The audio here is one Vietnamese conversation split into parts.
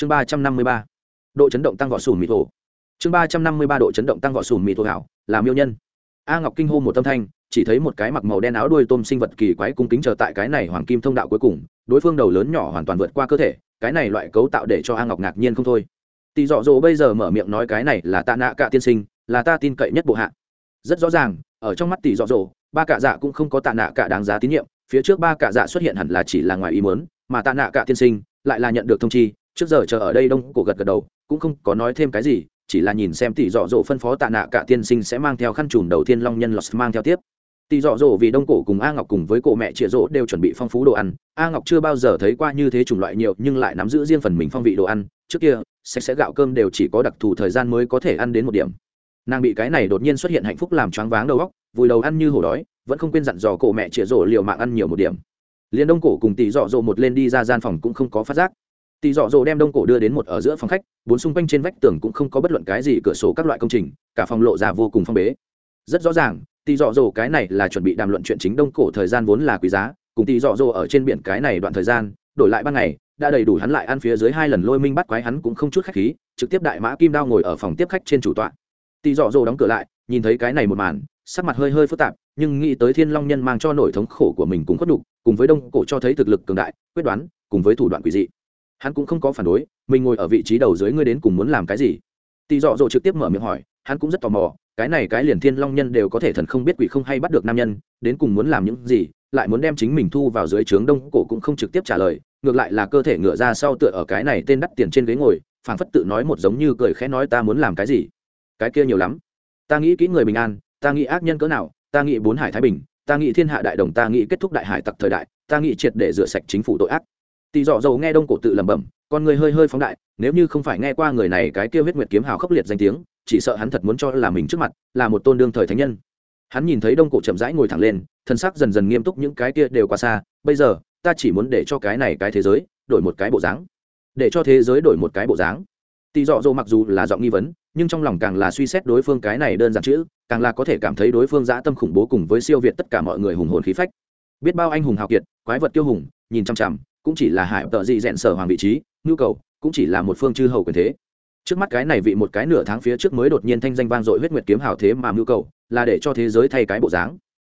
chương ba trăm năm mươi ba. Độ chấn động tăng vỏ sùn mì thổ chương ba trăm năm mươi ba độ chấn động tăng vỏ sùn mì thổ hảo làm yêu nhân. A ngọc kinh hô một tâm thanh, chỉ thấy một cái mặc màu đen áo đuôi tôm sinh vật kỳ quái cung kính chờ tại cái này hoàng kim thông đạo cuối cùng, đối phương đầu lớn nhỏ hoàn toàn vượt qua cơ thể, cái này loại cấu tạo để cho a ngọc ngạc nhiên không thôi. Tỷ dọ dỗ bây giờ mở miệng nói cái này là tạ nạ cả tiên sinh, là ta tin cậy nhất bộ hạ. Rất rõ ràng, ở trong mắt tỷ dọ dỗ, ba cạ dạ cũng không có tạ nạ cả đáng giá tín nhiệm, phía trước ba cạ dạ xuất hiện hẳn là chỉ là ngoài ý mớn mà tạ nạ cả tiên sinh lại là nhận được thông chi trước giờ chờ ở đây đông cổ gật gật đầu, cũng không có nói thêm cái gì, chỉ là nhìn xem tỷ dọ dỗ phân phó tạ nạ cả tiên sinh sẽ mang theo khăn trùm đầu tiên long nhân lọt mang theo tiếp. Tỷ dọ dỗ vì đông cổ cùng a ngọc cùng với cổ mẹ chịa dỗ đều chuẩn bị phong phú đồ ăn. A ngọc chưa bao giờ thấy qua như thế chủng loại nhiều, nhưng lại nắm giữ riêng phần mình phong vị đồ ăn. Trước kia, sạch sẽ gạo cơm đều chỉ có đặc thù thời gian mới có thể ăn đến một điểm. Nàng bị cái này đột nhiên xuất hiện hạnh phúc làm choáng váng đầu óc, vùi đầu ăn như hổ đói, vẫn không quên dặn dò cổ mẹ chịa rổ liều mạng ăn nhiều một điểm. Liền đông cổ cùng tỷ dọ dỗ một lên đi ra gian phòng cũng không có phát giác tỷ dọ dỗ đem đông cổ đưa đến một ở giữa phòng khách, bốn xung quanh trên vách tường cũng không có bất luận cái gì cửa sổ các loại công trình, cả phòng lộ ra vô cùng phong bế. Rất rõ ràng tỷ dọ dỗ cái này là chuẩn bị đàm luận chuyện chính đông cổ thời gian vốn là quý giá, cùng tỷ dọ dỗ ở trên biển cái này đoạn thời gian, đổi lại ban ngày, đã đầy đủ hắn lại ăn phía dưới hai lần lôi minh bắt quái hắn cũng không chút khách khí, trực tiếp đại mã kim đao ngồi ở phòng tiếp khách trên chủ tọa. Tỷ dọ dỗ đóng cửa lại, nhìn thấy cái này một màn, sắc mặt hơi hơi phức tạp, nhưng nghĩ tới thiên long nhân mang cho nổi thống khổ của mình cũng khuất đục cùng với đông cổ cho thấy thực lực cường đại, quyết đoán, cùng với thủ đoạn quỷ dị hắn cũng không có phản đối, mình ngồi ở vị trí đầu dưới ngươi đến cùng muốn làm cái gì? Tỳ dọ dỗ trực tiếp mở miệng hỏi, hắn cũng rất tò mò, cái này cái liền thiên long nhân đều có thể thần không biết quỷ không hay bắt được nam nhân, đến cùng muốn làm những gì, lại muốn đem chính mình thu vào dưới trướng đông cổ cũng không trực tiếp trả lời, ngược lại là cơ thể ngựa ra sau tựa ở cái này tên đắt tiền trên ghế ngồi, phảng phất tự nói một giống như cười khẽ nói ta muốn làm cái gì? Cái kia nhiều lắm. Ta nghĩ kỹ người bình an, ta nghĩ ác nhân cỡ nào, ta nghĩ bốn hải thái bình, ta nghĩ thiên hạ đại đồng, ta nghĩ kết thúc đại hải tặc thời đại, ta nghĩ triệt để rửa sạch chính phủ tội ác tỳ dọ dầu nghe đông cổ tự lẩm bẩm, con người hơi hơi phóng đại, nếu như không phải nghe qua người này cái kêu huyết nguyệt kiếm hào khốc liệt danh tiếng, chỉ sợ hắn thật muốn cho là mình trước mặt là một tôn đương thời thánh nhân. Hắn nhìn thấy đông cổ chậm rãi ngồi thẳng lên, thân sắc dần dần nghiêm túc những cái kia đều quá xa, bây giờ, ta chỉ muốn để cho cái này cái thế giới đổi một cái bộ dáng. Để cho thế giới đổi một cái bộ dáng. Tỳ dọ dỗ mặc dù là giọng nghi vấn, nhưng trong lòng càng là suy xét đối phương cái này đơn giản chữ, càng là có thể cảm thấy đối phương dã tâm khủng bố cùng với siêu việt tất cả mọi người hùng hồn khí phách. Biết bao anh hùng hào kiệt, quái vật tiêu hùng, nhìn chăm chằm cũng chỉ là hải tợ dị dẹn sở hoàng vị trí, nhu cầu, cũng chỉ là một phương chư hầu quyền thế. Trước mắt cái này vị một cái nửa tháng phía trước mới đột nhiên thanh danh vang dội huyết nguyệt kiếm hào thế mà nhu cầu, là để cho thế giới thay cái bộ dáng.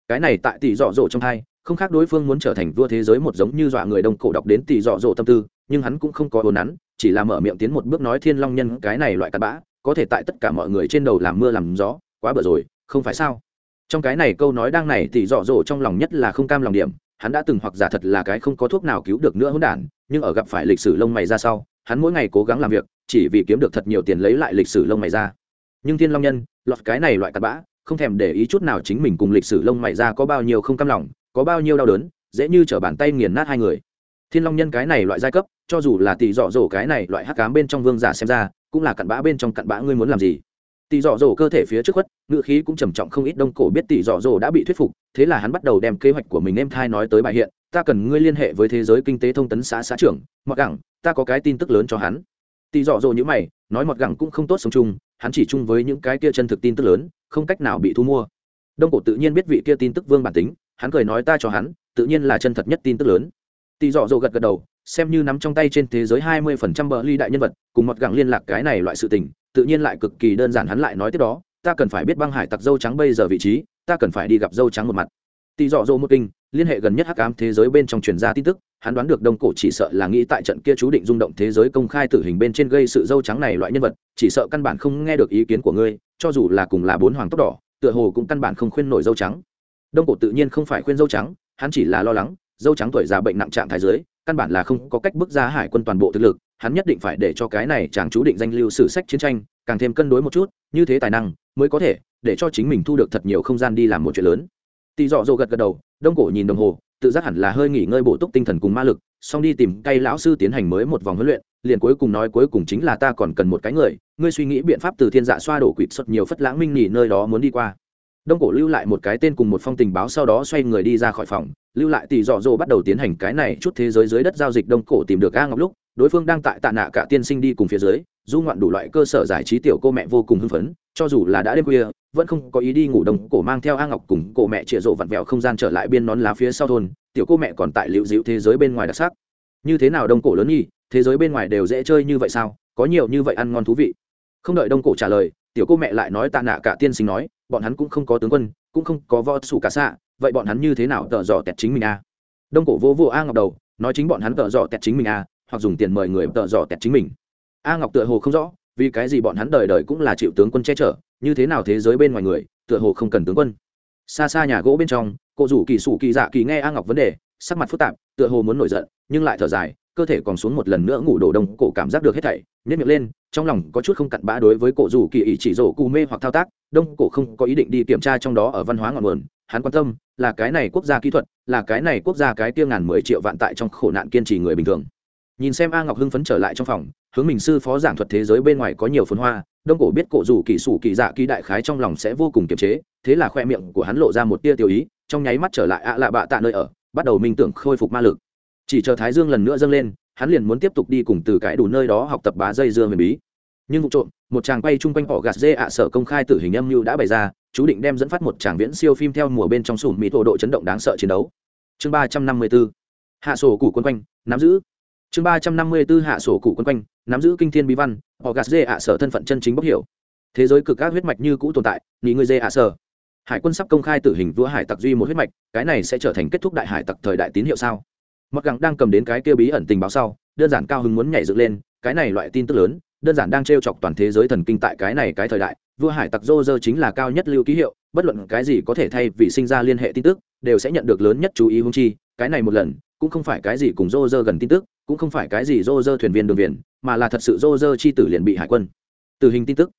Cái này tại tỷ dọ dỗ trong hai, không khác đối phương muốn trở thành vua thế giới một giống như dọa người đông cổ đọc đến tỷ dọ dỗ tâm tư, nhưng hắn cũng không có hồn nắn, chỉ là mở miệng tiến một bước nói thiên long nhân cái này loại cặn bã, có thể tại tất cả mọi người trên đầu làm mưa làm gió, quá bở rồi, không phải sao? Trong cái này câu nói đang này tỷ dọ dỗ trong lòng nhất là không cam lòng điểm hắn đã từng hoặc giả thật là cái không có thuốc nào cứu được nữa hỗn đản, nhưng ở gặp phải lịch sử lông mày ra sau, hắn mỗi ngày cố gắng làm việc, chỉ vì kiếm được thật nhiều tiền lấy lại lịch sử lông mày ra. Nhưng thiên long nhân, lọt cái này loại cặn bã, không thèm để ý chút nào chính mình cùng lịch sử lông mày ra có bao nhiêu không cam lòng, có bao nhiêu đau đớn, dễ như t bàn tay nghiền nát hai người. Thiên long nhân cái này loại giai cấp, cho dù là tỷ dọ dỗ cái này loại hắc cám bên trong vương giả xem ra, cũng là cặn bã bên trong cặn bã ngươi muốn làm gì tỷ dọ dỗ cơ thể phía trước khuất ngựa khí cũng trầm trọng không ít, đông cổ biết tỷ dọ dỗ đã bị thuyết phục, thế là hắn bắt đầu đem kế hoạch của mình em thai nói tới bài hiện, ta cần ngươi liên hệ với thế giới kinh tế thông tấn xã xã trưởng mặc gẳng, ta có cái tin tức lớn cho hắn. Tỷ dọ dỗ như mày, nói mặc gẳng cũng không tốt sống chung, hắn chỉ chung với những cái kia chân thực tin tức lớn, không cách nào bị thu mua. Đông cổ tự nhiên biết vị kia tin tức vương bản tính, hắn cười nói ta cho hắn, tự nhiên là chân thật nhất tin tức lớn. Tỷ dọ dỗ gật gật đầu, xem như nắm trong tay trên thế giới hai mươi phần trăm bờ ly đại nhân vật, cùng mọt gẳng liên lạc cái này loại sự tình tự nhiên lại cực kỳ đơn giản hắn lại nói tiếp đó, ta cần phải biết băng hải tặc dâu trắng bây giờ vị trí, ta cần phải đi gặp dâu trắng một mặt. Tỷ dọ dỗ một kinh, liên hệ gần nhất hắc ám thế giới bên trong truyền ra tin tức, hắn đoán được đông cổ chỉ sợ là nghĩ tại trận kia chú định rung động thế giới công khai tử hình bên trên gây sự dâu trắng này loại nhân vật, chỉ sợ căn bản không nghe được ý kiến của ngươi, cho dù là cùng là bốn hoàng tóc đỏ tựa hồ cũng căn bản không khuyên nổi dâu trắng. Đông cổ tự nhiên không phải khuyên dâu trắng, hắn chỉ là lo lắng, dâu trắng tuổi già bệnh nặng trạng thái giới căn bản là không có cách bước ra hải quân toàn bộ thực lực, hắn nhất định phải để cho cái này chàng chú định danh lưu sử sách chiến tranh, càng thêm cân đối một chút, như thế tài năng mới có thể để cho chính mình thu được thật nhiều không gian đi làm một chuyện lớn. Tỳ dọ dỗ gật gật đầu, đông cổ nhìn đồng hồ, tự giác hẳn là hơi nghỉ ngơi bổ túc tinh thần cùng ma lực, xong đi tìm cây lão sư tiến hành mới một vòng huấn luyện, liền cuối cùng nói cuối cùng chính là ta còn cần một cái người, ngươi suy nghĩ biện pháp từ thiên dạ xoa đổ quỵt xuất nhiều phất lãng minh nghỉ nơi đó muốn đi qua đông cổ lưu lại một cái tên cùng một phong tình báo sau đó xoay người đi ra khỏi phòng, lưu lại tỷ dọ dỗ bắt đầu tiến hành cái này chút thế giới dưới đất giao dịch đông cổ tìm được a ngọc lúc, đối phương đang tại tạ nạ cả tiên sinh đi cùng phía dưới, du ngoạn đủ loại cơ sở giải trí tiểu cô mẹ vô cùng hưng phấn, cho dù là đã đêm khuya, vẫn không có ý đi ngủ đông cổ mang theo a ngọc cùng cổ mẹ trịa rộ vặn vẹo không gian trở lại biên nón lá phía sau thôn, tiểu cô mẹ còn tại liệu dịu thế giới bên ngoài đặc sắc. Như thế nào đông cổ lớn nhi thế giới bên ngoài đều dễ chơi như vậy sao, có nhiều như vậy ăn ngon thú vị. Không đợi đông cổ trả lời, tiểu cô mẹ lại nói tạ nạ cả tiên sinh nói bọn hắn cũng không có tướng quân, cũng không có võ sủ cả xạ, vậy bọn hắn như thế nào tợ dò tẹt chính mình a đông cổ vô vô a ngọc đầu, nói chính bọn hắn tợ dò tẹt chính mình a hoặc dùng tiền mời người tợ dò tẹt chính mình. A ngọc tựa hồ không rõ, vì cái gì bọn hắn đời đời cũng là chịu tướng quân che chở, như thế nào thế giới bên ngoài người, tựa hồ không cần tướng quân. Xa xa nhà gỗ bên trong, cô rủ kỳ sủ kỳ dạ kỳ nghe a ngọc vấn đề, sắc mặt phức tạp, tựa hồ muốn nổi giận, nhưng lại thở dài cơ thể còn xuống một lần nữa ngủ đổ đông, cổ cảm giác được hết thảy nhét miệng lên, trong lòng có chút không cặn bã đối với cổ dù kỳ ý chỉ rổ cù mê hoặc thao tác, đông, cổ không có ý định đi kiểm tra trong đó ở văn hóa ngọn nguồn, hắn quan tâm là cái này quốc gia kỹ thuật, là cái này quốc gia cái tiêu ngàn mười triệu vạn tại trong khổ nạn kiên trì người bình thường. Nhìn xem a ngọc hưng phấn trở lại trong phòng, hướng mình sư phó giảng thuật thế giới bên ngoài có nhiều phấn hoa, đông, cổ biết cổ dù kỳ sủ kỳ dạ kỳ đại khái trong lòng sẽ vô cùng kiềm chế, thế là khoe miệng của hắn lộ ra một tia tiêu ý, trong nháy mắt trở lại ạ lạ bạ tạ nơi ở, bắt đầu minh tưởng khôi phục ma lực chỉ chờ thái dương lần nữa dâng lên, hắn liền muốn tiếp tục đi cùng từ cái đủ nơi đó học tập bá dây dưa huyền bí. Nhưng vụ trộm, một chàng quay chung quanh họ gạt dê ạ sở công khai tử hình âm mưu đã bày ra, chú định đem dẫn phát một tràng viễn siêu phim theo mùa bên trong sùn mỹ thổ độ chấn động đáng sợ chiến đấu. Chương ba trăm năm mươi b ố hạ sổ củ quân quanh, nắm giữ. Chương ba trăm năm mươi b ố hạ sổ củ quân quanh, nắm giữ kinh thiên bí văn, họ gạt dê ạ sở thân phận chân chính bốc hiểu. Thế giới cực các huyết mạch như cũ tồn tại, nghỉ người dê ạ sở. Hải quân sắp công khai tử hình vua hải tặc duy một huyết mạch, cái này sẽ trở thành kết thúc đại hải tặc thời đại tín hiệu sao? Mặc gắng đang cầm đến cái kia bí ẩn tình báo sau, đơn giản cao hứng muốn nhảy dựng lên, cái này loại tin tức lớn, đơn giản đang t r e o chọc toàn thế giới thần kinh tại cái này cái thời đại, vua hải tặc dô dơ chính là cao nhất lưu ký hiệu, bất luận cái gì có thể thay vì sinh ra liên hệ tin tức, đều sẽ nhận được lớn nhất chú ý hung chi, cái này một lần, cũng không phải cái gì cùng dô dơ gần tin tức, cũng không phải cái gì dô dơ thuyền viên đường viền mà là thật sự dô dơ chi tử liền bị hải quân từ hình tin tức.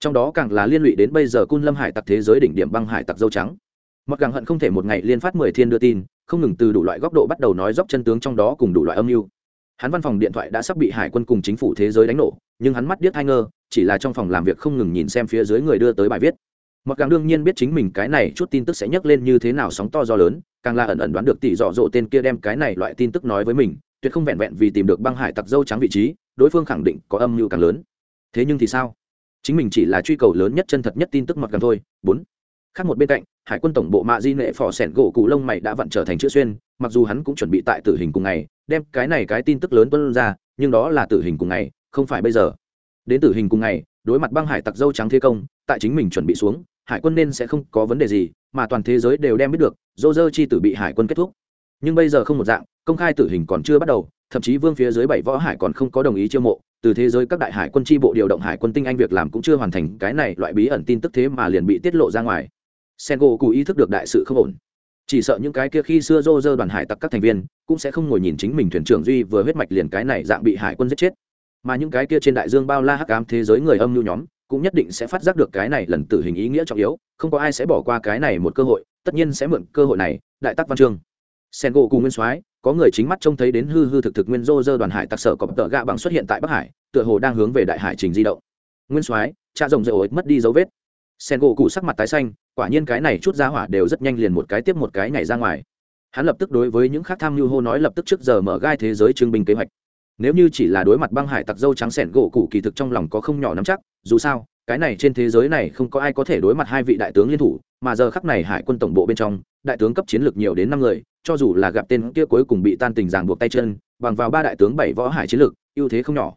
Trong đó càng là liên lụy đến bây giờ cun lâm hải tặc thế giới đỉnh điểm băng hải tặc dâu trắng. Mặc càng hận không thể một ngày liên phát mười thiên đưa tin không ngừng từ đủ loại góc độ bắt đầu nói dốc chân tướng trong đó cùng đủ loại âm mưu. Hắn văn phòng điện thoại đã sắp bị hải quân cùng chính phủ thế giới đánh nổ, nhưng hắn mắt điếc hai ngơ chỉ là trong phòng làm việc không ngừng nhìn xem phía dưới người đưa tới bài viết. Mặc càng đương nhiên biết chính mình cái này chút tin tức sẽ nhấc lên như thế nào sóng to gió lớn, càng là ẩn ẩn đoán được tỷ dọ dỗ tên kia đem cái này loại tin tức nói với mình, tuyệt không vẹn vẹn vì tìm được băng hải tặc dâu trắng vị trí, đối phương khẳng định có âm mưu càng lớn. Thế nhưng thì sao? Chính mình chỉ là truy cầu lớn nhất chân thật nhất tin tức mặc càng thôi. Bốn khác một bên cạnh, hải quân tổng bộ mạ di nệ phò sẻn gỗ cụ lông mày đã vặn trở thành chữ xuyên, mặc dù hắn cũng chuẩn bị tại tử hình cùng ngày, đem cái này cái tin tức lớn tuân ra, nhưng đó là tử hình cùng ngày, không phải bây giờ. Đến tử hình cùng ngày, đối mặt băng hải tặc dâu trắng thế công, tại chính mình chuẩn bị xuống, hải quân nên sẽ không có vấn đề gì, mà toàn thế giới đều đem biết được, dô dơ chi tử bị hải quân kết thúc. Nhưng bây giờ không một dạng, công khai tử hình còn chưa bắt đầu, thậm chí vương phía dưới bảy võ hải còn không có đồng ý chiêu mộ, từ thế giới các đại hải quân tri bộ điều động hải quân tinh anh việc làm cũng chưa hoàn thành, cái này loại bí ẩn tin tức thế mà liền bị tiết lộ ra ngoài sen gỗ cụ ý thức được đại sự không ổn. Chỉ sợ những cái kia khi xưa dô dơ đoàn hải tặc các thành viên cũng sẽ không ngồi nhìn chính mình thuyền trưởng duy vừa huyết mạch liền cái này dạng bị hải quân giết chết. Mà những cái kia trên đại dương bao la hắc ám thế giới người âm nhu nhóm cũng nhất định sẽ phát giác được cái này lần tử hình ý nghĩa trọng yếu, không có ai sẽ bỏ qua cái này một cơ hội, tất nhiên sẽ mượn cơ hội này, đại tắc văn chương. Sen gỗ cùng nguyên soái, có người chính mắt trông thấy đến hư hư thực thực nguyên dô dơ đoàn hải tặc sở cọp tợ gạ bằng xuất hiện tại bắc hải, tựa hồ đang hướng về đại hải trình di động. Nguyên soái, cha rồng rộ mất đi dấu vết. Sen gỗ cụ sắc mặt tái xanh quả nhiên cái này chút ra hỏa đều rất nhanh liền một cái tiếp một cái nhảy ra ngoài. Hắn lập tức đối với những khác tham mưu hô nói lập tức trước giờ mở gai thế giới trưng binh kế hoạch. Nếu như chỉ là đối mặt băng hải tặc dâu trắng sẻn gỗ cụ kỳ thực trong lòng có không nhỏ nắm chắc, dù sao, cái này trên thế giới này không có ai có thể đối mặt hai vị đại tướng liên thủ, mà giờ khắc này hải quân tổng bộ bên trong, đại tướng cấp chiến lược nhiều đến năm người, cho dù là gặp tên kia cuối cùng bị tan tình ràng buộc tay chân, bằng vào ba đại tướng bảy võ hải chiến lược, ưu thế không nhỏ.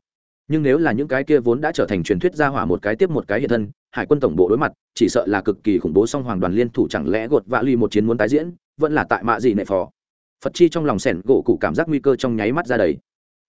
Nhưng nếu là những cái kia vốn đã trở thành truyền thuyết gia hỏa một cái tiếp một cái hiện thân hải quân tổng bộ đối mặt chỉ sợ là cực kỳ khủng bố song hoàng đoàn liên thủ chẳng lẽ gột vạ ly một chiến muốn tái diễn vẫn là tại mạ gì nệ phò. Phật chi trong lòng sẻn gỗ cụ cảm giác nguy cơ trong nháy mắt ra đầy.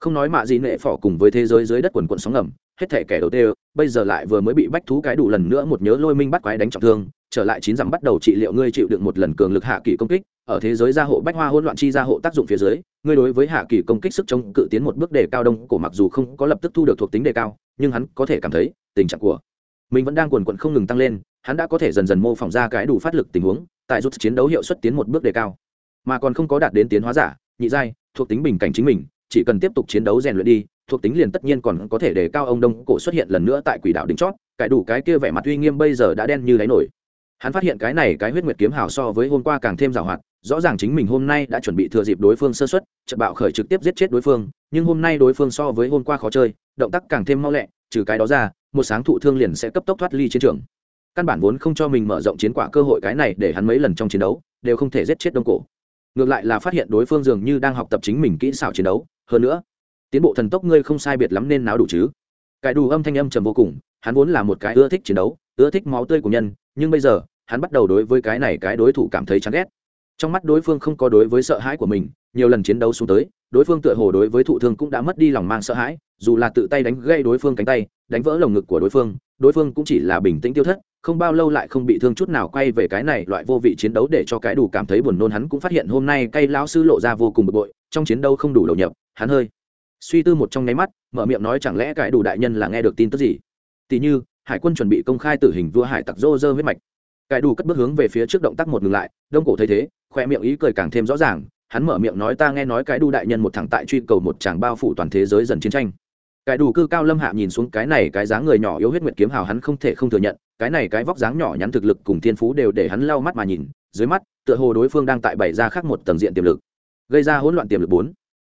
Không nói mạ gì nệ phò cùng với thế giới dưới đất quần quận sóng ngầm hết thể kẻ đầu tê, bây giờ lại vừa mới bị bách thú cái đủ lần nữa một nhớ lôi minh bắt quái đánh trọng thương trở lại chín dặm bắt đầu trị liệu ngươi chịu được một lần cường lực hạ kỳ công kích ở thế giới gia hộ bách hoa hỗn loạn chi gia hộ tác dụng phía dưới ngươi đối với hạ kỳ công kích sức chống cự tiến một bước đề cao đông cổ mặc dù không có lập tức thu được thuộc tính đề cao nhưng hắn có thể cảm thấy tình trạng của mình vẫn đang quần quận không ngừng tăng lên, hắn đã có thể dần dần mô phỏng ra cái đủ phát lực tình huống, tại rút chiến đấu hiệu suất tiến một bước đề cao. Mà còn không có đạt đến tiến hóa giả, nhị giai, thuộc tính bình cảnh chính mình, chỉ cần tiếp tục chiến đấu rèn luyện đi, thuộc tính liền tất nhiên còn có thể đề cao ông đông cổ xuất hiện lần nữa tại quỷ đạo đỉnh chót, cái đủ cái kia vẻ mặt uy nghiêm bây giờ đã đen như đáy nổi. Hắn phát hiện cái này cái huyết nguyệt kiếm hào so với hôm qua càng thêm giàu hoạt, rõ ràng chính mình hôm nay đã chuẩn bị thừa dịp đối phương sơ xuất trận bạo khởi trực tiếp giết chết đối phương, nhưng hôm nay đối phương so với hôm qua khó chơi, động tác càng thêm mau lẹ trừ cái đó ra, một sáng thụ thương liền sẽ cấp tốc thoát ly chiến trường. Căn bản vốn không cho mình mở rộng chiến quả cơ hội cái này để hắn mấy lần trong chiến đấu, đều không thể giết chết đông cổ. Ngược lại là phát hiện đối phương dường như đang học tập chính mình kỹ xảo chiến đấu, hơn nữa, tiến bộ thần tốc ngươi không sai biệt lắm nên náo đủ chứ. Cải đủ âm thanh âm trầm vô cùng, hắn vốn là một cái ưa thích chiến đấu, ưa thích máu tươi của nhân, nhưng bây giờ, hắn bắt đầu đối với cái này cái đối thủ cảm thấy chán ghét. Trong mắt đối phương không có đối với sợ hãi của mình, nhiều lần chiến đấu xuống tới, đối phương tựa hồ đối với thụ thương cũng đã mất đi lòng mang sợ hãi dù là tự tay đánh gây đối phương cánh tay, đánh vỡ lồng ngực của đối phương đối phương cũng chỉ là bình tĩnh tiêu thất, không bao lâu lại không bị thương chút nào quay về cái này loại vô vị chiến đấu để cho cái đủ cảm thấy buồn nôn hắn cũng phát hiện hôm nay cây lão sư lộ ra vô cùng bực bội, trong chiến đấu không đủ đầu nhập, hắn hơi suy tư một trong nháy mắt, mở miệng nói chẳng lẽ cái đủ đại nhân là nghe được tin tức gì? Tỉ như, hải quân chuẩn bị công khai tử hình vua hải tặc rô rơ huyết mạch. Cái đủ cất bước hướng về phía trước động tác một ngừng lại, đông cổ thấy thế, khoe miệng ý cười càng thêm rõ ràng, hắn mở miệng nói ta nghe nói cái đu đại nhân một thằng tại truy cầu một chàng bao phủ toàn thế giới dần chiến tranh cái đủ cư cao lâm hạ nhìn xuống cái này cái dáng người nhỏ yếu huyết nguyệt kiếm hào hắn không thể không thừa nhận, cái này cái vóc dáng nhỏ nhắn thực lực cùng thiên phú đều để hắn lau mắt mà nhìn, dưới mắt, tựa hồ đối phương đang tại bày ra khác một tầng diện tiềm lực, gây ra hỗn loạn tiềm lực bốn.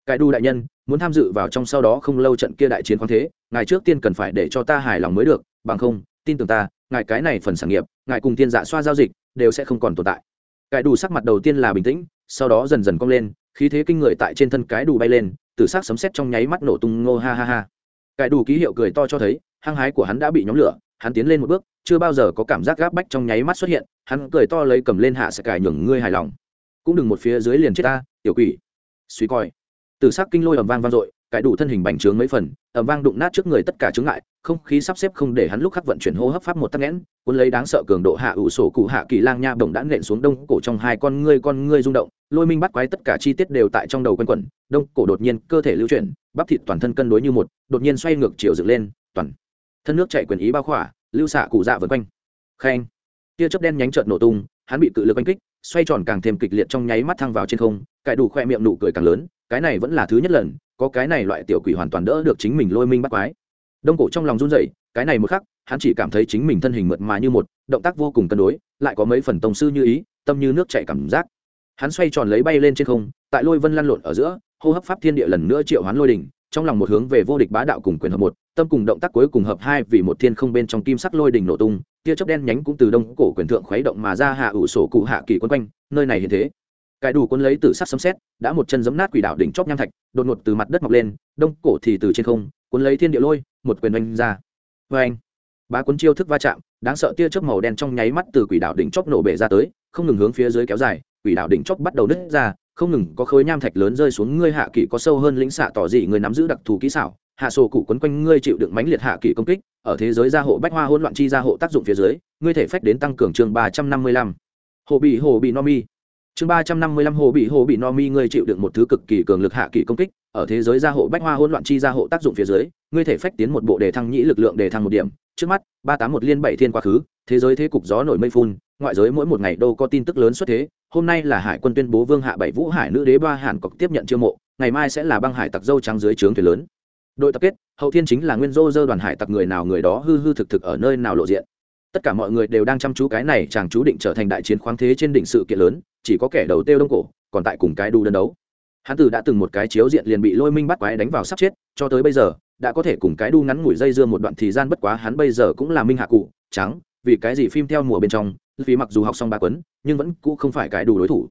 Cái đủ đại nhân, muốn tham dự vào trong sau đó không lâu trận kia đại chiến khoáng thế, ngài trước tiên cần phải để cho ta hài lòng mới được, bằng không, tin tưởng ta, ngài cái này phần sản nghiệp, ngài cùng tiên dạ xoa giao dịch, đều sẽ không còn tồn tại. Cái đủ sắc mặt đầu tiên là bình tĩnh, sau đó dần dần cong lên, khí thế kinh người tại trên thân cái đủ bay lên từ sắc sấm sét trong nháy mắt nổ tung, ngô ha ha ha cải đủ ký hiệu cười to cho thấy, hăng hái của hắn đã bị nhóm lửa, hắn tiến lên một bước, chưa bao giờ có cảm giác gáp bách trong nháy mắt xuất hiện, hắn cười to lấy cầm lên hạ sẽ cải nhường ngươi hài lòng. Cũng đừng một phía dưới liền chết ta, tiểu quỷ. Suy coi. Từ sắc kinh lôi ầm vang vang dội cải đủ thân hình bành trướng mấy phần ẩm vang đụng nát trước người tất cả chướng ngại, không khí sắp xếp không để hắn lúc khắc vận chuyển hô hấp pháp một tắc nghẽn, cuốn lấy đáng sợ cường độ hạ ủ sổ cụ hạ kỳ lang nha bổng đã nện xuống đông cổ trong hai con ngươi con ngươi rung động lôi minh bắt quái tất cả chi tiết đều tại trong đầu quanh quẩn, đông cổ đột nhiên cơ thể lưu chuyển, bắp thịt toàn thân cân đối như một, đột nhiên xoay ngược chiều dựng lên, toàn thân nước chạy quyền ý bao khỏa, lưu xạ cụ dạ vân quanh. Khen tia chớp đen nhánh trợn nổ tung, hắn bị cự lực oanh kích, xoay tròn càng thêm kịch liệt trong nháy mắt thăng vào trên không, cải đủ khoe miệng nụ cười càng lớn, cái này vẫn là thứ nhất lần, có cái này loại tiểu quỷ hoàn toàn đỡ được chính mình lôi minh bắt quái. Đông cổ trong lòng run rẩy, cái này một khắc, hắn chỉ cảm thấy chính mình thân hình mượt mà như một, động tác vô cùng cân đối, lại có mấy phần tông sư như ý, tâm như nước chảy cảm giác hắn xoay tròn lấy bay lên trên không, tại lôi vân lăn lộn ở giữa, hô hấp pháp thiên địa lần nữa triệu hoán lôi đỉnh, trong lòng một hướng về vô địch bá đạo cùng quyền hợp một, tâm cùng động tác cuối cùng hợp hai vì một thiên không bên trong kim sắc lôi đỉnh nổ tung, tia chớp đen nhánh cũng từ đông cổ quyền thượng khuấy động mà ra hạ ủ sổ cụ hạ kỳ quân quanh, nơi này hiện thế. Cải đủ quân lấy từ sắc sấm xét đã một chân giấm nát quỷ đạo đỉnh chóp nham thạch, đột ngột từ mặt đất mọc lên, đông cổ thì từ trên không quân lấy thiên địa lôi, một quyền oanh ra. Vê anh bá quân chiêu thức va chạm, đáng sợ tia chớp màu đen trong nháy mắt từ quỷ đạo đỉnh chóp nổ bể ra tới, không ngừng hướng phía dưới kéo dài quỷ đạo đỉnh chóp bắt đầu nứt ra, không ngừng có khối nham thạch lớn rơi xuống, ngươi hạ kỵ có sâu hơn lĩnh xạ tỏ dị người nắm giữ đặc thù kỹ xảo, hạ sổ cụ quấn quanh ngươi chịu đựng mãnh liệt hạ kỵ công kích, ở thế giới gia hộ bách hoa hỗn loạn chi gia hộ tác dụng phía dưới, ngươi thể phách đến tăng cường chương ba trăm năm mươi lăm. Hồ bị hồ bị no mi. Chương ba trăm năm mươi lăm, hồ bị hồ bị no mi, ngươi chịu đựng một thứ cực kỳ cường lực hạ kỵ công kích, ở thế giới gia hộ bách hoa hỗn loạn chi gia hộ tác dụng phía dưới, ngươi thể phách tiến một bộ đề thăng nhĩ lực lượng đề thăng một điểm. Trước mắt, ba tám một liên bảy thiên quá khứ, thế giới thế cục gió nổi mây phun ngoại giới mỗi một ngày đâu có tin tức lớn xuất thế, hôm nay là hải quân tuyên bố vương hạ bảy vũ hải nữ đế ba hàn cọc tiếp nhận chiêu mộ, ngày mai sẽ là băng hải tặc dâu trắng dưới trướng thuyền lớn. Đội tập kết, hậu thiên chính là nguyên dô dơ đoàn hải tặc người nào người đó hư hư thực thực ở nơi nào lộ diện. Tất cả mọi người đều đang chăm chú cái này chàng chú định trở thành đại chiến khoáng thế trên đỉnh sự kiện lớn, chỉ có kẻ đầu tiêu đông cổ, còn tại cùng cái đu đơn đấu. Hắn từ đã từng một cái chiếu diện liền bị lôi minh bắt quái đánh vào sắp chết, cho tới bây giờ, đã có thể cùng cái đu ngắn ngủi dây dưa một đoạn thời gian bất quá hắn bây giờ cũng là minh hạ cụ, trắng, vì cái gì phim theo mùa bên trong vì mặc dù học xong ba quấn nhưng vẫn cũ không phải cải đủ đối thủ.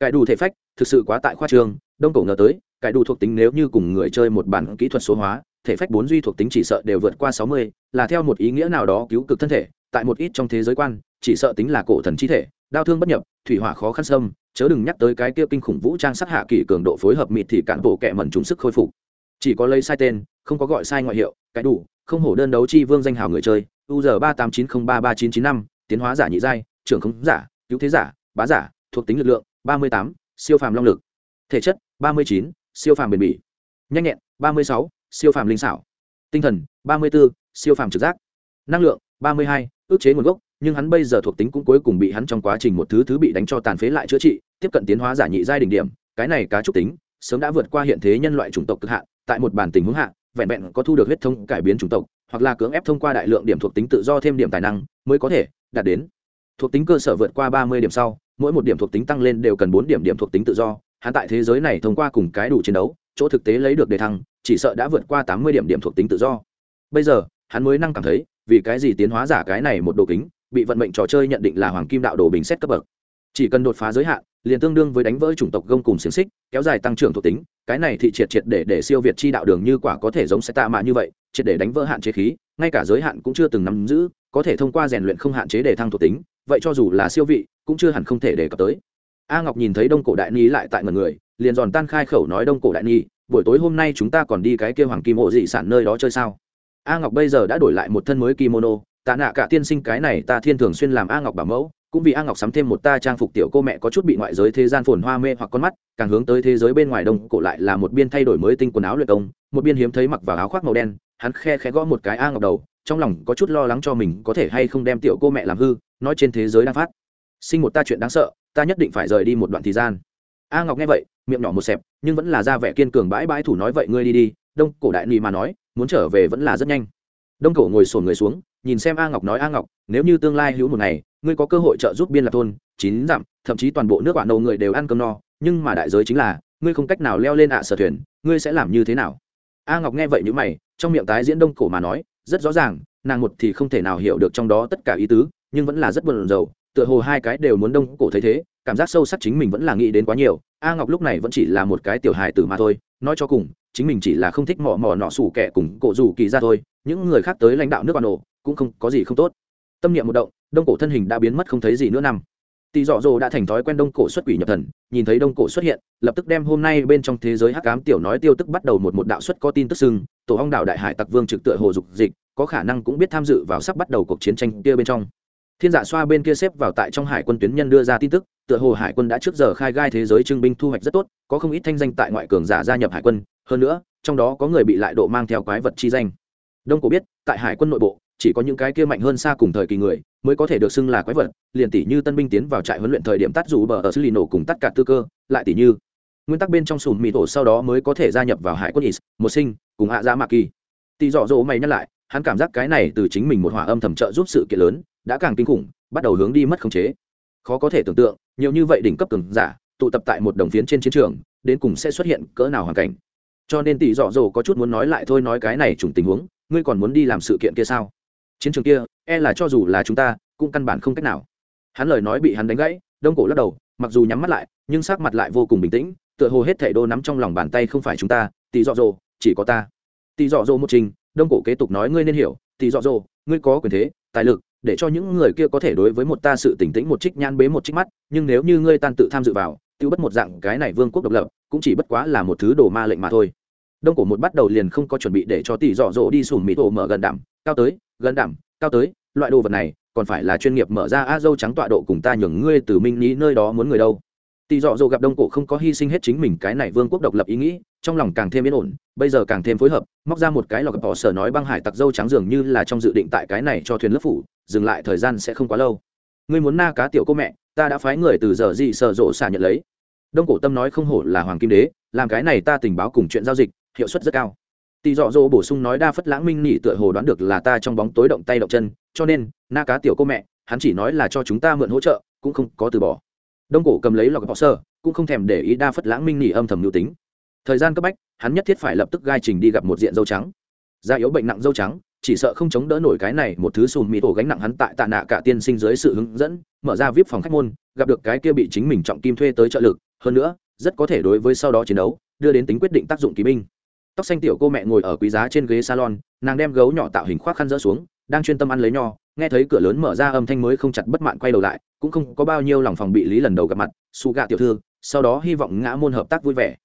Cải đủ thể phách, thực sự quá tại khoa trường, đông cổ ngờ tới cải đủ thuộc tính nếu như cùng người chơi một bản kỹ thuật số hóa, thể phách bốn duy thuộc tính chỉ sợ đều vượt qua sáu mươi, là theo một ý nghĩa nào đó cứu cực thân thể, tại một ít trong thế giới quan, chỉ sợ tính là cổ thần chi thể, đau thương bất nhập, thủy hỏa khó khăn sâm chớ đừng nhắc tới cái kia kinh khủng vũ trang sát hạ kỳ cường độ phối hợp mịt thì cản bộ kẹ mẩn trúng sức khôi phục. Chỉ có lấy sai tên, không có gọi sai ngoại hiệu, cái đủ, không hổ đơn đấu chi vương danh hào người chơi, u giờ ba tám chín không ba ba chín chín năm tiến hóa giả nhị giai, trưởng khống giả, cứu thế giả, bá giả, thuộc tính lực lượng, ba mươi tám, siêu phàm long lực. Thể chất, ba mươi chín, siêu phàm bền bỉ. Nhanh nhẹn, ba mươi sáu, siêu phàm linh xảo. Tinh thần, ba mươi b ố siêu phàm trực giác. Năng lượng, ba mươi hai ước chế nguồn gốc, nhưng hắn bây giờ thuộc tính cũng cuối cùng bị hắn trong quá trình một thứ thứ bị đánh cho tàn phế lại chữa trị, tiếp cận tiến hóa giả nhị giai đỉnh điểm, cái này cá trúc tính, sớm đã vượt qua hiện thế nhân loại chủng tộc cực hạn, tại một bản tình huống hạ, vẹn vẹn có thu được huyết thông cải biến chủng tộc, hoặc là cưỡng ép thông qua đại lượng điểm thuộc tính tự do thêm điểm tài năng, mới có thể đạt đến. Thuộc tính cơ sở vượt qua ba mươi điểm sau, mỗi một điểm thuộc tính tăng lên đều cần bốn điểm điểm thuộc tính tự do. Hắn tại thế giới này thông qua cùng cái đủ chiến đấu, chỗ thực tế lấy được đề thăng, chỉ sợ đã vượt qua tám mươi điểm điểm thuộc tính tự do. Bây giờ, hắn mới năng cảm thấy, vì cái gì tiến hóa giả cái này một đồ kính, bị vận mệnh trò chơi nhận định là hoàng kim đạo đồ bình xét cấp bậc. Chỉ cần đột phá giới hạn, liền tương đương với đánh vỡ chủng tộc gông cùng xiềng xích, kéo dài tăng trưởng thuộc tính, cái này thì triệt triệt để để siêu việt chi đạo đường như quả có thể giống xe tạ mạ như vậy, triệt để đánh vỡ hạn chế khí, ngay cả giới hạn cũng chưa từng nắm giữ có thể thông qua rèn luyện không hạn chế để thăng thuộc tính, vậy cho dù là siêu vị, cũng chưa hẳn không thể đề cập tới. A ngọc nhìn thấy đông cổ đại ni lại tại ngần người, liền giòn tan khai khẩu nói đông cổ đại ni, buổi tối hôm nay chúng ta còn đi cái kêu hoàng kim mộ dị sản nơi đó chơi sao? A ngọc bây giờ đã đổi lại một thân mới kimono, tạ nạ cả tiên sinh, cái này ta thiên thường xuyên làm a ngọc bảo mẫu, cũng vì a ngọc sắm thêm một ta trang phục tiểu cô mẹ có chút bị ngoại giới thế gian phồn hoa mê hoặc con mắt, càng hướng tới thế giới bên ngoài đông cổ lại là một biên thay đổi mới tinh quần áo luyện công, một biên hiếm thấy mặc vào áo khoác màu đen. Hắn khe khẽ gõ một cái a ngọc đầu trong lòng có chút lo lắng cho mình có thể hay không đem tiểu cô mẹ làm hư, nói trên thế giới đang phát. Sinh một ta chuyện đáng sợ, ta nhất định phải rời đi một đoạn thời gian. A ngọc nghe vậy, miệng nhỏ một xẹp, nhưng vẫn là ra vẻ kiên cường bãi bãi thủ nói vậy, ngươi đi đi, đông cổ đại nị mà nói, muốn trở về vẫn là rất nhanh. Đông cổ ngồi sổn người xuống, nhìn xem a ngọc nói, a ngọc, nếu như tương lai hữu một ngày, ngươi có cơ hội trợ giúp biên lạc thôn, chín dặm, thậm chí toàn bộ nước bạn đầu người đều ăn cơm no, nhưng mà đại giới chính là, ngươi không cách nào leo lên ạ sở thuyền, ngươi sẽ làm như thế nào? A ngọc nghe vậy như mày, trong miệng tái diễn đông cổ mà nói rất rõ ràng, nàng một thì không thể nào hiểu được trong đó tất cả ý tứ, nhưng vẫn là rất buồn rầu, tựa hồ hai cái đều muốn đông cổ thấy thế, cảm giác sâu sắc chính mình vẫn là nghĩ đến quá nhiều. A ngọc lúc này vẫn chỉ là một cái tiểu hài tử mà thôi, nói cho cùng, chính mình chỉ là không thích mò mò nọ sủ kẻ cùng cổ dù kỳ ra thôi, những người khác tới lãnh đạo nước bà nổ cũng không có gì không tốt. Tâm niệm một động, đông cổ thân hình đã biến mất không thấy gì nữa năm. Tỷ dọ dồ đã thành thói quen đông cổ xuất quỷ nhập thần, nhìn thấy đông cổ xuất hiện, lập tức đem hôm nay bên trong thế giới hắc ám tiểu nói tiêu tức bắt đầu một một đạo xuất có tin tức sưng tổ hong đảo đại hải tặc vương trực tựa hồ dục dịch, có khả năng cũng biết tham dự vào sắp bắt đầu cuộc chiến tranh kia bên trong. Thiên dạ xoa bên kia xếp vào tại trong hải quân tuyến nhân đưa ra tin tức, tựa hồ hải quân đã trước giờ khai gai thế giới trưng binh thu hoạch rất tốt, có không ít thanh danh tại ngoại cường giả gia nhập hải quân, hơn nữa, trong đó có người bị lại độ mang theo quái vật chi danh. Đông cổ biết, tại hải quân nội bộ, chỉ có những cái kia mạnh hơn xa cùng thời kỳ người, mới có thể được xưng là quái vật, liền tỷ như tân binh tiến vào trại huấn luyện thời điểm tắt rủ bờ ở xử lý nổ cùng tất cả tư cơ, lại tỷ như nguyên tắc bên trong sùn mì tổ sau đó mới có thể gia nhập vào hải quân is một sinh cùng hạ giá dạ mạc kỳ. Tỷ dọ dỗ mày nhắc lại, hắn cảm giác cái này từ chính mình một hỏa âm thầm trợ giúp sự kiện lớn, đã càng kinh khủng, bắt đầu hướng đi mất khống chế. Khó có thể tưởng tượng, nhiều như vậy đỉnh cấp cường giả, tụ tập tại một đồng phiến trên chiến trường, đến cùng sẽ xuất hiện cỡ nào hoàn cảnh. Cho nên tỷ dọ dỗ có chút muốn nói lại thôi nói cái này trùng tình huống, ngươi còn muốn đi làm sự kiện kia sao? Chiến trường kia e là cho dù là chúng ta, cũng căn bản không cách nào. Hắn lời nói bị hắn đánh gãy, đông cổ lắc đầu, mặc dù nhắm mắt lại, nhưng sắc mặt lại vô cùng bình tĩnh, tựa hồ hết thảy đô nắm trong lòng bàn tay không phải chúng ta tỷ dọ dỗ chỉ có ta. Tỷ dọ dỗ một trình, đông cổ kế tục nói ngươi nên hiểu, tỷ dọ dỗ, ngươi có quyền thế, tài lực, để cho những người kia có thể đối với một ta sự tỉnh tĩnh một trích nhan bế một trích mắt, nhưng nếu như ngươi tan tự tham dự vào, tiêu bất một dạng cái này vương quốc độc lập, cũng chỉ bất quá là một thứ đồ ma lệnh mà thôi. Đông cổ một bắt đầu liền không có chuẩn bị để cho tỷ dọ dỗ đi sùn mỹ tổ mở gần đảm, cao tới, gần đảm, cao tới, loại đồ vật này, còn phải là chuyên nghiệp mở ra a dâu trắng tọa độ cùng ta nhường ngươi từ minh lý nơi đó muốn người đâu tỷ dọ dỗ gặp đông cổ không có hy sinh hết chính mình cái này vương quốc độc lập ý nghĩ, trong lòng càng thêm yên ổn, bây giờ càng thêm phối hợp, móc ra một cái lọc bỏ sở nói băng hải tặc dâu trắng dường như là trong dự định tại cái này cho thuyền lớp phủ, dừng lại thời gian sẽ không quá lâu. Ngươi muốn na cá tiểu cô mẹ, ta đã phái người từ giờ gì sợ rộ xả nhận lấy. Đông cổ tâm nói không hổ là hoàng kim đế, làm cái này ta tình báo cùng chuyện giao dịch, hiệu suất rất cao. Tỷ dọ dỗ bổ sung nói đa phất lãng minh nỉ tựa hồ đoán được là ta trong bóng tối động tay động chân, cho nên, na cá tiểu cô mẹ, hắn chỉ nói là cho chúng ta mượn hỗ trợ, cũng không có từ bỏ đông cổ cầm lấy lọc bỏ sơ, cũng không thèm để ý đa phất lãng minh nỉ âm thầm mưu tính. Thời gian cấp bách, hắn nhất thiết phải lập tức gai trình đi gặp một diện dâu trắng. Da yếu bệnh nặng dâu trắng, chỉ sợ không chống đỡ nổi cái này một thứ sùn mì tổ gánh nặng hắn tại tạ nạ cả tiên sinh dưới sự hướng dẫn, mở ra vip phòng khách môn, gặp được cái kia bị chính mình trọng kim thuê tới trợ lực. Hơn nữa, rất có thể đối với sau đó chiến đấu, đưa đến tính quyết định tác dụng kỳ binh tóc xanh tiểu cô mẹ ngồi ở quý giá trên ghế salon, nàng đem gấu nhỏ tạo hình khoác khăn rỡ xuống, đang chuyên tâm ăn lấy nho, nghe thấy cửa lớn mở ra âm thanh mới không chặt bất mạn quay đầu lại, cũng không có bao nhiêu lòng phòng bị lý lần đầu gặp mặt, su gạ tiểu thư, sau đó hy vọng ngã môn hợp tác vui vẻ.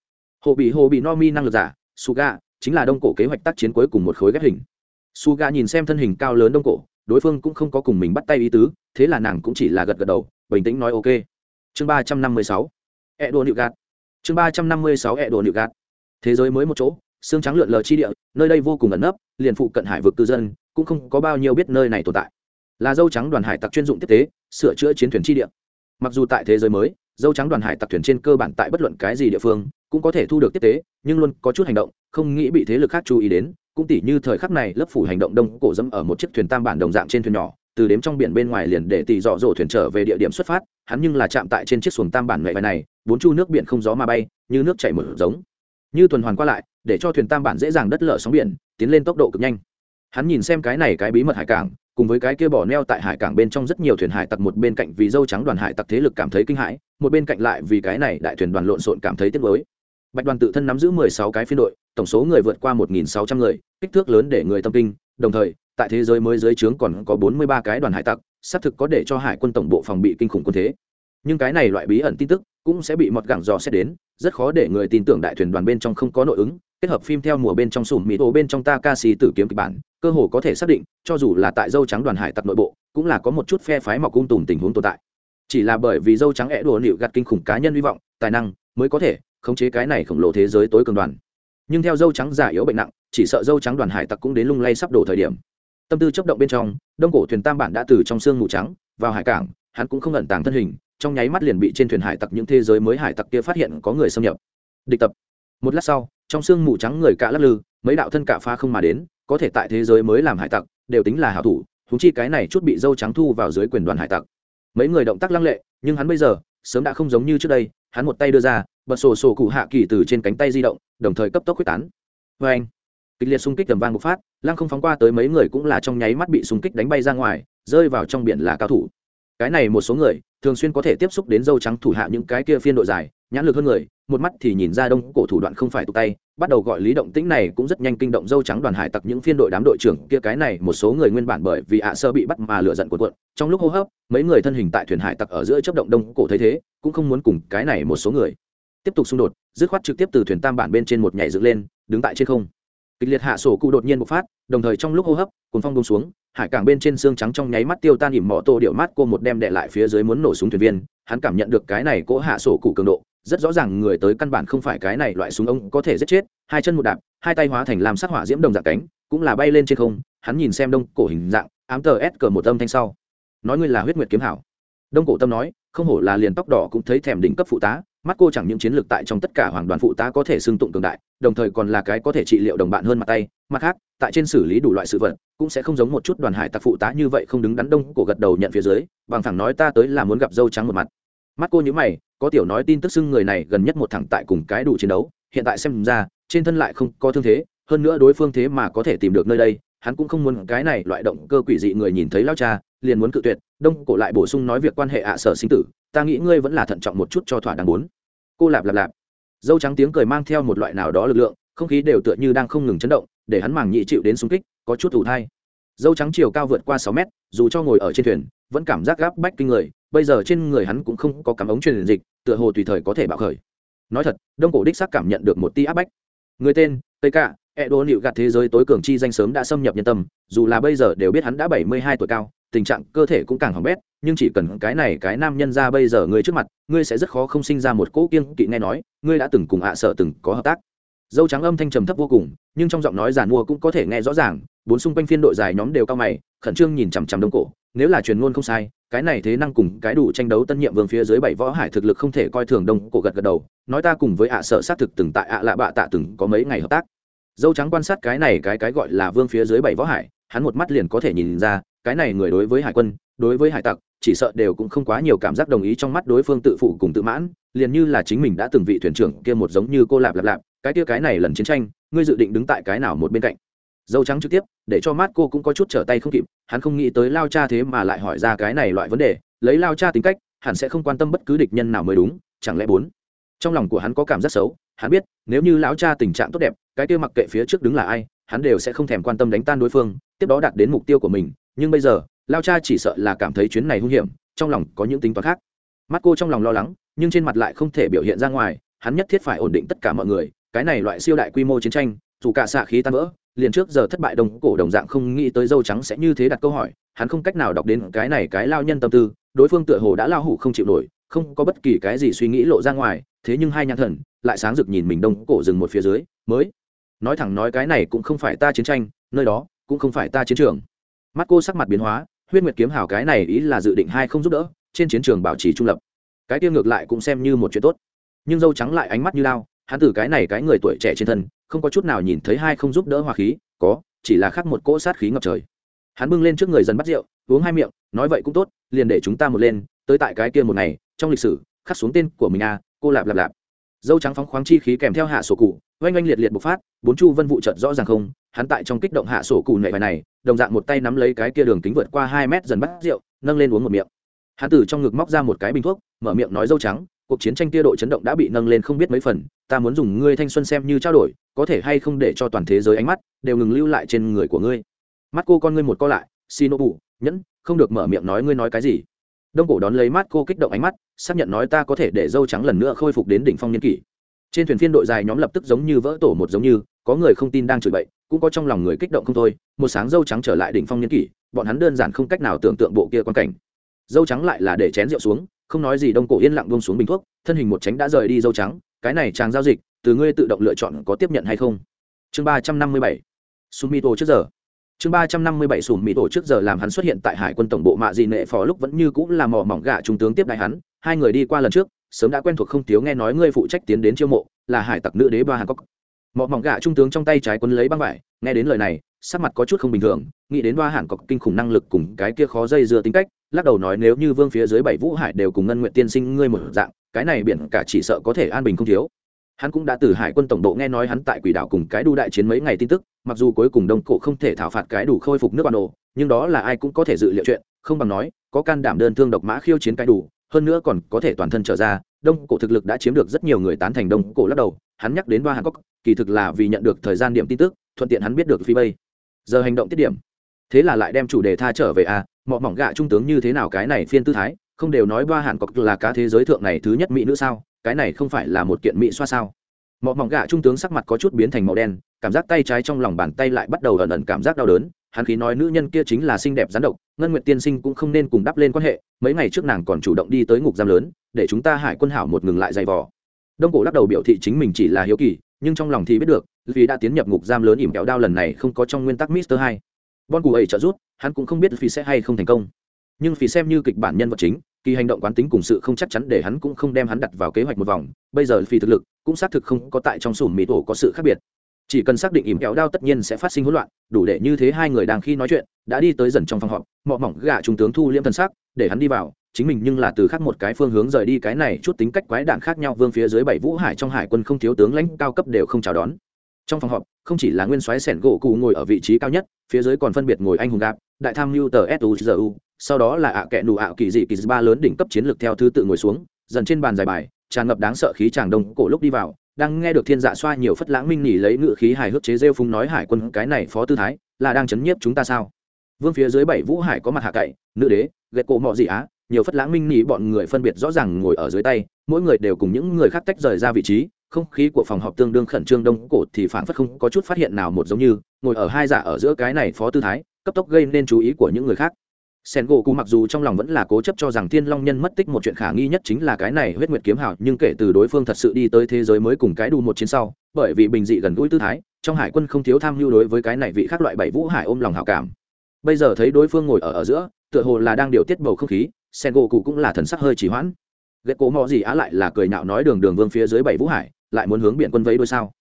Hồ bị hồ bị no mi năng lực giả, su gạ chính là đông cổ kế hoạch tác chiến cuối cùng một khối ghép hình. Su gạ nhìn xem thân hình cao lớn đông cổ, đối phương cũng không có cùng mình bắt tay ý tứ, thế là nàng cũng chỉ là gật gật đầu, bình tĩnh nói ok. Chương ba trăm năm mươi sáu e đồ nịu gạt chương ba trăm năm mươi sáu e đồ nịu gạt thế giới mới một chỗ xương trắng lượn lờ chi địa, nơi đây vô cùng ẩn nấp, liền phụ cận hải vực cư dân cũng không có bao nhiêu biết nơi này tồn tại. Là dâu trắng đoàn hải tặc chuyên dụng tiếp tế, sửa chữa chiến thuyền chi địa. Mặc dù tại thế giới mới, dâu trắng đoàn hải tặc thuyền trên cơ bản tại bất luận cái gì địa phương cũng có thể thu được tiếp tế, nhưng luôn có chút hành động, không nghĩ bị thế lực khác chú ý đến, cũng tỉ như thời khắc này lớp phủ hành động đông cổ dẫm ở một chiếc thuyền tam bản đồng dạng trên thuyền nhỏ, từ đếm trong biển bên ngoài liền để tỷ dọ dỗ thuyền trở về địa điểm xuất phát, hắn nhưng là chạm tại trên chiếc xuồng tam bản mẹ bài này, bốn chu nước biển không gió mà bay, như nước chảy mở giống như tuần hoàn qua lại, để cho thuyền tam bản dễ dàng đất lở sóng biển, tiến lên tốc độ cực nhanh. Hắn nhìn xem cái này cái bí mật hải cảng, cùng với cái kia bỏ neo tại hải cảng bên trong rất nhiều thuyền hải tặc một bên cạnh vì dâu trắng đoàn hải tặc thế lực cảm thấy kinh hãi, một bên cạnh lại vì cái này đại thuyền đoàn lộn xộn cảm thấy tiếc mới bạch đoàn tự thân nắm giữ mười sáu cái phiên đội, tổng số người vượt qua một nghìn sáu trăm người, kích thước lớn để người tâm kinh, đồng thời, tại thế giới mới dưới trướng còn có bốn mươi ba cái đoàn hải tặc, xác thực có để cho hải quân tổng bộ phòng bị kinh khủng quân thế. Nhưng cái này loại bí ẩn tin tức cũng sẽ bị mọt gẳng dò xét đến, rất khó để người tin tưởng đại thuyền đoàn bên trong không có nội ứng, kết hợp phim theo mùa bên trong sùm mỹ tổ bên trong ta ca sĩ tử kiếm kịch bản, cơ hồ có thể xác định, cho dù là tại dâu trắng đoàn hải tặc nội bộ, cũng là có một chút phe phái mọc cung tùm tình huống tồn tại. Chỉ là bởi vì dâu trắng é đùa nịu gạt kinh khủng cá nhân hy vọng, tài năng mới có thể khống chế cái này khổng lồ thế giới tối cường đoàn. Nhưng theo dâu trắng giả yếu bệnh nặng, chỉ sợ dâu trắng đoàn hải tặc cũng đến lung lay sắp đổ thời điểm. Tâm tư chấp động bên trong, đông cổ thuyền tam bản đã từ trong sương mù trắng vào hải cảng, hắn cũng không ẩn tàng thân hình trong nháy mắt liền bị trên thuyền hải tặc những thế giới mới hải tặc kia phát hiện có người xâm nhập. Địch tập. Một lát sau, trong sương mù trắng người cạ lắc lư, mấy đạo thân cạ pha không mà đến, có thể tại thế giới mới làm hải tặc, đều tính là hảo thủ húng chi cái này chút bị dâu trắng thu vào dưới quyền đoàn hải tặc. Mấy người động tác lăng lệ, nhưng hắn bây giờ, sớm đã không giống như trước đây, hắn một tay đưa ra, bật sổ sổ cụ hạ kỳ từ trên cánh tay di động, đồng thời cấp tốc quyết tán. Vê anh, kịch liệt xung kích tầm vang bộc phát, lăng không phóng qua tới mấy người cũng là trong nháy mắt bị xung kích đánh bay ra ngoài, rơi vào trong biển là cao thủ. Cái này một số người thường xuyên có thể tiếp xúc đến dâu trắng thủ hạ những cái kia phiên đội dài nhãn lực hơn người, một mắt thì nhìn ra đông cổ thủ đoạn không phải tụ tay, bắt đầu gọi lý động tĩnh này cũng rất nhanh kinh động dâu trắng đoàn hải tặc những phiên đội đám đội trưởng kia cái này, một số người nguyên bản bởi vì ạ sơ bị bắt mà lựa giận cuộn cuộn, trong lúc hô hấp, mấy người thân hình tại thuyền hải tặc ở giữa chấp động đông cổ thấy thế, cũng không muốn cùng cái này một số người tiếp tục xung đột, dứt khoát trực tiếp từ thuyền tam bản bên trên một nhảy dựng lên, đứng tại trên không. Kịch liệt hạ sổ cụ đột nhiên bộc phát, đồng thời trong lúc hô hấp cuốn phong bông xuống hải cảng bên trên xương trắng trong nháy mắt tiêu tan ỉm mỏ tô điệu mát cô một đem đệ lại phía dưới muốn nổ súng thuyền viên, hắn cảm nhận được cái này cỗ hạ sổ cụ cường độ, rất rõ ràng người tới căn bản không phải cái này loại súng ông có thể giết chết, hai chân một đạp, hai tay hóa thành làm sắc hỏa diễm đồng dạng cánh, cũng là bay lên trên không, hắn nhìn xem đông cổ hình dạng, ám tờ s cờ một âm thanh sau. Nói ngươi là huyết nguyệt kiếm hảo. Đông cổ tâm nói, không hổ là liền tóc đỏ cũng thấy thèm đỉnh cấp phụ tá mắt cô chẳng những chiến lược tại trong tất cả hoàng đoàn phụ tá có thể xưng tụng cường đại, đồng thời còn là cái có thể trị liệu đồng bạn hơn mặt tay. Mặt khác, tại trên xử lý đủ loại sự vật, cũng sẽ không giống một chút đoàn hải tặc phụ tá như vậy không đứng đắn đông cổ gật đầu nhận phía dưới, bằng thẳng nói ta tới là muốn gặp dâu trắng một mặt. Mắt cô nhữ mày, có tiểu nói tin tức xưng người này gần nhất một thẳng tại cùng cái đủ chiến đấu, hiện tại xem ra, trên thân lại không có thương thế, hơn nữa đối phương thế mà có thể tìm được nơi đây, hắn cũng không muốn cái này loại động cơ quỷ dị người nhìn thấy lao cha, liền muốn cự tuyệt đông cổ lại bổ sung nói việc quan hệ ạ sở sinh tử, ta nghĩ ngươi vẫn là thận trọng một chút cho thỏa đáng bốn cô lạp lạp lạp. Dâu trắng tiếng cười mang theo một loại nào đó lực lượng, không khí đều tựa như đang không ngừng chấn động, để hắn màng nhị chịu đến xung kích, có chút thủ thai. Dâu trắng chiều cao vượt qua sáu mét, dù cho ngồi ở trên thuyền, vẫn cảm giác gáp bách kinh người, bây giờ trên người hắn cũng không có cảm ống truyền dịch, tựa hồ tùy thời có thể bạo khởi. Nói thật, đông cổ đích xác cảm nhận được một tia áp bách. Người tên, tây cả e đô nịu gạt thế giới tối cường chi danh sớm đã xâm nhập nhân tâm, dù là bây giờ đều biết hắn đã bảy mươi hai tuổi cao tình trạng cơ thể cũng càng hỏng bét, nhưng chỉ cần cái này cái nam nhân ra bây giờ ngươi trước mặt, ngươi sẽ rất khó không sinh ra một cỗ kiêng kỵ nghe nói, ngươi đã từng cùng ạ sợ từng có hợp tác. Dâu trắng âm thanh trầm thấp vô cùng, nhưng trong giọng nói giàn mua cũng có thể nghe rõ ràng, bốn xung quanh phiên đội dài nhóm đều cao mày, khẩn trương nhìn chằm chằm đông cổ, nếu là truyền ngôn không sai, cái này thế năng cùng cái đủ tranh đấu tân nhiệm vương phía dưới bảy võ hải thực lực không thể coi thường đông cổ gật gật đầu, nói ta cùng với ạ sợ xác thực từng tại ạ lạ bạ tạ từng có mấy ngày hợp tác. Dâu trắng quan sát cái này cái cái gọi là vương phía dưới bảy võ hải, hắn một mắt liền có thể nhìn ra cái này người đối với hải quân, đối với hải tặc, chỉ sợ đều cũng không quá nhiều cảm giác đồng ý trong mắt đối phương tự phụ cùng tự mãn, liền như là chính mình đã từng vị thuyền trưởng kia một giống như cô lạp lạp lạp, cái kia cái này lần chiến tranh, ngươi dự định đứng tại cái nào một bên cạnh? Dâu trắng trực tiếp, để cho mát cô cũng có chút trở tay không kịp, hắn không nghĩ tới lao cha thế mà lại hỏi ra cái này loại vấn đề, lấy lao cha tính cách hắn sẽ không quan tâm bất cứ địch nhân nào mới đúng, chẳng lẽ bốn? Trong lòng của hắn có cảm giác xấu, hắn biết, nếu như lão cha tình trạng tốt đẹp, cái kia mặc kệ phía trước đứng là ai, hắn đều sẽ không thèm quan tâm đánh tan đối phương, tiếp đó đạt đến mục tiêu của mình nhưng bây giờ, lao cha chỉ sợ là cảm thấy chuyến này hung hiểm, trong lòng có những tính toán khác. Mắt cô trong lòng lo lắng, nhưng trên mặt lại không thể biểu hiện ra ngoài, hắn nhất thiết phải ổn định tất cả mọi người, cái này loại siêu đại quy mô chiến tranh, dù cả xạ khí tan vỡ, liền trước giờ thất bại đồng cổ đồng dạng không nghĩ tới dâu trắng sẽ như thế đặt câu hỏi, hắn không cách nào đọc đến cái này cái lao nhân tâm tư, đối phương tựa hồ đã lao hủ không chịu nổi, không có bất kỳ cái gì suy nghĩ lộ ra ngoài, thế nhưng hai nhãn thần lại sáng rực nhìn mình đông cổ dừng một phía dưới, mới nói thẳng nói cái này cũng không phải ta chiến tranh, nơi đó cũng không phải ta chiến trường mắt cô sắc mặt biến hóa, huyết nguyệt kiếm hảo cái này ý là dự định hai không giúp đỡ, trên chiến trường bảo trì trung lập. Cái kia ngược lại cũng xem như một chuyện tốt. Nhưng dâu trắng lại ánh mắt như lao, hắn từ cái này cái người tuổi trẻ trên thân, không có chút nào nhìn thấy hai không giúp đỡ hòa khí, có, chỉ là khắc một cỗ sát khí ngập trời. Hắn bưng lên trước người dần bắt rượu, uống hai miệng, nói vậy cũng tốt, liền để chúng ta một lên, tới tại cái kia một ngày, trong lịch sử, khắc xuống tên của mình à cô lạp lạp lạp. Dâu trắng phóng khoáng chi khí kèm theo hạ sổ cụ, oanh oanh liệt liệt bộc phát, bốn chu vân vụ trận rõ ràng không hắn tại trong kích động hạ sổ cụ nệ bài này, đồng dạng một tay nắm lấy cái kia đường kính vượt qua hai mét dần bắt rượu, nâng lên uống một miệng. Hắn từ trong ngực móc ra một cái bình thuốc, mở miệng nói dâu trắng, cuộc chiến tranh kia độ chấn động đã bị nâng lên không biết mấy phần, ta muốn dùng ngươi thanh xuân xem như trao đổi, có thể hay không để cho toàn thế giới ánh mắt đều ngừng lưu lại trên người của ngươi. Mắt cô con ngươi một co lại xin ô bụ nhẫn, không được mở miệng nói ngươi nói cái gì. Đông cổ đón lấy mắt cô kích động ánh mắt, xác nhận nói ta có thể để dâu trắng lần nữa khôi phục đến đỉnh phong niên kỷ. Trên thuyền phiên đội dài nhóm lập tức giống như vỡ tổ một giống như, có người không tin đang chửi bậy cũng có trong lòng người kích động không thôi, một sáng dâu trắng trở lại đỉnh phong niên kỷ, bọn hắn đơn giản không cách nào tưởng tượng bộ kia quan cảnh. Dâu trắng lại là để chén rượu xuống, không nói gì đông cổ yên lặng bông xuống bình thuốc, thân hình một tránh đã rời đi dâu trắng, cái này chàng giao dịch, từ ngươi tự động lựa chọn có tiếp nhận hay không? Chương ba trăm năm mươi bảy, sumito trước giờ. Chương ba trăm năm mươi bảy sùm mì tổ trước giờ làm hắn xuất hiện tại hải quân tổng bộ mạ dị nệ phó lúc vẫn như cũng là mỏ mỏng gà trung tướng tiếp đại hắn, hai người đi qua lần trước, sớm đã quen thuộc không thiếu nghe nói ngươi phụ trách tiến đến chiêu mộ, là hải tặc nữ đế ba hàn cốc mọ mỏng gạ trung tướng trong tay trái quân lấy băng vải, nghe đến lời này, sắc mặt có chút không bình thường, nghĩ đến hoa hẳn có kinh khủng năng lực cùng cái kia khó dây dưa tính cách, lắc đầu nói nếu như vương phía dưới bảy vũ hải đều cùng ngân nguyện tiên sinh ngươi một dạng, cái này biển cả chỉ sợ có thể an bình không thiếu. Hắn cũng đã từ hải quân tổng bộ nghe nói hắn tại quỷ đảo cùng cái đu đại chiến mấy ngày tin tức, mặc dù cuối cùng đông cổ không thể thảo phạt cái đủ khôi phục nước bản đồ, nhưng đó là ai cũng có thể dự liệu chuyện, không bằng nói, có can đảm đơn thương độc mã khiêu chiến cái đủ, hơn nữa còn có thể toàn thân trở ra đông cổ thực lực đã chiếm được rất nhiều người tán thành đông cổ lắc đầu hắn nhắc đến ba hàn cốc kỳ thực là vì nhận được thời gian điểm tin tức thuận tiện hắn biết được phi bay. giờ hành động tiết điểm thế là lại đem chủ đề tha trở về a à, mọ mỏng gạ trung tướng như thế nào cái này phiên tư thái không đều nói ba hàn cốc là cá thế giới thượng này thứ nhất mỹ nữ sao cái này không phải là một kiện mỹ xoa sao mọ mỏng gạ trung tướng sắc mặt có chút biến thành màu đen cảm giác tay trái trong lòng bàn tay lại bắt đầu ẩn ẩn cảm giác đau đớn hắn khí nói nữ nhân kia chính là xinh đẹp gián độc ngân nguyệt tiên sinh cũng không nên cùng đắp lên quan hệ mấy ngày trước nàng còn chủ động đi tới ngục giam lớn để chúng ta hải quân hảo một ngừng lại dày vò. Đông cổ lắc đầu biểu thị chính mình chỉ là hiếu kỳ, nhưng trong lòng thì biết được vì đã tiến nhập ngục giam lớn ỉm kéo đao lần này không có trong nguyên tắc mister hai. Bon cụ ấy trợ rút hắn cũng không biết vì sẽ hay không thành công. Nhưng vì xem như kịch bản nhân vật chính, kỳ hành động quán tính cùng sự không chắc chắn để hắn cũng không đem hắn đặt vào kế hoạch một vòng, bây giờ phi thực lực cũng xác thực không có tại trong sủm mỹ tổ có sự khác biệt. Chỉ cần xác định ỉm kéo đao tất nhiên sẽ phát sinh hỗn loạn, đủ để như thế hai người đang khi nói chuyện, đã đi tới dần trong phòng họp, mọ mỏng gạ trung tướng thu Liêm thân xác, để hắn đi vào chính mình nhưng là từ khác một cái phương hướng rời đi cái này chút tính cách quái đạn khác nhau, vương phía dưới bảy vũ hải trong hải quân không thiếu tướng lãnh cao cấp đều không chào đón. Trong phòng họp, không chỉ là nguyên soái sẻn gỗ cụ ngồi ở vị trí cao nhất, phía dưới còn phân biệt ngồi anh hùng gạp, đại tham mưu tờ suzu sau đó là ạ kẹ nụ ạ kỳ dị kỳ ba lớn đỉnh cấp chiến lược theo thứ tự ngồi xuống, dần trên bàn giải bài, tràn ngập đáng sợ khí chàng đông cổ lúc đi vào, đang nghe được thiên dạ xoa nhiều phất lãng minh nhỉ lấy ngự khí hài hước chế rêu phúng nói hải quân cái này phó tư thái, là đang chấn nhiếp chúng ta sao? Vương phía dưới bảy vũ hải có mặt hạ cậy, nữ đế ghét cổ mọ dị á nhiều phất lãng minh nghĩ bọn người phân biệt rõ ràng ngồi ở dưới tay, mỗi người đều cùng những người khác tách rời ra vị trí, không khí của phòng họp tương đương khẩn trương đông cổ thì phản phất không có chút phát hiện nào một giống như, ngồi ở hai giả ở giữa cái này phó tư thái, cấp tốc gây nên chú ý của những người khác. Sen gỗ cụ mặc dù trong lòng vẫn là cố chấp cho rằng thiên long nhân mất tích một chuyện khả nghi nhất chính là cái này huyết nguyệt kiếm hào, nhưng kể từ đối phương thật sự đi tới thế giới mới cùng cái đu một chiến sau, bởi vì bình dị gần gũi tư thái, trong hải quân không thiếu tham mưu đối với cái này vị khác loại bảy vũ hải ôm lòng hảo cảm. Bây giờ thấy đối phương ngồi ở ở giữa, tựa hồ là đang điều tiết bầu không khí sen gỗ cụ cũng là thần sắc hơi chỉ hoãn. Ghét cố mò gì á lại là cười nhạo nói đường đường vương phía dưới bảy vũ hải, lại muốn hướng biển quân vấy đôi sao?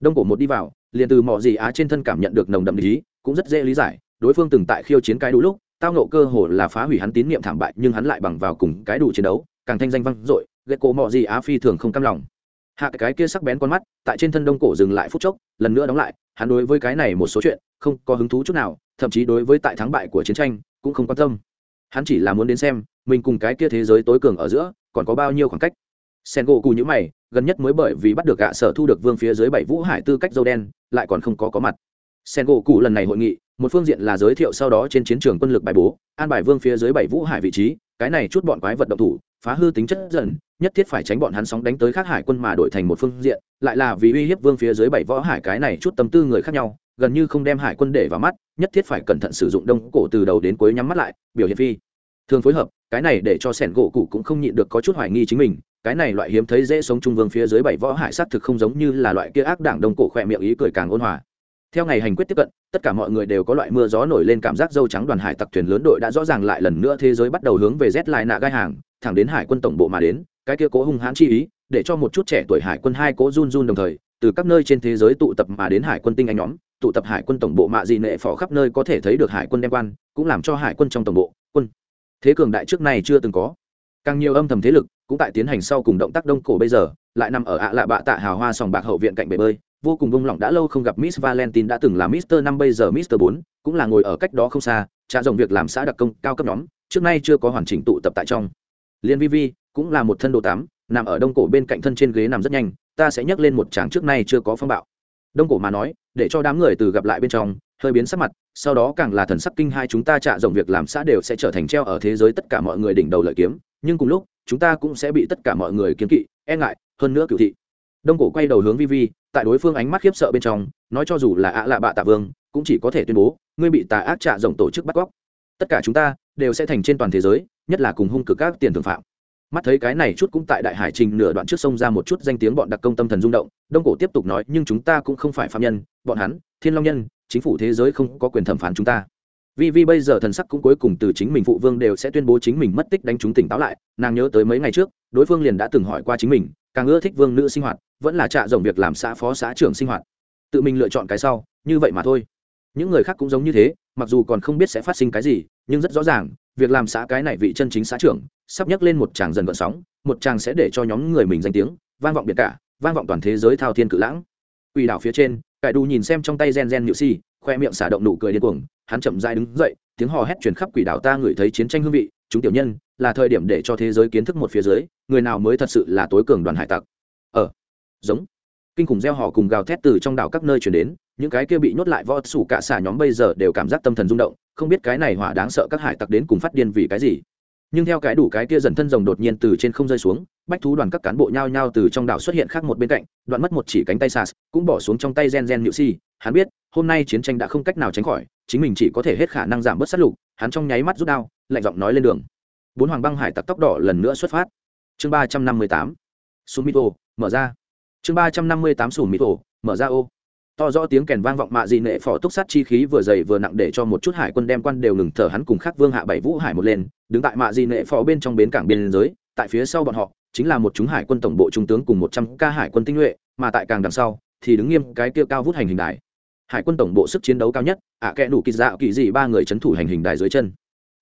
Đông cổ một đi vào, liền từ mò gì á trên thân cảm nhận được nồng đậm lý, cũng rất dễ lý giải, đối phương từng tại khiêu chiến cái đủ lúc, tao nộ cơ hồ là phá hủy hắn tín nhiệm thảm bại, nhưng hắn lại bằng vào cùng cái đủ chiến đấu, càng thanh danh vang dội ghét cổ mò gì á phi thường không cam lòng. Hạ cái kia sắc bén con mắt, tại trên thân đông cổ dừng lại phút chốc, lần nữa đóng lại, hắn đối với cái này một số chuyện, không có hứng thú chút nào, thậm chí đối với tại thắng bại của chiến tranh, cũng không quan tâm. Hắn chỉ là muốn đến xem mình cùng cái kia thế giới tối cường ở giữa, còn có bao nhiêu khoảng cách? Sen gỗ cù nhữ mày, gần nhất mới bởi vì bắt được gạ sở thu được vương phía dưới bảy vũ hải tư cách dâu đen, lại còn không có có mặt. Sen gỗ cù lần này hội nghị, một phương diện là giới thiệu sau đó trên chiến trường quân lực bài bố, an bài vương phía dưới bảy vũ hải vị trí, cái này chút bọn quái vật động thủ, phá hư tính chất dần nhất thiết phải tránh bọn hắn sóng đánh tới khác hải quân mà đổi thành một phương diện, lại là vì uy hiếp vương phía dưới bảy võ hải cái này chút tâm tư người khác nhau, gần như không đem hải quân để vào mắt, nhất thiết phải cẩn thận sử dụng đông cổ từ đầu đến cuối nhắm mắt lại, biểu hiện phi. Thường phối hợp cái này để cho sẻn gỗ cụ cũng không nhịn được có chút hoài nghi chính mình, cái này loại hiếm thấy dễ sống trung vương phía dưới bảy võ hải sát thực không giống như là loại kia ác đảng đông cổ khỏe miệng ý cười càng ôn hòa. Theo ngày hành quyết tiếp cận, tất cả mọi người đều có loại mưa gió nổi lên cảm giác dâu trắng đoàn hải tặc thuyền lớn đội đã rõ ràng lại lần nữa thế giới bắt đầu hướng về rét lại nạ gai hàng, thẳng đến hải quân tổng bộ mà đến, cái kia cố hung hãn chi ý, để cho một chút trẻ tuổi hải quân hai cố run run đồng thời, từ các nơi trên thế giới tụ tập mà đến hải quân tinh anh nhóm, tụ tập hải quân tổng bộ mạ dị nệ phỏ khắp nơi có thể thấy được hải quân đem quan, cũng làm cho hải quân trong tổng bộ, quân thế cường đại trước này chưa từng có. Càng nhiều âm thầm thế lực cũng tại tiến hành sau cùng động tác đông cổ bây giờ, lại nằm ở ạ lạ bạ tạ hào hoa sòng bạc hậu viện cạnh bể bơi, vô cùng vung lòng đã lâu không gặp miss valentine đã từng là mister năm bây giờ mister bốn, cũng là ngồi ở cách đó không xa trả rộng việc làm xã đặc công cao cấp nhóm, trước nay chưa có hoàn chỉnh tụ tập tại trong. Liên vi vi cũng là một thân đồ tám, nằm ở đông cổ bên cạnh thân trên ghế nằm rất nhanh, ta sẽ nhắc lên một tràng trước nay chưa có phong bạo. Đông cổ mà nói, để cho đám người từ gặp lại bên trong, hơi biến sắc mặt sau đó càng là thần sắc kinh hai chúng ta trả rộng việc làm xã đều sẽ trở thành treo ở thế giới tất cả mọi người đỉnh đầu lợi kiếm, nhưng cùng lúc, chúng ta cũng sẽ bị tất cả mọi người kiếm kỵ e ngại, hơn nữa cựu thị. Đông cổ quay đầu hướng vi vi, tại đối phương ánh mắt khiếp sợ bên trong, nói cho dù là ạ lạ bạ tạ vương, cũng chỉ có thể tuyên bố, ngươi bị tà ác trả rộng tổ chức bắt cóc. Tất cả chúng ta đều sẽ thành trên toàn thế giới, nhất là cùng hung cực các tiền thường phạm. Mắt thấy cái này chút cũng tại đại hải trình nửa đoạn trước sông ra một chút danh tiếng bọn đặc công tâm thần rung động, đông cổ tiếp tục nói, nhưng chúng ta cũng không phải phạm nhân, bọn hắn, thiên long nhân chính phủ thế giới không có quyền thẩm phán chúng ta. Vì vì bây giờ thần sắc cũng cuối cùng từ chính mình phụ vương đều sẽ tuyên bố chính mình mất tích đánh chúng tỉnh táo lại, nàng nhớ tới mấy ngày trước, đối phương liền đã từng hỏi qua chính mình, càng ưa thích vương nữ sinh hoạt, vẫn là trạ rộng việc làm xã phó xã trưởng sinh hoạt. Tự mình lựa chọn cái sau, như vậy mà thôi. Những người khác cũng giống như thế, mặc dù còn không biết sẽ phát sinh cái gì, nhưng rất rõ ràng, việc làm xã cái này vị chân chính xã trưởng, sắp nhắc lên một chàng dần vận sóng, một chàng sẽ để cho nhóm người mình danh tiếng, vang vọng biệt cả, vang vọng toàn thế giới thao thiên cự lãng. Quỷ đảo phía trên cải đù nhìn xem trong tay gen gen nhự si khoe miệng xả động nụ cười điên cuồng hắn chậm dai đứng dậy tiếng hò hét truyền khắp quỷ đảo ta ngửi thấy chiến tranh hương vị chúng tiểu nhân là thời điểm để cho thế giới kiến thức một phía dưới người nào mới thật sự là tối cường đoàn hải tặc? Ở ờ, giống. Kinh khủng gieo họ cùng gào thét từ trong đảo các nơi chuyển đến những cái kia bị nhốt lại võ sủ cả xả nhóm bây giờ đều cảm giác tâm thần rung động không biết cái này hỏa đáng sợ các hải tặc đến cùng phát điên vì cái gì nhưng theo cái đủ cái kia dần thân rồng đột nhiên từ trên không rơi xuống, bách thú đoàn các cán bộ nhao nhao từ trong đảo xuất hiện khác một bên cạnh, đoạn mất một chỉ cánh tay sas, cũng bỏ xuống trong tay gen gen nhự si. Hắn biết, hôm nay chiến tranh đã không cách nào tránh khỏi, chính mình chỉ có thể hết khả năng giảm bớt sát lục, hắn trong nháy mắt rút đao, lạnh giọng nói lên đường. Bốn hoàng băng hải tặc tóc đỏ lần nữa xuất phát. Chương ba trăm năm mươi tám. Sumito, mở ra. Chương ba trăm năm mươi tám sumito, mở ra ô to rõ tiếng kèn vang vọng mạ dị nệ phò túc sát chi khí vừa dày vừa nặng để cho một chút hải quân đem quan đều ngừng thở hắn cùng khắc vương hạ bảy vũ hải một lên, đứng tại mạ dị nệ phò bên trong bến cảng biên giới, tại phía sau bọn họ, chính là một chúng hải quân tổng bộ trung tướng cùng một trăm ca hải quân tinh nhuệ, mà tại càng đằng sau, thì đứng nghiêm cái kia cao vút hành hình đài. Hải quân tổng bộ sức chiến đấu cao nhất, ạ à kẽ đủ kỳ dạo kỳ dị ba người c h ấ n thủ hành hình đài dưới chân.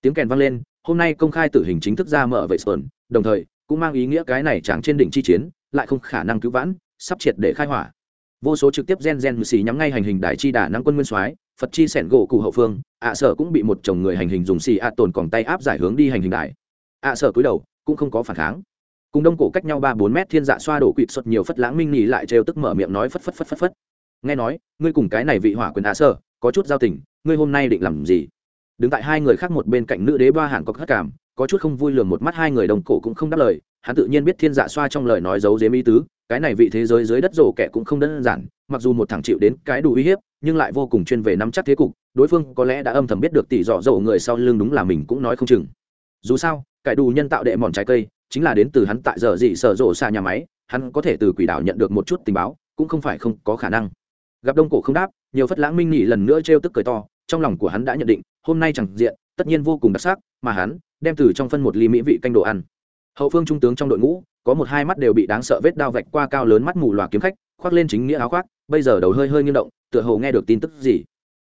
Tiếng kèn vang lên, hôm nay công khai tử hình chính thức ra mở vậy sơn, đồng thời, cũng mang ý nghĩa cái này chẳng trên đỉnh chi chiến, lại không khả năng cứu vãn, sắp triệt để khai hỏa vô số trực tiếp gen gen xì nhắm ngay hành hình đại chi đà năng quân nguyên soái, phật chi sẻn gỗ cụ hậu phương, ạ sở cũng bị một chồng người hành hình dùng xì ạ tồn còn tay áp giải hướng đi hành hình đại. Ạ sở cúi đầu, cũng không có phản kháng. Cùng đông cổ cách nhau ba bốn mét thiên dạ xoa đổ quỵt xuất nhiều phất lãng minh nhì lại trêu tức mở miệng nói phất phất phất phất phất. Nghe nói, ngươi cùng cái này vị hỏa quyền ạ sở, có chút giao tình, ngươi hôm nay định làm gì? Đứng tại hai người khác một bên cạnh nữ đế ba hàn có hất cảm, có chút không vui lường một mắt hai người đồng cổ cũng không đáp lời hắn tự nhiên biết thiên dạ xoa trong lời nói giấu dếm ý tứ, cái này vị thế giới dưới đất rổ kẻ cũng không đơn giản, mặc dù một thằng chịu đến cái đủ uy hiếp, nhưng lại vô cùng chuyên về nắm chắc thế cục, đối phương có lẽ đã âm thầm biết được tỷ dọ dầu người sau lưng đúng là mình cũng nói không chừng. Dù sao, cải đủ nhân tạo đệ mòn trái cây, chính là đến từ hắn tại giờ dị sở rộ xa nhà máy, hắn có thể từ quỷ đảo nhận được một chút tình báo, cũng không phải không có khả năng. Gặp đông cổ không đáp, nhiều phất lãng minh nhị lần nữa trêu tức cười to, trong lòng của hắn đã nhận định, hôm nay chẳng diện, tất nhiên vô cùng đặc sắc, mà hắn, đem từ trong phân một ly mỹ vị canh đồ ăn hậu phương trung tướng trong đội ngũ, có một hai mắt đều bị đáng sợ vết đao vạch qua cao lớn mắt mù loà kiếm khách, khoác lên chính nghĩa áo khoác, bây giờ đầu hơi hơi nghiêng động, tựa hồ nghe được tin tức gì.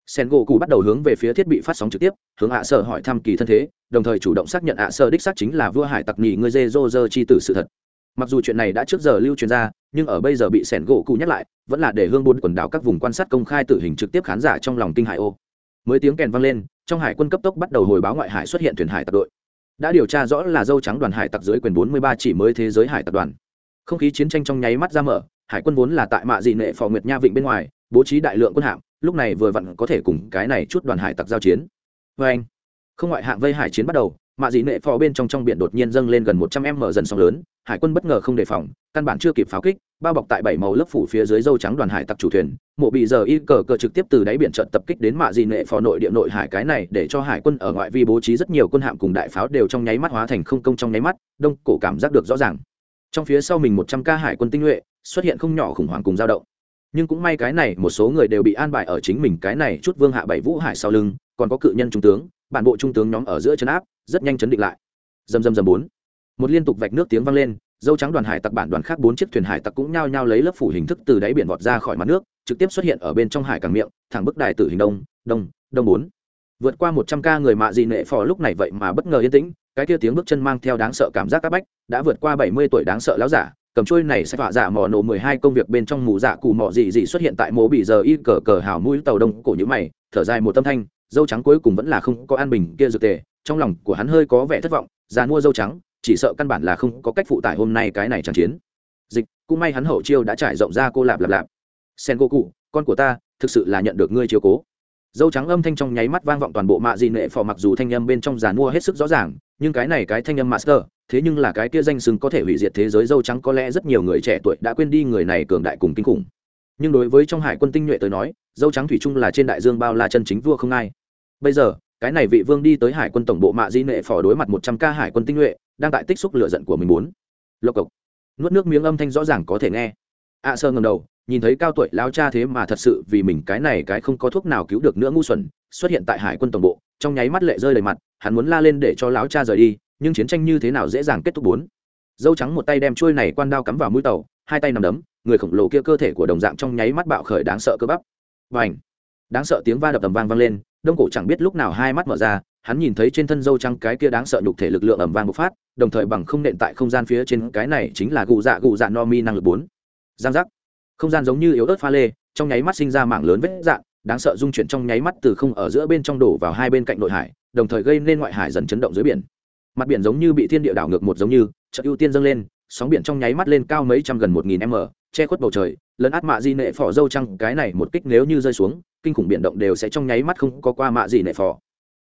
Sen gỗ cụ bắt đầu hướng về phía thiết bị phát sóng trực tiếp, hướng ạ sở hỏi thăm kỳ thân thế, đồng thời chủ động xác nhận ạ sở đích xác chính là vua hải tặc nhì người dê dô dơ chi tử sự thật. Mặc dù chuyện này đã trước giờ lưu truyền ra, nhưng ở bây giờ bị sẻn gỗ cụ nhắc lại, vẫn là để hương buôn quần đảo các vùng quan sát công khai tử hình trực tiếp khán giả trong lòng kinh hải ô. Mới tiếng kèn vang lên, trong hải quân cấp tốc bắt đầu hồi báo ngoại hải xuất hiện thuyền hải tặc đội đã điều tra rõ là dâu trắng đoàn hải tặc dưới quyền 43 chỉ mới thế giới hải tặc đoàn. Không khí chiến tranh trong nháy mắt ra mở, hải quân vốn là tại mạ dị nệ phò nguyệt nha vịnh bên ngoài, bố trí đại lượng quân hạm, lúc này vừa vặn có thể cùng cái này chút đoàn hải tặc giao chiến. Vê anh. Không ngoại hạng vây hải chiến bắt đầu, mạ dị nệ phò bên trong trong biển đột nhiên dâng lên gần một trăm m dần sóng lớn hải quân bất ngờ không đề phòng, căn bản chưa kịp pháo kích, bao bọc tại bảy màu lớp phủ phía dưới dâu trắng đoàn hải tặc chủ thuyền, mộ bị giờ y cờ cờ trực tiếp từ đáy biển trận tập kích đến mạ dị nệ phò nội địa nội hải cái này để cho hải quân ở ngoại vi bố trí rất nhiều quân hạm cùng đại pháo đều trong nháy mắt hóa thành không công trong nháy mắt, đông cổ cảm giác được rõ ràng. Trong phía sau mình một trăm ca hải quân tinh nhuệ, xuất hiện không nhỏ khủng hoảng cùng dao động. Nhưng cũng may cái này, một số người đều bị an bài ở chính mình cái này chút vương hạ bảy vũ hải sau lưng, còn có cự nhân trung tướng, bản bộ trung tướng nhóm ở giữa chấn áp, rất nhanh chấn định lại. Dầm dầm dầm bốn một liên tục vạch nước tiếng vang lên, dâu trắng đoàn hải tặc bản đoàn khác bốn chiếc thuyền hải tặc cũng nhao nhao lấy lớp phủ hình thức từ đáy biển vọt ra khỏi mặt nước, trực tiếp xuất hiện ở bên trong hải cảng miệng, thẳng bức đài tử hình đông đông đông bốn. Vượt qua một trăm ca người mạ dị nệ phò lúc này vậy mà bất ngờ yên tĩnh, cái kia tiếng bước chân mang theo đáng sợ cảm giác áp bách, đã vượt qua bảy mươi tuổi đáng sợ láo giả, cầm trôi này sẽ vạ giả mỏ nổ mười hai công việc bên trong mù dạ cụ mỏ gì gì xuất hiện tại mố bị giờ y cờ cờ hào mũi tàu đông cổ nhữ mày, thở dài một tâm thanh, dâu trắng cuối cùng vẫn là không có an bình kia dược tề, trong lòng của hắn hơi có vẻ thất vọng, già mua dâu trắng chỉ sợ căn bản là không có cách phụ tải hôm nay cái này chẳng chiến. Dịch, cũng may hắn hậu chiêu đã trải rộng ra cô lạp lạp lạp. Sen cô cụ con của ta, thực sự là nhận được ngươi chiếu cố. Dâu trắng âm thanh trong nháy mắt vang vọng toàn bộ mạ dị nệ phò mặc dù thanh âm bên trong giàn mua hết sức rõ ràng, nhưng cái này cái thanh âm master, thế nhưng là cái kia danh sừng có thể hủy diệt thế giới dâu trắng có lẽ rất nhiều người trẻ tuổi đã quên đi người này cường đại cùng kinh khủng. Nhưng đối với trong hải quân tinh nhuệ tới nói, dâu trắng thủy chung là trên đại dương bao la chân chính vua không ai. Bây giờ, cái này vị vương đi tới hải quân tổng bộ mạ di nệ phò đối mặt một trăm ca hải quân tinh nhuệ đang tại tích xúc lửa giận của mình muốn. Lộc cộc. Nuốt nước miếng âm thanh rõ ràng có thể nghe. Ạ sơ ngầm đầu, nhìn thấy cao tuổi lao cha thế mà thật sự vì mình cái này cái không có thuốc nào cứu được nữa ngu xuẩn, xuất hiện tại hải quân tổng bộ, trong nháy mắt lệ rơi đầy mặt, hắn muốn la lên để cho lão cha rời đi, nhưng chiến tranh như thế nào dễ dàng kết thúc bốn. Dâu trắng một tay đem trôi này quan đao cắm vào mũi tàu, hai tay nằm đấm, người khổng lồ kia cơ thể của đồng dạng trong nháy mắt bạo khởi đáng sợ cơ bắp. Và ảnh đáng sợ tiếng va đập tầm vang vang lên, đông cổ chẳng biết lúc nào hai mắt mở ra hắn nhìn thấy trên thân dâu trắng cái kia đáng sợ nhục thể lực lượng ẩm vang bộc phát, đồng thời bằng không nện tại không gian phía trên cái này chính là gù dạ gù dạ no mi năng lực bốn. Giang giác. Không gian giống như yếu ớt pha lê, trong nháy mắt sinh ra mạng lớn vết dạng, đáng sợ dung chuyển trong nháy mắt từ không ở giữa bên trong đổ vào hai bên cạnh nội hải, đồng thời gây nên ngoại hải dần chấn động dưới biển. Mặt biển giống như bị thiên địa đảo ngược một giống như chợ ưu tiên dâng lên, sóng biển trong nháy mắt lên cao mấy trăm gần một nghìn m, che khuất bầu trời, lấn át mạ di nệ phỏ dâu trăng cái này một kích nếu như rơi xuống, kinh khủng biển động đều sẽ trong nháy mắt không có qua mạ di nệ phỏ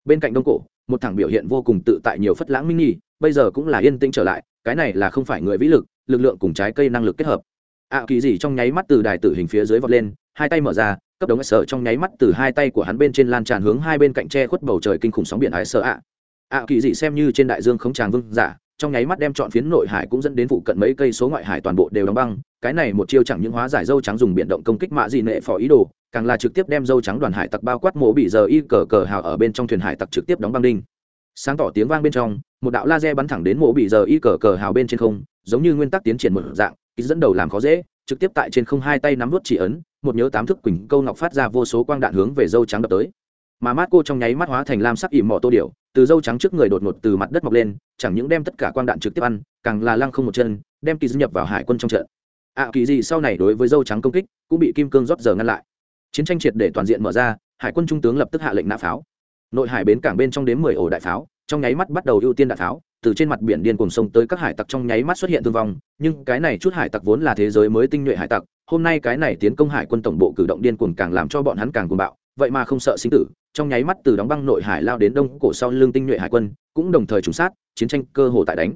bên cạnh đông cổ một thằng biểu hiện vô cùng tự tại nhiều phất lãng minh nghi bây giờ cũng là yên tĩnh trở lại cái này là không phải người vĩ lực lực lượng cùng trái cây năng lực kết hợp. Ạ à, kỳ gì trong nháy mắt từ đài tử hình phía dưới vọt lên hai tay mở ra cấp đống sợ trong nháy mắt từ hai tay của hắn bên trên lan tràn hướng hai bên cạnh che khuất bầu trời kinh khủng sóng biển ái sợ ạ. Ạ kỳ dị xem như trên đại dương không tràng vương giả trong nháy mắt đem chọn phiến nội hải cũng dẫn đến phụ cận mấy cây số ngoại hải toàn bộ đều đóng băng cái này một chiêu chẳng những hóa giải dâu trắng dùng biện động công kích mạ dị nệ phò ý đồ, càng là trực tiếp đem dâu trắng đoàn hải tặc bao quát mổ bị giờ y cờ cờ hào ở bên trong thuyền hải tặc trực tiếp đóng băng đinh. Sáng tỏ tiếng vang bên trong, một đạo laser bắn thẳng đến mổ bị giờ y cờ cờ hào bên trên không, giống như nguyên tắc tiến triển một dạng, kích dẫn đầu làm khó dễ, trực tiếp tại trên không hai tay nắm vút chỉ ấn, một nhớ tám thức quỳnh câu ngọc phát ra vô số quang đạn hướng về dâu trắng đập tới. Mà mát cô trong nháy mắt hóa thành lam sắc ỉm mỏ tô điểu, từ dâu trắng trước người đột ngột từ mặt đất mọc lên, chẳng những đem tất cả quang đạn trực tiếp ăn, càng là lăng không một chân, đem kỳ nhập vào hải quân trong trận ạ à, kỳ gì sau này đối với dâu trắng công kích cũng bị kim cương rót giờ ngăn lại. Chiến tranh triệt để toàn diện mở ra hải quân trung tướng lập tức hạ lệnh nã pháo. Nội hải bến cảng bên trong đến mười ổ đại pháo trong nháy mắt bắt đầu ưu tiên đạn pháo từ trên mặt biển điên cùng sông tới các hải tặc trong nháy mắt xuất hiện thương vong nhưng cái này chút hải tặc vốn là thế giới mới tinh nhuệ hải tặc hôm nay cái này tiến công hải quân tổng bộ cử động điên cuồng càng làm cho bọn hắn càng cuồng bạo vậy mà không sợ sinh tử trong nháy mắt từ đóng băng nội hải lao đến đông cổ sau lưng tinh nhuệ hải quân cũng đồng thời trùng sát chiến tranh cơ hồ tại đánh.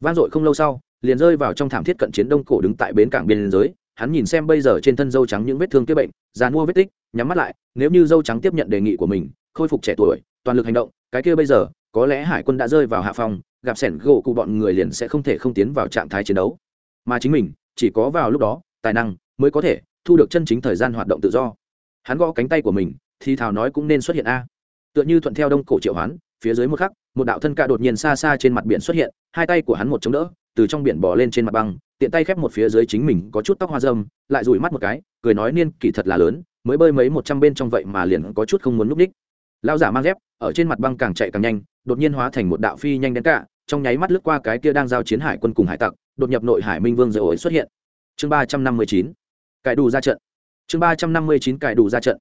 Vang dội không lâu sau liền rơi vào trong thảm thiết cận chiến đông cổ đứng tại bến cảng biên giới. Hắn nhìn xem bây giờ trên thân dâu trắng những vết thương kia bệnh, dàn mua vết tích, nhắm mắt lại, nếu như dâu trắng tiếp nhận đề nghị của mình, khôi phục trẻ tuổi, toàn lực hành động, cái kia bây giờ, có lẽ hải quân đã rơi vào hạ phòng gặp sẻn gỗ cụ bọn người liền sẽ không thể không tiến vào trạng thái chiến đấu. Mà chính mình, chỉ có vào lúc đó, tài năng mới có thể thu được chân chính thời gian hoạt động tự do. Hắn gõ cánh tay của mình, thì thào nói cũng nên xuất hiện a. Tựa như thuận theo đông cổ triệu hoán phía dưới một khắc, một đạo thân ca đột nhiên xa xa trên mặt biển xuất hiện, hai tay của hắn một chống đỡ, từ trong biển bỏ lên trên mặt băng, tiện tay khép một phía dưới chính mình có chút tóc hoa dâm lại rủi mắt một cái, cười nói niên kỷ thật là lớn, mới bơi mấy một trăm bên trong vậy mà liền có chút không muốn núp đích lao giả mang dép, ở trên mặt băng càng chạy càng nhanh, đột nhiên hóa thành một đạo phi nhanh đến cả, trong nháy mắt lướt qua cái kia đang giao chiến hải quân cùng hải tặc, đột nhập nội hải minh vương dây ổi xuất hiện. Chương ba trăm năm mươi chín, cải đủ ra trận. Chương ba trăm năm mươi chín, cải đủ ra trận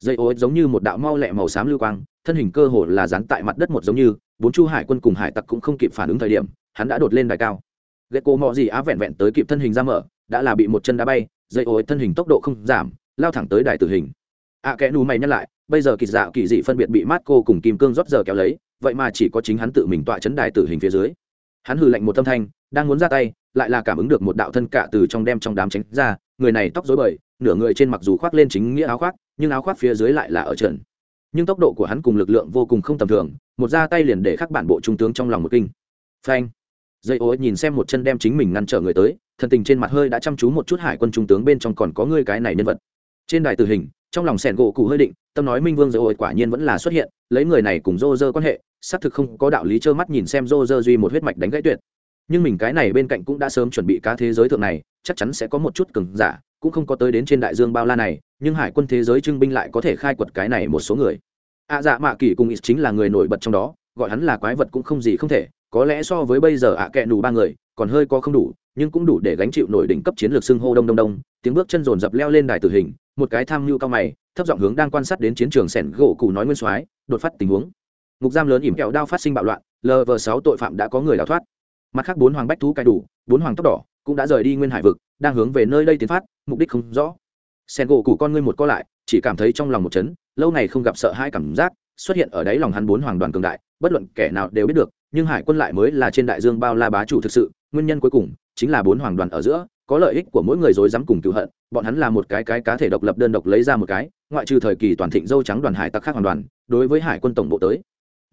dây ối giống như một đạo mau lẹ màu xám lưu quang thân hình cơ hồ là dán tại mặt đất một giống như bốn chu hải quân cùng hải tặc cũng không kịp phản ứng thời điểm hắn đã đột lên đài cao. Ghét cô mò gì á vẹn vẹn tới kịp thân hình ra mở đã là bị một chân đá bay dây ối thân hình tốc độ không giảm lao thẳng tới đài tử hình. Ạ à, kẽ nù mày nhắc lại bây giờ kỳ dạo kỳ dị phân biệt bị mát cô cùng kim cương rót giờ kéo lấy vậy mà chỉ có chính hắn tự mình tọa chấn đài tử hình phía dưới. Hắn hừ lạnh một tâm thanh đang muốn ra tay lại là cảm ứng được một đạo thân cả từ trong đem trong đám tránh ra người này tóc rối bời nửa người trên mặc dù khoác lên chính nghĩa áo khoác nhưng áo khoác phía dưới lại là ở trần. Nhưng tốc độ của hắn cùng lực lượng vô cùng không tầm thường, một ra tay liền để khắc bản bộ trung tướng trong lòng một kinh. Phanh. Dây ô nhìn xem một chân đem chính mình ngăn trở người tới thần tình trên mặt hơi đã chăm chú một chút hải quân trung tướng bên trong còn có người cái này nhân vật. Trên đài tử hình, trong lòng sẻn gỗ cụ hơi định, tâm nói minh vương dây ô quả nhiên vẫn là xuất hiện, lấy người này cùng dô dơ quan hệ, xác thực không có đạo lý trơ mắt nhìn xem dô dơ duy một huyết mạch đánh gãy tuyệt nhưng mình cái này bên cạnh cũng đã sớm chuẩn bị cá thế giới thượng này chắc chắn sẽ có một chút cứng giả cũng không có tới đến trên đại dương bao la này nhưng hải quân thế giới trưng binh lại có thể khai quật cái này một số người. Ạ à, dạ mạ kỳ cùng ít chính là người nổi bật trong đó gọi hắn là quái vật cũng không gì không thể có lẽ so với bây giờ ạ à kẹ nù ba người còn hơi có không đủ nhưng cũng đủ để gánh chịu nổi đỉnh cấp chiến lược xưng hô đông đông đông tiếng bước chân rồn dập leo lên đài tử hình một cái tham mưu cao mày thấp giọng hướng đang quan sát đến chiến trường sẻn gỗ cụ nói nguyên soái đột phát tình huống. Ngục giam lớn ỉm kẹo đao phát sinh bạo loạn lv sáu tội phạm đã có người đào thoát mặt khác bốn hoàng bách thú cai đủ, bốn hoàng tóc đỏ, cũng đã rời đi nguyên hải vực, đang hướng về nơi đây tiến phát, mục đích không rõ. Sen gỗ cụ con ngươi một co lại, chỉ cảm thấy trong lòng một chấn, lâu ngày không gặp sợ hai cảm giác, xuất hiện ở đáy lòng hắn bốn hoàng đoàn cường đại, bất luận kẻ nào đều biết được, nhưng hải quân lại mới là trên đại dương bao la bá chủ thực sự, nguyên nhân cuối cùng chính là bốn hoàng đoàn ở giữa, có lợi ích của mỗi người dối dám cùng cựu hận, bọn hắn là một cái cái cá thể độc lập đơn độc lấy ra một cái, ngoại trừ thời kỳ toàn thịnh dâu trắng đoàn hải tặc khác hoàn đoàn, đối với hải quân tổng bộ tới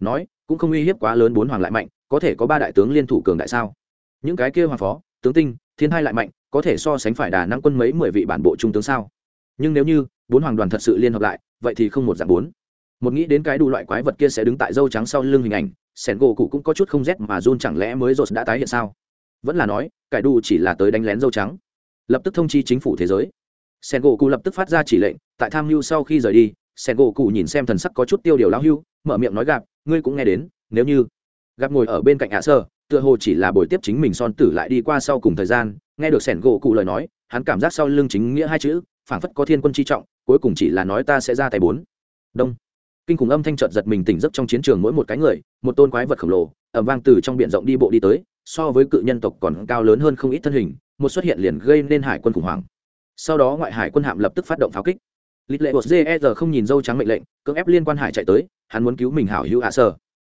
nói, cũng không uy hiếp quá lớn bốn hoàng lại mạnh có thể có ba đại tướng liên thủ cường đại sao? Những cái kia hoàng phó, tướng tinh, thiên hai lại mạnh, có thể so sánh phải đà năng quân mấy mười vị bản bộ trung tướng sao? Nhưng nếu như bốn hoàng đoàn thật sự liên hợp lại, vậy thì không một dạng bốn. Một nghĩ đến cái đủ loại quái vật kia sẽ đứng tại dâu trắng sau lưng hình ảnh, sẻn gỗ cụ cũng có chút không rét mà run chẳng lẽ mới rột đã tái hiện sao? Vẫn là nói cải đủ chỉ là tới đánh lén dâu trắng. Lập tức thông chi chính phủ thế giới. Sẻn gỗ cụ lập tức phát ra chỉ lệnh, tại tham mưu sau khi rời đi, sẻn gỗ cụ nhìn xem thần sắc có chút tiêu điều lão hưu, mở miệng nói gặp, ngươi cũng nghe đến, nếu như gặp ngồi ở bên cạnh hạ sơ, tựa hồ chỉ là buổi tiếp chính mình son tử lại đi qua sau cùng thời gian, nghe được sẻn gỗ cụ lời nói, hắn cảm giác sau lưng chính nghĩa hai chữ, phảng phất có thiên quân chi trọng, cuối cùng chỉ là nói ta sẽ ra tay bốn. Đông. Kinh khủng âm thanh trợt giật mình tỉnh giấc trong chiến trường mỗi một cái người, một tôn quái vật khổng lồ ẩm vang từ trong biển rộng đi bộ đi tới, so với cự nhân tộc còn cao lớn hơn không ít thân hình, một xuất hiện liền gây nên hải quân khủng hoảng. Sau đó ngoại hải quân hạm lập tức phát động pháo kích. Lịch lệ của ger không nhìn dâu trắng mệnh lệnh, cưỡng ép liên quan hải chạy tới, hắn muốn cứu mình hảo hữu hạ sơ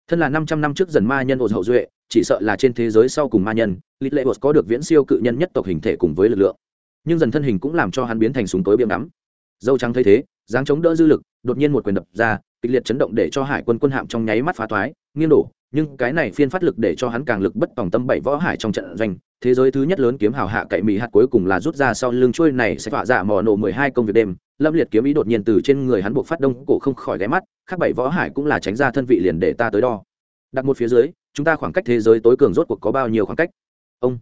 thân là năm trăm năm trước dần ma nhân ột hậu duệ, chỉ sợ là trên thế giới sau cùng ma nhân, lít lệ bột có được viễn siêu cự nhân nhất tộc hình thể cùng với lực lượng. Nhưng dần thân hình cũng làm cho hắn biến thành súng tối biếm ngắm. Dâu trắng thấy thế, dáng chống đỡ dư lực, đột nhiên một quyền đập ra kịch liệt chấn động để cho hải quân quân hạm trong nháy mắt phá thoái, nghiêng đổ, nhưng cái này phiên phát lực để cho hắn càng lực bất tòng tâm bảy võ hải trong trận doanh. Thế giới thứ nhất lớn kiếm hào hạ cậy mỹ hạt cuối cùng là rút ra sau lưng chuôi này sẽ phạ dạ mò nổ mười hai công việc đêm. Lâm liệt kiếm ý đột nhiên từ trên người hắn buộc phát đông cổ không khỏi ghé mắt, khác bảy võ hải cũng là tránh ra thân vị liền để ta tới đo. Đặt một phía dưới, chúng ta khoảng cách thế giới tối cường rốt cuộc có bao nhiêu khoảng cách? Ông.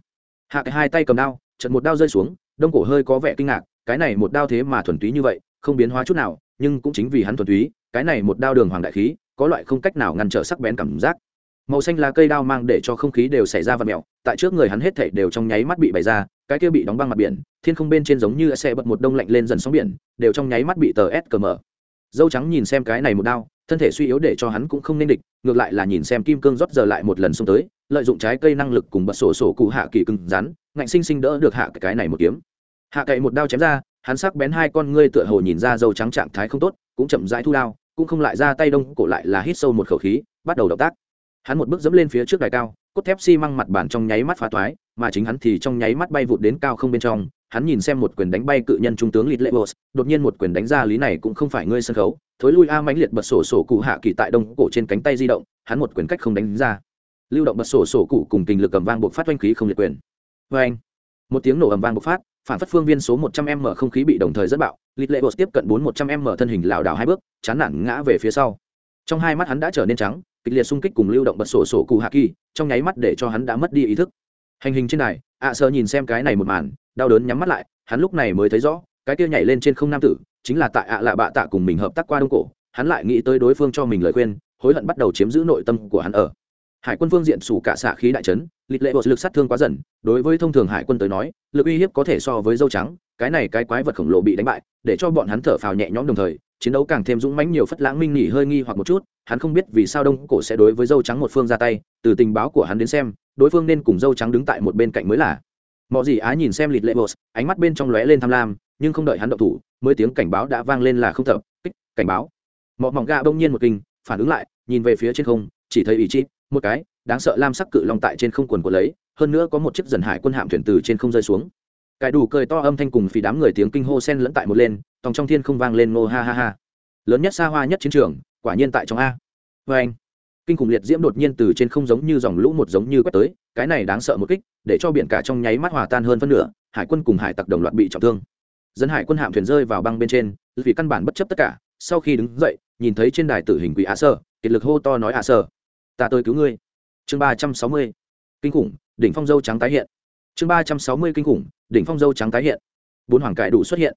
Hạ cái hai tay cầm đao trận một đao rơi xuống, đông cổ hơi có vẻ kinh ngạc, cái này một đao thế mà thuần túy như vậy, không biến hóa chút nào, nhưng cũng chính vì hắn thuần túy cái này một đao đường hoàng đại khí, có loại không cách nào ngăn trở sắc bén cảm giác. Màu xanh lá cây đao mang để cho không khí đều xảy ra và mẹo tại trước người hắn hết thảy đều trong nháy mắt bị bày ra, cái kia bị đóng băng mặt biển, thiên không bên trên giống như xe bật một đông lạnh lên dần sóng biển, đều trong nháy mắt bị tờ s cờ mở. Dâu trắng nhìn xem cái này một đao, thân thể suy yếu để cho hắn cũng không nên địch, ngược lại là nhìn xem kim cương rót giờ lại một lần xông tới, lợi dụng trái cây năng lực cùng bật sổ sổ cụ hạ kỳ cưng rắn, ngạnh sinh sinh đỡ được hạ cái này một kiếm. Hạ cậy một đao chém ra, hắn sắc bén hai con ngươi tựa hồ nhìn ra dâu trắng trạng thái không tốt, cũng chậm rãi thu đao cũng không lại ra tay đông cổ lại là hít sâu một khẩu khí, bắt đầu động tác. Hắn một bước dẫm lên phía trước đài cao, cốt thép xi măng mặt bàn trong nháy mắt phá toái mà chính hắn thì trong nháy mắt bay vụt đến cao không bên trong. Hắn nhìn xem một quyền đánh bay cự nhân trung tướng lịt lệ bột đột nhiên một quyền đánh ra lý này cũng không phải ngươi sân khấu, thối lui a mãnh liệt bật sổ sổ cụ hạ kỳ tại đông cổ trên cánh tay di động, hắn một quyền cách không đánh ra. Lưu động bật sổ sổ cụ cùng tình lực cầm vang buộc phát oanh khí không liệt quyền. Vê anh một tiếng nổ ầm vang bộc phát phản phất phương viên số một trăm m không khí bị đồng thời dẫn bạo lịt lệ bột tiếp cận bốn một trăm m thân hình lảo đảo hai bước, chán nản ngã về phía sau. Trong hai mắt hắn đã trở nên trắng, kịch liệt xung kích cùng lưu động bật sổ sổ cụ hạ kỳ, trong nháy mắt để cho hắn đã mất đi ý thức. Hành hình trên này ạ à nhìn xem cái này một màn, đau đớn nhắm mắt lại, hắn lúc này mới thấy rõ, cái kia nhảy lên trên không nam tử, chính là tại ạ lạ bạ tạ cùng mình hợp tác qua đông cổ, hắn lại nghĩ tới đối phương cho mình lời khuyên, hối hận bắt đầu chiếm giữ nội tâm của hắn ở. Hải quân phương diện sủ cả xạ khí đại trấn lịch lệ bột lực sát thương quá dần, đối với thông thường hải quân tới nói, lực uy hiếp có thể so với dâu trắng, cái này cái quái vật khổng lồ bị đánh bại, để cho bọn hắn thở phào nhẹ nhõm đồng thời, chiến đấu càng thêm dũng mãnh nhiều phất lãng minh nghỉ hơi nghi hoặc một chút, hắn không biết vì sao đông cổ sẽ đối với dâu trắng một phương ra tay, từ tình báo của hắn đến xem, đối phương nên cùng dâu trắng đứng tại một bên cạnh mới là. Mọi gì á nhìn xem lịch lệ bột ánh mắt bên trong lóe lên tham lam, nhưng không đợi hắn động thủ, mới tiếng cảnh báo đã vang lên là không thở, kích, cảnh báo. Mọi mỏng gà bỗng nhiên một kinh, phản ứng lại, nhìn về phía trên không, chỉ thấy ý chí, một cái đáng sợ lam sắc cự long tại trên không quần của lấy, hơn nữa có một chiếc dần hải quân hạm thuyền từ trên không rơi xuống. Cải đủ cười to âm thanh cùng phì đám người tiếng kinh hô sen lẫn tại một lên, tòng trong thiên không vang lên ngô ha ha ha. Lớn nhất xa hoa nhất chiến trường, quả nhiên tại trong a. Vê anh, kinh khủng liệt diễm đột nhiên từ trên không giống như dòng lũ một giống như quét tới, cái này đáng sợ một kích, để cho biển cả trong nháy mắt hòa tan hơn phân nửa, hải quân cùng hải tặc đồng loạt bị trọng thương. Dân hải quân hạm thuyền rơi vào băng bên trên, vì căn bản bất chấp tất cả, sau khi đứng dậy, nhìn thấy trên đài tử hình quỷ ạ sơ, kiệt lực hô to nói ạ sơ, ta tôi cứu ngươi chương ba trăm sáu mươi, kinh khủng, đỉnh phong dâu trắng tái hiện. Chương ba trăm sáu mươi, kinh khủng, đỉnh phong dâu trắng tái hiện. Bốn hoàng cải đủ xuất hiện.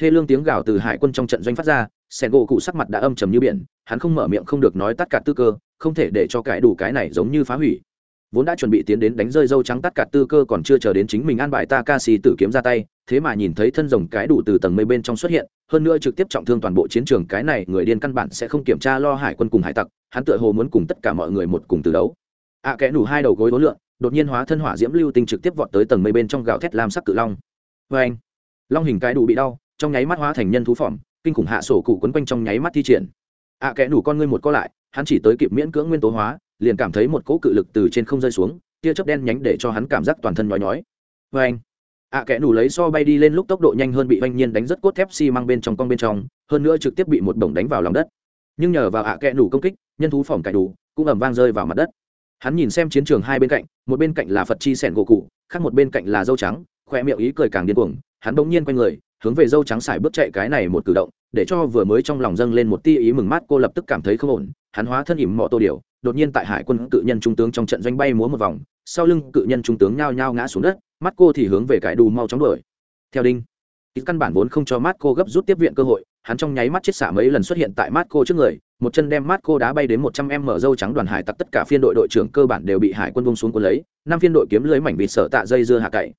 Thê lương tiếng gào từ hải quân trong trận doanh phát ra, sẻn gỗ cụ sắc mặt đã âm trầm như biển, hắn không mở miệng không được nói tất cả tư cơ, không thể để cho cải đủ cái này giống như phá hủy. Vốn đã chuẩn bị tiến đến đánh rơi dâu trắng tắt cả tư cơ còn chưa chờ đến chính mình an bài Takashi tử kiếm ra tay, thế mà nhìn thấy thân rồng cái đủ từ tầng mây bên trong xuất hiện, hơn nữa trực tiếp trọng thương toàn bộ chiến trường, cái này người điên căn bản sẽ không kiểm tra lo hải quân cùng hải tặc, hắn tựa hồ muốn cùng tất cả mọi người một cùng từ đấu ạ à, kẽ nủ hai đầu gối đối lượng đột nhiên hóa thân hỏa diễm lưu tinh trực tiếp vọt tới tầng mây bên trong gạo thét lam sắc cự long. Vê anh long hình cái đủ bị đau trong nháy mắt hóa thành nhân thú phỏng kinh khủng hạ sổ cụ quấn quanh trong nháy mắt thi triển. Ạ à, kẽ nủ con ngươi một co lại hắn chỉ tới kịp miễn cưỡng nguyên tố hóa liền cảm thấy một cỗ cự lực từ trên không rơi xuống tia chớp đen nhánh để cho hắn cảm giác toàn thân nhói nhói. Vê anh ạ à, kẽ nủ lấy so bay đi lên lúc tốc độ nhanh hơn bị oanh nhiên đánh rất cốt thép xi măng bên trong con bên trong hơn nữa trực tiếp bị một bổng đánh vào lòng đất. Nhưng nhờ vào ạ à kẽ nủ công kích nhân thú phỏng cải đủ cũng ẩm vang rơi vào mặt đất hắn nhìn xem chiến trường hai bên cạnh, một bên cạnh là phật chi sẻn gỗ cụ, khác một bên cạnh là dâu trắng khoe miệng ý cười càng điên cuồng. Hắn bỗng nhiên quay người, hướng về dâu trắng xài bước chạy cái này một cử động, để cho vừa mới trong lòng dâng lên một tia ý mừng mát cô lập tức cảm thấy không ổn. Hắn hóa thân ỉm mọ tô điều đột nhiên tại hải quân cự nhân trung tướng trong trận doanh bay múa một vòng, sau lưng cự nhân trung tướng nhao nhao ngã xuống đất, mắt cô thì hướng về cải đù mau chóng đuổi. Theo đinh. Ít căn bản vốn không cho mắt cô gấp rút tiếp viện cơ hội hắn trong nháy mắt chết xả mấy lần xuất hiện tại mát cô trước người, một chân đem mát cô đá bay đến một trăm em mở dâu trắng đoàn hải tặc tất cả phiên đội đội trưởng cơ bản đều bị hải quân bông xuống quân lấy, năm phiên đội kiếm lưới mảnh vịt sợ tạ dây dưa hạ cậy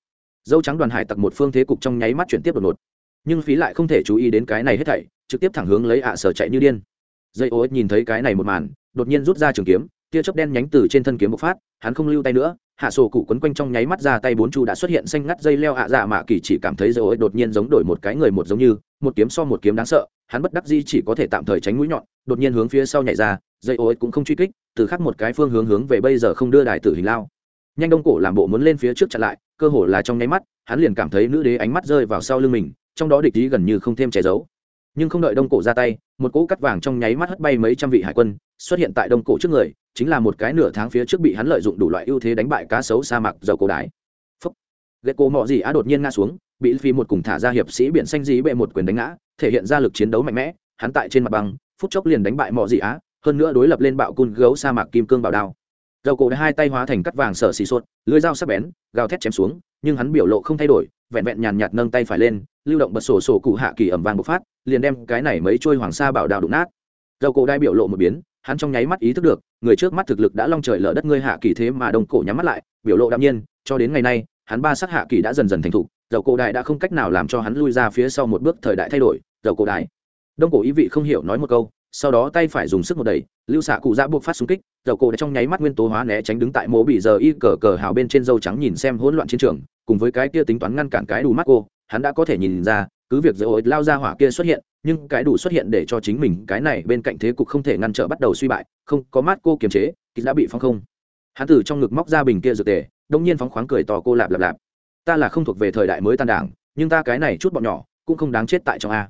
dâu trắng đoàn hải tặc một phương thế cục trong nháy mắt chuyển tiếp đột ngột. Nhưng phí lại không thể chú ý đến cái này hết thảy, trực tiếp thẳng hướng lấy ạ sở chạy như điên. Dây ô nhìn thấy cái này một màn, đột nhiên rút ra trường kiếm, tia chớp đen nhánh từ trên thân kiếm bộc phát, hắn không lưu tay nữa hạ sổ cụ quấn quanh trong nháy mắt ra tay, bốn chu đã xuất hiện xanh ngắt dây leo ạ dạ mạ kỳ chỉ cảm thấy dây ấy đột nhiên giống đổi một cái người một giống như, một kiếm so một kiếm đáng sợ, hắn bất đắc di chỉ có thể tạm thời tránh mũi nhọn, đột nhiên hướng phía sau nhảy ra, dây ô cũng không truy kích, từ khắc một cái phương hướng hướng về bây giờ không đưa đài tử hình lao. Nhanh đông cổ làm bộ muốn lên phía trước chặn lại, cơ hồ là trong nháy mắt, hắn liền cảm thấy nữ đế ánh mắt rơi vào sau lưng mình, trong đó địch ý gần như không thêm che giấu. Nhưng không đợi đông cổ ra tay, một cỗ cắt vàng trong nháy mắt hất bay mấy trăm vị hải quân, xuất hiện tại đông cổ trước người chính là một cái nửa tháng phía trước bị hắn lợi dụng đủ loại ưu thế đánh bại cá sấu sa mạc dầu cổ đái. Phúc. Ghét cổ mọ gì á đột nhiên ngã xuống, bị phi một cùng thả ra hiệp sĩ biển xanh dí bệ một quyền đánh ngã, thể hiện ra lực chiến đấu mạnh mẽ, hắn tại trên mặt băng, phút chốc liền đánh bại mọ gì á, hơn nữa đối lập lên bạo cun gấu sa mạc kim cương bảo đao. Dầu cổ hai tay hóa thành cắt vàng sở xì sốt lưới dao sắc bén, gào thét chém xuống, nhưng hắn biểu lộ không thay đổi, vẹn vẹn nhàn nhạt nâng tay phải lên, lưu động bật sổ sổ cụ hạ kỳ ẩm vàng bộc phát, liền đem cái này mấy trôi hoàng sa bảo đao đụng nát. Dầu cổ đai biểu lộ một biến hắn trong nháy mắt ý thức được, người trước mắt thực lực đã long trời lở đất, ngươi hạ kỳ thế mà đông cổ nhắm mắt lại, biểu lộ đạm nhiên, cho đến ngày nay, hắn ba sắc hạ kỳ đã dần dần thành thục, dầu cổ đại đã không cách nào làm cho hắn lui ra phía sau một bước thời đại thay đổi, dầu cổ đại. Đông cổ ý vị không hiểu nói một câu, sau đó tay phải dùng sức một đẩy, lưu xạ cụ ra buộc phát xung kích, dầu cổ đã trong nháy mắt nguyên tố hóa né tránh đứng tại mố bị giờ y cờ cờ hào bên trên dâu trắng nhìn xem hỗn loạn chiến trường, cùng với cái kia tính toán ngăn cản cái đủ mắt cô, hắn đã có thể nhìn ra cứ việc dầu lao ra hỏa kia xuất hiện, nhưng cái đủ xuất hiện để cho chính mình cái này bên cạnh thế cục không thể ngăn trở bắt đầu suy bại, không có mát cô kiềm chế, thì đã bị phong không. Hắn từ trong ngực móc ra bình kia dược tề, đông nhiên phóng khoáng cười tỏ cô lạp lạp lạp. Ta là không thuộc về thời đại mới tan đảng, nhưng ta cái này chút bọn nhỏ, cũng không đáng chết tại trong a.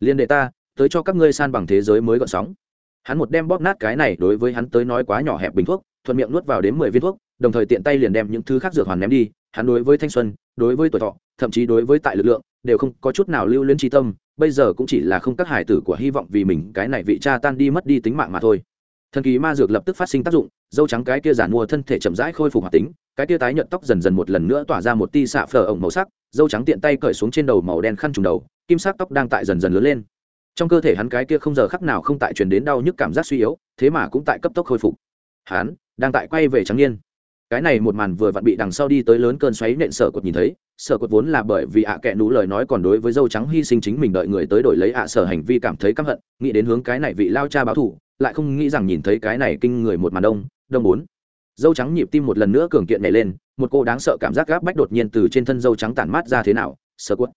Liên đệ ta, tới cho các ngươi san bằng thế giới mới gọn sóng. Hắn một đem bóp nát cái này đối với hắn tới nói quá nhỏ hẹp bình thuốc, thuận miệng nuốt vào đến mười viên thuốc, đồng thời tiện tay liền đem những thứ khác dược hoàn ném đi. Hắn đối với thanh xuân, đối với tuổi thọ thậm chí đối với tại lực lượng, đều không có chút nào lưu luyến trí tâm, bây giờ cũng chỉ là không các hải tử của hy vọng vì mình cái này vị cha tan đi mất đi tính mạng mà thôi. Thần kỳ ma dược lập tức phát sinh tác dụng, dâu trắng cái kia giản mua thân thể chậm rãi khôi phục hoạt tính, cái kia tái nhợt tóc dần dần một lần nữa tỏa ra một tia xạ phở ổng màu sắc, dâu trắng tiện tay cởi xuống trên đầu màu đen khăn trùng đầu, kim sắc tóc đang tại dần dần lớn lên. Trong cơ thể hắn cái kia không giờ khắc nào không tại truyền đến đau nhức cảm giác suy yếu, thế mà cũng tại cấp tốc khôi phục. Hắn đang tại quay về trắng niên. Cái này một màn vừa vặn bị đằng sau đi tới lớn cơn xoáy nện sở cột nhìn thấy sở cột vốn là bởi vì ạ à kệ nú lời nói còn đối với dâu trắng hy sinh chính mình đợi người tới đổi lấy ạ sở hành vi cảm thấy căm hận, nghĩ đến hướng cái này vị lao cha báo thủ, lại không nghĩ rằng nhìn thấy cái này kinh người một màn đông đông bốn. Dâu trắng nhịp tim một lần nữa cường kiện nhảy lên, một cô đáng sợ cảm giác gáp bách đột nhiên từ trên thân dâu trắng tản mát ra thế nào, sở cốt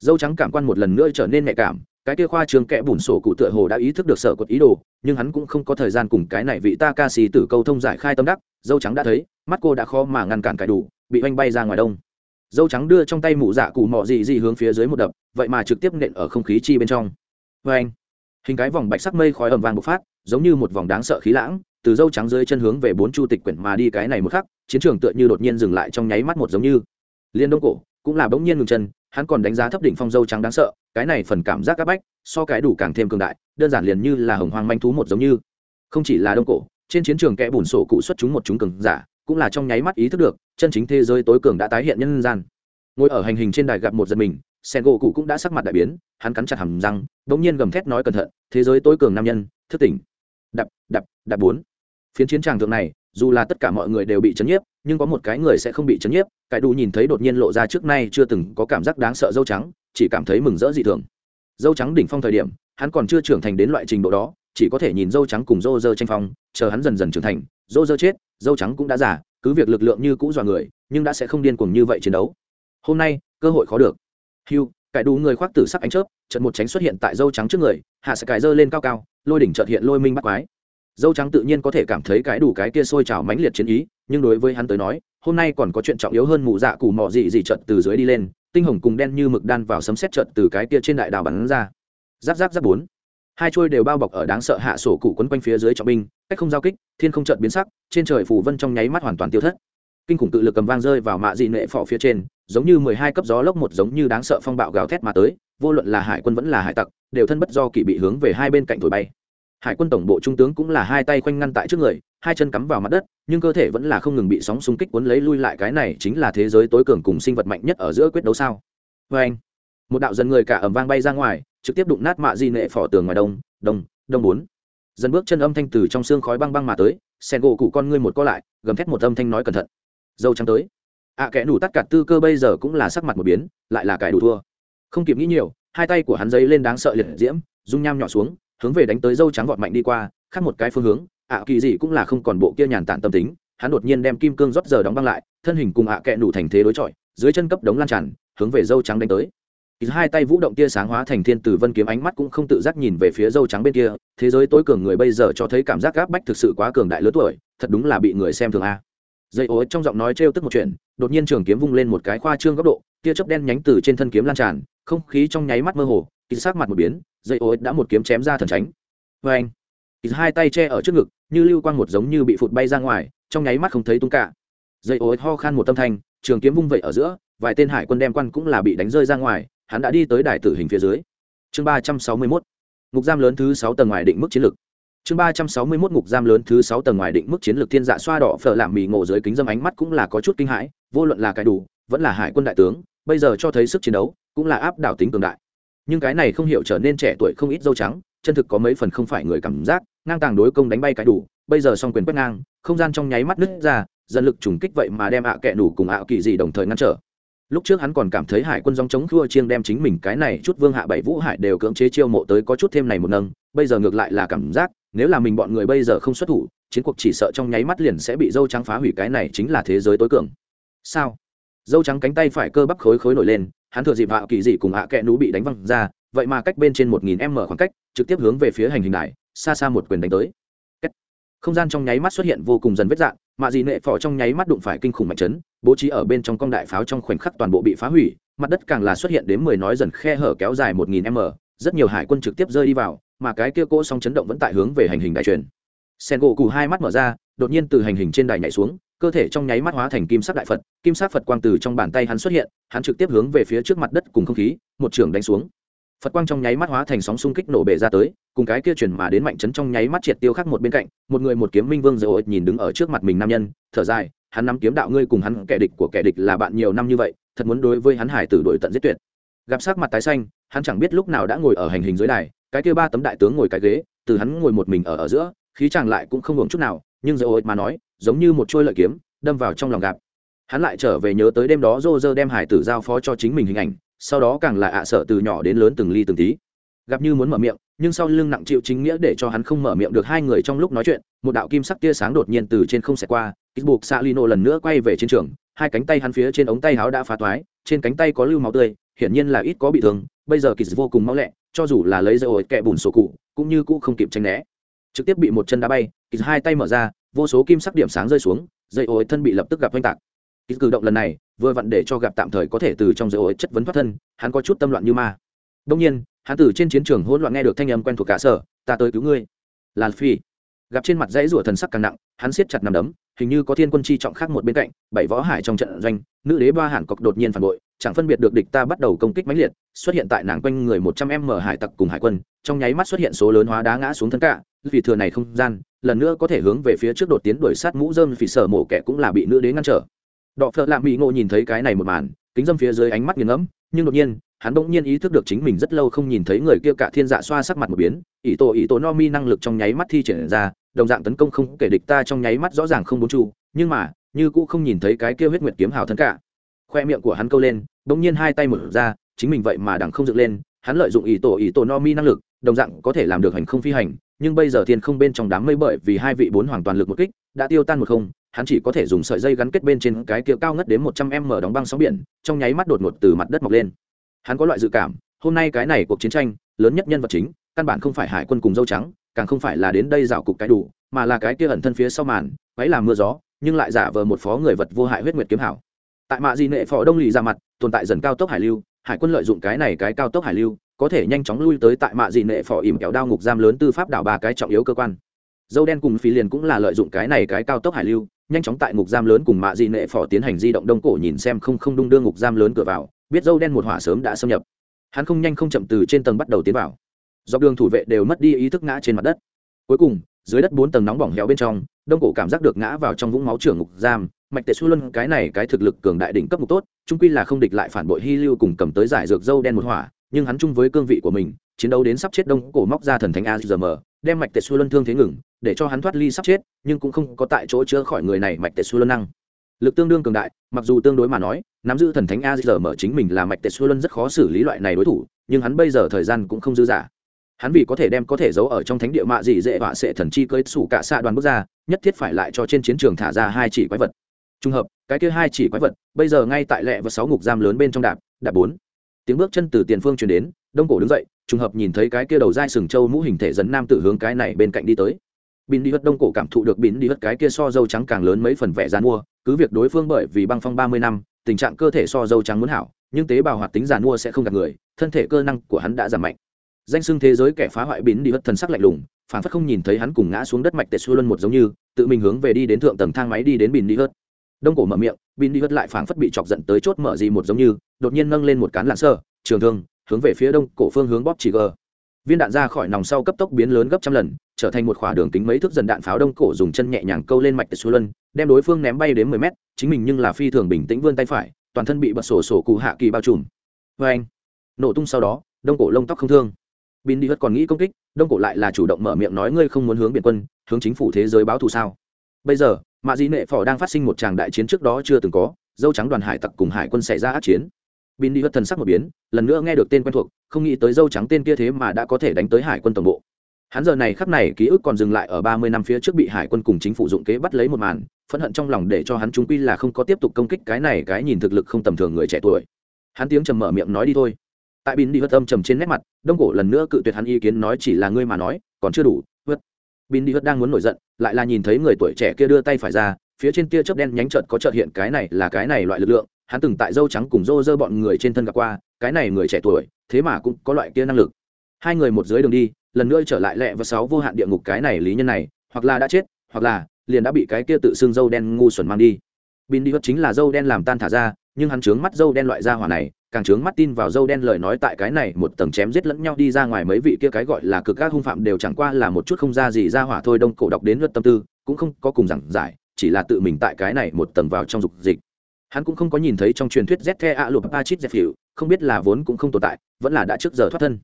dâu trắng cảm quan một lần nữa trở nên nhạy cảm, cái kia khoa trường kẽ bùn sổ cụ tựa hồ đã ý thức được sở cốt ý đồ, nhưng hắn cũng không có thời gian cùng cái này vị ta ca xì tử câu thông giải khai tâm đắc, dâu trắng đã thấy, mắt cô đã khó mà ngăn cản cải đủ, bị oanh bay ra ngoài đông dâu trắng đưa trong tay mụ dạ cụ mọ gì gì hướng phía dưới một đập, vậy mà trực tiếp nện ở không khí chi bên trong. Vê anh, hình cái vòng bạch sắc mây khói ẩm vàng bộc phát, giống như một vòng đáng sợ khí lãng, từ dâu trắng dưới chân hướng về bốn chu tịch quyển mà đi cái này một khắc, chiến trường tựa như đột nhiên dừng lại trong nháy mắt một giống như. Liên đông cổ cũng là bỗng nhiên ngừng chân, hắn còn đánh giá thấp đỉnh phong dâu trắng đáng sợ, cái này phần cảm giác áp bách, so cái đủ càng thêm cường đại, đơn giản liền như là hồng hoang manh thú một giống như. Không chỉ là đông cổ, trên chiến trường kẽ bùn sổ cụ xuất chúng một chúng cường giả, cũng là trong nháy mắt ý thức được chân chính thế giới tối cường đã tái hiện nhân gian. Ngồi ở hành hình trên đài gặp một dân mình sen gỗ cụ cũng đã sắc mặt đại biến, hắn cắn chặt hầm răng đ ỗ n g nhiên gầm thét nói cẩn thận, thế giới tối cường nam nhân, thức tỉnh. Đập đập đập bốn. Phiến chiến tràng thượng này, dù là tất cả mọi người đều bị chấn nhiếp, nhưng có một cái người sẽ không bị chấn nhiếp cải đủ nhìn thấy đột nhiên lộ ra trước nay chưa từng có cảm giác đáng sợ dâu trắng, chỉ cảm thấy mừng rỡ dị thường. Dâu trắng đỉnh phong thời điểm, hắn còn chưa trưởng thành đến loại trình độ đó, chỉ có thể nhìn dâu trắng cùng dô dơ tranh phong, chờ hắn dần dần trưởng thành dô dơ chết, dâu trắng cũng đã già cứ việc lực lượng như cũ dọa người nhưng đã sẽ không điên cuồng như vậy chiến đấu. Hôm nay cơ hội khó được. Hugh, cải đủ người khoác tử sắc ánh chớp trận một tránh xuất hiện tại dâu trắng trước người hạ sẽ cải dơ lên cao cao lôi đỉnh trợt hiện lôi minh bắt quái. Dâu trắng tự nhiên có thể cảm thấy cái đủ cái kia sôi trào mãnh liệt chiến ý nhưng đối với hắn tới nói hôm nay còn có chuyện trọng yếu hơn mụ dạ cù mò dị dị trận từ dưới đi lên tinh hồng cùng đen như mực đan vào sấm xét trận từ cái kia trên đại đảo bắn ra. Giáp giáp giáp bốn hai trôi đều bao bọc ở đáng sợ hạ sổ cụ quấn quanh phía dưới trọng binh, cách không giao kích, thiên không trận biến sắc, trên trời phủ vân trong nháy mắt hoàn toàn tiêu thất. Kinh khủng tự lực cầm vang rơi vào mạ dị nệ phỏ phía trên, giống như mười hai cấp gió lốc một giống như đáng sợ phong bạo gào thét mà tới, vô luận là hải quân vẫn là hải tặc, đều thân bất do kỳ bị hướng về hai bên cạnh thổi bay. Hải quân tổng bộ trung tướng cũng là hai tay khoanh ngăn tại trước người, hai chân cắm vào mặt đất, nhưng cơ thể vẫn là không ngừng bị sóng xung kích cuốn lấy lui lại cái này chính là thế giới tối cường cùng sinh vật mạnh nhất ở giữa quyết đấu sao? Vê anh một đạo dân người cả ẩm vang bay ra ngoài trực tiếp đụng nát mạ di nệ phỏ tường ngoài đông đông đông bốn. Dần bước chân âm thanh từ trong xương khói băng băng mà tới sen gỗ cụ con ngươi một co lại gầm thét một âm thanh nói cẩn thận. Dâu trắng tới. Ạ à, kẻ đủ tắt cả tư cơ bây giờ cũng là sắc mặt một biến lại là cải đủ thua. Không kịp nghĩ nhiều hai tay của hắn dây lên đáng sợ liệt diễm dung nham nhỏ xuống hướng về đánh tới dâu trắng vọt mạnh đi qua khác một cái phương hướng ạ kỳ gì cũng là không còn bộ kia nhàn tản tâm tính hắn đột nhiên đem kim cương rót giờ đóng băng lại thân hình cùng ạ à kẹ nủ thành thế đối chọi dưới chân cấp đống lan tràn hướng về dâu trắng đánh tới hai tay vũ động tia sáng hóa thành thiên tử vân kiếm ánh mắt cũng không tự giác nhìn về phía dâu trắng bên kia, thế giới tối cường người bây giờ cho thấy cảm giác gáp bách thực sự quá cường đại lớn tuổi, thật đúng là bị người xem thường a. Dây ối trong giọng nói trêu tức một chuyện, đột nhiên trường kiếm vung lên một cái khoa trương góc độ, tia chớp đen nhánh từ trên thân kiếm lan tràn, không khí trong nháy mắt mơ hồ kỳ sắc mặt một biến, dây ối đã một kiếm chém ra thần tránh vê anh hai tay che ở trước ngực, như lưu quang một giống như bị phụt bay ra ngoài, trong nháy mắt không thấy tung cả. Dây ối ho khan một tâm thanh, trường kiếm vung vậy ở giữa, vài tên hải quân đem quan cũng là bị đánh rơi ra ngoài hắn đã đi tới đài tử hình phía dưới. Chương ba trăm sáu mươi mốt, ngục giam lớn thứ sáu tầng ngoài định mức chiến lược. Chương ba trăm sáu mươi mốt, ngục giam lớn thứ sáu tầng ngoài định mức chiến lược thiên dạ xoa đỏ phở làm mì ngộ dưới kính dâm ánh mắt cũng là có chút kinh hãi, vô luận là cái đủ, vẫn là hải quân đại tướng, bây giờ cho thấy sức chiến đấu, cũng là áp đảo tính cường đại. Nhưng cái này không hiểu trở nên trẻ tuổi không ít dâu trắng, chân thực có mấy phần không phải người cảm giác, ngang tàng đối công đánh bay cái đủ, bây giờ song quyền quét ngang, không gian trong nháy mắt nứt ra, dần lực trùng kích vậy mà đem ạ kẹ đủ cùng ạ kỳ gì đồng thời ngăn trở lúc trước hắn còn cảm thấy hải quân dòng chống khua chiêng đem chính mình cái này chút vương hạ bảy vũ hải đều cưỡng chế chiêu mộ tới có chút thêm này một nâng, bây giờ ngược lại là cảm giác, nếu là mình bọn người bây giờ không xuất thủ, chiến cuộc chỉ sợ trong nháy mắt liền sẽ bị dâu trắng phá hủy cái này chính là thế giới tối cường. Sao? Dâu trắng cánh tay phải cơ bắp khối khối nổi lên, hắn thừa dịp hạ kỳ dị cùng hạ kẹ nú bị đánh văng ra, vậy mà cách bên trên một nghìn m khoảng cách, trực tiếp hướng về phía hành hình đài, xa xa một quyền đánh tới. Không gian trong nháy mắt xuất hiện vô cùng dần vết dạng mạ dị nệ phò trong nháy mắt đụng phải kinh khủng mạnh chấn, bố trí ở bên trong con đại pháo trong khoảnh khắc toàn bộ bị phá hủy, mặt đất càng là xuất hiện đến mười nói dần khe hở kéo dài một nghìn m, rất nhiều hải quân trực tiếp rơi đi vào, mà cái kia cỗ song chấn động vẫn tại hướng về hành hình đại truyền. Sen gỗ cù hai mắt mở ra, đột nhiên từ hành hình trên đài nhảy xuống, cơ thể trong nháy mắt hóa thành kim sắc đại phật, kim sắc phật quang từ trong bàn tay hắn xuất hiện, hắn trực tiếp hướng về phía trước mặt đất cùng không khí, một trường đánh xuống phật quang trong nháy mắt hóa thành sóng xung kích nổ bể ra tới, cùng cái kia chuyển mà đến mạnh chấn trong nháy mắt triệt tiêu khắc một bên cạnh, một người một kiếm minh vương rồi nhìn đứng ở trước mặt mình nam nhân, thở dài, hắn nắm kiếm đạo ngươi cùng hắn, kẻ địch của kẻ địch là bạn nhiều năm như vậy, thật muốn đối với hắn hải tử đội tận giết tuyệt. Gặp sắc mặt tái xanh, hắn chẳng biết lúc nào đã ngồi ở hành hình dưới đài, cái kia ba tấm đại tướng ngồi cái ghế, từ hắn ngồi một mình ở ở giữa, khí chàng lại cũng không hưởng chút nào, nhưng rồi mà nói, giống như một trôi lợi kiếm, đâm vào trong lòng gặp hắn lại trở về nhớ tới đêm đó rô rơ đem hải tử giao phó cho chính mình hình ảnh sau đó càng là ạ sợ từ nhỏ đến lớn từng ly từng tí. Gặp như muốn mở miệng, nhưng sau lưng nặng chịu chính nghĩa để cho hắn không mở miệng được hai người trong lúc nói chuyện, một đạo kim sắc tia sáng đột nhiên từ trên không xẹt qua ít buộc xạ lino lần nữa quay về chiến trường, hai cánh tay hắn phía trên ống tay áo đã phá toái trên cánh tay có lưu máu tươi, hiển nhiên là ít có bị thương, bây giờ kỳ vô cùng máu lẹ, cho dù là lấy dây ổi kẹ bùn sổ cụ, cũng như cũ không kịp tranh né. Trực tiếp bị một chân đá bay kỳ hai tay mở ra, vô số kim sắc điểm sáng rơi xuống, dây ổi thân bị lập tức gặp oanh tạc. Kỳ cử động lần này vừa vặn để cho gặp tạm thời có thể từ trong giới ổi chất vấn thoát thân, hắn có chút tâm loạn như ma. Đông nhiên, hắn từ trên chiến trường hỗn loạn nghe được thanh âm quen thuộc cả sở, ta tới cứu ngươi. Là phi gặp trên mặt dãy rủa thần sắc càng nặng, hắn siết chặt nằm đấm, hình như có thiên quân chi trọng khác một bên cạnh, bảy võ hải trong trận doanh, nữ đế ba hàn cọc đột nhiên phản bội, chẳng phân biệt được địch ta bắt đầu công kích mãnh liệt, xuất hiện tại nàng quanh người một trăm em mở hải tặc cùng hải quân, trong nháy mắt xuất hiện số lớn hóa đá ngã xuống thân cả, vì thừa này không gian, lần nữa có thể hướng về phía trước đột tiến đuổi sát mũ dơm vì sở mổ kẻ cũng là bị nữ đế ngăn trở đọ phợ lạ mỹ ngộ nhìn thấy cái này một màn, kính dâm phía dưới ánh mắt nghiền ngẫm, nhưng đột nhiên, hắn bỗng nhiên ý thức được chính mình rất lâu không nhìn thấy người kia cả thiên dạ xoa sắc mặt một biến, ỷ tổ ỷ tổ no mi năng lực trong nháy mắt thi triển ra, đồng dạng tấn công không kể địch ta trong nháy mắt rõ ràng không bốn trụ, nhưng mà, như cũ không nhìn thấy cái kia huyết nguyệt kiếm hào thân cả. Khoe miệng của hắn câu lên, bỗng nhiên hai tay mở ra, chính mình vậy mà đằng không dựng lên, hắn lợi dụng ý tổ ý tổ no mi năng lực, đồng dạng có thể làm được hành không phi hành, nhưng bây giờ thiên không bên trong đám mây bởi vì hai vị bốn hoàn toàn lực một kích đã tiêu tan một không, hắn chỉ có thể dùng sợi dây gắn kết bên trên cái kia cao ngất đến một trăm m đóng băng sóng biển, trong nháy mắt đột ngột từ mặt đất mọc lên. Hắn có loại dự cảm, hôm nay cái này cuộc chiến tranh, lớn nhất nhân vật chính, căn bản không phải hải quân cùng dâu trắng, càng không phải là đến đây dạo cục cái đủ, mà là cái kia ẩn thân phía sau màn, quấy làm mưa gió, nhưng lại giả vờ một phó người vật vô hại huyết nguyệt kiếm hảo. Tại mạ di nệ phò đông lì ra mặt, tồn tại dần cao tốc hải lưu, hải quân lợi dụng cái này cái cao tốc hải lưu, có thể nhanh chóng lui tới tại mạ di nệ phò ỉm kéo đao ngục giam lớn tư pháp đảo ba cái trọng yếu cơ quan dâu đen cùng phi liền cũng là lợi dụng cái này cái cao tốc hải lưu, nhanh chóng tại ngục giam lớn cùng mạ di nệ phò tiến hành di động đông cổ nhìn xem không không đung đưa ngục giam lớn cửa vào, biết dâu đen một hỏa sớm đã xâm nhập. Hắn không nhanh không chậm từ trên tầng bắt đầu tiến vào. Dọc đường thủ vệ đều mất đi ý thức ngã trên mặt đất. Cuối cùng, dưới đất bốn tầng nóng bỏng héo bên trong, đông cổ cảm giác được ngã vào trong vũng máu trưởng ngục giam. Mạch tệ xu luân, cái này cái thực lực cường đại đỉnh cấp ngục tốt trung quy là không địch lại phản bội hy lưu cùng cầm tới giải dược dâu đen một hỏa, nhưng hắn chung với cương vị của mình, chiến đấu đến sắp chết đông cổ móc ra thần thánh azm đem mạch tệ xu luân thương thế ngừng, để cho hắn thoát ly sắp chết, nhưng cũng không có tại chỗ chữa khỏi người này mạch tệ xu luân năng. Lực tương đương cường đại, mặc dù tương đối mà nói, nắm giữ thần thánh a giờ mở chính mình là mạch tệ xu luân rất khó xử lý loại này đối thủ, nhưng hắn bây giờ thời gian cũng không dư dả. Hắn vì có thể đem có thể giấu ở trong thánh địa mạ gì dễ họa sẽ thần chi cưới sủ cả xạ đoàn bước ra, nhất thiết phải lại cho trên chiến trường thả ra hai chỉ quái vật. Trùng hợp, cái kia hai chỉ quái vật, bây giờ ngay tại lẹ và sáu ngục giam lớn bên trong đạp đạp bốn tiếng bước chân từ tiền phương truyền đến, đông cổ đứng dậy, trùng hợp nhìn thấy cái kia đầu dai sừng trâu mũ hình thể dẫn nam tử hướng cái này bên cạnh đi tới. Bin đi hất đông cổ cảm thụ được bin đi hất cái kia so dâu trắng càng lớn mấy phần vẻ dán mua, cứ việc đối phương bởi vì băng phong ba mươi năm, tình trạng cơ thể so dâu trắng muốn hảo, nhưng tế bào hoạt tính giàn mua sẽ không gặp người, thân thể cơ năng của hắn đã giảm mạnh. Danh xưng thế giới kẻ phá hoại bín đi hất thần sắc lạnh lùng, phản phất không nhìn thấy hắn cùng ngã xuống đất mạch tệ xu luân một giống như, tự mình hướng về đi đến thượng tầng thang máy đi đến bín đi hất đông cổ mở miệng, bin đi hất lại phảng phất bị chọc giận tới chốt mở gì một giống như, đột nhiên nâng lên một cán lạn sơ, trường thương, hướng về phía đông cổ phương hướng bóp chỉ gờ. Viên đạn ra khỏi nòng sau cấp tốc biến lớn gấp trăm lần, trở thành một khỏa đường kính mấy thước dần đạn pháo đông cổ dùng chân nhẹ nhàng câu lên mạch tệ xu luân, đem đối phương ném bay đến mười mét, chính mình nhưng là phi thường bình tĩnh vươn tay phải, toàn thân bị bật sổ sổ cụ hạ kỳ bao trùm. Vê anh, nổ tung sau đó, đông cổ lông tóc không thương. Bin đi hất còn nghĩ công kích, đông cổ lại là chủ động mở miệng nói ngươi không muốn hướng biển quân, hướng chính phủ thế giới báo thù sao? Bây giờ, mạ dị nệ phò đang phát sinh một tràng đại chiến trước đó chưa từng có, dâu trắng đoàn hải tặc cùng hải quân xảy ra át chiến. Bin đi hất thần sắc một biến, lần nữa nghe được tên quen thuộc, không nghĩ tới dâu trắng tên kia thế mà đã có thể đánh tới hải quân tổng bộ. Hắn giờ này khắc này ký ức còn dừng lại ở ba mươi năm phía trước bị hải quân cùng chính phủ dụng kế bắt lấy một màn, phẫn hận trong lòng để cho hắn trung quy là không có tiếp tục công kích cái này cái nhìn thực lực không tầm thường người trẻ tuổi. Hắn tiếng trầm mở miệng nói đi thôi. Tại bin đi hất âm trầm trên nét mặt, đông cổ lần nữa cự tuyệt hắn ý kiến nói chỉ là ngươi mà nói, còn chưa đủ hất bin đi hất đang muốn nổi giận, lại là nhìn thấy người tuổi trẻ kia đưa tay phải ra, phía trên tia chớp đen nhánh trợt có trợt hiện cái này là cái này loại lực lượng, hắn từng tại dâu trắng cùng rô rơ bọn người trên thân gặp qua, cái này người trẻ tuổi, thế mà cũng có loại kia năng lực. Hai người một dưới đường đi, lần nữa trở lại lẹ và sáu vô hạn địa ngục cái này lý nhân này, hoặc là đã chết, hoặc là liền đã bị cái kia tự xương dâu đen ngu xuẩn mang đi. Bin đi hất chính là dâu đen làm tan thả ra, nhưng hắn trướng mắt dâu đen loại ra hỏa này càng trướng mắt tin vào dâu đen lời nói tại cái này một tầng chém giết lẫn nhau đi ra ngoài mấy vị kia cái gọi là cực các hung phạm đều chẳng qua là một chút không ra gì ra hỏa thôi, đông cổ đọc đến luật tâm tư, cũng không có cùng giảng giải, chỉ là tự mình tại cái này một tầng vào trong dục dịch. Hắn cũng không có nhìn thấy trong truyền thuyết z the a lụp pachit dẹp hiệu, không biết là vốn cũng không tồn tại, vẫn là đã trước giờ thoát thân.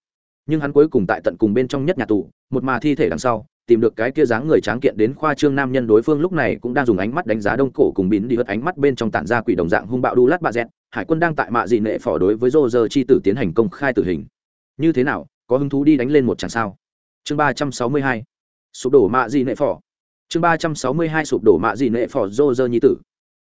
Nhưng hắn cuối cùng tại tận cùng bên trong nhất nhà tù, một mà thi thể đằng sau, tìm được cái kia dáng người tráng kiện đến khoa trương nam nhân đối phương lúc này cũng đang dùng ánh mắt đánh giá đông cổ cùng bín đi hất ánh mắt bên trong tản ra quỷ đồng dạng hung bạo đu lát bà dẹt hải quân đang tại mạ dị nệ phỏ đối với rô rơ chi tử tiến hành công khai tử hình. Như thế nào, có hứng thú đi đánh lên một chàng sao? Chương ba trăm sáu mươi hai, sụp đổ mạ dị nệ phỏ. Chương ba trăm sáu mươi hai, sụp đổ mạ dị nệ phỏ rô rơ nhi tử.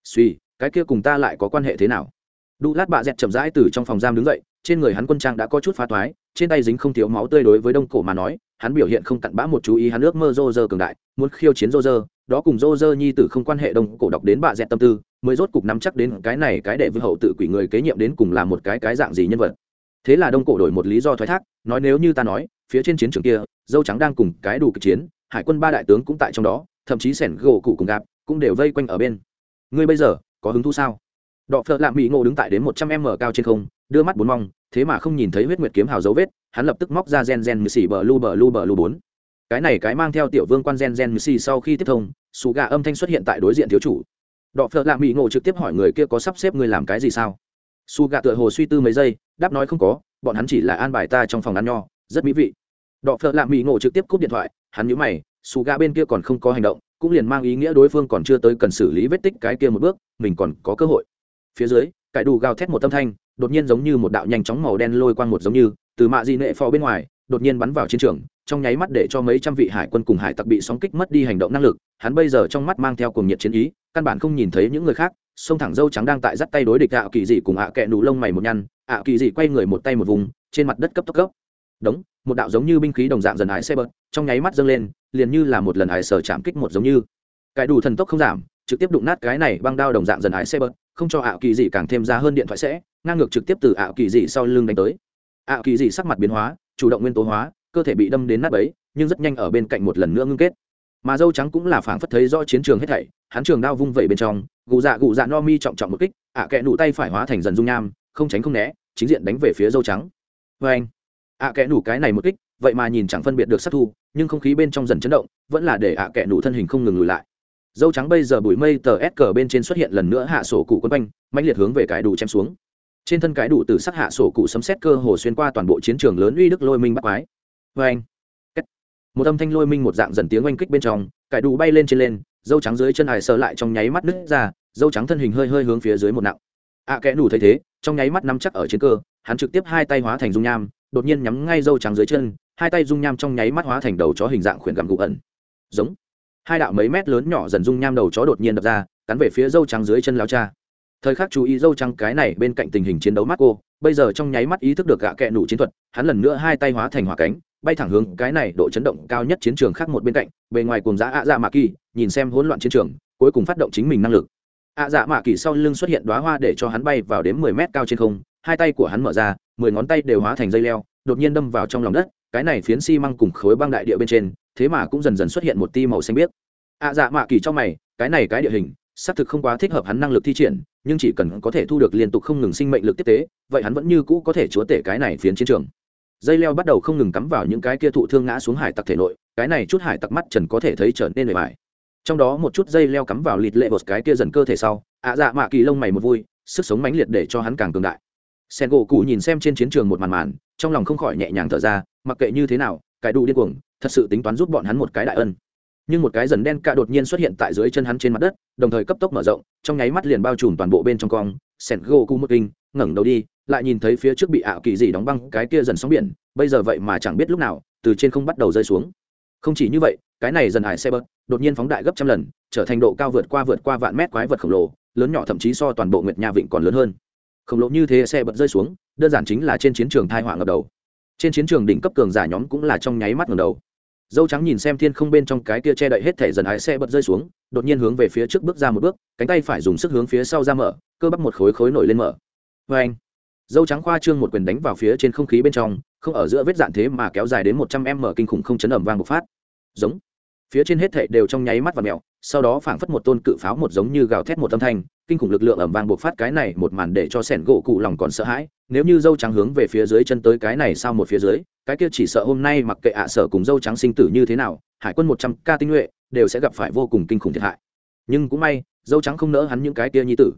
Suy, cái kia cùng ta lại có quan hệ thế nào? Đu lát bạ dẹt chậm rãi từ trong phòng giam đứng dậy, trên người hắn quân trang đã có chút phá toái trên tay dính không thiếu máu tươi đối với đông cổ mà nói hắn biểu hiện không cặn bã một chú ý hắn ước mơ rô rơ cường đại, muốn khiêu chiến rô rơ, đó cùng rô rơ nhi tử không quan hệ đông, cổ đọc đến bà dẹt tâm tư, mới rốt cục nắm chắc đến cái này cái đệ vương hậu tự quỷ người kế nhiệm đến cùng là một cái cái dạng gì nhân vật. Thế là đông cổ đổi một lý do thoái thác, nói nếu như ta nói, phía trên chiến trường kia, dâu trắng đang cùng cái đủ kịch chiến, hải quân ba đại tướng cũng tại trong đó, thậm chí sẻn gỗ cụ cùng gặp, cũng đều vây quanh ở bên. Ngươi bây giờ, có hứng thú sao? Đọ phợ lạm mỹ ngộ đứng tại đến một trăm m cao trên không, đưa mắt bốn mong, thế mà không nhìn thấy huyết nguyệt kiếm hào dấu vết hắn lập tức móc ra gen gen mười xì bờ lu bờ lu bờ lu bốn. Cái này cái mang theo tiểu vương quan gen gen mười xì sau khi tiếp thông xù gà âm thanh xuất hiện tại đối diện thiếu chủ. Đọ phợ lạ mỹ ngộ trực tiếp hỏi người kia có sắp xếp người làm cái gì sao? Su gà tựa hồ suy tư mấy giây, đáp nói không có, bọn hắn chỉ là an bài ta trong phòng ăn nho, rất mỹ vị. Đọ phợ lạ mỹ ngộ trực tiếp cúp điện thoại, hắn nhíu mày xù gà bên kia còn không có hành động, cũng liền mang ý nghĩa đối phương còn chưa tới cần xử lý vết tích cái kia một bước, mình còn có cơ hội. Phía dưới, cải đủ gào thét một tâm thanh, đột nhiên giống như một đạo nhanh chóng màu đen lôi quang một giống như từ mạ di nệ phò bên ngoài, đột nhiên bắn vào chiến trường, trong nháy mắt để cho mấy trăm vị hải quân cùng hải tặc bị sóng kích mất đi hành động năng lực, hắn bây giờ trong mắt mang theo cùng nhiệt chiến ý, căn bản không nhìn thấy những người khác, sông thẳng dâu trắng đang tại dắt tay đối địch ạ kỳ dị cùng ạ kẹ nụ lông mày một nhăn, ạ kỳ dị quay người một tay một vùng, trên mặt đất cấp tốc cấp đống một đạo giống như binh khí đồng dạng dần ái xe bớt, trong nháy mắt dâng lên, liền như là một lần ái sở chạm kích một giống như. Cái đủ thần tốc không giảm, trực tiếp đụng nát cái này băng đao đồng dạng dần ái xe bớt, không cho ạ kỳ dị càng thêm ra hơn điện thoại sẽ, ngang ngược trực tiếp từ ạ kỳ dị sau lưng đánh tới ạ kỳ dị sắc mặt biến hóa, chủ động nguyên tố hóa, cơ thể bị đâm đến nát bấy, nhưng rất nhanh ở bên cạnh một lần nữa ngưng kết. Mà dâu trắng cũng là phảng phất thấy do chiến trường hết thảy, hắn trường đao vung vẩy bên trong, gù dạ gù dạ no mi trọng trọng một kích, ạ kẹ nụ tay phải hóa thành dần dung nham, không tránh không né, chính diện đánh về phía dâu trắng. Vê anh, ạ kẹ nụ cái này một kích, vậy mà nhìn chẳng phân biệt được sát thu nhưng không khí bên trong dần chấn động, vẫn là để ạ kẹ nụ thân hình không ngừng lùi lại. Dâu trắng bây giờ bụi mây tờ s cờ bên trên xuất hiện lần nữa hạ sổ cụ quân quanh mạnh liệt hướng về cái đủ chém xuống trên thân cái đủ từ sắc hạ sổ cụ sấm xét cơ hồ xuyên qua toàn bộ chiến trường lớn uy đức lôi minh bắt quái. Vê anh một âm thanh lôi minh một dạng dần tiếng oanh kích bên trong cải đủ bay lên trên lên dâu trắng dưới chân hải sơ lại trong nháy mắt nứt ra dâu trắng thân hình hơi hơi hướng phía dưới một nặng. Ạ à, kẽ đủ thấy thế trong nháy mắt nắm chắc ở trên cơ hắn trực tiếp hai tay hóa thành dung nham đột nhiên nhắm ngay dâu trắng dưới chân hai tay dung nham trong nháy mắt hóa thành đầu chó hình dạng khuyển gặm gụ ẩn. Giống. Hai đạo mấy mét lớn nhỏ dần dung nham đầu chó đột nhiên đập ra cắn về phía dâu trắng dưới chân lao cha thời khắc chú ý dâu trắng cái này bên cạnh tình hình chiến đấu mắt cô bây giờ trong nháy mắt ý thức được gạ kẹ nủ chiến thuật, hắn lần nữa hai tay hóa thành hỏa cánh, bay thẳng hướng cái này độ chấn động cao nhất chiến trường khác một bên cạnh, bề ngoài cùng giá ạ dạ mạ kỳ, nhìn xem hỗn loạn chiến trường, cuối cùng phát động chính mình năng lực. Ạ dạ mạ kỳ sau lưng xuất hiện đoá hoa để cho hắn bay vào đến mười mét cao trên không, hai tay của hắn mở ra, mười ngón tay đều hóa thành dây leo, đột nhiên đâm vào trong lòng đất, cái này phiến xi、si、măng cùng khối băng đại địa bên trên, thế mà cũng dần dần xuất hiện một ti màu xanh biếc. Ạ dạ mạ kỳ trong mày, cái này cái địa hình, xác thực không quá thích hợp hắn năng lực thi triển nhưng chỉ cần có thể thu được liên tục không ngừng sinh mệnh lực tiếp tế, vậy hắn vẫn như cũ có thể chúa tể cái này phiến chiến trường. Dây leo bắt đầu không ngừng cắm vào những cái kia thụ thương ngã xuống hải tặc thể nội, cái này chút hải tặc mắt trần có thể thấy trở nên bề bài trong đó một chút dây leo cắm vào lịt lệ một cái kia dần cơ thể sau, ạ dạ mạ kỳ lông mày một vui, sức sống mãnh liệt để cho hắn càng cường đại. Sen gỗ cụ nhìn xem trên chiến trường một màn màn, trong lòng không khỏi nhẹ nhàng thở ra, mặc kệ như thế nào, cái đủ điên cuồng, thật sự tính toán giúp bọn hắn một cái đại ân nhưng một cái dần đen cạ đột nhiên xuất hiện tại dưới chân hắn trên mặt đất, đồng thời cấp tốc mở rộng, trong nháy mắt liền bao trùm toàn bộ bên trong cong sen gô cu một kinh, ngẩng đầu đi, lại nhìn thấy phía trước bị ảo kỳ gì đóng băng cái kia dần sóng biển, bây giờ vậy mà chẳng biết lúc nào, từ trên không bắt đầu rơi xuống. Không chỉ như vậy, cái này dần hải xe bớt, đột nhiên phóng đại gấp trăm lần, trở thành độ cao vượt qua vượt qua vạn mét quái vật khổng lồ, lớn nhỏ thậm chí so toàn bộ nguyệt nha vịnh còn lớn hơn. Khổng lồ như thế xe bật rơi xuống, đơn giản chính là trên chiến trường thai họa ngập đầu. Trên chiến trường đỉnh cấp cường giả nhóm cũng là trong nháy mắt ngầm đầu dâu trắng nhìn xem thiên không bên trong cái kia che đậy hết thể dần ái xe bật rơi xuống, đột nhiên hướng về phía trước bước ra một bước, cánh tay phải dùng sức hướng phía sau ra mở, cơ bắp một khối khối nổi lên mở. Vê anh dâu trắng khoa trương một quyền đánh vào phía trên không khí bên trong, không ở giữa vết dạn thế mà kéo dài đến một trăm m kinh khủng không chấn ẩm vang một phát. Giống! Phía trên hết thệ đều trong nháy mắt và mèo, sau đó phảng phất một tôn cự pháo một giống như gào thét một âm thanh kinh khủng lực lượng ẩm vang buộc phát cái này một màn để cho sẻn gỗ cụ lòng còn sợ hãi. Nếu như dâu trắng hướng về phía dưới chân tới cái này sau một phía dưới, cái kia chỉ sợ hôm nay mặc kệ ạ sở cùng dâu trắng sinh tử như thế nào, hải quân một trăm ca tinh nhuệ đều sẽ gặp phải vô cùng kinh khủng thiệt hại. Nhưng cũng may, dâu trắng không nỡ hắn những cái kia nhi tử.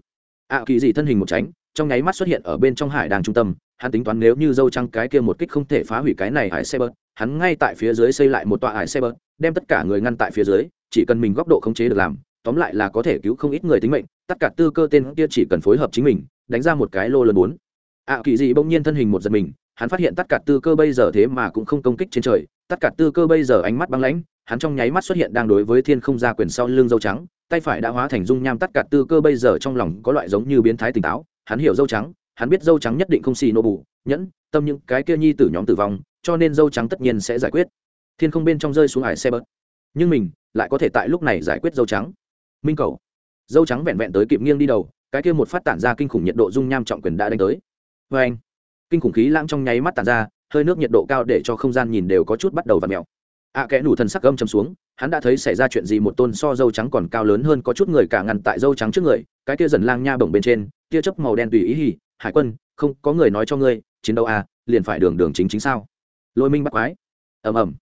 Ạ kỳ gì thân hình một tránh, trong nháy mắt xuất hiện ở bên trong hải đàng trung tâm, hắn tính toán nếu như dâu trắng cái kia một kích không thể phá hủy cái này hải xe bớt hắn ngay tại phía dưới xây lại một tọa hải xe bớt đem tất cả người ngăn tại phía dưới, chỉ cần mình góc độ khống chế được làm tóm lại là có thể cứu không ít người tính mệnh, tất cả tư cơ tên kia chỉ cần phối hợp chính mình, đánh ra một cái lô lớn bốn. Ạ kỳ dị bỗng nhiên thân hình một giật mình, hắn phát hiện tất cả tư cơ bây giờ thế mà cũng không công kích trên trời, tất cả tư cơ bây giờ ánh mắt băng lãnh, hắn trong nháy mắt xuất hiện đang đối với thiên không ra quyền sau lưng dâu trắng, tay phải đã hóa thành dung nham tất cả tư cơ bây giờ trong lòng có loại giống như biến thái tỉnh táo, hắn hiểu dâu trắng, hắn biết dâu trắng nhất định không xì nô bù nhẫn, tâm những cái kia nhi tử nhóm tử vong, cho nên dâu trắng tất nhiên sẽ giải quyết. Thiên không bên trong rơi xuống hải xe bớt. Nhưng mình lại có thể tại lúc này giải quyết dâu trắng minh cầu. Dâu trắng vẹn vẹn tới kịp nghiêng đi đầu cái kia một phát tản ra kinh khủng nhiệt độ dung nham trọng quyền đã đánh tới. Vê anh kinh khủng khí lãng trong nháy mắt tản ra hơi nước nhiệt độ cao để cho không gian nhìn đều có chút bắt đầu và mèo. Ạ à, kẽ nủ thần sắc gâm chấm xuống hắn đã thấy xảy ra chuyện gì một tôn so dâu trắng còn cao lớn hơn có chút người cả ngăn tại dâu trắng trước người cái kia dần lang nha bổng bên trên tia chớp màu đen tùy ý hỉ hải quân không có người nói cho ngươi chiến đấu à liền phải đường đường chính chính sao? Lôi minh bắt quái. Ầm ầm.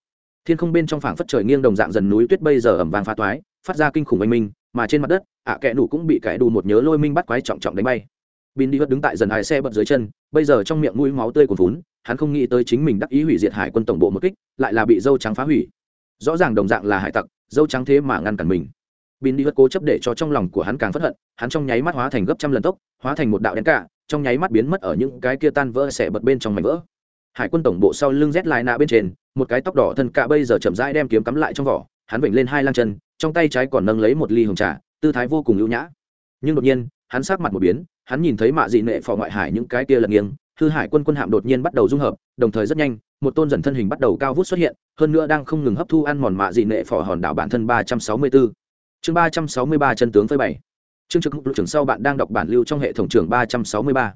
Thiên không bên trong phảng phất trời nghiêng đồng dạng dần núi tuyết bây giờ ẩm vàng phá toái phát ra kinh khủng oanh minh mà trên mặt đất ạ kẽ nủ cũng bị cãi đủ một nhớ lôi minh bắt quái trọng trọng đánh bay. Bin đi hất đứng tại dần hải xe bật dưới chân, bây giờ trong miệng mũi máu tươi cuồn vốn hắn không nghĩ tới chính mình đắc ý hủy diệt hải quân tổng bộ một kích, lại là bị dâu trắng phá hủy. Rõ ràng đồng dạng là hải tặc, dâu trắng thế mà ngăn cản mình. Bin đi hất cố chấp để cho trong lòng của hắn càng phẫn hận, hắn trong nháy mắt hóa thành gấp trăm lần tốc, hóa thành một đạo đen cả, trong nháy mắt biến mất ở những cái kia tan vỡ xẻ bật bên trong mảnh vỡ. Hải quân tổng bộ sau lưng rét lại nạ bên trên, một cái tóc đỏ thân cả bây giờ chậm rãi đem kiếm cắm lại trong vỏ, hắn vểnh lên hai lang chân trong tay trái còn nâng lấy một ly hồng trà, tư thái vô cùng ưu nhã. Nhưng đột nhiên, hắn sát mặt một biến, hắn nhìn thấy mạ dị nệ phò ngoại hải những cái kia lật nghiêng, hư hải quân quân hạm đột nhiên bắt đầu dung hợp, đồng thời rất nhanh, một tôn dần thân hình bắt đầu cao vút xuất hiện, hơn nữa đang không ngừng hấp thu ăn mòn mạ dị nệ phò hòn đảo bản thân ba trăm sáu mươi bốn chương ba trăm sáu mươi ba, chân tướng phơi bảy chương trực lục trưởng sau bạn đang đọc bản lưu trong hệ thống trưởng ba trăm sáu mươi ba.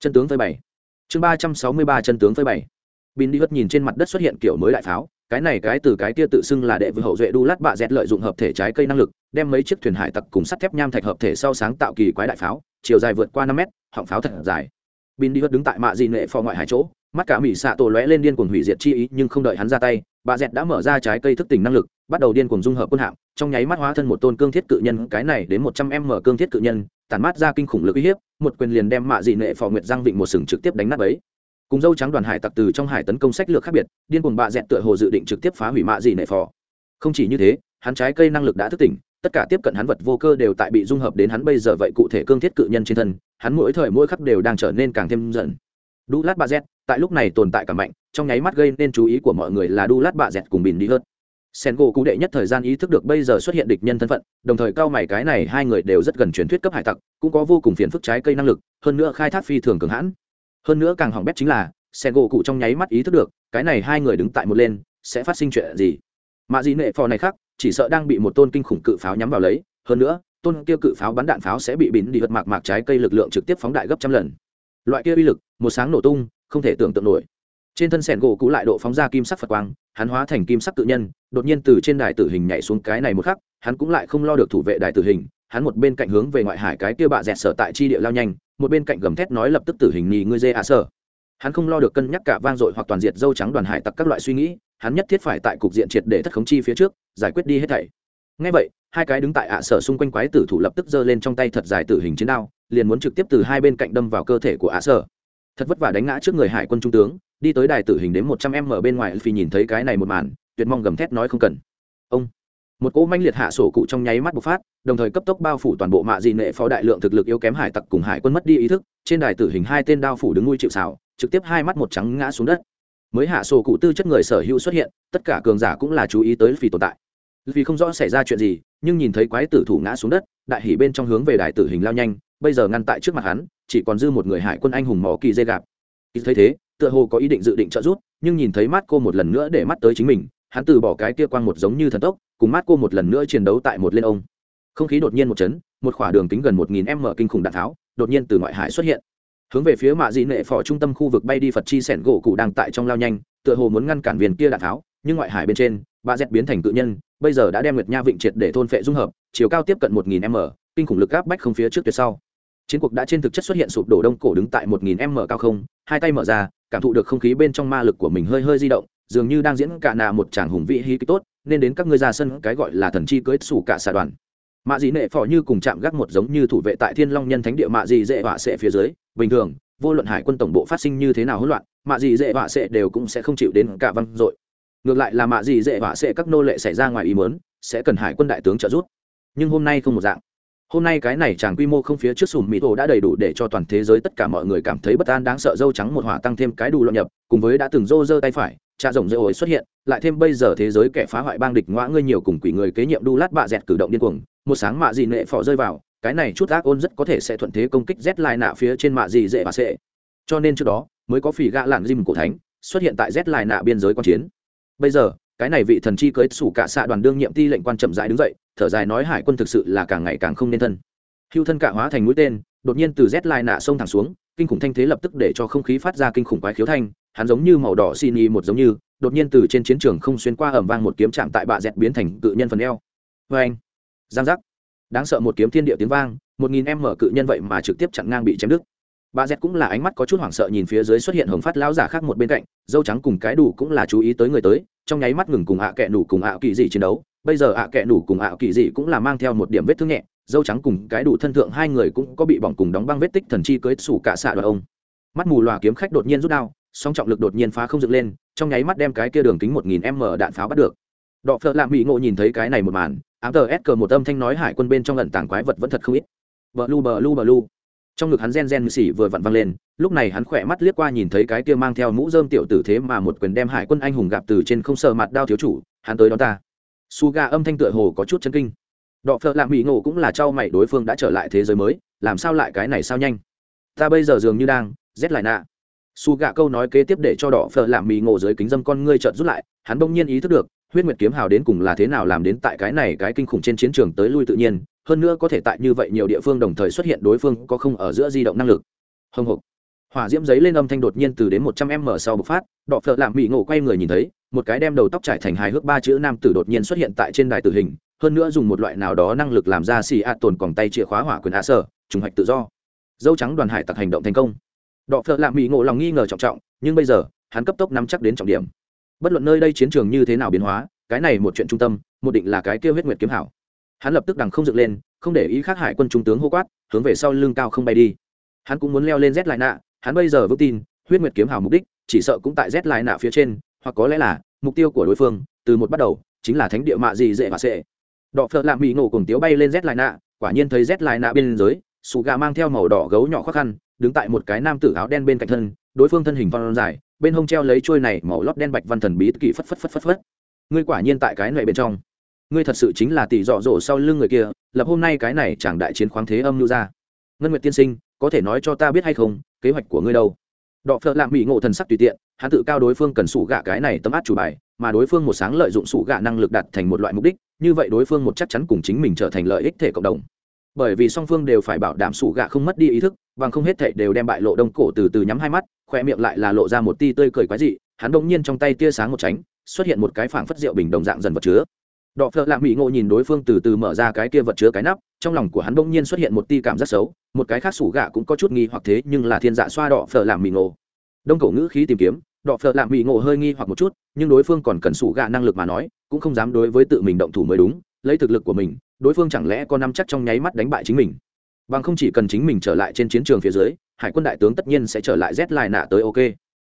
Chân tướng phơi bảy chương ba trăm sáu mươi ba, chân tướng phơi bảy bin đi hất nhìn trên mặt đất xuất hiện kiểu mới đại pháo cái này cái từ cái kia tự xưng là đệ vừa hậu duệ đu lát bạ dẹt lợi dụng hợp thể trái cây năng lực, đem mấy chiếc thuyền hải tặc cùng sắt thép nham thạch hợp thể sau sáng tạo kỳ quái đại pháo, chiều dài vượt qua năm mét, họng pháo thật dài. Bin đi hất đứng tại mạ dị nệ phò ngoại hải chỗ, mắt cả mỹ xạ tổ lóe lên điên cuồng hủy diệt chi ý, nhưng không đợi hắn ra tay bà dẹt đã mở ra trái cây thức tỉnh năng lực, bắt đầu điên cuồng dung hợp quân hạm, trong nháy mắt hóa thân một tôn cương thiết cự nhân, cái này đến một trăm em mở cương thiết cự nhân tàn mát ra kinh khủng lực uy hiếp, một quyền liền đem mạ dị nệ phò nguyệt giang vịnh một sừng trực tiếp đánh nát ấy cùng dâu trắng đoàn hải tặc từ trong hải tấn công sách lược khác biệt, điên cuồng bạ dẹt tựa hồ dự định trực tiếp phá hủy mạ dị nệ phò. Không chỉ như thế, hắn trái cây năng lực đã thức tỉnh, tất cả tiếp cận hắn vật vô cơ đều tại bị dung hợp đến hắn bây giờ vậy cụ thể cương thiết cự nhân trên thân, hắn mỗi thời mỗi khắc đều đang trở nên càng thêm giận. Đu lát bạ dẹt, tại lúc này tồn tại cả mạnh, trong nháy mắt gây nên chú ý của mọi người là đu lát bạ dẹt cùng bình đi hơn sen gỗ cú đệ nhất thời gian ý thức được bây giờ xuất hiện địch nhân thân phận, đồng thời cao mày cái này hai người đều rất gần truyền thuyết cấp hải tặc, cũng có vô cùng phiền phức trái cây năng lực, hơn nữa khai thác phi thường cường hãn hơn nữa càng hỏng bét chính là sen gỗ cụ trong nháy mắt ý thức được, cái này hai người đứng tại một lên, sẽ phát sinh chuyện gì. Mạ dị nệ phò này khác, chỉ sợ đang bị một tôn kinh khủng cự pháo nhắm vào lấy, hơn nữa, tôn kia cự pháo bắn đạn pháo sẽ bị bín đi hật mạc mạc trái cây lực lượng trực tiếp phóng đại gấp trăm lần. Loại kia uy lực, một sáng nổ tung, không thể tưởng tượng nổi. Trên thân sẻn gỗ cũ lại độ phóng ra kim sắc phật quang, hắn hóa thành kim sắc tự nhân, đột nhiên từ trên đài tử hình nhảy xuống cái này một khắc, hắn cũng lại không lo được thủ vệ đài tử hình hắn một bên cạnh hướng về ngoại hải cái kia bạ dẹt sở tại chi địa lao nhanh, một bên cạnh gầm thét nói lập tức tử hình nhì ngươi dê ạ à sở. Hắn không lo được cân nhắc cả vang dội hoặc toàn diệt dâu trắng đoàn hải tặc các loại suy nghĩ, hắn nhất thiết phải tại cục diện triệt để thất khống chi phía trước, giải quyết đi hết thảy. Ngay vậy, hai cái đứng tại ạ sở xung quanh quái tử thủ lập tức giơ lên trong tay thật dài tử hình chiến đao, liền muốn trực tiếp từ hai bên cạnh đâm vào cơ thể của ạ sở. Thật vất vả đánh ngã trước người hải quân trung tướng, đi tới đài tử hình đến một trăm em ở bên ngoài phi nhìn thấy cái này một màn, tuyệt mong gầm thét nói không cần. Ông! Một cỗ manh liệt hạ sổ cụ trong nháy mắt bộc phát, đồng thời cấp tốc bao phủ toàn bộ mạ dị nệ phó đại lượng thực lực yếu kém hải tặc cùng hải quân mất đi ý thức, trên đài tử hình hai tên đao phủ đứng nuôi chịu xào trực tiếp hai mắt một trắng ngã xuống đất. Mới hạ sổ cụ tư chất người sở hữu xuất hiện, tất cả cường giả cũng là chú ý tới phi tồn tại. Vì không rõ xảy ra chuyện gì, nhưng nhìn thấy quái tử thủ ngã xuống đất, đại hỉ bên trong hướng về đài tử hình lao nhanh, bây giờ ngăn tại trước mặt hắn, chỉ còn dư một người hải quân anh hùng mỏ kỳ dây gạp. Thấy thế, tựa hồ có ý định dự định trợ giúp, nhưng nhìn thấy mắt cô một lần nữa để mắt tới chính mình, hắn từ bỏ cái kia quang một giống như thần tốc cùng mắt cô một lần nữa chiến đấu tại một lên ông. Không khí đột nhiên một chấn, một khỏa đường kính gần một nghìn m kinh khủng đạn tháo, đột nhiên từ ngoại hải xuất hiện. Hướng về phía mạ dị nệ phò trung tâm khu vực bay đi phật chi sẻn gỗ cụ đang tại trong lao nhanh, tựa hồ muốn ngăn cản viên kia đạn tháo, nhưng ngoại hải bên trên bà dẹt biến thành tự nhân, bây giờ đã đem nguyệt nha vịnh triệt để thôn phệ dung hợp, chiều cao tiếp cận một nghìn m, kinh khủng lực áp bách không phía trước tuyệt sau. Chiến cuộc đã trên thực chất xuất hiện sụp đổ đông cổ đứng tại một nghìn m cao không, hai tay mở ra, cảm thụ được không khí bên trong ma lực của mình hơi hơi di động, dường như đang diễn cả nà một tràng hùng vị hí kích tốt nên đến các ngươi ra sân cái gọi là thần chi cưới sủ cả xà đoàn. Mạ dị nệ phò như cùng chạm gác một giống như thủ vệ tại thiên long nhân thánh địa mạ dị dễ họa sệ phía dưới, bình thường, vô luận hải quân tổng bộ phát sinh như thế nào hỗn loạn, mạ dị dễ họa sệ đều cũng sẽ không chịu đến cả văn dội. Ngược lại là mạ dị dễ họa sệ các nô lệ xảy ra ngoài ý mớn sẽ cần hải quân đại tướng trợ giúp. Nhưng hôm nay không một dạng hôm nay cái này chàng quy mô không phía trước sùm mỹ thổ đã đầy đủ để cho toàn thế giới tất cả mọi người cảm thấy bất an đáng sợ dâu trắng một hỏa tăng thêm cái đủ loạn nhập, cùng với đã từng rô rơ tay phải cha rồng dây ổi xuất hiện, lại thêm bây giờ thế giới kẻ phá hoại bang địch ngoã ngươi nhiều cùng quỷ người kế nhiệm đu lát bạ dẹt cử động điên cuồng, một sáng mạ dị nệ phò rơi vào, cái này chút ác ôn rất có thể sẽ thuận thế công kích z lại nạ phía trên mạ dị dễ và sệ. Cho nên trước đó, mới có phỉ gạ lạn dìm cổ thánh, xuất hiện tại z lại nạ biên giới quan chiến. Bây giờ cái này vị thần chi cưới sủ cả xạ đoàn đương nhiệm ti lệnh quan chậm rãi đứng dậy, thở dài nói hải quân thực sự là càng ngày càng không nên thân. Hưu thân cạ hóa thành mũi tên, đột nhiên từ z lai nạ sông thẳng xuống, kinh khủng thanh thế lập tức để cho không khí phát ra kinh khủng quái khiếu thanh, hắn giống như màu đỏ xin y một giống như, đột nhiên từ trên chiến trường không xuyên qua ẩm vang một kiếm chạm tại bạ dẹt biến thành cự nhân phần eo. Vê anh, giang giác. Đáng sợ một kiếm thiên địa tiếng vang, một nghìn em mở cự nhân vậy mà trực tiếp chặn ngang bị chém đứt. Bà dẹt cũng là ánh mắt có chút hoảng sợ nhìn phía dưới xuất hiện hồng phát lão giả khác một bên cạnh, dâu trắng cùng cái đủ cũng là chú ý tới người tới trong nháy mắt ngừng cùng ạ kẹ nủ cùng ạ kỳ dị chiến đấu. Bây giờ ạ kẹ nủ cùng ạ kỳ dị cũng là mang theo một điểm vết thương nhẹ, dâu trắng cùng cái đủ thân thượng hai người cũng có bị bỏng cùng đóng băng vết tích thần chi cưới sủ cả xạ đoạn ông. Mắt mù loà kiếm khách đột nhiên rút đao, song trọng lực đột nhiên phá không dựng lên, trong nháy mắt đem cái kia đường kính một nghìn m đạn pháo bắt được. Đọ phợ lạ mỹ ngộ nhìn thấy cái này một màn, ám tờ s cờ một âm thanh nói hải quân bên trong lần tảng quái vật vẫn thật không ít. Bờ lu bờ lu bờ lu trong ngực hắn gen gen xỉ vừa vặn văng lên, lúc này hắn khỏe mắt liếc qua nhìn thấy cái kia mang theo mũ dơm tiểu tử thế mà một quyền đem hải quân anh hùng gặp từ trên không sờ mặt đao thiếu chủ, hắn tới đó ta. Su ga âm thanh tựa hồ có chút chân kinh. Đọ phợ lạ mỹ ngộ cũng là trao mày đối phương đã trở lại thế giới mới, làm sao lại cái này sao nhanh? Ta bây giờ dường như đang rét lại nạ. Su gạ câu nói kế tiếp để cho đỏ phở làm mì ngộ dưới kính dâm con ngươi trợn rút lại, hắn bỗng nhiên ý thức được, huyết nguyệt kiếm hào đến cùng là thế nào làm đến tại cái này cái kinh khủng trên chiến trường tới lui tự nhiên hơn nữa có thể tại như vậy nhiều địa phương đồng thời xuất hiện đối phương có không ở giữa di động năng lực. Hồng hộc. Hỏa diễm giấy lên âm thanh đột nhiên từ đến một trăm m sau bộc phát đọ phợ lạm mỹ ngộ quay người nhìn thấy, một cái đem đầu tóc trải thành hài hước ba chữ nam tử đột nhiên xuất hiện tại trên đài tử hình, hơn nữa dùng một loại nào đó năng lực làm ra xì a tồn còng tay chìa khóa hỏa quyền a sở trùng hoạch tự do. Dâu trắng đoàn hải tặc hành động thành công. Đọ phợ lạm mỹ ngộ lòng nghi ngờ trọng trọng, nhưng bây giờ, hắn cấp tốc nắm chắc đến trọng điểm. Bất luận nơi đây chiến trường như thế nào biến hóa, cái này một chuyện trung tâm, một định là cái kêu huyết nguyệt kiếm hảo hắn lập tức đằng không dựng lên, không để ý khác hải quân trung tướng hô quát, hướng về sau lưng cao không bay đi. Hắn cũng muốn leo lên rét lại nạ, hắn bây giờ vững tin, huyết nguyệt kiếm hảo mục đích, chỉ sợ cũng tại rét lại nạ phía trên, hoặc có lẽ là, mục tiêu của đối phương, từ một bắt đầu, chính là thánh địa mạ gì dễ và sệ. Đọ phợ lạ mỹ nổ cùng tiếu bay lên rét lại nạ, quả nhiên thấy rét lại nạ bên dưới sụ gà mang theo màu đỏ gấu nhỏ khó khăn, đứng tại một cái nam tử áo đen bên cạnh thân, đối phương thân hình phong dài, bên hông treo lấy trôi này màu lót đen bạch văn thần bí kỳ phất phất phất phất phất. Ngươi quả nhiên tại cái này bên trong ngươi thật sự chính là tỷ dọ dỗ sau lưng người kia, lập hôm nay cái này chẳng đại chiến khoáng thế âm lưu ra. Ngân nguyệt tiên sinh, có thể nói cho ta biết hay không, kế hoạch của ngươi đâu? Đọ phợ lạm bị ngộ thần sắc tùy tiện, hắn tự cao đối phương cần sủ gạ cái này tấm át chủ bài, mà đối phương một sáng lợi dụng sủ gạ năng lực đạt thành một loại mục đích, như vậy đối phương một chắc chắn cùng chính mình trở thành lợi ích thể cộng đồng. Bởi vì song phương đều phải bảo đảm sủ gạ không mất đi ý thức, bằng không hết thảy đều đem bại lộ đông cổ từ từ nhắm hai mắt khoe miệng lại là lộ ra một ti tươi cười quái dị, hắn đông nhiên trong tay tia sáng một tránh, xuất hiện một cái phảng phất rượu bình đồng dạng dần vật chứa đọ phợ lạ mỹ ngộ nhìn đối phương từ từ mở ra cái kia vật chứa cái nắp, trong lòng của hắn bỗng nhiên xuất hiện một ti cảm rất xấu, một cái khác sủ gạ cũng có chút nghi hoặc thế nhưng là thiên dạ xoa đọ phợ lạ mỹ ngộ. Đông cổ ngữ khí tìm kiếm, đọ phợ lạ mỹ ngộ hơi nghi hoặc một chút, nhưng đối phương còn cần sủ gạ năng lực mà nói, cũng không dám đối với tự mình động thủ mới đúng, lấy thực lực của mình, đối phương chẳng lẽ có năm chắc trong nháy mắt đánh bại chính mình. Bằng không chỉ cần chính mình trở lại trên chiến trường phía dưới, hải quân đại tướng tất nhiên sẽ trở lại rét lại nạ tới, ok.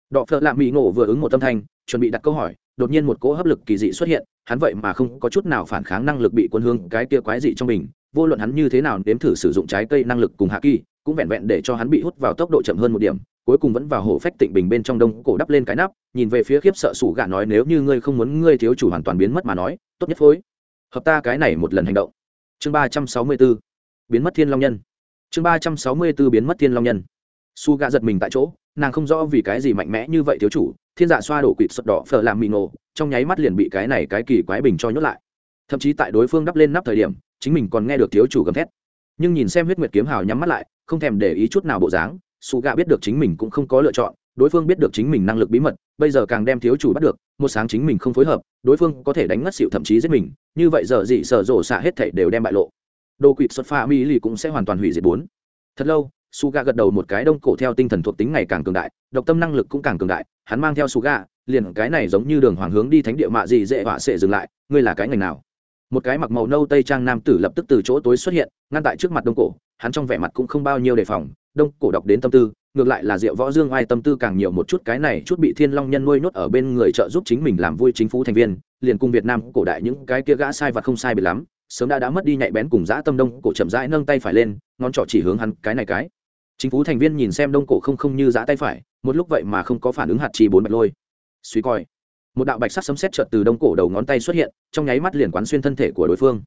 Đọ phợ lạ mỹ ngộ vừa ứng một tâm thanh, chuẩn bị đặt câu hỏi, đột nhiên một cỗ hấp lực kỳ dị xuất hiện hắn vậy mà không có chút nào phản kháng năng lực bị quân hương cái kia quái dị trong mình, vô luận hắn như thế nào nếm thử sử dụng trái cây năng lực cùng hạ kỳ, cũng vẹn vẹn để cho hắn bị hút vào tốc độ chậm hơn một điểm, cuối cùng vẫn vào hổ phách tịnh bình bên trong đông cổ đắp lên cái nắp, nhìn về phía khiếp sợ sủ gà nói nếu như ngươi không muốn ngươi thiếu chủ hoàn toàn biến mất mà nói, tốt nhất phối. Hợp ta cái này một lần hành động. Chương ba trăm sáu mươi b ố biến mất thiên long nhân. Chương ba trăm sáu mươi b ố biến mất thiên long nhân. Su gà giật mình tại chỗ nàng không rõ vì cái gì mạnh mẽ như vậy thiếu chủ, thiên dạ xoa đổ quỵt sật đỏ phở làm mì ngộ, trong nháy mắt liền bị cái này cái kỳ quái bình cho nhốt lại. Thậm chí tại đối phương đắp lên nắp thời điểm, chính mình còn nghe được thiếu chủ gầm thét. Nhưng nhìn xem huyết nguyệt kiếm hào nhắm mắt lại, không thèm để ý chút nào bộ dáng, su gạ biết được chính mình cũng không có lựa chọn, đối phương biết được chính mình năng lực bí mật, bây giờ càng đem thiếu chủ bắt được, một sáng chính mình không phối hợp, đối phương có thể đánh ngất xịu thậm chí giết mình, như vậy giờ gì sở rổ xạ hết thảy đều đem bại lộ. Đồ quỵt xuất pha mi lì cũng sẽ hoàn toàn hủy diệt bốn. Thật lâu Suga gật đầu một cái đông cổ theo tinh thần thuộc tính ngày càng cường đại độc tâm năng lực cũng càng cường đại hắn mang theo Suga, liền cái này giống như đường hoàng hướng đi thánh địa mạ gì dễ họa sẽ dừng lại ngươi là cái ngành nào? Một cái mặc màu nâu tây trang nam tử lập tức từ chỗ tối xuất hiện ngăn tại trước mặt đông cổ hắn trong vẻ mặt cũng không bao nhiêu đề phòng đông cổ đọc đến tâm tư ngược lại là diệu võ dương ai tâm tư càng nhiều một chút cái này chút bị thiên long nhân nuôi nhốt ở bên người trợ giúp chính mình làm vui chính phủ thành viên liền cùng việt nam cổ đại những cái kia gã sai và không sai biệt lắm sớm đã đã mất đi nhạy bén cùng dã tâm đông cổ chậm rãi nâng tay phải lên ngón trỏ chỉ hướng hắn cái này cái chính phủ thành viên nhìn xem đông cổ không không như giã tay phải, một lúc vậy mà không có phản ứng hạt chi bốn bạch lôi. Suy coi, một đạo bạch sắc sấm xét trợt từ đông cổ đầu ngón tay xuất hiện, trong nháy mắt liền quán xuyên thân thể của đối phương.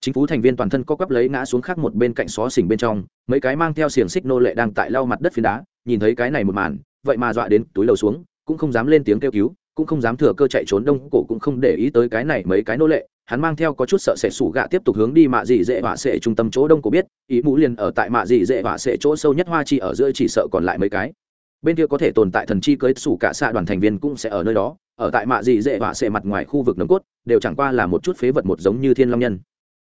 Chính phủ thành viên toàn thân co quắp lấy ngã xuống khác một bên cạnh xó xỉnh bên trong, mấy cái mang theo xiềng xích nô lệ đang tại lau mặt đất phiến đá, nhìn thấy cái này một màn, vậy mà dọa đến túi đầu xuống, cũng không dám lên tiếng kêu cứu cũng không dám thừa cơ chạy trốn, đông cổ cũng không để ý tới cái này mấy cái nô lệ. Hắn mang theo có chút sợ sệt sủ gạ tiếp tục hướng đi mạ dị dễ họa sệ trung tâm chỗ đông cổ biết, ý mũ liền ở tại mạ dị dễ họa sệ chỗ sâu nhất hoa chi ở giữa chỉ sợ còn lại mấy cái. Bên kia có thể tồn tại thần chi cưới sủ cả xạ đoàn thành viên cũng sẽ ở nơi đó, ở tại mạ dị dễ họa sệ mặt ngoài khu vực nấm cốt, đều chẳng qua là một chút phế vật một giống như thiên long nhân.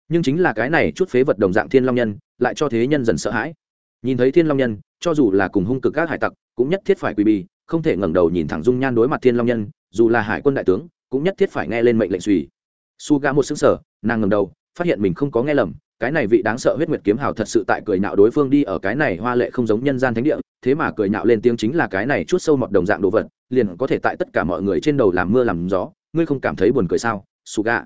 Nhưng chính là cái này chút phế vật đồng dạng thiên long nhân, lại cho thế nhân dần sợ hãi. Nhìn thấy thiên long nhân, cho dù là cùng hung cực các hải tặc, cũng nhất thiết phải quỳ bì, không thể ngẩng đầu nhìn thẳng dung nhan đối mặt thiên long nhân dù là hải quân đại tướng, cũng nhất thiết phải nghe lên mệnh lệnh suy. Su ga một xứng sở nàng ngầm đầu, phát hiện mình không có nghe lầm, cái này vị đáng sợ huyết nguyệt kiếm hào thật sự tại cười nhạo đối phương đi ở cái này hoa lệ không giống nhân gian thánh địa, thế mà cười nhạo lên tiếng chính là cái này chút sâu mọt đồng dạng đồ vật, liền có thể tại tất cả mọi người trên đầu làm mưa làm gió, ngươi không cảm thấy buồn cười sao su gà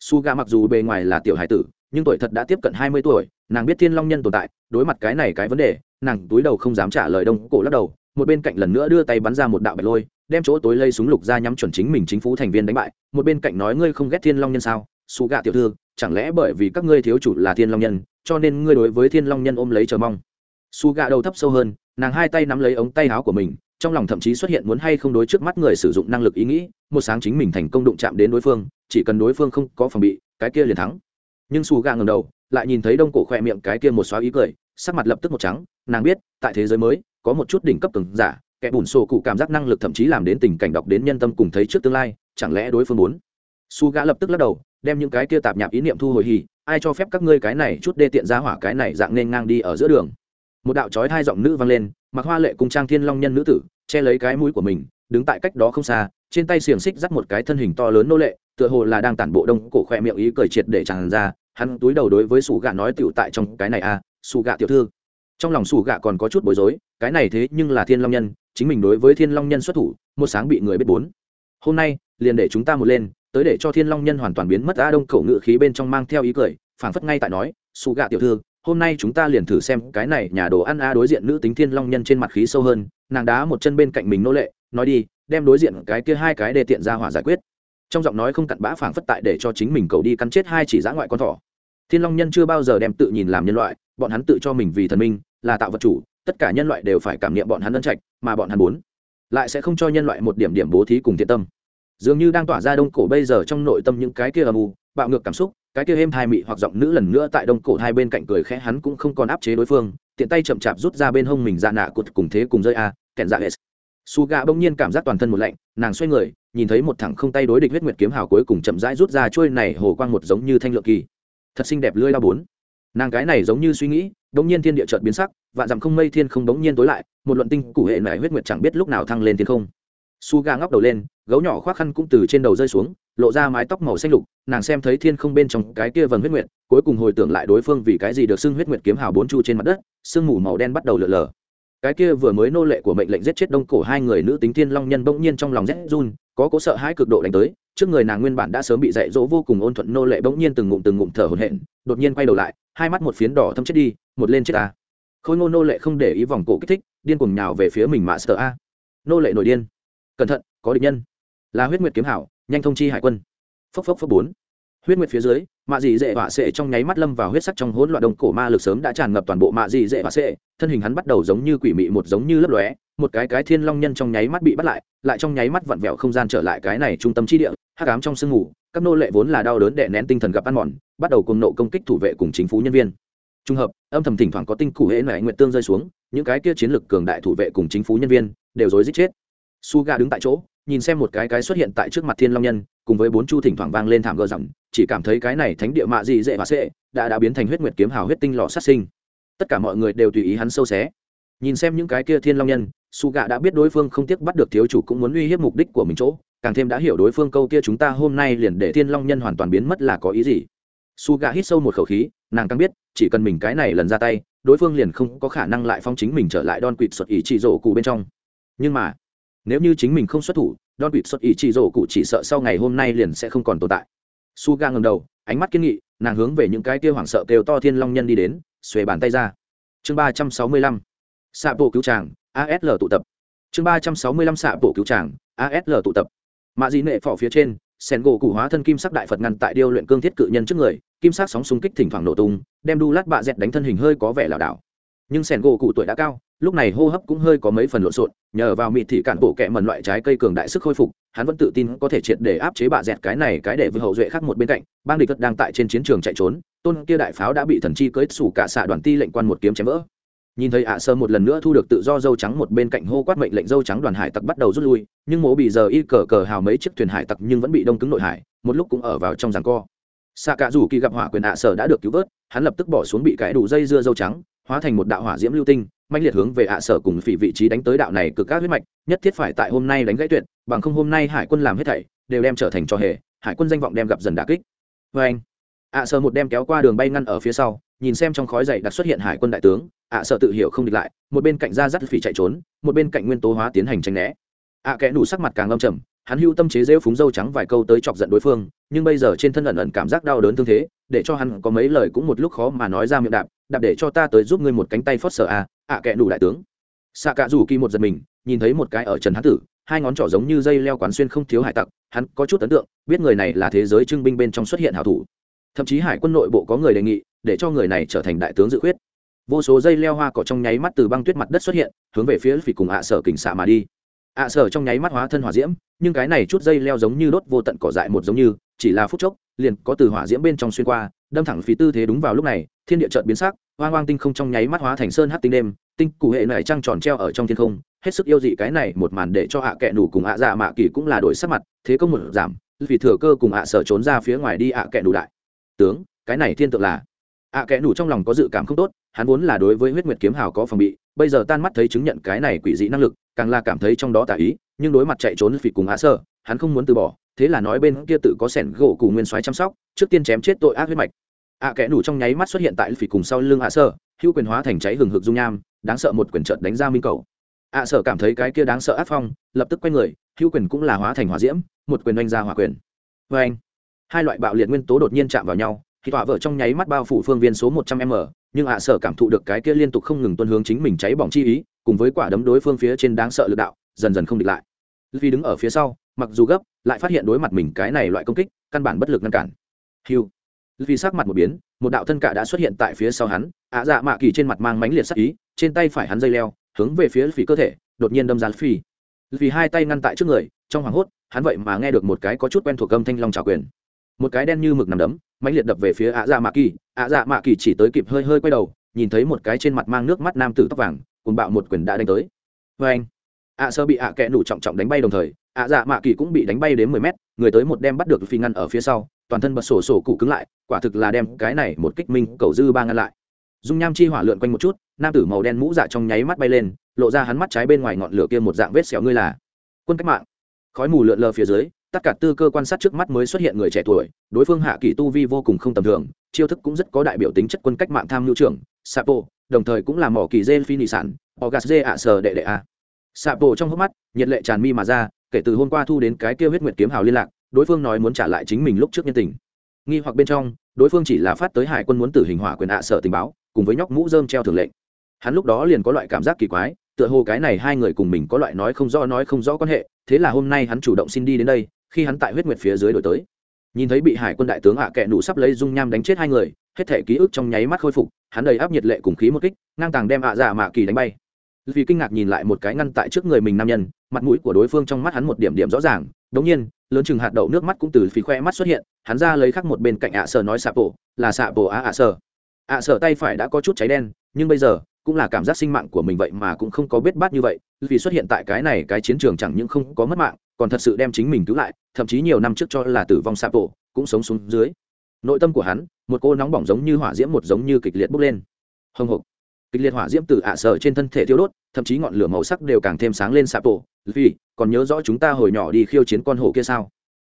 su gà mặc dù bề ngoài là tiểu hải tử, nhưng tuổi thật đã tiếp cận hai mươi tuổi, nàng biết thiên long nhân tồn tại, đối mặt cái này cái vấn đề, nàng túi đầu không dám trả lời đông cổ lắc đầu, một bên cạnh lần nữa đưa tay bắn ra một đạo bạch lôi đem chỗ tối lây súng lục ra nhắm chuẩn chính mình chính phủ thành viên đánh bại, một bên cạnh nói ngươi không ghét thiên long nhân sao? Xù gạ tiểu thư, chẳng lẽ bởi vì các ngươi thiếu chủ là thiên long nhân, cho nên ngươi đối với thiên long nhân ôm lấy chờ mong? Xù gạ đầu thấp sâu hơn, nàng hai tay nắm lấy ống tay áo của mình, trong lòng thậm chí xuất hiện muốn hay không đối trước mắt người sử dụng năng lực ý nghĩ, một sáng chính mình thành công đụng chạm đến đối phương, chỉ cần đối phương không có phòng bị, cái kia liền thắng. Nhưng xù gạ ngầm đầu, lại nhìn thấy đông cổ khoe miệng cái kia một xóa ý cười, sắc mặt lập tức một trắng, nàng biết, tại thế giới mới, có một chút đỉnh cấp từng giả kẻ bùn sổ cụ cảm giác năng lực thậm chí làm đến tình cảnh đọc đến nhân tâm cùng thấy trước tương lai chẳng lẽ đối phương muốn? Su gã lập tức lắc đầu đem những cái kia tạp nhạp ý niệm thu hồi hì ai cho phép các ngươi cái này chút đê tiện ra hỏa cái này dạng nên ngang đi ở giữa đường? Một đạo trói hai giọng nữ vang lên mặc hoa lệ cùng trang thiên long nhân nữ tử che lấy cái mũi của mình đứng tại cách đó không xa trên tay xiềng xích dắt một cái thân hình to lớn nô lệ tựa hồ là đang tản bộ đông cổ khoe miệng ý cười triệt để tràn ra hắn túi đầu đối với sủ gạ nói tiểu tại trong cái này a à, sủ gạ tiểu thư. Trong lòng sủ gạ còn có chút bối rối cái này thế nhưng là thiên long nhân chính mình đối với thiên long nhân xuất thủ, một sáng bị người biết bốn. Hôm nay, liền để chúng ta một lên, tới để cho thiên long nhân hoàn toàn biến mất a đông cổ ngự khí bên trong mang theo ý cười, phảng phất ngay tại nói xù gạ tiểu thư, hôm nay chúng ta liền thử xem cái này nhà đồ ăn a đối diện nữ tính thiên long nhân trên mặt khí sâu hơn, nàng đá một chân bên cạnh mình nô lệ, nói đi, đem đối diện cái kia hai cái để tiện ra hỏa giải quyết. Trong giọng nói không cặn bã phảng phất tại để cho chính mình cầu đi cắn chết hai chỉ giã ngoại con thỏ. Thiên long nhân chưa bao giờ đem tự nhìn làm nhân loại, bọn hắn tự cho mình vì thần minh, là tạo vật chủ tất cả nhân loại đều phải cảm nghiệm bọn hắn ân trạch, mà bọn hắn muốn lại sẽ không cho nhân loại một điểm điểm bố thí cùng thiện tâm. Dường như đang tỏa ra đông cổ bây giờ trong nội tâm những cái kia âm u, bạo ngược cảm xúc, cái kia êm hai mị hoặc giọng nữ lần nữa tại đông cổ hai bên cạnh cười khẽ, hắn cũng không còn áp chế đối phương, tiện tay chậm chạp rút ra bên hông mình ra nạ cụt cùng thế cùng rơi a, kẹn dạ hết su gà bỗng nhiên cảm giác toàn thân một lạnh, nàng xoay người, nhìn thấy một thẳng không tay đối địch huyết nguyệt kiếm hào cuối cùng chậm rãi rút ra trôi này hồ quang một giống như thanh lượng kỳ. Thật xinh đẹp lưỡi la bốn. Nàng cái này giống như suy nghĩ bỗng nhiên thiên địa chợt biến sắc, vạn dặm không mây thiên không đống nhiên tối lại, một luận tinh cụ hệ nảy huyết nguyệt chẳng biết lúc nào thăng lên thiên không. Su ga ngóc đầu lên, gấu nhỏ khoác khăn cũng từ trên đầu rơi xuống, lộ ra mái tóc màu xanh lục, nàng xem thấy thiên không bên trong cái kia vần huyết nguyệt, cuối cùng hồi tưởng lại đối phương vì cái gì được xưng huyết nguyệt kiếm hào bốn chu trên mặt đất, sương mù màu đen bắt đầu lở lở. Cái kia vừa mới nô lệ của mệnh lệnh giết chết đông cổ hai người nữ tính thiên long nhân bỗng nhiên trong lòng rét run, có cố sợ hãi cực độ đánh tới, trước người nàng nguyên bản đã sớm bị dạy dỗ vô cùng ôn thuận nô lệ bỗng nhiên từng ngụm từng ngụm thở hổn hển, đột nhiên quay đầu lại, hai mắt một phiến đỏ thâm chết đi một lên chết ta. Khôi ngô nô lệ không để ý vòng cổ kích thích, điên cuồng nhào về phía mình mạ sợ a. Nô lệ nổi điên. Cẩn thận, có địch nhân. Là huyết nguyệt kiếm hảo, nhanh thông chi hải quân. Phốc phốc phốc bốn. Huyết nguyệt phía dưới, mạ dị dễ vạ sệ trong nháy mắt lâm vào huyết sắc trong hỗn loạn đông cổ ma lực sớm đã tràn ngập toàn bộ mạ dị dễ vạ sệ. Thân hình hắn bắt đầu giống như quỷ mị, một giống như lấp lóe, một cái cái thiên long nhân trong nháy mắt bị bắt lại lại trong nháy mắt vặn vẹo không gian trở lại cái này trung tâm chi địa, hắc ám trong sương ngủ các nô lệ vốn là đau đớn đè nén tinh thần gặp ăn mòn, bắt đầu cùng nộ công kích thủ vệ cùng chính phủ nhân viên trung hợp, âm thầm thỉnh thoảng có tinh cụ hễ nại nguyện tương rơi xuống, những cái kia chiến lực cường đại thủ vệ cùng chính phủ nhân viên đều rối giết chết. Su ga đứng tại chỗ, nhìn xem một cái cái xuất hiện tại trước mặt thiên long nhân, cùng với bốn chu thỉnh thoảng vang lên thảm gờ rằng chỉ cảm thấy cái này thánh địa mạ gì dễ và sệ đã đã biến thành huyết nguyệt kiếm hào huyết tinh lò sát sinh. Tất cả mọi người đều tùy ý hắn sâu xé. Nhìn xem những cái kia thiên long nhân, su gạ đã biết đối phương không tiếc bắt được thiếu chủ cũng muốn uy hiếp mục đích của mình chỗ, càng thêm đã hiểu đối phương câu kia chúng ta hôm nay liền để thiên long nhân hoàn toàn biến mất là có ý gì. Su gạ hít sâu một khẩu khí nàng càng biết, chỉ cần mình cái này lần ra tay, đối phương liền không có khả năng lại phong chính mình trở lại đòn quỵt xuất ý chỉ rổ cụ bên trong. Nhưng mà, nếu như chính mình không xuất thủ đòn quỵt xuất ý chỉ rổ cụ chỉ sợ sau ngày hôm nay liền sẽ không còn tồn tại. Su ga ngầm đầu, ánh mắt kiên nghị, nàng hướng về những cái kia hoảng sợ kêu to thiên long nhân đi đến, xuề bàn tay ra. Chương ba trăm sáu mươi lăm xạ bộ cứu tràng asl tụ tập. Chương ba trăm sáu mươi lăm xạ bộ cứu tràng asl tụ tập. Mạ dị nệ phỏ phía trên, sen gỗ cụ hóa thân kim sắc đại phật ngăn tại điêu luyện cương thiết cự nhân trước người kim sắc sóng xung kích thỉnh thoảng nổ tung, đem đu lát bạ dẹt đánh thân hình hơi có vẻ lảo đảo. Nhưng sen gỗ cụ tuổi đã cao, lúc này hô hấp cũng hơi có mấy phần lộn xộn, nhờ vào mịt thị cản bộ kẹ mần loại trái cây cường đại sức khôi phục, hắn vẫn tự tin có thể triệt để áp chế bạ dẹt cái này cái để với hậu duệ khác một bên cạnh, bang địch đang tại trên chiến trường chạy trốn, tôn kia đại pháo đã bị thần chi cưới sủ cả xạ đoàn ti lệnh quan một kiếm chém vỡ. Nhìn thấy ạ sơ một lần nữa thu được tự do dâu trắng một bên cạnh hô quát mệnh lệnh dâu trắng đoàn hải tặc bắt đầu rút lui, nhưng mố bị giờ y cờ cờ hào mấy chiếc thuyền hải tặc nhưng vẫn bị đông cứng nội hải, một lúc cũng ở vào trong giằng co xạ cả dù kỳ gặp hỏa quyền ạ sở đã được cứu vớt, hắn lập tức bỏ xuống bị cãi đủ dây dưa dâu trắng, hóa thành một đạo hỏa diễm lưu tinh mạnh liệt hướng về ạ sở cùng phỉ vị trí đánh tới đạo này cực các huyết mạch, nhất thiết phải tại hôm nay đánh gãy tuyệt, bằng không hôm nay hải quân làm hết thảy, đều đem trở thành cho hề, hải quân danh vọng đem gặp dần đà kích. Vê anh, ạ sở một đem kéo qua đường bay ngăn ở phía sau, nhìn xem trong khói dày đặc xuất hiện hải quân đại tướng, ạ sở tự hiểu không địch lại, một bên cạnh ra dắt phỉ chạy trốn, một bên cạnh nguyên tố hóa tiến hành tranh né. Ạ kẽ đủ sắc mặt càng lâm trầm hắn hưu tâm chế rêu phúng dâu trắng vài câu tới chọc giận đối phương, nhưng bây giờ trên thân ẩn ẩn cảm giác đau đớn thương thế, để cho hắn có mấy lời cũng một lúc khó mà nói ra miệng đạp đạp để cho ta tới giúp ngươi một cánh tay phót sợ à ạ kệ đủ đại tướng. Xạ cạ rủ kỳ một giật mình, nhìn thấy một cái ở trần hán tử, hai ngón trỏ giống như dây leo quán xuyên không thiếu hải tặc, hắn có chút ấn tượng, biết người này là thế giới trưng binh bên trong xuất hiện hảo thủ. Thậm chí hải quân nội bộ có người đề nghị, để cho người này trở thành đại tướng dự khuyết. Vô số dây leo hoa cỏ trong nháy mắt từ băng tuyết mặt đất xuất hiện, hướng về phía phỉ cùng ạ sở kình xạ mà đi ạ sở trong nháy mắt hóa thân hỏa diễm, nhưng cái này chút dây leo giống như đốt vô tận cỏ dại một giống như, chỉ là phút chốc, liền có từ hỏa diễm bên trong xuyên qua, đâm thẳng phí tư thế đúng vào lúc này, thiên địa chợt biến sắc, hoang hoang tinh không trong nháy mắt hóa thành sơn hát tinh đêm, tinh cụ hệ này trăng tròn treo ở trong thiên không, hết sức yêu dị cái này một màn để cho ạ kẹ nủ cùng ạ dạ mạ kỳ cũng là đổi sắc mặt, thế công một giảm, vì thừa cơ cùng ạ sở trốn ra phía ngoài đi ạ kẹ nủ đại. Tướng, cái này thiên tượng là, ạ kẹ nủ trong lòng có dự cảm không tốt, hắn vốn là đối với huyết nguyệt kiếm hào có phòng bị bây giờ tan mắt thấy chứng nhận cái này quỷ dị năng lực, càng là cảm thấy trong đó tả ý, nhưng đối mặt chạy trốn phỉ cùng hạ sơ, hắn không muốn từ bỏ, thế là nói bên kia tự có sẻn gỗ cùng nguyên soái chăm sóc, trước tiên chém chết tội ác huyết mạch. À, Ạ kẽ đủ trong nháy mắt xuất hiện tại phỉ cùng sau lưng hạ sơ, hữu quyền hóa thành cháy hừng hực dung nham, đáng sợ một quyền trợt đánh ra minh cầu. Ạ sở cảm thấy cái kia đáng sợ ác phong, lập tức quay người, hữu quyền cũng là hóa thành hỏa diễm, một quyền oanh ra hỏa quyền. Vê anh hai loại bạo liệt nguyên tố đột nhiên chạm vào nhau, thì tỏa vợ trong nháy mắt bao phủ phương viên số một trăm m nhưng ạ sở cảm thụ được cái kia liên tục không ngừng tuân hướng chính mình cháy bỏng chi ý, cùng với quả đấm đối phương phía trên đáng sợ lực đạo, dần dần không địch lại. Vì đứng ở phía sau, mặc dù gấp, lại phát hiện đối mặt mình cái này loại công kích, căn bản bất lực ngăn cản. Hiu vì sắc mặt một biến, một đạo thân cả đã xuất hiện tại phía sau hắn, ạ dạ mạ kỳ trên mặt mang mánh liệt sắc ý, trên tay phải hắn dây leo, hướng về phía phì cơ thể, đột nhiên đâm ra phi vì hai tay ngăn tại trước người, trong hoảng hốt, hắn vậy mà nghe được một cái có chút quen thuộc âm thanh long trào quyền. Một cái đen như mực nằm đấm mãnh liệt đập về phía ạ dạ mạ kỳ. ạ dạ mạ kỳ chỉ tới kịp hơi hơi quay đầu, nhìn thấy một cái trên mặt mang nước mắt nam tử tóc vàng cùng bạo một quyền đã đánh tới. Vê anh. Ạ sơ bị ạ kẽ nủ trọng trọng đánh bay đồng thời, ạ dạ mạ kỳ cũng bị đánh bay đến mười mét, người tới một đem bắt được phi ngăn ở phía sau, toàn thân bật sổ sổ cụ cứng lại, quả thực là đem cái này một kích minh cầu dư ba ngăn lại. Dung nham chi hỏa lượn quanh một chút, nam tử màu đen mũ dạ trong nháy mắt bay lên, lộ ra hắn mắt trái bên ngoài ngọn lửa kia một dạng vết xẻo ngươi là quân cách mạng. Khói mù lượn lờ phía dưới tất cả tư cơ quan sát trước mắt mới xuất hiện người trẻ tuổi, đối phương hạ kỳ tu vi vô cùng không tầm thường, chiêu thức cũng rất có đại biểu tính chất quân cách mạng tham mưu trưởng, sapo, đồng thời cũng là mỏ kỳ dê phi nị sản ogas dê ạ sờ đệ đệ a. Sapo trong hốc mắt, nhiệt lệ tràn mi mà ra, kể từ hôm qua thu đến cái kêu huyết nguyệt kiếm hào liên lạc, đối phương nói muốn trả lại chính mình lúc trước nhân tình. Nghi hoặc bên trong, đối phương chỉ là phát tới hải quân muốn tử hình hỏa quyền ạ sở tình báo, cùng với nhóc mũ dơm treo thường lệnh hắn lúc đó liền có loại cảm giác kỳ quái, tựa hồ cái này hai người cùng mình có loại nói không rõ nói không rõ quan hệ, thế là hôm nay hắn chủ động xin đi đến đây khi hắn tại huyết nguyệt phía dưới đổi tới. Nhìn thấy bị hải quân đại tướng ạ à kẹ nụ sắp lấy dung nham đánh chết hai người, hết thể ký ức trong nháy mắt khôi phục, hắn đầy áp nhiệt lệ cùng khí một kích, ngang tàng đem ạ à dạ mạ kỳ đánh bay. Vì kinh ngạc nhìn lại một cái ngăn tại trước người mình nam nhân, mặt mũi của đối phương trong mắt hắn một điểm điểm rõ ràng, đống nhiên, lớn chừng hạt đậu nước mắt cũng từ phí khoe mắt xuất hiện, hắn ra lấy khắc một bên cạnh ạ à sở nói xạ bộ là xạ bộ á ạ sở ạ sở tay phải đã có chút cháy đen, nhưng bây giờ, cũng là cảm giác sinh mạng của mình vậy mà cũng không có biết bát như vậy, vì xuất hiện tại cái này cái chiến trường chẳng những không có mất mạng còn thật sự đem chính mình cứu lại, thậm chí nhiều năm trước cho là tử vong xạ bộ cũng sống xuống dưới. Nội tâm của hắn, một cô nóng bỏng giống như hỏa diễm một giống như kịch liệt bốc lên. Hồng hộc. Kịch liệt hỏa diễm từ ạ sở trên thân thể thiêu đốt, thậm chí ngọn lửa màu sắc đều càng thêm sáng lên xạ bộ vì còn nhớ rõ chúng ta hồi nhỏ đi khiêu chiến con hổ kia sao?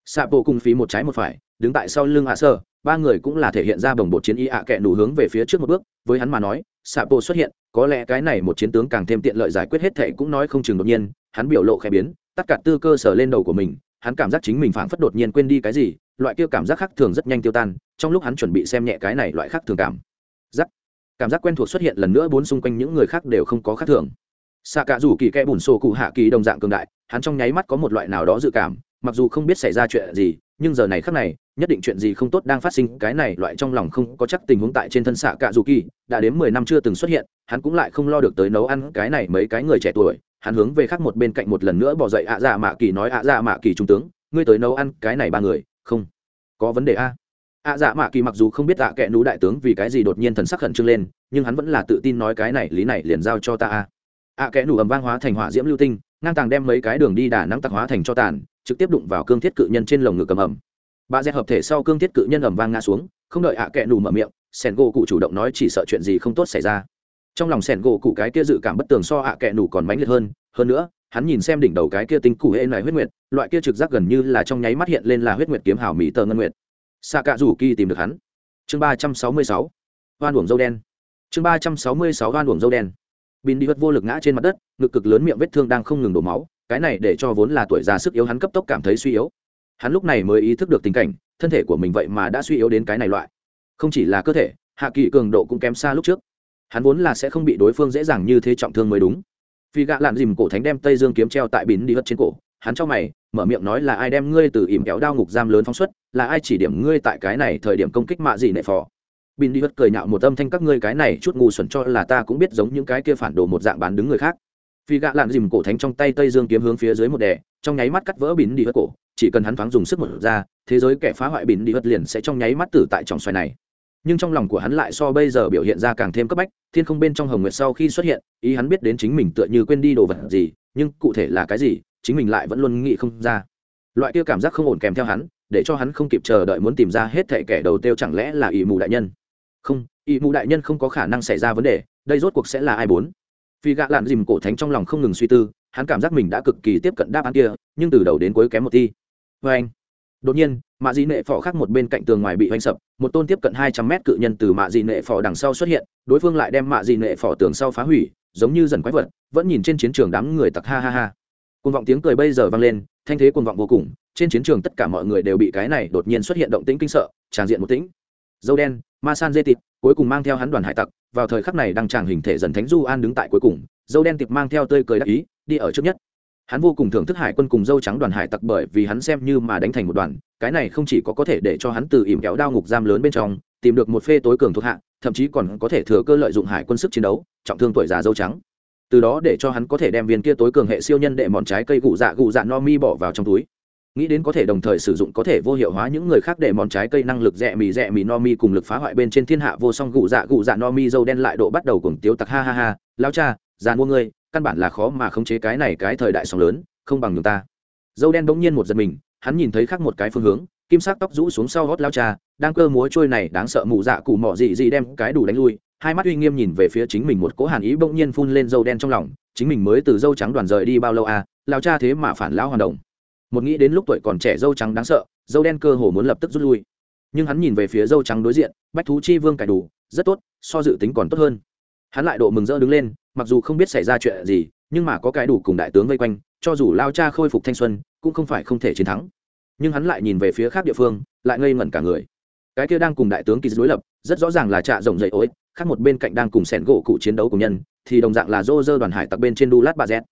Xạ bộ cùng phí một trái một phải, đứng tại sau lưng ạ sở, ba người cũng là thể hiện ra bồng bột chiến y ạ kẹ nủ hướng về phía trước một bước. Với hắn mà nói xạ bộ xuất hiện, có lẽ cái này một chiến tướng càng thêm tiện lợi giải quyết hết thệ cũng nói không chừng đột nhiên, hắn biểu lộ khẽ biến tất cả tư cơ sở lên đầu của mình, hắn cảm giác chính mình phảng phất đột nhiên quên đi cái gì, loại kia cảm giác khác thường rất nhanh tiêu tan, trong lúc hắn chuẩn bị xem nhẹ cái này loại khác thường cảm. Giác. Cảm giác quen thuộc xuất hiện lần nữa bốn xung quanh những người khác đều không có khác thường. Xạ cả rủ kỳ kẽ bùn sổ cụ hạ kỳ đồng dạng cường đại, hắn trong nháy mắt có một loại nào đó dự cảm, mặc dù không biết xảy ra chuyện gì, nhưng giờ này khác này, nhất định chuyện gì không tốt đang phát sinh, cái này loại trong lòng không có chắc tình huống tại trên thân xạ cả dù kỳ, đã đến mười năm chưa từng xuất hiện, hắn cũng lại không lo được tới nấu ăn cái này mấy cái người trẻ tuổi hắn hướng về khác một bên cạnh một lần nữa bỏ dậy ạ dạ mạ kỳ nói ạ dạ mạ kỳ trung tướng, ngươi tới nấu ăn, cái này ba người, không có vấn đề a. ạ dạ mạ kỳ mặc dù không biết ạ kệ nú đại tướng vì cái gì đột nhiên thần sắc khẩn trương lên, nhưng hắn vẫn là tự tin nói cái này, lý này liền giao cho ta a. ạ kệ nú ầm vang hóa thành hỏa diễm lưu tinh, ngang tàng đem mấy cái đường đi đà nắng tạc hóa thành cho tàn, trực tiếp đụng vào cương thiết cự nhân trên lồng ngực cầm ẩm. Bà dẹt hợp thể sau cương thiết cự nhân ẩm vang ngã xuống, không đợi ạ kệ nú mở miệng sẻn gỗ cụ chủ động nói chỉ sợ chuyện gì không tốt xảy ra trong lòng sẻn gỗ cụ cái kia dự cảm bất tường so ạ kẹ nủ còn mãnh liệt hơn hơn nữa, hắn nhìn xem đỉnh đầu cái kia tinh cụ hệ này huyết nguyệt, loại kia trực giác gần như là trong nháy mắt hiện lên là huyết nguyệt kiếm hảo mỹ tờ ngân nguyệt. Xạ cạ rủ kỳ tìm được hắn. Chương ba trăm sáu mươi sáu. Hoan uổng dâu đen. Chương ba trăm sáu mươi sáu hoan uổng dâu đen. Bin đi vật vô lực ngã trên mặt đất, ngực cực lớn miệng vết thương đang không ngừng đổ máu, cái này để cho vốn là tuổi già sức yếu hắn cấp tốc cảm thấy suy yếu. Hắn lúc này mới ý thức được tình cảnh, thân thể của mình vậy mà đã suy yếu đến cái này loại. Không chỉ là cơ thể, hạ kỳ cường độ cũng kém xa lúc trước hắn vốn là sẽ không bị đối phương dễ dàng như thế trọng thương mới đúng. Vì gạ lạn dìm cổ thánh đem tây dương kiếm treo tại bín đi hất trên cổ, hắn cho mày, mở miệng nói là ai đem ngươi từ ỉm kéo đao ngục giam lớn phóng xuất, là ai chỉ điểm ngươi tại cái này thời điểm công kích mạ gì nệ phò? Bín đi hất cười nhạo một âm thanh các ngươi cái này chút ngu xuẩn cho là ta cũng biết giống những cái kia phản đồ một dạng bán đứng người khác. Vì gạ lạn dìm cổ thánh trong tay tây dương kiếm hướng phía dưới một đè, trong nháy mắt cắt vỡ bín đi hất cổ, chỉ cần hắn thoáng dùng sức một ra, thế giới kẻ phá hoại bín đi hất liền sẽ trong nháy mắt tử tại tròng xoài này nhưng trong lòng của hắn lại so bây giờ biểu hiện ra càng thêm cấp bách, thiên không bên trong hồng nguyệt sau khi xuất hiện, ý hắn biết đến chính mình tựa như quên đi đồ vật gì, nhưng cụ thể là cái gì, chính mình lại vẫn luôn nghĩ không ra. Loại kia cảm giác không ổn kèm theo hắn, để cho hắn không kịp chờ đợi muốn tìm ra hết thệ kẻ đầu tiêu chẳng lẽ là ỷ mù đại nhân. Không, ỷ mù đại nhân không có khả năng xảy ra vấn đề, đây rốt cuộc sẽ là ai bốn? Vì gạ lạn dìm cổ thánh trong lòng không ngừng suy tư, hắn cảm giác mình đã cực kỳ tiếp cận đáp án kia, nhưng từ đầu đến cuối kém một thi vê anh đột nhiên, mạ dị nệ phò khác một bên cạnh tường ngoài bị hoành sập, một tôn tiếp cận hai trăm mét cự nhân từ mạ dị nệ phò đằng sau xuất hiện, đối phương lại đem mạ dị nệ phò tường sau phá hủy, giống như dần quái vật, vẫn nhìn trên chiến trường đám người tặc ha ha ha. Cuồng vọng tiếng cười bây giờ vang lên, thanh thế cuồng vọng vô cùng, trên chiến trường tất cả mọi người đều bị cái này đột nhiên xuất hiện động tĩnh kinh sợ, tràn diện một tĩnh. Dâu đen, ma san dê tịt, cuối cùng mang theo hắn đoàn hải tặc, vào thời khắc này đang tràng hình thể dần thánh du an đứng tại cuối cùng, dâu đen tịt mang theo tươi cười đắc ý, đi ở trước nhất hắn vô cùng thưởng thức hải quân cùng dâu trắng đoàn hải tặc bởi vì hắn xem như mà đánh thành một đoàn, cái này không chỉ có có thể để cho hắn từ ỉm kéo đao ngục giam lớn bên trong, tìm được một phê tối cường thuộc hạ, thậm chí còn có thể thừa cơ lợi dụng hải quân sức chiến đấu, trọng thương tuổi già dâu trắng. Từ đó để cho hắn có thể đem viên kia tối cường hệ siêu nhân đệ mòn trái cây gụ dạ gụ dạ no mi bỏ vào trong túi. Nghĩ đến có thể đồng thời sử dụng có thể vô hiệu hóa những người khác để mòn trái cây năng lực rẻ mì rẻ mì no mi cùng lực phá hoại bên trên thiên hạ vô song gụ dạ gụ dạ no mi dâu đen lại độ bắt đầu cùng tiếu tặc, ha ha ha, lao cha, già mua ngươi căn bản là khó mà khống chế cái này cái thời đại sóng lớn, không bằng người ta. Dâu đen bỗng nhiên một giật mình, hắn nhìn thấy khác một cái phương hướng, kim sắc tóc rũ xuống sau gót lao cha, đang cơ múa trôi này đáng sợ mụ dạ cụ mỏ dị dị đem cái đủ đánh lui, hai mắt uy nghiêm nhìn về phía chính mình một cỗ hàn ý bỗng nhiên phun lên dâu đen trong lòng, chính mình mới từ dâu trắng đoàn rời đi bao lâu à lao cha thế mà phản lão hoàn động một nghĩ đến lúc tuổi còn trẻ dâu trắng đáng sợ, dâu đen cơ hồ muốn lập tức rút lui. Nhưng hắn nhìn về phía dâu trắng đối diện, bách thú chi vương cải đủ, rất tốt, so dự tính còn tốt hơn hắn lại độ mừng rỡ đứng lên, mặc dù không biết xảy ra chuyện gì, nhưng mà có cái đủ cùng đại tướng vây quanh, cho dù lao cha khôi phục thanh xuân, cũng không phải không thể chiến thắng. Nhưng hắn lại nhìn về phía khác địa phương, lại ngây ngẩn cả người. Cái kia đang cùng đại tướng kỳ đối lập, rất rõ ràng là trạ rộng dậy ối, khác một bên cạnh đang cùng sẻn gỗ cụ chiến đấu của nhân, thì đồng dạng là dô dơ đoàn hải tặc bên trên đu lát bà z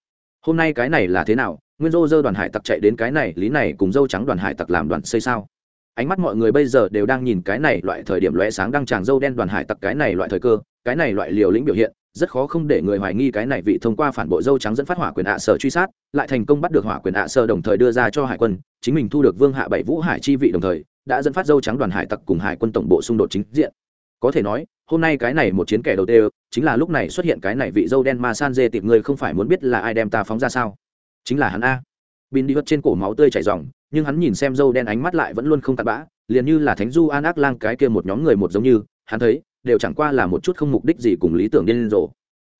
hôm nay cái này là thế nào? Nguyên dô dơ đoàn hải tặc chạy đến cái này, lý này cùng dâu trắng đoàn hải tặc làm đoàn xây sao? Ánh mắt mọi người bây giờ đều đang nhìn cái này loại thời điểm lóe sáng đang tràng dâu đen đoàn hải tặc cái này loại thời cơ cái này loại liều lĩnh biểu hiện, rất khó không để người hoài nghi cái này vị thông qua phản bội dâu trắng dẫn phát hỏa quyền ạ sở truy sát, lại thành công bắt được hỏa quyền ạ sở đồng thời đưa ra cho hải quân, chính mình thu được vương hạ bảy vũ hải chi vị đồng thời, đã dẫn phát dâu trắng đoàn hải tặc cùng hải quân tổng bộ xung đột chính diện. Có thể nói, hôm nay cái này một chiến kẻ đầu tiên, chính là lúc này xuất hiện cái này vị dâu đen ma san dê tiệp người không phải muốn biết là ai đem ta phóng ra sao. Chính là hắn a. Bin đi vật trên cổ máu tươi chảy ròng, nhưng hắn nhìn xem dâu đen ánh mắt lại vẫn luôn không cặn bã, liền như là thánh du an ác lang cái kia một nhóm người một giống như, hắn thấy đều chẳng qua là một chút không mục đích gì cùng lý tưởng điên rồ.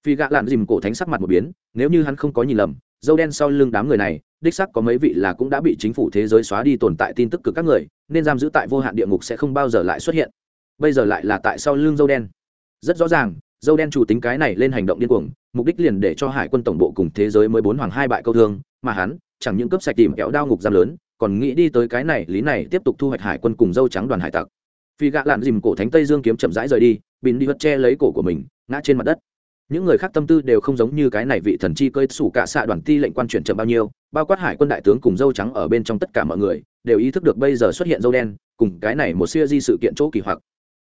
Phi gạ lạn dìm cổ thánh sắc mặt một biến, nếu như hắn không có nhìn lầm, dâu đen sau lưng đám người này, đích sắc có mấy vị là cũng đã bị chính phủ thế giới xóa đi tồn tại tin tức cực các người, nên giam giữ tại vô hạn địa ngục sẽ không bao giờ lại xuất hiện. Bây giờ lại là tại sau lưng dâu đen. Rất rõ ràng, dâu đen chủ tính cái này lên hành động điên cuồng, mục đích liền để cho hải quân tổng bộ cùng thế giới mới bốn hoàng hai bại câu thương, mà hắn, chẳng những cấp sạch tìm kéo đao ngục giam lớn, còn nghĩ đi tới cái này, lý này tiếp tục thu hoạch hải quân cùng dâu trắng đoàn hải tặc phi gạ lạn dìm cổ thánh tây dương kiếm chậm rãi rời đi, bình đi vật che lấy cổ của mình, ngã trên mặt đất. Những người khác tâm tư đều không giống như cái này vị thần chi cơi sủ cả xạ đoàn ti lệnh quan chuyển chậm bao nhiêu, bao quát hải quân đại tướng cùng dâu trắng ở bên trong tất cả mọi người, đều ý thức được bây giờ xuất hiện dâu đen, cùng cái này một siêu di sự kiện chỗ kỳ hoặc.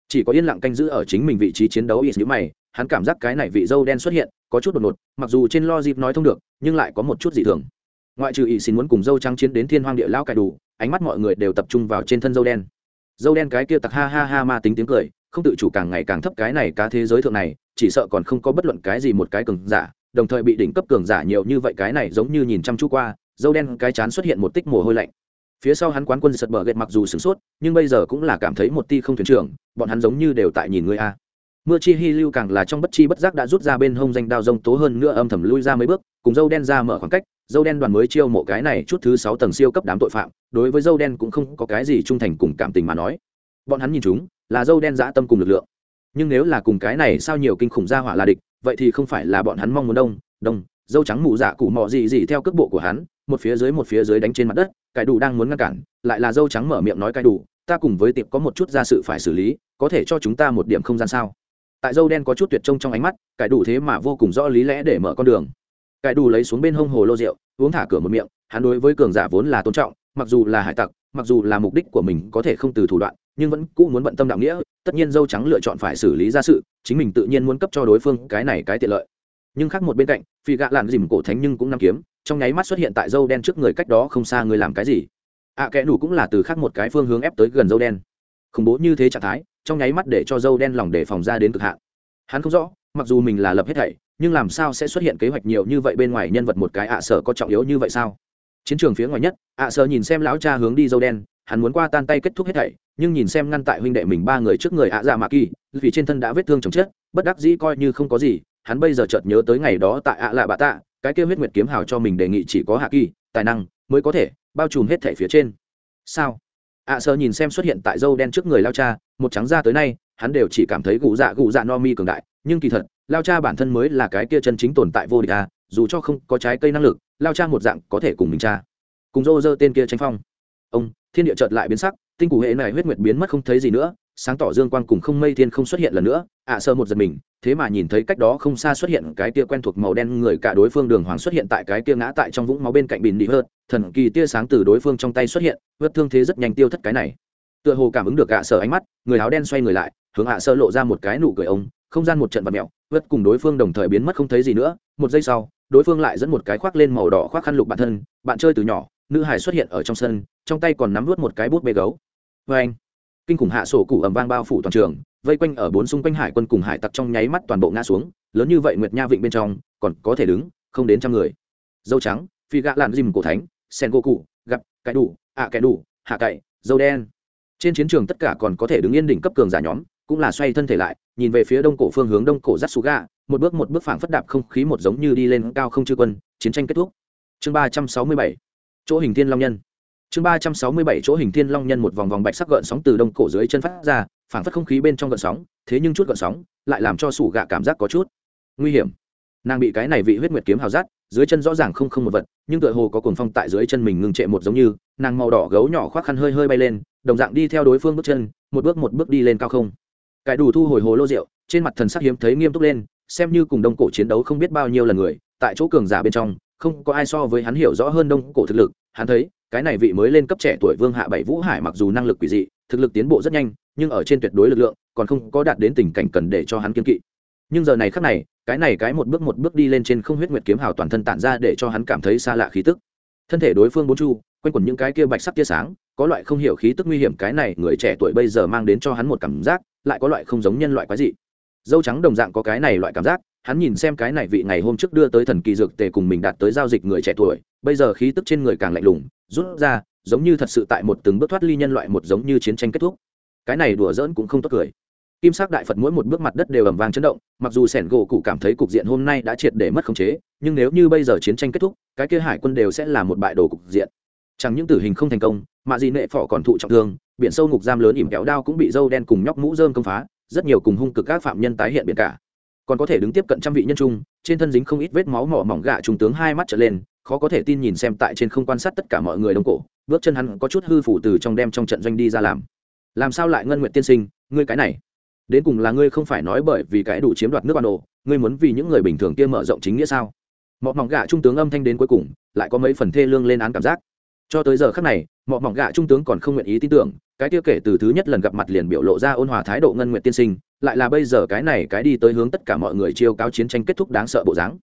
Chỉ có yên lặng canh giữ ở chính mình vị trí chiến đấu ít như mày, hắn cảm giác cái này vị dâu đen xuất hiện, có chút đột ngột, mặc dù trên lo dịp nói thông được, nhưng lại có một chút dị thường. Ngoại trừ ý xin muốn cùng dâu trắng chiến đến thiên hoang địa lao cải đủ, ánh mắt mọi người đều tập trung vào trên thân dâu đen dâu đen cái kia tặc ha ha ha ma tính tiếng cười, không tự chủ càng ngày càng thấp cái này cá thế giới thượng này, chỉ sợ còn không có bất luận cái gì một cái cường giả, đồng thời bị đỉnh cấp cường giả nhiều như vậy cái này giống như nhìn chăm chú qua, dâu đen cái chán xuất hiện một tích mồ hôi lạnh. Phía sau hắn quán quân sật bờ gậy mặc dù sửng sốt, nhưng bây giờ cũng là cảm thấy một ti không thuyền trưởng, bọn hắn giống như đều tại nhìn người a mưa chi hy lưu càng là trong bất chi bất giác đã rút ra bên hông danh đao rông tố hơn nữa âm thầm lui ra mấy bước, cùng dâu đen ra mở khoảng cách, dâu đen đoàn mới chiêu mộ cái này chút thứ sáu tầng siêu cấp đám tội phạm, đối với dâu đen cũng không có cái gì trung thành cùng cảm tình mà nói. Bọn hắn nhìn chúng, là dâu đen dã tâm cùng lực lượng. Nhưng nếu là cùng cái này sao nhiều kinh khủng gia hỏa là địch, vậy thì không phải là bọn hắn mong muốn đông đông, dâu trắng mụ dạ cụ mọ gì gì theo cước bộ của hắn, một phía dưới một phía dưới đánh trên mặt đất cải đủ đang muốn ngăn cản, lại là dâu trắng mở miệng nói cải đủ, ta cùng với tiệp có một chút ra sự phải xử lý, có thể cho chúng ta một điểm không gian sao? Tại dâu đen có chút tuyệt trông trong ánh mắt cải đủ thế mà vô cùng rõ lý lẽ để mở con đường. Cải đủ lấy xuống bên hông hồ lô rượu uống thả cửa một miệng hắn đối với cường giả vốn là tôn trọng mặc dù là hải tặc mặc dù là mục đích của mình có thể không từ thủ đoạn nhưng vẫn cũ muốn bận tâm đạo nghĩa tất nhiên dâu trắng lựa chọn phải xử lý ra sự chính mình tự nhiên muốn cấp cho đối phương cái này cái tiện lợi. Nhưng khác một bên cạnh phi gạ làn dìm cổ thánh nhưng cũng nằm kiếm trong nháy mắt xuất hiện tại dâu đen trước người cách đó không xa người làm cái gì. Ạ à, kẽ đủ cũng là từ khác một cái phương hướng ép tới gần dâu đen. Khủng bố như thế trạng thái trong nháy mắt để cho dâu đen lòng để phòng ra đến cực hạn. Hắn không rõ, mặc dù mình là lập hết thảy, nhưng làm sao sẽ xuất hiện kế hoạch nhiều như vậy bên ngoài nhân vật một cái ạ sở có trọng yếu như vậy sao? Chiến trường phía ngoài nhất, ạ sở nhìn xem lão cha hướng đi dâu đen, hắn muốn qua tan tay kết thúc hết thảy, nhưng nhìn xem ngăn tại huynh đệ mình ba người trước người ạ dạ mạ kỳ, vì trên thân đã vết thương chồng chết, bất đắc dĩ coi như không có gì, hắn bây giờ chợt nhớ tới ngày đó tại ạ lạ bạ tạ, cái kêu huyết nguyệt kiếm hào cho mình đề nghị chỉ có hạ kỳ, tài năng mới có thể bao trùm hết thảy phía trên. Sao? Ạ sơ nhìn xem xuất hiện tại dâu đen trước người lao cha, một trắng ra tới nay, hắn đều chỉ cảm thấy gù dạ gù dạ no mi cường đại, nhưng kỳ thật, lao cha bản thân mới là cái kia chân chính tồn tại vô địch à dù cho không có trái cây năng lực, lao cha một dạng có thể cùng mình cha. Cùng dô dơ tên kia tranh phong. Ông, thiên địa chợt lại biến sắc, tinh củ hệ này huyết nguyệt biến mất không thấy gì nữa sáng tỏ dương quang cùng không mây thiên không xuất hiện lần nữa, ạ sơ một giật mình, thế mà nhìn thấy cách đó không xa xuất hiện cái tia quen thuộc màu đen người cả đối phương đường hoàng xuất hiện tại cái tia ngã tại trong vũng máu bên cạnh bình đi hơn thần kỳ tia sáng từ đối phương trong tay xuất hiện, vết thương thế rất nhanh tiêu thất cái này. Tựa hồ cảm ứng được ạ sơ ánh mắt, người áo đen xoay người lại, hướng ạ sơ lộ ra một cái nụ cười ông, không gian một trận vật mẹo vớt cùng đối phương đồng thời biến mất không thấy gì nữa, một giây sau, đối phương lại dẫn một cái khoác lên màu đỏ khoác khăn lục bản thân, bạn chơi từ nhỏ, nữ hải xuất hiện ở trong sân, trong tay còn nắm vút một cái bút bê gấu. Vê anh kinh khủng hạ sổ cụ ẩm vang bao phủ toàn trường, vây quanh ở bốn xung quanh hải quân cùng hải tặc trong nháy mắt toàn bộ ngã xuống, lớn như vậy nguyệt nha vịnh bên trong, còn có thể đứng không đến trăm người. Dâu trắng, phi gạ lạn dìm cổ thánh, sen gỗ cụ, gặp, cái đủ, ạ à cái đủ, hạ cậy, dâu đen. Trên chiến trường tất cả còn có thể đứng yên đỉnh cấp cường giả nhóm, cũng là xoay thân thể lại, nhìn về phía đông cổ phương hướng đông cổ rắt xú gà một bước một bước phảng phất đạp không khí một giống như đi lên cao không chư quân, chiến tranh kết thúc. Chương ba trăm sáu mươi bảy, chỗ hình thiên long nhân chương ba trăm sáu mươi bảy chỗ hình thiên long nhân một vòng vòng bạch sắc gợn sóng từ đông cổ dưới chân phát ra, phảng phất không khí bên trong gợn sóng, thế nhưng chút gợn sóng lại làm cho sủ gạ cảm giác có chút nguy hiểm. Nàng bị cái này vị huyết nguyệt kiếm hào rát, dưới chân rõ ràng không không một vật, nhưng tựa hồ có cuồng phong tại dưới chân mình ngưng trệ một giống như, nàng màu đỏ gấu nhỏ khoác khăn hơi hơi bay lên, đồng dạng đi theo đối phương bước chân, một bước một bước đi lên cao không. Cải đủ thu hồi hồ lô rượu, trên mặt thần sắc hiếm thấy nghiêm túc lên, xem như cùng đông cổ chiến đấu không biết bao nhiêu lần người, tại chỗ cường giả bên trong, không có ai so với hắn hiểu rõ hơn đông cổ thực lực, hắn thấy cái này vị mới lên cấp trẻ tuổi vương hạ bảy vũ hải mặc dù năng lực quỷ dị, thực lực tiến bộ rất nhanh, nhưng ở trên tuyệt đối lực lượng, còn không có đạt đến tình cảnh cần để cho hắn kiên kỵ. Nhưng giờ này khắc này, cái này cái một bước một bước đi lên trên không huyết nguyệt kiếm hào toàn thân tản ra để cho hắn cảm thấy xa lạ khí tức. Thân thể đối phương bốn chu, quanh quẩn những cái kia bạch sắc tia sáng, có loại không hiểu khí tức nguy hiểm cái này người trẻ tuổi bây giờ mang đến cho hắn một cảm giác, lại có loại không giống nhân loại quái dị. Dâu trắng đồng dạng có cái này loại cảm giác, hắn nhìn xem cái này vị ngày hôm trước đưa tới thần kỳ dược tề cùng mình đạt tới giao dịch người trẻ tuổi, bây giờ khí tức trên người càng lạnh lùng rút ra, giống như thật sự tại một từng bước thoát ly nhân loại, một giống như chiến tranh kết thúc. Cái này đùa giỡn cũng không tốt cười. Kim sắc đại phật mỗi một bước mặt đất đều ầm vang chấn động, mặc dù sẻn gỗ cụ cảm thấy cục diện hôm nay đã triệt để mất khống chế, nhưng nếu như bây giờ chiến tranh kết thúc, cái kia hải quân đều sẽ là một bại đồ cục diện. Chẳng những tử hình không thành công, mà gì nệ phỏ còn thụ trọng thương, biển sâu ngục giam lớn ỉm kéo đao cũng bị dâu đen cùng nhóc mũ dơm công phá, rất nhiều cùng hung cực các phạm nhân tái hiện biển cả. Còn có thể đứng tiếp cận trăm vị nhân trung, trên thân dính không ít vết máu mỏ mỏng gạ trung tướng hai mắt trở lên khó có thể tin nhìn xem tại trên không quan sát tất cả mọi người đông cổ, bước chân hắn có chút hư phủ từ trong đem trong trận doanh đi ra làm. Làm sao lại ngân nguyện tiên sinh, ngươi cái này? Đến cùng là ngươi không phải nói bởi vì cái đủ chiếm đoạt nước bản đồ, ngươi muốn vì những người bình thường kia mở rộng chính nghĩa sao? Mọi mỏng gạ trung tướng âm thanh đến cuối cùng, lại có mấy phần thê lương lên án cảm giác. Cho tới giờ khác này mọi mỏng gạ trung tướng còn không nguyện ý tin tưởng, cái kia kể từ thứ nhất lần gặp mặt liền biểu lộ ra ôn hòa thái độ ngân nguyện tiên sinh, lại là bây giờ cái này cái đi tới hướng tất cả mọi người chiêu cáo chiến tranh kết thúc đáng sợ bộ dáng.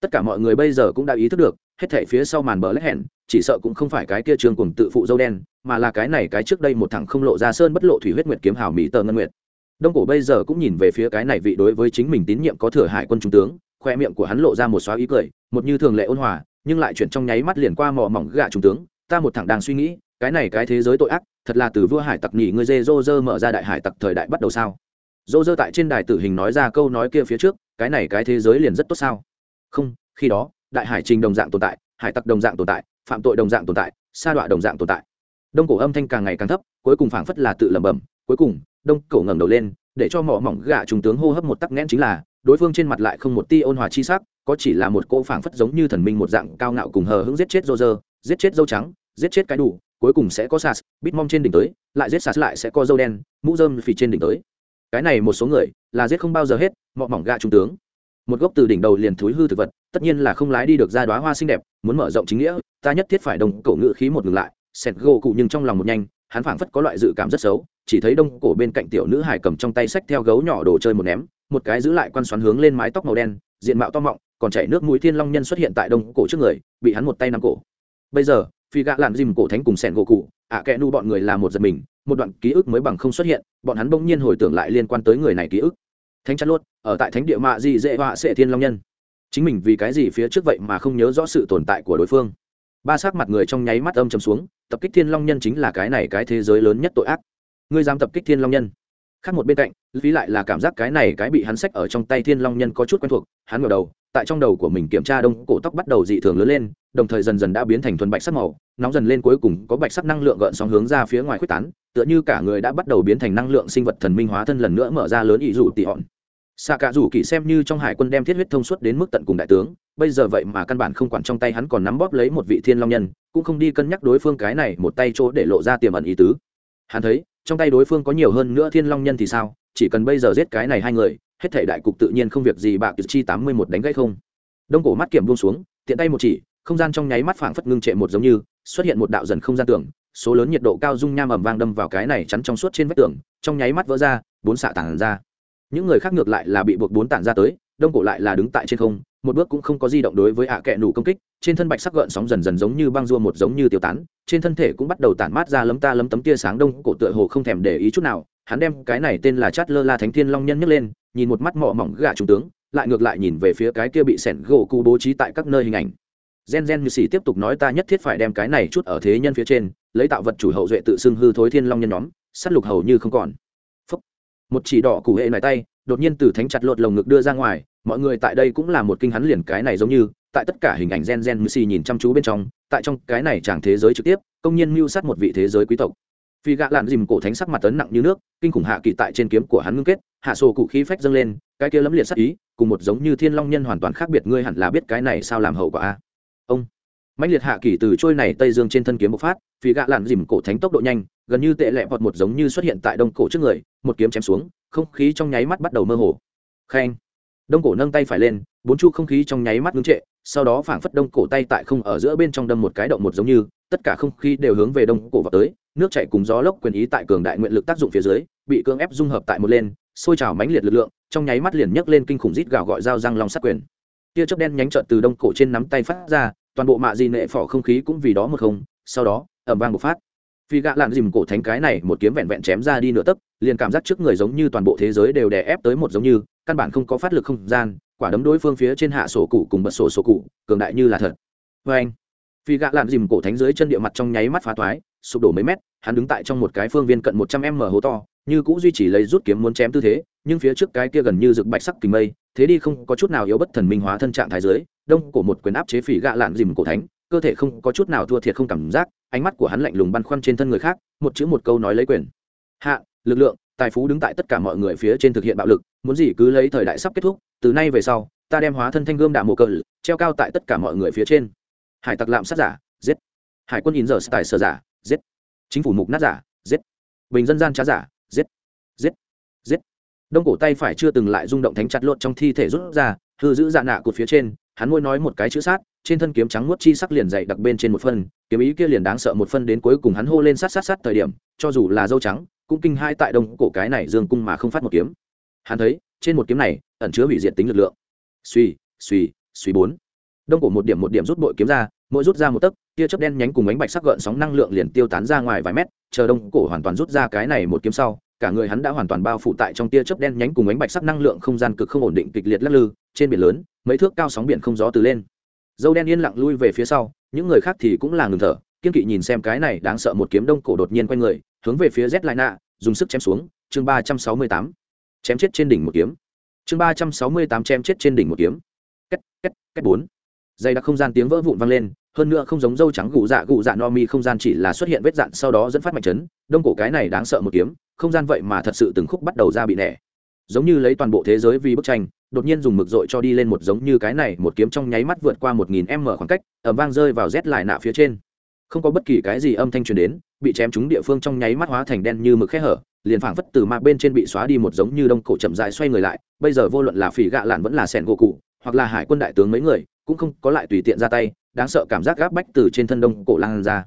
Tất cả mọi người bây giờ cũng đã ý thức được hết thể phía sau màn bờ lách hẹn, chỉ sợ cũng không phải cái kia trường cùng tự phụ dâu đen, mà là cái này cái trước đây một thằng không lộ ra sơn bất lộ thủy huyết nguyệt kiếm hào mỹ tờ ngân nguyệt. Đông cổ bây giờ cũng nhìn về phía cái này vị đối với chính mình tín nhiệm có thừa hải quân trung tướng, khoe miệng của hắn lộ ra một xóa ý cười, một như thường lệ ôn hòa, nhưng lại chuyển trong nháy mắt liền qua mò mỏng gạ trung tướng, ta một thằng đang suy nghĩ, cái này cái thế giới tội ác, thật là từ vua hải tặc nhỉ ngươi dê dô dơ mở ra đại hải tặc thời đại bắt đầu sao? Dô dơ tại trên đài tử hình nói ra câu nói kia phía trước, cái này cái thế giới liền rất tốt sao? Không, khi đó đại hải trình đồng dạng tồn tại, hải tặc đồng dạng tồn tại, phạm tội đồng dạng tồn tại, sa đọa đồng dạng tồn tại. Đông cổ âm thanh càng ngày càng thấp, cuối cùng phảng phất là tự lẩm bẩm, cuối cùng, đông cổ ngẩng đầu lên, để cho mỏ mỏng gạ trung tướng hô hấp một tắc nghẽn chính là, đối phương trên mặt lại không một ti ôn hòa chi sắc, có chỉ là một cô phảng phất giống như thần minh một dạng cao ngạo cùng hờ hững giết chết rô rơ giết chết dâu trắng, giết chết cái đủ, cuối cùng sẽ có sas bít mong trên đỉnh tới, lại giết sas lại sẽ có dâu đen, mũ dơm phì trên đỉnh tới. Cái này một số người là giết không bao giờ hết mọ mỏng gạ trung tướng. Một gốc từ đỉnh đầu liền thúi hư thực vật tất nhiên là không lái đi được ra đoá hoa xinh đẹp, muốn mở rộng chính nghĩa, ta nhất thiết phải đồng cổ ngự khí một ngừng lại, sẹt gỗ cụ nhưng trong lòng một nhanh, hắn phảng phất có loại dự cảm rất xấu, chỉ thấy đông cổ bên cạnh tiểu nữ hải cầm trong tay sách theo gấu nhỏ đồ chơi một ném, một cái giữ lại quan xoắn hướng lên mái tóc màu đen, diện mạo to mọng, còn chảy nước mũi thiên long nhân xuất hiện tại đông cổ trước người, bị hắn một tay nắm cổ. Bây giờ, phi gạ lạn dìm cổ thánh cùng sẹn gỗ cụ, ạ kẽ nu bọn người là một giật mình, một đoạn ký ức mới bằng không xuất hiện, bọn hắn bỗng nhiên hồi tưởng lại liên quan tới người này ký ức. Thánh chắn lốt, ở tại thánh địa mạ gì dễ họa sệ thiên long nhân chính mình vì cái gì phía trước vậy mà không nhớ rõ sự tồn tại của đối phương. Ba sắc mặt người trong nháy mắt âm chầm xuống, tập kích thiên long nhân chính là cái này cái thế giới lớn nhất tội ác. Ngươi dám tập kích thiên long nhân? Khác một bên cạnh phí lại là cảm giác cái này cái bị hắn sách ở trong tay thiên long nhân có chút quen thuộc, hắn ngờ đầu, tại trong đầu của mình kiểm tra đông, cổ tóc bắt đầu dị thường lớn lên, đồng thời dần dần đã biến thành thuần bạch sắc màu, nóng dần lên cuối cùng có bạch sắc năng lượng gợn sóng hướng ra phía ngoài quyết tán, tựa như cả người đã bắt đầu biến thành năng lượng sinh vật thần minh hóa thân lần nữa mở ra lớn ý dù tị hòn xạ cả rủ kỳ xem như trong hải quân đem thiết huyết thông suốt đến mức tận cùng đại tướng, bây giờ vậy mà căn bản không quản trong tay hắn còn nắm bóp lấy một vị thiên long nhân, cũng không đi cân nhắc đối phương cái này một tay chỗ để lộ ra tiềm ẩn ý tứ. Hắn thấy, trong tay đối phương có nhiều hơn nữa thiên long nhân thì sao, chỉ cần bây giờ giết cái này hai người, hết thể đại cục tự nhiên không việc gì bạc chi tám mươi một đánh gãy không. Đông cổ mắt kiểm buông xuống, tiện tay một chỉ, không gian trong nháy mắt phảng phất ngưng trệ một giống như, xuất hiện một đạo dần không gian tường, số lớn nhiệt độ cao dung nham ẩm vang đâm vào cái này chắn trong suốt trên vách tường, trong nháy mắt vỡ ra, bốn xạ tản ra những người khác ngược lại là bị buộc bốn tản ra tới, đông cổ lại là đứng tại trên không, một bước cũng không có di động đối với ạ à kẹ nủ công kích, trên thân bạch sắc gợn sóng dần dần giống như băng rua một giống như tiêu tán, trên thân thể cũng bắt đầu tản mát ra lấm ta lấm tấm tia sáng đông cổ tựa hồ không thèm để ý chút nào, hắn đem cái này tên là chát lơ la thánh thiên long nhân nhấc lên, nhìn một mắt mỏ mỏng gà trung tướng, lại ngược lại nhìn về phía cái kia bị sẻn gỗ cụ bố trí tại các nơi hình ảnh. Gen gen như sĩ tiếp tục nói ta nhất thiết phải đem cái này chút ở thế nhân phía trên, lấy tạo vật chủ hậu duệ tự xưng hư thối thiên long nhân nhóm s á t lục hầu như không còn một chỉ đỏ cụ hệ này tay, đột nhiên từ thánh chặt lột lồng ngực đưa ra ngoài, mọi người tại đây cũng là một kinh hắn liền cái này giống như, tại tất cả hình ảnh gen gen như nhìn chăm chú bên trong, tại trong cái này chẳng thế giới trực tiếp, công nhân mưu sát một vị thế giới quý tộc. Phi gạ lạn dìm cổ thánh sắc mặt tấn nặng như nước, kinh khủng hạ kỳ tại trên kiếm của hắn ngưng kết, hạ sổ cụ khí phách dâng lên, cái kia lấm liệt sắc ý, cùng một giống như thiên long nhân hoàn toàn khác biệt, ngươi hẳn là biết cái này sao làm hậu quả a. Ông. Mãnh liệt hạ kỳ từ trôi này tây dương trên thân kiếm bộc phát, phi gạ lạn dìm cổ thánh tốc độ nhanh gần như tệ lẹ vọt một giống như xuất hiện tại đông cổ trước người, một kiếm chém xuống, không khí trong nháy mắt bắt đầu mơ hồ. Khen. Đông cổ nâng tay phải lên, bốn chu không khí trong nháy mắt ngưng trệ, sau đó phảng phất đông cổ tay tại không ở giữa bên trong đâm một cái động một giống như, tất cả không khí đều hướng về đông cổ vào tới, nước chảy cùng gió lốc quyền ý tại cường đại nguyện lực tác dụng phía dưới, bị cưỡng ép dung hợp tại một lên, sôi trào mãnh liệt lực lượng, trong nháy mắt liền nhấc lên kinh khủng rít gào gọi dao răng long sát quyền. Tia chớp đen nhánh trợn từ đông cổ trên nắm tay phát ra, toàn bộ mạ di nệ phỏ không khí cũng vì đó một không, sau đó ẩm vang một phát phi gạ lạn dìm cổ thánh cái này một kiếm vẹn vẹn chém ra đi nửa tấc, liền cảm giác trước người giống như toàn bộ thế giới đều đè ép tới một giống như, căn bản không có phát lực không gian, quả đấm đối phương phía trên hạ sổ cụ cùng bật sổ sổ cụ, cường đại như là thật. Vê anh, phi gạ lạn dìm cổ thánh dưới chân địa mặt trong nháy mắt phá toái sụp đổ mấy mét, hắn đứng tại trong một cái phương viên cận một trăm m hố to, như cũ duy trì lấy rút kiếm muốn chém tư thế, nhưng phía trước cái kia gần như rực bạch sắc kình mây, thế đi không có chút nào yếu bất thần minh hóa thân trạng thái dưới, đông của một quyền áp chế phỉ gạ lạn dìm cổ thánh, cơ thể không có chút nào thua thiệt không cảm giác ánh mắt của hắn lạnh lùng băn khoăn trên thân người khác, một chữ một câu nói lấy quyền. Hạ, lực lượng, tài phú đứng tại tất cả mọi người phía trên thực hiện bạo lực, muốn gì cứ lấy thời đại sắp kết thúc, từ nay về sau, ta đem hóa thân thanh gươm đạo mồ cờ treo cao tại tất cả mọi người phía trên. Hải tặc lạm sát giả, giết. Hải quân nhìn giờ tài sở giả, giết. Chính phủ mục nát giả, giết. Bình dân gian trá giả, giết. Giết. Giết. Đông cổ tay phải chưa từng lại rung động thánh chặt lột trong thi thể rút ra, hư giữ dạ nạ cột phía trên, hắn môi nói một cái chữ sát trên thân kiếm trắng muốt chi sắc liền dày đặc bên trên một phân, kiếm ý kia liền đáng sợ một phân đến cuối cùng hắn hô lên sát sát sát thời điểm, cho dù là dâu trắng, cũng kinh hai tại đông cổ cái này dương cung mà không phát một kiếm. Hắn thấy, trên một kiếm này, ẩn chứa hủy diệt tính lực lượng. Suy suy suy bốn. Đông cổ một điểm một điểm rút bội kiếm ra, mỗi rút ra một tấc, tia chớp đen nhánh cùng ánh bạch sắc gợn sóng năng lượng liền tiêu tán ra ngoài vài mét, chờ đông cổ hoàn toàn rút ra cái này một kiếm sau, cả người hắn đã hoàn toàn bao phủ tại trong tia chớp đen nhánh cùng ánh bạch sắc năng lượng không gian cực không ổn định kịch liệt lắc lư, trên biển lớn, mấy thước cao sóng biển không gió từ lên dâu đen yên lặng lui về phía sau, những người khác thì cũng là ngừng thở. Kiên kỵ nhìn xem cái này đáng sợ một kiếm đông cổ đột nhiên quay người, hướng về phía z lại nạ dùng sức chém xuống. Chương ba trăm sáu mươi tám. Chém chết trên đỉnh một kiếm. Chương ba trăm sáu mươi tám. Chém chết trên đỉnh một kiếm. Cách cách cách bốn. Dây đặc không gian tiếng vỡ vụn vang lên, hơn nữa không giống dâu trắng gù dạ gù dạ no mi không gian chỉ là xuất hiện vết dạn sau đó dẫn phát mạch chấn. Đông cổ cái này đáng sợ một kiếm, không gian vậy mà thật sự từng khúc bắt đầu ra bị nẻ. Giống như lấy toàn bộ thế giới vì bức tranh đột nhiên dùng mực dội cho đi lên một giống như cái này, một kiếm trong nháy mắt vượt qua một nghìn m khoảng cách ẩm vang rơi vào rét lại nạ phía trên. Không có bất kỳ cái gì âm thanh truyền đến, bị chém trúng địa phương trong nháy mắt hóa thành đen như mực khe hở, liền phảng phất từ mạc bên trên bị xóa đi một giống như đông cổ chậm dài xoay người lại, bây giờ vô luận là phỉ gạ lạn vẫn là sẻn gỗ cụ, hoặc là hải quân đại tướng mấy người, cũng không có lại tùy tiện ra tay, đáng sợ cảm giác gáp bách từ trên thân đông cổ lan ra.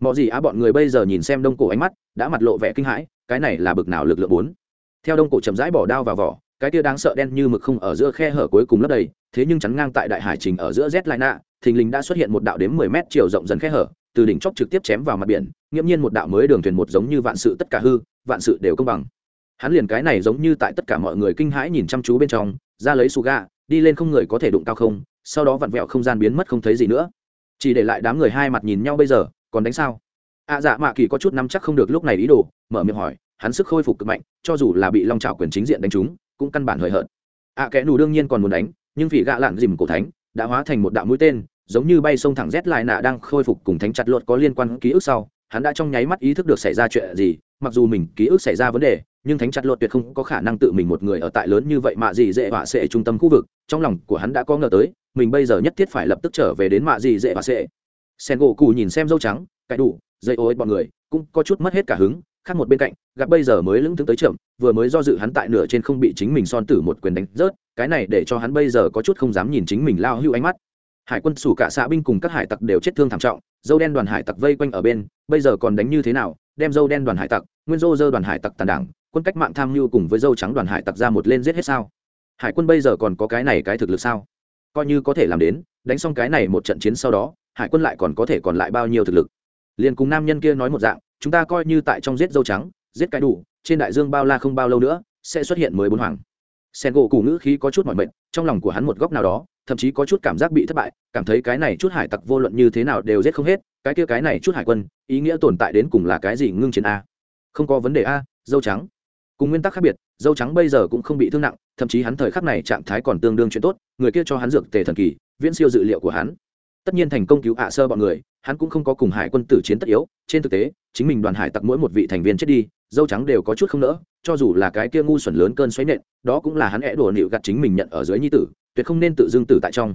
Mọi gì á bọn người bây giờ nhìn xem đông cổ ánh mắt, đã mặt lộ vẻ kinh hãi, cái này là bực nào lực lượng bốn. Theo đông cổ chậm rãi bỏ đao vào vỏ cái tia đáng sợ đen như mực không ở giữa khe hở cuối cùng lấp đầy thế nhưng chắn ngang tại đại hải trình ở giữa z lại nạ thình lình đã xuất hiện một đạo đếm mười mét chiều rộng dần khe hở từ đỉnh chóp trực tiếp chém vào mặt biển nghiễm nhiên một đạo mới đường thuyền một giống như vạn sự tất cả hư vạn sự đều công bằng. Hắn liền cái này giống như tại tất cả mọi người kinh hãi nhìn chăm chú bên trong ra lấy su ga đi lên không người có thể đụng cao không sau đó vặn vẹo không gian biến mất không thấy gì nữa. Chỉ để lại đám người hai mặt nhìn nhau bây giờ còn đánh sao? Ạ à, dạ mạ kỳ có chút nắm chắc không được lúc này ý đồ mở miệng hỏi hắn sức khôi phục cực mạnh cho dù là bị long trào quyền chính diện đánh trúng cũng căn bản hời hợt. Ạ à, kẽ nù đương nhiên còn muốn đánh nhưng vì gạ lạn dìm cổ thánh đã hóa thành một đạo mũi tên giống như bay sông thẳng rét lại nạ đang khôi phục cùng thánh chặt luật có liên quan ký ức sau hắn đã trong nháy mắt ý thức được xảy ra chuyện gì mặc dù mình ký ức xảy ra vấn đề nhưng thánh chặt luật tuyệt không có khả năng tự mình một người ở tại lớn như vậy mà gì dễ vạ sệ trung tâm khu vực trong lòng của hắn đã có ngờ tới mình bây giờ nhất thiết phải lập tức trở về đến mạ gì dễ vạ sệ. Sen gỗ cù nhìn xem dâu trắng cãi đủ dây ối bọn người cũng có chút mất hết cả hứng khác một bên cạnh, gặp bây giờ mới lững thững tới chậm, vừa mới do dự hắn tại nửa trên không bị chính mình son tử một quyền đánh rớt, cái này để cho hắn bây giờ có chút không dám nhìn chính mình lao hưu ánh mắt. Hải quân sủ cả xã binh cùng các hải tặc đều chết thương thảm trọng, dâu đen đoàn hải tặc vây quanh ở bên, bây giờ còn đánh như thế nào, đem dâu đen đoàn hải tặc, nguyên dô dơ đoàn hải tặc tàn đảng, quân cách mạng tham mưu cùng với dâu trắng đoàn hải tặc ra một lên giết hết sao? Hải quân bây giờ còn có cái này cái thực lực sao? Coi như có thể làm đến, đánh xong cái này một trận chiến sau đó, hải quân lại còn có thể còn lại bao nhiêu thực lực? Liền cùng nam nhân kia nói một dạng chúng ta coi như tại trong giết dâu trắng, giết cái đủ, trên đại dương bao la không bao lâu nữa, sẽ xuất hiện mới bốn hoàng. Sen gỗ cù ngữ khí có chút mọi mệnh trong lòng của hắn một góc nào đó, thậm chí có chút cảm giác bị thất bại, cảm thấy cái này chút hải tặc vô luận như thế nào đều giết không hết, cái kia cái này chút hải quân, ý nghĩa tồn tại đến cùng là cái gì ngưng chiến a? Không có vấn đề a, dâu trắng. Cùng nguyên tắc khác biệt, dâu trắng bây giờ cũng không bị thương nặng, thậm chí hắn thời khắc này trạng thái còn tương đương chuyện tốt, người kia cho hắn dược tề thần kỳ, viễn siêu dự liệu của hắn. Tất nhiên thành công cứu ạ sơ bọn người hắn cũng không có cùng hải quân tử chiến tất yếu, trên thực tế, chính mình đoàn hải tặc mỗi một vị thành viên chết đi, dâu trắng đều có chút không nỡ, cho dù là cái kia ngu xuẩn lớn cơn xoáy nện, đó cũng là hắn é đùa nịu gặt chính mình nhận ở dưới nhi tử, tuyệt không nên tự dưng tử tại trong.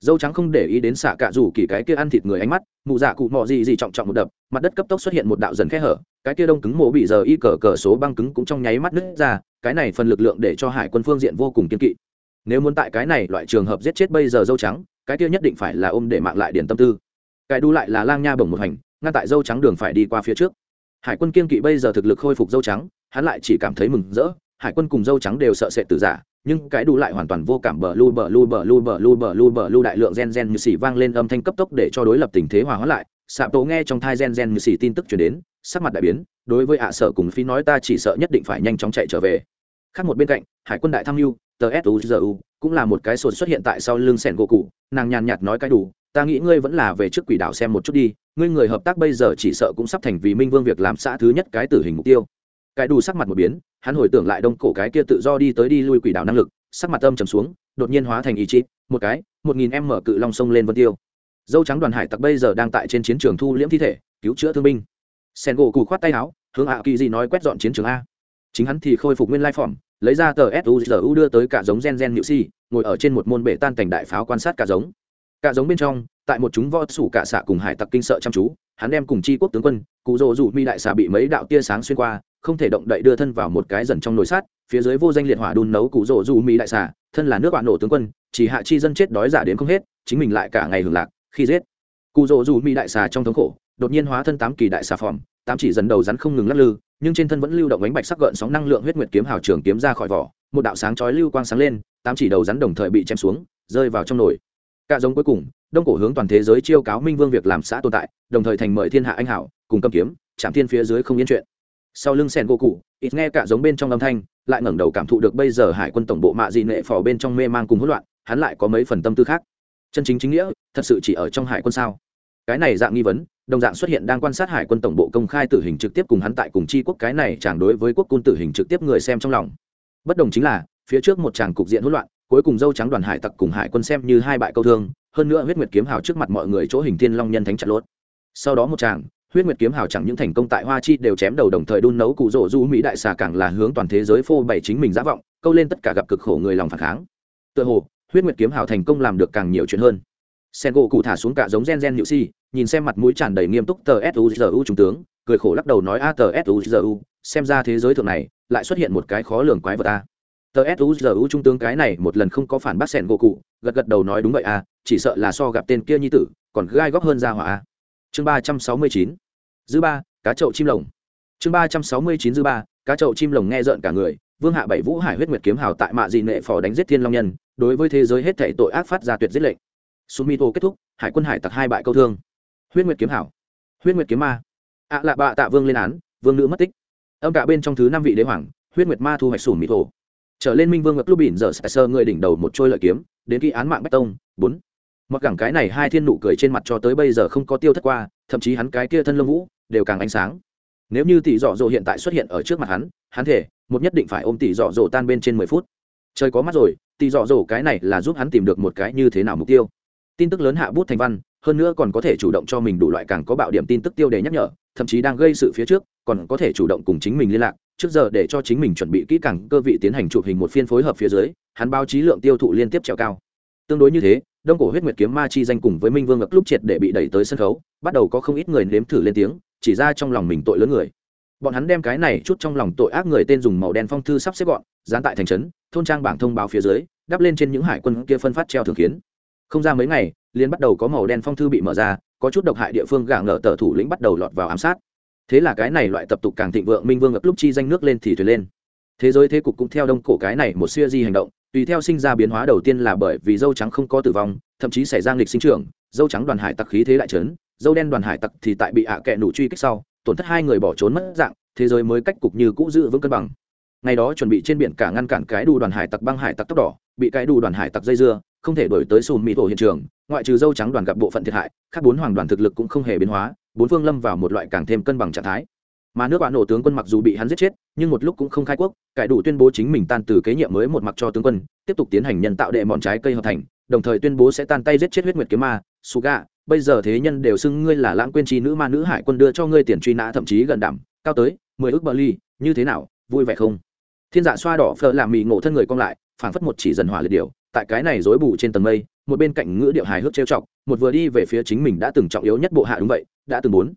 Dâu trắng không để ý đến xạ cạ rủ kỳ cái kia ăn thịt người ánh mắt, mụ dạ cụ mọ gì gì trọng trọng một đập, mặt đất cấp tốc xuất hiện một đạo dần khe hở, cái kia đông cứng mộ bị giờ y cờ cờ số băng cứng cũng trong nháy mắt nứt ra, cái này phần lực lượng để cho hải quân phương diện vô cùng kiên kỵ. Nếu muốn tại cái này loại trường hợp giết chết bây giờ dâu trắng, cái kia nhất định phải là ôm để mạng lại điển tâm tư cái đu lại là lang nha bổng một hành, ngăn tại dâu trắng đường phải đi qua phía trước. Hải quân kiên kỵ bây giờ thực lực khôi phục dâu trắng, hắn lại chỉ cảm thấy mừng rỡ. Hải quân cùng dâu trắng đều sợ sệt từ giả, nhưng cái đủ lại hoàn toàn vô cảm bờ lu bờ lu bờ lu bờ lu bờ lu bờ lu đại lượng gen gen như xỉ vang lên âm thanh cấp tốc để cho đối lập tình thế hòa hóa lại. Sạp tổ nghe trong thai gen gen như xỉ tin tức chuyển đến, sắc mặt đại biến, đối với ạ sở cùng phi nói ta chỉ sợ nhất định phải nhanh chóng chạy trở về. Khác một bên cạnh, hải quân đại tham mưu, tờ suzu cũng là một cái sột xuất hiện tại sau lưng sẻn gỗ cụ, nàng nhàn nhạt nói cái đủ ta nghĩ ngươi vẫn là về trước quỷ đảo xem một chút đi, ngươi người hợp tác bây giờ chỉ sợ cũng sắp thành vì minh vương việc làm xã thứ nhất cái tử hình mục tiêu. Cái đủ sắc mặt một biến, hắn hồi tưởng lại đông cổ cái kia tự do đi tới đi lui quỷ đảo năng lực, sắc mặt âm trầm xuống, đột nhiên hóa thành ý chí, một cái, một nghìn em mở cự long sông lên vân tiêu. Dâu trắng đoàn hải tặc bây giờ đang tại trên chiến trường thu liễm thi thể, cứu chữa thương binh. Sen gỗ cù khoát tay áo, hướng ạ kỳ gì nói quét dọn chiến trường a. Chính hắn thì khôi phục nguyên lai phỏng, lấy ra tờ suzu đưa tới cả giống gen gen nhự si ngồi ở trên một môn bể tan cảnh đại pháo quan sát cả giống cả giống bên trong, tại một chúng võ sủ cả xạ cùng hải tặc kinh sợ chăm chú, hắn đem cùng chi quốc tướng quân, cụ Dỗ rủ mi đại xà bị mấy đạo tia sáng xuyên qua, không thể động đậy đưa thân vào một cái dần trong nồi sát, phía dưới vô danh liệt hỏa đun nấu cụ Dỗ rủ mi đại xà thân là nước bạn nổ tướng quân, chỉ hạ chi dân chết đói giả đến không hết, chính mình lại cả ngày hưởng lạc, khi giết. Cụ Dỗ rủ mi đại xà trong thống khổ, đột nhiên hóa thân tám kỳ đại xà phòm, tám chỉ dần đầu rắn không ngừng lắc lư, nhưng trên thân vẫn lưu động ánh bạch sắc gợn sóng năng lượng huyết nguyệt kiếm hào trường kiếm ra khỏi vỏ, một đạo sáng chói lưu quang sáng lên, tám chỉ đầu rắn đồng thời bị chém xuống, rơi vào trong nồi cả giống cuối cùng, đông cổ hướng toàn thế giới chiêu cáo minh vương việc làm xã tồn tại, đồng thời thành mời thiên hạ anh hảo, cùng cầm kiếm, chạm thiên phía dưới không yên chuyện. Sau lưng sen gỗ cụ, ít nghe cả giống bên trong âm thanh, lại ngẩng đầu cảm thụ được bây giờ hải quân tổng bộ mạ dị nệ phò bên trong mê mang cùng hỗn loạn, hắn lại có mấy phần tâm tư khác. Chân chính chính nghĩa, thật sự chỉ ở trong hải quân sao? Cái này dạng nghi vấn, đồng dạng xuất hiện đang quan sát hải quân tổng bộ công khai tử hình trực tiếp cùng hắn tại cùng chi quốc cái này chẳng đối với quốc quân tử hình trực tiếp người xem trong lòng. Bất đồng chính là, phía trước một chàng cục diện hỗn loạn cuối cùng dâu trắng đoàn hải tặc cùng hải quân xem như hai bại câu thương, hơn nữa huyết nguyệt kiếm hào trước mặt mọi người chỗ hình thiên long nhân thánh chặt lốt. Sau đó một tràng, huyết nguyệt kiếm hào chẳng những thành công tại hoa chi đều chém đầu đồng thời đun nấu cụ rỗ du mỹ đại xà càng là hướng toàn thế giới phô bày chính mình giả vọng, câu lên tất cả gặp cực khổ người lòng phản kháng. Tựa hồ, huyết nguyệt kiếm hào thành công làm được càng nhiều chuyện hơn. Sen gỗ cụ thả xuống cả giống gen gen nhự si, nhìn xem mặt mũi tràn đầy nghiêm túc tờ suzu trung tướng, cười khổ lắc đầu nói a tờ suzu xem ra thế giới thượng này, lại xuất hiện một cái khó lường quái vật a tờ suzu trung tướng cái này một lần không có phản bác sẻn gỗ cụ, gật gật đầu nói đúng vậy à. chỉ sợ là so gặp tên kia nhi tử, còn gai góc hơn ra hỏa à. chương ba trăm sáu mươi chín, dư ba, cá chậu chim lồng. Chương ba trăm sáu mươi chín, dư ba, cá chậu chim lồng nghe rợn cả người, vương hạ bảy vũ hải huyết nguyệt kiếm hào tại mạ dị nệ phò đánh giết thiên long nhân, đối với thế giới hết thể tội ác phát ra tuyệt giết lệnh. Sumito kết thúc, hải quân hải tặc hai bại câu thương. Huyết nguyệt kiếm hảo huyết nguyệt kiếm ma. Ạ à lạ bạ tạ vương lên án, vương nữ mất tích. Âm cả bên trong thứ năm vị đế hoàng, huyết nguyệt ma thu hoạch sùn mỹ thổ trở lên minh vương ngập lúc bỉn giờ sơ người đỉnh đầu một trôi lợi kiếm, đến khi án mạng bách tông, bốn. Mặc cẳng cái này hai thiên nụ cười trên mặt cho tới bây giờ không có tiêu thất qua, thậm chí hắn cái kia thân lông vũ đều càng ánh sáng. Nếu như tỷ dọ dỗ hiện tại xuất hiện ở trước mặt hắn hắn thể, một nhất định phải ôm tỷ dọ dỗ tan bên trên mười phút. Trời có mắt rồi, tỷ dọ dỗ cái này là giúp hắn tìm được một cái như thế nào mục tiêu. Tin tức lớn hạ bút thành văn, hơn nữa còn có thể chủ động cho mình đủ loại càng có bạo điểm tin tức tiêu để nhắc nhở, thậm chí đang gây sự phía trước, còn có thể chủ động cùng chính mình liên lạc trước giờ để cho chính mình chuẩn bị kỹ càng cơ vị tiến hành chụp hình một phiên phối hợp phía dưới, hắn báo chí lượng tiêu thụ liên tiếp trèo cao. Tương đối như thế, đông cổ huyết nguyệt kiếm ma chi danh cùng với minh vương ngập lúc triệt để bị đẩy tới sân khấu, bắt đầu có không ít người nếm thử lên tiếng, chỉ ra trong lòng mình tội lớn người. Bọn hắn đem cái này chút trong lòng tội ác người tên dùng màu đen phong thư sắp xếp gọn, dán tại thành trấn, thôn trang bảng thông báo phía dưới, đắp lên trên những hải quân kia phân phát treo thường kiến. Không ra mấy ngày, liền bắt đầu có màu đen phong thư bị mở ra, có chút độc hại địa phương gạng ngờ tờ thủ lĩnh bắt đầu lọt vào ám sát thế là cái này loại tập tục càng thịnh vượng, minh vương ngập lúc chi danh nước lên thì thuyền lên. Thế giới thế cục cũng theo đông cổ cái này một siêu di hành động, tùy theo sinh ra biến hóa đầu tiên là bởi vì dâu trắng không có tử vong, thậm chí xảy ra nghịch sinh trưởng, dâu trắng đoàn hải tặc khí thế đại trấn, dâu đen đoàn hải tặc thì tại bị ạ à kẹ nủ truy kích sau, tổn thất hai người bỏ trốn mất dạng, thế giới mới cách cục như cũ giữ vững cân bằng. Ngày đó chuẩn bị trên biển cả ngăn cản cái đu đoàn hải tặc băng hải tặc tóc đỏ bị cái đu đoàn hải tặc dây dưa, không thể đổi tới sùm mỹ thổ hiện trường, ngoại trừ dâu trắng đoàn gặp bộ phận thiệt hại các bốn hoàng đoàn thực lực cũng không hề biến hóa bốn phương lâm vào một loại càng thêm cân bằng trạng thái. Mà nước bạn nổ tướng quân mặc dù bị hắn giết chết, nhưng một lúc cũng không khai quốc, cải đủ tuyên bố chính mình tan từ kế nhiệm mới một mặc cho tướng quân, tiếp tục tiến hành nhân tạo đệ mọn trái cây hợp thành, đồng thời tuyên bố sẽ tan tay giết chết huyết nguyệt kiếm ma suga bây giờ thế nhân đều xưng ngươi là lãng quên chi nữ ma nữ hải quân đưa cho ngươi tiền truy nã thậm chí gần đảm, cao tới mười ước bờ ly như thế nào, vui vẻ không? Thiên dạ xoa đỏ phở làm mì ngộ thân người cong lại, phảng phất một chỉ dần hỏa liệt điều tại cái này rối bù trên tầng mây, một bên cạnh ngữ điệu hài hước trêu chọc một vừa đi về phía chính mình đã từng trọng yếu nhất bộ hạ đúng vậy, đã từng muốn.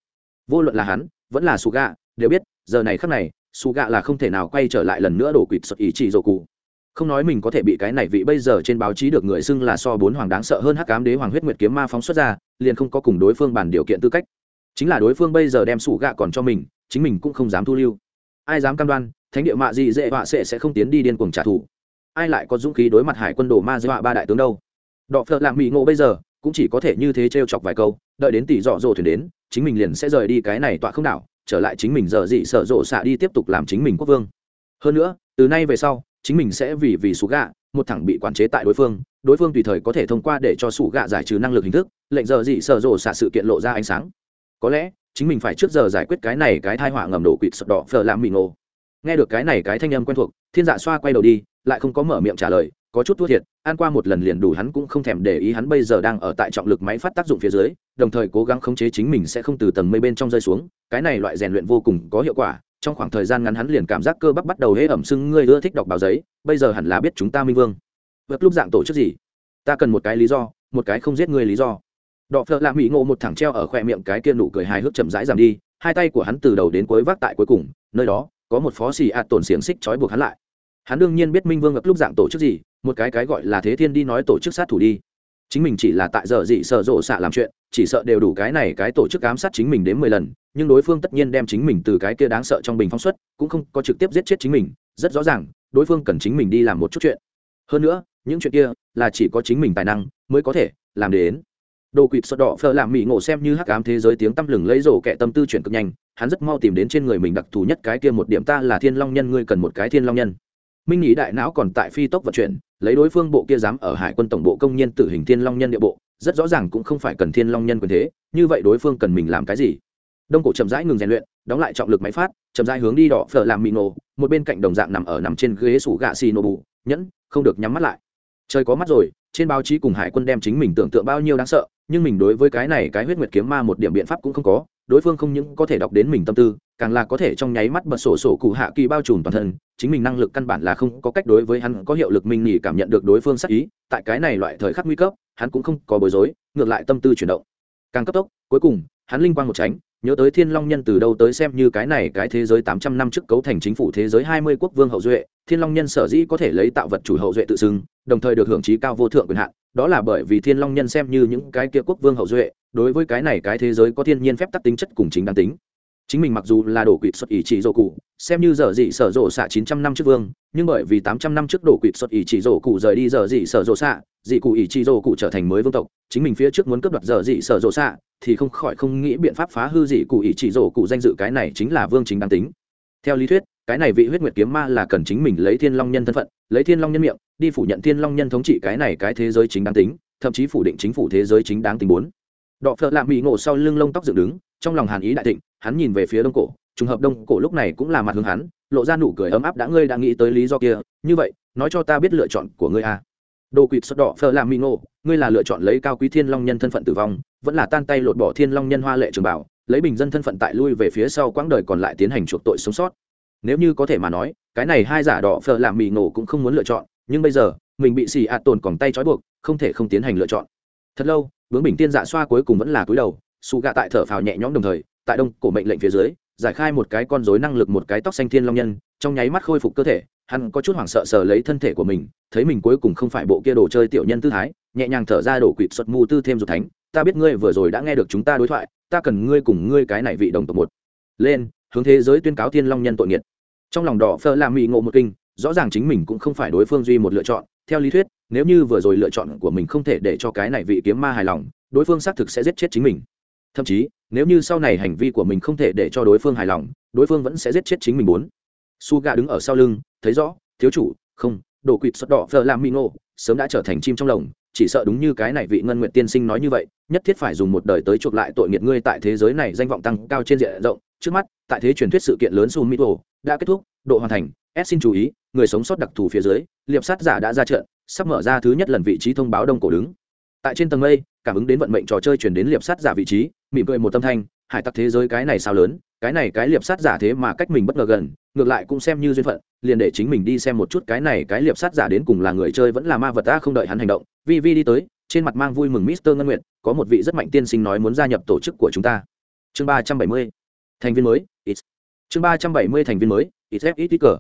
Vô luận là hắn, vẫn là suga, đều biết, giờ này khắc này, suga là không thể nào quay trở lại lần nữa đổ quỵt sợ ý chỉ dầu cụ. Không nói mình có thể bị cái này vị bây giờ trên báo chí được người xưng là so bốn hoàng đáng sợ hơn hắc cám đế hoàng huyết nguyệt kiếm ma phóng xuất ra, liền không có cùng đối phương bàn điều kiện tư cách. Chính là đối phương bây giờ đem sủ gạ còn cho mình, chính mình cũng không dám thu lưu. Ai dám cam đoan, thánh địa mạ gì dễ họa sẽ sẽ không tiến đi điên cuồng trả thù? Ai lại có dũng khí đối mặt hải quân đồ ma dễ họa ba đại tướng đâu? Đọ phợ lạng mỹ ngộ bây giờ cũng chỉ có thể như thế t chọc vài câu, đợi đến tỷ dọ dỗ thuyền đến, chính mình liền sẽ rời đi cái này tọa không đảo, trở lại chính mình giờ dị sợ rộ xạ đi tiếp tục làm chính mình quốc vương. Hơn nữa, từ nay về sau, chính mình sẽ vì vì sủ gạ, một thẳng bị quản chế tại đối phương đối phương tùy thời có thể thông qua để cho sủ gạ giải trừ năng lực hình thức, lệnh giờ dị sợ rộ xạ sự kiện lộ ra ánh sáng. Có lẽ, chính mình phải trước giờ giải quyết cái này cái thai họa ngầm đổ quỵt sập đỏ phở làm mì ngộ. Nghe được cái này cái thanh âm quen thuộc, thiên dạ xoa quay đầu đi, lại không có mở miệng trả lời có chút thua thiệt, ăn qua một lần liền đủ hắn cũng không thèm để ý hắn bây giờ đang ở tại trọng lực máy phát tác dụng phía dưới, đồng thời cố gắng khống chế chính mình sẽ không từ tầng mây bên trong rơi xuống, cái này loại rèn luyện vô cùng có hiệu quả, trong khoảng thời gian ngắn hắn liền cảm giác cơ bắp bắt đầu hễ ẩm sưng ngươi ưa thích đọc báo giấy, bây giờ hẳn là biết chúng ta minh vương. Vượt lúc dạng tổ chức gì? Ta cần một cái lý do, một cái không giết ngươi lý do. Đọ phợ lạ mỹ ngộ một thẳng treo ở khoe miệng cái kia nụ cười hài hước chậm rãi giảm đi, hai tay của hắn từ đầu đến cuối vác tại cuối cùng, nơi đó, có một phó xì ạt tổn xiềng xích trói buộc hắn lại hắn đương nhiên biết minh vương ngập lúc dạng tổ chức gì, một cái cái gọi là thế thiên đi nói tổ chức sát thủ đi. Chính mình chỉ là tại giờ dị sợ rộ xạ làm chuyện, chỉ sợ đều đủ cái này cái tổ chức ám sát chính mình đến mười lần, nhưng đối phương tất nhiên đem chính mình từ cái kia đáng sợ trong bình phóng xuất, cũng không có trực tiếp giết chết chính mình, rất rõ ràng, đối phương cần chính mình đi làm một chút chuyện. Hơn nữa, những chuyện kia là chỉ có chính mình tài năng mới có thể làm đến. Đồ quỵt sọt đỏ phờ làm mỹ ngộ xem như hắc ám thế giới tiếng tăm lừng lấy rổ kẻ tâm tư chuyển cực nhanh, hắn rất mau tìm đến trên người mình đặc thù nhất cái kia một điểm ta là thiên long nhân, ngươi cần một cái thiên long nhân minh nghĩ đại não còn tại phi tốc vận chuyển, lấy đối phương bộ kia dám ở hải quân tổng bộ công nhân tử hình thiên long nhân địa bộ, rất rõ ràng cũng không phải cần thiên long nhân quyền thế, như vậy đối phương cần mình làm cái gì? Đông cổ chậm rãi ngừng rèn luyện, đóng lại trọng lực máy phát, chậm rãi hướng đi đỏ phở làm mì nổ, một bên cạnh đồng dạng nằm ở nằm trên ghế sủ gạ xì nổ bù, nhẫn, không được nhắm mắt lại. Trời có mắt rồi, trên báo chí cùng hải quân đem chính mình tưởng tượng bao nhiêu đáng sợ, nhưng mình đối với cái này cái huyết nguyệt kiếm ma một điểm biện pháp cũng không có đối phương không những có thể đọc đến mình tâm tư, càng là có thể trong nháy mắt bật sổ sổ cụ hạ kỳ bao trùm toàn thân, chính mình năng lực căn bản là không có cách đối với hắn có hiệu lực minh nghỉ cảm nhận được đối phương sắc ý, tại cái này loại thời khắc nguy cấp, hắn cũng không có bối rối, ngược lại tâm tư chuyển động. Càng cấp tốc, cuối cùng, hắn linh quang một tránh nhớ tới thiên long nhân từ đâu tới xem như cái này cái thế giới tám trăm năm trước cấu thành chính phủ thế giới hai mươi quốc vương hậu duệ, thiên long nhân sở dĩ có thể lấy tạo vật chủ hậu duệ tự xưng, đồng thời được hưởng trí cao vô thượng quyền hạn, đó là bởi vì thiên long nhân xem như những cái kia quốc vương hậu duệ, đối với cái này cái thế giới có thiên nhiên phép tắc tính chất cùng chính đáng tính. Chính mình mặc dù là đổ quỵt xuất ý chỉ dỗ cụ, xem như giờ dị sở dỗ xạ chín trăm năm trước vương, nhưng bởi vì tám trăm năm trước đổ quỵt xuất ý chỉ dỗ cụ rời đi giờ dị sở dỗ xạ dị cụ ỷ chỉ dỗ cụ trở thành mới vương tộc, chính mình phía trước muốn cướp đoạt giờ dị sở rộ xạ, thì không khỏi không nghĩ biện pháp phá hư dị cụ ỷ chỉ dỗ cụ danh dự cái này chính là vương chính đáng tính theo lý thuyết, cái này vị huyết nguyệt kiếm ma là cần chính mình lấy thiên long nhân thân phận, lấy thiên long nhân miệng, đi phủ nhận thiên long nhân thống trị cái này cái thế giới chính đáng tính, thậm chí phủ định chính phủ thế giới chính đáng tính bốn đọ phợ lạ mỹ ngộ sau lưng lông tóc dựng đứng, trong lòng hàn ý đại thịnh, hắn nhìn về phía đông cổ, trùng hợp đông cổ lúc này cũng là mặt hướng hắn, lộ ra nụ cười ấm áp đã ngươi đã nghĩ tới lý do kia, như vậy, nói cho ta biết lựa chọn của ngươi a à đồ quỵt xuất đỏ phờ làm mỹ ngộ ngươi là lựa chọn lấy cao quý thiên long nhân thân phận tử vong, vẫn là tan tay lột bỏ thiên long nhân hoa lệ trường bảo, lấy bình dân thân phận tại lui về phía sau quãng đời còn lại tiến hành chuộc tội sống sót. Nếu như có thể mà nói, cái này hai giả đỏ phờ làm mỹ ngộ cũng không muốn lựa chọn, nhưng bây giờ, mình bị xì ạt tồn còn tay trói buộc, không thể không tiến hành lựa chọn. Thật lâu, bướng bình tiên dạ xoa cuối cùng vẫn là cúi đầu, xù gạ tại thở phào nhẹ nhõm đồng thời, tại đông cổ mệnh lệnh phía dưới giải khai một cái con rối năng lực một cái tóc xanh thiên long nhân, trong nháy mắt khôi phục cơ thể, hắn có chút hoảng sợ sờ lấy thân thể của mình, thấy mình cuối cùng không phải bộ kia đồ chơi tiểu nhân tư thái, nhẹ nhàng thở ra đổ quỵt xuất mù tư thêm dục thánh, ta biết ngươi vừa rồi đã nghe được chúng ta đối thoại, ta cần ngươi cùng ngươi cái này vị đồng tộc một. Lên, hướng thế giới tuyên cáo thiên long nhân tội nghiệt. Trong lòng đỏ phơ làm mị ngộ một kinh, rõ ràng chính mình cũng không phải đối phương duy một lựa chọn, theo lý thuyết, nếu như vừa rồi lựa chọn của mình không thể để cho cái này vị kiếm ma hài lòng, đối phương xác thực sẽ giết chết chính mình. Thậm chí nếu như sau này hành vi của mình không thể để cho đối phương hài lòng, đối phương vẫn sẽ giết chết chính mình muốn su gà đứng ở sau lưng, thấy rõ, thiếu chủ, không, đồ quỵt sọt đỏ phờ làm mi ngộ sớm đã trở thành chim trong lồng, chỉ sợ đúng như cái này vị ngân nguyện tiên sinh nói như vậy, nhất thiết phải dùng một đời tới chuộc lại tội nghiệt ngươi tại thế giới này danh vọng tăng cao trên diện rộng. Trước mắt, tại thế truyền thuyết sự kiện lớn su mỹ đã kết thúc, độ hoàn thành, s xin chú ý, người sống sót đặc thù phía dưới, liệp sát giả đã ra trận, sắp mở ra thứ nhất lần vị trí thông báo đông cổ đứng. Tại trên tầng mây, cảm ứng đến vận mệnh trò chơi chuyển đến liệp sát giả vị trí mỉm cười một tâm thanh, hải tặc thế giới cái này sao lớn, cái này cái liệp sát giả thế mà cách mình bất ngờ gần, ngược lại cũng xem như duyên phận, liền để chính mình đi xem một chút cái này cái liệp sát giả đến cùng là người chơi vẫn là ma vật ta không đợi hắn hành động. Vi vi đi tới, trên mặt mang vui mừng mister ngân nguyện có một vị rất mạnh tiên sinh nói muốn gia nhập tổ chức của chúng ta. Chương ba trăm bảy mươi, thành viên mới ít chương ba trăm bảy mươi thành viên mới ít f ít ít cờ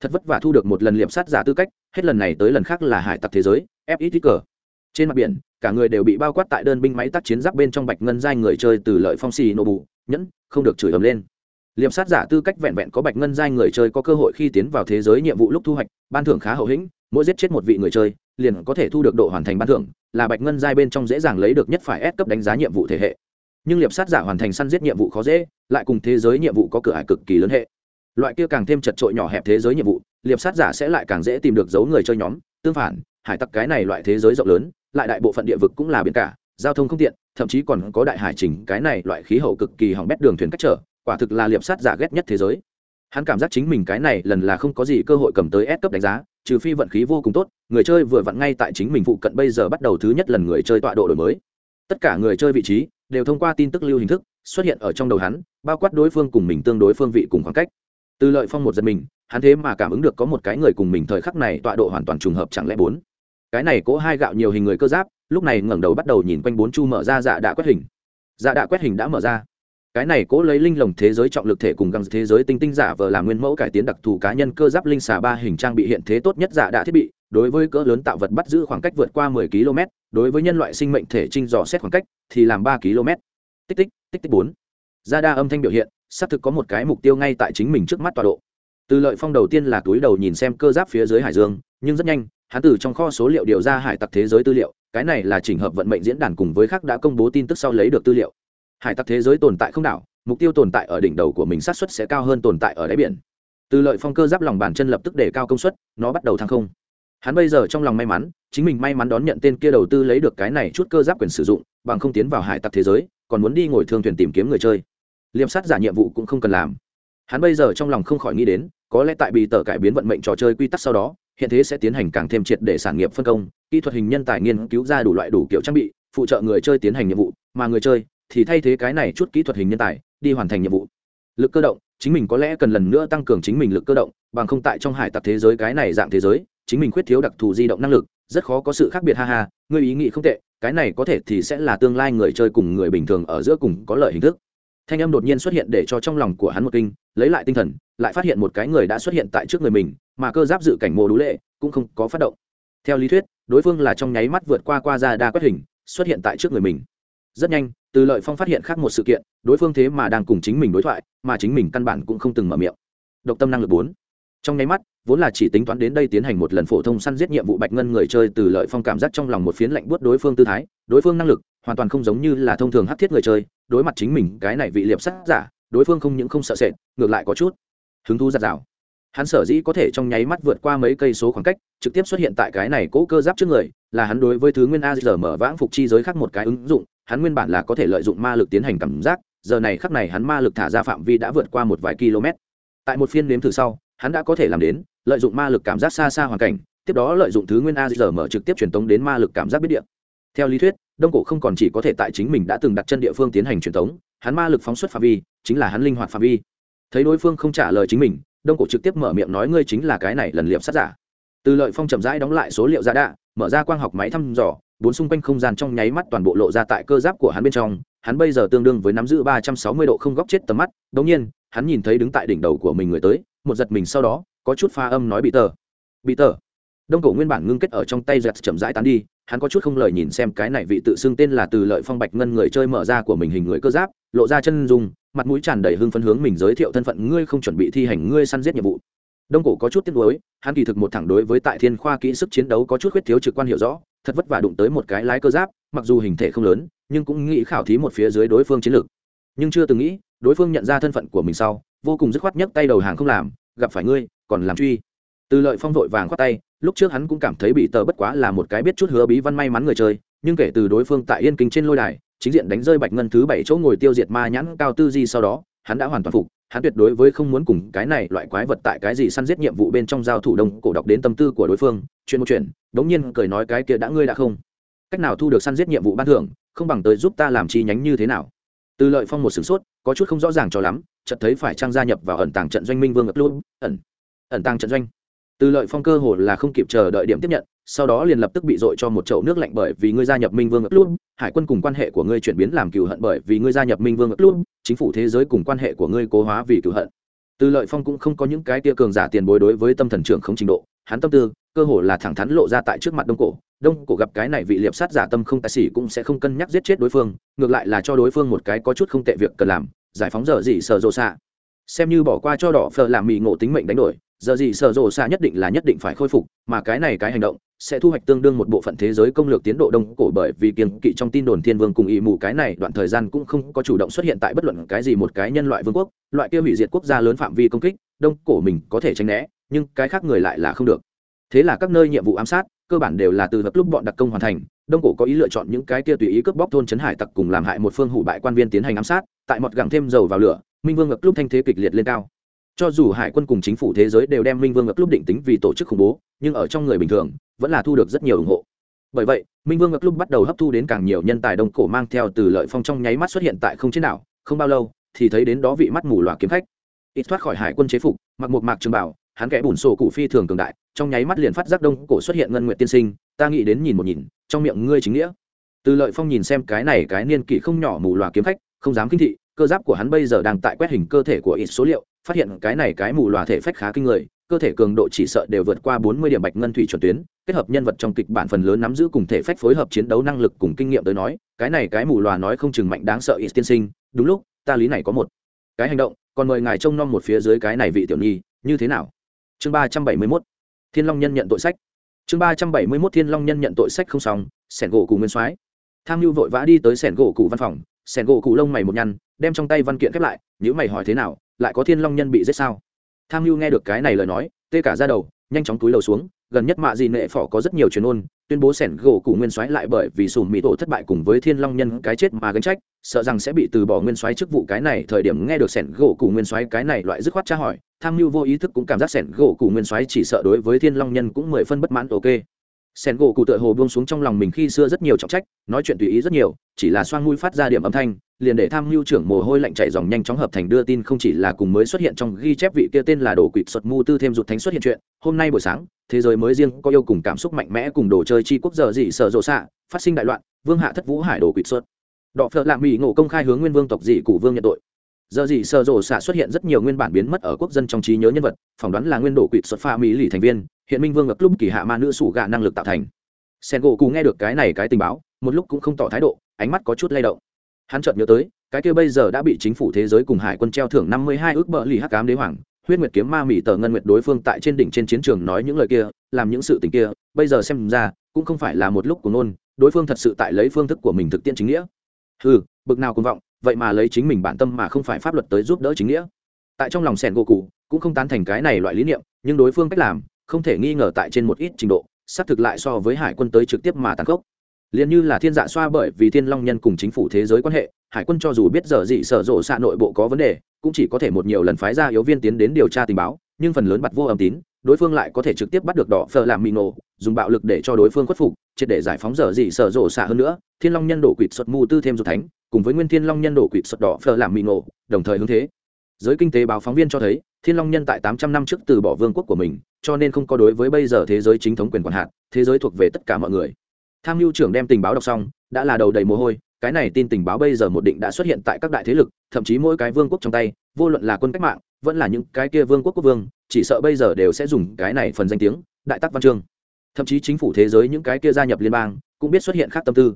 thật vất vả thu được một lần liệp sát giả tư cách, hết lần này tới lần khác là hải tặc thế giới, f ít ít cờ trên mặt biển cả người đều bị bao quát tại đơn binh máy tác chiến giáp bên trong bạch ngân giai người chơi từ lợi phong xì nổ bù, nhẫn, không được chửi ầm lên. Liệp sát giả tư cách vẹn vẹn có bạch ngân giai người chơi có cơ hội khi tiến vào thế giới nhiệm vụ lúc thu hoạch, ban thưởng khá hậu hĩnh, mỗi giết chết một vị người chơi, liền có thể thu được độ hoàn thành ban thưởng, là bạch ngân giai bên trong dễ dàng lấy được nhất phải S cấp đánh giá nhiệm vụ thể hệ. Nhưng liệp sát giả hoàn thành săn giết nhiệm vụ khó dễ, lại cùng thế giới nhiệm vụ có cửa hải cực kỳ lớn hệ. Loại kia càng thêm chật trội nhỏ hẹp thế giới nhiệm vụ, liệp sát giả sẽ lại càng dễ tìm được dấu người chơi nhóm, tương phản, hải tặc cái này loại thế giới rộng lớn lại đại bộ phận địa vực cũng là biển cả, giao thông không tiện, thậm chí còn có đại hải trình, cái này loại khí hậu cực kỳ hỏng bét đường thuyền cách trở, quả thực là liệp sát giả ghét nhất thế giới. Hắn cảm giác chính mình cái này lần là không có gì cơ hội cầm tới S cấp đánh giá, trừ phi vận khí vô cùng tốt, người chơi vừa vặn ngay tại chính mình phụ cận bây giờ bắt đầu thứ nhất lần người chơi tọa độ đổi mới. Tất cả người chơi vị trí đều thông qua tin tức lưu hình thức xuất hiện ở trong đầu hắn, bao quát đối phương cùng mình tương đối phương vị cùng khoảng cách. Từ lợi phong một giật mình, hắn thế mà cảm ứng được có một cái người cùng mình thời khắc này tọa độ hoàn toàn trùng hợp chẳng lẽ bốn cái này cố hai gạo nhiều hình người cơ giáp, lúc này ngẩng đầu bắt đầu nhìn quanh bốn chu mở ra dạ đạ quét hình. Dạ đạ quét hình đã mở ra. Cái này cố lấy linh lồng thế giới trọng lực thể cùng găng thế giới tinh tinh giả vờ làm nguyên mẫu cải tiến đặc thù cá nhân cơ giáp linh xà ba hình trang bị hiện thế tốt nhất dạ đạ thiết bị, đối với cỡ lớn tạo vật bắt giữ khoảng cách vượt qua 10 km, đối với nhân loại sinh mệnh thể trinh dò xét khoảng cách thì làm 3 km. Tích tích tích tích bốn. Dạ ra đa âm thanh biểu hiện, xác thực có một cái mục tiêu ngay tại chính mình trước mắt tọa độ. Từ lợi phong đầu tiên là túi đầu nhìn xem cơ giáp phía dưới hải dương, nhưng rất nhanh hắn từ trong kho số liệu điều ra hải tặc thế giới tư liệu, cái này là trình hợp vận mệnh diễn đàn cùng với khác đã công bố tin tức sau lấy được tư liệu. Hải tặc thế giới tồn tại không đảo, mục tiêu tồn tại ở đỉnh đầu của mình sát xuất sẽ cao hơn tồn tại ở đáy biển. Từ lợi phong cơ giáp lòng bàn chân lập tức để cao công suất, nó bắt đầu thăng không. Hắn bây giờ trong lòng may mắn, chính mình may mắn đón nhận tên kia đầu tư lấy được cái này chút cơ giáp quyền sử dụng, bằng không tiến vào hải tặc thế giới, còn muốn đi ngồi thương thuyền tìm kiếm người chơi. Liêm sát giả nhiệm vụ cũng không cần làm. Hắn bây giờ trong lòng không khỏi nghĩ đến, có lẽ tại bị tờ cải biến vận mệnh trò chơi quy tắc sau đó hiện thế sẽ tiến hành càng thêm triệt để sản nghiệp phân công, kỹ thuật hình nhân tài nghiên cứu ra đủ loại đủ kiểu trang bị, phụ trợ người chơi tiến hành nhiệm vụ, mà người chơi thì thay thế cái này chút kỹ thuật hình nhân tài, đi hoàn thành nhiệm vụ. Lực cơ động, chính mình có lẽ cần lần nữa tăng cường chính mình lực cơ động, bằng không tại trong hải tặc thế giới cái này dạng thế giới, chính mình khuyết thiếu đặc thù di động năng lực, rất khó có sự khác biệt, ha ha Người ý nghĩ không tệ, cái này có thể thì sẽ là tương lai người chơi cùng người bình thường ở giữa cùng có lợi hình thức. Thanh âm đột nhiên xuất hiện để cho trong lòng của hắn một kinh, lấy lại tinh thần, lại phát hiện một cái người đã xuất hiện tại trước người mình mà cơ giáp dự cảnh mô đũ lệ cũng không có phát động. Theo lý thuyết, đối phương là trong nháy mắt vượt qua qua ra đa quét hình, xuất hiện tại trước người mình. Rất nhanh, từ lợi phong phát hiện khác một sự kiện, đối phương thế mà đang cùng chính mình đối thoại, mà chính mình căn bản cũng không từng mở miệng. Độc tâm năng lực bốn. Trong nháy mắt, vốn là chỉ tính toán đến đây tiến hành một lần phổ thông săn giết nhiệm vụ bạch ngân người chơi, từ lợi phong cảm giác trong lòng một phiến lạnh buốt đối phương tư thái, đối phương năng lực hoàn toàn không giống như là thông thường hát thiết người chơi, đối mặt chính mình cái này vị liệp sát giả, đối phương không những không sợ sệt, ngược lại có chút hứng thú giặt rào hắn sở dĩ có thể trong nháy mắt vượt qua mấy cây số khoảng cách, trực tiếp xuất hiện tại cái này cỗ cơ giáp trước người, là hắn đối với thứ nguyên a giờ mở vãng phục chi giới khác một cái ứng dụng, hắn nguyên bản là có thể lợi dụng ma lực tiến hành cảm giác, giờ này khắc này hắn ma lực thả ra phạm vi đã vượt qua một vài km. Tại một phiên nếm thử sau, hắn đã có thể làm đến, lợi dụng ma lực cảm giác xa xa hoàn cảnh, tiếp đó lợi dụng thứ nguyên a giờ mở trực tiếp truyền tống đến ma lực cảm giác biết địa. Theo lý thuyết, đông cổ không còn chỉ có thể tại chính mình đã từng đặt chân địa phương tiến hành truyền tống, hắn ma lực phóng xuất phạm vi, chính là hắn linh hoạt phạm vi. Thấy đối phương không trả lời chính mình đông cổ trực tiếp mở miệng nói ngươi chính là cái này lần liệp sát giả. Từ lợi phong chậm rãi đóng lại số liệu giả đạ, mở ra quang học máy thăm dò, bốn xung quanh không gian trong nháy mắt toàn bộ lộ ra tại cơ giáp của hắn bên trong, hắn bây giờ tương đương với nắm giữ ba trăm sáu mươi độ không góc chết tầm mắt đ nhiên, hắn nhìn thấy đứng tại đỉnh đầu của mình người tới, một giật mình sau đó, có chút pha âm nói bị tờ. Bị tờ. Đông cổ nguyên bản ngưng kết ở trong tay giật chậm rãi tán đi, hắn có chút không lời nhìn xem cái này vị tự xưng tên là từ lợi phong bạch ngân người chơi mở ra của mình hình người cơ giáp, lộ ra chân dung mặt mũi tràn đầy hưng phấn hướng mình giới thiệu thân phận ngươi không chuẩn bị thi hành ngươi săn giết nhiệm vụ. Đông cổ có chút tiếc nuối, hắn kỳ thực một thẳng đối với tại thiên khoa kỹ sức chiến đấu có chút khuyết thiếu trực quan hiểu rõ, thật vất vả đụng tới một cái lái cơ giáp, mặc dù hình thể không lớn, nhưng cũng nghĩ khảo thí một phía dưới đối phương chiến lược. Nhưng chưa từng nghĩ, đối phương nhận ra thân phận của mình sau, vô cùng dứt khoát nhấc tay đầu hàng không làm, gặp phải ngươi, còn làm truy. Từ lợi phong vội vàng khoát tay, lúc trước hắn cũng cảm thấy bị tờ bất quá là một cái biết chút hứa bí văn may mắn người chơi, nhưng kể từ đối phương tại yên kinh trên lôi đài chính diện đánh rơi bạch ngân thứ bảy chỗ ngồi tiêu diệt ma nhãn cao tư di sau đó, hắn đã hoàn toàn phục. Hắn tuyệt đối với không muốn cùng cái này loại quái vật tại cái gì săn giết nhiệm vụ bên trong giao thủ đông cổ đọc đến tâm tư của đối phương. Chuyện một chuyện, đống nhiên cười nói cái kia đã ngươi đã không. Cách nào thu được săn giết nhiệm vụ ban thưởng, không bằng tới giúp ta làm chi nhánh như thế nào. Từ lợi phong một sửng sốt, có chút không rõ ràng cho lắm, chợt thấy phải trang gia nhập vào ẩn tàng trận doanh minh vương ngập luôn ẩn ẩn tàng trận doanh. Từ lợi phong cơ hồ là không kịp chờ đợi điểm tiếp nhận sau đó liền lập tức bị dội cho một chậu nước lạnh bởi vì ngươi gia nhập minh vương ngập luôn hải quân cùng quan hệ của ngươi chuyển biến làm cựu hận bởi vì ngươi gia nhập minh vương ngập luôn chính phủ thế giới cùng quan hệ của ngươi cố hóa vì cựu hận. Từ lợi phong cũng không có những cái tia cường giả tiền bối đối với tâm thần trưởng không trình độ. Hắn tâm tư, cơ hồ là thẳng thắn lộ ra tại trước mặt đông cổ. Đông cổ gặp cái này vị liệp sát giả tâm không tài xỉ cũng sẽ không cân nhắc giết chết đối phương, ngược lại là cho đối phương một cái có chút không tệ việc cần làm, giải phóng giờ gì sợ rộ xạ. Xem như bỏ qua cho đỏ phở làm mì ngộ tính mệnh đánh đổi giờ gì sở rộ xạ nhất định là nhất định phải khôi phục, mà cái này cái hành động sẽ thu hoạch tương đương một bộ phận thế giới công lược tiến độ đông cổ bởi vì kiên kỵ trong tin đồn thiên vương cùng ý mù cái này, đoạn thời gian cũng không có chủ động xuất hiện tại bất luận cái gì một cái nhân loại vương quốc, loại kia hủy diệt quốc gia lớn phạm vi công kích, đông cổ mình có thể tránh né, nhưng cái khác người lại là không được. Thế là các nơi nhiệm vụ ám sát, cơ bản đều là từ hợp lúc bọn đặc công hoàn thành, đông cổ có ý lựa chọn những cái kia tùy ý cướp bóc thôn trấn hải tặc cùng làm hại một phương hủ bại quan viên tiến hành ám sát, tại một gẳng thêm dầu vào lửa, minh vương ngập lúc thanh thế kịch liệt lên cao cho dù hải quân cùng chính phủ thế giới đều đem minh vương ngập lúc định tính vì tổ chức khủng bố, nhưng ở trong người bình thường, vẫn là thu được rất nhiều ủng hộ. Bởi vậy, minh vương ngập lúc bắt đầu hấp thu đến càng nhiều nhân tài đông cổ mang theo từ lợi phong trong nháy mắt xuất hiện tại không chế nào không bao lâu, thì thấy đến đó vị mắt mù loà kiếm khách. Ít thoát khỏi hải quân chế phục, mặc một mạc trường bảo hắn kẽ bùn sổ cụ phi thường cường đại, trong nháy mắt liền phát giác đông cổ xuất hiện ngân nguyện tiên sinh, ta nghĩ đến nhìn một nhìn, trong miệng ngươi chính nghĩa. Từ lợi phong nhìn xem cái này cái niên kỷ không nhỏ mù loà kiếm khách, không dám kinh thị, cơ giáp của hắn bây giờ đang tại quét hình cơ thể của ít số liệu phát hiện cái này cái mù loà thể phách khá kinh người, cơ thể cường độ chỉ sợ đều vượt qua bốn mươi điểm bạch ngân thủy chuẩn tuyến, kết hợp nhân vật trong kịch bản phần lớn nắm giữ cùng thể phách phối hợp chiến đấu năng lực cùng kinh nghiệm tới nói, cái này cái mù loà nói không chừng mạnh đáng sợ ít tiên sinh, đúng lúc, ta lý này có một cái hành động, còn mời ngài trông nom một phía dưới cái này vị tiểu nhi, như thế nào? Chương ba trăm bảy mươi mốt, thiên long nhân nhận tội sách. Chương ba trăm bảy mươi mốt, thiên long nhân nhận tội sách không xong, sẻn gỗ cụ nguyên soái. Tham mưu vội vã đi tới sẻn gỗ cụ văn phòng, sẻn gỗ cụ lông mày một nhăn đem trong tay văn kiện khép lại nếu mày hỏi thế nào, lại có thiên long nhân bị giết sao? Tham mưu nghe được cái này lời nói, tê cả ra đầu, nhanh chóng túi đầu xuống, gần nhất mạ gì nệ phỏ có rất nhiều chuyên ôn, tuyên bố sẻn gỗ cụ nguyên soái lại bởi vì sùm mỹ tổ thất bại cùng với thiên long nhân cái chết mà gánh trách, sợ rằng sẽ bị từ bỏ nguyên soái chức vụ cái này, thời điểm nghe được sẻn gỗ cụ nguyên soái cái này loại dứt khoát tra hỏi, tham mưu vô ý thức cũng cảm giác sẻn gỗ cụ nguyên soái chỉ sợ đối với thiên long nhân cũng mười phân bất mãn, ok. Sen gỗ cụ tựa hồ buông xuống trong lòng mình khi xưa rất nhiều trọng trách, nói chuyện tùy ý rất nhiều, chỉ là xoang mũi phát ra điểm âm thanh, liền để tham mưu trưởng mồ hôi lạnh chảy dòng nhanh chóng hợp thành đưa tin không chỉ là cùng mới xuất hiện trong ghi chép vị kia tên là đồ quỵt xuất mu tư thêm rụt thánh xuất hiện chuyện, hôm nay buổi sáng, thế giới mới riêng có yêu cùng cảm xúc mạnh mẽ cùng đồ chơi chi quốc giờ dị sở rộ xạ, phát sinh đại loạn, vương hạ thất vũ hải đồ quỵt xuất đọ phợ lạ mỹ ngộ công khai hướng nguyên vương tộc dị cụ vương nhận tội. Giờ dị sở rộ xạ xuất hiện rất nhiều nguyên bản biến mất ở quốc dân trong trí nhớ nhân vật, phỏng đoán là nguyên đồ quỵt xuất pha mỹ lì thành viên hiện minh vương ở club kỳ hạ ma nữ sủ gạ năng lực tạo thành. Sen gỗ cù nghe được cái này cái tình báo, một lúc cũng không tỏ thái độ, ánh mắt có chút lay động. Hắn chợt nhớ tới, cái kia bây giờ đã bị chính phủ thế giới cùng hải quân treo thưởng năm mươi hai ước bợ lì hắc cám đế hoàng, huyết nguyệt kiếm ma mỹ tờ ngân nguyệt đối phương tại trên đỉnh trên chiến trường nói những lời kia, làm những sự tình kia, bây giờ xem ra, cũng không phải là một lúc của nôn, đối phương thật sự tại lấy phương thức của mình thực tiễn chính nghĩa. Ừ bực nào cũng vọng, vậy mà lấy chính mình bản tâm mà không phải pháp luật tới giúp đỡ chính nghĩa. Tại trong lòng sẻn gỗ cụ cũng không tán thành cái này loại lý niệm, nhưng đối phương cách làm không thể nghi ngờ tại trên một ít trình độ, xác thực lại so với hải quân tới trực tiếp mà tàn khốc. Liền như là thiên dạ xoa bởi vì thiên long nhân cùng chính phủ thế giới quan hệ, hải quân cho dù biết giờ dị sở rộ xạ nội bộ có vấn đề, cũng chỉ có thể một nhiều lần phái ra yếu viên tiến đến điều tra tình báo, nhưng phần lớn bặt vô âm tín, đối phương lại có thể trực tiếp bắt được đỏ phờ làm mì nổ, dùng bạo lực để cho đối phương khuất phục, triệt để giải phóng giờ dị sở rộ xạ hơn nữa, thiên long nhân đổ quỵt xuất mù tư thêm dục thánh, cùng với nguyên thiên long nhân đổ quỵt xuất đỏ phờ làm mì nổ, đồng thời hướng thế giới kinh tế báo phóng viên cho thấy, thiên long nhân tại tám trăm năm trước từ bỏ vương quốc của mình, cho nên không có đối với bây giờ thế giới chính thống quyền quản hạt, thế giới thuộc về tất cả mọi người. Tham mưu trưởng đem tình báo đọc xong, đã là đầu đầy mồ hôi, cái này tin tình báo bây giờ một định đã xuất hiện tại các đại thế lực, thậm chí mỗi cái vương quốc trong tay, vô luận là quân cách mạng, vẫn là những cái kia vương quốc quốc vương, chỉ sợ bây giờ đều sẽ dùng cái này phần danh tiếng, đại tắc văn chương. Thậm chí chính phủ thế giới những cái kia gia nhập liên bang, cũng biết xuất hiện khác tâm tư.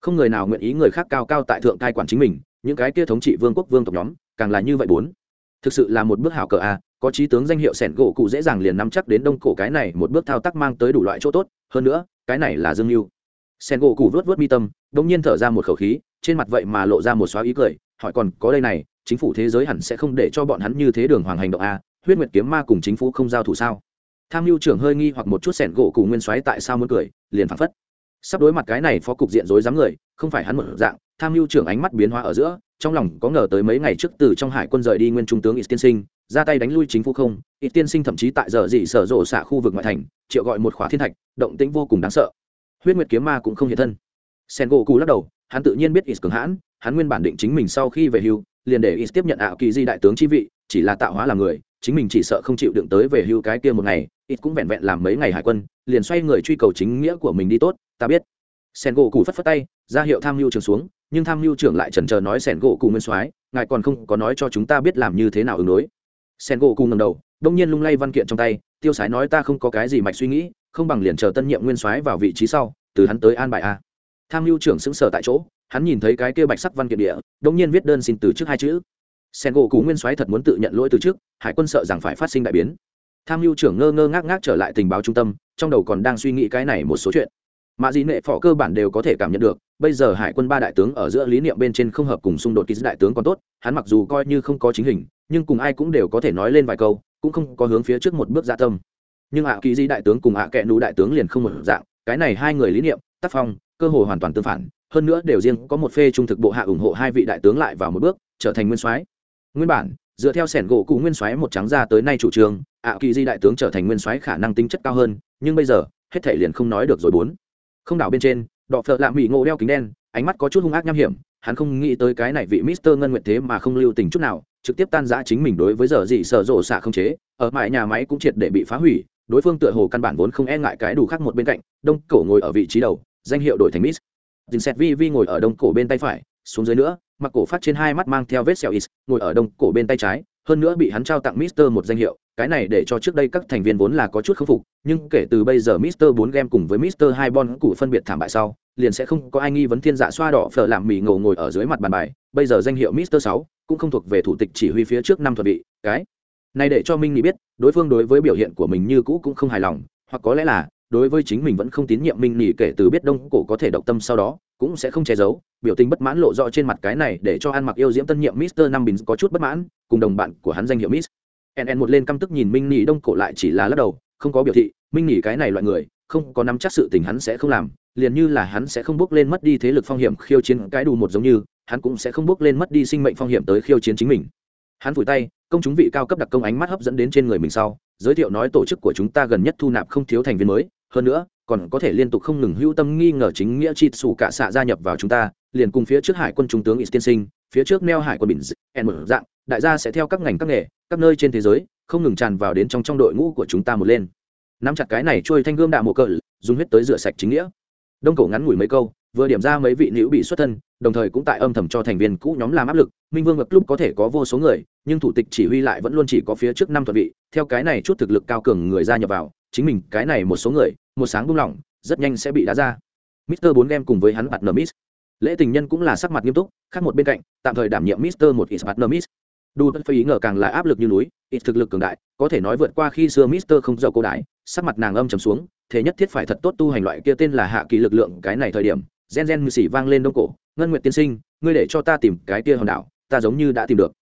Không người nào nguyện ý người khác cao cao tại thượng cai quản chính mình, những cái kia thống trị vương quốc vương tộc nhóm, càng là như vậy bốn thực sự là một bước hảo cờ a có trí tướng danh hiệu sẻn gỗ cụ dễ dàng liền nắm chắc đến đông cổ cái này, một bước thao tác mang tới đủ loại chỗ tốt, hơn nữa, cái này là dương mưu sẻn gỗ cụ vớt vớt mi tâm đ ỗ n g nhiên thở ra một khẩu khí, trên mặt vậy mà lộ ra một xóa ý cười, hỏi còn có đây này, chính phủ thế giới hẳn sẽ không để cho bọn hắn như thế đường hoàng hành động a huyết nguyệt kiếm ma cùng chính phủ không giao thủ sao? Tham mưu trưởng hơi nghi hoặc một chút sẻn gỗ cụ nguyên soái tại sao muốn cười, liền phăng phất. Sắp đối mặt cái này phó cục diện rối dám người, không phải hắn một dạng, tham mưu trưởng ánh mắt biến hóa ở giữa trong lòng có ngờ tới mấy ngày trước từ trong hải quân rời đi nguyên trung tướng ít tiên sinh, ra tay đánh lui chính phủ không, ít tiên sinh thậm chí tại giờ dị sở rộ xạ khu vực ngoại thành, triệu gọi một khóa thiên thạch, động tĩnh vô cùng đáng sợ. Huyết nguyệt kiếm ma cũng không hiện thân. Sen gỗ cù lắc đầu, hắn tự nhiên biết ít cường hãn, hắn nguyên bản định chính mình sau khi về hưu, liền để ít tiếp nhận ảo kỳ di đại tướng chi vị, chỉ là tạo hóa làm người, chính mình chỉ sợ không chịu đựng tới về hưu cái kia một ngày, ít cũng vẹn vẹn làm mấy ngày hải quân, liền xoay người truy cầu chính nghĩa của mình đi tốt, ta biết. Sen gỗ cù phất phất tay, ra hiệu tham mưu trường xuống nhưng tham mưu trưởng lại chần chờ nói sen gỗ cù nguyên soái, ngài còn không có nói cho chúng ta biết làm như thế nào ứng đối. Sen gỗ cù ngầm đầu, đông nhiên lung lay văn kiện trong tay, tiêu sái nói ta không có cái gì mạch suy nghĩ, không bằng liền chờ tân nhiệm nguyên soái vào vị trí sau, từ hắn tới an bài a. Tham mưu trưởng xứng sở tại chỗ, hắn nhìn thấy cái kia bạch sắc văn kiện địa, đông nhiên viết đơn xin từ trước hai chữ. Sen gỗ cú nguyên soái thật muốn tự nhận lỗi từ trước, hải quân sợ rằng phải phát sinh đại biến. Tham mưu trưởng ngơ ngơ ngác ngác trở lại tình báo trung tâm, trong đầu còn đang suy nghĩ cái này một số chuyện. Mà gì nệ phỏ cơ bản đều có thể cảm nhận được, bây giờ hải quân ba đại tướng ở giữa lý niệm bên trên không hợp cùng xung đột ký đại tướng còn tốt, hắn mặc dù coi như không có chính hình, nhưng cùng ai cũng đều có thể nói lên vài câu, cũng không có hướng phía trước một bước gia tâm. Nhưng ạ kỳ di đại tướng cùng ạ kẹ nú đại tướng liền không một dạng, cái này hai người lý niệm, tác phong, cơ hội hoàn toàn tương phản, hơn nữa đều riêng có một phê trung thực bộ hạ ủng hộ hai vị đại tướng lại vào một bước, trở thành nguyên soái. Nguyên bản, dựa theo sẻn gỗ cụ nguyên soái một trắng ra tới nay chủ trương, ạ kỳ di đại tướng trở thành nguyên soái khả năng tính chất cao hơn, nhưng bây giờ, hết thể liền không nói được rồi bốn không đảo bên trên đọ phợ lạ mỹ ngộ đeo kính đen, ánh mắt có chút hung ác nham hiểm, hắn không nghĩ tới cái này vị mister ngân nguyện thế mà không lưu tình chút nào, trực tiếp tan giã chính mình đối với giờ gì sở rộ xạ không chế, ở mãi nhà máy cũng triệt để bị phá hủy, đối phương tựa hồ căn bản vốn không e ngại cái đủ khác một bên cạnh, đông cổ ngồi ở vị trí đầu, danh hiệu đổi thành miss. Dình xét vi vi ngồi ở đông cổ bên tay phải, xuống dưới nữa, mặc cổ phát trên hai mắt mang theo vết sẹo is, ngồi ở đông cổ bên tay trái, hơn nữa bị hắn trao tặng mister một danh hiệu cái này để cho trước đây các thành viên vốn là có chút khâm phục, nhưng kể từ bây giờ mister bốn game cùng với mister hai bon cụ phân biệt thảm bại sau, liền sẽ không có ai nghi vấn thiên dạ xoa đỏ phở làm mì ngầu ngồi ở dưới mặt bàn bài. Bây giờ danh hiệu mister sáu cũng không thuộc về thủ tịch chỉ huy phía trước năm thuật vị, cái này để cho minh nghĩ biết, đối phương đối với biểu hiện của mình như cũ cũng không hài lòng, hoặc có lẽ là đối với chính mình vẫn không tín nhiệm minh nỉ kể từ biết đông cổ có thể động tâm sau đó, cũng sẽ không che giấu. Biểu tình bất mãn lộ rõ trên mặt cái này để cho ăn mặc yêu diễm tân nhiệm mister năm bình có chút bất mãn, cùng đồng bạn của hắn danh hiệu miss nn một lên căm tức nhìn minh nỉ đông cổ lại chỉ là lắc đầu, không có biểu thị, minh nỉ cái này loại người, không có nắm chắc sự tình hắn sẽ không làm, liền như là hắn sẽ không bước lên mất đi thế lực phong hiểm khiêu chiến cái đủ một giống như, hắn cũng sẽ không bước lên mất đi sinh mệnh phong hiểm tới khiêu chiến chính mình. Hắn vùi tay, công chúng vị cao cấp đặc công ánh mắt hấp dẫn đến trên người mình sau, giới thiệu nói tổ chức của chúng ta gần nhất thu nạp không thiếu thành viên mới, hơn nữa, còn có thể liên tục không ngừng hữu tâm nghi ngờ chính nghĩa chịt xù cả xạ gia nhập vào chúng ta, liền cùng phía trước hải quân trung tướng ít tiên sinh, phía trước neo hải quân bình một dạng, đại gia sẽ theo các ngành các nghề các nơi trên thế giới, không ngừng tràn vào đến trong trong đội ngũ của chúng ta một lên. Nắm chặt cái này trôi thanh gươm đạ mộ cỡ dùng huyết tới rửa sạch chính nghĩa. Đông cổ ngắn ngủi mấy câu, vừa điểm ra mấy vị nữ bị xuất thân, đồng thời cũng tại âm thầm cho thành viên cũ nhóm làm áp lực. Minh vương ngập lúc có thể có vô số người, nhưng thủ tịch chỉ huy lại vẫn luôn chỉ có phía trước năm thuận vị. Theo cái này chút thực lực cao cường người ra nhập vào, chính mình cái này một số người, một sáng buông lỏng, rất nhanh sẽ bị đá ra. Mister bốn game cùng với hắn partner miss lễ tình nhân cũng là sắc mặt nghiêm túc, khác một bên cạnh, tạm thời đảm nhiệm mister một ít partner miss Đu tất ý ngờ càng là áp lực như núi, ít thực lực cường đại, có thể nói vượt qua khi xưa mister không giàu cô đái, sắc mặt nàng âm trầm xuống, thế nhất thiết phải thật tốt tu hành loại kia tên là hạ kỳ lực lượng, cái này thời điểm, gen gen mười xỉ vang lên đông cổ, ngân nguyệt tiên sinh, ngươi để cho ta tìm cái kia hòn đảo, ta giống như đã tìm được.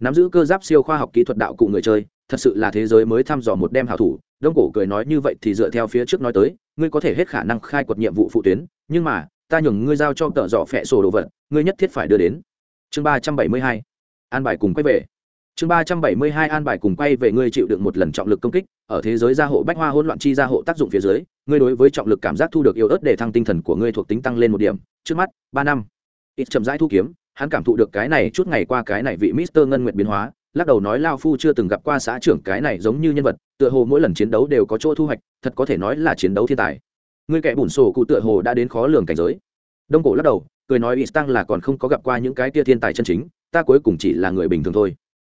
Nắm giữ cơ giáp siêu khoa học kỹ thuật đạo cụ người chơi, thật sự là thế giới mới thăm dò một đêm hảo thủ, đông cổ cười nói như vậy thì dựa theo phía trước nói tới, ngươi có thể hết khả năng khai quật nhiệm vụ phụ tuyến, nhưng mà, ta nhường ngươi giao cho tợ dọ phệ sổ đồ vật, ngươi nhất thiết phải đưa đến. Chương ba trăm bảy mươi hai an bài cùng quay về. Chương ba trăm bảy mươi hai an bài cùng quay về, ngươi chịu được một lần trọng lực công kích, ở thế giới gia hộ bách hoa hỗn loạn chi gia hộ tác dụng phía dưới, ngươi đối với trọng lực cảm giác thu được yêu ớt để thăng tinh thần của ngươi thuộc tính tăng lên một điểm. Trước mắt, ba năm. Ít chậm rãi thu kiếm, hắn cảm thụ được cái này chút ngày qua cái này vị mister ngân nguyệt biến hóa, lắc đầu nói lao phu chưa từng gặp qua xã trưởng cái này giống như nhân vật, tựa hồ mỗi lần chiến đấu đều có chỗ thu hoạch, thật có thể nói là chiến đấu thiên tài. Ngươi kẻ bùn sổ cụ tựa hồ đã đến khó lường cảnh giới. Đông cổ lắc đầu, cười nói ít tăng là còn không có gặp qua những cái tia thiên tài chân chính ta cuối cùng chỉ là người bình thường thôi.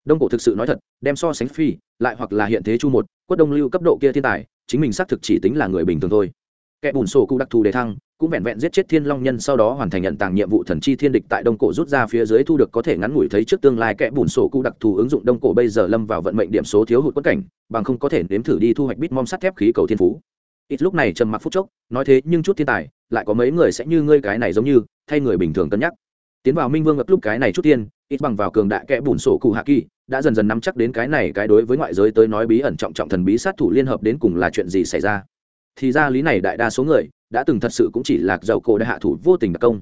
Đông cổ thực sự nói thật, đem so sánh phi, lại hoặc là hiện thế chu một, quất đông lưu cấp độ kia thiên tài, chính mình xác thực chỉ tính là người bình thường thôi. Kẻ bùn sổ cụ đặc thù đề thăng, cũng vẹn vẹn giết chết thiên long nhân sau đó hoàn thành nhận tàng nhiệm vụ thần chi thiên địch tại đông cổ rút ra phía dưới thu được có thể ngắn ngủi thấy trước tương lai kẻ bùn sổ cụ đặc thù ứng dụng đông cổ bây giờ lâm vào vận mệnh điểm số thiếu hụt quất cảnh, bằng không có thể nếm thử đi thu hoạch bít mom sắt thép khí cầu thiên phú. Ít lúc này trầm mặc phút chốc, nói thế nhưng chút thiên tài, lại có mấy người sẽ như ngươi cái này giống như, thay người bình thường cân nhắc tiến vào minh vương ngập lúc cái này chút tiên, ít bằng vào cường đại kẽ bùn sổ cụ hạ kỳ, đã dần dần nắm chắc đến cái này cái đối với ngoại giới tới nói bí ẩn trọng trọng thần bí sát thủ liên hợp đến cùng là chuyện gì xảy ra. Thì ra lý này đại đa số người, đã từng thật sự cũng chỉ là dầu cổ đại hạ thủ vô tình đặc công.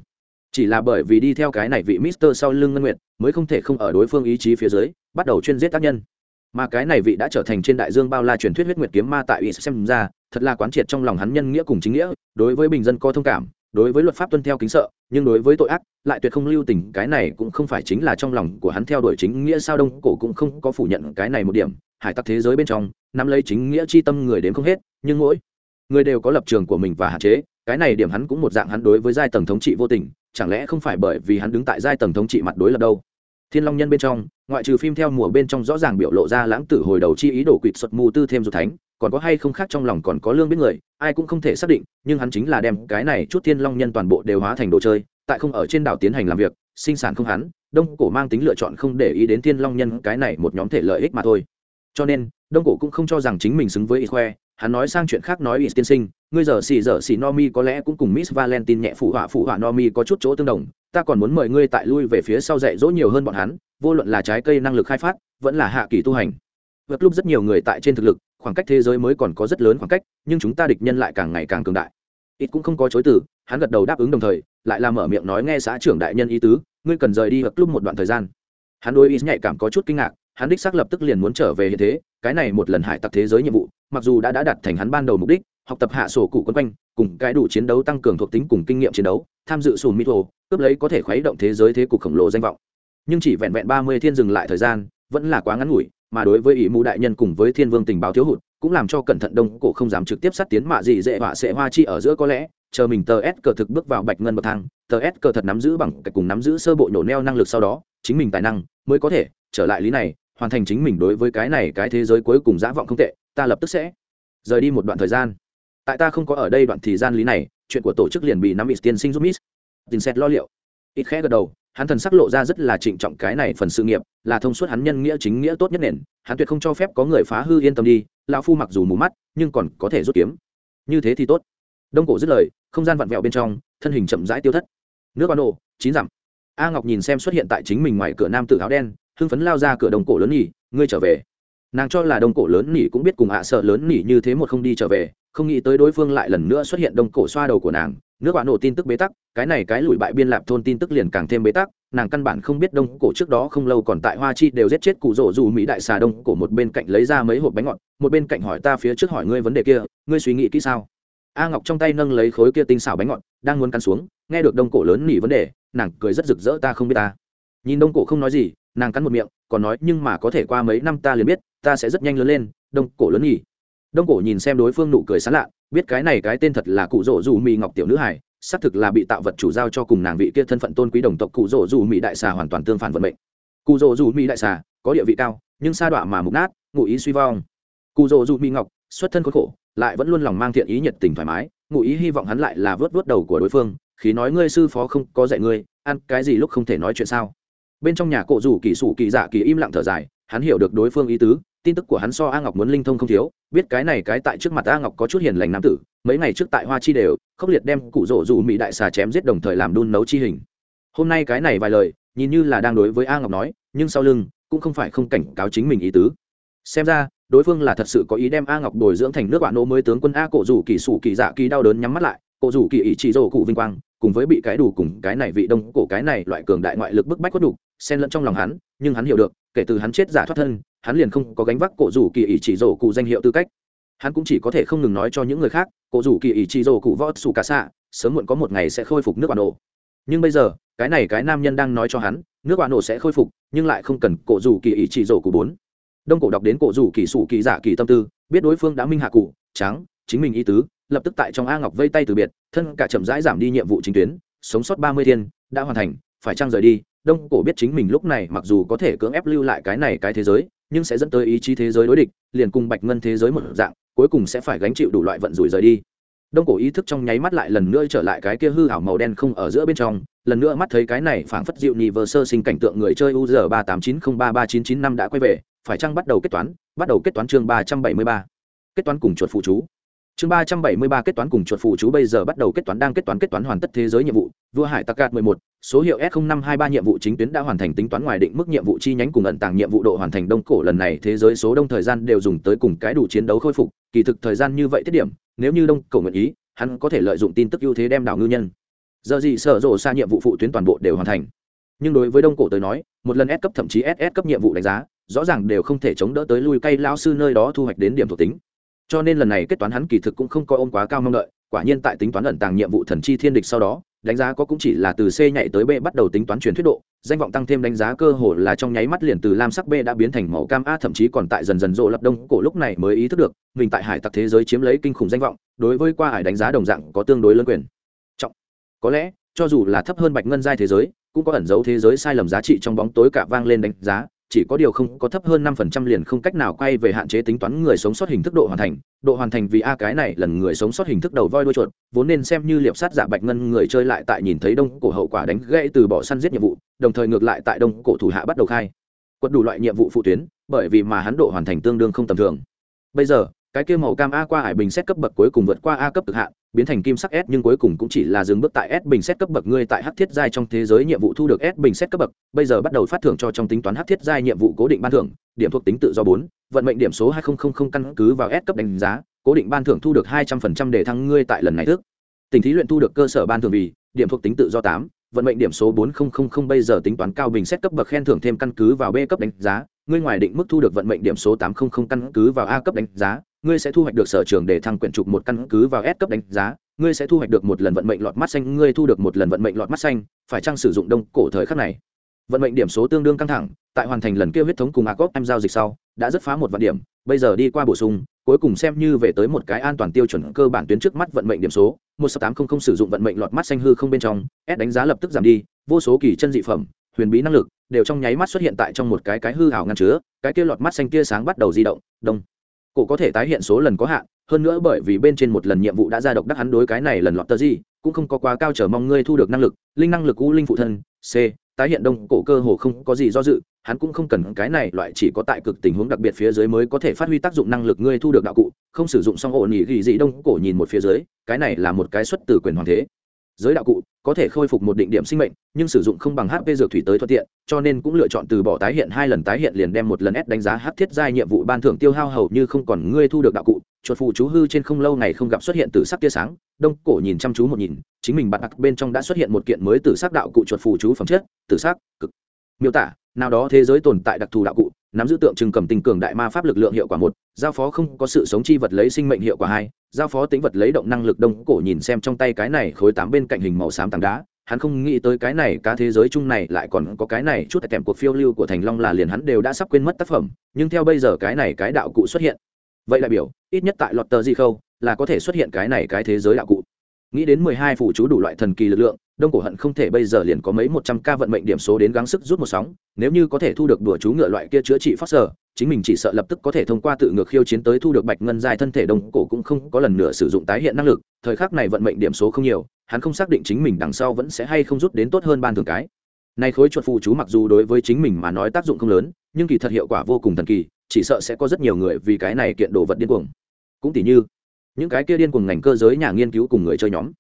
Chỉ là bởi vì đi theo cái này vị mister sau lưng ngân nguyệt, mới không thể không ở đối phương ý chí phía dưới, bắt đầu chuyên giết tác nhân. Mà cái này vị đã trở thành trên đại dương bao la truyền thuyết huyết nguyệt kiếm ma tại ý xem ra, thật là quán triệt trong lòng hắn nhân nghĩa cùng chính nghĩa, đối với bình dân có thông cảm, đối với luật pháp tuân theo kính sợ nhưng đối với tội ác, lại tuyệt không lưu tình, cái này cũng không phải chính là trong lòng của hắn theo đuổi chính nghĩa sao, đông cổ cũng không có phủ nhận cái này một điểm. Hải tặc thế giới bên trong, nắm lấy chính nghĩa chi tâm người đến không hết, nhưng mỗi người đều có lập trường của mình và hạn chế. Cái này điểm hắn cũng một dạng hắn đối với giai tầng thống trị vô tình, chẳng lẽ không phải bởi vì hắn đứng tại giai tầng thống trị mặt đối lập đâu? Thiên long nhân bên trong, ngoại trừ phim theo mùa bên trong rõ ràng biểu lộ ra lãng tử hồi đầu chi ý đồ quỵt xuất mù tư thêm dù thánh còn có hay không khác trong lòng còn có lương biết người, ai cũng không thể xác định, nhưng hắn chính là đem cái này chút thiên long nhân toàn bộ đều hóa thành đồ chơi, tại không ở trên đảo tiến hành làm việc, sinh sản không hắn, đông cổ mang tính lựa chọn không để ý đến thiên long nhân cái này một nhóm thể lợi ích mà thôi. Cho nên, đông cổ cũng không cho rằng chính mình xứng với ít khoe hắn nói sang chuyện khác nói ít tiên sinh, ngươi giờ xì giờ xì no mi có lẽ cũng cùng miss valentine nhẹ phụ họa phụ họa no mi có chút chỗ tương đồng, ta còn muốn mời ngươi tại lui về phía sau dạy dỗ nhiều hơn bọn hắn, vô luận là trái cây năng lực khai phát, vẫn là hạ kỳ tu hành. Vượt lúc rất nhiều người tại trên thực lực khoảng cách thế giới mới còn có rất lớn khoảng cách, nhưng chúng ta địch nhân lại càng ngày càng cường đại. Ít cũng không có chối từ, hắn gật đầu đáp ứng đồng thời, lại làm mở miệng nói nghe xã trưởng đại nhân ý tứ, ngươi cần rời đi hợp lúc một đoạn thời gian. Hắn đôi ít nhạy cảm có chút kinh ngạc, hắn đích xác lập tức liền muốn trở về hiện thế, cái này một lần hải tặc thế giới nhiệm vụ, mặc dù đã đã đặt thành hắn ban đầu mục đích, học tập hạ sổ cụ quân quanh, cùng cái đủ chiến đấu tăng cường thuộc tính cùng kinh nghiệm chiến đấu, tham dự sùn mỹ thổ cướp lấy có thể khuấy động thế giới thế cục khổng lồ danh vọng. Nhưng chỉ vẹn vẹn ba mươi thiên dừng lại thời gian, vẫn là quá ngắn ngủi mà đối với ỷ mù đại nhân cùng với thiên vương tình báo thiếu hụt, cũng làm cho cẩn thận đông cổ không dám trực tiếp sát tiến mạ gì dễ họa sẽ hoa chi ở giữa có lẽ, chờ mình tờ s cờ thực bước vào bạch ngân bậc thang, tờ s cờ thật nắm giữ bằng cách cùng nắm giữ sơ bộ nhổ neo năng lực sau đó, chính mình tài năng mới có thể trở lại lý này, hoàn thành chính mình đối với cái này cái thế giới cuối cùng dã vọng không tệ, ta lập tức sẽ rời đi một đoạn thời gian. Tại ta không có ở đây đoạn thời gian lý này, chuyện của tổ chức liền bị nắm ít tiên sinh giúp mít tin xét lo liệu. Ít khẽ gật đầu hắn thần sắc lộ ra rất là trịnh trọng cái này phần sự nghiệp, là thông suốt hắn nhân nghĩa chính nghĩa tốt nhất nền, hắn tuyệt không cho phép có người phá hư yên tâm đi, lão phu mặc dù mù mắt, nhưng còn có thể rút kiếm. Như thế thì tốt. Đông cổ dứt lời, không gian vặn vẹo bên trong, thân hình chậm rãi tiêu thất. Nước ban đồ chín dặm. A ngọc nhìn xem xuất hiện tại chính mình ngoài cửa nam tự áo đen, hưng phấn lao ra cửa đông cổ lớn nhỉ, ngươi trở về. Nàng cho là đông cổ lớn nhỉ cũng biết cùng ạ sợ lớn nhỉ như thế một không đi trở về, không nghĩ tới đối phương lại lần nữa xuất hiện đông cổ xoa đầu của nàng nước bạn nổ tin tức bế tắc, cái này cái lùi bại biên lạp thôn tin tức liền càng thêm bế tắc, nàng căn bản không biết đông cổ trước đó không lâu còn tại hoa chi đều giết chết cụ rỗ dù mỹ đại xà đông cổ một bên cạnh lấy ra mấy hộp bánh ngọt, một bên cạnh hỏi ta phía trước hỏi ngươi vấn đề kia, ngươi suy nghĩ kỹ sao? A ngọc trong tay nâng lấy khối kia tinh xảo bánh ngọt, đang muốn cắn xuống, nghe được đông cổ lớn nỉ vấn đề, nàng cười rất rực rỡ ta không biết ta. Nhìn đông cổ không nói gì, nàng cắn một miệng, còn nói nhưng mà có thể qua mấy năm ta liền biết, ta sẽ rất nhanh lớn lên, đông cổ lớn nhỉ đông cổ nhìn xem đối phương nụ cười sán lạ biết cái này cái tên thật là cụ rỗ dù mì ngọc tiểu nữ hải xác thực là bị tạo vật chủ giao cho cùng nàng vị kia thân phận tôn quý đồng tộc cụ rỗ dù mỹ đại xà hoàn toàn tương phản vận mệnh. Cụ rỗ dù mỹ đại xà, có địa vị cao, nhưng sa đọa mà mục nát, ngụ ý suy vong. Cụ rỗ dù mỹ ngọc, xuất thân khốn khổ, lại vẫn luôn lòng mang thiện ý nhiệt tình thoải mái, ngụ ý hy vọng hắn lại là vớt vớt đầu của đối phương khí nói ngươi sư phó không có dạy ngươi, ăn cái gì lúc không thể nói chuyện sao? Bên trong nhà cổ rủ kỳ sủ kỳ dạ kỳ im lặng thở dài, hắn hiểu được đối phương ý tứ tin tức của hắn so a ngọc muốn linh thông không thiếu, biết cái này cái tại trước mặt a ngọc có chút hiền lành nam tử, mấy ngày trước tại hoa chi đều, khốc liệt đem cụ rỗ dù mỹ đại xà chém giết đồng thời làm đun nấu chi hình. Hôm nay cái này vài lời, nhìn như là đang đối với a ngọc nói, nhưng sau lưng, cũng không phải không cảnh cáo chính mình ý tứ. Xem ra, đối phương là thật sự có ý đem a ngọc bồi dưỡng thành nước bạn nô mới tướng quân a cổ rủ kỳ sủ kỳ dạ kỳ đau đớn nhắm mắt lại, cổ rủ kỳ ý chỉ rổ cụ vinh quang, cùng với bị cái đủ cùng cái này vị đông cổ cái này loại cường đại ngoại lực bức bách quất đủ xen lẫn trong lòng hắn, nhưng hắn hiểu được, kể từ hắn chết giả thoát thân, hắn liền không có gánh vác cổ rủ kỳ ý chỉ rổ cụ danh hiệu tư cách. Hắn cũng chỉ có thể không ngừng nói cho những người khác, cổ rủ kỳ ý chỉ rổ cụ võ xù cả xạ, sớm muộn có một ngày sẽ khôi phục nước bạn nổ. Nhưng bây giờ, cái này cái nam nhân đang nói cho hắn, nước bạn nổ sẽ khôi phục, nhưng lại không cần cổ rủ kỳ ý chỉ rổ cụ bốn. Đông cổ đọc đến cổ rủ kỳ sủ kỳ giả kỳ tâm tư, biết đối phương đã minh hạ cụ trắng chính mình ý tứ, lập tức tại trong a ngọc vây tay từ biệt, thân cả chậm rãi giảm đi nhiệm vụ chính tuyến, sống sót ba mươi thiên, đã hoàn thành, phải trang rời đi đông cổ biết chính mình lúc này mặc dù có thể cưỡng ép lưu lại cái này cái thế giới, nhưng sẽ dẫn tới ý chí thế giới đối địch, liền cùng bạch ngân thế giới một dạng, cuối cùng sẽ phải gánh chịu đủ loại vận rủi rời đi. Đông cổ ý thức trong nháy mắt lại lần nữa trở lại cái kia hư hảo màu đen không ở giữa bên trong, lần nữa mắt thấy cái này phảng phất dịu nhị vờ sơ sinh cảnh tượng người chơi u giờ ba tám chín không ba ba chín chín năm đã quay về, phải chăng bắt đầu kết toán, bắt đầu kết toán chương ba trăm bảy mươi ba. Kết toán cùng chuột phụ chú. Chương ba trăm bảy mươi ba kết toán cùng chuột phụ chú bây giờ bắt đầu kết toán, đang kết toán kết toán hoàn tất thế giới nhiệm vụ, vua hải tặc gạt mười một số hiệu s năm hai ba nhiệm vụ chính tuyến đã hoàn thành tính toán ngoài định mức nhiệm vụ chi nhánh cùng ẩn tàng nhiệm vụ độ hoàn thành đông cổ lần này thế giới số đông thời gian đều dùng tới cùng cái đủ chiến đấu khôi phục, kỳ thực thời gian như vậy tiết điểm, nếu như đông cổ nguyện ý, hắn có thể lợi dụng tin tức ưu thế đem đảo ngư nhân. Giờ gì sở rộ xa nhiệm vụ phụ tuyến toàn bộ đều hoàn thành. Nhưng đối với đông cổ tới nói, một lần s cấp thậm chí ss cấp nhiệm vụ đánh giá, rõ ràng đều không thể chống đỡ tới lui cây lao sư nơi đó thu hoạch đến điểm thuộc tính. Cho nên lần này kết toán hắn kỳ thực cũng không coi ôm quá cao mong đợi, quả nhiên tại tính toán ẩn tàng nhiệm vụ thần chi thiên địch sau đó đánh giá có cũng chỉ là từ c nhảy tới b bắt đầu tính toán truyền thuyết độ, danh vọng tăng thêm đánh giá cơ hồ là trong nháy mắt liền từ lam sắc b đã biến thành màu cam a, thậm chí còn tại dần dần rộ lập đông cổ lúc này mới ý thức được, mình tại hải tặc thế giới chiếm lấy kinh khủng danh vọng, đối với qua hải đánh giá đồng dạng có tương đối lớn quyền. Trọng. Có lẽ, cho dù là thấp hơn bạch ngân giai thế giới, cũng có ẩn dấu thế giới sai lầm giá trị trong bóng tối cả vang lên đánh giá chỉ có điều không có thấp hơn năm phần trăm liền không cách nào quay về hạn chế tính toán người sống sót hình thức độ hoàn thành. Độ hoàn thành vì a cái này lần người sống sót hình thức đầu voi đuôi chuột, vốn nên xem như liệp sát giả bạch ngân người chơi lại tại nhìn thấy đông cổ hậu quả đánh gãy từ bỏ săn giết nhiệm vụ, đồng thời ngược lại tại đông cổ thủ hạ bắt đầu khai. Quật đủ loại nhiệm vụ phụ tuyến, bởi vì mà hắn độ hoàn thành tương đương không tầm thường. Bây giờ cái kia màu cam a qua hải bình xét cấp bậc cuối cùng vượt qua a cấp cực hạn biến thành kim sắc S nhưng cuối cùng cũng chỉ là dừng bước tại S bình xét cấp bậc ngươi tại hắc thiết giai trong thế giới nhiệm vụ thu được S bình xét cấp bậc, bây giờ bắt đầu phát thưởng cho trong tính toán hắc thiết giai nhiệm vụ cố định ban thưởng, điểm thuộc tính tự do bốn, vận mệnh điểm số 2000 căn cứ vào S cấp đánh giá, cố định ban thưởng thu được 200% để thăng ngươi tại lần này thức. Tình thí luyện thu được cơ sở ban thưởng vì, điểm thuộc tính tự do tám, vận mệnh điểm số 4000 bây giờ tính toán cao bình xét cấp bậc khen thưởng thêm căn cứ vào B cấp đánh giá, ngươi ngoài định mức thu được vận mệnh điểm số 800 căn cứ vào A cấp đánh giá, ngươi sẽ thu hoạch được sở trường để thăng quyển trục một căn cứ vào S cấp đánh giá, ngươi sẽ thu hoạch được một lần vận mệnh lọt mắt xanh, ngươi thu được một lần vận mệnh lọt mắt xanh, phải chăng sử dụng đông cổ thời khắc này. Vận mệnh điểm số tương đương căng thẳng, tại hoàn thành lần kia huyết thống cùng Acop em giao dịch sau, đã rất phá một vạn điểm, bây giờ đi qua bổ sung, cuối cùng xem như về tới một cái an toàn tiêu chuẩn cơ bản tuyến trước mắt vận mệnh điểm số, một tám không không sử dụng vận mệnh lọt mắt xanh hư không bên trong, S đánh giá lập tức giảm đi, vô số kỳ chân dị phẩm, huyền bí năng lực đều trong nháy mắt xuất hiện tại trong một cái cái hư ảo ngăn chứa, cái kia lọt mắt xanh tia sáng bắt đầu di động, đông cổ có thể tái hiện số lần có hạn, hơn nữa bởi vì bên trên một lần nhiệm vụ đã ra độc đắc hắn đối cái này lần lọt tờ gì, cũng không có quá cao chờ mong ngươi thu được năng lực, linh năng lực u linh phụ thân, c, tái hiện đông cổ cơ hồ không có gì do dự, hắn cũng không cần cái này, loại chỉ có tại cực tình huống đặc biệt phía dưới mới có thể phát huy tác dụng năng lực ngươi thu được đạo cụ, không sử dụng xong ổn nghỉ ghi gì đông cổ nhìn một phía dưới, cái này là một cái xuất từ quyền hoàng thế giới đạo cụ có thể khôi phục một định điểm sinh mệnh, nhưng sử dụng không bằng hp dược thủy tới thuận tiện, cho nên cũng lựa chọn từ bỏ tái hiện hai lần tái hiện liền đem một lần s đánh giá hát thiết giai nhiệm vụ ban thưởng tiêu hao hầu như không còn ngươi thu được đạo cụ. Chuột phụ chú hư trên không lâu ngày không gặp xuất hiện từ sắc tia sáng, đông cổ nhìn chăm chú một nhìn, chính mình bạn đặc bên trong đã xuất hiện một kiện mới từ sắc đạo cụ chuột phụ chú phẩm chất từ sắc, cực. Miêu tả, nào đó thế giới tồn tại đặc thù đạo cụ nắm giữ tượng trưng cầm tình cường đại ma pháp lực lượng hiệu quả một, giao phó không có sự sống chi vật lấy sinh mệnh hiệu quả hai, giao phó tính vật lấy động năng lực đông cổ nhìn xem trong tay cái này khối tám bên cạnh hình màu xám tảng đá, hắn không nghĩ tới cái này cá thế giới chung này lại còn có cái này chút kèm cuộc phiêu lưu của thành long là liền hắn đều đã sắp quên mất tác phẩm, nhưng theo bây giờ cái này cái đạo cụ xuất hiện. Vậy đại biểu, ít nhất tại lọt tờ di khâu là có thể xuất hiện cái này cái thế giới đạo cụ nghĩ đến mười hai phụ chú đủ loại thần kỳ lực lượng, đông cổ hận không thể bây giờ liền có mấy một trăm ca vận mệnh điểm số đến gắng sức rút một sóng, nếu như có thể thu được đùa chú ngựa loại kia chữa trị phát sở, chính mình chỉ sợ lập tức có thể thông qua tự ngược khiêu chiến tới thu được bạch ngân dài thân thể đông cổ cũng không có lần nữa sử dụng tái hiện năng lực, thời khắc này vận mệnh điểm số không nhiều, hắn không xác định chính mình đằng sau vẫn sẽ hay không rút đến tốt hơn ban thường cái. Này khối chuột phụ chú mặc dù đối với chính mình mà nói tác dụng không lớn, nhưng kỳ thật hiệu quả vô cùng thần kỳ, chỉ sợ sẽ có rất nhiều người vì cái này kiện đồ vật điên cuồng. Cũng tỷ như những cái kia điên cùng ngành cơ giới nhà nghiên cứu cùng người chơi nhóm.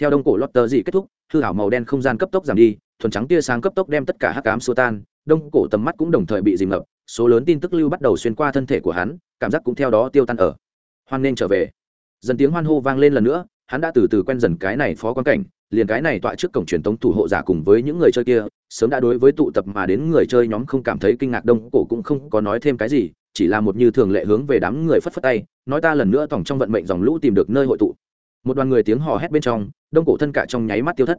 Theo đông cổ lotter dị kết thúc, hư hảo màu đen không gian cấp tốc giảm đi, thuần trắng tia sáng cấp tốc đem tất cả hắc ám xua tan, đông cổ tầm mắt cũng đồng thời bị dìm ngập, số lớn tin tức lưu bắt đầu xuyên qua thân thể của hắn, cảm giác cũng theo đó tiêu tan ở. Hoan nên trở về. Dần tiếng hoan hô vang lên lần nữa, hắn đã từ từ quen dần cái này phó quan cảnh, liền cái này tọa trước cổng truyền tống thủ hộ giả cùng với những người chơi kia, sớm đã đối với tụ tập mà đến người chơi nhóm không cảm thấy kinh ngạc, đông cổ cũng không có nói thêm cái gì chỉ là một như thường lệ hướng về đám người phất phất tay, nói ta lần nữa tổng trong vận mệnh dòng lũ tìm được nơi hội tụ. Một đoàn người tiếng hò hét bên trong, đông cổ thân cả trong nháy mắt tiêu thất.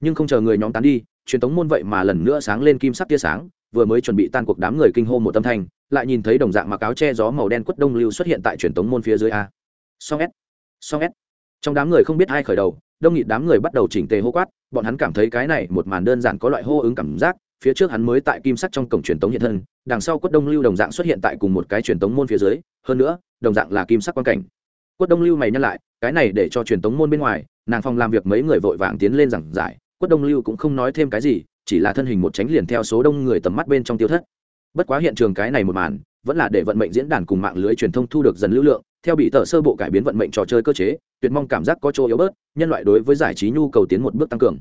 Nhưng không chờ người nhóm tán đi, truyền tống môn vậy mà lần nữa sáng lên kim sắc tia sáng, vừa mới chuẩn bị tan cuộc đám người kinh hô một tâm thanh, lại nhìn thấy đồng dạng mặc áo che gió màu đen quất đông lưu xuất hiện tại truyền tống môn phía dưới a. Song s song s. Trong đám người không biết ai khởi đầu, đông nghị đám người bắt đầu chỉnh tề hô quát, bọn hắn cảm thấy cái này một màn đơn giản có loại hô ứng cảm giác, phía trước hắn mới tại kim sắc trong cổng truyền tống hiện thân đằng sau quất đông lưu đồng dạng xuất hiện tại cùng một cái truyền tống môn phía dưới, hơn nữa, đồng dạng là kim sắc quan cảnh. Quất đông lưu mày nhắc lại, cái này để cho truyền tống môn bên ngoài, nàng phòng làm việc mấy người vội vàng tiến lên giảng giải, quất đông lưu cũng không nói thêm cái gì, chỉ là thân hình một tránh liền theo số đông người tầm mắt bên trong tiêu thất. Bất quá hiện trường cái này một màn, vẫn là để vận mệnh diễn đàn cùng mạng lưới truyền thông thu được dần lưu lượng, theo bị tờ sơ bộ cải biến vận mệnh trò chơi cơ chế, tuyệt mong cảm giác có chỗ yếu bớt, nhân loại đối với giải trí nhu cầu tiến một bước tăng cường.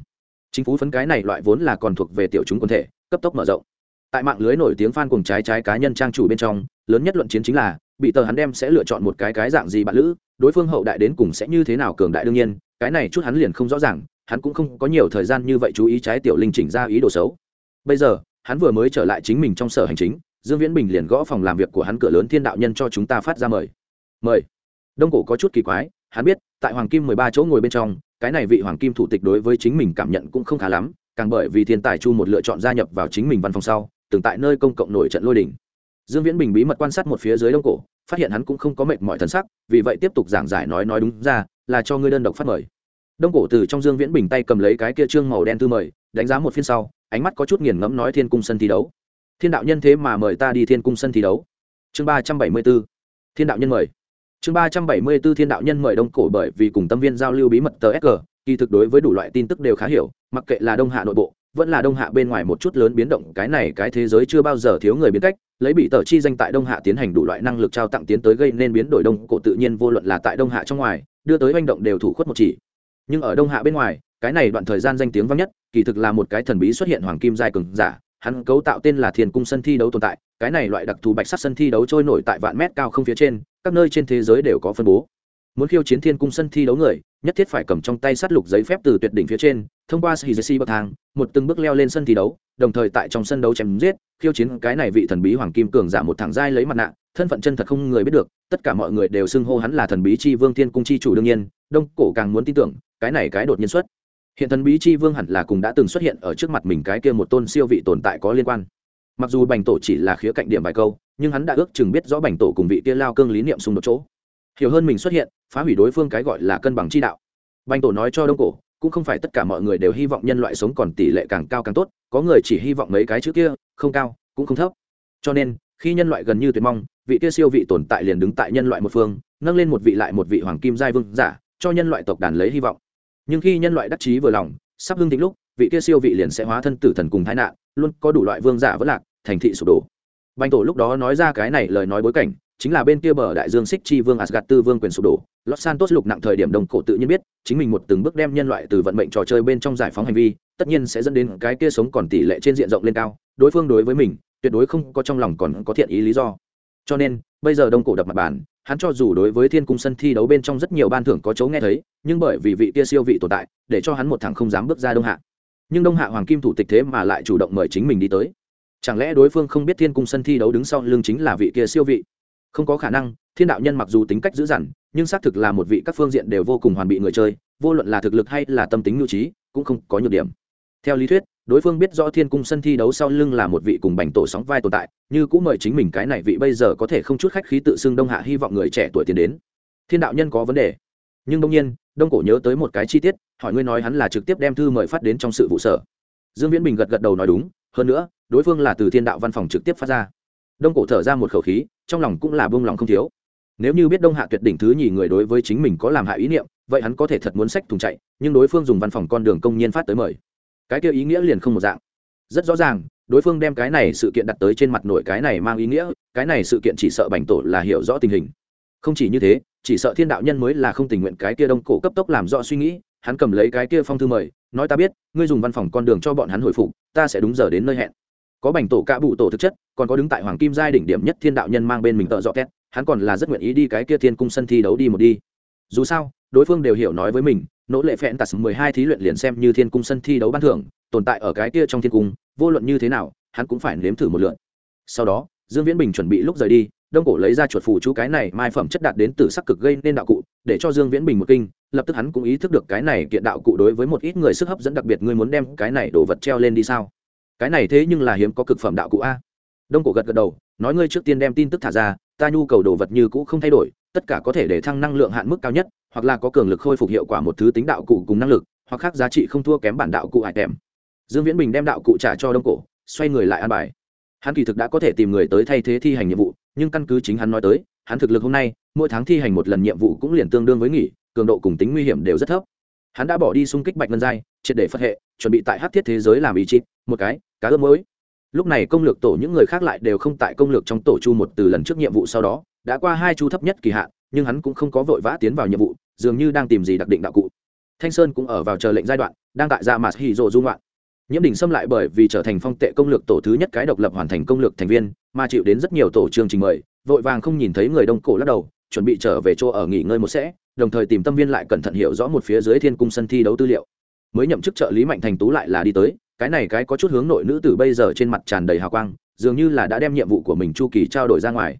Chính phủ phấn cái này loại vốn là còn thuộc về tiểu chúng quần thể, cấp tốc mở rộng tại mạng lưới nổi tiếng fan cùng trái trái cá nhân trang chủ bên trong, lớn nhất luận chiến chính là, bị tờ hắn đem sẽ lựa chọn một cái cái dạng gì bạn lữ, đối phương hậu đại đến cùng sẽ như thế nào cường đại đương nhiên, cái này chút hắn liền không rõ ràng, hắn cũng không có nhiều thời gian như vậy chú ý trái tiểu linh chỉnh ra ý đồ xấu. Bây giờ, hắn vừa mới trở lại chính mình trong sở hành chính, dương viễn bình liền gõ phòng làm việc của hắn cửa lớn thiên đạo nhân cho chúng ta phát ra mời. Mời. Đông cổ có chút kỳ quái, hắn biết, tại hoàng kim mười ba chỗ ngồi bên trong, cái này vị hoàng kim thủ tịch đối với chính mình cảm nhận cũng không khá lắm, càng bởi vì thiên tài chu một lựa chọn gia nhập vào chính mình văn phòng sau từng tại nơi công cộng nổi trận lôi đình. Dương viễn bình bí mật quan sát một phía dưới đông cổ, phát hiện hắn cũng không có mệt mỏi thần sắc, vì vậy tiếp tục giảng giải nói nói đúng ra, là cho ngươi đơn độc phát mời. Đông cổ từ trong dương viễn bình tay cầm lấy cái kia trương màu đen tư mời, đánh giá một phiên sau, ánh mắt có chút nghiền ngẫm nói thiên cung sân thi đấu. Thiên đạo nhân thế mà mời ta đi thiên cung sân thi đấu. Chương ba trăm bảy mươi b ố thiên đạo nhân mời. Chương ba trăm bảy mươi b ố thiên đạo nhân mời đông cổ bởi vì cùng tâm viên giao lưu bí mật tờ sg kỳ thực đối với đủ loại tin tức đều khá hiểu, mặc kệ là đông hạ nội bộ vẫn là đông hạ bên ngoài một chút lớn biến động, cái này cái thế giới chưa bao giờ thiếu người biến cách, lấy bị tờ chi danh tại đông hạ tiến hành đủ loại năng lực trao tặng tiến tới gây nên biến đổi đông cổ tự nhiên vô luận là tại đông hạ trong ngoài, đưa tới manh động đều thủ khuất một chỉ. Nhưng ở đông hạ bên ngoài, cái này đoạn thời gian danh tiếng vang nhất, kỳ thực là một cái thần bí xuất hiện hoàng kim giai cường giả, hắn cấu tạo tên là thiền cung sân thi đấu tồn tại, cái này loại đặc thù bạch sắc sân thi đấu trôi nổi tại vạn mét cao không phía trên, các nơi trên thế giới đều có phân bố muốn khiêu chiến thiên cung sân thi đấu người, nhất thiết phải cầm trong tay sát lục giấy phép từ tuyệt đỉnh phía trên, thông qua sĩ bậc thang, một từng bước leo lên sân thi đấu, đồng thời tại trong sân đấu chém giết, khiêu chiến cái này vị thần bí hoàng kim cường giả một thằng giai lấy mặt nạ, thân phận chân thật không người biết được, tất cả mọi người đều xưng hô hắn là thần bí chi vương thiên cung chi chủ đương nhiên, đông cổ càng muốn tin tưởng, cái này cái đột nhiên xuất. Hiện thần bí chi vương hẳn là cùng đã từng xuất hiện ở trước mặt mình cái kia một tôn siêu vị tồn tại có liên quan. Mặc dù bành tổ chỉ là khía cạnh điểm vài câu, nhưng hắn đã ước chừng biết rõ bành tổ cùng vị kia lao cương lý niệm xung đột chỗ. Hiểu hơn mình xuất hiện phá hủy đối phương cái gọi là cân bằng chi đạo. Banh tổ nói cho đông cổ, cũng không phải tất cả mọi người đều hy vọng nhân loại sống còn tỷ lệ càng cao càng tốt, có người chỉ hy vọng mấy cái chữ kia, không cao, cũng không thấp. Cho nên, khi nhân loại gần như tuyệt mong, vị kia siêu vị tồn tại liền đứng tại nhân loại một phương, nâng lên một vị lại một vị hoàng kim giai vương giả, cho nhân loại tộc đàn lấy hy vọng. Nhưng khi nhân loại đắc chí vừa lòng, sắp hưng thịnh lúc, vị kia siêu vị liền sẽ hóa thân tử thần cùng thái nạn, luôn có đủ loại vương giả vất lạc, thành thị sụp đổ. Banh tổ lúc đó nói ra cái này lời nói bối cảnh, chính là bên kia bờ đại dương xích chi vương asgad tư vương quyền sụp đổ los santos lục nặng thời điểm đồng cổ tự nhiên biết, chính mình một từng bước đem nhân loại từ vận mệnh trò chơi bên trong giải phóng hành vi, tất nhiên sẽ dẫn đến cái kia sống còn tỷ lệ trên diện rộng lên cao, đối phương đối với mình, tuyệt đối không có trong lòng còn có thiện ý lý do. Cho nên, bây giờ đông cổ đập mặt bàn, hắn cho dù đối với thiên cung sân thi đấu bên trong rất nhiều ban thưởng có chấu nghe thấy, nhưng bởi vì vị kia siêu vị tồn tại, để cho hắn một thằng không dám bước ra đông hạ. Nhưng đông hạ hoàng kim thủ tịch thế mà lại chủ động mời chính mình đi tới. Chẳng lẽ đối phương không biết thiên cung sân thi đấu đứng sau lưng chính là vị kia siêu vị? Không có khả năng, thiên đạo nhân mặc dù tính cách dữ dằn nhưng xác thực là một vị các phương diện đều vô cùng hoàn bị người chơi, vô luận là thực lực hay là tâm tính nhu trí, cũng không có nhược điểm. Theo lý thuyết, đối phương biết rõ thiên cung sân thi đấu sau lưng là một vị cùng bành tổ sóng vai tồn tại, như cũng mời chính mình cái này vị bây giờ có thể không chút khách khí tự xưng đông hạ hy vọng người trẻ tuổi tiến đến. Thiên đạo nhân có vấn đề. Nhưng đông nhiên, đông cổ nhớ tới một cái chi tiết, hỏi ngươi nói hắn là trực tiếp đem thư mời phát đến trong sự vụ sở. Dương viễn bình gật gật đầu nói đúng, hơn nữa, đối phương là từ thiên đạo văn phòng trực tiếp phát ra. Đông cổ thở ra một khẩu khí, trong lòng cũng là buông lòng không thiếu nếu như biết đông hạ tuyệt đỉnh thứ nhì người đối với chính mình có làm hại ý niệm, vậy hắn có thể thật muốn sách thùng chạy, nhưng đối phương dùng văn phòng con đường công nhiên phát tới mời. Cái kia ý nghĩa liền không một dạng. Rất rõ ràng, đối phương đem cái này sự kiện đặt tới trên mặt nội cái này mang ý nghĩa, cái này sự kiện chỉ sợ bành tổ là hiểu rõ tình hình. Không chỉ như thế, chỉ sợ thiên đạo nhân mới là không tình nguyện cái kia đông cổ cấp tốc làm rõ suy nghĩ, hắn cầm lấy cái kia phong thư mời, nói ta biết, ngươi dùng văn phòng con đường cho bọn hắn hồi phục, ta sẽ đúng giờ đến nơi hẹn. Có bành tổ cả bụ tổ thực chất, còn có đứng tại hoàng kim giai đỉnh điểm nhất thiên đạo nhân mang bên mình tợ dọ két hắn còn là rất nguyện ý đi cái kia thiên cung sân thi đấu đi một đi. Dù sao, đối phương đều hiểu nói với mình, nỗ lệ phẹn tạt mười hai thí luyện liền xem như thiên cung sân thi đấu ban thưởng, tồn tại ở cái kia trong thiên cung, vô luận như thế nào, hắn cũng phải nếm thử một lượn sau đó, dương viễn bình chuẩn bị lúc rời đi, đông cổ lấy ra chuột phù chú cái này mai phẩm chất đạt đến từ sắc cực gây nên đạo cụ, để cho dương viễn bình một kinh, lập tức hắn cũng ý thức được cái này kiện đạo cụ đối với một ít người sức hấp dẫn đặc biệt, ngươi muốn đem cái này đồ vật treo lên đi sao? Cái này thế nhưng là hiếm có cực phẩm đạo cụ a. Đông cổ gật gật đầu, nói ngươi trước tiên đem tin tức thả ra ta nhu cầu đồ vật như cũ không thay đổi, tất cả có thể để thăng năng lượng hạn mức cao nhất, hoặc là có cường lực khôi phục hiệu quả một thứ tính đạo cụ cùng năng lực, hoặc khác giá trị không thua kém bản đạo cụ hải tèm. Dương viễn bình đem đạo cụ trả cho đông cổ, xoay người lại an bài. Hắn kỳ thực đã có thể tìm người tới thay thế thi hành nhiệm vụ, nhưng căn cứ chính hắn nói tới, hắn thực lực hôm nay, mỗi tháng thi hành một lần nhiệm vụ cũng liền tương đương với nghỉ, cường độ cùng tính nguy hiểm đều rất thấp. Hắn đã bỏ đi xung kích bạch ngân giai, triệt để phát hệ, chuẩn bị tại hát thiết thế giới làm ý chí, một cái, cá ướp mới lúc này công lược tổ những người khác lại đều không tại công lược trong tổ chu một từ lần trước nhiệm vụ sau đó, đã qua hai chu thấp nhất kỳ hạn, nhưng hắn cũng không có vội vã tiến vào nhiệm vụ, dường như đang tìm gì đặc định đạo cụ. Thanh sơn cũng ở vào chờ lệnh giai đoạn, đang tại ra mặt hì rộ dung loạn. Nhiễm đình xâm lại bởi vì trở thành phong tệ công lược tổ thứ nhất cái độc lập hoàn thành công lược thành viên, mà chịu đến rất nhiều tổ chương trình mời, vội vàng không nhìn thấy người đông cổ lắc đầu, chuẩn bị trở về chỗ ở nghỉ ngơi một sẽ, đồng thời tìm tâm viên lại cẩn thận hiểu rõ một phía dưới thiên cung sân thi đấu tư liệu. Mới nhậm chức trợ lý mạnh thành tú lại là đi tới cái này cái có chút hướng nội nữ tử bây giờ trên mặt tràn đầy hào quang, dường như là đã đem nhiệm vụ của mình chu kỳ trao đổi ra ngoài.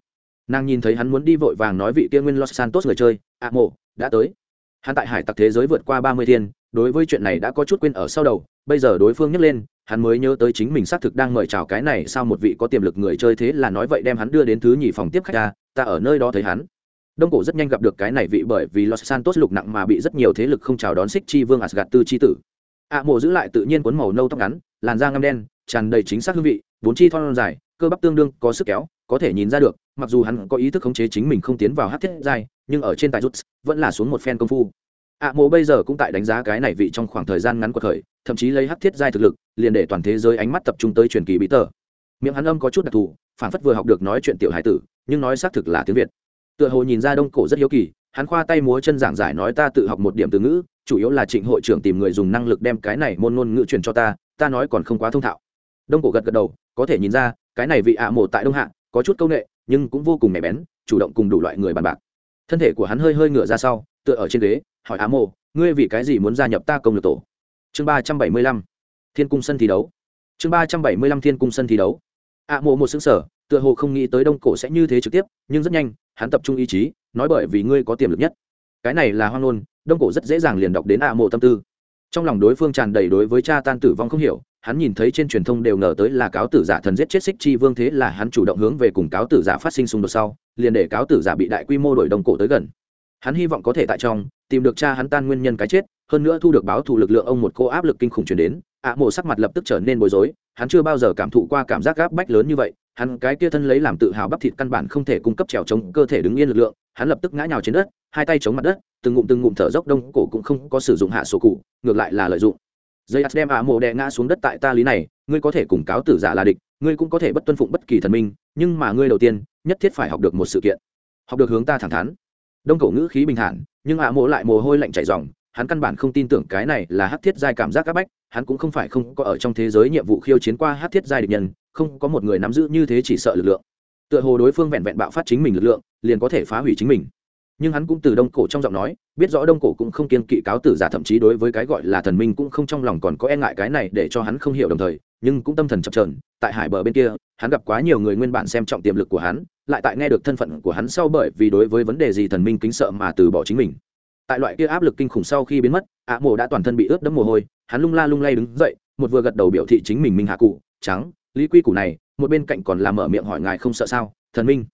Nàng nhìn thấy hắn muốn đi vội vàng nói vị kia nguyên los santos người chơi ạ mộ, đã tới. Hắn tại hải tặc thế giới vượt qua ba mươi thiên, đối với chuyện này đã có chút quên ở sau đầu, bây giờ đối phương nhắc lên, hắn mới nhớ tới chính mình xác thực đang mời chào cái này sao một vị có tiềm lực người chơi thế là nói vậy đem hắn đưa đến thứ nhì phòng tiếp khách ta ta ở nơi đó thấy hắn. Đông cổ rất nhanh gặp được cái này vị bởi vì los santos lục nặng mà bị rất nhiều thế lực không chào đón xích chi vương asgad tư chi tử ạ mộ giữ lại tự nhiên cuốn màu nâu tóc ngắn, làn da ngăm đen, tràn đầy chính xác hương vị, bốn chi thon dài, cơ bắp tương đương, có sức kéo, có thể nhìn ra được, mặc dù hắn có ý thức khống chế chính mình không tiến vào hát thiết giai, nhưng ở trên tài rút, vẫn là xuống một phen công phu. ạ mộ bây giờ cũng tại đánh giá cái này vị trong khoảng thời gian ngắn của thời, thậm chí lấy hát thiết giai thực lực, liền để toàn thế giới ánh mắt tập trung tới truyền kỳ bí tờ. Miệng hắn âm có chút đặc thù, phản phất vừa học được nói chuyện tiểu hải tử, nhưng nói xác thực là tiếng việt. Tựa hồ nhìn ra đông cổ rất hiếu kỳ hắn khoa tay múa chân giảng giải nói ta tự học một điểm từ ngữ, chủ yếu là trịnh hội trưởng tìm người dùng năng lực đem cái này môn ngôn ngữ truyền cho ta ta nói còn không quá thông thạo. Đông cổ gật gật đầu, có thể nhìn ra, cái này vị ạ à mộ tại đông hạ, có chút công nghệ, nhưng cũng vô cùng mẻ bén, chủ động cùng đủ loại người bàn bạc. Thân thể của hắn hơi hơi ngửa ra sau, tựa ở trên ghế, hỏi á mộ, ngươi vì cái gì muốn gia nhập ta công lược tổ? Chương ba trăm bảy mươi lăm, thiên cung sân thi đấu. Chương ba trăm bảy mươi lăm thiên cung sân thi đấu. ạ mộ một xứng sở tựa hồ không nghĩ tới đông cổ sẽ như thế trực tiếp, nhưng rất nhanh, hắn tập trung ý chí, nói bởi vì ngươi có tiềm lực nhất. Cái này là hoang ngôn, đông cổ rất dễ dàng liền đọc đến ạ mộ tâm tư. Trong lòng đối phương tràn đầy đối với cha tan tử vong không hiểu, hắn nhìn thấy trên truyền thông đều ngờ tới là cáo tử giả thần giết chết xích chi vương thế là hắn chủ động hướng về cùng cáo tử giả phát sinh xung đột sau, liền để cáo tử giả bị đại quy mô đổi Đông cổ tới gần. Hắn hy vọng có thể tại trong, tìm được cha hắn tan nguyên nhân cái chết, hơn nữa thu được báo thù lực lượng ông một cô áp lực kinh khủng chuyển đến ạ mộ sắc mặt lập tức trở nên bối rối, hắn chưa bao giờ cảm thụ qua cảm giác gáp bách lớn như vậy hắn cái kia thân lấy làm tự hào bắp thịt căn bản không thể cung cấp trèo chống cơ thể đứng yên lực lượng, hắn lập tức ngã nhào trên đất, hai tay chống mặt đất, từng ngụm từng ngụm thở dốc đông cổ cũng không có sử dụng hạ sổ cụ, ngược lại là lợi dụng. Dây ắt đem ạ mộ đè ngã xuống đất tại ta lý này, ngươi có thể cùng cáo tử giả là địch, ngươi cũng có thể bất tuân phụng bất kỳ thần minh, nhưng mà ngươi đầu tiên, nhất thiết phải học được một sự kiện. Học được hướng ta thẳng thắn. Đông cổ ngữ khí bình thản, nhưng ạ mộ lại mồ hôi lạnh chảy dòng hắn căn bản không tin tưởng cái này là hắc thiết giai cảm giác các bách hắn cũng không phải không có ở trong thế giới nhiệm vụ khiêu chiến qua hát thiết giai địch nhân, không có một người nắm giữ như thế chỉ sợ lực lượng. Tựa hồ đối phương vẹn vẹn bạo phát chính mình lực lượng, liền có thể phá hủy chính mình. Nhưng hắn cũng từ đông cổ trong giọng nói, biết rõ đông cổ cũng không kiên kỵ cáo tử giả thậm chí đối với cái gọi là thần minh cũng không trong lòng còn có e ngại cái này để cho hắn không hiểu đồng thời, nhưng cũng tâm thần chập trờn tại hải bờ bên kia, hắn gặp quá nhiều người nguyên bản xem trọng tiềm lực của hắn, lại tại nghe được thân phận của hắn sau bởi vì đối với vấn đề gì thần minh kính sợ mà từ bỏ chính mình tại loại kia áp lực kinh khủng sau khi biến mất, ạ mộ đã toàn thân bị ướt đẫm mồ hôi, hắn lung la lung lay đứng dậy, một vừa gật đầu biểu thị chính mình minh hạ cụ, trắng, lý quy củ này, một bên cạnh còn làm mở miệng hỏi ngài không sợ sao, thần minh.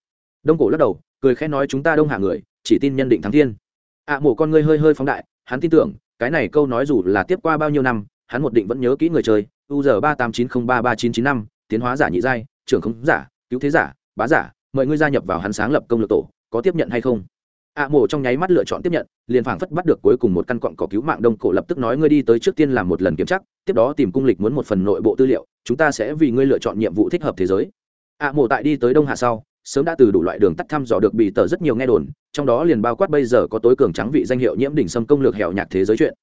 Đông cổ lắc đầu, cười khẽ nói, chúng ta đông hạ người, chỉ tin nhân định thắng thiên. ạ mổ con ngươi hơi hơi phóng đại, hắn tin tưởng, cái này câu nói dù là tiếp qua bao nhiêu năm, hắn một định vẫn nhớ kỹ người chơi, u giờ ba tám chín không ba ba chín chín năm, tiến hóa giả nhị giai, trưởng không giả, cứu thế giả, bá giả, mời ngươi gia nhập vào hắn sáng lập công lược tổ, có tiếp nhận hay không? Ạ mổ trong nháy mắt lựa chọn tiếp nhận, liền phảng phất bắt được cuối cùng một căn cọn cỏ cứu mạng đông cổ lập tức nói ngươi đi tới trước tiên làm một lần kiểm tra, tiếp đó tìm cung lịch muốn một phần nội bộ tư liệu, chúng ta sẽ vì ngươi lựa chọn nhiệm vụ thích hợp thế giới. Ạ mổ tại đi tới đông hạ sau, sớm đã từ đủ loại đường tắt thăm dò được bị tờ rất nhiều nghe đồn, trong đó liền bao quát bây giờ có tối cường trắng vị danh hiệu nhiễm đỉnh sâm công lược hẻo nhạc thế giới chuyện.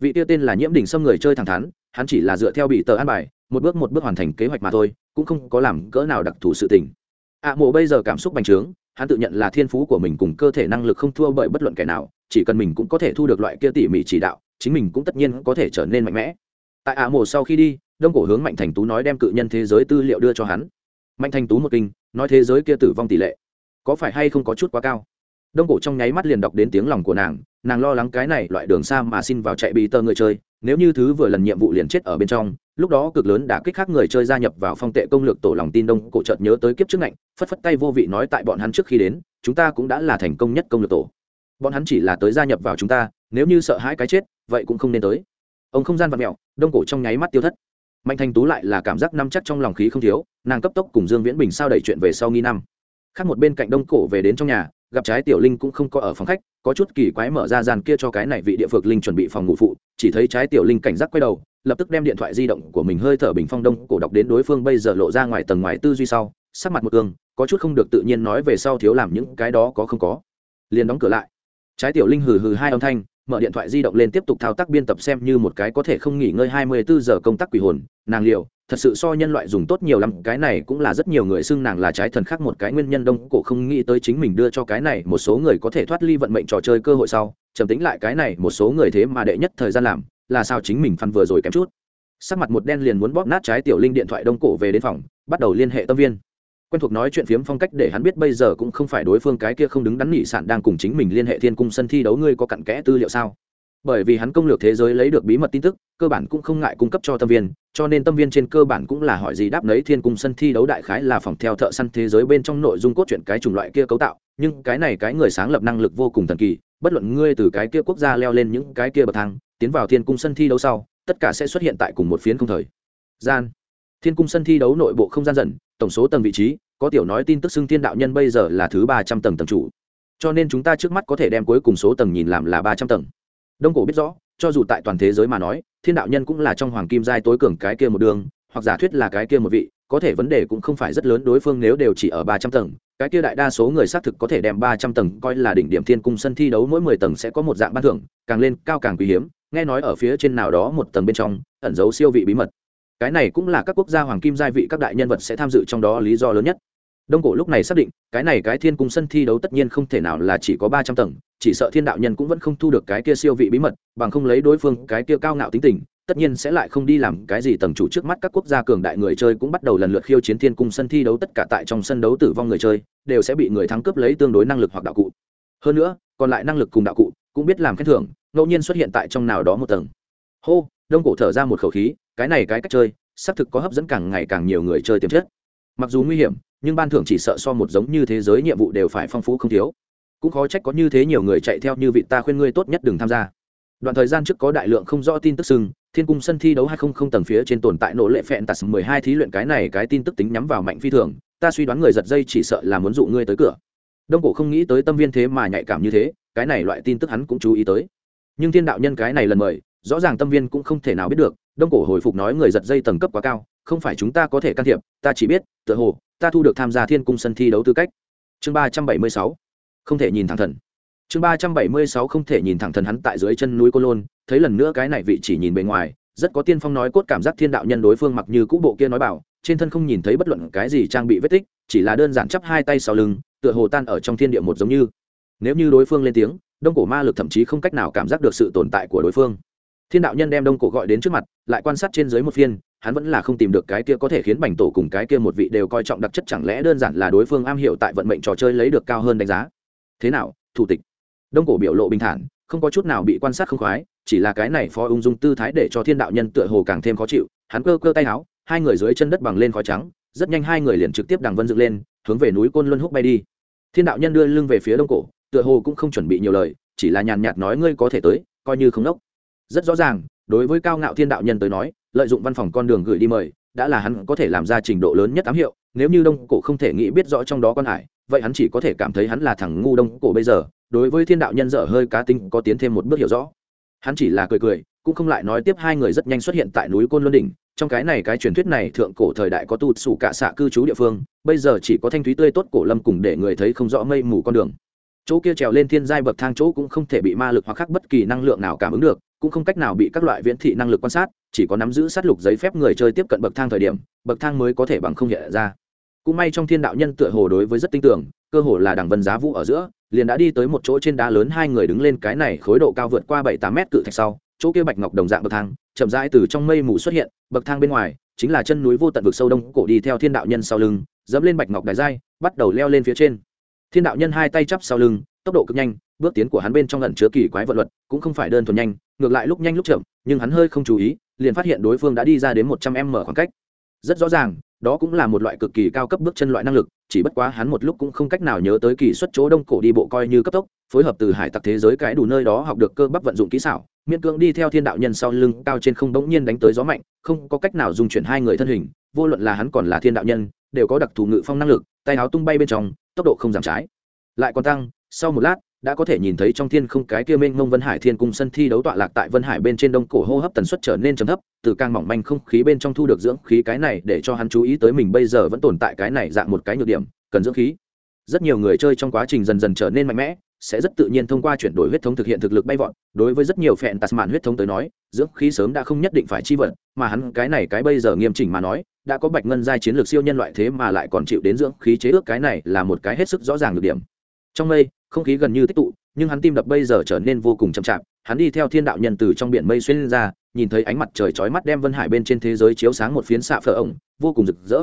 Vị tiêu tên là nhiễm đỉnh sâm người chơi thẳng thắn, hắn chỉ là dựa theo bị tờ an bài, một bước một bước hoàn thành kế hoạch mà thôi, cũng không có làm cỡ nào đặc thù sự tình. Ạ mộ bây giờ cảm xúc bành trướng hắn tự nhận là thiên phú của mình cùng cơ thể năng lực không thua bởi bất luận kẻ nào, chỉ cần mình cũng có thể thu được loại kia tỉ mỉ chỉ đạo, chính mình cũng tất nhiên có thể trở nên mạnh mẽ. Tại ả mộ sau khi đi, đông cổ hướng mạnh thành tú nói đem cự nhân thế giới tư liệu đưa cho hắn. Mạnh thành tú một kinh, nói thế giới kia tử vong tỷ lệ có phải hay không có chút quá cao? Đông cổ trong nháy mắt liền đọc đến tiếng lòng của nàng nàng lo lắng cái này loại đường xa mà xin vào chạy bị tơ người chơi nếu như thứ vừa lần nhiệm vụ liền chết ở bên trong, lúc đó cực lớn đã kích khác người chơi gia nhập vào phong tệ công lược tổ lòng tin đông, cổ chợt nhớ tới kiếp trước ngạnh, phất phất tay vô vị nói tại bọn hắn trước khi đến, chúng ta cũng đã là thành công nhất công lược tổ. Bọn hắn chỉ là tới gia nhập vào chúng ta, nếu như sợ hãi cái chết, vậy cũng không nên tới. Ông không gian vặt mẹo, đông cổ trong nháy mắt tiêu thất. Mạnh thành tú lại là cảm giác năm chắc trong lòng khí không thiếu, nàng cấp tốc cùng dương viễn bình sao đẩy chuyện về sau nghi năm. Khác một bên cạnh đông cổ về đến trong nhà gặp trái tiểu linh cũng không có ở phòng khách, có chút kỳ quái mở ra gian kia cho cái này vị địa phược linh chuẩn bị phòng ngủ phụ, chỉ thấy trái tiểu linh cảnh giác quay đầu, lập tức đem điện thoại di động của mình hơi thở bình phong đông cổ đọc đến đối phương bây giờ lộ ra ngoài tầng ngoài tư duy sau, sắc mặt một cương có chút không được tự nhiên nói về sau thiếu làm những cái đó có không có. Liền đóng cửa lại. Trái tiểu linh hừ hừ hai âm thanh, mở điện thoại di động lên tiếp tục thao tác biên tập xem như một cái có thể không nghỉ ngơi 24 giờ công tác quỷ hồn, nàng liệu thật sự so nhân loại dùng tốt nhiều lắm, cái này cũng là rất nhiều người xưng nàng là trái thần khác một cái nguyên nhân, đông cổ không nghĩ tới chính mình đưa cho cái này một số người có thể thoát ly vận mệnh trò chơi cơ hội sau, trầm tính lại cái này một số người thế mà đệ nhất thời gian làm, là sao chính mình phân vừa rồi kém chút. Sắc mặt một đen liền muốn bóp nát trái tiểu linh điện thoại đông cổ về đến phòng, bắt đầu liên hệ tâm viên. Quen thuộc nói chuyện phiếm phong cách để hắn biết bây giờ cũng không phải đối phương cái kia không đứng đắn nhị sản đang cùng chính mình liên hệ thiên cung sân thi đấu, ngươi có cặn kẽ tư liệu sao? Bởi vì hắn công lược thế giới lấy được bí mật tin tức, cơ bản cũng không ngại cung cấp cho tâm viên, cho nên tâm viên trên cơ bản cũng là hỏi gì đáp lấy thiên cung sân thi đấu đại khái là phòng theo thợ săn thế giới bên trong nội dung cốt truyện cái chủng loại kia cấu tạo, nhưng cái này cái người sáng lập năng lực vô cùng thần kỳ, bất luận ngươi từ cái kia quốc gia leo lên những cái kia bậc thang, tiến vào thiên cung sân thi đấu sau, tất cả sẽ xuất hiện tại cùng một phiến không thời. Gian. Thiên cung sân thi đấu nội bộ không gian dần, tổng số tầng vị trí, có tiểu nói tin tức xưng thiên đạo nhân bây giờ là thứ ba trăm tầng tầng chủ. Cho nên chúng ta trước mắt có thể đem cuối cùng số tầng nhìn làm là ba trăm tầng đông cổ biết rõ, cho dù tại toàn thế giới mà nói, thiên đạo nhân cũng là trong hoàng kim giai tối cường cái kia một đường, hoặc giả thuyết là cái kia một vị, có thể vấn đề cũng không phải rất lớn, đối phương nếu đều chỉ ở ba trăm tầng, cái kia đại đa số người xác thực có thể đem ba trăm tầng coi là đỉnh điểm thiên cung sân thi đấu, mỗi mười tầng sẽ có một dạng ban thưởng, càng lên cao càng quý hiếm, nghe nói ở phía trên nào đó một tầng bên trong, ẩn giấu siêu vị bí mật. Cái này cũng là các quốc gia hoàng kim giai vị các đại nhân vật sẽ tham dự trong đó lý do lớn nhất đông cổ lúc này xác định, cái này cái thiên cung sân thi đấu tất nhiên không thể nào là chỉ có ba trăm tầng, chỉ sợ thiên đạo nhân cũng vẫn không thu được cái kia siêu vị bí mật, bằng không lấy đối phương cái kia cao ngạo tính tình, tất nhiên sẽ lại không đi làm cái gì tầng chủ trước mắt các quốc gia cường đại người chơi cũng bắt đầu lần lượt khiêu chiến thiên cung sân thi đấu tất cả tại trong sân đấu tử vong người chơi, đều sẽ bị người thắng cướp lấy tương đối năng lực hoặc đạo cụ. Hơn nữa, còn lại năng lực cùng đạo cụ, cũng biết làm khen thưởng, ngẫu nhiên xuất hiện tại trong nào đó một tầng. Hô, đông cổ thở ra một khẩu khí, cái này cái cách chơi, xác thực có hấp dẫn càng ngày càng nhiều người chơi tiềm chất. Mặc dù nguy hiểm nhưng ban thưởng chỉ sợ so một giống như thế giới nhiệm vụ đều phải phong phú không thiếu. Cũng khó trách có như thế nhiều người chạy theo như vị ta khuyên ngươi tốt nhất đừng tham gia. Đoạn thời gian trước có đại lượng không rõ tin tức sưng thiên cung sân thi đấu hay không không tầng phía trên tồn tại nỗ lệ phẹn tạt mười hai thí luyện cái này cái tin tức tính nhắm vào mạnh phi thường, ta suy đoán người giật dây chỉ sợ là muốn dụ ngươi tới cửa. Đông cổ không nghĩ tới tâm viên thế mà nhạy cảm như thế, cái này loại tin tức hắn cũng chú ý tới. Nhưng thiên đạo nhân cái này lần mời, rõ ràng tâm viên cũng không thể nào biết được, đông cổ hồi phục nói người giật dây tầng cấp quá cao không phải chúng ta có thể can thiệp, ta chỉ biết, tựa hồ, ta thu được tham gia thiên cung sân thi đấu tư cách. Chương ba trăm bảy mươi sáu, không thể nhìn thẳng thần. Chương ba trăm bảy mươi sáu, không thể nhìn thẳng thần hắn tại dưới chân núi cô lôn, thấy lần nữa cái này vị chỉ nhìn bề ngoài, rất có tiên phong nói cốt cảm giác thiên đạo nhân đối phương mặc như cũ bộ kia nói bảo, trên thân không nhìn thấy bất luận cái gì trang bị vết tích, chỉ là đơn giản chắp hai tay sau lưng, tựa hồ tan ở trong thiên địa một giống như. Nếu như đối phương lên tiếng, đông cổ ma lực thậm chí không cách nào cảm giác được sự tồn tại của đối phương thiên đạo nhân đem đông cổ gọi đến trước mặt, lại quan sát trên dưới một phiên, hắn vẫn là không tìm được cái kia có thể khiến bành tổ cùng cái kia một vị đều coi trọng đặc chất chẳng lẽ đơn giản là đối phương am hiểu tại vận mệnh trò chơi lấy được cao hơn đánh giá. Thế nào, thủ tịch? Đông cổ biểu lộ bình thản, không có chút nào bị quan sát không khoái, chỉ là cái này phó ung dung tư thái để cho thiên đạo nhân tựa hồ càng thêm khó chịu, hắn cơ cơ tay áo, hai người dưới chân đất bằng lên khói trắng, rất nhanh hai người liền trực tiếp đằng vân dựng lên, hướng về núi côn luân húc bay đi. Thiên đạo nhân đưa lưng về phía đông cổ, tựa hồ cũng không chuẩn bị nhiều lời, chỉ là nhàn nhạt nói ngươi có thể tới, coi như không đốc rất rõ ràng, đối với cao ngạo thiên đạo nhân tới nói, lợi dụng văn phòng con đường gửi đi mời, đã là hắn có thể làm ra trình độ lớn nhất ám hiệu, nếu như đông cổ không thể nghĩ biết rõ trong đó con hải, vậy hắn chỉ có thể cảm thấy hắn là thằng ngu đông cổ bây giờ, đối với thiên đạo nhân dở hơi cá tinh có tiến thêm một bước hiểu rõ. Hắn chỉ là cười cười, cũng không lại nói tiếp hai người rất nhanh xuất hiện tại núi côn luân đỉnh, trong cái này cái truyền thuyết này thượng cổ thời đại có tu sủ cả xạ cư trú địa phương, bây giờ chỉ có thanh thúy tươi tốt cổ lâm cùng để người thấy không rõ mây mù con đường chỗ kia trèo lên thiên giai bậc thang chỗ cũng không thể bị ma lực hoặc khác bất kỳ năng lượng nào cảm ứng được, cũng không cách nào bị các loại viễn thị năng lực quan sát, chỉ có nắm giữ sát lục giấy phép người chơi tiếp cận bậc thang thời điểm, bậc thang mới có thể bằng không hiện ra. Cũng may trong thiên đạo nhân tựa hồ đối với rất tin tưởng, cơ hồ là đằng vân giá vũ ở giữa, liền đã đi tới một chỗ trên đá lớn hai người đứng lên cái này khối độ cao vượt qua bảy tám mét cự thạch sau, chỗ kia bạch ngọc đồng dạng bậc thang, chậm rãi từ trong mây mù xuất hiện, bậc thang bên ngoài chính là chân núi vô tận vực sâu đông, cổ đi theo thiên đạo nhân sau lưng, dẫm lên bạch ngọc đài giai, bắt đầu leo lên phía trên thiên đạo nhân hai tay chắp sau lưng, tốc độ cực nhanh, bước tiến của hắn bên trong lần chứa kỳ quái vật luật, cũng không phải đơn thuần nhanh, ngược lại lúc nhanh lúc chậm, nhưng hắn hơi không chú ý, liền phát hiện đối phương đã đi ra đến một trăm m khoảng cách. Rất rõ ràng, đó cũng là một loại cực kỳ cao cấp bước chân loại năng lực, chỉ bất quá hắn một lúc cũng không cách nào nhớ tới kỳ xuất chỗ đông cổ đi bộ coi như cấp tốc, phối hợp từ hải tặc thế giới cái đủ nơi đó học được cơ bắp vận dụng kỹ xảo, miễn cưỡng đi theo thiên đạo nhân sau lưng, cao trên không bỗng nhiên đánh tới gió mạnh, không có cách nào dùng chuyển hai người thân hình, vô luận là hắn còn là thiên đạo nhân đều có đặc thù ngự phong năng lực, tay áo tung bay bên trong, tốc độ không giảm trái. Lại còn tăng, sau một lát, đã có thể nhìn thấy trong thiên không cái kia mênh mông vân hải thiên cung sân thi đấu tọa lạc tại vân hải bên trên đông cổ hô hấp tần suất trở nên trầm thấp, từ càng mỏng manh không khí bên trong thu được dưỡng khí cái này để cho hắn chú ý tới mình bây giờ vẫn tồn tại cái này dạng một cái nhược điểm, cần dưỡng khí. Rất nhiều người chơi trong quá trình dần dần trở nên mạnh mẽ sẽ rất tự nhiên thông qua chuyển đổi huyết thống thực hiện thực lực bay vọt. Đối với rất nhiều phẹn tạt mạn huyết thống tới nói, dưỡng khí sớm đã không nhất định phải chi vận mà hắn cái này cái bây giờ nghiêm chỉnh mà nói, đã có bạch ngân giai chiến lược siêu nhân loại thế mà lại còn chịu đến dưỡng khí chế ước cái này là một cái hết sức rõ ràng được điểm. Trong mây, không khí gần như tích tụ, nhưng hắn tim đập bây giờ trở nên vô cùng chậm chạp. Hắn đi theo thiên đạo nhân từ trong biển mây xuyên ra, nhìn thấy ánh mặt trời chói mắt đem vân hải bên trên thế giới chiếu sáng một phiến xạ phở ổng, vô cùng rực rỡ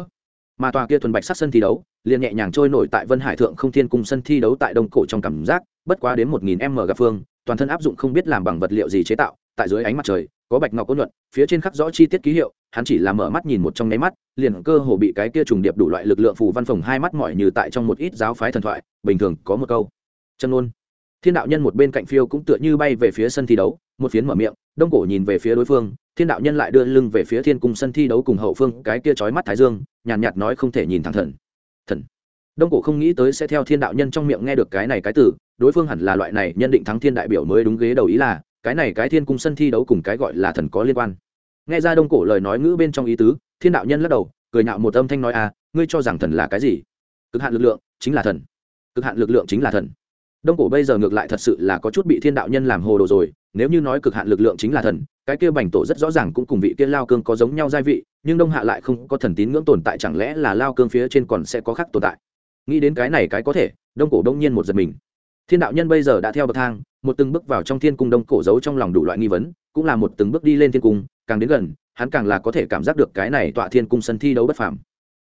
mà tòa kia thuần bạch sắc sân thi đấu liền nhẹ nhàng trôi nổi tại vân hải thượng không thiên cung sân thi đấu tại đông cổ trong cảm giác, bất quá đến một nghìn m gặp phương, toàn thân áp dụng không biết làm bằng vật liệu gì chế tạo, tại dưới ánh mặt trời, có bạch ngọc ôn nhuận, phía trên khắc rõ chi tiết ký hiệu, hắn chỉ là mở mắt nhìn một trong nháy mắt, liền cơ hồ bị cái kia trùng điệp đủ loại lực lượng phù văn phòng hai mắt mỏi như tại trong một ít giáo phái thần thoại, bình thường có một câu. Chân ôn. Thiên đạo nhân một bên cạnh phiêu cũng tựa như bay về phía sân thi đấu một phiến mở miệng đông cổ nhìn về phía đối phương thiên đạo nhân lại đưa lưng về phía thiên cung sân thi đấu cùng hậu phương cái kia trói mắt thái dương nhàn nhạt, nhạt nói không thể nhìn thẳng thần. Thần. Đông cổ không nghĩ tới sẽ theo thiên đạo nhân trong miệng nghe được cái này cái từ đối phương hẳn là loại này nhân định thắng thiên đại biểu mới đúng ghế đầu ý là cái này cái thiên cung sân thi đấu cùng cái gọi là thần có liên quan. Nghe ra đông cổ lời nói ngữ bên trong ý tứ thiên đạo nhân lắc đầu cười nhạo một âm thanh nói à ngươi cho rằng thần là cái gì? Cực hạn lực lượng chính là thần. Cực hạn lực lượng chính là thần đông cổ bây giờ ngược lại thật sự là có chút bị thiên đạo nhân làm hồ đồ rồi, nếu như nói cực hạn lực lượng chính là thần, cái kia bành tổ rất rõ ràng cũng cùng vị kia lao cương có giống nhau gia vị, nhưng đông hạ lại không có thần tín ngưỡng tồn tại, chẳng lẽ là lao cương phía trên còn sẽ có khác tồn tại? Nghĩ đến cái này cái có thể, đông cổ đông nhiên một giật mình. Thiên đạo nhân bây giờ đã theo bậc thang, một từng bước vào trong thiên cung đông cổ giấu trong lòng đủ loại nghi vấn, cũng là một từng bước đi lên thiên cung, càng đến gần, hắn càng là có thể cảm giác được cái này tọa thiên cung sân thi đấu bất phàm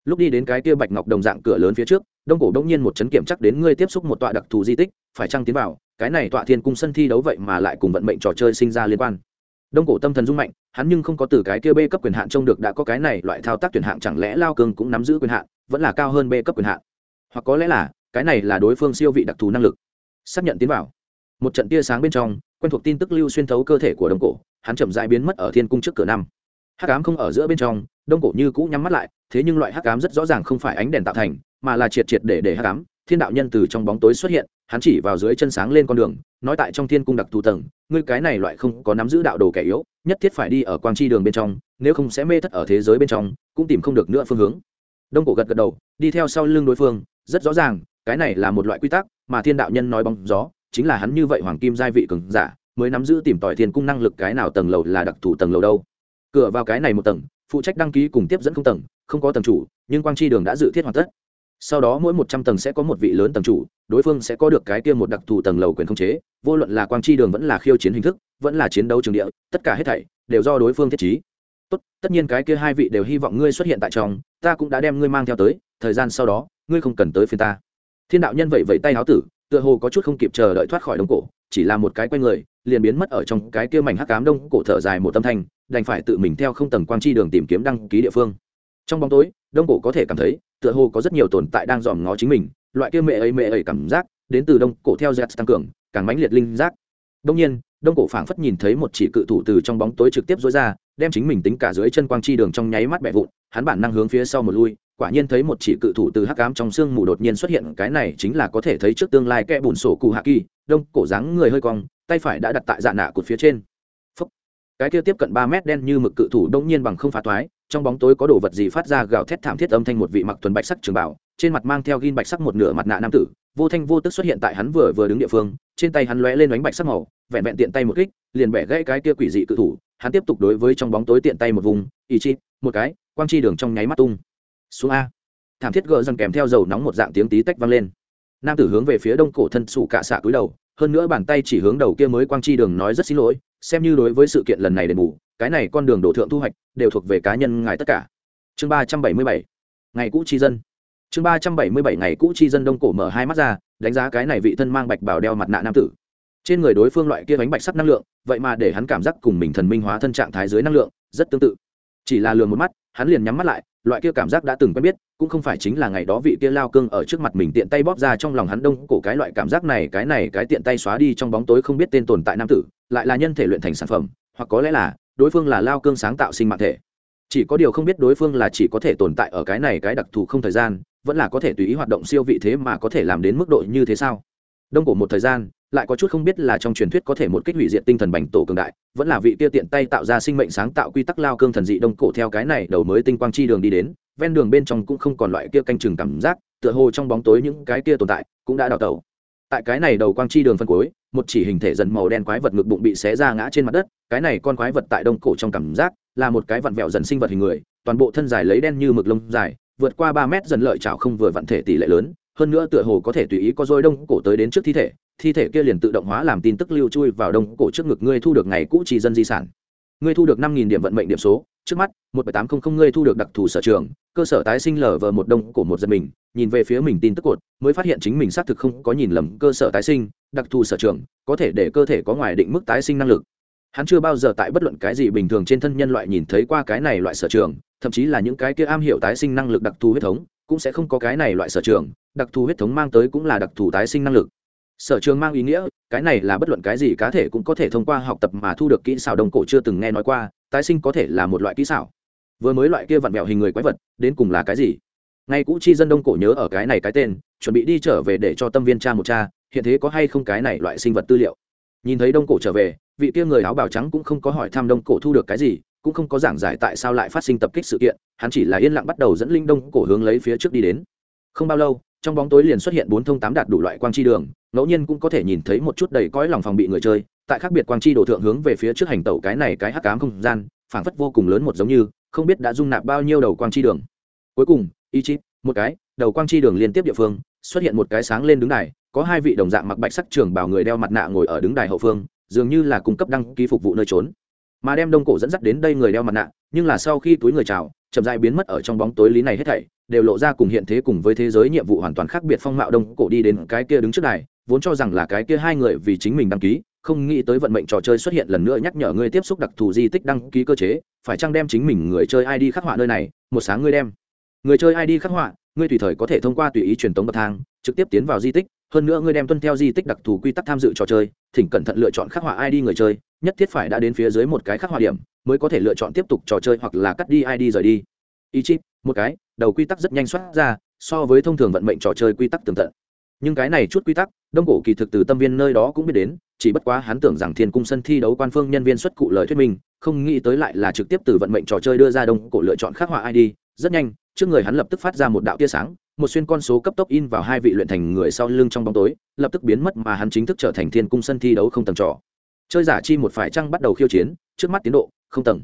lúc đi đến cái kia bạch ngọc đồng dạng cửa lớn phía trước, đông cổ đông nhiên một chấn kiểm chắc đến ngươi tiếp xúc một tọa đặc thù di tích, phải trăng tiến vào, cái này tọa thiên cung sân thi đấu vậy mà lại cùng vận mệnh trò chơi sinh ra liên quan. Đông cổ tâm thần dung mạnh, hắn nhưng không có từ cái kia b cấp quyền hạn trông được đã có cái này loại thao tác tuyển hạng, chẳng lẽ lao cường cũng nắm giữ quyền hạn, vẫn là cao hơn b cấp quyền hạn? Hoặc có lẽ là, cái này là đối phương siêu vị đặc thù năng lực. Xác nhận tiến vào. Một trận tia sáng bên trong, quen thuộc tin tức lưu xuyên thấu cơ thể của đông cổ, hắn chậm dãi biến mất ở thiên cung trước cửa năm. Hắc ám không ở giữa bên trong, đông cổ như cũ nhắm mắt lại thế nhưng loại hắc ám rất rõ ràng không phải ánh đèn tạo thành, mà là triệt triệt để để hắc ám, thiên đạo nhân từ trong bóng tối xuất hiện, hắn chỉ vào dưới chân sáng lên con đường, nói tại trong thiên cung đặc thù tầng, ngươi cái này loại không có nắm giữ đạo đồ kẻ yếu, nhất thiết phải đi ở quang chi đường bên trong, nếu không sẽ mê thất ở thế giới bên trong, cũng tìm không được nữa phương hướng. Đông cổ gật gật đầu, đi theo sau lưng đối phương, rất rõ ràng, cái này là một loại quy tắc, mà thiên đạo nhân nói bóng gió, chính là hắn như vậy hoàng kim giai vị cường giả, mới nắm giữ tìm tòi thiên cung năng lực cái nào tầng lầu là đặc thù tầng lầu đâu. Cửa vào cái này một tầng, phụ trách đăng ký cùng tiếp dẫn không tầng không có tầng chủ, nhưng quang chi đường đã dự thiết hoàn tất. Sau đó mỗi một trăm tầng sẽ có một vị lớn tầng chủ, đối phương sẽ có được cái kia một đặc thù tầng lầu quyền khống chế, vô luận là quang chi đường vẫn là khiêu chiến hình thức, vẫn là chiến đấu trường địa, tất cả hết thảy đều do đối phương thiết trí. Tốt, tất nhiên cái kia hai vị đều hy vọng ngươi xuất hiện tại trong, ta cũng đã đem ngươi mang theo tới, thời gian sau đó, ngươi không cần tới phiên ta. Thiên đạo nhân vậy vẫy tay áo tử, tựa hồ có chút không kịp chờ đợi thoát khỏi đông cổ, chỉ là một cái quay người, liền biến mất ở trong cái kia mảnh hắc cám đông cổ thở dài một tâm thanh, đành phải tự mình theo không tầng quang chi đường tìm kiếm đăng ký địa phương trong bóng tối, đông cổ có thể cảm thấy, tựa hồ có rất nhiều tồn tại đang dòm ngó chính mình, loại kia mẹ ấy mẹ ấy cảm giác, đến từ đông cổ theo z tăng cường, càng mãnh liệt linh giác đông nhiên, đông cổ phảng phất nhìn thấy một chỉ cự thủ từ trong bóng tối trực tiếp dối ra, đem chính mình tính cả dưới chân quang chi đường trong nháy mắt bẹ vụn, hắn bản năng hướng phía sau một lui, quả nhiên thấy một chỉ cự thủ từ hắc ám trong sương mù đột nhiên xuất hiện, cái này chính là có thể thấy trước tương lai kẽ bùn sổ cụ hạ kỳ, đông cổ dáng người hơi cong, tay phải đã đặt tại dạ nạ cột phía trên Phúc. cái kia tiếp cận ba mét đen như mực cự thủ đông nhiên bằng không phá toái trong bóng tối có đồ vật gì phát ra gào thét thảm thiết âm thanh một vị mặc thuần bạch sắc trường bảo, trên mặt mang theo ghim bạch sắc một nửa mặt nạ nam tử, vô thanh vô tức xuất hiện tại hắn vừa vừa đứng địa phương, trên tay hắn lóe lên đánh bạch sắc màu, vẹn vẹn tiện tay một kích, liền bẻ gãy cái kia quỷ dị cự thủ, hắn tiếp tục đối với trong bóng tối tiện tay một vùng, ý chi một cái, quang chi đường trong nháy mắt tung xuống a. Thảm thiết gỡ dần kèm theo dầu nóng một dạng tiếng tí tách vang lên. Nam tử hướng về phía đông cổ thân sủ cạ xạ cúi đầu, hơn nữa bàn tay chỉ hướng đầu kia mới quang chi đường nói rất xin lỗi, xem như đối với sự kiện lần này đền bù cái này con đường đổ thượng thu hoạch đều thuộc về cá nhân ngài tất cả. Chương ba trăm bảy mươi bảy, ngày cũ chi dân. Chương ba trăm bảy mươi bảy, ngày cũ chi dân đông cổ mở hai mắt ra, đánh giá cái này vị thân mang bạch bảo đeo mặt nạ nam tử. Trên người đối phương loại kia bánh bạch sắp năng lượng, vậy mà để hắn cảm giác cùng mình thần minh hóa thân trạng thái dưới năng lượng, rất tương tự. Chỉ là lường một mắt, hắn liền nhắm mắt lại, loại kia cảm giác đã từng quen biết, cũng không phải chính là ngày đó vị kia lao cương ở trước mặt mình tiện tay bóp ra trong lòng hắn đông cổ cái loại cảm giác này, cái này cái tiện tay xóa đi trong bóng tối không biết tên tồn tại nam tử, lại là nhân thể luyện thành sản phẩm, hoặc có lẽ là đối phương là lao cương sáng tạo sinh mạng thể. Chỉ có điều không biết đối phương là chỉ có thể tồn tại ở cái này cái đặc thù không thời gian, vẫn là có thể tùy ý hoạt động siêu vị thế mà có thể làm đến mức độ như thế sao? Đông cổ một thời gian, lại có chút không biết là trong truyền thuyết có thể một kích hủy diệt tinh thần bành tổ cường đại, vẫn là vị kia tiện tay tạo ra sinh mệnh sáng tạo quy tắc lao cương thần dị đông cổ theo cái này đầu mới tinh quang chi đường đi đến, ven đường bên trong cũng không còn loại kia canh chừng cảm giác, tựa hồ trong bóng tối những cái kia tồn tại cũng đã đào tẩu tại cái này đầu quang chi đường phân cuối, một chỉ hình thể dần màu đen quái vật ngực bụng bị xé ra ngã trên mặt đất, cái này con quái vật tại đông cổ trong cảm giác là một cái vặn vẹo dần sinh vật hình người, toàn bộ thân dài lấy đen như mực lông dài, vượt qua ba mét dần lợi chảo không vừa vặn thể tỷ lệ lớn, hơn nữa tựa hồ có thể tùy ý có dôi đông cổ tới đến trước thi thể thi thể kia liền tự động hóa làm tin tức lưu chui vào đông cổ trước ngực ngươi thu được ngày cũ chỉ dân di sản. Ngươi thu được năm nghìn điểm vận mệnh điểm số trước mắt, một bảy tám không không ngươi thu được đặc thù sở trường, cơ sở tái sinh lở vờ một đông cổ một dân mình, nhìn về phía mình tin tức cột, mới phát hiện chính mình xác thực không có nhìn lầm cơ sở tái sinh, đặc thù sở trường, có thể để cơ thể có ngoài định mức tái sinh năng lực. Hắn chưa bao giờ tại bất luận cái gì bình thường trên thân nhân loại nhìn thấy qua cái này loại sở trường, thậm chí là những cái kia am hiểu tái sinh năng lực đặc thù huyết thống, cũng sẽ không có cái này loại sở trường, đặc thù huyết thống mang tới cũng là đặc thù tái sinh năng lực. Sở trường mang ý nghĩa, cái này là bất luận cái gì cá thể cũng có thể thông qua học tập mà thu được kỹ xảo đồng cổ chưa từng nghe nói qua tái sinh có thể là một loại kỹ xảo. Vừa mới loại kia vặn vẹo hình người quái vật, đến cùng là cái gì? Ngay cũ chi dân đông cổ nhớ ở cái này cái tên, chuẩn bị đi trở về để cho tâm viên cha một cha, hiện thế có hay không cái này loại sinh vật tư liệu? Nhìn thấy đông cổ trở về, vị kia người áo bào trắng cũng không có hỏi thăm đông cổ thu được cái gì, cũng không có giảng giải tại sao lại phát sinh tập kích sự kiện, hắn chỉ là yên lặng bắt đầu dẫn linh đông cổ hướng lấy phía trước đi đến. Không bao lâu, trong bóng tối liền xuất hiện bốn thông tám đạt đủ loại quang chi đường, ngẫu nhiên cũng có thể nhìn thấy một chút đầy cõi lòng phòng bị người chơi tại khác biệt quang chi đổ thượng hướng về phía trước hành tẩu cái này cái hắc cám không gian, phảng phất vô cùng lớn một giống như, không biết đã dung nạp bao nhiêu đầu quang chi đường. Cuối cùng, ý chí, một cái, đầu quang chi đường liên tiếp địa phương, xuất hiện một cái sáng lên đứng đài, có hai vị đồng dạng mặc bạch sắc trường bảo người đeo mặt nạ ngồi ở đứng đài hậu phương, dường như là cung cấp đăng ký phục vụ nơi trốn. Mà đem đông cổ dẫn dắt đến đây người đeo mặt nạ, nhưng là sau khi túi người chào, chậm dại biến mất ở trong bóng tối lý này hết thảy, đều lộ ra cùng hiện thế cùng với thế giới nhiệm vụ hoàn toàn khác biệt phong mạo đông cổ đi đến cái kia đứng trước đài, vốn cho rằng là cái kia hai người vì chính mình đăng ký không nghĩ tới vận mệnh trò chơi xuất hiện lần nữa nhắc nhở ngươi tiếp xúc đặc thù di tích đăng ký cơ chế, phải chăng đem chính mình người chơi id khắc họa nơi này, một sáng ngươi đem. Người chơi id khắc họa, ngươi tùy thời có thể thông qua tùy ý truyền tống bậc thang, trực tiếp tiến vào di tích, hơn nữa ngươi đem tuân theo di tích đặc thù quy tắc tham dự trò chơi, thỉnh cẩn thận lựa chọn khắc họa id người chơi, nhất thiết phải đã đến phía dưới một cái khắc họa điểm, mới có thể lựa chọn tiếp tục trò chơi hoặc là cắt đi id rời đi. Y chip một cái, đầu quy tắc rất nhanh xuất ra, so với thông thường vận mệnh trò chơi quy tắc tường tận. Nhưng cái này chút quy tắc, đông cổ kỳ thực từ tâm viên nơi đó cũng biết đến chỉ bất quá hắn tưởng rằng thiên cung sân thi đấu quan phương nhân viên xuất cụ lời thuyết minh, không nghĩ tới lại là trực tiếp từ vận mệnh trò chơi đưa ra đông cổ lựa chọn khắc họa id rất nhanh, trước người hắn lập tức phát ra một đạo tia sáng, một xuyên con số cấp tốc in vào hai vị luyện thành người sau lưng trong bóng tối, lập tức biến mất mà hắn chính thức trở thành thiên cung sân thi đấu không tầng trò. Chơi giả chi một phải trăng bắt đầu khiêu chiến, trước mắt tiến độ, không tầng.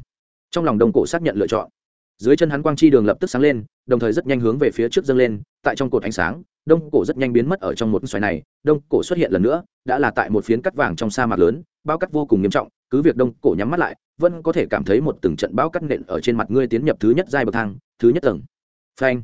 Trong lòng đông cổ xác nhận lựa chọn. Dưới chân hắn quang chi đường lập tức sáng lên, đồng thời rất nhanh hướng về phía trước dâng lên, tại trong cột ánh sáng đông cổ rất nhanh biến mất ở trong một xoài này, đông cổ xuất hiện lần nữa, đã là tại một phiến cắt vàng trong sa mạc lớn, bao cắt vô cùng nghiêm trọng, cứ việc đông cổ nhắm mắt lại, vẫn có thể cảm thấy một từng trận bao cắt nện ở trên mặt ngươi tiến nhập thứ nhất giai bậc thang, thứ nhất tầng. Phanh!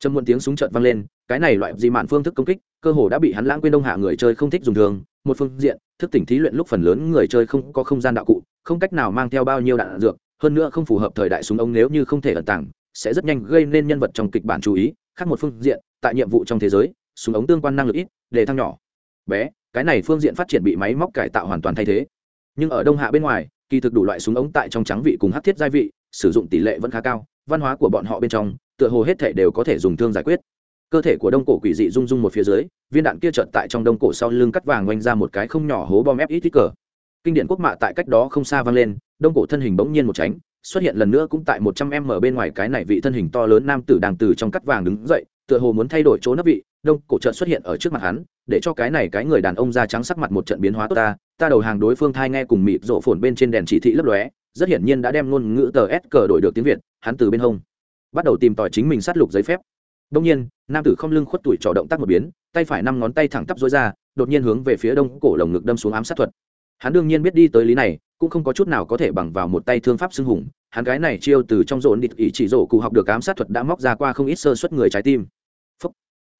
Trầm muộn tiếng súng trợn vang lên, cái này loại gì mạn phương thức công kích, cơ hồ đã bị hắn lãng quên đông hạ người chơi không thích dùng thường, một phương diện, thức tỉnh thí luyện lúc phần lớn người chơi không có không gian đạo cụ, không cách nào mang theo bao nhiêu đạn dược, hơn nữa không phù hợp thời đại súng ống nếu như không thể ẩn tàng, sẽ rất nhanh gây nên nhân vật trong kịch bản chú ý khác một phương diện, tại nhiệm vụ trong thế giới, súng ống tương quan năng lực ít, đề thăng nhỏ. Bé, cái này phương diện phát triển bị máy móc cải tạo hoàn toàn thay thế. Nhưng ở đông hạ bên ngoài, kỳ thực đủ loại súng ống tại trong trắng vị cùng hát thiết gia vị, sử dụng tỷ lệ vẫn khá cao, văn hóa của bọn họ bên trong, tựa hồ hết thể đều có thể dùng thương giải quyết. Cơ thể của đông cổ quỷ dị rung rung một phía dưới, viên đạn kia trợt tại trong đông cổ sau lưng cắt vàng oanh ra một cái không nhỏ hố bom ép ít cờ kinh điển quốc mạ tại cách đó không xa vang lên, đông cổ thân hình bỗng nhiên một tránh xuất hiện lần nữa cũng tại một trăm em ở bên ngoài cái này vị thân hình to lớn nam tử đang từ trong cắt vàng đứng dậy, tựa hồ muốn thay đổi chỗ nấp vị, đông cổ trợn xuất hiện ở trước mặt hắn, để cho cái này cái người đàn ông da trắng sắc mặt một trận biến hóa tốt ta ta đầu hàng đối phương thai nghe cùng mịt rộ phồn bên trên đèn chỉ thị lấp lóe, rất hiển nhiên đã đem ngôn ngữ tờ s cờ đổi được tiếng việt, hắn từ bên hông bắt đầu tìm tòi chính mình sát lục giấy phép. Đông nhiên, nam tử không lưng khuất tuổi trò động tác một biến, tay phải năm ngón tay thẳng tắp dối ra, đột nhiên hướng về phía đông cổ lồng ngực đâm xuống ám sát thuật. Hắn đương nhiên biết đi tới lý này cũng không có chút nào có thể bằng vào một tay thương pháp xưng hùng, hắn gái này chiêu từ trong rộn địch ý chỉ rổ cụ học được ám sát thuật đã móc ra qua không ít sơ suất người trái tim. Phúc.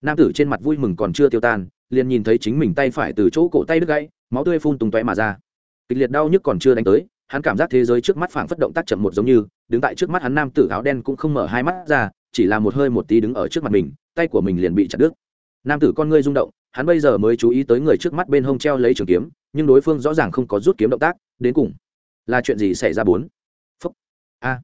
nam tử trên mặt vui mừng còn chưa tiêu tan, liền nhìn thấy chính mình tay phải từ chỗ cổ tay đứt gãy, máu tươi phun tung toé mà ra. Kịch liệt đau nhức còn chưa đánh tới, hắn cảm giác thế giới trước mắt phảng phất động tác chậm một giống như, đứng tại trước mắt hắn nam tử áo đen cũng không mở hai mắt ra, chỉ là một hơi một tí đứng ở trước mặt mình, tay của mình liền bị chặt đứt. Nam tử con ngươi rung động, hắn bây giờ mới chú ý tới người trước mắt bên hông treo lấy trường kiếm, nhưng đối phương rõ ràng không có rút kiếm động tác đến cùng. Là chuyện gì xảy ra bốn? Phúc. A.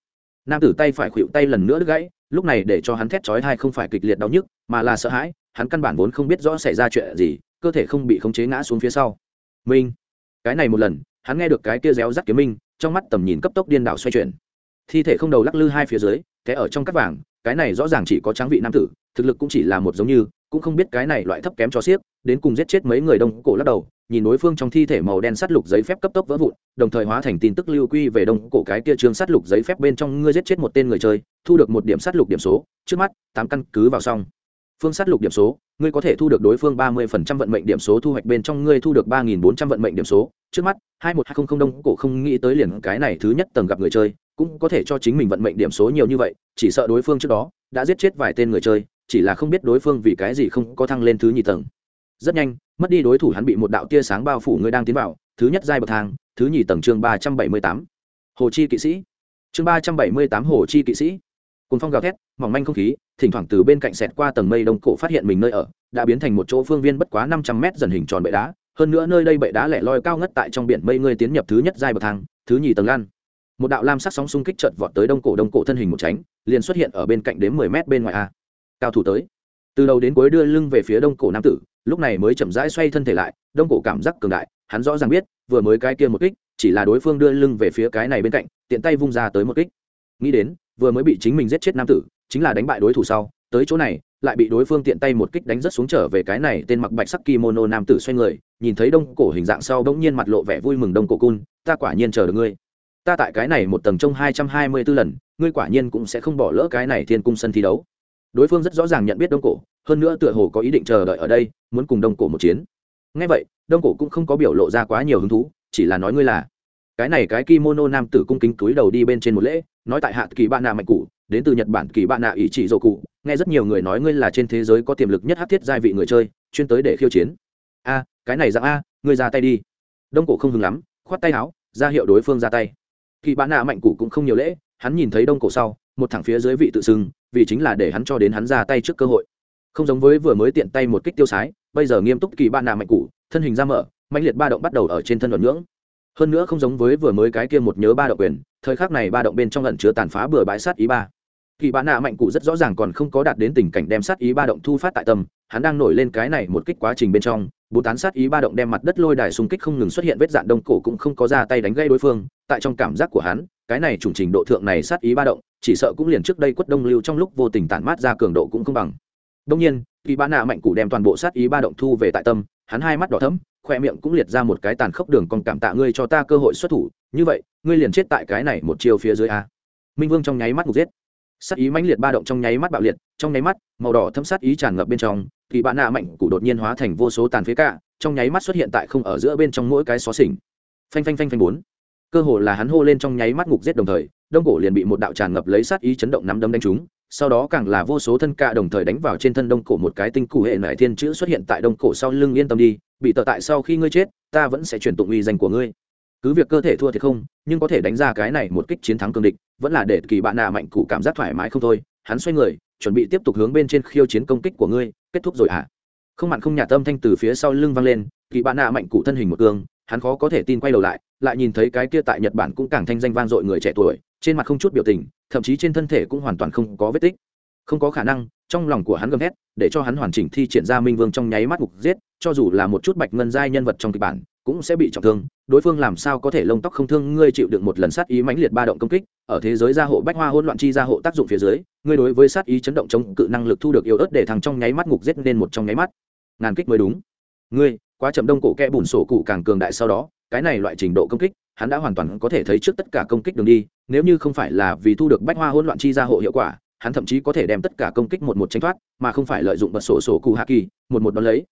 Nam tử tay phải khuỵu tay lần nữa đứt gãy, lúc này để cho hắn thét chói hai không phải kịch liệt đau nhức, mà là sợ hãi, hắn căn bản vốn không biết rõ xảy ra chuyện gì, cơ thể không bị khống chế ngã xuống phía sau. Minh. Cái này một lần, hắn nghe được cái kia réo rắt kiếm minh, trong mắt tầm nhìn cấp tốc điên đảo xoay chuyển. Thi thể không đầu lắc lư hai phía dưới, té ở trong cắt vàng, cái này rõ ràng chỉ có tráng vị nam tử thực lực cũng chỉ là một giống như, cũng không biết cái này loại thấp kém cho xiếc, đến cùng giết chết mấy người đông cổ lắc đầu, nhìn đối phương trong thi thể màu đen sắt lục giấy phép cấp tốc vỡ vụn, đồng thời hóa thành tin tức lưu quy về đông cổ cái kia trường sắt lục giấy phép bên trong ngươi giết chết một tên người chơi, thu được một điểm sắt lục điểm số, trước mắt, tám căn cứ vào xong. Phương sát lục điểm số, ngươi có thể thu được đối phương ba mươi phần trăm vận mệnh điểm số, thu hoạch bên trong ngươi thu được ba nghìn bốn trăm vận mệnh điểm số, trước mắt, hai một hai không không đông cổ không nghĩ tới liền cái này thứ nhất tầng gặp người chơi, cũng có thể cho chính mình vận mệnh điểm số nhiều như vậy, chỉ sợ đối phương trước đó đã giết chết vài tên người chơi chỉ là không biết đối phương vì cái gì không có thăng lên thứ nhì tầng. Rất nhanh, mất đi đối thủ hắn bị một đạo tia sáng bao phủ người đang tiến vào, thứ nhất giai bậc thang, thứ nhì tầng chương ba trăm bảy mươi tám. Hồ chi kỵ sĩ. Chương ba trăm bảy mươi tám hồ chi kỵ sĩ. Cùng phong gào thét, mỏng manh không khí, thỉnh thoảng từ bên cạnh xẹt qua tầng mây đông cổ phát hiện mình nơi ở, đã biến thành một chỗ phương viên bất quá năm trăm mét dần hình tròn bệ đá. Hơn nữa nơi đây bệ đá lẻ loi cao ngất tại trong biển mây ngươi tiến nhập thứ nhất giai bậc thang, thứ nhì tầng lan một đạo lam sắc sóng xung kích chợt vọt tới đông cổ đông cổ thân hình một tránh, liền xuất hiện ở bên cạnh đến mười mét bên ngoài a cao thủ tới. Từ đầu đến cuối đưa lưng về phía đông cổ nam tử, lúc này mới chậm rãi xoay thân thể lại, đông cổ cảm giác cường đại, hắn rõ ràng biết, vừa mới cái kia một kích, chỉ là đối phương đưa lưng về phía cái này bên cạnh, tiện tay vung ra tới một kích. Nghĩ đến, vừa mới bị chính mình giết chết nam tử, chính là đánh bại đối thủ sau, tới chỗ này, lại bị đối phương tiện tay một kích đánh rất xuống trở về cái này tên mặc bạch sắc kimono nam tử xoay người, nhìn thấy đông cổ hình dạng sau bỗng nhiên mặt lộ vẻ vui mừng đông cổ cun, ta quả nhiên chờ được ngươi. Ta tại cái này một tầng trong hai trăm hai mươi b ố lần, ngươi quả nhiên cũng sẽ không bỏ lỡ cái này thiên cung sân thi đấu đối phương rất rõ ràng nhận biết đông cổ, hơn nữa tựa hồ có ý định chờ đợi ở đây, muốn cùng đông cổ một chiến. Ngay vậy, đông cổ cũng không có biểu lộ ra quá nhiều hứng thú, chỉ là nói ngươi là. Cái này cái kimono nam tử cung kính túi đầu đi bên trên một lễ, nói tại hạ kỳ bạn nạ mạnh cụ, đến từ nhật bản kỳ bạn nạ ý chỉ dỗ cụ, nghe rất nhiều người nói ngươi là trên thế giới có tiềm lực nhất hát thiết gia vị người chơi, chuyên tới để khiêu chiến. A, cái này dạng a, ngươi ra tay đi. Đông cổ không hứng lắm, khoát tay áo, ra hiệu đối phương ra tay. Kỳ bạn nạ mạnh cụ cũng không nhiều lễ, hắn nhìn thấy đông cổ sau, một thẳng phía dưới vị tự xưng vì chính là để hắn cho đến hắn ra tay trước cơ hội. Không giống với vừa mới tiện tay một kích tiêu sái, bây giờ nghiêm túc kỳ bạn nạ mạnh cụ thân hình ra mở mạnh liệt ba động bắt đầu ở trên thân luận ngưỡng. Hơn nữa không giống với vừa mới cái kia một nhớ ba động quyền, thời khắc này ba động bên trong lần chứa tàn phá bừa bãi sát ý ba. Kỳ bạn nạ mạnh cụ rất rõ ràng còn không có đạt đến tình cảnh đem sát ý ba động thu phát tại tâm, hắn đang nổi lên cái này một kích quá trình bên trong bố tán sát ý ba động đem mặt đất lôi đài xung kích không ngừng xuất hiện vết dạn đông cổ cũng không có ra tay đánh gây đối phương, tại trong cảm giác của hắn, cái này chủng trình độ thượng này sát ý ba động, chỉ sợ cũng liền trước đây quất đông lưu trong lúc vô tình tản mát ra cường độ cũng không bằng. Đông nhiên, kỳ bạn nạ mạnh cụ đem toàn bộ sát ý ba động thu về tại tâm, hắn hai mắt đỏ thấm khoe miệng cũng liệt ra một cái tàn khốc đường còn cảm tạ ngươi cho ta cơ hội xuất thủ, như vậy, ngươi liền chết tại cái này một chiều phía dưới a. Minh vương trong nháy mắt ngục giết sát ý mãnh liệt ba động trong nháy mắt bạo liệt, trong nháy mắt, màu đỏ thâm sát ý tràn ngập bên trong, thì bạn nạ mạnh cụ đột nhiên hóa thành vô số tàn phế cả, trong nháy mắt xuất hiện tại không ở giữa bên trong mỗi cái xó xỉnh. Phanh phanh phanh phanh bốn. Cơ hồ là hắn hô lên trong nháy mắt ngục giết đồng thời, đông cổ liền bị một đạo tràn ngập lấy sát ý chấn động nắm đấm đánh trúng, sau đó càng là vô số thân cạ đồng thời đánh vào trên thân đông cổ một cái tinh cụ hệ nại thiên chữ xuất hiện tại đông cổ sau lưng yên tâm đi, bị tờ tại sau khi ngươi chết, ta vẫn sẽ truyền tụng uy danh của ngươi cứ việc cơ thể thua thiệt không, nhưng có thể đánh ra cái này một kích chiến thắng cương địch, vẫn là để kỳ bạn nạ mạnh cụ cảm giác thoải mái không thôi hắn xoay người, chuẩn bị tiếp tục hướng bên trên khiêu chiến công kích của ngươi, kết thúc rồi ạ à? không mặn không nhà tâm thanh từ phía sau lưng vang lên, kỳ bạn nạ mạnh cụ thân hình một cương hắn khó có thể tin quay đầu lại lại nhìn thấy cái kia tại nhật bản cũng càng thanh danh vang dội người trẻ tuổi, trên mặt không chút biểu tình, thậm chí trên thân thể cũng hoàn toàn không có vết tích không có khả năng, trong lòng của hắn gầm hét để cho hắn hoàn chỉnh thi triển ra minh vương trong nháy mắt mục giết, cho dù là một chút bạch ngân giai nhân vật trong kịch bản cũng sẽ bị trọng thương, đối phương làm sao có thể lông tóc không thương, ngươi chịu được một lần sát ý mãnh liệt ba động công kích, ở thế giới gia hộ bách hoa hỗn loạn chi gia hộ tác dụng phía dưới, ngươi đối với sát ý chấn động chống cự năng lực thu được yếu ớt để thằng trong nháy mắt ngục giết nên một trong nháy mắt. Ngàn kích mới đúng. Ngươi, quá chậm đông cổ kẽ bùn sổ cụ càng cường đại sau đó, cái này loại trình độ công kích, hắn đã hoàn toàn có thể thấy trước tất cả công kích đường đi, nếu như không phải là vì thu được bách hoa hỗn loạn chi gia hộ hiệu quả, hắn thậm chí có thể đem tất cả công kích một một tranh thoát, mà không phải lợi dụng bật sổ sổ cụ hạ kỳ, một một đón lấy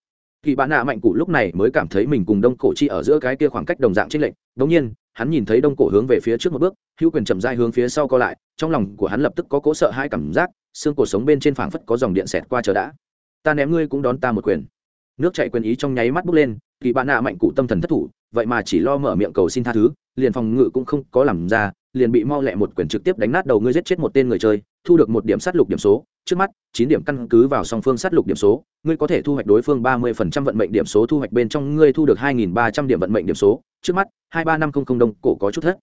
kỳ bạn nạ mạnh cụ lúc này mới cảm thấy mình cùng đông cổ chi ở giữa cái kia khoảng cách đồng dạng trên lệnh đống nhiên, hắn nhìn thấy đông cổ hướng về phía trước một bước, hữu quyền chậm dai hướng phía sau co lại, trong lòng của hắn lập tức có cố sợ hai cảm giác, xương cổ sống bên trên phảng phất có dòng điện xẹt qua chờ đã. Ta ném ngươi cũng đón ta một quyền. Nước chạy quyền ý trong nháy mắt bước lên kỳ bạn nạ mạnh cụ tâm thần thất thủ, vậy mà chỉ lo mở miệng cầu xin tha thứ, liền phòng ngự cũng không có làm ra liền bị mau lẹ một quyền trực tiếp đánh nát đầu ngươi giết chết một tên người chơi, thu được một điểm sát lục điểm số. Trước mắt, chín điểm căn cứ vào song phương sát lục điểm số, ngươi có thể thu hoạch đối phương ba mươi phần trăm vận mệnh điểm số, thu hoạch bên trong ngươi thu được hai nghìn ba trăm điểm vận mệnh điểm số. Trước mắt, hai ba năm không không đông, cổ có chút thất.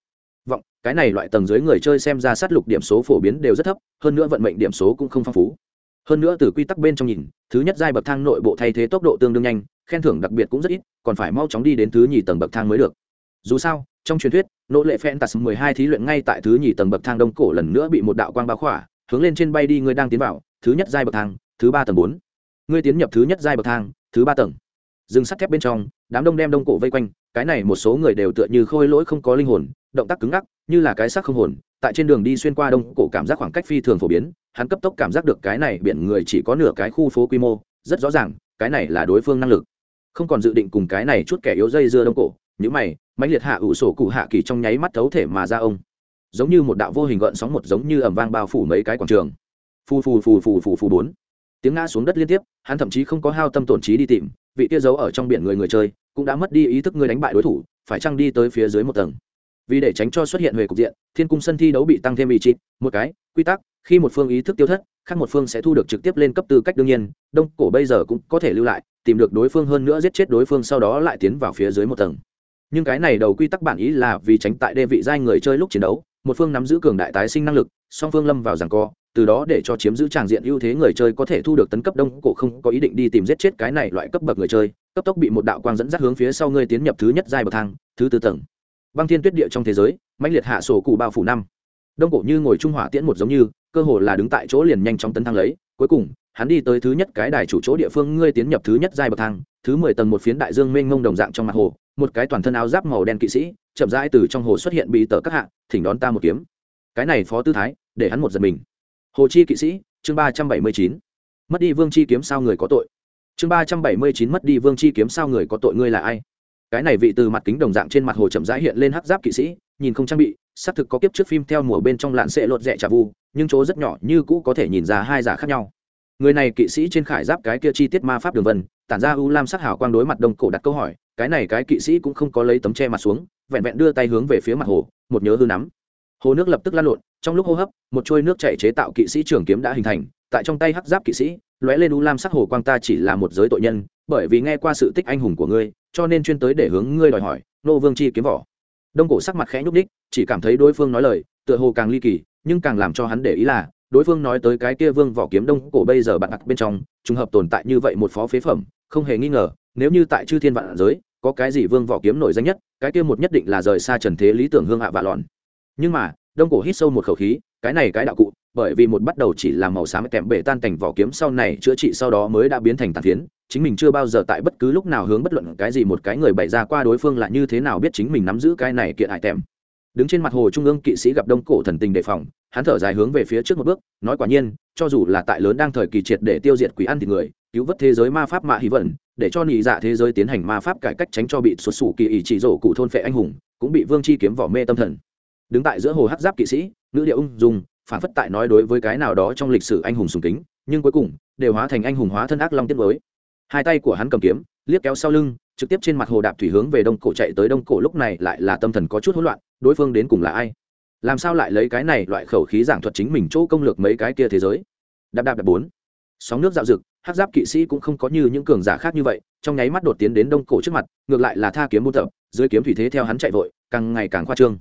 Vọng, cái này loại tầng dưới người chơi xem ra sát lục điểm số phổ biến đều rất thấp, hơn nữa vận mệnh điểm số cũng không phong phú. Hơn nữa từ quy tắc bên trong nhìn, thứ nhất giai bậc thang nội bộ thay thế tốc độ tương đương nhanh, khen thưởng đặc biệt cũng rất ít, còn phải mau chóng đi đến thứ nhì tầng bậc thang mới được. Dù sao trong truyền thuyết nỗ lệ phen tạt mười hai thí luyện ngay tại thứ nhì tầng bậc thang đông cổ lần nữa bị một đạo quang bao khỏa, hướng lên trên bay đi, ngươi đang tiến vào, thứ nhất giai bậc thang, thứ ba tầng bốn. Ngươi tiến nhập thứ nhất giai bậc thang, thứ ba tầng. Dừng sắt thép bên trong, đám đông đem đông cổ vây quanh, cái này một số người đều tựa như khôi lỗi không có linh hồn, động tác cứng ngắc, như là cái xác không hồn, tại trên đường đi xuyên qua đông cổ cảm giác khoảng cách phi thường phổ biến, hắn cấp tốc cảm giác được cái này biển người chỉ có nửa cái khu phố quy mô, rất rõ ràng, cái này là đối phương năng lực. Không còn dự định cùng cái này chút kẻ yếu dây dưa đông cổ những mày mãnh liệt hạ ủ sổ cụ hạ kỳ trong nháy mắt thấu thể mà ra ông. Giống như một đạo vô hình gợn sóng một giống như ẩm vang bao phủ mấy cái quảng trường. Phù phù phù phù phù phù bốn. Tiếng ngã xuống đất liên tiếp, hắn thậm chí không có hao tâm tổn trí đi tìm, vị kia giấu ở trong biển người người chơi, cũng đã mất đi ý thức người đánh bại đối thủ, phải trăng đi tới phía dưới một tầng. Vì để tránh cho xuất hiện về cục diện, thiên cung sân thi đấu bị tăng thêm ý chí một cái, quy tắc, khi một phương ý thức tiêu thất, khác một phương sẽ thu được trực tiếp lên cấp tư cách đương nhiên, đông cổ bây giờ cũng có thể lưu lại, tìm được đối phương hơn nữa giết chết đối phương sau đó lại tiến vào phía dưới một tầng nhưng cái này đầu quy tắc bản ý là vì tránh tại đê vị giai người chơi lúc chiến đấu, một phương nắm giữ cường đại tái sinh năng lực, song phương lâm vào rằng co, từ đó để cho chiếm giữ tràng diện ưu thế người chơi có thể thu được tấn cấp đông cổ không có ý định đi tìm giết chết cái này loại cấp bậc người chơi, cấp tốc bị một đạo quang dẫn dắt hướng phía sau ngươi tiến nhập thứ nhất giai bậc thang, thứ tư tầng. Băng thiên tuyết địa trong thế giới, mãnh liệt hạ sổ cụ bao phủ năm. Đông cổ như ngồi trung hỏa tiễn một giống như, cơ hồ là đứng tại chỗ liền nhanh chóng tấn thang lấy, cuối cùng, hắn đi tới thứ nhất cái đài chủ chỗ địa phương ngươi tiến nhập thứ nhất giai bậc thang, thứ mười tầng một phiến đại dương mênh mông đồng dạng trong mặt hồ một cái toàn thân áo giáp màu đen kỵ sĩ, chậm rãi từ trong hồ xuất hiện bị tờ các hạ, thỉnh đón ta một kiếm. Cái này phó tư thái, để hắn một giật mình. Hồ chi kỵ sĩ, chương ba trăm bảy mươi chín. Mất đi vương chi kiếm sao người có tội? Chương ba trăm bảy mươi chín, mất đi vương chi kiếm sao người có tội ngươi là ai? Cái này vị từ mặt kính đồng dạng trên mặt hồ chậm rãi hiện lên hắc giáp kỵ sĩ, nhìn không trang bị, xác thực có kiếp trước phim theo mùa bên trong lạn sệ lột rẽ trà vu, nhưng chỗ rất nhỏ như cũ có thể nhìn ra hai giả khác nhau. Người này kỵ sĩ trên khải giáp cái kia chi tiết ma pháp đường vân, tản ra u lam sắc hảo quang đối mặt đông cổ đặt câu hỏi cái này cái kỵ sĩ cũng không có lấy tấm che mặt xuống, vẹn vẹn đưa tay hướng về phía mặt hồ, một nhớ hư nắm. Hồ nước lập tức lan lộn, trong lúc hô hấp, một trôi nước chạy chế tạo kỵ sĩ trường kiếm đã hình thành, tại trong tay hắc giáp kỵ sĩ, lóe lên u lam sắc hồ quang ta chỉ là một giới tội nhân, bởi vì nghe qua sự tích anh hùng của ngươi, cho nên chuyên tới để hướng ngươi đòi hỏi, nô vương chi kiếm vỏ. Đông cổ sắc mặt khẽ nhúc ních chỉ cảm thấy đối phương nói lời, tựa hồ càng ly kỳ, nhưng càng làm cho hắn để ý là, đối phương nói tới cái kia vương vỏ kiếm đông cổ bây giờ bạn đặt bên trong, trùng hợp tồn tại như vậy một phó phế phẩm, không hề nghi ngờ nếu như tại chư thiên vạn giới, có cái gì vương vỏ kiếm nổi danh nhất, cái kia một nhất định là rời xa trần thế lý tưởng hương hạ vạ lòn nhưng mà, đông cổ hít sâu một khẩu khí, cái này cái đạo cụ, bởi vì một bắt đầu chỉ là màu xám kèm bể tan cảnh vỏ kiếm sau này chữa trị sau đó mới đã biến thành tàn phiến, chính mình chưa bao giờ tại bất cứ lúc nào hướng bất luận cái gì một cái người bày ra qua đối phương là như thế nào biết chính mình nắm giữ cái này kiện hại tèm đứng trên mặt hồ trung ương kỵ sĩ gặp đông cổ thần tình đề phòng, hắn thở dài hướng về phía trước một bước, nói quả nhiên, cho dù là tại lớn đang thời kỳ triệt để tiêu diệt quỷ ăn thịt người, cứu vớt thế giới ma pháp mạ hí vận để cho nhị dạ thế giới tiến hành ma pháp cải cách tránh cho bị xuất xù kỳ ý chỉ rổ cụ thôn phệ anh hùng, cũng bị vương chi kiếm vỏ mê tâm thần. Đứng tại giữa hồ hắc giáp kỵ sĩ nữ địa ung dung, phản phất tại nói đối với cái nào đó trong lịch sử anh hùng sùng kính, nhưng cuối cùng, đều hóa thành anh hùng hóa thân ác long tiết mới. Hai tay của hắn cầm kiếm, liếc kéo sau lưng, trực tiếp trên mặt hồ đạp thủy hướng về đông cổ chạy tới đông cổ lúc này lại là tâm thần có chút hỗn loạn, đối phương đến cùng là ai? Làm sao lại lấy cái này loại khẩu khí giảng thuật chính mình chỗ công lược mấy cái kia thế giới? Đạp đạp đạp bốn. Sóng nước dạo rực hát giáp kỵ sĩ cũng không có như những cường giả khác như vậy, trong nháy mắt đột tiến đến đông cổ trước mặt, ngược lại là tha kiếm buôn tập, dưới kiếm thủy thế theo hắn chạy vội, càng ngày càng khoa trương.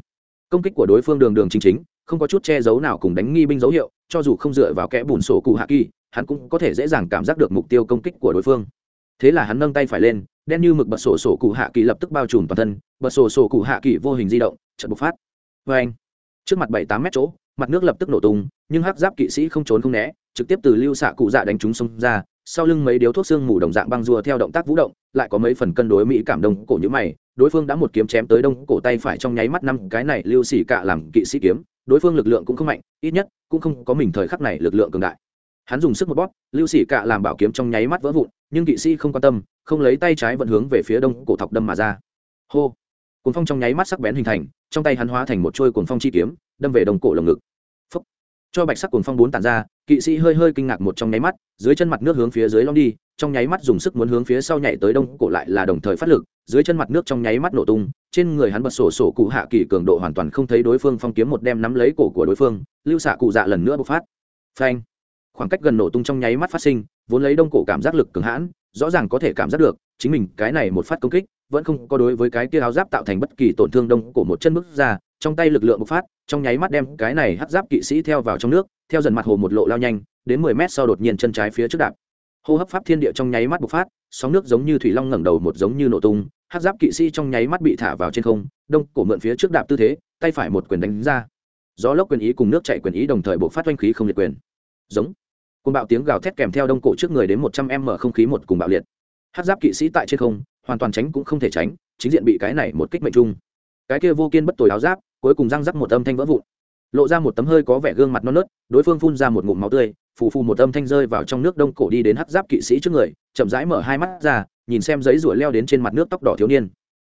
Công kích của đối phương đường đường chính chính, không có chút che giấu nào cùng đánh nghi binh dấu hiệu, cho dù không dựa vào kẽ bùn sổ cụ hạ kỳ, hắn cũng có thể dễ dàng cảm giác được mục tiêu công kích của đối phương. Thế là hắn nâng tay phải lên, đen như mực bật sổ sổ cụ hạ kỳ lập tức bao trùm toàn thân, bật sổ sổ cụ hạ kỳ vô hình di động trận bộc phát. Vê anh trước mặt bảy tám mét chỗ, mặt nước lập tức nổ tung, nhưng hắc giáp kỵ sĩ không trốn không né, trực tiếp từ lưu xạ cụ dạ đánh chúng xông ra sau lưng mấy điếu thuốc xương mù đồng dạng băng rùa theo động tác vũ động, lại có mấy phần cân đối mỹ cảm đông cổ như mày, đối phương đã một kiếm chém tới đông cổ tay phải trong nháy mắt năm cái này lưu xỉ cạ làm kỵ sĩ kiếm, đối phương lực lượng cũng không mạnh, ít nhất, cũng không có mình thời khắc này lực lượng cường đại. Hắn dùng sức một bóp, lưu xỉ cạ làm bảo kiếm trong nháy mắt vỡ vụn, nhưng kỵ sĩ không quan tâm, không lấy tay trái vận hướng về phía đông cổ thọc đâm mà ra. Hô! Cuốn phong trong nháy mắt sắc bén hình thành, trong tay hắn hóa thành một trôi cuốn phong chi kiếm, đâm về đông cổ lồng ngực cho bạch sắc cuốn phong bốn tàn ra, kỵ sĩ hơi hơi kinh ngạc một trong nháy mắt, dưới chân mặt nước hướng phía dưới long đi, trong nháy mắt dùng sức muốn hướng phía sau nhảy tới đông, cổ lại là đồng thời phát lực, dưới chân mặt nước trong nháy mắt nổ tung, trên người hắn bật sổ sổ cụ hạ kỳ cường độ hoàn toàn không thấy đối phương phong kiếm một đem nắm lấy cổ của đối phương, lưu xạ cụ dạ lần nữa bộc phát. Phanh! Khoảng cách gần nổ tung trong nháy mắt phát sinh, vốn lấy đông cổ cảm giác lực cường hãn, rõ ràng có thể cảm giác được, chính mình cái này một phát công kích, vẫn không có đối với cái kia áo giáp tạo thành bất kỳ tổn thương đông cổ một chân bước ra trong tay lực lượng bộc phát, trong nháy mắt đem cái này hắt giáp kỵ sĩ theo vào trong nước, theo dần mặt hồ một lộ lao nhanh, đến mười mét sau đột nhiên chân trái phía trước đạp. Hô hấp pháp thiên địa trong nháy mắt bộc phát, sóng nước giống như thủy long ngẩng đầu một giống như nổ tung, hắc giáp kỵ sĩ trong nháy mắt bị thả vào trên không, đông cổ mượn phía trước đạp tư thế, tay phải một quyền đánh ra. Gió lốc quyền ý cùng nước chạy quyền ý đồng thời bộc phát oanh khí không liệt quyền. Giống. Côn bạo tiếng gào thét kèm theo đông cổ trước người đến một trăm m không khí một cùng bạo liệt. Hắc giáp kỵ sĩ tại trên không, hoàn toàn tránh cũng không thể tránh, chính diện bị cái này một kích mệnh trung. Cái kia vô kiên bất tồi áo giáp cuối cùng răng rắc một âm thanh vỡ vụn. Lộ ra một tấm hơi có vẻ gương mặt non nớt, đối phương phun ra một ngụm máu tươi, phù phù một âm thanh rơi vào trong nước đông cổ đi đến hắc giáp kỵ sĩ trước người, chậm rãi mở hai mắt ra, nhìn xem giấy rủa leo đến trên mặt nước tóc đỏ thiếu niên.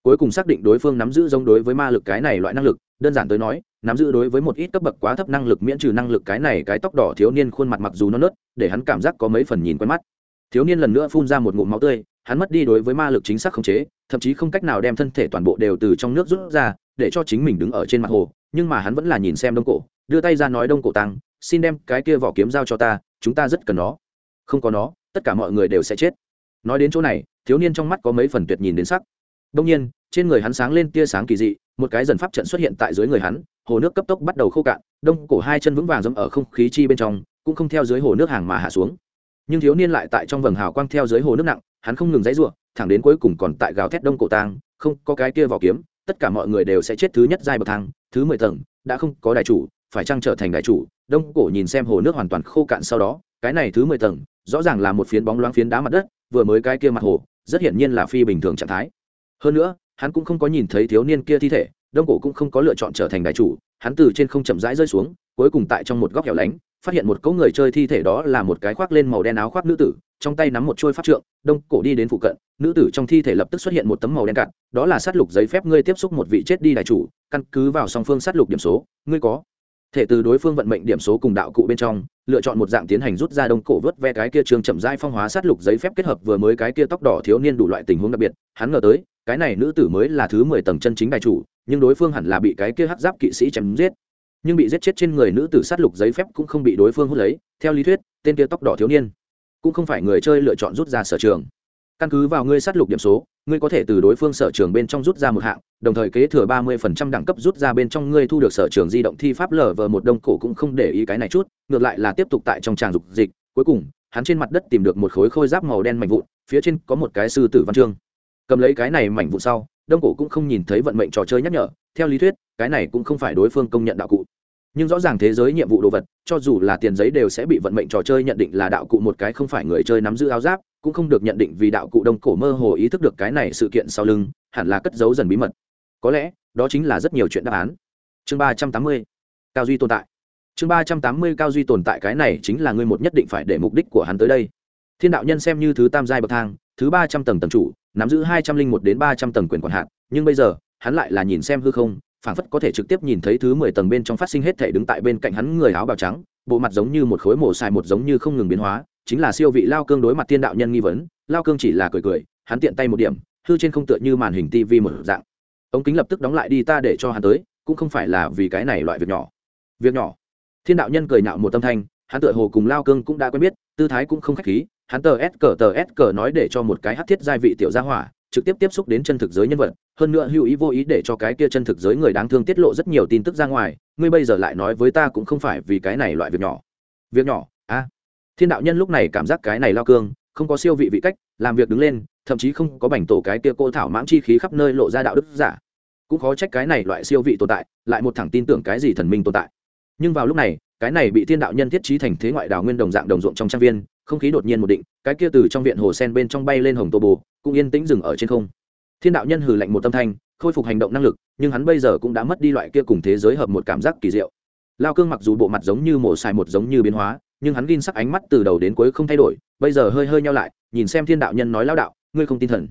Cuối cùng xác định đối phương nắm giữ giống đối với ma lực cái này loại năng lực, đơn giản tới nói, nắm giữ đối với một ít cấp bậc quá thấp năng lực miễn trừ năng lực cái này cái tóc đỏ thiếu niên khuôn mặt mặc dù non nớt, để hắn cảm giác có mấy phần nhìn quen mắt. Thiếu niên lần nữa phun ra một ngụm máu tươi hắn mất đi đối với ma lực chính xác khống chế, thậm chí không cách nào đem thân thể toàn bộ đều từ trong nước rút ra, để cho chính mình đứng ở trên mặt hồ. Nhưng mà hắn vẫn là nhìn xem đông cổ, đưa tay ra nói đông cổ tăng, xin đem cái kia vỏ kiếm giao cho ta, chúng ta rất cần nó. Không có nó, tất cả mọi người đều sẽ chết. Nói đến chỗ này, thiếu niên trong mắt có mấy phần tuyệt nhìn đến sắc. Đông nhiên, trên người hắn sáng lên tia sáng kỳ dị, một cái dần pháp trận xuất hiện tại dưới người hắn, hồ nước cấp tốc bắt đầu khô cạn, đông cổ hai chân vững vàng dẫm ở không khí chi bên trong, cũng không theo dưới hồ nước hàng mà hạ xuống. Nhưng thiếu niên lại tại trong vầng hào quang theo dưới hồ nước nặng hắn không ngừng dãy rủa, thẳng đến cuối cùng còn tại gào thét đông cổ tang không có cái kia vỏ kiếm tất cả mọi người đều sẽ chết thứ nhất giai bậc thang thứ mười tầng đã không có đại chủ phải chăng trở thành đại chủ? Đông cổ nhìn xem hồ nước hoàn toàn khô cạn sau đó cái này thứ mười tầng rõ ràng là một phiến bóng loáng phiến đá mặt đất vừa mới cái kia mặt hồ rất hiển nhiên là phi bình thường trạng thái. Hơn nữa hắn cũng không có nhìn thấy thiếu niên kia thi thể đông cổ cũng không có lựa chọn trở thành đại chủ hắn từ trên không chậm rãi rơi xuống cuối cùng tại trong một góc hẻo lánh phát hiện một cỗ người chơi thi thể đó là một cái khoác lên màu đen áo khoác nữ tử, trong tay nắm một chuôi pháp trượng, đông cổ đi đến phụ cận, nữ tử trong thi thể lập tức xuất hiện một tấm màu đen cạn, đó là sát lục giấy phép ngươi tiếp xúc một vị chết đi đại chủ, căn cứ vào song phương sát lục điểm số, ngươi có thể từ đối phương vận mệnh điểm số cùng đạo cụ bên trong, lựa chọn một dạng tiến hành rút ra đông cổ vớt ve cái kia trường chậm rãi phong hóa sát lục giấy phép kết hợp vừa mới cái kia tóc đỏ thiếu niên đủ loại tình huống đặc biệt, hắn ngờ tới, cái này nữ tử mới là thứ mười tầng chân chính đại chủ, nhưng đối phương hẳn là bị cái kia hắc giáp kỵ sĩ chém giết nhưng bị giết chết trên người nữ tử sát lục giấy phép cũng không bị đối phương hút lấy, theo lý thuyết, tên kia tóc đỏ thiếu niên cũng không phải người chơi lựa chọn rút ra sở trường. Căn cứ vào ngươi sát lục điểm số, ngươi có thể từ đối phương sở trường bên trong rút ra một hạng, đồng thời kế thừa ba mươi phần trăm đẳng cấp rút ra bên trong ngươi thu được sở trường di động thi pháp lở vờ một đông cổ cũng không để ý cái này chút, ngược lại là tiếp tục tại trong tràng dục dịch, cuối cùng, hắn trên mặt đất tìm được một khối khôi giáp màu đen mảnh vụn, phía trên có một cái sư tử văn chương. Cầm lấy cái này mảnh vụn sau, đông cổ cũng không nhìn thấy vận mệnh trò chơi nhắc nhở, theo lý thuyết, cái này cũng không phải đối phương công nhận đạo cụ nhưng rõ ràng thế giới nhiệm vụ đồ vật, cho dù là tiền giấy đều sẽ bị vận mệnh trò chơi nhận định là đạo cụ một cái không phải người chơi nắm giữ áo giáp, cũng không được nhận định vì đạo cụ đông cổ mơ hồ ý thức được cái này sự kiện sau lưng, hẳn là cất giấu dần bí mật. Có lẽ, đó chính là rất nhiều chuyện đáp án. Chương ba trăm tám mươi, cao duy tồn tại. Chương ba trăm tám mươi, cao duy tồn tại cái này chính là ngươi một nhất định phải để mục đích của hắn tới đây. Thiên đạo nhân xem như thứ tam giai bậc thang, thứ ba trăm tầng tầng chủ, nắm giữ hai trăm linh một đến ba trăm tầng quyền quản hạn nhưng bây giờ, hắn lại là nhìn xem hư không phảng phất có thể trực tiếp nhìn thấy thứ mười tầng bên trong phát sinh hết thể đứng tại bên cạnh hắn người áo bào trắng, bộ mặt giống như một khối mổ xài một giống như không ngừng biến hóa, chính là siêu vị lao cương đối mặt thiên đạo nhân nghi vấn, lao cương chỉ là cười cười, hắn tiện tay một điểm, hư trên không tựa như màn hình tv một dạng. Ống kính lập tức đóng lại đi ta để cho hắn tới, cũng không phải là vì cái này loại việc nhỏ. Việc nhỏ. Thiên đạo nhân cười nhạo một tâm thanh, hắn tựa hồ cùng lao cương cũng đã quen biết, tư thái cũng không khách khí, hắn tờ s cờ tờ s cờ nói để cho một cái hát thiết giai vị tiểu gia hỏa trực tiếp tiếp xúc đến chân thực giới nhân vật, hơn nữa hữu ý vô ý để cho cái kia chân thực giới người đáng thương tiết lộ rất nhiều tin tức ra ngoài, ngươi bây giờ lại nói với ta cũng không phải vì cái này loại việc nhỏ. Việc nhỏ? A thiên đạo nhân lúc này cảm giác cái này lao cương, không có siêu vị vị cách, làm việc đứng lên, thậm chí không có bảnh tổ cái kia cô thảo mãng chi khí khắp nơi lộ ra đạo đức giả. Cũng khó trách cái này loại siêu vị tồn tại, lại một thẳng tin tưởng cái gì thần minh tồn tại. Nhưng vào lúc này, cái này bị thiên đạo nhân thiết trí thành thế ngoại đào nguyên đồng dạng đồng ruộng trong trang viên không khí đột nhiên một định, cái kia từ trong viện hồ sen bên trong bay lên hồng tô bồ, cũng yên tĩnh dừng ở trên không. Thiên đạo nhân hừ lạnh một tâm thanh, khôi phục hành động năng lực, nhưng hắn bây giờ cũng đã mất đi loại kia cùng thế giới hợp một cảm giác kỳ diệu. Lao cương mặc dù bộ mặt giống như mổ xài một giống như biến hóa, nhưng hắn gin sắc ánh mắt từ đầu đến cuối không thay đổi, bây giờ hơi hơi nhau lại, nhìn xem thiên đạo nhân nói lao đạo, ngươi không tin thần.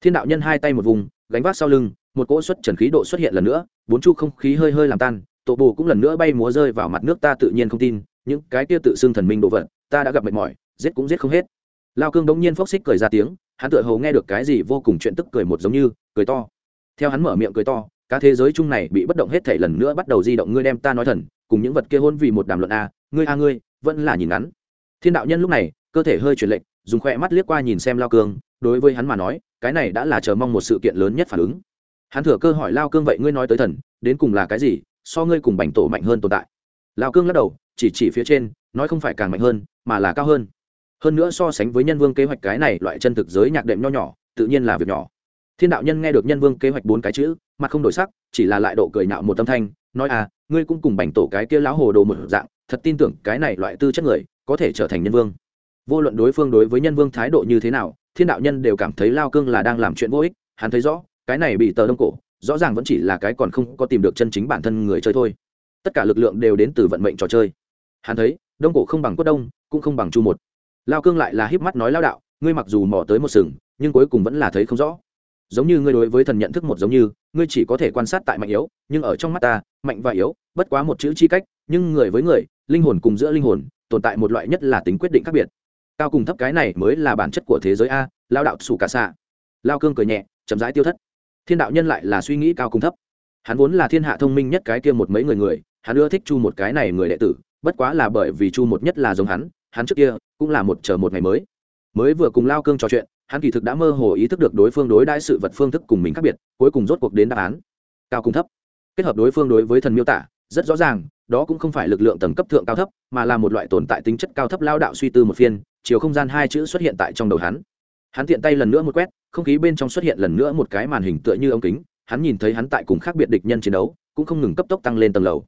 Thiên đạo nhân hai tay một vùng, gánh vác sau lưng, một cỗ xuất trần khí độ xuất hiện lần nữa, bốn chu không khí hơi hơi làm tan, tổ bù cũng lần nữa bay múa rơi vào mặt nước ta tự nhiên không tin, những cái kia tự xưng thần minh đồ vật, ta đã gặp mệt mỏi giết cũng giết không hết. Lao cương đống nhiên phốc xích cười ra tiếng, hắn tựa hồ nghe được cái gì vô cùng chuyện tức cười một giống như, cười to. Theo hắn mở miệng cười to cả thế giới chung này bị bất động hết thể lần nữa bắt đầu di động ngươi đem ta nói thần, cùng những vật kia hôn vì một đàm luận a, ngươi a ngươi, vẫn là nhìn ngắn. Thiên đạo nhân lúc này, cơ thể hơi chuyển lệnh dùng khoe mắt liếc qua nhìn xem lao cương, đối với hắn mà nói, cái này đã là chờ mong một sự kiện lớn nhất phản ứng. Hắn thừa cơ hỏi lao cương vậy ngươi nói tới thần, đến cùng là cái gì, so ngươi cùng bành tổ mạnh hơn tồn tại. Lao cương lắc đầu, chỉ chỉ phía trên, nói không phải càng mạnh hơn, mà là cao hơn hơn nữa so sánh với nhân vương kế hoạch cái này, loại chân thực giới nhạc đệm nho nhỏ, tự nhiên là việc nhỏ. Thiên đạo nhân nghe được nhân vương kế hoạch bốn cái chữ, mặt không đổi sắc, chỉ là lại độ cười nhạo một tâm thanh, nói à ngươi cũng cùng bành tổ cái kia lão hồ đồ một dạng, thật tin tưởng cái này loại tư chất người, có thể trở thành nhân vương. Vô luận đối phương đối với nhân vương thái độ như thế nào, thiên đạo nhân đều cảm thấy lao cương là đang làm chuyện vô ích, hắn thấy rõ, cái này bị tờ đông cổ, rõ ràng vẫn chỉ là cái còn không có tìm được chân chính bản thân người chơi thôi. Tất cả lực lượng đều đến từ vận mệnh trò chơi. Hắn thấy, đông cổ không bằng quất đông, cũng không bằng chu một lao cương lại là híp mắt nói lao đạo, ngươi mặc dù mò tới một sừng, nhưng cuối cùng vẫn là thấy không rõ. Giống như ngươi đối với thần nhận thức một giống như, ngươi chỉ có thể quan sát tại mạnh yếu, nhưng ở trong mắt ta, mạnh và yếu, bất quá một chữ chi cách, nhưng người với người, linh hồn cùng giữa linh hồn, tồn tại một loại nhất là tính quyết định khác biệt. Cao cùng thấp cái này mới là bản chất của thế giới a, lao đạo sủ cả xạ. Lao cương cười nhẹ, chậm rãi tiêu thất. Thiên đạo nhân lại là suy nghĩ cao cùng thấp. Hắn vốn là thiên hạ thông minh nhất cái kia một mấy người người, hắn ưa thích chu một cái này người đệ tử, bất quá là bởi vì chu một nhất là giống hắn hắn trước kia cũng là một chờ một ngày mới. Mới vừa cùng lao cương trò chuyện, hắn kỳ thực đã mơ hồ ý thức được đối phương đối đãi sự vật phương thức cùng mình khác biệt, cuối cùng rốt cuộc đến đáp án. Cao cùng thấp. Kết hợp đối phương đối với thần miêu tả, rất rõ ràng, đó cũng không phải lực lượng tầng cấp thượng cao thấp, mà là một loại tồn tại tính chất cao thấp lao đạo suy tư một phiên, chiều không gian hai chữ xuất hiện tại trong đầu hắn. Hắn tiện tay lần nữa một quét, không khí bên trong xuất hiện lần nữa một cái màn hình tựa như ống kính, hắn nhìn thấy hắn tại cùng khác biệt địch nhân chiến đấu, cũng không ngừng cấp tốc tăng lên tầng lầu.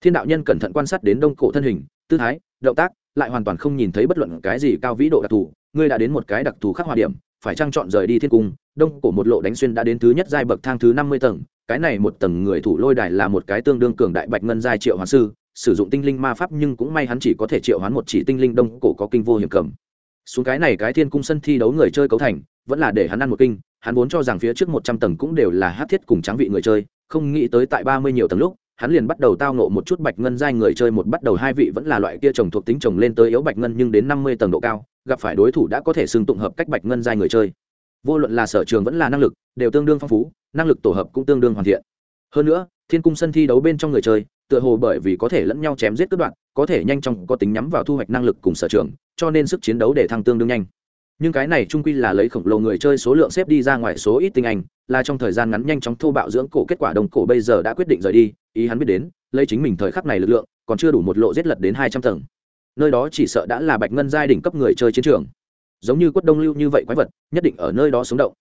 Thiên đạo nhân cẩn thận quan sát đến đông cổ thân hình, tư thái, động tác lại hoàn toàn không nhìn thấy bất luận cái gì cao vĩ độ đặc thù. Ngươi đã đến một cái đặc thù khác hòa điểm, phải trang chọn rời đi thiên cung. Đông cổ một lộ đánh xuyên đã đến thứ nhất giai bậc thang thứ năm mươi tầng. Cái này một tầng người thủ lôi đài là một cái tương đương cường đại bạch ngân giai triệu hoán sư, sử dụng tinh linh ma pháp nhưng cũng may hắn chỉ có thể triệu hoán một chỉ tinh linh đông cổ có kinh vô hiểm cầm. Xuống cái này cái thiên cung sân thi đấu người chơi cấu thành, vẫn là để hắn ăn một kinh. Hắn vốn cho rằng phía trước một trăm tầng cũng đều là hát thiết cùng tráng vị người chơi, không nghĩ tới tại ba mươi nhiều tầng lúc hắn liền bắt đầu tao nộ một chút bạch ngân giai người chơi, một bắt đầu hai vị vẫn là loại kia trồng thuộc tính trồng lên tới yếu bạch ngân nhưng đến năm mươi tầng độ cao, gặp phải đối thủ đã có thể xưng tụng hợp cách bạch ngân giai người chơi. Vô luận là sở trường vẫn là năng lực, đều tương đương phong phú, năng lực tổ hợp cũng tương đương hoàn thiện. Hơn nữa, thiên cung sân thi đấu bên trong người chơi, tựa hồ bởi vì có thể lẫn nhau chém giết cướp đoạn có thể nhanh chóng có tính nhắm vào thu hoạch năng lực cùng sở trường, cho nên sức chiến đấu để thăng tương đương nhanh nhưng cái này trung quy là lấy khổng lồ người chơi số lượng xếp đi ra ngoài số ít tinh anh, là trong thời gian ngắn nhanh chóng thô bạo dưỡng cổ kết quả đồng cổ bây giờ đã quyết định rời đi, ý hắn biết đến, lấy chính mình thời khắc này lực lượng, còn chưa đủ một lộ giết lật đến hai trăm tầng. Nơi đó chỉ sợ đã là bạch ngân giai đỉnh cấp người chơi chiến trường. Giống như quất đông lưu như vậy quái vật, nhất định ở nơi đó sống động.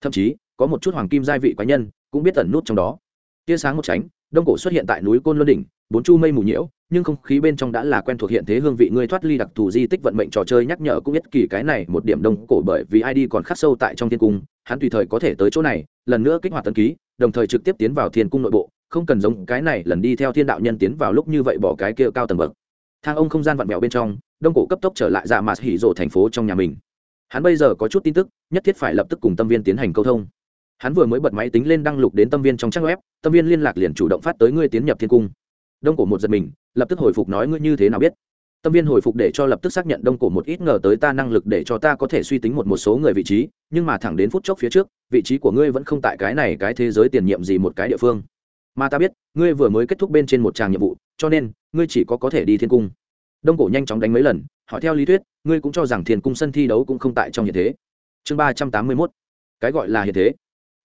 Thậm chí, có một chút hoàng kim giai vị quái nhân cũng biết tẩn nút trong đó. Tia sáng một tránh, đông cổ xuất hiện tại núi côn luân đỉnh, bốn chu mây mù nhiễu nhưng không khí bên trong đã là quen thuộc hiện thế hương vị ngươi thoát ly đặc thù di tích vận mệnh trò chơi nhắc nhở cũng nhất kỳ cái này một điểm đông cổ bởi vì id còn khắc sâu tại trong thiên cung, hắn tùy thời có thể tới chỗ này, lần nữa kích hoạt tấn ký, đồng thời trực tiếp tiến vào thiên cung nội bộ, không cần giống cái này lần đi theo thiên đạo nhân tiến vào lúc như vậy bỏ cái kia cao tầng bậc. Thang ông không gian vặn vẹo bên trong, đông cổ cấp tốc trở lại dạ mạt hỉ rộ thành phố trong nhà mình. Hắn bây giờ có chút tin tức, nhất thiết phải lập tức cùng tâm viên tiến hành câu thông. Hắn vừa mới bật máy tính lên đăng lục đến tâm viên trong trang web, tâm viên liên lạc liền chủ động phát tới ngươi tiến nhập thiên cung đông cổ một giật mình, lập tức hồi phục nói ngươi như thế nào biết? Tâm viên hồi phục để cho lập tức xác nhận đông cổ một ít ngờ tới ta năng lực để cho ta có thể suy tính một một số người vị trí, nhưng mà thẳng đến phút chốc phía trước, vị trí của ngươi vẫn không tại cái này cái thế giới tiền nhiệm gì một cái địa phương. Mà ta biết, ngươi vừa mới kết thúc bên trên một tràng nhiệm vụ, cho nên, ngươi chỉ có có thể đi thiên cung. Đông cổ nhanh chóng đánh mấy lần, hỏi theo lý thuyết, ngươi cũng cho rằng thiên cung sân thi đấu cũng không tại trong hiện thế. Chương ba trăm tám mươi mốt. Cái gọi là hiện thế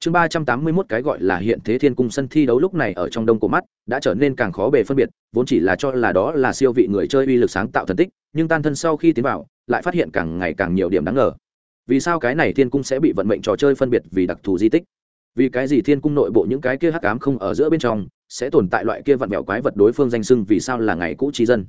chương ba trăm tám mươi mốt cái gọi là hiện thế thiên cung sân thi đấu lúc này ở trong đông cổ mắt, đã trở nên càng khó bề phân biệt, vốn chỉ là cho là đó là siêu vị người chơi uy lực sáng tạo thần tích, nhưng tan thân sau khi tiến vào, lại phát hiện càng ngày càng nhiều điểm đáng ngờ. Vì sao cái này thiên cung sẽ bị vận mệnh trò chơi phân biệt vì đặc thù di tích? Vì cái gì thiên cung nội bộ những cái kia hắc ám không ở giữa bên trong, sẽ tồn tại loại kia vặn vẹo quái vật đối phương danh sưng vì sao là ngày cũ trí dân?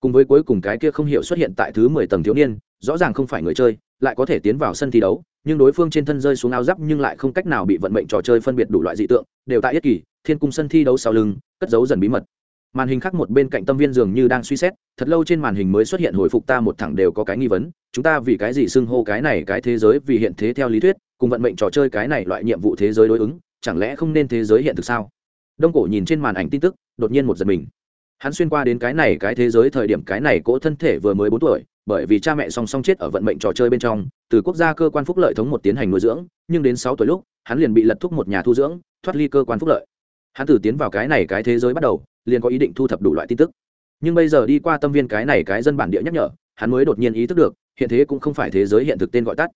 Cùng với cuối cùng cái kia không hiểu xuất hiện tại thứ mười tầng thiếu niên, rõ ràng không phải người chơi, lại có thể tiến vào sân thi đấu nhưng đối phương trên thân rơi xuống áo giáp nhưng lại không cách nào bị vận mệnh trò chơi phân biệt đủ loại dị tượng, đều tại yết kỳ, thiên cung sân thi đấu sau lưng, cất giấu dần bí mật. Màn hình khác một bên cạnh tâm viên dường như đang suy xét, thật lâu trên màn hình mới xuất hiện hồi phục ta một thẳng đều có cái nghi vấn, chúng ta vì cái gì xưng hô cái này cái thế giới vì hiện thế theo lý thuyết, cùng vận mệnh trò chơi cái này loại nhiệm vụ thế giới đối ứng, chẳng lẽ không nên thế giới hiện thực sao? Đông cổ nhìn trên màn ảnh tin tức, đột nhiên một giật mình hắn xuyên qua đến cái này cái thế giới thời điểm cái này cỗ thân thể vừa mới bốn tuổi, bởi vì cha mẹ song song chết ở vận mệnh trò chơi bên trong, từ quốc gia cơ quan phúc lợi thống một tiến hành nuôi dưỡng, nhưng đến sáu tuổi lúc, hắn liền bị lật thúc một nhà thu dưỡng, thoát ly cơ quan phúc lợi. Hắn từ tiến vào cái này cái thế giới bắt đầu, liền có ý định thu thập đủ loại tin tức. Nhưng bây giờ đi qua tâm viên cái này cái dân bản địa nhắc nhở, hắn mới đột nhiên ý thức được, hiện thế cũng không phải thế giới hiện thực tên gọi tắt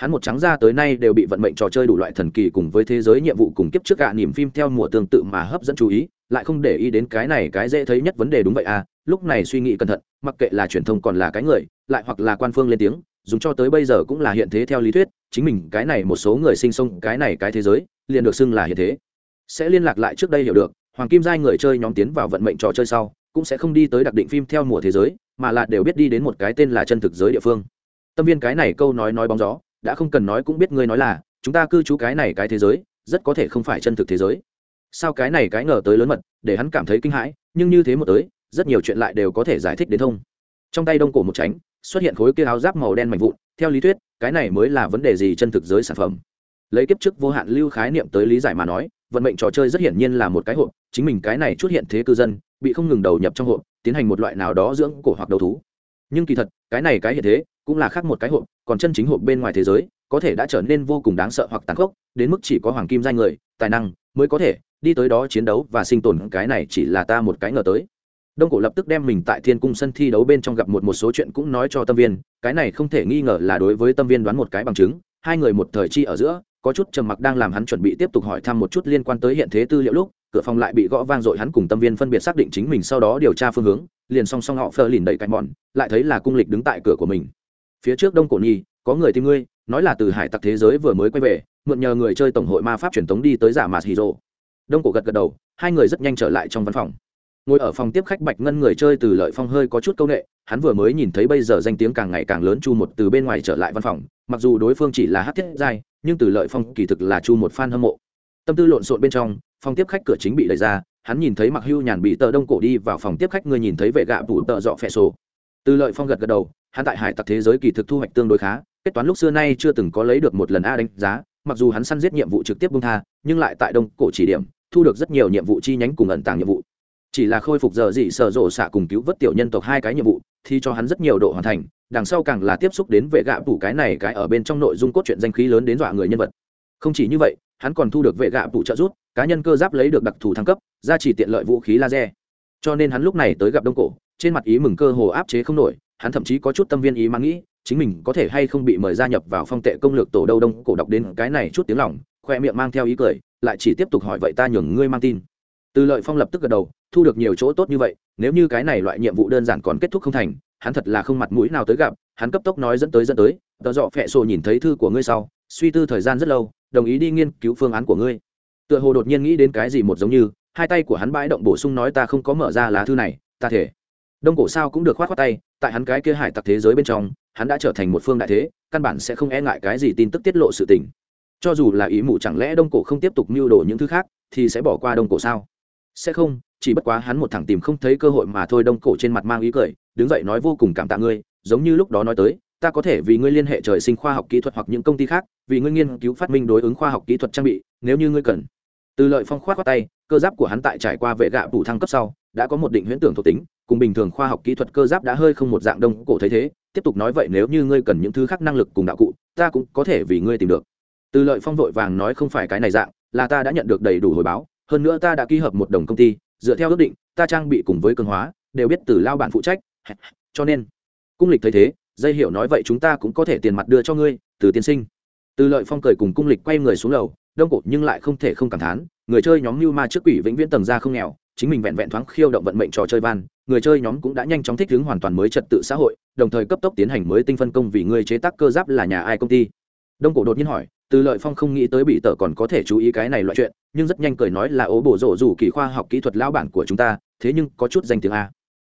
hắn một trắng ra tới nay đều bị vận mệnh trò chơi đủ loại thần kỳ cùng với thế giới nhiệm vụ cùng kiếp trước gạ niềm phim theo mùa tương tự mà hấp dẫn chú ý, lại không để ý đến cái này cái dễ thấy nhất vấn đề đúng vậy à lúc này suy nghĩ cẩn thận, mặc kệ là truyền thông còn là cái người, lại hoặc là quan phương lên tiếng, dùng cho tới bây giờ cũng là hiện thế theo lý thuyết, chính mình cái này một số người sinh sống cái này cái thế giới, liền được xưng là hiện thế. Sẽ liên lạc lại trước đây hiểu được, hoàng kim giai người chơi nhóm tiến vào vận mệnh trò chơi sau, cũng sẽ không đi tới đặc định phim theo mùa thế giới, mà là đều biết đi đến một cái tên là chân thực giới địa phương. Tâm viên cái này câu nói nói bóng gió đã không cần nói cũng biết ngươi nói là, chúng ta cư trú cái này cái thế giới, rất có thể không phải chân thực thế giới. Sao cái này cái ngờ tới lớn mật, để hắn cảm thấy kinh hãi, nhưng như thế một tới, rất nhiều chuyện lại đều có thể giải thích đến thông. Trong tay đông cổ một tránh, xuất hiện khối kia áo giáp màu đen mạnh vụn, theo lý thuyết, cái này mới là vấn đề gì chân thực giới sản phẩm. Lấy kiếp trước vô hạn lưu khái niệm tới lý giải mà nói, vận mệnh trò chơi rất hiển nhiên là một cái hộp, chính mình cái này xuất hiện thế cư dân, bị không ngừng đầu nhập trong hộp, tiến hành một loại nào đó dưỡng cổ hoặc đầu thú nhưng kỳ thật, cái này cái hiện thế cũng là khác một cái hộp, còn chân chính hộp bên ngoài thế giới, có thể đã trở nên vô cùng đáng sợ hoặc tàn khốc, đến mức chỉ có hoàng kim danh người, tài năng mới có thể đi tới đó chiến đấu và sinh tồn, cái này chỉ là ta một cái ngờ tới. Đông cổ lập tức đem mình tại thiên cung sân thi đấu bên trong gặp một một số chuyện cũng nói cho tâm viên, cái này không thể nghi ngờ là đối với tâm viên đoán một cái bằng chứng, hai người một thời chi ở giữa, có chút trầm mặc đang làm hắn chuẩn bị tiếp tục hỏi thăm một chút liên quan tới hiện thế tư liệu lúc, cửa phòng lại bị gõ vang dội hắn cùng tâm viên phân biệt xác định chính mình sau đó điều tra phương hướng liền song song họ phờ lìn đẩy cạnh mòn lại thấy là cung lịch đứng tại cửa của mình. Phía trước đông cổ nhi, có người tìm ngươi, nói là từ hải tặc thế giới vừa mới quay về, mượn nhờ người chơi tổng hội ma pháp truyền thống đi tới giả mạt hì rồ đông cổ gật gật đầu, hai người rất nhanh trở lại trong văn phòng. Ngồi ở phòng tiếp khách bạch ngân người chơi từ lợi phong hơi có chút c â u n ệ hắn vừa mới nhìn thấy bây giờ danh tiếng càng ngày càng lớn chu một từ bên ngoài trở lại văn phòng, mặc dù đối phương chỉ là hát thiết giai, nhưng từ lợi phong kỳ thực là chu một f a n hâm mộ. Tâm tư lộn xộn bên trong, phòng tiếp khách cửa chính bị đẩy ra hắn nhìn thấy mặc hưu nhàn bị tờ đông cổ đi vào phòng tiếp khách người nhìn thấy vệ gạ phủ tợ dọ phẹ sổ. Từ lợi phong gật gật đầu, hắn tại hải tặc thế giới kỳ thực thu hoạch tương đối khá, kết toán lúc xưa nay chưa từng có lấy được một lần a đánh giá, mặc dù hắn săn giết nhiệm vụ trực tiếp bung tha, nhưng lại tại đông cổ chỉ điểm, thu được rất nhiều nhiệm vụ chi nhánh cùng ẩn tàng nhiệm vụ. Chỉ là khôi phục giờ dị sở rộ xạ cùng cứu vớt tiểu nhân tộc hai cái nhiệm vụ, thì cho hắn rất nhiều độ hoàn thành, đằng sau càng là tiếp xúc đến vệ gạ phủ cái này cái ở bên trong nội dung cốt truyện danh khí lớn đến dọa người nhân vật. Không chỉ như vậy, hắn còn thu được vệ gạ phủ trợ giúp cá nhân cơ giáp lấy được đặc thù thăng cấp ra chỉ tiện lợi vũ khí laser. Cho nên hắn lúc này tới gặp đông cổ, trên mặt ý mừng cơ hồ áp chế không nổi, hắn thậm chí có chút tâm viên ý mang nghĩ, chính mình có thể hay không bị mời gia nhập vào phong tệ công lược tổ đâu đông cổ đọc đến cái này chút tiếng lòng, khoe miệng mang theo ý cười, lại chỉ tiếp tục hỏi vậy ta nhường ngươi mang tin. Từ lợi phong lập tức gật đầu, thu được nhiều chỗ tốt như vậy, nếu như cái này loại nhiệm vụ đơn giản còn kết thúc không thành, hắn thật là không mặt mũi nào tới gặp, hắn cấp tốc nói dẫn tới dẫn tới tờ dọ phẹ sổ nhìn thấy thư của ngươi sau, suy tư thời gian rất lâu, đồng ý đi nghiên cứu phương án của ngươi tựa hồ đột nhiên nghĩ đến cái gì một giống như, hai tay của hắn bãi động bổ sung nói ta không có mở ra lá thư này, ta thể. Đông cổ sao cũng được khoát khoát tay, tại hắn cái kia hải tặc thế giới bên trong, hắn đã trở thành một phương đại thế, căn bản sẽ không e ngại cái gì tin tức tiết lộ sự tình. Cho dù là ý mụ chẳng lẽ đông cổ không tiếp tục mưu đồ những thứ khác, thì sẽ bỏ qua đông cổ sao? Sẽ không, chỉ bất quá hắn một thằng tìm không thấy cơ hội mà thôi, đông cổ trên mặt mang ý cười, đứng dậy nói vô cùng cảm tạ ngươi, giống như lúc đó nói tới, ta có thể vì ngươi liên hệ trời sinh khoa học kỹ thuật hoặc những công ty khác, vì ngươi nghiên cứu phát minh đối ứng khoa học kỹ thuật trang bị, nếu như ngươi cần từ lợi phong khoát qua tay, cơ giáp của hắn tại trải qua vệ gạ phủ thăng cấp sau, đã có một định huyễn tưởng thuộc tính, cùng bình thường khoa học kỹ thuật cơ giáp đã hơi không một dạng đông cổ thấy thế. Tiếp tục nói vậy nếu như ngươi cần những thứ khác năng lực cùng đạo cụ, ta cũng có thể vì ngươi tìm được. Từ lợi phong vội vàng nói không phải cái này dạng, là ta đã nhận được đầy đủ hồi báo, hơn nữa ta đã ký hợp một đồng công ty, dựa theo ước định, ta trang bị cùng với cường hóa, đều biết từ lao bản phụ trách. Cho nên, cung lịch thấy thế, dây hiểu nói vậy chúng ta cũng có thể tiền mặt đưa cho ngươi, từ tiên sinh. Từ lợi phong cười cùng cung lịch quay người xuống lầu đông cổ nhưng lại không thể không cảm thán, người chơi nhóm như ma trước quỷ vĩnh viễn tầng ra không nghèo, chính mình vẹn vẹn thoáng khiêu động vận mệnh trò chơi van, người chơi nhóm cũng đã nhanh chóng thích ứng hoàn toàn mới trật tự xã hội, đồng thời cấp tốc tiến hành mới tinh phân công vì người chế tác cơ giáp là nhà ai công ty. Đông cổ đột nhiên hỏi, từ lợi phong không nghĩ tới bị tờ còn có thể chú ý cái này loại chuyện, nhưng rất nhanh cười nói là ố bổ rộ rủ kỳ khoa học kỹ thuật lão bản của chúng ta, thế nhưng có chút danh tiếng a.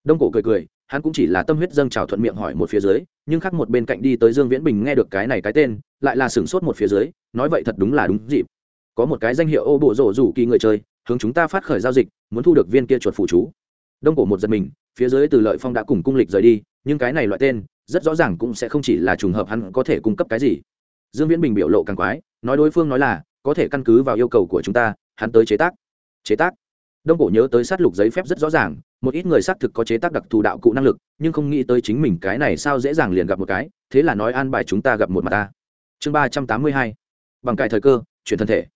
Đông cổ cười cười, hắn cũng chỉ là tâm huyết dâng trào thuận miệng hỏi một phía dưới, nhưng khác một bên cạnh đi tới dương viễn bình nghe được cái này cái tên, lại là sửng sốt một phía dưới, nói vậy thật đúng là đúng dịp có một cái danh hiệu ô bộ rổ rủ kỳ người chơi, hướng chúng ta phát khởi giao dịch, muốn thu được viên kia chuột phụ chú. Đông cổ một giật mình, phía dưới từ lợi phong đã cùng cung lịch rời đi, nhưng cái này loại tên, rất rõ ràng cũng sẽ không chỉ là trùng hợp hắn có thể cung cấp cái gì. Dương viễn bình biểu lộ càng quái, nói đối phương nói là, có thể căn cứ vào yêu cầu của chúng ta, hắn tới chế tác. Chế tác? Đông cổ nhớ tới sát lục giấy phép rất rõ ràng, một ít người xác thực có chế tác đặc thù đạo cụ năng lực, nhưng không nghĩ tới chính mình cái này sao dễ dàng liền gặp một cái, thế là nói an bài chúng ta gặp một mặt ta. Chương ba trăm tám mươi hai. Bằng cải thời cơ, chuyển thân thể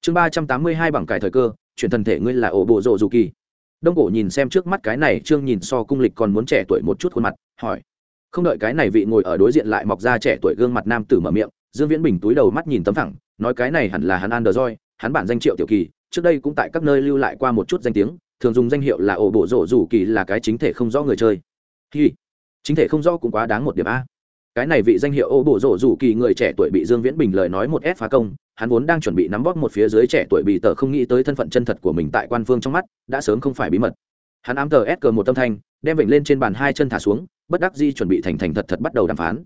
chương ba trăm tám mươi hai bằng cải thời cơ, chuyển thân thể ngươi là ổ bộ rộ dù kỳ. Đông cổ nhìn xem trước mắt cái này, trương nhìn so cung lịch còn muốn trẻ tuổi một chút khuôn mặt, hỏi. Không đợi cái này vị ngồi ở đối diện lại mọc ra trẻ tuổi gương mặt nam tử mở miệng, dương viễn bình túi đầu mắt nhìn tấm thẳng, nói cái này hẳn là hắn an đờ roi hắn bản danh triệu tiểu kỳ, trước đây cũng tại các nơi lưu lại qua một chút danh tiếng, thường dùng danh hiệu là ổ bộ rộ rủ kỳ là cái chính thể không rõ người chơi. Hi, chính thể không rõ cũng quá đáng một điểm a cái này vị danh hiệu ô bộ rổ rủ kỳ người trẻ tuổi bị dương viễn bình lời nói một ép phá công, hắn vốn đang chuẩn bị nắm bóp một phía dưới trẻ tuổi bị tờ không nghĩ tới thân phận chân thật của mình tại quan phương trong mắt, đã sớm không phải bí mật. Hắn ám tờ ép cờ một tâm thanh, đem vịnh lên trên bàn hai chân thả xuống, bất đắc di chuẩn bị thành thành thật thật bắt đầu đàm phán.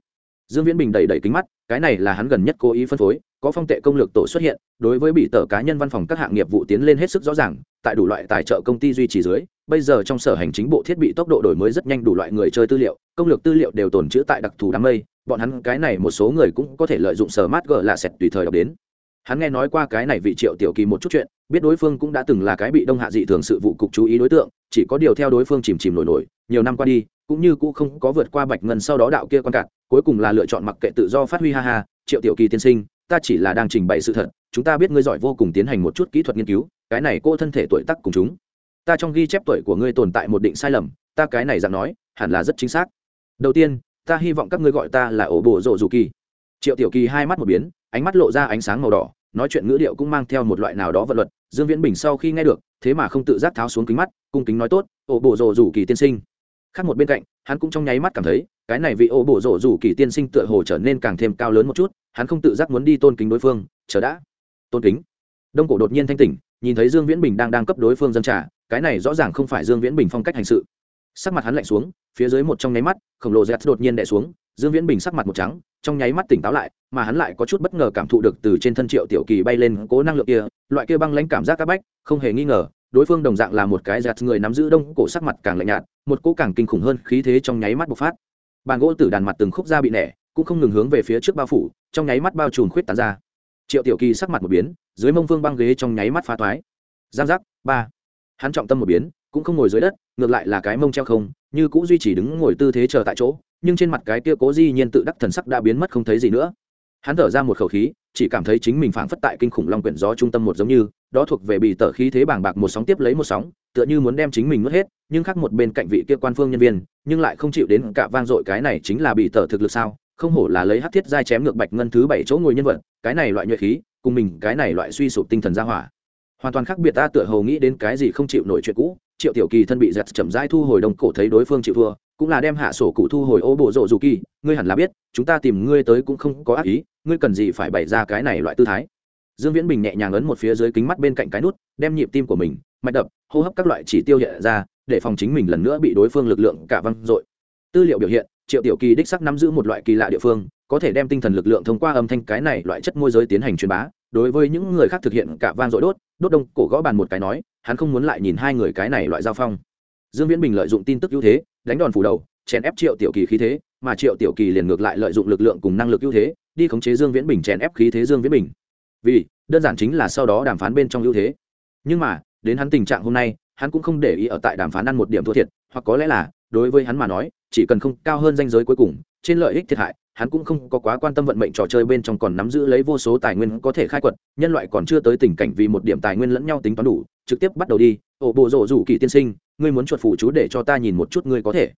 Dương viễn bình đẩy đẩy kính mắt, cái này là hắn gần nhất cố ý phân phối, có phong tệ công lược tổ xuất hiện, đối với bị tờ cá nhân văn phòng các hạng nghiệp vụ tiến lên hết sức rõ ràng, tại đủ loại tài trợ công ty duy trì dưới, bây giờ trong sở hành chính bộ thiết bị tốc độ đổi mới rất nhanh đủ loại người chơi tư liệu công lược tư liệu đều tồn trữ tại đặc thù đám mây, bọn hắn cái này một số người cũng có thể lợi dụng sở mát gờ là sẹt tùy thời đọc đến. Hắn nghe nói qua cái này vị triệu tiểu kỳ một chút chuyện, biết đối phương cũng đã từng là cái bị đông hạ dị thường sự vụ cục chú ý đối tượng, chỉ có điều theo đối phương chìm chìm nổi nổi, nhiều năm qua đi, cũng như cũ không có vượt qua bạch ngân sau đó đạo kia quan cạn, cuối cùng là lựa chọn mặc kệ tự do phát huy ha ha, triệu tiểu kỳ tiên sinh, ta chỉ là đang trình bày sự thật, chúng ta biết ngươi giỏi vô cùng tiến hành một chút kỹ thuật nghiên cứu, cái này cô thân thể tuổi tác cùng chúng. Ta trong ghi chép tuổi của ngươi tồn tại một định sai lầm, ta cái này dạng nói, hẳn là rất chính xác đầu tiên, ta hy vọng các ngươi gọi ta là ổ bộ rộ dù kỳ. Triệu tiểu kỳ hai mắt một biến, ánh mắt lộ ra ánh sáng màu đỏ, nói chuyện ngữ điệu cũng mang theo một loại nào đó vận luật. Dương viễn bình sau khi nghe được, thế mà không tự giác tháo xuống kính mắt, cung kính nói tốt, ổ bộ rộ dù kỳ tiên sinh. Khác một bên cạnh, hắn cũng trong nháy mắt cảm thấy, cái này vị ổ bộ rộ dù kỳ tiên sinh tựa hồ trở nên càng thêm cao lớn một chút, hắn không tự giác muốn đi tôn kính đối phương, chờ đã. Tôn kính. Đông cổ đột nhiên thanh tỉnh, nhìn thấy dương viễn bình đang đang cấp đối phương dân trả cái này rõ ràng không phải dương viễn bình phong cách hành sự sắc mặt hắn lạnh xuống, phía dưới một trong nháy mắt, khổng lồ z đột nhiên đẻ xuống, dương viễn bình sắc mặt một trắng, trong nháy mắt tỉnh táo lại, mà hắn lại có chút bất ngờ cảm thụ được từ trên thân triệu tiểu kỳ bay lên cố năng lượng kia, loại kia băng lãnh cảm giác các bách, không hề nghi ngờ, đối phương đồng dạng là một cái giặt người nắm giữ đông cổ sắc mặt càng lạnh nhạt, một cỗ càng kinh khủng hơn khí thế trong nháy mắt bộc phát. Bàn gỗ tử đàn mặt từng khúc ra bị nẻ, cũng không ngừng hướng về phía trước bao phủ, trong nháy mắt bao trùm khuyết tán ra. Triệu tiểu kỳ sắc mặt một biến, dưới mông vương băng ghế trong nháy mắt phá toái. Giang giác, ba. Hắn trọng tâm một biến cũng không ngồi dưới đất, ngược lại là cái mông treo không, như cũng duy trì đứng ngồi tư thế chờ tại chỗ, nhưng trên mặt cái kia cố di nhiên tự đắc thần sắc đã biến mất không thấy gì nữa. Hắn thở ra một khẩu khí, chỉ cảm thấy chính mình phảng phất tại kinh khủng long quyển gió trung tâm một giống như, đó thuộc về bị tở khí thế bàng bạc một sóng tiếp lấy một sóng, tựa như muốn đem chính mình mất hết, nhưng khác một bên cạnh vị kia quan phương nhân viên, nhưng lại không chịu đến cả vang dội cái này chính là bị tở thực lực sao, không hổ là lấy hát thiết giai chém ngược bạch ngân thứ bảy chỗ ngồi nhân vật, cái này loại nhuệ khí, cùng mình cái này loại suy sụp tinh thần ra hỏa hoàn toàn khác biệt ta tựa hồ nghĩ đến cái gì không chịu nổi chuyện cũ, triệu tiểu kỳ thân bị giật chậm rãi thu hồi đồng cổ thấy đối phương chịu thua, cũng là đem hạ sổ cụ thu hồi ô bộ rộ dù kỳ, ngươi hẳn là biết, chúng ta tìm ngươi tới cũng không có ác ý, ngươi cần gì phải bày ra cái này loại tư thái. Dương viễn bình nhẹ nhàng ấn một phía dưới kính mắt bên cạnh cái nút, đem nhịp tim của mình, mạch đập, hô hấp các loại chỉ tiêu hiện ra, để phòng chính mình lần nữa bị đối phương lực lượng cả văng dội. Tư liệu biểu hiện triệu tiểu kỳ đích sắc nắm giữ một loại kỳ lạ địa phương, có thể đem tinh thần lực lượng thông qua âm thanh cái này loại chất môi giới tiến hành truyền bá. Đối với những người khác thực hiện cả vang dội đốt đốt đông, cổ gõ bàn một cái nói, hắn không muốn lại nhìn hai người cái này loại giao phong. Dương viễn bình lợi dụng tin tức ưu thế, đánh đòn phủ đầu, chèn ép triệu tiểu kỳ khí thế, mà triệu tiểu kỳ liền ngược lại lợi dụng lực lượng cùng năng lực ưu thế, đi khống chế dương viễn bình chèn ép khí thế dương viễn bình. Vì, đơn giản chính là sau đó đàm phán bên trong ưu thế. Nhưng mà, đến hắn tình trạng hôm nay, hắn cũng không để ý ở tại đàm phán ăn một điểm thua thiệt, hoặc có lẽ là đối với hắn mà nói, chỉ cần không cao hơn danh giới cuối cùng, trên lợi ích thiệt hại, hắn cũng không có quá quan tâm vận mệnh trò chơi bên trong còn nắm giữ lấy vô số tài nguyên có thể khai quật, nhân loại còn chưa tới tình cảnh vì một điểm tài nguyên lẫn nhau tính toán đủ, trực tiếp bắt đầu đi ổ bộ rộ rủ kỳ tiên sinh, ngươi muốn chuột phủ chú để cho ta nhìn một chút ngươi có thể.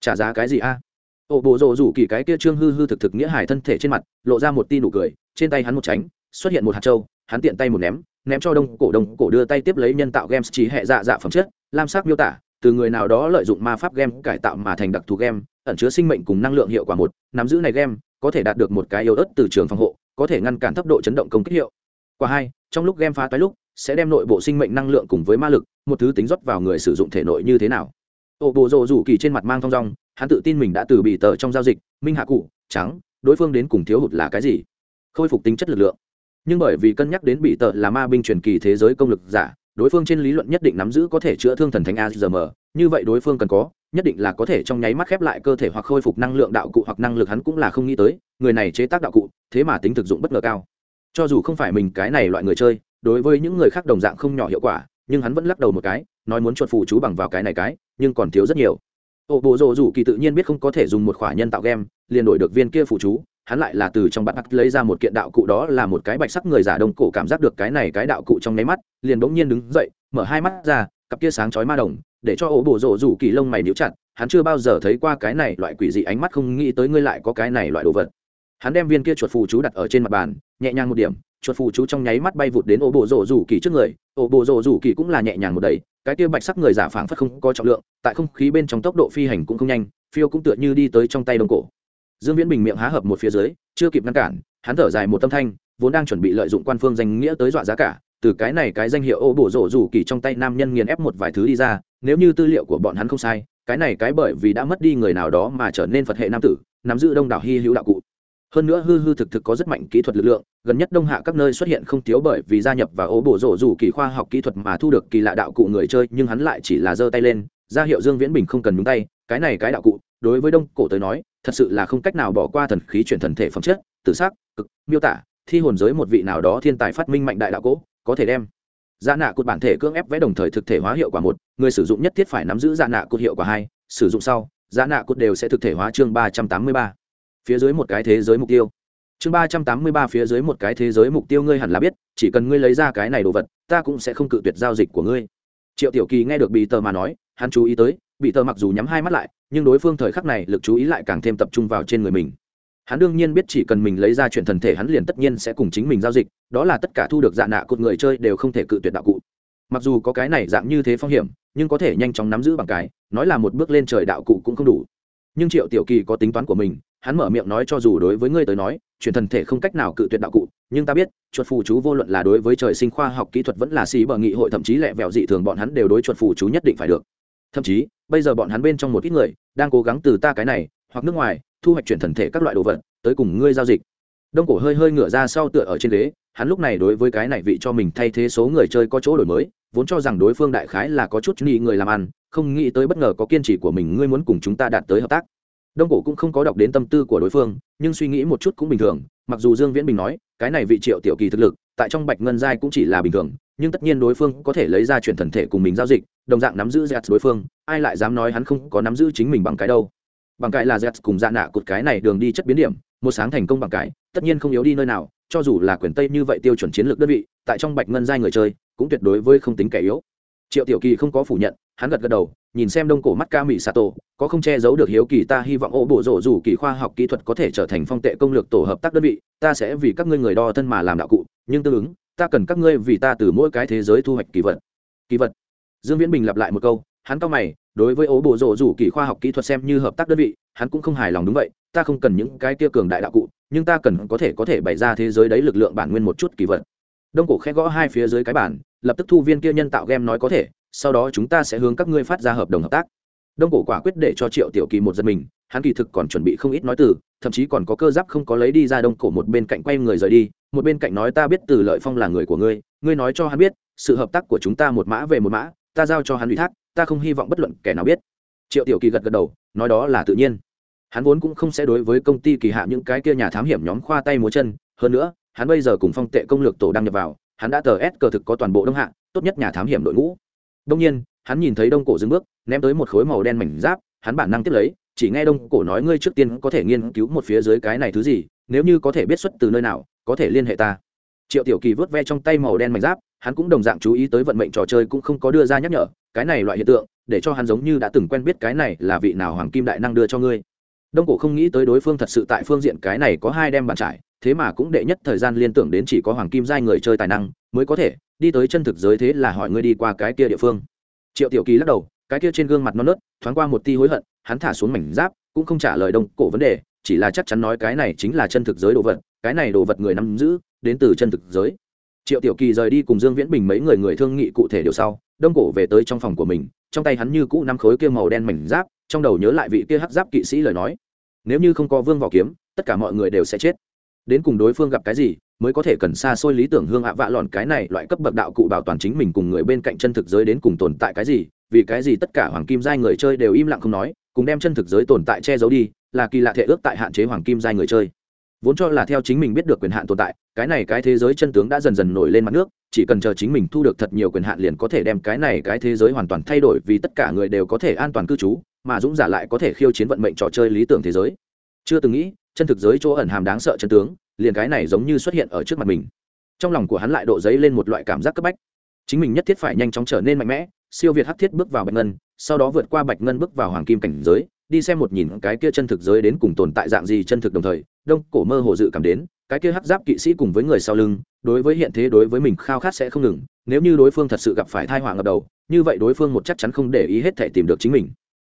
Trả giá cái gì a? Ổ bộ rộ rủ kỳ cái kia trương hư hư thực thực nghĩa hải thân thể trên mặt, lộ ra một tin nụ cười, trên tay hắn một tránh, xuất hiện một hạt trâu hắn tiện tay một ném ném cho đông cổ đông cổ đưa tay tiếp lấy nhân tạo games chỉ hệ dạ dạ phẩm chất, lam sắc miêu tả từ người nào đó lợi dụng ma pháp game cải tạo mà thành đặc thù game, ẩn chứa sinh mệnh cùng năng lượng hiệu quả một, nắm giữ này game, có thể đạt được một cái yếu ớt từ trường phòng hộ, có thể ngăn cản tốc độ chấn động công kích hiệu. Quả hai, trong lúc game phá toái lúc, sẽ đem nội bộ sinh mệnh năng lượng cùng với ma lực, một thứ tính rót vào người sử dụng thể nội như thế nào? Ô bộ rộ rủ kỳ trên mặt mang thong dong, hắn tự tin mình đã từ bị tờ trong giao dịch, minh hạ cụ, trắng, đối phương đến cùng thiếu hụt là cái gì? Khôi phục tính chất lực lượng. Nhưng bởi vì cân nhắc đến bị tờ là ma binh truyền kỳ thế giới công lực giả đối phương trên lý luận nhất định nắm giữ có thể chữa thương thần thánh azm như vậy đối phương cần có, nhất định là có thể trong nháy mắt khép lại cơ thể hoặc khôi phục năng lượng đạo cụ hoặc năng lực hắn cũng là không nghĩ tới, người này chế tác đạo cụ, thế mà tính thực dụng bất ngờ cao. Cho dù không phải mình cái này loại người chơi, đối với những người khác đồng dạng không nhỏ hiệu quả, nhưng hắn vẫn lắc đầu một cái, nói muốn chuột phù chú bằng vào cái này cái, nhưng còn thiếu rất nhiều. Ô, bộ rộ rủ kỳ tự nhiên biết không có thể dùng một khỏa nhân tạo game liền đổi được viên kia phụ chú hắn lại là từ trong bạn bắt lấy ra một kiện đạo cụ đó là một cái bạch sắc người giả đông cổ cảm giác được cái này cái đạo cụ trong nháy mắt, liền bỗng nhiên đứng dậy, mở hai mắt ra, cặp kia sáng chói ma đồng, để cho ổ bộ rộ rủ kỳ lông mày níu chặt, hắn chưa bao giờ thấy qua cái này loại quỷ dị ánh mắt không nghĩ tới ngươi lại có cái này loại đồ vật. Hắn đem viên kia chuột phù chú đặt ở trên mặt bàn, nhẹ nhàng một điểm, chuột phù chú trong nháy mắt bay vụt đến ổ bộ rộ rủ kỳ trước người ổ bộ rộ rủ kỳ cũng là nhẹ nhàng một đầy cái kia bạch sắc người giả phảng phất không có trọng lượng, tại không khí bên trong tốc độ phi hành cũng không nhanh, phiêu cũng tựa như đi tới trong tay đông cổ dương viễn bình miệng há hợp một phía dưới, chưa kịp ngăn cản, hắn thở dài một tâm thanh, vốn đang chuẩn bị lợi dụng quan phương danh nghĩa tới dọa giá cả, từ cái này cái danh hiệu ô bổ rổ rủ kỳ trong tay nam nhân nghiền ép một vài thứ đi ra, nếu như tư liệu của bọn hắn không sai, cái này cái bởi vì đã mất đi người nào đó mà trở nên phật hệ nam tử, nắm giữ đông đảo hy hữu đạo cụ. Hơn nữa hư hư thực thực có rất mạnh kỹ thuật lực lượng, gần nhất đông hạ các nơi xuất hiện không thiếu bởi vì gia nhập và ố bổ rổ rủ kỳ khoa học kỹ thuật mà thu được kỳ lạ đạo cụ người chơi, nhưng hắn lại chỉ là giơ tay lên, ra hiệu dương viễn bình không cần nhúng tay, cái này cái đạo cụ đối với đông cổ tới nói, thật sự là không cách nào bỏ qua thần khí chuyển thần thể phẩm chất tự xác cực, miêu tả, thi hồn giới một vị nào đó thiên tài phát minh mạnh đại đạo cỗ có thể đem dạ nạ cột bản thể cưỡng ép vẽ đồng thời thực thể hóa hiệu quả một, người sử dụng nhất thiết phải nắm giữ dạ nạ cột hiệu quả hai, sử dụng sau dạ nạ cột đều sẽ thực thể hóa chương ba trăm tám mươi ba. Phía dưới một cái thế giới mục tiêu. Chương ba trăm tám mươi ba phía dưới một cái thế giới mục tiêu ngươi hẳn là biết, chỉ cần ngươi lấy ra cái này đồ vật, ta cũng sẽ không cự tuyệt giao dịch của ngươi. Triệu tiểu kỳ nghe được bì tờ mà nói, hắn chú ý tới bị tờ mặc dù nhắm hai mắt lại, nhưng đối phương thời khắc này lực chú ý lại càng thêm tập trung vào trên người mình. Hắn đương nhiên biết chỉ cần mình lấy ra chuyện thần thể hắn liền tất nhiên sẽ cùng chính mình giao dịch, đó là tất cả thu được dạ nạ cột người chơi đều không thể cự tuyệt đạo cụ. Mặc dù có cái này dạng như thế phong hiểm, nhưng có thể nhanh chóng nắm giữ bằng cái, nói là một bước lên trời đạo cụ cũng không đủ. Nhưng triệu tiểu kỳ có tính toán của mình, hắn mở miệng nói cho dù đối với ngươi tới nói, chuyện thần thể không cách nào cự tuyệt đạo cụ, nhưng ta biết, chuột phù chú vô luận là đối với trời sinh khoa học kỹ thuật vẫn là xì bờ nghị hội thậm chí lẹ vẹo dị thường bọn hắn đều đối chuột phù chú nhất định phải được thậm chí, bây giờ bọn hắn bên trong một ít người, đang cố gắng từ ta cái này, hoặc nước ngoài, thu hoạch chuyển thần thể các loại đồ vật, tới cùng ngươi giao dịch. Đông cổ hơi hơi ngửa ra sau tựa ở trên ghế, hắn lúc này đối với cái này vị cho mình thay thế số người chơi có chỗ đổi mới, vốn cho rằng đối phương đại khái là có chút nghi người làm ăn, không nghĩ tới bất ngờ có kiên trì của mình, ngươi muốn cùng chúng ta đạt tới hợp tác. Đông cổ cũng không có đọc đến tâm tư của đối phương, nhưng suy nghĩ một chút cũng bình thường, mặc dù dương viễn bình nói, cái này vị triệu tiểu kỳ thực lực, tại trong bạch ngân giai cũng chỉ là bình thường, nhưng tất nhiên đối phương có thể lấy ra chuyển thần thể cùng mình giao dịch đồng dạng nắm giữ z đối phương, ai lại dám nói hắn không có nắm giữ chính mình bằng cái đâu? Bằng cái là z cùng dạ nạ cột cái này đường đi chất biến điểm, một sáng thành công bằng cái, tất nhiên không yếu đi nơi nào, cho dù là quyền tây như vậy tiêu chuẩn chiến lược đơn vị, tại trong bạch ngân giai người chơi, cũng tuyệt đối với không tính kẻ yếu. Triệu tiểu kỳ không có phủ nhận, hắn gật gật đầu, nhìn xem đông cổ mắt ca mỹ sato, có không che giấu được hiếu kỳ ta hy vọng ô bộ rộ dù kỳ khoa học kỹ thuật có thể trở thành phong tệ công lược tổ hợp tác đơn vị, ta sẽ vì các ngươi người đo thân mà làm đạo cụ, nhưng tương ứng, ta cần các ngươi vì ta từ mỗi cái thế giới thu hoạch kỳ vật. Kỳ vật dương viễn bình lặp lại một câu, hắn cao mày, đối với ố bộ rộ rủ kỳ khoa học kỹ thuật xem như hợp tác đơn vị, hắn cũng không hài lòng đúng vậy, ta không cần những cái tia cường đại đạo cụ, nhưng ta cần có thể có thể bày ra thế giới đấy lực lượng bản nguyên một chút kỳ vật. Đông cổ khẽ gõ hai phía dưới cái bản lập tức thu viên kia nhân tạo game nói có thể, sau đó chúng ta sẽ hướng các ngươi phát ra hợp đồng hợp tác. Đông cổ quả quyết để cho triệu tiểu kỳ một giật mình, hắn kỳ thực còn chuẩn bị không ít nói từ, thậm chí còn có cơ giáp không có lấy đi ra đông cổ một bên cạnh quay người rời đi, một bên cạnh nói ta biết từ lợi phong là người của ngươi ngươi nói cho hắn biết, sự hợp tác của chúng ta một mã về một mã ta giao cho hắn ủy thác, ta không hy vọng bất luận kẻ nào biết. Triệu tiểu kỳ gật gật đầu, nói đó là tự nhiên. Hắn vốn cũng không sẽ đối với công ty kỳ hạ những cái kia nhà thám hiểm nhóm khoa tay múa chân, hơn nữa, hắn bây giờ cùng phong tệ công lược tổ đăng nhập vào, hắn đã tờ ép cờ thực có toàn bộ đông hạ, tốt nhất nhà thám hiểm đội ngũ. Đông nhiên, hắn nhìn thấy đông cổ dừng bước, ném tới một khối màu đen mảnh giáp, hắn bản năng tiếp lấy, chỉ nghe đông cổ nói ngươi trước tiên có thể nghiên cứu một phía dưới cái này thứ gì, nếu như có thể biết xuất từ nơi nào, có thể liên hệ ta. Triệu tiểu kỳ vớt ve trong tay màu đen mảnh giáp hắn cũng đồng dạng chú ý tới vận mệnh trò chơi cũng không có đưa ra nhắc nhở, cái này loại hiện tượng, để cho hắn giống như đã từng quen biết cái này là vị nào hoàng kim đại năng đưa cho ngươi. Đông cổ không nghĩ tới đối phương thật sự tại phương diện cái này có hai đem bàn trải, thế mà cũng đệ nhất thời gian liên tưởng đến chỉ có hoàng kim giai người chơi tài năng, mới có thể đi tới chân thực giới thế là hỏi ngươi đi qua cái kia địa phương. Triệu tiểu kỳ lắc đầu, cái kia trên gương mặt non nớt, thoáng qua một ti hối hận, hắn thả xuống mảnh giáp, cũng không trả lời đông cổ vấn đề, chỉ là chắc chắn nói cái này chính là chân thực giới đồ vật, cái này đồ vật người nắm giữ, đến từ chân thực giới triệu tiểu kỳ rời đi cùng dương viễn bình mấy người người thương nghị cụ thể điều sau, đông cổ về tới trong phòng của mình, trong tay hắn như cũ năm khối kia màu đen mảnh giáp, trong đầu nhớ lại vị kia hắc giáp kỵ sĩ lời nói. Nếu như không có vương vào kiếm, tất cả mọi người đều sẽ chết. Đến cùng đối phương gặp cái gì, mới có thể cần xa xôi lý tưởng hương ạ vạ lọn cái này loại cấp bậc đạo cụ bảo toàn chính mình cùng người bên cạnh chân thực giới đến cùng tồn tại cái gì, vì cái gì tất cả hoàng kim giai người chơi đều im lặng không nói, cùng đem chân thực giới tồn tại che giấu đi, là kỳ lạ thể ước tại hạn chế hoàng kim giai người chơi vốn cho là theo chính mình biết được quyền hạn tồn tại, cái này cái thế giới chân tướng đã dần dần nổi lên mặt nước, chỉ cần chờ chính mình thu được thật nhiều quyền hạn liền có thể đem cái này cái thế giới hoàn toàn thay đổi vì tất cả người đều có thể an toàn cư trú, mà dũng giả lại có thể khiêu chiến vận mệnh trò chơi lý tưởng thế giới. Chưa từng nghĩ, chân thực giới chỗ ẩn hàm đáng sợ chân tướng, liền cái này giống như xuất hiện ở trước mặt mình. Trong lòng của hắn lại độ dấy lên một loại cảm giác cấp bách. Chính mình nhất thiết phải nhanh chóng trở nên mạnh mẽ, siêu việt hắc thiết bước vào bạch ngân, sau đó vượt qua bạch ngân bước vào hoàng kim cảnh giới, đi xem một nhìn cái kia chân thực giới đến cùng tồn tại dạng gì chân thực đồng thời đông cổ mơ hồ dự cảm đến, cái kia hắc giáp kỵ sĩ cùng với người sau lưng, đối với hiện thế đối với mình khao khát sẽ không ngừng, nếu như đối phương thật sự gặp phải thai họa ngập đầu, như vậy đối phương một chắc chắn không để ý hết thể tìm được chính mình.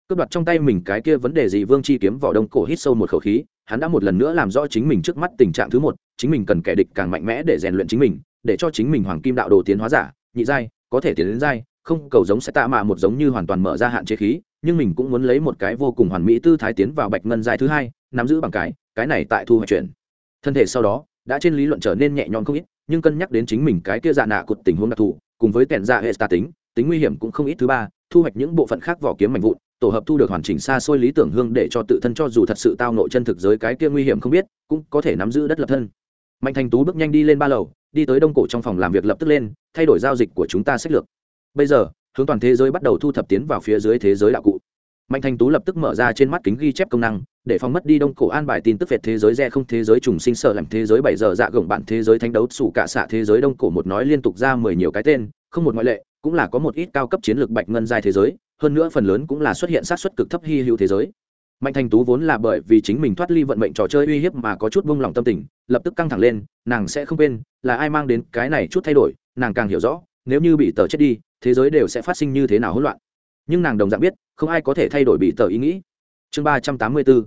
Cướp đoạt trong tay mình cái kia vấn đề gì vương chi kiếm vào đông cổ hít sâu một khẩu khí, hắn đã một lần nữa làm rõ chính mình trước mắt tình trạng thứ một, chính mình cần kẻ địch càng mạnh mẽ để rèn luyện chính mình, để cho chính mình hoàng kim đạo đồ tiến hóa giả, nhị giai, có thể tiến đến giai, không cầu giống sẽ tạ mạ một giống như hoàn toàn mở ra hạn chế khí, nhưng mình cũng muốn lấy một cái vô cùng hoàn mỹ tư thái tiến vào bạch ngân giai thứ hai nắm giữ bằng cái cái này tại thu hoạch chuyển thân thể sau đó, đã trên lý luận trở nên nhẹ nhõm không ít, nhưng cân nhắc đến chính mình cái kia dạ nạ cột tình huống đặc thù, cùng với tẻn dạ hệ tà tính tính nguy hiểm cũng không ít. Thứ ba, thu hoạch những bộ phận khác vỏ kiếm mạnh vụn, tổ hợp thu được hoàn chỉnh xa xôi lý tưởng hương để cho tự thân cho dù thật sự tao nội chân thực giới cái kia nguy hiểm không biết, cũng có thể nắm giữ đất lập thân. Mạnh thành tú bước nhanh đi lên ba lầu, đi tới đông cổ trong phòng làm việc lập tức lên, thay đổi giao dịch của chúng ta sách lược. Bây giờ, hướng toàn thế giới bắt đầu thu thập tiến vào phía dưới thế giới đạo cụ. Mạnh thành tú lập tức mở ra trên mắt kính ghi chép công năng để phòng mất đi đông cổ an bài tin tức về thế giới re không thế giới trùng sinh sợ làm thế giới bảy giờ dạ gồng bạn thế giới thánh đấu, sủ cả xạ thế giới đông cổ một nói liên tục ra mười nhiều cái tên, không một ngoại lệ, cũng là có một ít cao cấp chiến lược bạch ngân giai thế giới, hơn nữa phần lớn cũng là xuất hiện sát xuất cực thấp hy hữu thế giới. Mạnh thành tú vốn là bởi vì chính mình thoát ly vận mệnh trò chơi uy hiếp mà có chút buông lòng tâm tình, lập tức căng thẳng lên, nàng sẽ không quên, là ai mang đến cái này chút thay đổi, nàng càng hiểu rõ, nếu như bị tờ chết đi, thế giới đều sẽ phát sinh như thế nào hỗn loạn. Nhưng nàng đồng dạng biết, không ai có thể thay đổi bị tờ ý nghĩ. Chương ba trăm tám mươi bốn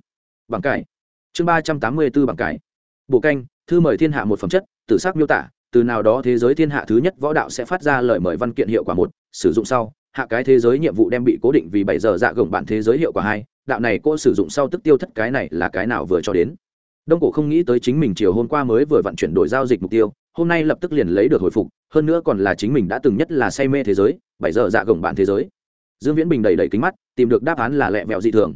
bằng cải. Chương ba trăm tám mươi b ố bằng cải. Bộ canh, thư mời thiên hạ một phẩm chất tự xác miêu tả, từ nào đó thế giới thiên hạ thứ nhất võ đạo sẽ phát ra lời mời văn kiện hiệu quả một, sử dụng sau, hạ cái thế giới nhiệm vụ đem bị cố định vì bảy giờ dạ gồng bản thế giới hiệu quả hai, đạo này cô sử dụng sau tức tiêu thất cái này là cái nào vừa cho đến. Đông cổ không nghĩ tới chính mình chiều hôm qua mới vừa vận chuyển đổi giao dịch mục tiêu, hôm nay lập tức liền lấy được hồi phục, hơn nữa còn là chính mình đã từng nhất là say mê thế giới, bảy giờ dạ gồng bản thế giới. Dương viễn bình đầy đầy kính mắt, tìm được đáp án là lẹ mẹo dị thường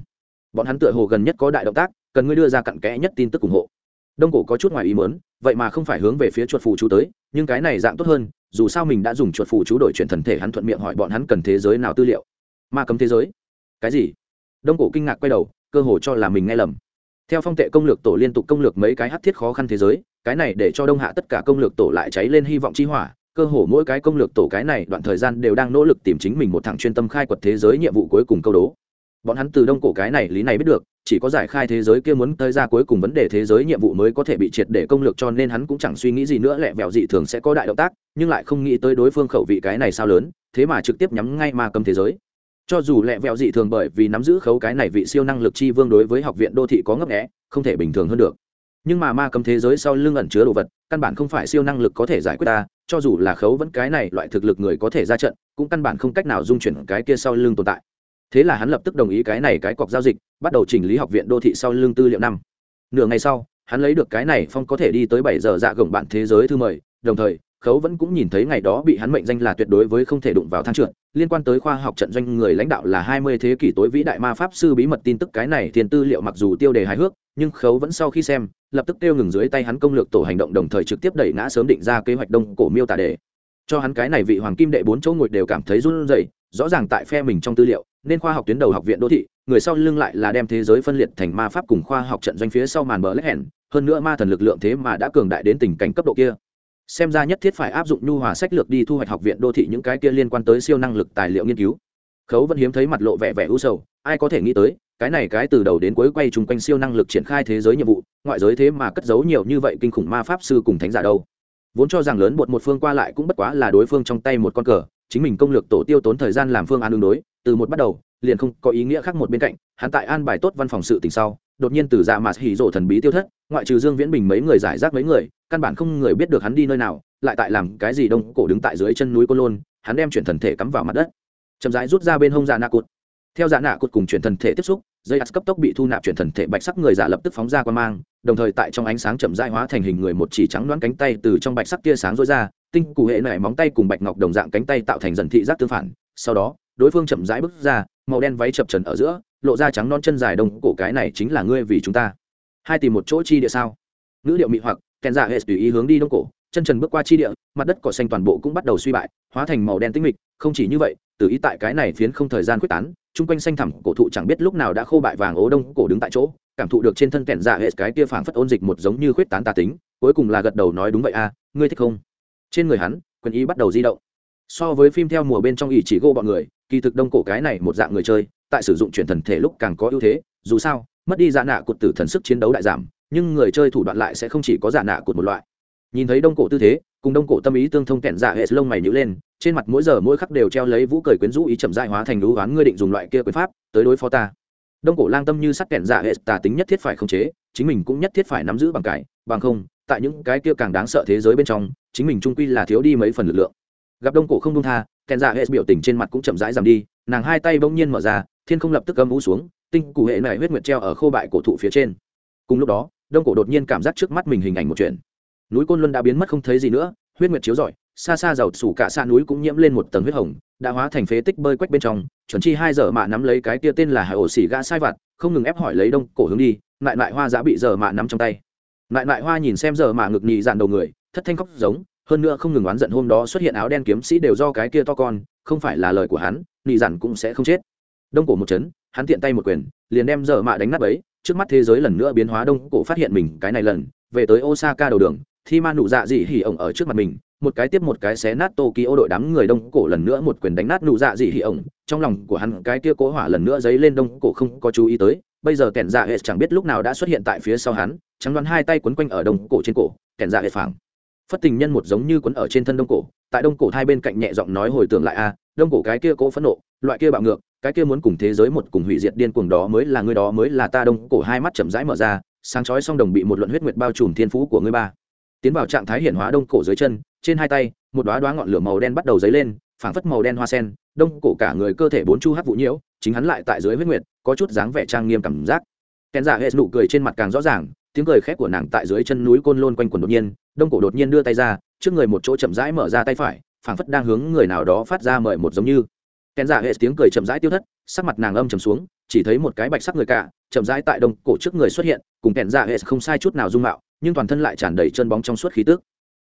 bọn hắn tựa hồ gần nhất có đại động tác, cần ngươi đưa ra cặn kẽ nhất tin tức ủng hộ. Đông cổ có chút ngoài ý mớn vậy mà không phải hướng về phía chuột phù chú tới, nhưng cái này dạng tốt hơn, dù sao mình đã dùng chuột phù chú đổi chuyển thần thể hắn thuận miệng hỏi bọn hắn cần thế giới nào tư liệu. Ma cấm thế giới? Cái gì? Đông cổ kinh ngạc quay đầu, cơ hồ cho là mình nghe lầm. Theo phong tệ công lược tổ liên tục công lược mấy cái hát thiết khó khăn thế giới, cái này để cho đông hạ tất cả công lược tổ lại cháy lên hy vọng chi hỏa, cơ hồ mỗi cái công lược tổ cái này đoạn thời gian đều đang nỗ lực tìm chính mình một thằng chuyên tâm khai quật thế giới nhiệm vụ cuối cùng câu đố bọn hắn từ đông cổ cái này lý này biết được, chỉ có giải khai thế giới kia muốn tới ra cuối cùng vấn đề thế giới nhiệm vụ mới có thể bị triệt để công lược cho nên hắn cũng chẳng suy nghĩ gì nữa, lẹ vẹo dị thường sẽ có đại động tác, nhưng lại không nghĩ tới đối phương khẩu vị cái này sao lớn, thế mà trực tiếp nhắm ngay ma cầm thế giới. Cho dù lẹ vẹo dị thường bởi vì nắm giữ khấu cái này vị siêu năng lực chi vương đối với học viện đô thị có ngấp nghẽ không thể bình thường hơn được. Nhưng mà ma cầm thế giới sau lưng ẩn chứa đồ vật, căn bản không phải siêu năng lực có thể giải quyết ta, cho dù là khấu vẫn cái này loại thực lực người có thể ra trận, cũng căn bản không cách nào dung chuyển cái kia sau lưng tồn tại thế là hắn lập tức đồng ý cái này cái cọc giao dịch, bắt đầu chỉnh lý học viện đô thị sau lưng tư liệu năm. Nửa ngày sau, hắn lấy được cái này phong có thể đi tới bảy giờ dạ gồng bạn thế giới thư mời, đồng thời, khấu vẫn cũng nhìn thấy ngày đó bị hắn mệnh danh là tuyệt đối với không thể đụng vào thang trượt, liên quan tới khoa học trận doanh người lãnh đạo là hai mươi thế kỷ tối vĩ đại ma pháp sư bí mật tin tức cái này tiền tư liệu mặc dù tiêu đề hài hước, nhưng khấu vẫn sau khi xem, lập tức kêu ngừng dưới tay hắn công lược tổ hành động đồng thời trực tiếp đẩy ngã sớm định ra kế hoạch đông cổ miêu tả đề. Cho hắn cái này vị hoàng kim đệ bốn chỗ ngồi đều cảm thấy run rẩy, rõ ràng tại phe mình trong tư liệu nên khoa học tuyến đầu học viện đô thị, người sau lưng lại là đem thế giới phân liệt thành ma pháp cùng khoa học trận doanh phía sau màn bờ lách hẻn hơn nữa ma thần lực lượng thế mà đã cường đại đến tình cảnh cấp độ kia. Xem ra nhất thiết phải áp dụng nhu hòa sách lược đi thu hoạch học viện đô thị những cái kia liên quan tới siêu năng lực tài liệu nghiên cứu. Khấu vẫn hiếm thấy mặt lộ vẻ vẻ u sầu, ai có thể nghĩ tới, cái này cái từ đầu đến cuối quay chung quanh siêu năng lực triển khai thế giới nhiệm vụ, ngoại giới thế mà cất giấu nhiều như vậy kinh khủng ma pháp sư cùng thánh giả đâu. Vốn cho rằng lớn bột một phương qua lại cũng bất quá là đối phương trong tay một con cờ, chính mình công lược tổ tiêu tốn thời gian làm phương án đương đối từ một bắt đầu, liền không có ý nghĩa khác một bên cạnh, hắn tại an bài tốt văn phòng sự tình sau, đột nhiên từ dạ mà hỉ rộ thần bí tiêu thất, ngoại trừ dương viễn bình mấy người giải rác mấy người, căn bản không người biết được hắn đi nơi nào, lại tại làm cái gì đông, cổ đứng tại dưới chân núi côn lôn, hắn đem chuyển thần thể cắm vào mặt đất. Chậm rãi rút ra bên hông dạ nạ cụt theo dạ nạ cụt cùng chuyển thần thể tiếp xúc, dây ắt cấp tốc bị thu nạp chuyển thần thể bạch sắc người giả lập tức phóng ra qua mang, đồng thời tại trong ánh sáng chậm rãi hóa thành hình người một chỉ trắng đoán cánh tay từ trong bạch sắc tia sáng rối ra, tinh cụ hệ nảy móng tay cùng bạch ngọc đồng dạng cánh tay tạo thành dần thị giác tương phản, sau đó đối phương chậm rãi bước ra, màu đen váy chập trần ở giữa, lộ ra trắng non chân dài đông cổ, cái này chính là ngươi vì chúng ta. Hai tìm một chỗ chi địa sao? Ngữ điệu mị hoặc, kèn dạ hệ tùy ý hướng đi đông cổ, chân trần bước qua chi địa, mặt đất cỏ xanh toàn bộ cũng bắt đầu suy bại, hóa thành màu đen tinh mịch, không chỉ như vậy, từ ý tại cái này phiến không thời gian quyết tán, chung quanh xanh thẳm cổ thụ chẳng biết lúc nào đã khô bại vàng ố đông cổ đứng tại chỗ, cảm thụ được trên thân kèn dạ hệ cái kia phảng phất ôn dịch một giống như khuyết tán tà tính, cuối cùng là gật đầu nói đúng vậy a à, ngươi thích không? Trên người hắn quân ý bắt đầu di động. So với phim theo mùa bên trong ỷ chỉ gô bọn người kỳ thực đông cổ cái này một dạng người chơi, tại sử dụng chuyển thần thể lúc càng có ưu thế, dù sao, mất đi giả nạ cụt tử thần sức chiến đấu đại giảm, nhưng người chơi thủ đoạn lại sẽ không chỉ có giả nạ cụt một loại. Nhìn thấy đông cổ tư thế, cùng đông cổ tâm ý tương thông kẹn dạ hệ lông mày nhữ lên, trên mặt mỗi giờ mỗi khắc đều treo lấy vũ cười quyến rũ ý chậm dại hóa thành lũ oán ngươi định dùng loại kia quyền pháp, tới đối phó ta. Đông cổ lang tâm như sắc kẹn dạ hệ, tà tính nhất thiết phải khống chế, chính mình cũng nhất thiết phải nắm giữ bằng cái, bằng không, tại những cái kia càng đáng sợ thế giới bên trong, chính mình trung quy là thiếu đi mấy phần lực lượng. Gặp đông cổ không đông tha kèn dạ hệ biểu tình trên mặt cũng chậm rãi giảm đi, nàng hai tay bỗng nhiên mở ra, thiên không lập tức âm ú xuống, tinh cụ hệ này huyết nguyệt treo ở khô bại cổ thụ phía trên. Cùng lúc đó, đông cổ đột nhiên cảm giác trước mắt mình hình ảnh một chuyện. Núi côn luân đã biến mất không thấy gì nữa, huyết nguyệt chiếu rọi, xa xa giàu sủ cả xa núi cũng nhiễm lên một tầng huyết hồng, đã hóa thành phế tích bơi quách bên trong, chuẩn chi hai giờ mạ nắm lấy cái tia tên là hải ổ xỉ gã sai vặt, không ngừng ép hỏi lấy đông cổ hướng đi, lại lại hoa giã bị giờ mạ nắm trong tay. Lại lại hoa nhìn xem giờ mạ ngực nhị dạn đầu người, thất thanh khóc giống hơn nữa không ngừng oán giận hôm đó xuất hiện áo đen kiếm sĩ đều do cái kia to con, không phải là lời của hắn, nị giản cũng sẽ không chết. Đông cổ một chấn, hắn tiện tay một quyền, liền đem dở mạ đánh nát ấy trước mắt thế giới lần nữa biến hóa, đông cổ phát hiện mình cái này lần, về tới osaka đầu đường, thi ma nụ dạ dị hỉ ổng ở trước mặt mình, một cái tiếp một cái xé nát tokyo đội đám người đông cổ lần nữa một quyền đánh nát nụ dạ dị hỉ ổng. Trong lòng của hắn, cái kia cố hỏa lần nữa dấy lên đông cổ không có chú ý tới, bây giờ kẻn dạ hệ chẳng biết lúc nào đã xuất hiện tại phía sau hắn, trắng đoán hai tay quấn quanh ở đông cổ trên cổ kẻn dạ hệ phảng phất tình nhân một giống như quấn ở trên thân đông cổ, tại đông cổ hai bên cạnh nhẹ giọng nói hồi tưởng lại a đông cổ cái kia cố phẫn nộ, loại kia bạo ngược, cái kia muốn cùng thế giới một cùng hủy diệt điên cuồng đó mới là người đó, mới là ta. Đông cổ hai mắt chậm rãi mở ra, sáng chói song đồng bị một luận huyết nguyệt bao trùm thiên phú của ngươi ba. Tiến vào trạng thái hiển hóa đông cổ dưới chân, trên hai tay, một đoá đoá ngọn lửa màu đen bắt đầu dấy lên, phảng phất màu đen hoa sen, đông cổ cả người cơ thể bốn chu hắc vụ nhiễu, chính hắn lại tại dưới huyết nguyệt, có chút dáng vẻ trang nghiêm cảm giác. Kèn dạ giả hệ nụ cười trên mặt càng rõ ràng tiếng cười khép của nàng tại dưới chân núi côn lôn quanh quần đột nhiên, đông cổ đột nhiên đưa tay ra, trước người một chỗ chậm rãi mở ra tay phải, phảng phất đang hướng người nào đó phát ra mời một giống như. Kèn giả hệ tiếng cười chậm rãi tiêu thất, sắc mặt nàng âm trầm xuống, chỉ thấy một cái bạch sắc người cả, chậm rãi tại đông cổ trước người xuất hiện, cùng kèn giả hệ không sai chút nào dung mạo, nhưng toàn thân lại tràn đầy chân bóng trong suốt khí tức.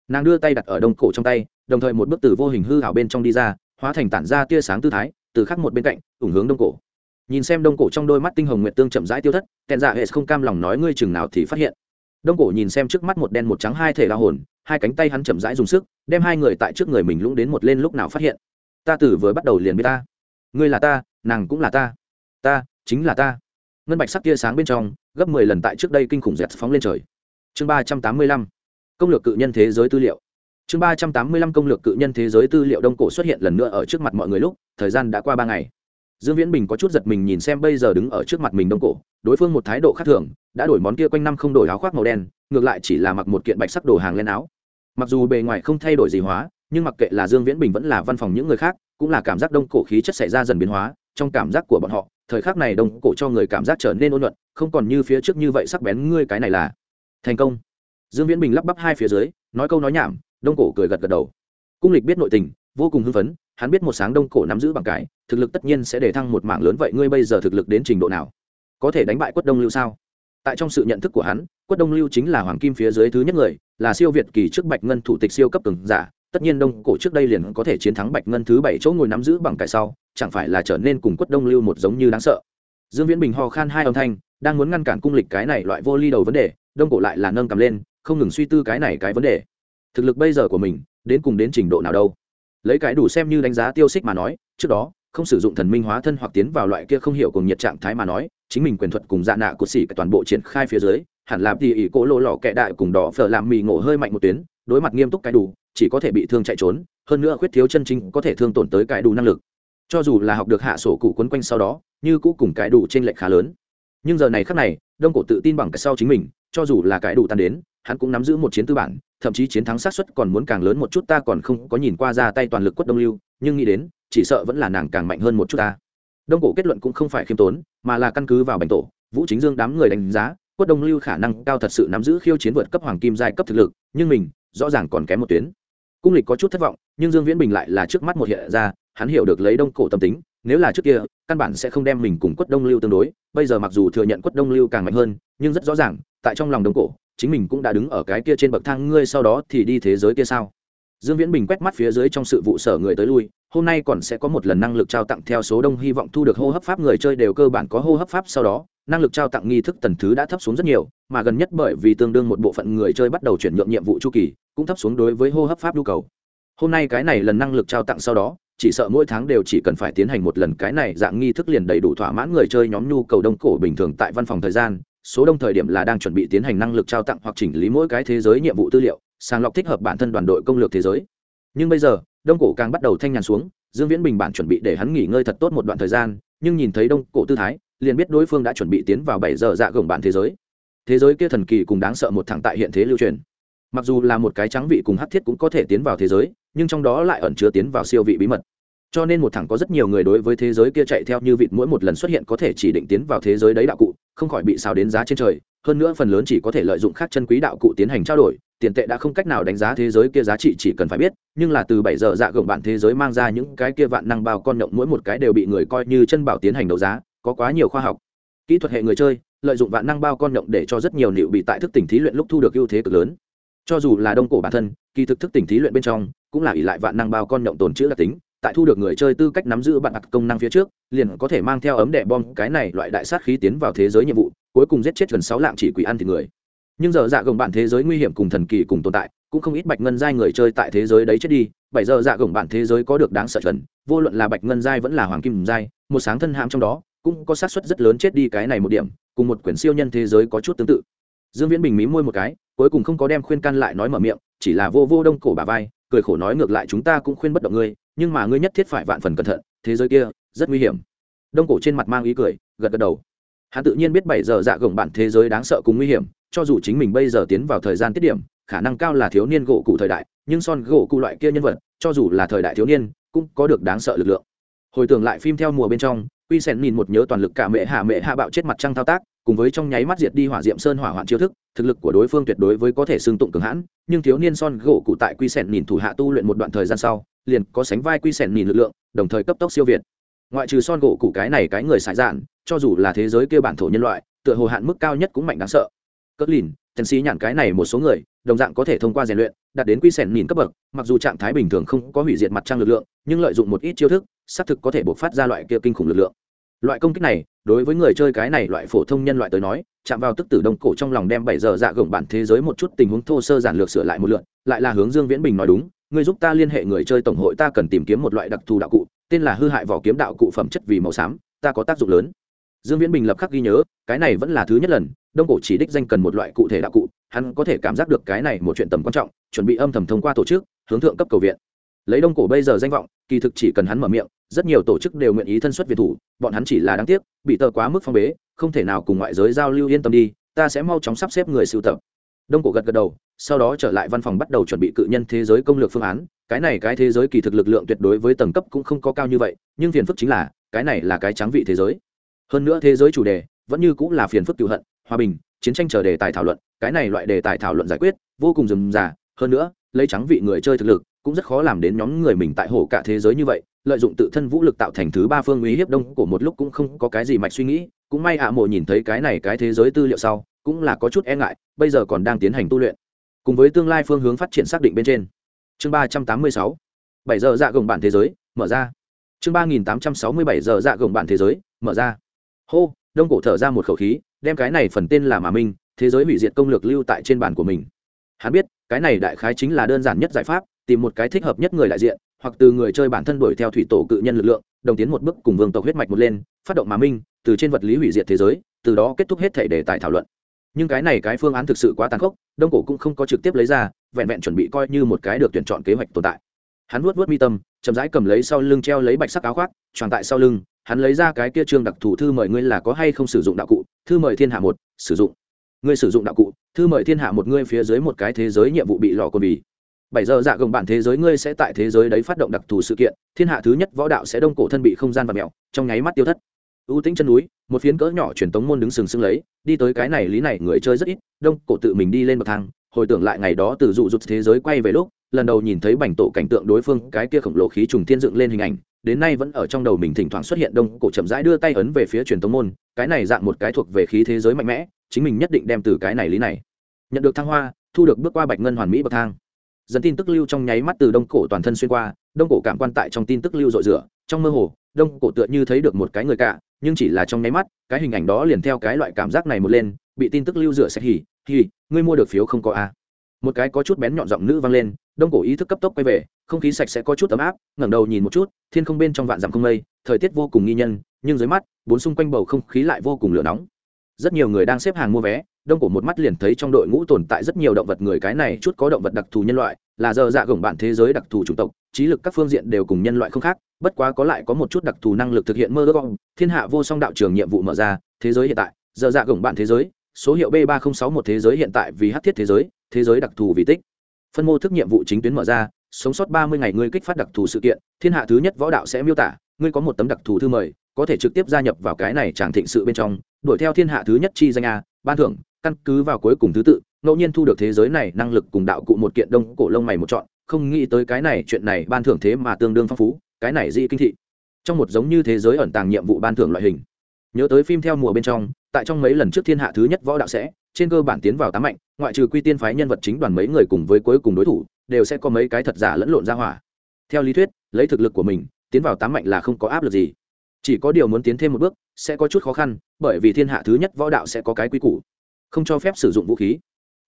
Nàng đưa tay đặt ở đông cổ trong tay, đồng thời một bức tử vô hình hư hảo bên trong đi ra, hóa thành tản ra tia sáng tư thái, từ khắc một bên cạnh, ủng hướng đông cổ nhìn xem đông cổ trong đôi mắt tinh hồng nguyệt tương chậm rãi tiêu thất kèn dạ hệ không cam lòng nói ngươi chừng nào thì phát hiện. Đông cổ nhìn xem trước mắt một đen một trắng hai thể la hồn, hai cánh tay hắn chậm rãi dùng sức, đem hai người tại trước người mình lũng đến một lên lúc nào phát hiện. Ta tử vừa bắt đầu liền biết ta. Ngươi là ta, nàng cũng là ta. Ta, chính là ta. Ngân bạch sắc tia sáng bên trong, gấp mười lần tại trước đây kinh khủng dẹt phóng lên trời. Chương ba trăm tám mươi lăm. Công lược cự nhân thế giới tư liệu. Chương ba trăm tám mươi lăm công lược cự nhân thế giới tư liệu đông cổ xuất hiện lần nữa ở trước mặt mọi người lúc, thời gian đã qua ba ngày dương viễn bình có chút giật mình nhìn xem bây giờ đứng ở trước mặt mình đông cổ, đối phương một thái độ khác thường, đã đổi món kia quanh năm không đổi áo khoác màu đen, ngược lại chỉ là mặc một kiện bạch sắc đồ hàng lên áo. Mặc dù bề ngoài không thay đổi gì hóa, nhưng mặc kệ là dương viễn bình vẫn là văn phòng những người khác, cũng là cảm giác đông cổ khí chất xảy ra dần biến hóa, trong cảm giác của bọn họ, thời khắc này đông cổ cho người cảm giác trở nên ôn nhuận, không còn như phía trước như vậy sắc bén ngươi cái này là. Thành công. Dương viễn bình lắp bắp hai phía dưới, nói câu nói nhảm, đông cổ cười gật gật đầu. Cung lịch biết nội tình vô cùng hưng phấn, hắn biết một sáng đông cổ nắm giữ bằng cái thực lực tất nhiên sẽ để thăng một mảng lớn. Vậy ngươi bây giờ thực lực đến trình độ nào? Có thể đánh bại quất đông lưu sao? Tại trong sự nhận thức của hắn, quất đông lưu chính là hoàng kim phía dưới thứ nhất người, là siêu việt kỳ trước bạch ngân thủ tịch siêu cấp từng giả. Tất nhiên đông cổ trước đây liền có thể chiến thắng bạch ngân thứ bảy chỗ ngồi nắm giữ bằng cái sau, chẳng phải là trở nên cùng quất đông lưu một giống như đáng sợ? Dương viễn bình ho khan hai âm thanh, đang muốn ngăn cản cung lịch cái này loại vô ly đầu vấn đề, đông cổ lại là nâng cầm lên, không ngừng suy tư cái này cái vấn đề. Thực lực bây giờ của mình, đến cùng đến trình độ nào đâu? Lấy cái đủ xem như đánh giá tiêu xích mà nói, trước đó, không sử dụng thần minh hóa thân hoặc tiến vào loại kia không hiểu cùng nhiệt trạng thái mà nói, chính mình quyền thuật cùng dạ nạ của xỉ toàn bộ triển khai phía dưới, hẳn làm thì ỷ cỗ lô lò kẹ đại cùng đỏ phở làm mì ngộ hơi mạnh một tuyến, đối mặt nghiêm túc cái đủ, chỉ có thể bị thương chạy trốn, hơn nữa khuyết thiếu chân chính có thể thương tổn tới cái đủ năng lực. Cho dù là học được hạ sổ cụ quấn quanh sau đó, như cũ cùng cái đủ trên lệch khá lớn. Nhưng giờ này khắc này, đông cổ tự tin bằng cái sau chính mình, cho dù là cái đủ tan đến hắn cũng nắm giữ một chiến tư bản, thậm chí chiến thắng sát suất còn muốn càng lớn một chút, ta còn không có nhìn qua ra tay toàn lực quất đông lưu, nhưng nghĩ đến, chỉ sợ vẫn là nàng càng mạnh hơn một chút ta. Đông cổ kết luận cũng không phải khiêm tốn, mà là căn cứ vào bành tổ, vũ chính dương đám người đánh giá, quất đông lưu khả năng cao thật sự nắm giữ khiêu chiến vượt cấp hoàng kim giai cấp thực lực, nhưng mình, rõ ràng còn kém một tuyến. Cung lịch có chút thất vọng, nhưng dương viễn bình lại là trước mắt một hiện ra, hắn hiểu được lấy đông cổ tâm tính, nếu là trước kia, căn bản sẽ không đem mình cùng quất đông lưu tương đối. Bây giờ mặc dù thừa nhận quất đông lưu càng mạnh hơn, nhưng rất rõ ràng, tại trong lòng đông cổ chính mình cũng đã đứng ở cái kia trên bậc thang ngươi sau đó thì đi thế giới kia sao? Dương viễn bình quét mắt phía dưới trong sự vụ sở người tới lui, hôm nay còn sẽ có một lần năng lực trao tặng theo số đông hy vọng thu được hô hấp pháp người chơi đều cơ bản có hô hấp pháp sau đó, năng lực trao tặng nghi thức tần thứ đã thấp xuống rất nhiều, mà gần nhất bởi vì tương đương một bộ phận người chơi bắt đầu chuyển nhượng nhiệm vụ chu kỳ, cũng thấp xuống đối với hô hấp pháp nhu cầu. Hôm nay cái này lần năng lực trao tặng sau đó, chỉ sợ mỗi tháng đều chỉ cần phải tiến hành một lần cái này dạng nghi thức liền đầy đủ thỏa mãn người chơi nhóm nhu cầu đông cổ bình thường tại văn phòng thời gian số đông thời điểm là đang chuẩn bị tiến hành năng lực trao tặng hoặc chỉnh lý mỗi cái thế giới nhiệm vụ tư liệu, sàng lọc thích hợp bản thân đoàn đội công lược thế giới. Nhưng bây giờ, đông cổ càng bắt đầu thanh nhàn xuống, dương viễn bình bản chuẩn bị để hắn nghỉ ngơi thật tốt một đoạn thời gian, nhưng nhìn thấy đông cổ tư thái, liền biết đối phương đã chuẩn bị tiến vào bảy giờ dạ gồng bản thế giới. Thế giới kia thần kỳ cùng đáng sợ một thằng tại hiện thế lưu truyền. Mặc dù là một cái trắng vị cùng hắc thiết cũng có thể tiến vào thế giới, nhưng trong đó lại ẩn chứa tiến vào siêu vị bí mật. Cho nên một thằng có rất nhiều người đối với thế giới kia chạy theo như vịt mỗi một lần xuất hiện có thể chỉ định tiến vào thế giới đấy đạo cụ không khỏi bị xào đến giá trên trời, hơn nữa phần lớn chỉ có thể lợi dụng khác chân quý đạo cụ tiến hành trao đổi, tiền tệ đã không cách nào đánh giá thế giới kia giá trị chỉ cần phải biết, nhưng là từ bảy giờ dạ gồng bạn thế giới mang ra những cái kia vạn năng bao con nhộng mỗi một cái đều bị người coi như chân bảo tiến hành đấu giá, có quá nhiều khoa học. Kỹ thuật hệ người chơi, lợi dụng vạn năng bao con nhộng để cho rất nhiều liệu bị tại thức tỉnh thí luyện lúc thu được ưu thế cực lớn. Cho dù là đông cổ bản thân, kỳ thực thức tỉnh thí luyện bên trong cũng là ỷ lại vạn năng bao con nhộng tồn chữ đặc tính tại thu được người chơi tư cách nắm giữ bạn đặt công năng phía trước, liền có thể mang theo ấm đẻ bom cái này loại đại sát khí tiến vào thế giới nhiệm vụ, cuối cùng giết chết gần sáu lạng chỉ quỷ ăn thịt người. Nhưng giờ dạ gồng bạn thế giới nguy hiểm cùng thần kỳ cùng tồn tại, cũng không ít bạch ngân giai người chơi tại thế giới đấy chết đi, bảy giờ dạ gồng bạn thế giới có được đáng sợ chuẩn, vô luận là bạch ngân giai vẫn là hoàng kim giai, một sáng thân hãm trong đó, cũng có xác suất rất lớn chết đi cái này một điểm, cùng một quyển siêu nhân thế giới có chút tương tự. Dương viễn bình mí môi một cái, cuối cùng không có đem khuyên can lại nói mở miệng, chỉ là vô vô đông cổ bà vai, cười khổ nói ngược lại chúng ta cũng khuyên bất động ngươi nhưng mà ngươi nhất thiết phải vạn phần cẩn thận, thế giới kia rất nguy hiểm. Đông cổ trên mặt mang ý cười, gật gật đầu. Hắn tự nhiên biết bảy giờ dạ gồng bản thế giới đáng sợ cùng nguy hiểm, cho dù chính mình bây giờ tiến vào thời gian tiết điểm, khả năng cao là thiếu niên gỗ cụ thời đại, nhưng son gỗ cụ loại kia nhân vật, cho dù là thời đại thiếu niên, cũng có được đáng sợ lực lượng. Hồi tưởng lại phim theo mùa bên trong quy sen nhìn một nhớ toàn lực cả mẹ hạ mẹ hạ bạo chết mặt trăng thao tác cùng với trong nháy mắt diệt đi hỏa diệm sơn hỏa hoạn chiêu thức, thực lực của đối phương tuyệt đối với có thể xương tụng cường hãn, nhưng thiếu niên son gỗ cụ tại quy sẻn nhìn thủ hạ tu luyện một đoạn thời gian sau, liền có sánh vai quy sẻn nhìn lực lượng, đồng thời cấp tốc siêu việt. Ngoại trừ son gỗ cụ cái này cái người xài dạn, cho dù là thế giới kia bản thổ nhân loại, tựa hồ hạn mức cao nhất cũng mạnh đáng sợ. Cất lìn thần sĩ nhản cái này một số người, đồng dạng có thể thông qua rèn luyện, đạt đến quy sẻn nhìn cấp bậc, mặc dù trạng thái bình thường không có hủy diệt mặt trăng lực lượng, nhưng lợi dụng một ít chiêu thức, xác thực có thể buộc phát ra loại kia kinh khủng lực lượng. Loại công kích này đối với người chơi cái này loại phổ thông nhân loại tới nói, chạm vào tức tử đông cổ trong lòng đem bảy giờ dạ gồng bản thế giới một chút tình huống thô sơ giản lược sửa lại một lượn lại là hướng dương viễn bình nói đúng người giúp ta liên hệ người chơi tổng hội ta cần tìm kiếm một loại đặc thù đạo cụ, tên là hư hại vỏ kiếm đạo cụ phẩm chất vì màu xám, ta có tác dụng lớn. Dương viễn bình lập khắc ghi nhớ, cái này vẫn là thứ nhất lần, đông cổ chỉ đích danh cần một loại cụ thể đạo cụ, hắn có thể cảm giác được cái này một chuyện tầm quan trọng, chuẩn bị âm thầm thông qua tổ chức, hướng thượng cấp cầu viện lấy đông cổ bây giờ danh vọng, kỳ thực chỉ cần hắn mở miệng, rất nhiều tổ chức đều nguyện ý thân xuất việt thủ, bọn hắn chỉ là đáng tiếc, bị tờ quá mức phong bế, không thể nào cùng ngoại giới giao lưu yên tâm đi, ta sẽ mau chóng sắp xếp người sưu tập. Đông cổ gật gật đầu, sau đó trở lại văn phòng bắt đầu chuẩn bị cự nhân thế giới công lược phương án. Cái này cái thế giới kỳ thực lực lượng tuyệt đối với tầng cấp cũng không có cao như vậy, nhưng phiền phức chính là, cái này là cái trắng vị thế giới. Hơn nữa thế giới chủ đề vẫn như cũng là phiền phức cựu hận, hòa bình, chiến tranh chờ đề tài thảo luận, cái này loại đề tài thảo luận giải quyết vô cùng rườm rà. Hơn nữa, lấy trắng vị người chơi thực lực cũng rất khó làm đến nhóm người mình tại hồ cả thế giới như vậy, lợi dụng tự thân vũ lực tạo thành thứ ba phương uy hiếp đông của một lúc cũng không có cái gì mạch suy nghĩ, cũng may ạ à mộ nhìn thấy cái này cái thế giới tư liệu sau, cũng là có chút e ngại, bây giờ còn đang tiến hành tu luyện. Cùng với tương lai phương hướng phát triển xác định bên trên. Chương ba trăm tám mươi sáu. Bảy giờ dạ gồng bản thế giới, mở ra. Chương ba nghìn tám trăm sáu mươi bảy giờ dạ gồng bản thế giới, mở ra. Hô, đông cổ thở ra một khẩu khí, đem cái này phần tên là mà minh thế giới hủy diệt công lược lưu tại trên bản của mình. Hắn biết, cái này đại khái chính là đơn giản nhất giải pháp tìm một cái thích hợp nhất người đại diện, hoặc từ người chơi bản thân đuổi theo thủy tổ cự nhân lực lượng, đồng tiến một bước cùng vương tộc huyết mạch một lên, phát động mà minh, từ trên vật lý hủy diệt thế giới, từ đó kết thúc hết thể đề tài thảo luận. Nhưng cái này cái phương án thực sự quá tàn khốc, đông cổ cũng không có trực tiếp lấy ra, vẹn vẹn chuẩn bị coi như một cái được tuyển chọn kế hoạch tồn tại. Hắn vuốt vuốt mi tâm, chậm rãi cầm lấy sau lưng treo lấy bạch sắc áo khoác tròn tại sau lưng, hắn lấy ra cái kia trương đặc thù thư mời ngươi là có hay không sử dụng đạo cụ, thư mời thiên hạ một, sử dụng. Ngươi sử dụng đạo cụ, thư mời thiên hạ một, ngươi phía dưới một cái thế giới nhiệm vụ bị lò cồn bì bảy giờ dạ gồng bản thế giới ngươi sẽ tại thế giới đấy phát động đặc thù sự kiện, thiên hạ thứ nhất võ đạo sẽ đông cổ thân bị không gian và mẹo trong nháy mắt tiêu thất. Ưu tĩnh chân núi, một phiến cỡ nhỏ truyền tống môn đứng sừng sững lấy, đi tới cái này lý này người chơi rất ít, đông cổ tự mình đi lên bậc thang, hồi tưởng lại ngày đó từ dụ rụt thế giới quay về lúc, lần đầu nhìn thấy bảnh tổ cảnh tượng đối phương, cái kia khổng lồ khí trùng thiên dựng lên hình ảnh, đến nay vẫn ở trong đầu mình thỉnh thoảng xuất hiện đông cổ chậm rãi đưa tay ấn về phía truyền tống môn, cái này dạng một cái thuộc về khí thế giới mạnh mẽ, chính mình nhất định đem từ cái này lý này. Nhận được thăng hoa, thu được bước qua bạch ngân hoàn mỹ bậc thang dẫn tin tức lưu trong nháy mắt từ đông cổ toàn thân xuyên qua, đông cổ cảm quan tại trong tin tức lưu dội rửa trong mơ hồ, đông cổ tựa như thấy được một cái người cả, nhưng chỉ là trong nháy mắt, cái hình ảnh đó liền theo cái loại cảm giác này một lên, bị tin tức lưu rửa sẽ hỉ hỉ, ngươi mua được phiếu không có a? Một cái có chút bén nhọn giọng nữ vang lên, đông cổ ý thức cấp tốc quay về, không khí sạch sẽ có chút ấm áp, ngẩng đầu nhìn một chút, thiên không bên trong vạn dặm không mây, thời tiết vô cùng nghi nhân, nhưng dưới mắt, bốn xung quanh bầu không khí lại vô cùng lửa nóng. Rất nhiều người đang xếp hàng mua vé đông cổ một mắt liền thấy trong đội ngũ tồn tại rất nhiều động vật người cái này chút có động vật đặc thù nhân loại, là giờ dạ gồng bản thế giới đặc thù chủng tộc, trí lực các phương diện đều cùng nhân loại không khác, bất quá có lại có một chút đặc thù năng lực thực hiện mơ ước vọng thiên hạ vô song đạo trường nhiệm vụ mở ra, thế giới hiện tại, giờ dạ gồng bản thế giới, số hiệu b ba trăm sáu một thế giới hiện tại vì hát thiết thế giới thế giới đặc thù vì tích. Phân mô thức nhiệm vụ chính tuyến mở ra, sống sót ba mươi ngày ngươi kích phát đặc thù sự kiện, thiên hạ thứ nhất võ đạo sẽ miêu tả, ngươi có một tấm đặc thù thư mời, có thể trực tiếp gia nhập vào cái này chẳng thịnh sự bên trong, đuổi theo thiên hạ thứ nhất chi danh a, ban thưởng căn cứ vào cuối cùng thứ tự, ngẫu nhiên thu được thế giới này năng lực cùng đạo cụ một kiện đông cổ lông mày một chọn, không nghĩ tới cái này chuyện này ban thưởng thế mà tương đương phong phú, cái này di kinh thị. Trong một giống như thế giới ẩn tàng nhiệm vụ ban thưởng loại hình. Nhớ tới phim theo mùa bên trong, tại trong mấy lần trước thiên hạ thứ nhất võ đạo sẽ, trên cơ bản tiến vào tám mạnh, ngoại trừ quy tiên phái nhân vật chính đoàn mấy người cùng với cuối cùng đối thủ, đều sẽ có mấy cái thật giả lẫn lộn ra hỏa. Theo lý thuyết, lấy thực lực của mình, tiến vào tám mạnh là không có áp lực gì. Chỉ có điều muốn tiến thêm một bước, sẽ có chút khó khăn, bởi vì thiên hạ thứ nhất võ đạo sẽ có cái quy củ không cho phép sử dụng vũ khí.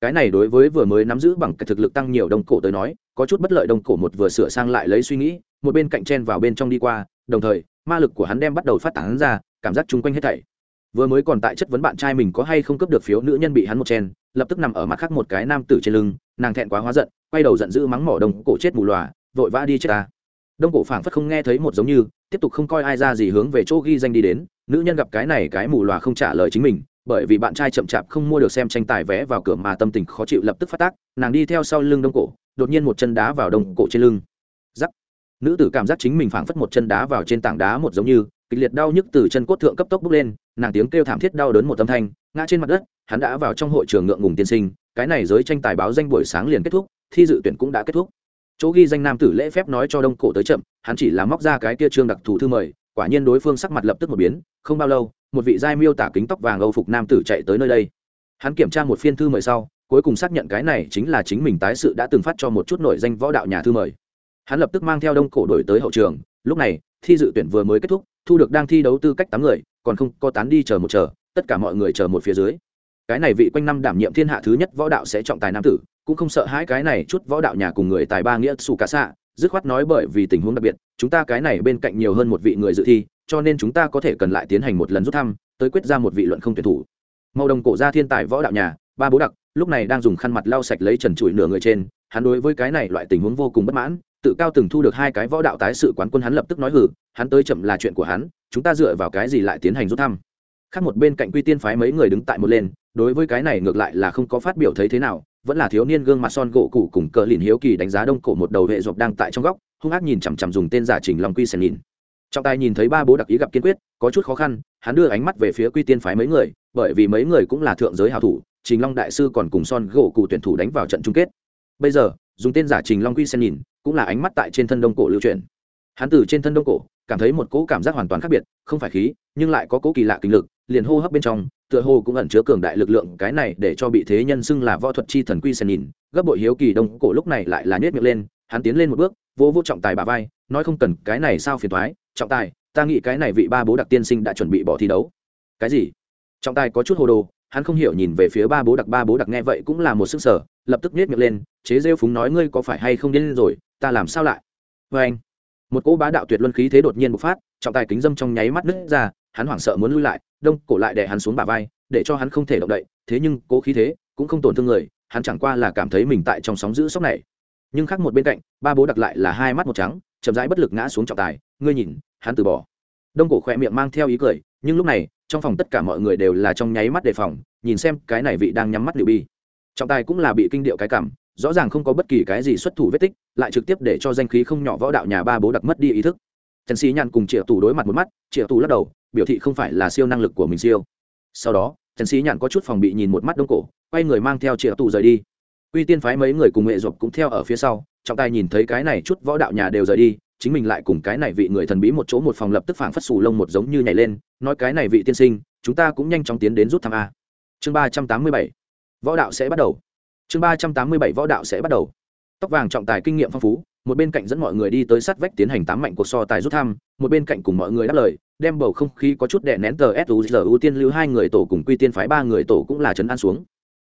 Cái này đối với vừa mới nắm giữ bằng cái thực lực tăng nhiều đông cổ tới nói, có chút bất lợi đông cổ một vừa sửa sang lại lấy suy nghĩ, một bên cạnh chen vào bên trong đi qua, đồng thời, ma lực của hắn đem bắt đầu phát tán ra, cảm giác chung quanh hết thảy. Vừa mới còn tại chất vấn bạn trai mình có hay không cấp được phiếu nữ nhân bị hắn một chen, lập tức nằm ở mặt khác một cái nam tử trên lưng, nàng thẹn quá hóa giận, quay đầu giận dữ mắng mỏ đông cổ chết mù lòa, vội vã đi chết ta. Đông cổ phảng phất không nghe thấy một giống như, tiếp tục không coi ai ra gì hướng về chỗ ghi danh đi đến, nữ nhân gặp cái này cái mù lòa không trả lời chính mình bởi vì bạn trai chậm chạp không mua được xem tranh tài vé vào cửa mà tâm tình khó chịu lập tức phát tác, nàng đi theo sau lưng đông cổ, đột nhiên một chân đá vào đông cổ trên lưng. Giắc! Nữ tử cảm giác chính mình phảng phất một chân đá vào trên tảng đá một giống như, kịch liệt đau nhức từ chân cốt thượng cấp tốc bốc lên, nàng tiếng kêu thảm thiết đau đớn một âm thanh, ngã trên mặt đất, hắn đã vào trong hội trường ngượng ngùng tiên sinh, cái này giới tranh tài báo danh buổi sáng liền kết thúc, thi dự tuyển cũng đã kết thúc. Chỗ ghi danh nam tử lễ phép nói cho đông cổ tới chậm, hắn chỉ là móc ra cái kia trương đặc thù thư mời, quả nhiên đối phương sắc mặt lập tức một biến, không bao lâu một vị giai miêu tả kính tóc vàng âu phục nam tử chạy tới nơi đây. Hắn kiểm tra một phiên thư mời sau, cuối cùng xác nhận cái này chính là chính mình tái sự đã từng phát cho một chút nội danh võ đạo nhà thư mời. Hắn lập tức mang theo đông cổ đổi tới hậu trường, lúc này, thi dự tuyển vừa mới kết thúc, thu được đang thi đấu tư cách tám người, còn không có tán đi chờ một chờ, tất cả mọi người chờ một phía dưới. Cái này vị quanh năm đảm nhiệm thiên hạ thứ nhất võ đạo sẽ trọng tài nam tử, cũng không sợ hãi cái này chút võ đạo nhà cùng người tài ba nghĩa xù cả xạ dứt khoát nói bởi vì tình huống đặc biệt, chúng ta cái này bên cạnh nhiều hơn một vị người dự thi cho nên chúng ta có thể cần lại tiến hành một lần rút thăm, tới quyết ra một vị luận không tuyển thủ. Màu đồng cổ ra thiên tài võ đạo nhà, ba bố đặc, lúc này đang dùng khăn mặt lau sạch lấy trần trụi nửa người trên, hắn đối với cái này loại tình huống vô cùng bất mãn, tự cao từng thu được hai cái võ đạo tái sự quán quân hắn lập tức nói hử hắn tới chậm là chuyện của hắn, chúng ta dựa vào cái gì lại tiến hành rút thăm? Khác một bên cạnh quy tiên phái mấy người đứng tại một lên, đối với cái này ngược lại là không có phát biểu thấy thế nào, vẫn là thiếu niên gương mặt son gỗ cụ cùng cờ lìn hiếu kỳ đánh giá đông cổ một đầu hệ dọc đang tại trong góc, hung ác nhìn chằm chằm dùng tên giả trình long quy sen nhìn trọng tài nhìn thấy ba bố đặc ý gặp kiên quyết, có chút khó khăn, hắn đưa ánh mắt về phía quy tiên phái mấy người, bởi vì mấy người cũng là thượng giới hào thủ, trình long đại sư còn cùng son gỗ cụ tuyển thủ đánh vào trận chung kết. Bây giờ, dùng tên giả trình long quy sen nhìn, cũng là ánh mắt tại trên thân đông cổ lưu truyền hắn từ trên thân đông cổ, cảm thấy một cỗ cảm giác hoàn toàn khác biệt, không phải khí, nhưng lại có cỗ kỳ lạ kinh lực, liền hô hấp bên trong, tựa hồ cũng ẩn chứa cường đại lực lượng, cái này để cho bị thế nhân xưng là võ thuật chi thần quy sen nhìn, gấp bội hiếu kỳ đông cổ lúc này lại là nhét miệng lên, hắn tiến lên một bước vô vô trọng tài bà vai, nói không cần cái này sao phiền thoái trọng tài, ta nghĩ cái này vị ba bố đặc tiên sinh đã chuẩn bị bỏ thi đấu. Cái gì? Trọng tài có chút hồ đồ, hắn không hiểu nhìn về phía ba bố đặc, ba bố đặc nghe vậy cũng là một sức sở, lập tức nhét miệng lên, chế rêu phúng nói ngươi có phải hay không điên rồi, ta làm sao lại? Vê anh. Một cỗ bá đạo tuyệt luân khí thế đột nhiên bộc phát, trọng tài kính dâm trong nháy mắt nứt ra, hắn hoảng sợ muốn lui lại, đông cổ lại đè hắn xuống bả vai, để cho hắn không thể động đậy, thế nhưng cố khí thế cũng không tổn thương người, hắn chẳng qua là cảm thấy mình tại trong sóng giữ sốc này. Nhưng khác một bên cạnh, ba bố đặc lại là hai mắt một trắng, chậm rãi bất lực ngã xuống trọng tài ngươi nhìn, hắn từ bỏ. Đông cổ khỏe miệng mang theo ý cười, nhưng lúc này, trong phòng tất cả mọi người đều là trong nháy mắt đề phòng, nhìn xem cái này vị đang nhắm mắt liệu bi. Trọng tài cũng là bị kinh điệu cái cảm, rõ ràng không có bất kỳ cái gì xuất thủ vết tích, lại trực tiếp để cho danh khí không nhỏ võ đạo nhà ba bố đặc mất đi ý thức. Trần sĩ nhàn cùng triệu tù đối mặt một mắt, triệu tù lắc đầu, biểu thị không phải là siêu năng lực của mình siêu. Sau đó, trần sĩ nhàn có chút phòng bị nhìn một mắt đông cổ, quay người mang theo triệu tù rời đi. Uy tiên phái mấy người cùng nghệ dục cũng theo ở phía sau, trọng tài nhìn thấy cái này chút võ đạo nhà đều rời đi chính mình lại cùng cái này vị người thần bí một chỗ một phòng lập tức phảng phất xù lông một giống như nhảy lên, nói cái này vị tiên sinh, chúng ta cũng nhanh chóng tiến đến rút thăm a. Chương ba trăm tám mươi bảy, võ đạo sẽ bắt đầu. Chương ba trăm tám mươi bảy, võ đạo sẽ bắt đầu. Tóc vàng trọng tài kinh nghiệm phong phú, một bên cạnh dẫn mọi người đi tới sát vách tiến hành tám mạnh cuộc so tài rút thăm, một bên cạnh cùng mọi người đáp lời, đem bầu không khí có chút đè nén tờ suzu tiên lưu hai người tổ cùng quy tiên phái ba người tổ cũng là trấn an xuống.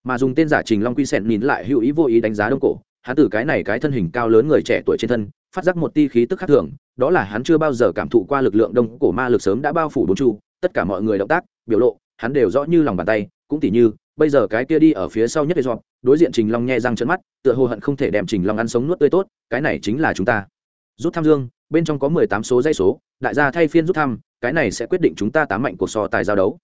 Mà dùng tên giả trình long quy sẹn nhìn lại hữu ý vô ý đánh giá đông cổ hắn từ cái này cái thân hình cao lớn người trẻ tuổi trên thân, phát giác một ti khí tức khác thường, đó là hắn chưa bao giờ cảm thụ qua lực lượng đông cổ ma lực sớm đã bao phủ bốn chu, tất cả mọi người động tác, biểu lộ, hắn đều rõ như lòng bàn tay, cũng tỉ như, bây giờ cái kia đi ở phía sau nhất để dọn đối diện trình long nhe răng trợn mắt, tựa hồ hận không thể đem trình long ăn sống nuốt tươi tốt, cái này chính là chúng ta. Rút thăm dương, bên trong có mười tám số dây số, đại gia thay phiên rút thăm cái này sẽ quyết định chúng ta tám mạnh cuộc so tài giao đấu.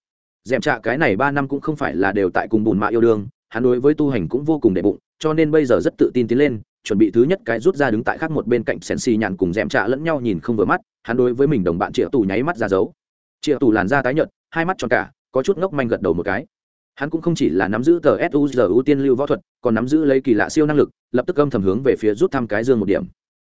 Dèm trạ cái này ba năm cũng không phải là đều tại cùng bùn mạ yêu đương hắn đối với tu hành cũng vô cùng đệ bụng cho nên bây giờ rất tự tin tiến lên chuẩn bị thứ nhất cái rút ra đứng tại khác một bên cạnh sen xì nhàn cùng dèm trạ lẫn nhau nhìn không vừa mắt hắn đối với mình đồng bạn triệu tù nháy mắt ra giấu, triệu tù làn da tái nhợt hai mắt tròn cả có chút ngốc manh gật đầu một cái. Hắn cũng không chỉ là nắm giữ tờ suzu tiên lưu võ thuật còn nắm giữ lấy kỳ lạ siêu năng lực lập tức âm thầm hướng về phía rút thăm cái dương một điểm.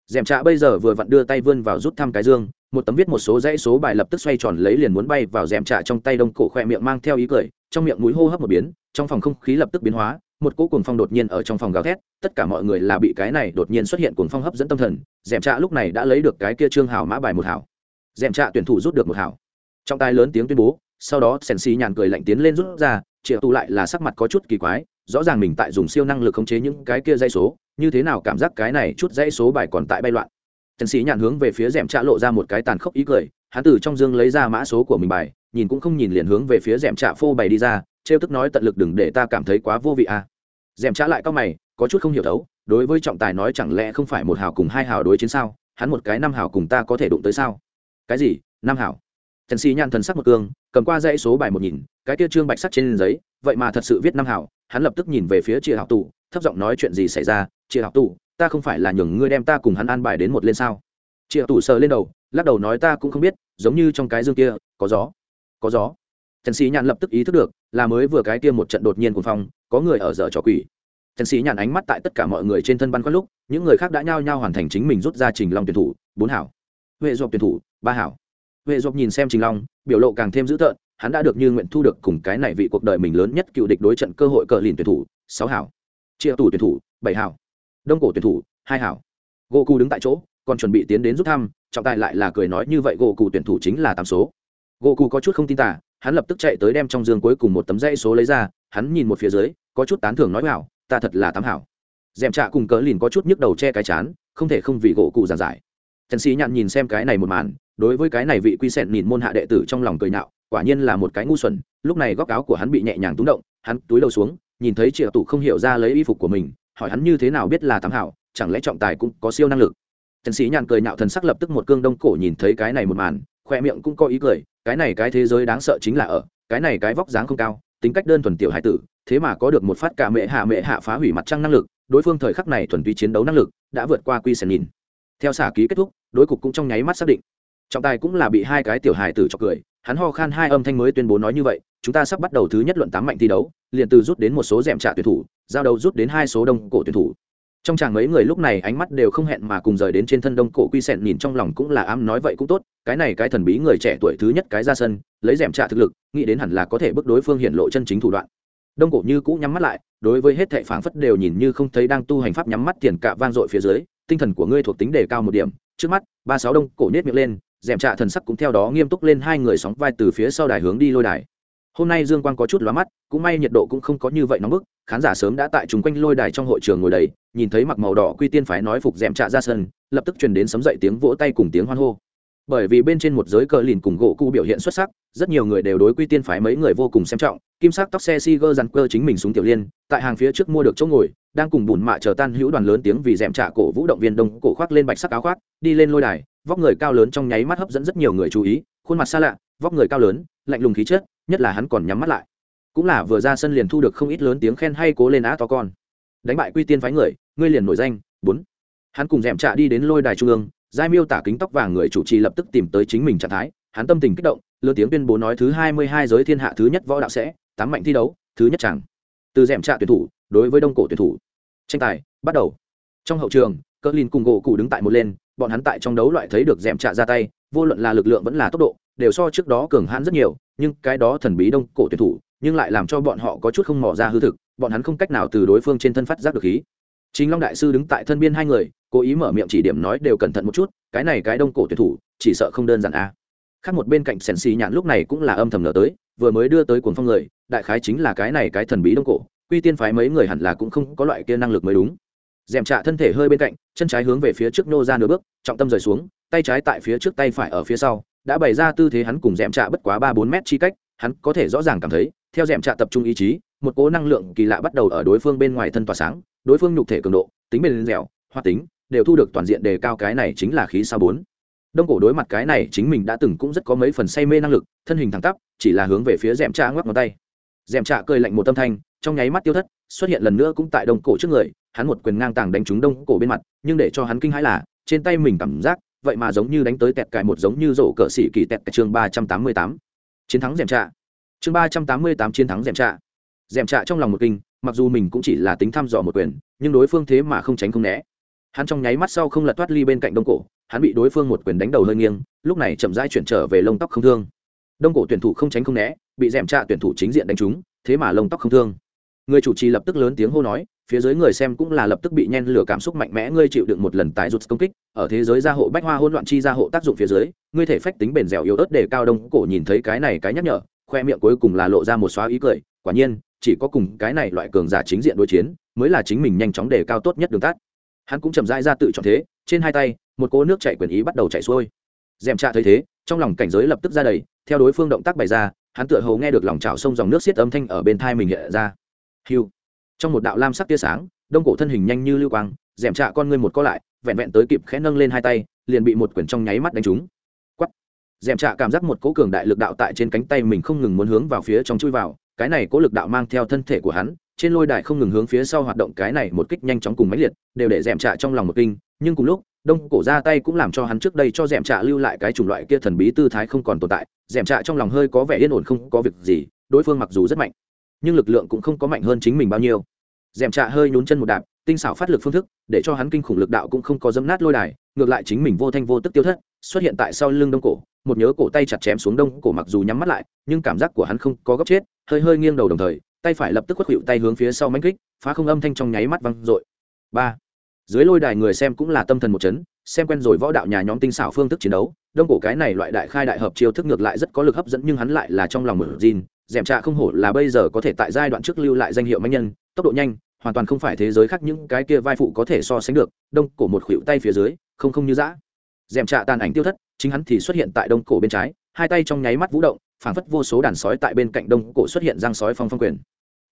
Dèm trạ bây giờ vừa vặn đưa tay vươn vào rút thăm cái dương một tấm viết một số dãy số bài lập tức xoay tròn lấy liền muốn bay vào dèm trạ trong tay đông cổ khoe miệng mang theo ý cười trong miệng mũi hô hấp một biến, trong phòng không khí lập tức biến hóa, một cỗ cuồng phong đột nhiên ở trong phòng gào thét, tất cả mọi người là bị cái này đột nhiên xuất hiện cuồng phong hấp dẫn tâm thần dèm trạ lúc này đã lấy được cái kia trương hào mã bài một hảo. Dèm trạ tuyển thủ rút được một hảo. Trong tay lớn tiếng tuyên bố, sau đó sèn xì nhàn cười lạnh tiến lên rút ra, triệu tu lại là sắc mặt có chút kỳ quái, rõ ràng mình tại dùng siêu năng lực khống chế những cái kia dây số, như thế nào cảm giác cái này chút dãy số bài còn tại bay loạn. Trần sĩ nhàn hướng về phía rèm trạ lộ ra một cái tàn khốc ý cười, hắn từ trong dương lấy ra mã số của mình bài nhìn cũng không nhìn liền hướng về phía rèm trạ phô bày đi ra, trêu tức nói tận lực đừng để ta cảm thấy quá vô vị à. rèm trạ lại cao mày, có chút không hiểu thấu, đối với trọng tài nói chẳng lẽ không phải một hào cùng hai hào đối chiến sao? Hắn một cái năm hào cùng ta có thể đụng tới sao? Cái gì? Năm hào? Trần sĩ nhàn thần sắc một cương cầm qua dãy số bài một nhìn, cái kia trương bạch sắc trên giấy, vậy mà thật sự viết năm hảo hắn lập tức nhìn về phía chị học tù, thấp giọng nói chuyện gì xảy ra? Chị học tù, ta không phải là nhường ngươi đem ta cùng hắn an bài đến một lên sao? Chị học tù sờ lên đầu, lắc đầu nói ta cũng không biết, giống như trong cái dương kia, có gió có gió. Trần sĩ nhàn lập tức ý thức được, là mới vừa cái kia một trận đột nhiên cuồng phong, có người ở dở trò quỷ. Trần sĩ nhàn ánh mắt tại tất cả mọi người trên thân băn khoăn lúc, những người khác đã nhao nhao hoàn thành chính mình rút ra trình long tuyển thủ, bốn hảo. Huệ dọc tuyển thủ, ba hảo. Huệ dọc nhìn xem trình long, biểu lộ càng thêm dữ tợn, hắn đã được như nguyện thu được cùng cái này vị cuộc đời mình lớn nhất cựu địch đối trận cơ hội cờ lìn tuyển thủ, sáu hảo. Chia tủ tuyển thủ, bảy hảo. Đông cổ tuyển thủ, hai hảo. Gỗ đứng tại chỗ, còn chuẩn bị tiến đến rút thăm, trọng tài lại là cười nói như vậy gỗ tuyển thủ chính là tám số gỗ cụ có chút không tin tả hắn lập tức chạy tới đem trong giường cuối cùng một tấm dãy số lấy ra, hắn nhìn một phía dưới, có chút tán thưởng nói hảo ta thật là tám hảo. Dèm trạ cùng cỡ lìn có chút nhức đầu che cái chán, không thể không vì gỗ cụ giàn giải. Trần sĩ nhạn nhìn xem cái này một màn, đối với cái này vị quy sẹn nhìn môn hạ đệ tử trong lòng cười nhạo, quả nhiên là một cái ngu xuẩn, lúc này góc áo của hắn bị nhẹ nhàng túng động, hắn túi đầu xuống, nhìn thấy triệu tụ không hiểu ra lấy y phục của mình, hỏi hắn như thế nào biết là thám hảo, chẳng lẽ trọng tài cũng có siêu năng lực? Trần sĩ nhàn cười nhạo thần sắc lập tức một cương đông cổ nhìn thấy cái này một màn, khoe miệng cũng có ý cười cái này cái thế giới đáng sợ chính là ở, cái này cái vóc dáng không cao, tính cách đơn thuần tiểu hải tử, thế mà có được một phát cả mẹ hạ mẹ hạ phá hủy mặt trăng năng lực, đối phương thời khắc này thuần túy chiến đấu năng lực, đã vượt qua quy sần nhìn. Theo xả ký kết thúc, đối cục cũng trong nháy mắt xác định. Trọng tài cũng là bị hai cái tiểu hài tử cho cười, hắn ho khan hai âm thanh mới tuyên bố nói như vậy, chúng ta sắp bắt đầu thứ nhất luận tám mạnh thi đấu, liền từ rút đến một số dẻm trả tuyển thủ, giao đấu rút đến hai số đông cổ tuyển thủ trong chàng mấy người lúc này ánh mắt đều không hẹn mà cùng rời đến trên thân đông cổ quy sẹn nhìn trong lòng cũng là ám nói vậy cũng tốt, cái này cái thần bí người trẻ tuổi thứ nhất cái ra sân, lấy rèm trả thực lực, nghĩ đến hẳn là có thể bước đối phương hiện lộ chân chính thủ đoạn. Đông cổ như cũ nhắm mắt lại, đối với hết thệ phảng phất đều nhìn như không thấy đang tu hành pháp nhắm mắt tiền cạ vang dội phía dưới, tinh thần của ngươi thuộc tính đề cao một điểm. Trước mắt, ba sáu đông cổ nhét miệng lên, rèm trạ thần sắc cũng theo đó nghiêm túc lên hai người sóng vai từ phía sau đài hướng đi lôi đài hôm nay dương quang có chút lóa mắt, cũng may nhiệt độ cũng không có như vậy nóng bức, khán giả sớm đã tại chung quanh lôi đài trong hội trường ngồi đầy, nhìn thấy mặc màu đỏ quy tiên phái nói phục dèm trạ ra sân, lập tức truyền đến sấm dậy tiếng vỗ tay cùng tiếng hoan hô. Bởi vì bên trên một giới cờ lìn cùng gỗ cụ biểu hiện xuất sắc, rất nhiều người đều đối quy tiên phái mấy người vô cùng xem trọng, kim sắc tóc xe si gơ dằn cơ chính mình xuống tiểu liên, tại hàng phía trước mua được chỗ ngồi, đang cùng bùn mạ chờ tan hữu đoàn lớn tiếng vì dèm trạ cổ vũ động viên đông cổ khoác lên bạch sắc áo khoác, đi lên lôi đài, vóc người cao lớn trong nháy mắt hấp dẫn rất nhiều người chú ý, khuôn mặt xa lạ, vóc người cao lớn, lạnh lùng khí chất nhất là hắn còn nhắm mắt lại. Cũng là vừa ra sân liền thu được không ít lớn tiếng khen hay cố lên á to con. Đánh bại quy tiên phái người, ngươi liền nổi danh, bốn. Hắn cùng dèm trạ đi đến lôi đài trung ương, giai miêu tả kính tóc vàng người chủ trì lập tức tìm tới chính mình trạng thái, hắn tâm tình kích động, lớn tiếng tuyên bố nói thứ hai mươi hai giới thiên hạ thứ nhất võ đạo sẽ, tám mạnh thi đấu, thứ nhất chẳng. Từ dèm trạ tuyển thủ, đối với đông cổ tuyển thủ. Tranh tài, bắt đầu. Trong hậu trường cỡ lin cùng gỗ cụ đứng tại một lên, bọn hắn tại trong đấu loại thấy được dèm trạ ra tay, vô luận là lực lượng vẫn là tốc độ đều so trước đó cường hãn rất nhiều, nhưng cái đó thần bí đông cổ tuyển thủ, nhưng lại làm cho bọn họ có chút không mỏ ra hư thực, bọn hắn không cách nào từ đối phương trên thân phát giác được khí chính long đại sư đứng tại thân biên hai người, cố ý mở miệng chỉ điểm nói đều cẩn thận một chút, cái này cái đông cổ tuyển thủ, chỉ sợ không đơn giản a à. khác một bên cạnh sèn xì nhạn lúc này cũng là âm thầm nở tới, vừa mới đưa tới cuồng phong người, đại khái chính là cái này cái thần bí đông cổ, quy tiên phái mấy người hẳn là cũng không có loại kia năng lực mới đúng dèm trạ thân thể hơi bên cạnh, chân trái hướng về phía trước nô ra nửa bước, trọng tâm rời xuống, tay trái tại phía trước tay phải ở phía sau đã bày ra tư thế hắn cùng dẹm trạ bất quá ba bốn mét chi cách, hắn có thể rõ ràng cảm thấy, theo dẹm trạ tập trung ý chí, một cố năng lượng kỳ lạ bắt đầu ở đối phương bên ngoài thân tỏa sáng, đối phương nhục thể cường độ, tính bền dẻo, hoạt tính, đều thu được toàn diện đề cao cái này chính là khí sao bốn. Đông cổ đối mặt cái này chính mình đã từng cũng rất có mấy phần say mê năng lực, thân hình thẳng tắp, chỉ là hướng về phía dẹm trạ ngoắc ngón tay. Dẹm trạ cười lạnh một tâm thanh, trong nháy mắt tiêu thất, xuất hiện lần nữa cũng tại đông cổ trước người, hắn một quyền ngang tàng đánh trúng đông cổ bên mặt, nhưng để cho hắn kinh hãi là, trên tay mình cảm giác vậy mà giống như đánh tới tẹt cài một giống như rổ cờ xỉ kỳ tẹt cài chương ba trăm tám mươi tám. Chiến thắng dèm trạ. Chương ba trăm tám mươi tám chiến thắng dèm trạ. Dèm trạ trong lòng một kinh, mặc dù mình cũng chỉ là tính thăm dò một quyền, nhưng đối phương thế mà không tránh không né. Hắn trong nháy mắt sau không lật thoát ly bên cạnh đông cổ, hắn bị đối phương một quyền đánh đầu hơi nghiêng, lúc này chậm rãi chuyển trở về lông tóc không thương. Đông cổ tuyển thủ không tránh không né, bị dèm trạ tuyển thủ chính diện đánh trúng, thế mà lông tóc không thương. Người chủ trì lập tức lớn tiếng hô nói phía dưới người xem cũng là lập tức bị nhen lửa cảm xúc mạnh mẽ, ngươi chịu đựng một lần tài rụt công kích, ở thế giới gia hộ bách hoa hỗn loạn chi gia hộ tác dụng phía dưới, ngươi thể phách tính bền dẻo yếu ớt để cao đông cổ nhìn thấy cái này cái nhắc nhở, khoe miệng cuối cùng là lộ ra một xóa ý cười, quả nhiên, chỉ có cùng cái này loại cường giả chính diện đối chiến, mới là chính mình nhanh chóng đề cao tốt nhất đường tắt. Hắn cũng chậm rãi ra tự chọn thế, trên hai tay, một cỗ nước chạy quyền ý bắt đầu chạy xuôi. Dèm trạ thấy thế, trong lòng cảnh giới lập tức ra đầy, theo đối phương động tác bày ra, hắn tựa hồ nghe được lòng trào sông dòng nước xiết âm thanh ở bên thai mình hiện ra. Hiu trong một đạo lam sắc tia sáng, đông cổ thân hình nhanh như lưu quang dèm trạ con ngươi một co lại, vẹn vẹn tới kịp khẽ nâng lên hai tay, liền bị một quyển trong nháy mắt đánh trúng. Quắt m trạ cảm giác một cỗ cường đại lực đạo tại trên cánh tay mình không ngừng muốn hướng vào phía trong chui vào, cái này cố lực đạo mang theo thân thể của hắn, trên lôi đài không ngừng hướng phía sau hoạt động cái này một kích nhanh chóng cùng máy liệt, đều để dèm trạ trong lòng một kinh, nhưng cùng lúc, đông cổ ra tay cũng làm cho hắn trước đây cho dèm trạ lưu lại cái chủng loại kia thần bí tư thái không còn tồn tại dèm trạ trong lòng hơi có vẻ yên ổn không có việc gì, đối phương mặc dù rất mạnh nhưng lực lượng cũng không có mạnh hơn chính mình bao nhiêu. Dèm trạ hơi nhún chân một đạp, tinh xảo phát lực phương thức, để cho hắn kinh khủng lực đạo cũng không có dấm nát lôi đài, ngược lại chính mình vô thanh vô tức tiêu thất, xuất hiện tại sau lưng đông cổ, một nhớ cổ tay chặt chém xuống đông cổ mặc dù nhắm mắt lại, nhưng cảm giác của hắn không có góc chết, hơi hơi nghiêng đầu đồng thời, tay phải lập tức khuất hiệu tay hướng phía sau mánh kích, phá không âm thanh trong nháy mắt văng dội. Ba. Dưới lôi đài người xem cũng là tâm thần một chấn, xem quen rồi võ đạo nhà nhóm tinh xảo phương thức chiến đấu, đông cổ cái này loại đại khai đại hợp chiêu thức ngược lại rất có lực hấp dẫn nhưng hắn lại là trong lòng mở jean dèm trạ không hổ là bây giờ có thể tại giai đoạn trước lưu lại danh hiệu mạnh nhân, tốc độ nhanh, hoàn toàn không phải thế giới khác những cái kia vai phụ có thể so sánh được, đông cổ một khuỷu tay phía dưới, không không như dã. Dèm trạ tàn ảnh tiêu thất, chính hắn thì xuất hiện tại đông cổ bên trái, hai tay trong nháy mắt vũ động, phảng phất vô số đàn sói tại bên cạnh đông cổ xuất hiện giang sói phong phong quyền.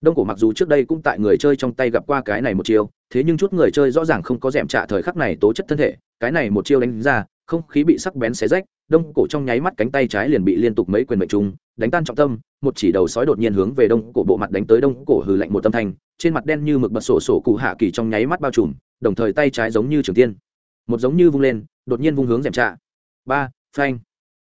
Đông cổ mặc dù trước đây cũng tại người chơi trong tay gặp qua cái này một chiêu, thế nhưng chút người chơi rõ ràng không có d ẻ m trạ thời khắc này tố chất thân thể, cái này một chiêu đánh ra, không khí bị sắc bén xé rách, đông cổ trong nháy mắt cánh tay trái liền bị liên tục mấy quyền mệnh trùng đánh tan trọng tâm, một chỉ đầu sói đột nhiên hướng về đông cổ bộ mặt đánh tới đông cổ hừ lạnh một tâm thanh, trên mặt đen như mực bật sổ sổ cụ hạ kỳ trong nháy mắt bao trùm, đồng thời tay trái giống như trường tiên, một giống như vung lên, đột nhiên vung hướng dèm trạ ba, phanh.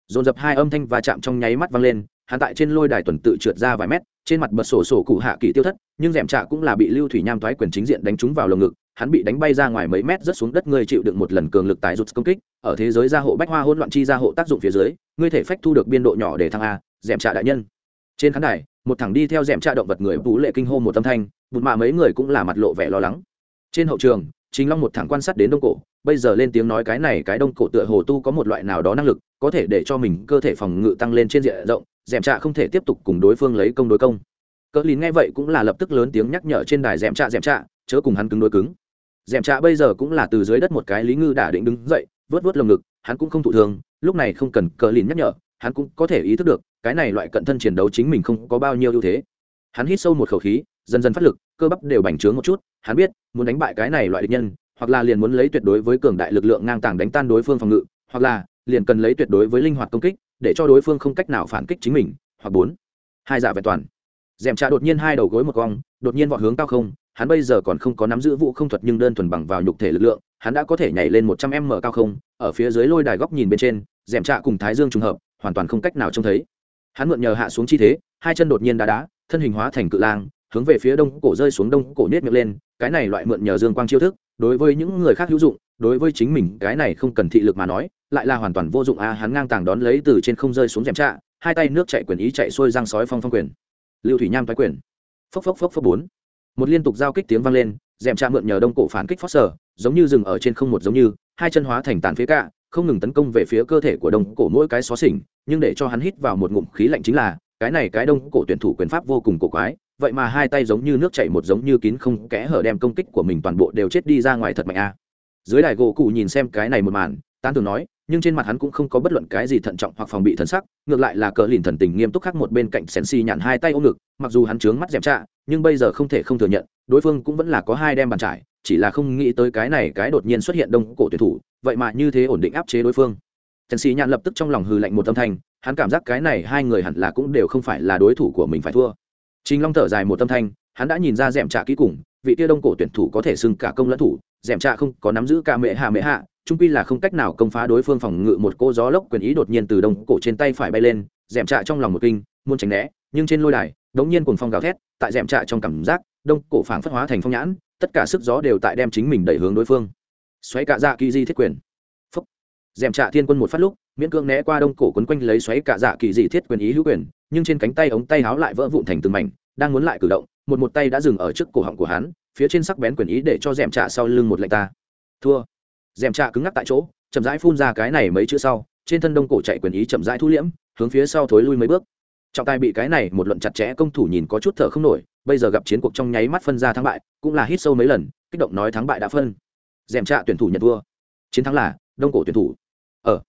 Dồn dập hai âm thanh và chạm trong nháy mắt vang lên, hắn tại trên lôi đài tuần tự trượt ra vài mét, trên mặt bật sổ sổ cụ hạ kỳ tiêu thất, nhưng dèm trạ cũng là bị lưu thủy nham thoái quyền chính diện đánh trúng vào lồng ngực hắn bị đánh bay ra ngoài mấy mét rất xuống đất, ngươi chịu đựng một lần cường lực tài rụt công kích, ở thế giới gia hộ bách hoa hỗn loạn chi gia hộ tác dụng phía dưới, ngươi thể phách thu được biên độ nhỏ để thăng a, dẻm trạ đại nhân. Trên khán đài, một thằng đi theo dẻm trạ động vật người vũ lệ kinh hô một âm thanh bụt mạ mấy người cũng là mặt lộ vẻ lo lắng. Trên hậu trường chính long một thằng quan sát đến đông cổ, bây giờ lên tiếng nói cái này cái đông cổ tựa hồ tu có một loại nào đó năng lực, có thể để cho mình cơ thể phòng ngự tăng lên trên diện rộng, dẻm trạ không thể tiếp tục cùng đối phương lấy công đối công. Cỡ lín nghe vậy cũng là lập tức lớn tiếng nhắc nhở trên đài dẻm trạ dẻm trạ, chớ cùng hắn cứng đối cứng dèm trạ bây giờ cũng là từ dưới đất một cái lý ngư đả định đứng dậy, vớt vớt lồng ngực, hắn cũng không thụ thường lúc này không cần cờ lìn nhắc nhở, hắn cũng có thể ý thức được, cái này loại cận thân chiến đấu chính mình không có bao nhiêu ưu thế. Hắn hít sâu một khẩu khí, dần dần phát lực, cơ bắp đều bành trướng một chút, hắn biết, muốn đánh bại cái này loại địch nhân, hoặc là liền muốn lấy tuyệt đối với cường đại lực lượng ngang tàng đánh tan đối phương phòng ngự, hoặc là liền cần lấy tuyệt đối với linh hoạt công kích, để cho đối phương không cách nào phản kích chính mình, hoặc bốn. Hai dạ vẹn toàn. Dèm trà đột nhiên hai đầu gối một cong, đột nhiên vọt hướng cao không hắn bây giờ còn không có nắm giữ vũ không thuật nhưng đơn thuần bằng vào nhục thể lực lượng, hắn đã có thể nhảy lên một trăm m cao không, ở phía dưới lôi đài góc nhìn bên trên dèm trạ cùng thái dương trùng hợp, hoàn toàn không cách nào trông thấy. Hắn mượn nhờ hạ xuống chi thế, hai chân đột nhiên đá đá, thân hình hóa thành cự lang, hướng về phía đông cổ rơi xuống đông cổ nết miệng lên, cái này loại mượn nhờ dương quang chiêu thức, đối với những người khác hữu dụng, đối với chính mình cái này không cần thị lực mà nói, lại là hoàn toàn vô dụng. A, hắn ngang tàng đón lấy từ trên không rơi xuống dèm trạ, hai tay nước chạy quyền ý chạy xuôi răng sói phong phong quyền. Lưu thủy nham thoái quyền. Phốc phốc phốc phốc bốn một liên tục giao kích tiếng vang lên dèm tra mượn nhờ đông cổ phản kích phát sở giống như rừng ở trên không một giống như, hai chân hóa thành tàn phía cạ, không ngừng tấn công về phía cơ thể của đông cổ mỗi cái xó xỉnh, nhưng để cho hắn hít vào một ngụm khí lạnh chính là, cái này cái đông cổ tuyển thủ quyền pháp vô cùng cổ quái, vậy mà hai tay giống như nước chảy một giống như kín không kẽ hở đem công kích của mình toàn bộ đều chết đi ra ngoài thật mạnh a. Dưới đài gỗ cụ nhìn xem cái này một màn, tán thường nói nhưng trên mặt hắn cũng không có bất luận cái gì thận trọng hoặc phòng bị thần sắc ngược lại là cờ lìn thần tình nghiêm túc khác một bên cạnh sen Si nhàn hai tay ôm ngực mặc dù hắn trướng mắt dèm trạ nhưng bây giờ không thể không thừa nhận đối phương cũng vẫn là có hai đem bàn trải chỉ là không nghĩ tới cái này cái đột nhiên xuất hiện đông cổ tuyển thủ vậy mà như thế ổn định áp chế đối phương. Sen Si nhàn lập tức trong lòng hừ lạnh một âm thanh hắn cảm giác cái này hai người hẳn là cũng đều không phải là đối thủ của mình phải thua. Chính Long thở dài một tâm thanh, hắn đã nhìn ra dẻm trạ kỹ cùng, vị tia đông cổ tuyển thủ có thể xưng cả công lẫn thủ, dẻm trạ không có nắm giữ cả mẹ hạ mẹ hạ, trung quy là không cách nào công phá đối phương phòng ngự một cô gió lốc quyền ý đột nhiên từ đông cổ trên tay phải bay lên, dẻm trạ trong lòng một kinh, muốn tránh né, nhưng trên lôi đài, đống nhiên cùng phong gào thét, tại dẻm trạ trong cảm giác, đông cổ phảng phất hóa thành phong nhãn, tất cả sức gió đều tại đem chính mình đẩy hướng đối phương. Xoáy cả dạ kỳ di thiết quyền. Phúc. Dẻm trạ thiên quân một phát lúc, miễn cương né qua đông cổ quấn quanh lấy xoáy cả dạ kỳ dị thiết quyền ý hữu quyền, nhưng trên cánh tay ống tay háo lại vỡ vụn thành từng mảnh đang muốn lại cử động một một tay đã dừng ở trước cổ họng của hắn phía trên sắc bén quyền ý để cho dèm trạ sau lưng một lệnh ta. Thua. Dèm trạ cứng ngắc tại chỗ, chậm rãi phun ra cái này mấy chữ sau, trên thân đông cổ chạy quyền ý chậm rãi thu liễm, hướng phía sau thối lui mấy bước. Trọng tài bị cái này một luận chặt chẽ công thủ nhìn có chút thở không nổi, bây giờ gặp chiến cuộc trong nháy mắt phân ra thắng bại, cũng là hít sâu mấy lần, kích động nói thắng bại đã phân. Dèm trạ tuyển thủ nhận thua. Chiến thắng là đông cổ tuyển thủ. Ở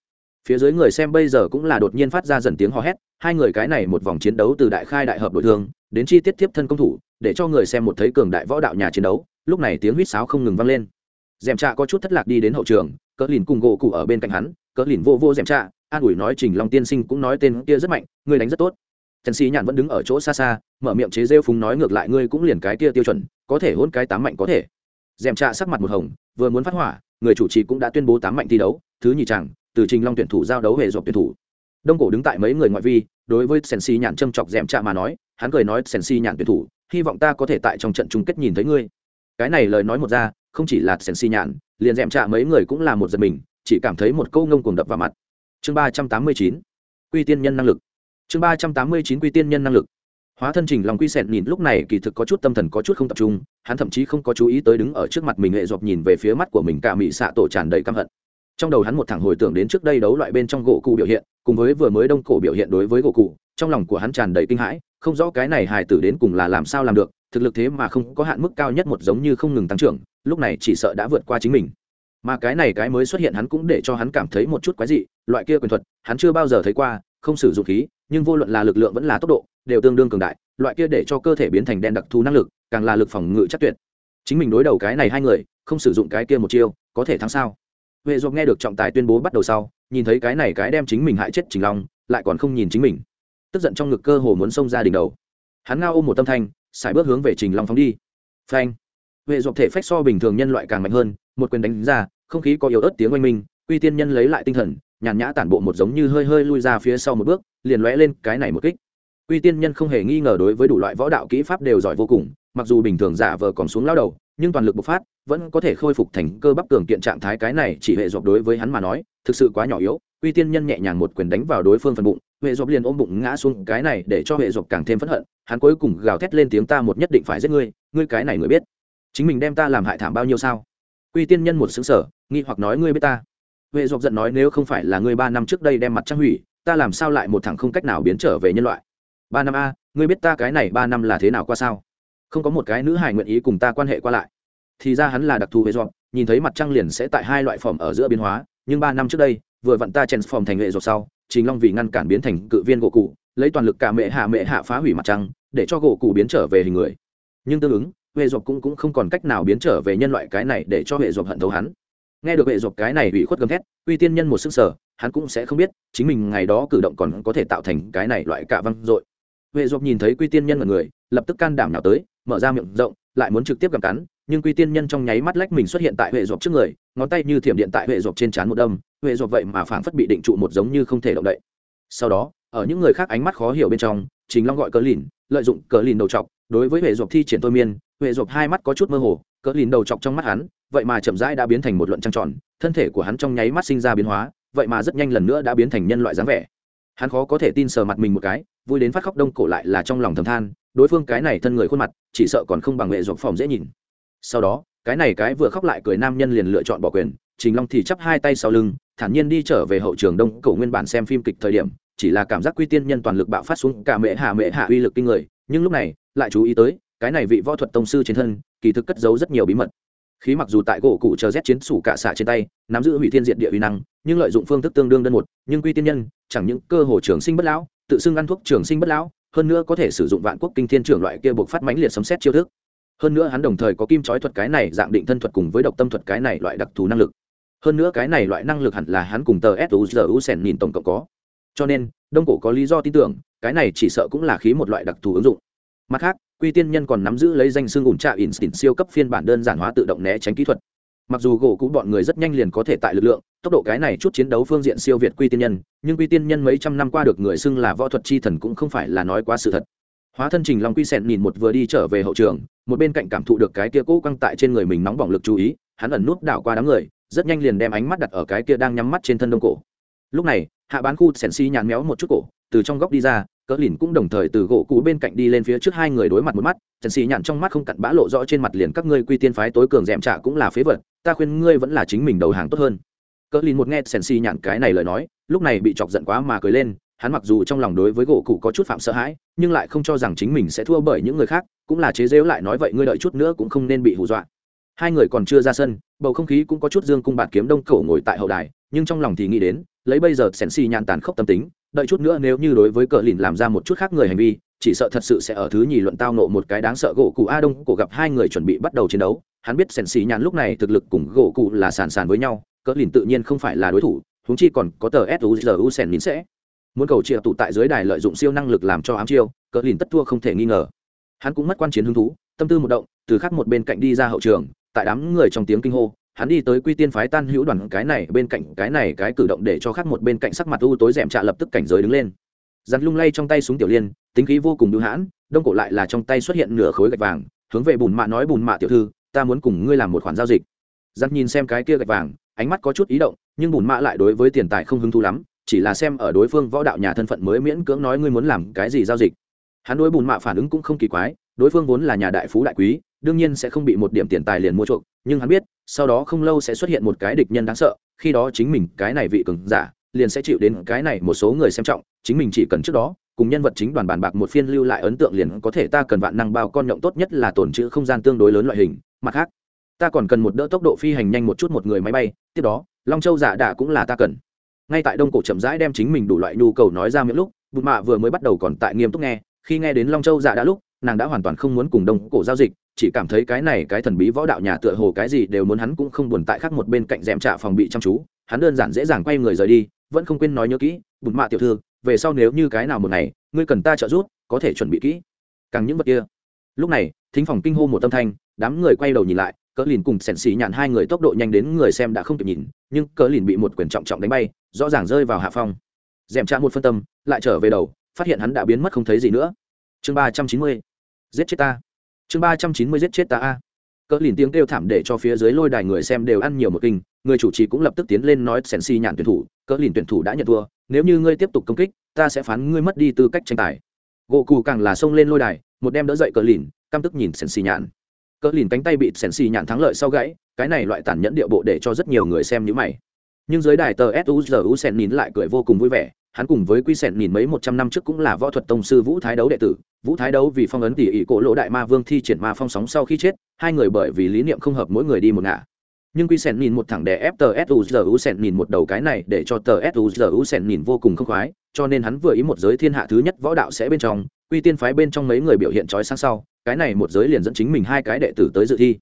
phía dưới người xem bây giờ cũng là đột nhiên phát ra dần tiếng hò hét, hai người cái này một vòng chiến đấu từ đại khai đại hợp đội thương đến chi tiết tiếp thân công thủ để cho người xem một thấy cường đại võ đạo nhà chiến đấu, lúc này tiếng huýt sáo không ngừng vang lên. Dèm trạ có chút thất lạc đi đến hậu trường, cỡ lìn cùng gỗ cụ ở bên cạnh hắn, cỡ lìn vô vô dèm trạ, an ủi nói trình long tiên sinh cũng nói tên kia rất mạnh, ngươi đánh rất tốt. Trần sĩ Nhàn vẫn đứng ở chỗ xa xa, mở miệng chế rêu phúng nói ngược lại ngươi cũng liền cái kia tiêu chuẩn, có thể hôn cái tám mạnh có thể. Dèm trạ sắc mặt một hồng, vừa muốn phát hỏa, người chủ trì cũng đã tuyên bố tám mạnh thi đấu, thứ nhì chẳng, từ trình long tuyển thủ giao đấu hệ dọc tuyển thủ. Đông cổ đứng tại mấy người ngoại vi, đối với sen si Nhàn châm chọc dèm è mà nói, hắn cười nói sen si Nhàn tuyển thủ hy vọng ta có thể tại trong trận chung kết nhìn thấy ngươi. Cái này lời nói một ra, không chỉ là sen si nhạn, liền d è m trạ mấy người cũng là một giật mình, chỉ cảm thấy một câu ngông cuồng đập vào mặt. Chương ba trăm tám mươi chín, quy tiên nhân năng lực. Chương ba trăm tám mươi chín, quy tiên nhân năng lực. Hóa thân trình lòng quy sẹn nhìn lúc này kỳ thực có chút tâm thần có chút không tập trung, hắn thậm chí không có chú ý tới đứng ở trước mặt mình hệ dọc nhìn về phía mắt của mình cả mị xạ tổ tràn đầy căm hận. Trong đầu hắn một thẳng hồi tưởng đến trước đây đấu loại bên trong gỗ cụ biểu hiện, cùng với vừa mới đông cổ biểu hiện đối với gỗ cụ, trong lòng của hắn tràn đầy kinh hãi không rõ cái này hài tử đến cùng là làm sao làm được, thực lực thế mà không có hạn mức cao nhất một giống như không ngừng tăng trưởng, lúc này chỉ sợ đã vượt qua chính mình. Mà cái này cái mới xuất hiện hắn cũng để cho hắn cảm thấy một chút quái dị, loại kia quyền thuật, hắn chưa bao giờ thấy qua, không sử dụng khí, nhưng vô luận là lực lượng vẫn là tốc độ, đều tương đương cường đại, loại kia để cho cơ thể biến thành đen đặc thù năng lực, càng là lực phòng ngự chắc tuyệt. Chính mình đối đầu cái này hai người, không sử dụng cái kia một chiêu, có thể thắng sao? Huệ dọc nghe được trọng tài tuyên bố bắt đầu sau, nhìn thấy cái này cái đem chính mình hại chết trình long, lại còn không nhìn chính mình tức giận trong ngực cơ hồ muốn xông ra đỉnh đầu. Hắn ngao ôm một tâm thanh xài bước hướng về trình long phóng đi. Phanh. Huệ dọc thể phách so bình thường nhân loại càng mạnh hơn, một quyền đánh ra, không khí có yếu ớt tiếng oanh minh uy tiên nhân lấy lại tinh thần, nhàn nhã tản bộ một giống như hơi hơi lui ra phía sau một bước, liền lóe lên cái này một kích. Uy tiên nhân không hề nghi ngờ đối với đủ loại võ đạo kỹ pháp đều giỏi vô cùng, mặc dù bình thường giả vờ còn xuống lao đầu, nhưng toàn lực bộc phát, vẫn có thể khôi phục thành cơ bắp cường kiện trạng thái cái này chỉ hệ dọc đối với hắn mà nói, thực sự quá nhỏ yếu uy tiên nhân nhẹ nhàng một quyền đánh vào đối phương phần bụng, huệ dọc liền ôm bụng ngã xuống, cái này để cho huệ dọc càng thêm phẫn hận, hắn cuối cùng gào thét lên tiếng, ta một nhất định phải giết ngươi ngươi cái này người biết. Chính mình đem ta làm hại thảm bao nhiêu sao? Uy tiên nhân một xứng sở nghi hoặc nói, ngươi biết ta? Huệ dọc giận nói, nếu không phải là ngươi ba năm trước đây đem mặt trăng hủy, ta làm sao lại một thằng không cách nào biến trở về nhân loại? Ba năm a, ngươi biết ta cái này ba năm là thế nào qua sao? Không có một cái nữ hài nguyện ý cùng ta quan hệ qua lại. Thì ra hắn là đặc thù huệ dọc nhìn thấy mặt trăng liền sẽ tại hai loại phẩm ở giữa biến hóa, nhưng ba năm trước đây vừa vặn ta chèn phòng thành hệ ruột sau chính long vì ngăn cản biến thành cự viên gỗ cụ, lấy toàn lực cả mẹ hạ mẹ hạ phá hủy mặt trăng, để cho gỗ cụ biến trở về hình người. Nhưng tương ứng huệ dọc cũng cũng không còn cách nào biến trở về nhân loại cái này để cho huệ dọc hận thấu hắn. Nghe được huệ dọc cái này ủy khuất gầm thét, uy tiên nhân một sức sở, hắn cũng sẽ không biết, chính mình ngày đó cử động còn có thể tạo thành cái này loại cả văng dội. Huệ dọc nhìn thấy quy tiên nhân mọi người, lập tức can đảm nào tới, mở ra miệng rộng, lại muốn trực tiếp cầm cắn nhưng quy tiên nhân trong nháy mắt lách mình xuất hiện tại huệ dọc trước người, ngón tay như thiểm điện tại huệ dọc trên trán một đâm, huệ dọc vậy mà phảng phất bị định trụ một giống như không thể động đậy. Sau đó, ở những người khác ánh mắt khó hiểu bên trong chính long gọi cờ lìn, lợi dụng cờ lìn đầu chọc, đối với huệ dọc thi triển thôi miên, huệ dọc hai mắt có chút mơ hồ, cờ lìn đầu chọc trong mắt hắn, vậy mà chậm rãi đã biến thành một luận trăng tròn, thân thể của hắn trong nháy mắt sinh ra biến hóa, vậy mà rất nhanh lần nữa đã biến thành nhân loại dáng vẻ. Hắn khó có thể tin sờ mặt mình một cái, vui đến phát khóc đông cổ lại là trong lòng thầm than, đối phương cái này thân người khuôn mặt, chỉ sợ còn không bằng huệ dọc phòng dễ nhìn sau đó, cái này cái vừa khóc lại cười nam nhân liền lựa chọn bỏ quyền, trình long thì chắp hai tay sau lưng, thản nhiên đi trở về hậu trường đông cổ nguyên bản xem phim kịch thời điểm, chỉ là cảm giác quy tiên nhân toàn lực bạo phát xuống, cả mễ hạ mễ hạ uy lực kinh người, nhưng lúc này, lại chú ý tới, cái này vị võ thuật tông sư trên thân, kỳ thực cất giấu rất nhiều bí mật. Khí mặc dù tại gỗ cụ chờ rét chiến sủ cả xạ trên tay, nắm giữ hủy thiên diện địa uy năng, nhưng lợi dụng phương thức tương đương đơn một, nhưng quy tiên nhân, chẳng những cơ hồ trường sinh bất lão, tự xưng ăn thuốc trường sinh bất lão, hơn nữa có thể sử dụng vạn quốc kinh thiên trưởng loại kia buộc phát mãnh liệt sấm xét chiêu thức hơn nữa hắn đồng thời có kim trói thuật cái này, dạng định thân thuật cùng với độc tâm thuật cái này loại đặc thù năng lực. Hơn nữa cái này loại năng lực hẳn là hắn cùng tờ suzu sen nhìn tổng cộng có. Cho nên, đông cổ có lý do tin tưởng, cái này chỉ sợ cũng là khí một loại đặc thù ứng dụng. Mặt khác, quy tiên nhân còn nắm giữ lấy danh xương ủn trạ instinct siêu cấp phiên bản đơn giản hóa tự động né tránh kỹ thuật. Mặc dù gỗ cũ bọn người rất nhanh liền có thể tại lực lượng, tốc độ cái này chút chiến đấu phương diện siêu việt quy tiên nhân, nhưng quy tiên nhân mấy trăm năm qua được người xưng là võ thuật chi thần cũng không phải là nói quá sự thật hóa thân trình long quy sẹn nhìn một vừa đi trở về hậu trường, một bên cạnh cảm thụ được cái kia cũ căng tại trên người mình nóng bỏng lực chú ý, hắn ẩn nút đảo qua đám người, rất nhanh liền đem ánh mắt đặt ở cái kia đang nhắm mắt trên thân đông cổ. Lúc này, hạ bán khu sẹn si nhàn méo một chút cổ, từ trong góc đi ra, cỡ lìn cũng đồng thời từ gỗ cũ bên cạnh đi lên phía trước hai người đối mặt một mắt trần si nhàn trong mắt không cặn bã lộ rõ trên mặt liền các ngươi quy tiên phái tối cường dẻm trả cũng là phế vật, ta khuyên ngươi vẫn là chính mình đầu hàng tốt hơn. Cỡ lìn một nghe sẹn si nhàn cái này lời nói, lúc này bị chọc giận quá mà cười lên hắn mặc dù trong lòng đối với gỗ cụ có chút phạm sợ hãi, nhưng lại không cho rằng chính mình sẽ thua bởi những người khác, cũng là chế rêu lại nói vậy ngươi đợi chút nữa cũng không nên bị hù dọa. Hai người còn chưa ra sân, bầu không khí cũng có chút dương cung bạt kiếm đông cổ ngồi tại hậu đài, nhưng trong lòng thì nghĩ đến, lấy bây giờ sèn xì nhàn tàn khốc tâm tính, đợi chút nữa nếu như đối với cờ lìn làm ra một chút khác người hành vi, chỉ sợ thật sự sẽ ở thứ nhì luận tao nộ một cái đáng sợ gỗ cụ a đông cổ gặp hai người chuẩn bị bắt đầu chiến đấu, hắn biết sèn xì nhàn lúc này thực lực cùng gỗ cụ là sàn sàn với nhau, cờ lìn tự nhiên không phải là đối thủ húng chi còn có tờ suzu sèn nín sẽ muốn cầu triệu tụ tại dưới đài lợi dụng siêu năng lực làm cho ám chiêu cỡ lìn tất thua không thể nghi ngờ. Hắn cũng mất quan chiến hứng thú, tâm tư một động, từ khắc một bên cạnh đi ra hậu trường, tại đám người trong tiếng kinh hô, hắn đi tới quy tiên phái tan hữu đoàn cái này bên cạnh, cái này cái cử động để cho khắc một bên cạnh sắc mặt u tối rèm trạ lập tức cảnh giới đứng lên. Giặt lung lay trong tay súng tiểu liên, tính khí vô cùng đưu hãn, đông cổ lại là trong tay xuất hiện nửa khối gạch vàng, hướng về bùn mạ nói bùn mạ tiểu thư, ta muốn cùng ngươi làm một khoản giao dịch. Giặt nhìn xem cái kia gạch vàng, ánh mắt có chút ý động, nhưng bùn mạ lại đối với tiền tài không hứng thú lắm chỉ là xem ở đối phương võ đạo nhà thân phận mới miễn cưỡng nói ngươi muốn làm cái gì giao dịch. Hắn đối bùn mạ phản ứng cũng không kỳ quái, đối phương vốn là nhà đại phú đại quý, đương nhiên sẽ không bị một điểm tiền tài liền mua chuộc, nhưng hắn biết, sau đó không lâu sẽ xuất hiện một cái địch nhân đáng sợ, khi đó chính mình cái này vị cường giả, liền sẽ chịu đến cái này một số người xem trọng, chính mình chỉ cần trước đó, cùng nhân vật chính đoàn bàn bạc một phiên lưu lại ấn tượng liền có thể ta cần vạn năng bao con nhộng tốt nhất là tổn trữ không gian tương đối lớn loại hình, mặt khác, ta còn cần một đỡ tốc độ phi hành nhanh một chút một người máy bay, tiếp đó, long châu giả đà cũng là ta cần ngay tại đông cổ chậm rãi đem chính mình đủ loại nhu cầu nói ra miệng lúc, bụt mạ vừa mới bắt đầu còn tại nghiêm túc nghe, khi nghe đến long châu Dạ đã lúc, nàng đã hoàn toàn không muốn cùng đông cổ giao dịch, chỉ cảm thấy cái này cái thần bí võ đạo nhà tựa hồ cái gì đều muốn hắn cũng không buồn tại khác một bên cạnh rèm trạ phòng bị chăm chú, hắn đơn giản dễ dàng quay người rời đi, vẫn không quên nói nhớ kỹ, bụt mạ tiểu thư, về sau nếu như cái nào một ngày, ngươi cần ta trợ giúp, có thể chuẩn bị kỹ. Càng những vật kia. Lúc này, thính phòng kinh hô một tâm thanh, đám người quay đầu nhìn lại cỡ lìn cùng sèn xì nhàn hai người tốc độ nhanh đến người xem đã không kịp nhìn, nhưng cỡ lìn bị một quyền trọng trọng đánh bay, rõ ràng rơi vào hạ phong. Dèm tra một phân tâm, lại trở về đầu, phát hiện hắn đã biến mất không thấy gì nữa. Chương ba trăm chín mươi, giết chết ta. Chương ba trăm chín mươi giết chết ta a. Cỡ lìn tiếng kêu thảm để cho phía dưới lôi đài người xem đều ăn nhiều một kinh, người chủ trì cũng lập tức tiến lên nói sèn xì nhàn tuyển thủ, cỡ lìn tuyển thủ đã nhận thua, nếu như ngươi tiếp tục công kích, ta sẽ phán ngươi mất đi tư cách tranh tài. Gỗ cù càng là xông lên lôi đài, một đem đỡ dậy cỡ lìn, căm tức nhìn sèn xì nhàn cỡ lìn cánh tay bị sèn xì nhàn thắng lợi sau gãy, cái này loại tàn nhẫn điệu bộ để cho rất nhiều người xem như mày. Nhưng dưới đài tờ suzu sèn nín lại cười vô cùng vui vẻ, hắn cùng với quy sèn nín mấy một trăm năm trước cũng là võ thuật tông sư vũ thái đấu đệ tử. Vũ thái đấu vì phong ấn tỉ ỉ cổ lỗ đại ma vương thi triển ma phong sóng sau khi chết, hai người bởi vì lý niệm không hợp mỗi người đi một ngả. Nhưng quy sèn nhìn một thẳng đè ép tờ suzu sèn nhìn một đầu cái này để cho tờ suzu sèn nhìn vô cùng không khoái, cho nên hắn vừa ý một giới thiên hạ thứ nhất võ đạo sẽ bên trong, quy tiên phái bên trong mấy người biểu hiện trói sáng sau cái này một giới liền dẫn chính mình hai cái đệ tử tới dự thi.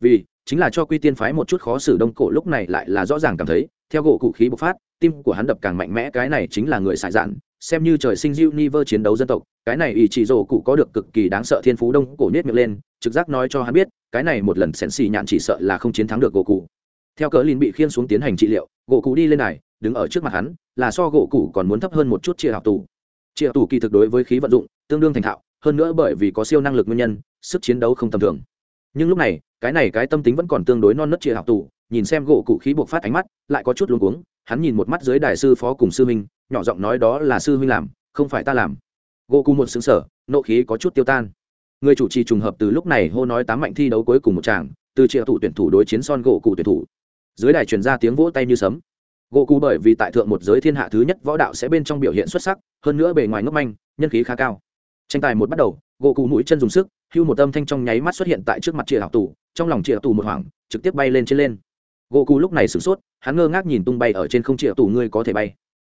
Vì, chính là cho quy tiên phái một chút khó xử đông cổ lúc này lại là rõ ràng cảm thấy, theo gỗ cụ khí bộc phát, tim của hắn đập càng mạnh mẽ, cái này chính là người xài dạn, xem như trời sinh diêu niver chiến đấu dân tộc, cái này ý chỉ rổ cụ có được cực kỳ đáng sợ thiên phú đông cổ nết miệng lên, trực giác nói cho hắn biết, cái này một lần sèn xì nhạn chỉ sợ là không chiến thắng được gỗ cụ. Theo cờ lin bị khiên xuống tiến hành trị liệu, gỗ cụ đi lên này, đứng ở trước mặt hắn, là so gỗ cụ còn muốn thấp hơn một chút chia học tù. Chia học tù kỳ thực đối với khí vận dụng, tương đương thành thạo hơn nữa bởi vì có siêu năng lực nguyên nhân, sức chiến đấu không tầm thường. Nhưng lúc này, cái này cái tâm tính vẫn còn tương đối non nớt chia học tù, nhìn xem gỗ cụ khí buộc phát ánh mắt, lại có chút luống cuống, hắn nhìn một mắt dưới đại sư phó cùng sư huynh, nhỏ giọng nói đó là sư huynh làm, không phải ta làm. Gỗ cụ một xứng sở nộ khí có chút tiêu tan. Người chủ trì trùng hợp từ lúc này hô nói tám mạnh thi đấu cuối cùng một tràng, từ triệu thủ tuyển thủ đối chiến son gỗ cụ tuyển thủ. Dưới đài truyền ra tiếng vỗ tay như sấm. Gỗ cụ bởi vì tại thượng một giới thiên hạ thứ nhất võ đạo sẽ bên trong biểu hiện xuất sắc, hơn nữa bề ngoài ngốc manh, nhân khí khá cao tranh tài một bắt đầu, gỗ cụ mũi chân dùng sức, hưu một âm thanh trong nháy mắt xuất hiện tại trước mặt chị học tù, trong lòng chị học tù một hoảng, trực tiếp bay lên trên lên. Gỗ cụ lúc này sửng sốt, hắn ngơ ngác nhìn tung bay ở trên không chị học tù, ngươi có thể bay.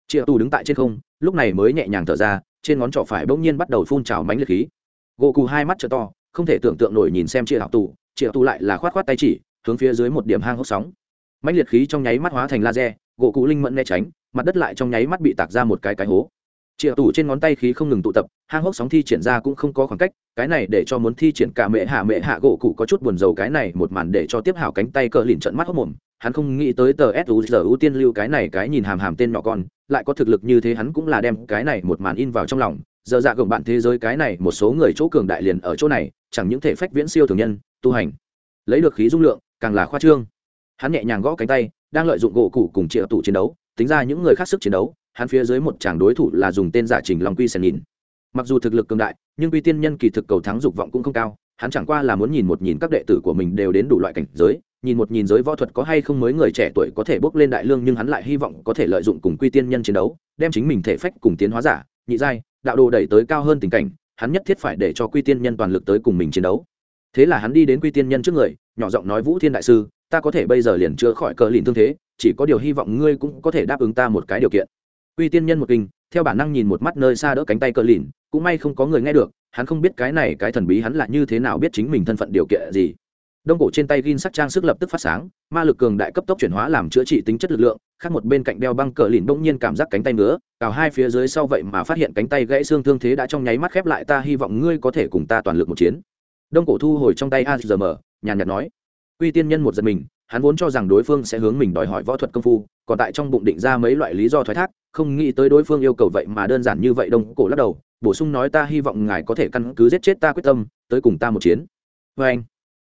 Chị học tù đứng tại trên không, lúc này mới nhẹ nhàng thở ra, trên ngón trỏ phải bỗng nhiên bắt đầu phun trào mánh liệt khí. Gỗ cụ hai mắt t to, không thể tưởng tượng nổi nhìn xem chị học tù chị học tù lại là khoát khoát tay chỉ, hướng phía dưới một điểm hang hốc sóng. Mánh liệt khí trong nháy mắt hóa thành laser, gỗ cụ linh mẫn né tránh, mặt đất lại trong nháy mắt bị tạc ra một cái cái hố. Triệu tủ trên ngón tay khí không ngừng tụ tập, hang hốc sóng thi triển ra cũng không có khoảng cách, cái này để cho muốn thi triển cả mẹ hạ mẹ hạ gỗ cụ có chút buồn rầu, cái này một màn để cho tiếp hảo cánh tay cờ lìn trận mắt hốc mồm, hắn không nghĩ tới tờ suzu tiên lưu cái này cái nhìn hàm hàm tên nhỏ con, lại có thực lực như thế hắn cũng là đem cái này một màn in vào trong lòng, giờ dạ gồng bạn thế giới cái này một số người chỗ cường đại liền ở chỗ này, chẳng những thể phách viễn siêu thường nhân, tu hành, lấy được khí dung lượng, càng là khoa trương. Hắn nhẹ nhàng gõ cánh tay, đang lợi dụng gỗ cụ cùng triệu tủ chiến đấu, tính ra những người khác sức chiến đấu hắn phía dưới một chàng đối thủ là dùng tên giả trình long quy sen nhìn. Mặc dù thực lực cường đại, nhưng quy tiên nhân kỳ thực cầu thắng dục vọng cũng không cao, hắn chẳng qua là muốn nhìn một nhìn các đệ tử của mình đều đến đủ loại cảnh giới, nhìn một nhìn giới võ thuật có hay không mới người trẻ tuổi có thể bước lên đại lương nhưng hắn lại hy vọng có thể lợi dụng cùng quy tiên nhân chiến đấu, đem chính mình thể phách cùng tiến hóa giả, nhị giai, đạo đồ đẩy tới cao hơn tình cảnh, hắn nhất thiết phải để cho quy tiên nhân toàn lực tới cùng mình chiến đấu. Thế là hắn đi đến quy tiên nhân trước người, nhỏ giọng nói, vũ thiên đại sư, ta có thể bây giờ liền chữa khỏi cờ lìn thương thế, chỉ có điều hy vọng ngươi cũng có thể đáp ứng ta một cái điều kiện uy tiên nhân một kinh, theo bản năng nhìn một mắt nơi xa đỡ cánh tay cờ lìn, cũng may không có người nghe được, hắn không biết cái này cái thần bí hắn là như thế nào biết chính mình thân phận điều kiện gì. Đông cổ trên tay gin sắc trang sức lập tức phát sáng, ma lực cường đại cấp tốc chuyển hóa làm chữa trị tính chất lực lượng, khác một bên cạnh đeo băng cờ lìn bỗng nhiên cảm giác cánh tay nữa cào hai phía dưới sau vậy mà phát hiện cánh tay gãy xương thương thế đã trong nháy mắt khép lại, ta hy vọng ngươi có thể cùng ta toàn lực một chiến. Đông cổ thu hồi trong tay azm nhàn nhạt nói. Quy tiên nhân một giật mình hắn vốn cho rằng đối phương sẽ hướng mình đòi hỏi võ thuật công phu, còn tại trong bụng định ra mấy loại lý do thoái thác, không nghĩ tới đối phương yêu cầu vậy mà đơn giản như vậy đông cổ lắc đầu, bổ sung nói ta hy vọng ngài có thể căn cứ giết chết ta quyết tâm, tới cùng ta một chiến. Vê anh,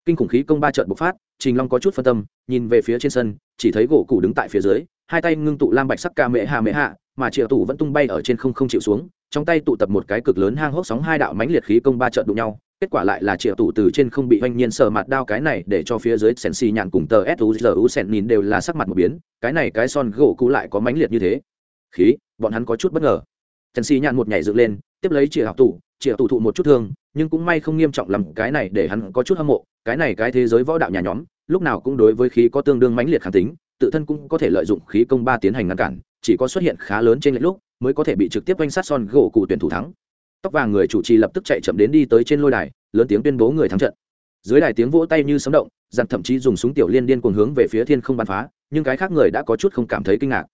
kinh khủng khí công ba trận bộc phát, trình long có chút phân tâm, nhìn về phía trên sân, chỉ thấy gỗ cụ đứng tại phía dưới, hai tay ngưng tụ lam bạch sắc ca mễ hạ mễ hạ, mà triệu tủ vẫn tung bay ở trên không không chịu xuống, trong tay tụ tập một cái cực lớn hang hốc sóng hai đạo mãnh liệt khí công ba trận đụng nhau kết quả lại là triệu tủ từ trên không bị oanh nhiên sờ mặt đao cái này để cho phía dưới sen xì nhạn cùng tờ suzu sen nhìn đều là sắc mặt một biến, cái này cái son gỗ cũ lại có mãnh liệt như thế. Khí, bọn hắn có chút bất ngờ. Sen xì nhạn một nhảy dựng lên, tiếp lấy triệu học tủ triệu tủ thụ một chút thương, nhưng cũng may không nghiêm trọng lắm, cái này để hắn có chút hâm mộ, cái này cái thế giới võ đạo nhà nhóm, lúc nào cũng đối với khí có tương đương mãnh liệt kháng tính, tự thân cũng có thể lợi dụng khí công ba tiến hành ngăn cản, chỉ có xuất hiện khá lớn trên lệch lúc, mới có thể bị trực tiếp oanh sát son gỗ cụ tuyển thủ thắng tóc vàng người chủ trì lập tức chạy chậm đến đi tới trên lôi đài, lớn tiếng tuyên bố người thắng trận. Dưới đài tiếng vỗ tay như sấm động dặn thậm chí dùng súng tiểu liên điên cuồng hướng về phía thiên không bắn phá, nhưng cái khác người đã có chút không cảm thấy kinh ngạc.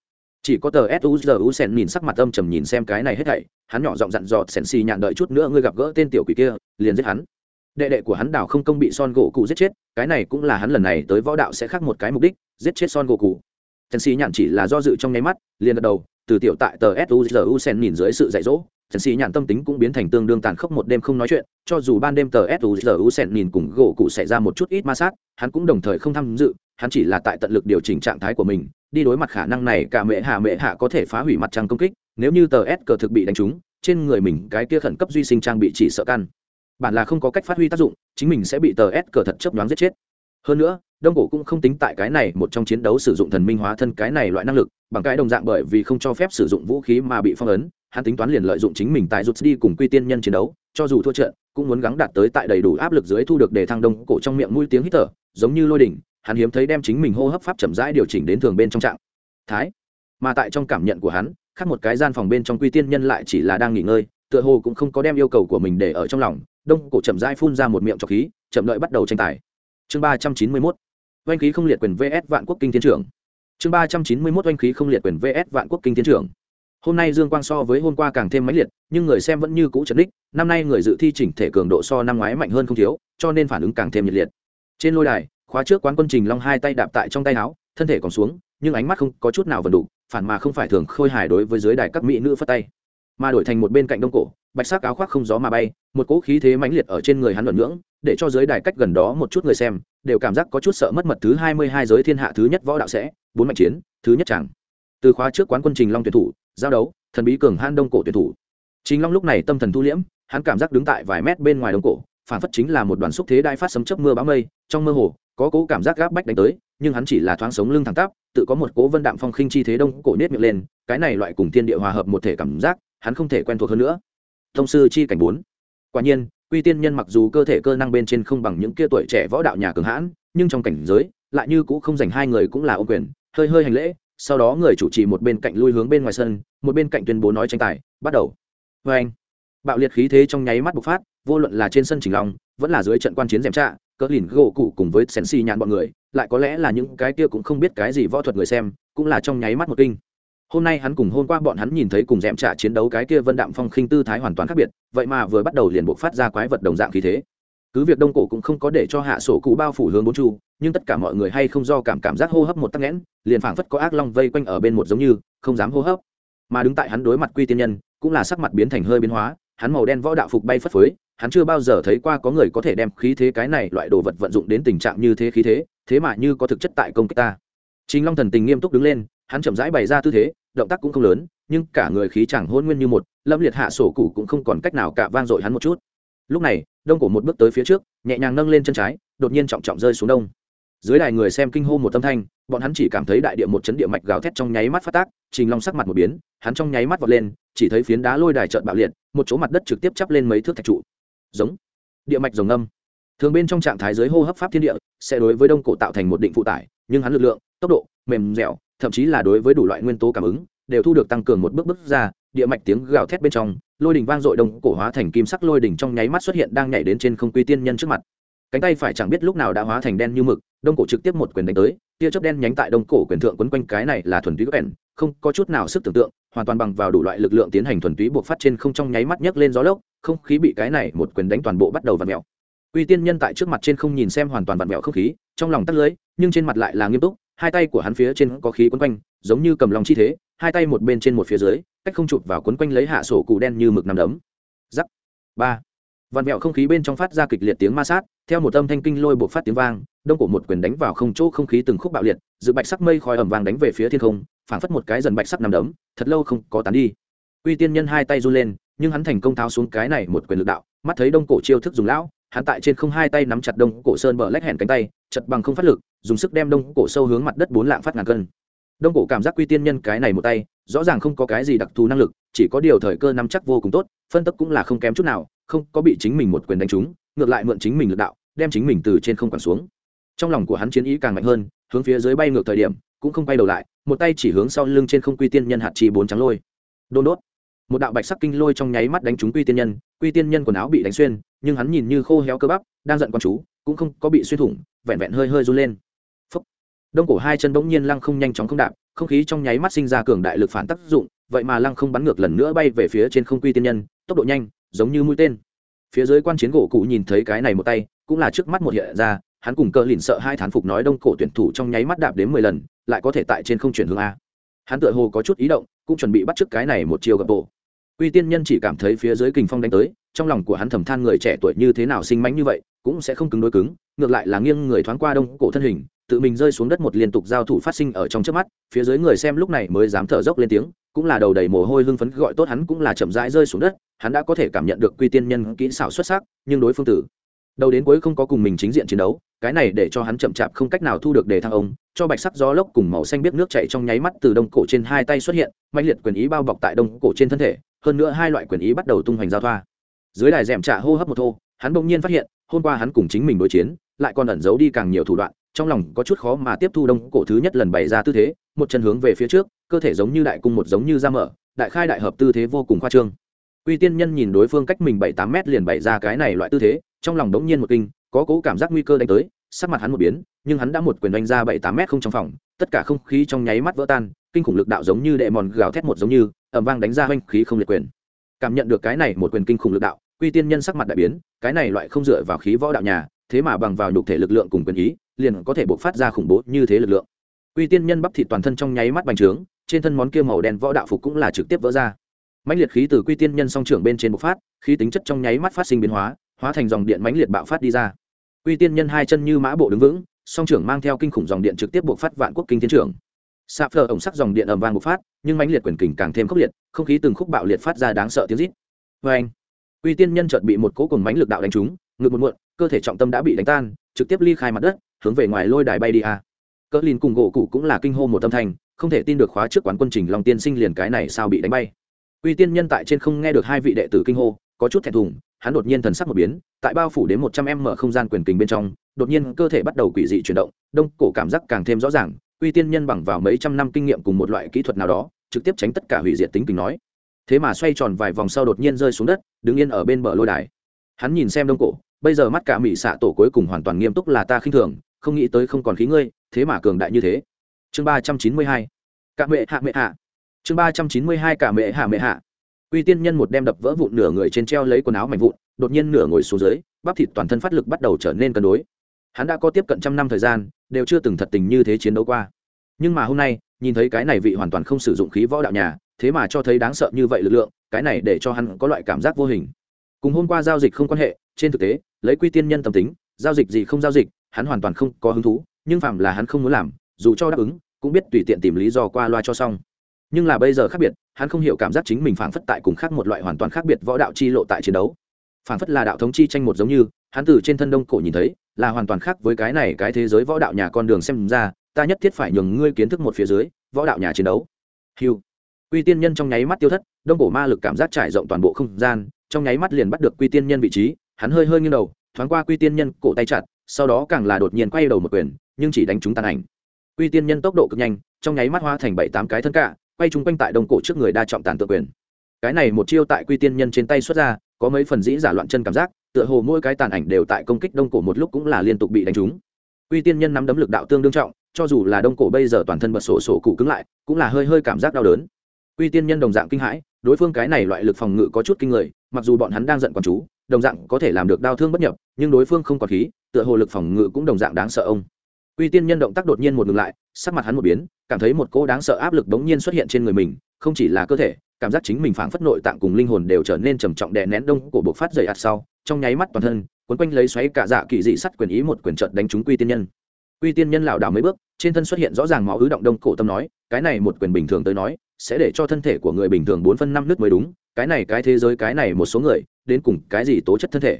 Chỉ có tờ suzu sen nhìn sắc mặt âm trầm nhìn xem cái này hết thảy, hắn nhỏ giọng dặn dò sen xì nhạn đợi chút nữa ngươi gặp gỡ tên tiểu quỷ kia, liền giết hắn. Đệ đệ của hắn đảo không công bị son gỗ cụ giết chết, cái này cũng là hắn lần này tới võ đạo sẽ khác một cái mục đích, giết chết son gỗ cụ. Sen xì nhạn chỉ là do dự trong nháy mắt, liền gật đầu, từ tiểu tại tờ suzu sen nhìn dưới sự dạy dỗ Trần Sĩ Nhạn tâm tính cũng biến thành tương đương tàn khốc một đêm không nói chuyện, cho dù ban đêm tờ SUZU Sen nhìn cùng gỗ cụ xảy ra một chút ít ma sát, hắn cũng đồng thời không tham dự, hắn chỉ là tại tận lực điều chỉnh trạng thái của mình, đi đối mặt khả năng này cả mẹ hạ mẹ hạ có thể phá hủy mặt trăng công kích, nếu như tờ S cờ thực bị đánh trúng, trên người mình cái kia khẩn cấp duy sinh trang bị chỉ sợ căn. Bản là không có cách phát huy tác dụng, chính mình sẽ bị tờ S cờ thật chấp đoán giết chết. Hơn nữa, đông cổ cũng không tính tại cái này một trong chiến đấu sử dụng thần minh hóa thân cái này loại năng lực bằng cái đồng dạng bởi vì không cho phép sử dụng vũ khí mà bị phong ấn hắn tính toán liền lợi dụng chính mình tại rút đi cùng quy tiên nhân chiến đấu, cho dù thua trận, cũng muốn gắng đạt tới tại đầy đủ áp lực dưới thu được để thăng đông cổ trong miệng mũi tiếng hít thở, giống như lôi đỉnh, hắn hiếm thấy đem chính mình hô hấp pháp chậm rãi điều chỉnh đến thường bên trong trạng thái. Mà tại trong cảm nhận của hắn, khác một cái gian phòng bên trong quy tiên nhân lại chỉ là đang nghỉ ngơi, tựa hồ cũng không có đem yêu cầu của mình để ở trong lòng, đông cổ chậm rãi phun ra một miệng trọc khí, chậm đợi bắt đầu tranh tài. Chương ba trăm chín mươi mốt, oanh khí không liệt quyền vs vạn quốc kinh tiến trưởng. Chương ba trăm chín mươi mốt, oanh khí không liệt quyền vs vạn quốc kinh tiến trưởng hôm nay dương quang so với hôm qua càng thêm mãnh liệt, nhưng người xem vẫn như cũ trấn đích năm nay người dự thi chỉnh thể cường độ so năm ngoái mạnh hơn không thiếu, cho nên phản ứng càng thêm nhiệt liệt. Trên lôi đài, khóa trước quán quân trình long hai tay đạp tại trong tay áo, thân thể còn xuống, nhưng ánh mắt không có chút nào vần đủ phản mà không phải thường khôi hài đối với dưới đài các mỹ nữ phất tay. Mà đổi thành một bên cạnh đông cổ, bạch sắc áo khoác không gió mà bay, một cỗ khí thế mãnh liệt ở trên người hắn luận ngưỡng, để cho giới đài cách gần đó một chút người xem, đều cảm giác có chút sợ mất mật thứ hai mươi hai giới thiên hạ thứ nhất võ đạo sẽ, bốn mạnh chiến, thứ nhất chẳng từ khóa trước quán quân trình long tuyển thủ giao đấu, thần bí cường han đông cổ tuyển thủ. Trình long lúc này tâm thần thu liễm, hắn cảm giác đứng tại vài mét bên ngoài đông cổ, phản phất chính là một đoàn xúc thế đai phát sấm chớp mưa bão mây, trong mơ hồ, có cố cảm giác gáp bách đánh tới, nhưng hắn chỉ là thoáng sống lưng thẳng tắp, tự có một cố vân đạm phong khinh chi thế đông cổ nết miệng lên, cái này loại cùng thiên địa hòa hợp một thể cảm giác, hắn không thể quen thuộc hơn nữa. Thông sư chi cảnh bốn. Quả nhiên, quy tiên nhân mặc dù cơ thể cơ năng bên trên không bằng những kia tuổi trẻ võ đạo nhà cường hãn, nhưng trong cảnh giới, lại như cũ không dành hai người cũng là ô quyền, hơi hơi hành lễ sau đó người chủ trì một bên cạnh lui hướng bên ngoài sân, một bên cạnh tuyên bố nói tranh tài, bắt đầu. Vê anh, bạo liệt khí thế trong nháy mắt bộc phát, vô luận là trên sân chỉnh long, vẫn là dưới trận quan chiến dèm trạ, cỡ lìn gỗ cụ cùng với sen si nhàn bọn người, lại có lẽ là những cái kia cũng không biết cái gì võ thuật người xem, cũng là trong nháy mắt một kinh. Hôm nay hắn cùng hôm qua bọn hắn nhìn thấy cùng dèm trả chiến đấu cái kia vân đạm phong khinh tư thái hoàn toàn khác biệt, vậy mà vừa bắt đầu liền buộc phát ra quái vật đồng dạng khí thế cứ việc đông cổ cũng không có để cho hạ sổ cụ bao phủ hướng bốn chu, nhưng tất cả mọi người hay không do cảm cảm giác hô hấp một tắc nghẽn, liền phảng phất có ác long vây quanh ở bên một giống như, không dám hô hấp. Mà đứng tại hắn đối mặt quy tiên nhân, cũng là sắc mặt biến thành hơi biến hóa, hắn màu đen võ đạo phục bay phất phới, hắn chưa bao giờ thấy qua có người có thể đem khí thế cái này loại đồ vật vận dụng đến tình trạng như thế khí thế thế mà như có thực chất tại công kích ta. Chính long thần tình nghiêm túc đứng lên, hắn chậm rãi bày ra tư thế, động tác cũng không lớn, nhưng cả người khí chẳng hôn nguyên như một, lâm liệt hạ sổ cụ cũng không còn cách nào cả vang dội hắn một chút lúc này, đông cổ một bước tới phía trước, nhẹ nhàng nâng lên chân trái, đột nhiên trọng trọng rơi xuống đông. Dưới đài người xem kinh hô một tâm thanh, bọn hắn chỉ cảm thấy đại địa một chấn địa mạch gào thét trong nháy mắt phát tác, trình long sắc mặt một biến, hắn trong nháy mắt vọt lên, chỉ thấy phiến đá lôi đài trợn bạo liệt, một chỗ mặt đất trực tiếp chắp lên mấy thước thạch trụ. Giống. Địa mạch rồng âm. Thường bên trong trạng thái giới hô hấp pháp thiên địa, sẽ đối với đông cổ tạo thành một định phụ tải, nhưng hắn lực lượng, tốc độ, mềm dẻo, thậm chí là đối với đủ loại nguyên tố cảm ứng, đều thu được tăng cường một bước bước ra, địa mạch tiếng gào thét bên trong lôi đỉnh vang dội đông cổ hóa thành kim sắc lôi đỉnh trong nháy mắt xuất hiện đang nhảy đến trên không quy tiên nhân trước mặt. Cánh tay phải chẳng biết lúc nào đã hóa thành đen như mực, đông cổ trực tiếp một quyền đánh tới, tia chớp đen nhánh tại đông cổ quyền thượng quấn quanh cái này là thuần túy quèn không có chút nào sức tưởng tượng, hoàn toàn bằng vào đủ loại lực lượng tiến hành thuần túy buộc phát trên không trong nháy mắt nhấc lên gió lốc, không khí bị cái này một quyền đánh toàn bộ bắt đầu vặn mèo Quy tiên nhân tại trước mặt trên không nhìn xem hoàn toàn vặn mèo không khí, trong lòng tắt lưới, nhưng trên mặt lại là nghiêm túc, hai tay của hắn phía trên có khí quấn quanh, giống như cầm lòng chi thế, hai tay một bên trên một phía dưới cách không chụp vào quấn quanh lấy hạ sổ cụ đen như mực nằm đấm. Giắc ba. Vằn vẹo không khí bên trong phát ra kịch liệt tiếng ma sát, theo một âm thanh kinh lôi buộc phát tiếng vang, đông cổ một quyền đánh vào không chỗ không khí từng khúc bạo liệt, dự bạch sắc mây khói ẩm vàng đánh về phía thiên không, phảng phất một cái dần bạch sắc nằm đấm, thật lâu không có tán đi. Uy tiên nhân hai tay run lên, nhưng hắn thành công tháo xuống cái này một quyền lực đạo, mắt thấy đông cổ chiêu thức dùng lão, hắn tại trên không hai tay nắm chặt đông cổ sơn bờ lách hẹn cánh tay, chật bằng không phát lực, dùng sức đem đông cổ sâu hướng mặt đất bốn lạng phát ngàn cân. Đông cổ cảm giác quy tiên nhân cái này một tay rõ ràng không có cái gì đặc thù năng lực, chỉ có điều thời cơ nắm chắc vô cùng tốt, phân tốc cũng là không kém chút nào, không có bị chính mình một quyền đánh trúng, ngược lại mượn chính mình lực đạo, đem chính mình từ trên không quẳng xuống. Trong lòng của hắn chiến ý càng mạnh hơn, hướng phía dưới bay ngược thời điểm, cũng không quay đầu lại, một tay chỉ hướng sau lưng trên không quy tiên nhân hạt chi bốn trắng lôi. Đôn đốt. Một đạo bạch sắc kinh lôi trong nháy mắt đánh trúng quy tiên nhân, quy tiên nhân quần áo bị đánh xuyên, nhưng hắn nhìn như khô héo cơ bắp, đang giận con chú, cũng không có bị xuyên thủng, vẹn vẹn hơi hơi run lên. Phúc. đông cổ hai chân bỗng nhiên lăng không nhanh chóng không đạp không khí trong nháy mắt sinh ra cường đại lực phản tác dụng, vậy mà lăng không bắn ngược lần nữa bay về phía trên không quy tiên nhân, tốc độ nhanh, giống như mũi tên. Phía dưới quan chiến gỗ cụ nhìn thấy cái này một tay, cũng là trước mắt một hiện ra, hắn cùng cơ lìn sợ hai thán phục nói đông cổ tuyển thủ trong nháy mắt đạp đến mười lần, lại có thể tại trên không chuyển hướng a. Hắn tựa hồ có chút ý động, cũng chuẩn bị bắt t cái này một chiều gặp bộ. Quy tiên nhân chỉ cảm thấy phía dưới kình phong đánh tới, trong lòng của hắn thầm than người trẻ tuổi như thế nào sinh mánh như vậy, cũng sẽ không cứng đối cứng, ngược lại là nghiêng người thoáng qua đông cổ thân hình tự mình rơi xuống đất một liên tục giao thủ phát sinh ở trong trước mắt, phía dưới người xem lúc này mới dám thở dốc lên tiếng, cũng là đầu đầy mồ hôi hưng phấn gọi tốt hắn cũng là chậm rãi rơi xuống đất, hắn đã có thể cảm nhận được quy tiên nhân kỹ xảo xuất sắc, nhưng đối phương tử, đầu đến cuối không có cùng mình chính diện chiến đấu, cái này để cho hắn chậm chạp không cách nào thu được đề thăng ông, cho bạch sắc gió lốc cùng màu xanh biết nước chạy trong nháy mắt từ đông cổ trên hai tay xuất hiện mạnh liệt quyền ý bao bọc tại đông cổ trên thân thể, hơn nữa hai loại quyền ý bắt đầu tung hoành giao thoa. Dưới đài rèm trà hô hấp một thô, hắn bỗng nhiên phát hiện, hôm qua hắn cùng chính mình đối chiến, lại còn ẩn giấu đi càng nhiều thủ đoạn trong lòng có chút khó mà tiếp thu đông cổ thứ nhất lần bày ra tư thế một chân hướng về phía trước cơ thể giống như đại cung một giống như da mở đại khai đại hợp tư thế vô cùng khoa trương Quy Tiên Nhân nhìn đối phương cách mình bảy tám mét liền bày ra cái này loại tư thế, trong lòng đống nhiên một kinh, có cố cảm giác nguy cơ đánh tới, sắc mặt hắn một biến, nhưng hắn đã một quyền đánh ra bảy tám mét không trong phòng, tất cả không khí trong nháy mắt vỡ tan, kinh khủng lực đạo giống như đệ mòn gào thét một giống như, ầm vang đánh ra hoanh khí không liệt quyền. Cảm nhận được cái này một quyền kinh khủng lực đạo, Quy Tiên Nhân sắc mặt đại biến, cái này loại không dựa vào khí võ đạo nhà, thế mà bằng vào nhục thể lực lượng cùng quyền ý, liền có thể bộc phát ra khủng bố như thế lực lượng. Quy Tiên Nhân bắp thịt toàn thân trong nháy mắt bành trướng, trên thân món kia màu đen võ đạo phục cũng là trực tiếp vỡ ra. Mãnh liệt khí từ quy tiên nhân song trưởng bên trên bộc phát khí tính chất trong nháy mắt phát sinh biến hóa hóa thành dòng điện mãnh liệt bạo phát đi ra. Quy tiên nhân hai chân như mã bộ đứng vững song trưởng mang theo kinh khủng dòng điện trực tiếp bộc phát vạn quốc kinh tiến trưởng. Xạ phờ ổng sắc dòng điện ầm vang bộc phát nhưng mãnh liệt quyền kình càng thêm khốc liệt không khí từng khúc bạo liệt phát ra đáng sợ tiếng rít. Vê anh quy tiên nhân chợt bị một cỗ cùng mãnh lực đạo đánh trúng ngực một muộn cơ thể trọng tâm đã bị đánh tan trực tiếp ly khai mặt đất hướng về ngoài lôi đài bay đi a cỡ lìn cùng gỗ cụ cũng là kinh hô một tâm thành không thể tin được khóa trước quán quân trình long tiên sinh liền cái này sao bị đánh bay uy tiên nhân tại trên không nghe được hai vị đệ tử kinh hô, có chút thẹn thùng, hắn đột nhiên thần sắc một biến, tại bao phủ đến một trăm em mở không gian quyền kình bên trong, đột nhiên cơ thể bắt đầu quỷ dị chuyển động, đông cổ cảm giác càng thêm rõ ràng, uy tiên nhân bằng vào mấy trăm năm kinh nghiệm cùng một loại kỹ thuật nào đó, trực tiếp tránh tất cả hủy diệt tính kình nói. Thế mà xoay tròn vài vòng sau đột nhiên rơi xuống đất, đứng yên ở bên bờ lôi đài. Hắn nhìn xem đông cổ, bây giờ mắt cả mỹ xạ tổ cuối cùng hoàn toàn nghiêm túc là ta khinh thường, không nghĩ tới không còn khí ngươi, thế mà cường đại như thế. Chương ba trăm chín mươi hai, Cả mẹ hạ mẹ hạ. Chương ba trăm chín mươi hai cả mẹ hạ mẹ hạ. Uy tiên nhân một đem đập vỡ vụn nửa người trên treo lấy quần áo mảnh vụn đột nhiên nửa ngồi xuống dưới bắp thịt toàn thân phát lực bắt đầu trở nên cân đối. Hắn đã có tiếp cận trăm năm thời gian đều chưa từng thật tình như thế chiến đấu qua. Nhưng mà hôm nay nhìn thấy cái này vị hoàn toàn không sử dụng khí võ đạo nhà thế mà cho thấy đáng sợ như vậy lực lượng cái này để cho hắn có loại cảm giác vô hình cùng hôm qua giao dịch không quan hệ, trên thực tế, lấy quy tiên nhân tâm tính, giao dịch gì không giao dịch, hắn hoàn toàn không có hứng thú, nhưng phạm là hắn không muốn làm, dù cho đáp ứng, cũng biết tùy tiện tìm lý do qua loa cho xong. Nhưng là bây giờ khác biệt, hắn không hiểu cảm giác chính mình phảng phất tại cùng khác một loại hoàn toàn khác biệt võ đạo chi lộ tại chiến đấu. Phảng phất là đạo thống chi tranh một giống như, hắn từ trên thân đông cổ nhìn thấy, là hoàn toàn khác với cái này cái thế giới võ đạo nhà con đường xem ra, ta nhất thiết phải nhường ngươi kiến thức một phía dưới, võ đạo nhà chiến đấu. Hiu quy tiên nhân trong nháy mắt tiêu thất, đông cổ ma lực cảm giác trải rộng toàn bộ không gian trong nháy mắt liền bắt được quy tiên nhân vị trí, hắn hơi hơi nghiêng đầu, thoáng qua quy tiên nhân cổ tay chặt, sau đó càng là đột nhiên quay đầu một quyền, nhưng chỉ đánh trúng tàn ảnh. Quy tiên nhân tốc độ cực nhanh, trong nháy mắt hóa thành bảy tám cái thân cả, quay chung quanh tại đông cổ trước người đa trọng tàn tự quyền. Cái này một chiêu tại quy tiên nhân trên tay xuất ra, có mấy phần dĩ giả loạn chân cảm giác, tựa hồ mỗi cái tàn ảnh đều tại công kích đông cổ một lúc cũng là liên tục bị đánh trúng. Quy tiên nhân nắm đấm lực đạo tương đương trọng, cho dù là đông cổ bây giờ toàn thân bật sổ sổ cụ cứng lại, cũng là hơi hơi cảm giác đau đớn. Quy tiên nhân đồng dạng kinh hãi đối phương cái này loại lực phòng ngự có chút kinh người mặc dù bọn hắn đang giận còn chú đồng dạng có thể làm được đau thương bất nhập nhưng đối phương không còn khí tựa hồ lực phòng ngự cũng đồng dạng đáng sợ ông Quy Tiên Nhân động tác đột nhiên một ngừng lại, sắc mặt hắn một biến, cảm thấy một cỗ đáng sợ áp lực bỗng nhiên xuất hiện trên người mình, không chỉ là cơ thể, cảm giác chính mình phảng phất nội tạng cùng linh hồn đều trở nên trầm trọng đè nén đông cổ bộc phát dày ạt sau, trong nháy mắt toàn thân, cuốn quanh lấy xoáy cả dạ kỳ dị sắt quyền ý một quyền trận đánh trúng Quy Tiên Nhân. Quy Tiên Nhân lảo đảo mấy bước, trên thân xuất hiện rõ ràng máu ứ động đông cổ tâm nói, cái này một quyền bình thường tới nói, sẽ để cho thân thể của người bình thường bốn phân năm nước mới đúng, cái này cái thế giới cái này một số người, đến cùng cái gì tố chất thân thể.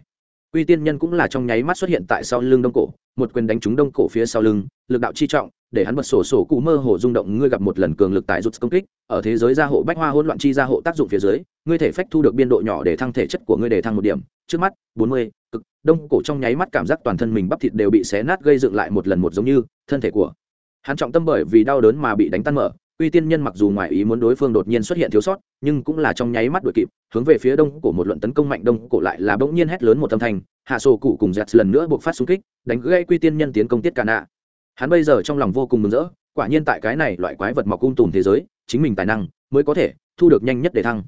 uy Tiên Nhân cũng là trong nháy mắt xuất hiện tại sau lưng đông cổ, một quyền đánh trúng đông cổ phía sau lưng lực đạo chi trọng để hắn bật sổ sổ cụ mơ hồ rung động ngươi gặp một lần cường lực tại rút công kích ở thế giới gia hộ bách hoa hỗn loạn chi gia hộ tác dụng phía dưới ngươi thể phách thu được biên độ nhỏ để thăng thể chất của ngươi để thăng một điểm trước mắt bốn mươi cực đông cổ trong nháy mắt cảm giác toàn thân mình bắp thịt đều bị xé nát gây dựng lại một lần một giống như thân thể của hắn trọng tâm bởi vì đau đớn mà bị đánh tan mở, uy tiên nhân mặc dù ngoài ý muốn đối phương đột nhiên xuất hiện thiếu sót, nhưng cũng là trong nháy mắt đuổi kịp, hướng về phía đông của một luận tấn công mạnh đông cổ lại là bỗng nhiên hét lớn một âm thanh, hạ sổ cụ cùng dẹt lần nữa buộc phát xung kích, đánh gây quy tiên nhân tiến công tiết cả nạ. Hắn bây giờ trong lòng vô cùng mừng rỡ, quả nhiên tại cái này loại quái vật mọc cung tùm thế giới, chính mình tài năng mới có thể thu được nhanh nhất để thăng.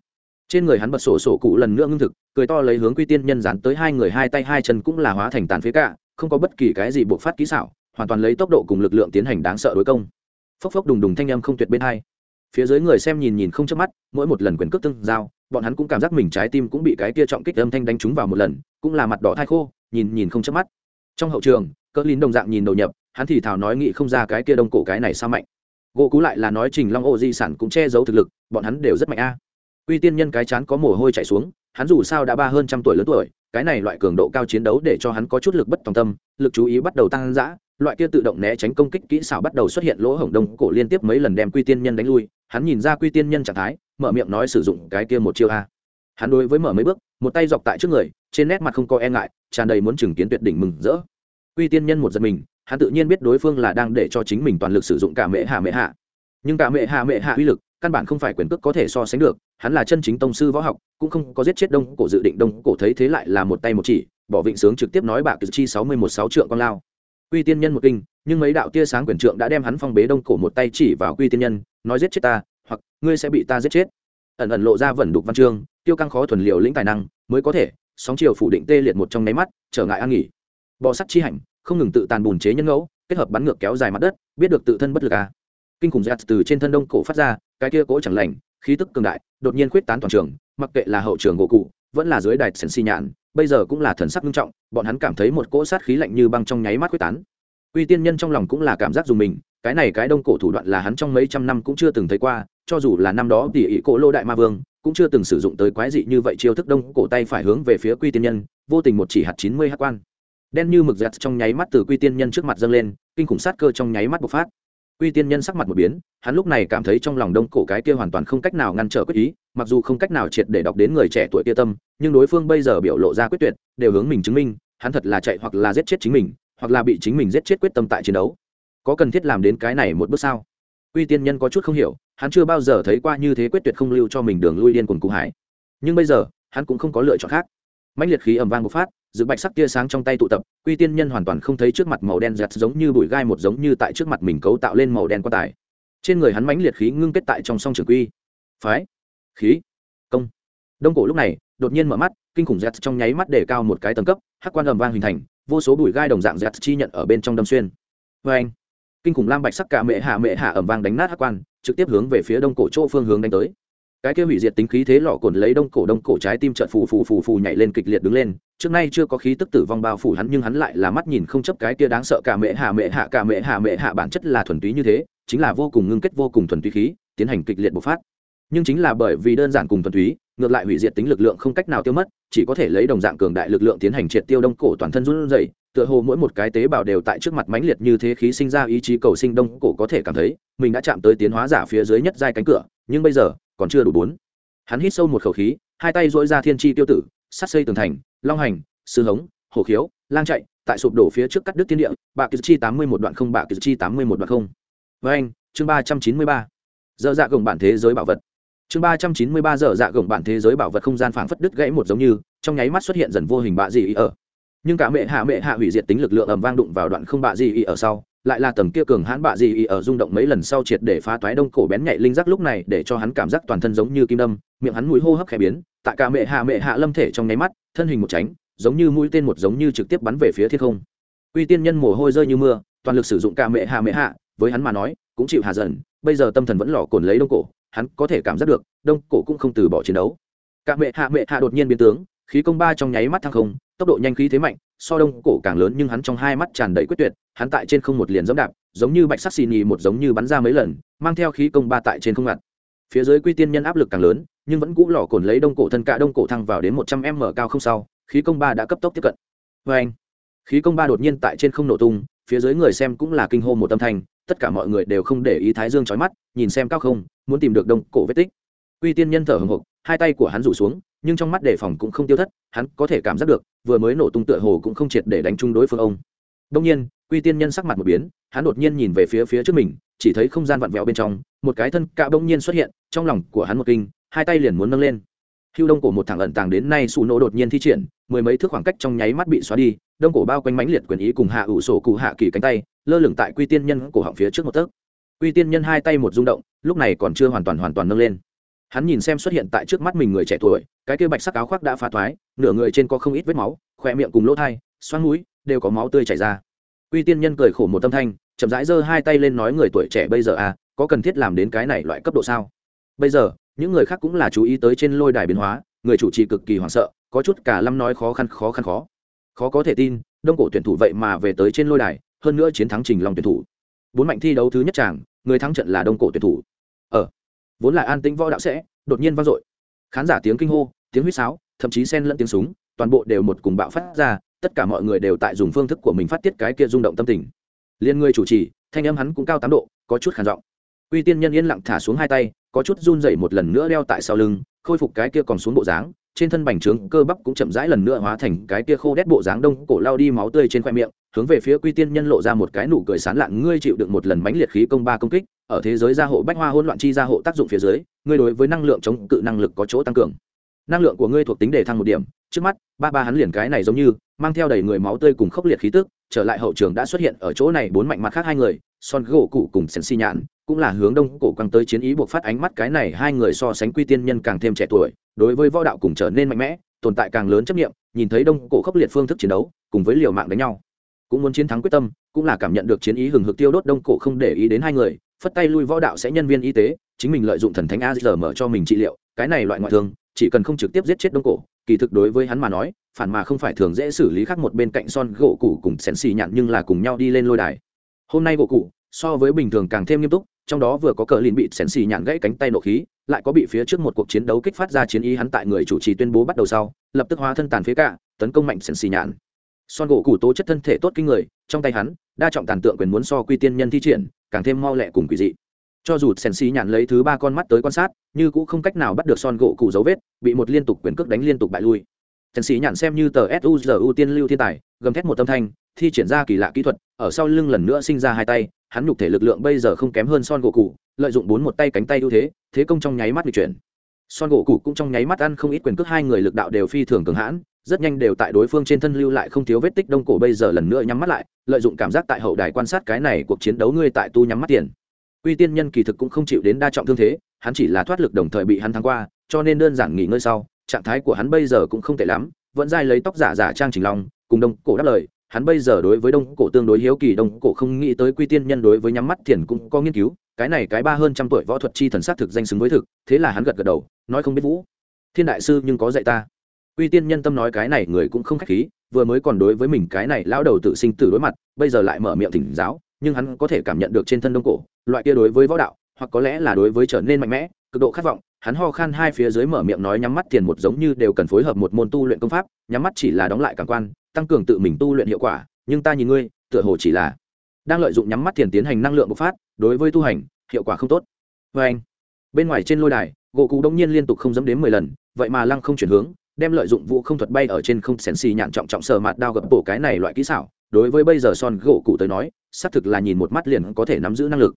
Trên người hắn bật sổ sổ cụ lần nữa ngưng thực, cười to lấy hướng quy tiên nhân dán tới hai người hai tay hai chân cũng là hóa thành tàn phế cả, không có bất kỳ cái gì buộc phát kỹ xảo hoàn toàn lấy tốc độ cùng lực lượng tiến hành đáng sợ đối công. Phốc phốc đùng đùng thanh âm không tuyệt bên hai. Phía dưới người xem nhìn nhìn không chớp mắt, mỗi một lần quyền cước tương giao, bọn hắn cũng cảm giác mình trái tim cũng bị cái kia trọng kích âm thanh đánh trúng vào một lần, cũng là mặt đỏ thai khô, nhìn nhìn không chớp mắt. Trong hậu trường cỡ lín đồng dạng nhìn đầu nhập, hắn thì thảo nói nghị không ra cái kia đông cổ cái này sao mạnh. Gỗ cú lại là nói trình long ô di sản cũng che giấu thực lực, bọn hắn đều rất mạnh a. À. uy tiên nhân cái chán có mồ hôi chảy xuống, hắn dù sao đã ba hơn trăm tuổi lớn tuổi, cái này loại cường độ cao chiến đấu để cho hắn có chút lực bất tòng tâm, lực chú ý bắt đầu tăng dã loại kia tự động né tránh công kích kỹ xảo bắt đầu xuất hiện lỗ hổng đông cổ liên tiếp mấy lần đem quy tiên nhân đánh lui, hắn nhìn ra quy tiên nhân trạng thái, mở miệng nói sử dụng cái kia một chiêu a. Hắn đối với mở mấy bước, một tay dọc tại trước người, trên nét mặt không có e ngại, tràn đầy muốn chứng kiến tuyệt đỉnh mừng rỡ. Quy tiên nhân một giật mình, hắn tự nhiên biết đối phương là đang để cho chính mình toàn lực sử dụng cả mẹ hạ mẹ hạ. Nhưng cả mẹ hạ mẹ hạ uy lực, căn bản không phải quyền cước có thể so sánh được, hắn là chân chính tông sư võ học, cũng không có giết chết đông cổ dự định, đông cổ thấy thế lại là một tay một chỉ, bỏ vịnh sướng trực tiếp nói bạc chi sáu mươi một sáu trượng con lao quy tiên nhân một kinh, nhưng mấy đạo tia sáng quyền trượng đã đem hắn phong bế đông cổ một tay chỉ vào quy tiên nhân, nói giết chết ta, hoặc ngươi sẽ bị ta giết chết ẩn ẩn lộ ra vẩn đục văn chương, tiêu căng khó thuần liệu lĩnh tài năng, mới có thể, sóng chiều phủ định tê liệt một trong nháy mắt, trở ngại an nghỉ bò sắt chi hạnh không ngừng tự tàn bùn chế nhân ngẫu, kết hợp bắn ngược kéo dài mặt đất, biết được tự thân bất lực à. kinh khủng giật từ trên thân đông cổ phát ra, cái kia cỗ chẳng lành, khí tức cường đại, đột nhiên khuyết tán toàn trường, mặc kệ là hậu trường gỗ cụ vẫn là dưới đài sần xi nhạn, bây giờ cũng là thần sắc nghiêm trọng, bọn hắn cảm thấy một cỗ sát khí lạnh như băng trong nháy mắt quét tán. Uy tiên nhân trong lòng cũng là cảm giác dùng mình, cái này cái đông cổ thủ đoạn là hắn trong mấy trăm năm cũng chưa từng thấy qua, cho dù là năm đó tỷ ỷ cổ lô đại ma vương, cũng chưa từng sử dụng tới quái dị như vậy chiêu thức đông cổ tay phải hướng về phía quy tiên nhân, vô tình một chỉ hạt chín mươi hát quan. Đen như mực giặt trong nháy mắt từ quy tiên nhân trước mặt dâng lên, kinh khủng sát cơ trong nháy mắt bộc phát quy tiên nhân sắc mặt một biến, hắn lúc này cảm thấy trong lòng đông cổ cái kia hoàn toàn không cách nào ngăn trở quyết ý, mặc dù không cách nào triệt để đọc đến người trẻ tuổi kia tâm, nhưng đối phương bây giờ biểu lộ ra quyết tuyệt, đều hướng mình chứng minh, hắn thật là chạy hoặc là giết chết chính mình, hoặc là bị chính mình giết chết quyết tâm tại chiến đấu. Có cần thiết làm đến cái này một bước sao? Quy tiên nhân có chút không hiểu, hắn chưa bao giờ thấy qua như thế quyết tuyệt không lưu cho mình đường lui điên cuồng cụ hải nhưng bây giờ, hắn cũng không có lựa chọn khác. Mãnh liệt khí ầm vang một phát dự bạch sắc tia sáng trong tay tụ tập, quy tiên nhân hoàn toàn không thấy trước mặt màu đen giặt giống như bụi gai một giống như tại trước mặt mình cấu tạo lên màu đen quan tài. Trên người hắn mãnh liệt khí ngưng kết tại trong song trường quy. Phái, khí, công. Đông cổ lúc này, đột nhiên mở mắt, kinh khủng giặt trong nháy mắt để cao một cái tầng cấp, hắc quan ầm vang hình thành, vô số bụi gai đồng dạng giặt chi nhận ở bên trong đâm xuyên. Vê anh, kinh khủng lam bạch sắc cả mệ hạ mệ hạ ẩm vang đánh nát hắc quan trực tiếp hướng về phía đông cổ chỗ phương hướng đánh tới. Cái kia hủy diệt tính khí thế lọ cồn lấy đông cổ đông cổ trái tim trợn phù phù phù phù nhảy lên kịch liệt đứng lên trước nay chưa có khí tức tử vong bao phủ hắn, nhưng hắn lại là mắt nhìn không chấp cái kia đáng sợ cả mẹ hạ mẹ hạ, cả mẹ hạ mẹ hạ, bản chất là thuần túy như thế, chính là vô cùng ngưng kết, vô cùng thuần túy khí, tiến hành kịch liệt bộc phát. Nhưng chính là bởi vì đơn giản cùng thuần túy, ngược lại hủy diệt tính lực lượng không cách nào tiêu mất, chỉ có thể lấy đồng dạng cường đại lực lượng tiến hành triệt tiêu đông cổ toàn thân run rẩy, tựa hồ mỗi một cái tế bào đều tại trước mặt mãnh liệt như thế khí sinh ra ý chí cầu sinh đông cổ có thể cảm thấy, mình đã chạm tới tiến hóa giả phía dưới nhất giai cánh cửa, nhưng bây giờ còn chưa đủ bốn. Hắn hít sâu một khẩu khí, hai tay dỗi ra thiên tri tiêu tử, sát xây tường thành long hành, sư hống, hổ khiếu, lang chạy, tại sụp đổ phía trước cắt đứt tiên địa bạc kỳ chi tám mươi một đoạn không bạc kỳ chi tám mươi một đoạn không. Với anh, chương ba trăm chín mươi ba. Dơ dạ gồng bản thế giới bảo vật. Chương ba trăm chín mươi ba dở dạ gồng bản thế giới bảo vật không gian phảng phất đứt gãy một giống như, trong nháy mắt xuất hiện dần vô hình bạ gì ý ở. Nhưng cả mẹ hạ mẹ hạ hủy diệt tính lực lượng ầm vang đụng vào đoạn không bạ gì ý ở sau lại là tầng kia cường hãn bạ gì ý ở rung động mấy lần sau triệt để phá toái đông cổ bén nhạy linh giác lúc này để cho hắn cảm giác toàn thân giống như kim đâm, miệng hắn mũi hô hấp khẽ biến, tại cả mẹ hạ mẹ hạ lâm thể trong nháy mắt, thân hình một tránh, giống như mũi tên một giống như trực tiếp bắn về phía thiên không. Uy tiên nhân mồ hôi rơi như mưa, toàn lực sử dụng cả mẹ hạ mẹ hạ, với hắn mà nói, cũng chịu hà dần bây giờ tâm thần vẫn lò cồn lấy đông cổ, hắn có thể cảm giác được, đông cổ cũng không từ bỏ chiến đấu. Cả mẹ hạ mẹ hạ đột nhiên biến tướng, khí công ba trong nháy mắt thăng không, tốc độ nhanh khí thế mạnh so đông cổ càng lớn nhưng hắn trong hai mắt tràn đầy quyết tuyệt, hắn tại trên không một liền dẫm đạp, giống như bạch sắc xì nhì một giống như bắn ra mấy lần, mang theo khí công ba tại trên không ngặt. Phía dưới quy tiên nhân áp lực càng lớn, nhưng vẫn cũ lò cồn lấy đông cổ thân cả đông cổ thăng vào đến một trăm m cao không sau, khí công ba đã cấp tốc tiếp cận. Vê anh, khí công ba đột nhiên tại trên không nổ tung, phía dưới người xem cũng là kinh hô một tâm thành tất cả mọi người đều không để ý thái dương trói mắt, nhìn xem cao không, muốn tìm được đông cổ vết tích. Quy tiên nhân thở hồng hộc, hai tay của hắn rủ xuống nhưng trong mắt đề phòng cũng không tiêu thất, hắn có thể cảm giác được, vừa mới nổ tung tựa hồ cũng không triệt để đánh chung đối phương ông. Đông nhiên, quy tiên nhân sắc mặt một biến, hắn đột nhiên nhìn về phía phía trước mình, chỉ thấy không gian vặn vẹo bên trong, một cái thân cạ bỗng nhiên xuất hiện, trong lòng của hắn một kinh, hai tay liền muốn nâng lên. Hưu đông cổ một thằng ẩn tàng đến nay xù nổ đột nhiên thi triển, mười mấy thước khoảng cách trong nháy mắt bị xóa đi, đông cổ bao quanh mãnh liệt quyền ý cùng hạ ủ sổ cụ hạ kỳ cánh tay, lơ lửng tại quy tiên nhân cổ họng phía trước một tấc. Quy tiên nhân hai tay một rung động, lúc này còn chưa hoàn toàn hoàn toàn nâng lên hắn nhìn xem xuất hiện tại trước mắt mình người trẻ tuổi, cái kia bạch sắc áo khoác đã phá thoái, nửa người trên có không ít vết máu khoe miệng cùng lỗ thai xoắn mũi, đều có máu tươi chảy ra. Uy tiên nhân cười khổ một tâm thanh, chậm rãi giơ hai tay lên nói người tuổi trẻ bây giờ à có cần thiết làm đến cái này loại cấp độ sao? Bây giờ, những người khác cũng là chú ý tới trên lôi đài biến hóa, người chủ trì cực kỳ hoảng sợ, có chút cả lâm nói khó khăn khó khăn khó. Khó có thể tin, đông cổ tuyển thủ vậy mà về tới trên lôi đài, hơn nữa chiến thắng trình long tuyển thủ. Bốn mạnh thi đấu thứ nhất chàng người thắng trận là đông cổ tuyển thủ vốn là an tĩnh võ đạo sẽ, đột nhiên vang dội. Khán giả tiếng kinh hô, tiếng huýt sáo, thậm chí xen lẫn tiếng súng, toàn bộ đều một cùng bạo phát ra, tất cả mọi người đều tại dùng phương thức của mình phát tiết cái kia rung động tâm tình. Liên người chủ trì, thanh âm hắn cũng cao tám độ, có chút khản giọng. Uy tiên nhân yên lặng thả xuống hai tay, có chút run dậy một lần nữa đeo tại sau lưng, khôi phục cái kia còn xuống bộ dáng trên thân bành trướng cơ bắp cũng chậm rãi lần nữa hóa thành cái kia khô đét bộ dáng đông cổ lao đi máu tươi trên khoe miệng, hướng về phía quy tiên nhân lộ ra một cái nụ cười sán lạn, ngươi chịu đựng một lần mãnh liệt khí công ba công kích, ở thế giới gia hộ bách hoa hỗn loạn chi gia hộ tác dụng phía dưới, ngươi đối với năng lượng chống cự năng lực có chỗ tăng cường. Năng lượng của ngươi thuộc tính đề thăng một điểm, trước mắt, ba ba hắn liền cái này giống như, mang theo đầy người máu tươi cùng khốc liệt khí tức, trở lại hậu trường đã xuất hiện ở chỗ này bốn mạnh mặt khác hai người, son gỗ cụ cùng sen si nhạn cũng là hướng đông cổ quăng tới chiến ý buộc phát ánh mắt cái này hai người so sánh quy tiên nhân càng thêm trẻ tuổi, đối với võ đạo cùng trở nên mạnh mẽ, tồn tại càng lớn chấp nghiệm nhìn thấy đông cổ khốc liệt phương thức chiến đấu, cùng với liều mạng đánh nhau. Cũng muốn chiến thắng quyết tâm, cũng là cảm nhận được chiến ý hừng hực tiêu đốt đông cổ không để ý đến hai người, phất tay lui võ đạo sẽ nhân viên y tế, chính mình lợi dụng thần thánh a giờ mở cho mình trị liệu, cái này loại ngoại thương, chỉ cần không trực tiếp giết chết đông cổ, kỳ thực đối với hắn mà nói, phản mà không phải thường dễ xử lý khác một bên cạnh son gỗ cụ cùng sèn xì nhạn nhưng là cùng nhau đi lên lôi đài. Hôm nay gỗ cụ so với bình thường càng thêm nghiêm túc trong đó vừa có cờ lìn bị sèn xì nhạn gãy cánh tay nộ khí, lại có bị phía trước một cuộc chiến đấu kích phát ra chiến ý hắn tại người chủ trì tuyên bố bắt đầu sau, lập tức hóa thân tàn phía cả, tấn công mạnh sèn xì nhạn. Son gỗ củ tố chất thân thể tốt kinh người, trong tay hắn, đa trọng tàn tượng quyền muốn so quy tiên nhân thi triển, càng thêm mau lẹ cùng quỷ dị. Cho dù sen xì nhạn lấy thứ ba con mắt tới quan sát, như cũng không cách nào bắt được son gỗ cụ dấu vết, bị một liên tục quyền cước đánh liên tục bại lui. Sèn xì nhạn xem như tờ suzu tiên lưu thiên tài, gầm thét một tâm thanh, thi triển ra kỳ lạ kỹ thuật, ở sau lưng lần nữa sinh ra hai tay hắn nhục thể lực lượng bây giờ không kém hơn son gỗ cụ lợi dụng bốn một tay cánh tay ưu thế thế công trong nháy mắt bị chuyển. Son gỗ cụ cũng trong nháy mắt ăn không ít quyền cước, hai người lực đạo đều phi thường cường hãn, rất nhanh đều tại đối phương trên thân lưu lại không thiếu vết tích đông cổ bây giờ lần nữa nhắm mắt lại, lợi dụng cảm giác tại hậu đài quan sát cái này cuộc chiến đấu ngươi tại tu nhắm mắt tiền. Quy tiên nhân kỳ thực cũng không chịu đến đa trọng thương thế, hắn chỉ là thoát lực đồng thời bị hắn thắng qua, cho nên đơn giản nghỉ ngơi sau, trạng thái của hắn bây giờ cũng không tệ lắm, vẫn dai lấy tóc giả giả trang trình long cùng đông cổ đáp lời hắn bây giờ đối với đông cổ tương đối hiếu kỳ, đông cổ không nghĩ tới quy tiên nhân đối với nhắm mắt thiền cũng có nghiên cứu. Cái này cái ba hơn trăm tuổi võ thuật chi thần sát thực danh xứng với thực, thế là hắn gật gật đầu, nói không biết vũ. Thiên đại sư nhưng có dạy ta. Quy tiên nhân tâm nói cái này người cũng không khách khí, vừa mới còn đối với mình cái này lão đầu tự sinh tử đối mặt, bây giờ lại mở miệng thỉnh giáo, nhưng hắn có thể cảm nhận được trên thân đông cổ, loại kia đối với võ đạo, hoặc có lẽ là đối với trở nên mạnh mẽ, cực độ khát vọng, hắn ho khan hai phía dưới mở miệng nói nhắm mắt tiền một giống như đều cần phối hợp một môn tu luyện công pháp, nhắm mắt chỉ là đóng lại cảm quan tăng cường tự mình tu luyện hiệu quả, nhưng ta nhìn ngươi, tựa hồ chỉ là đang lợi dụng nhắm mắt thiền tiến hành năng lượng bộc phát, đối với tu hành, hiệu quả không tốt. Vê anh, bên ngoài trên lôi đài, gỗ cụ đông nhiên liên tục không dám đến mười lần, vậy mà lăng không chuyển hướng, đem lợi dụng vũ không thuật bay ở trên không sèn xì nhạn trọng trọng sờ mặt đao gập bổ cái này loại kỹ xảo, đối với bây giờ son gỗ cụ tới nói, xác thực là nhìn một mắt liền có thể nắm giữ năng lực.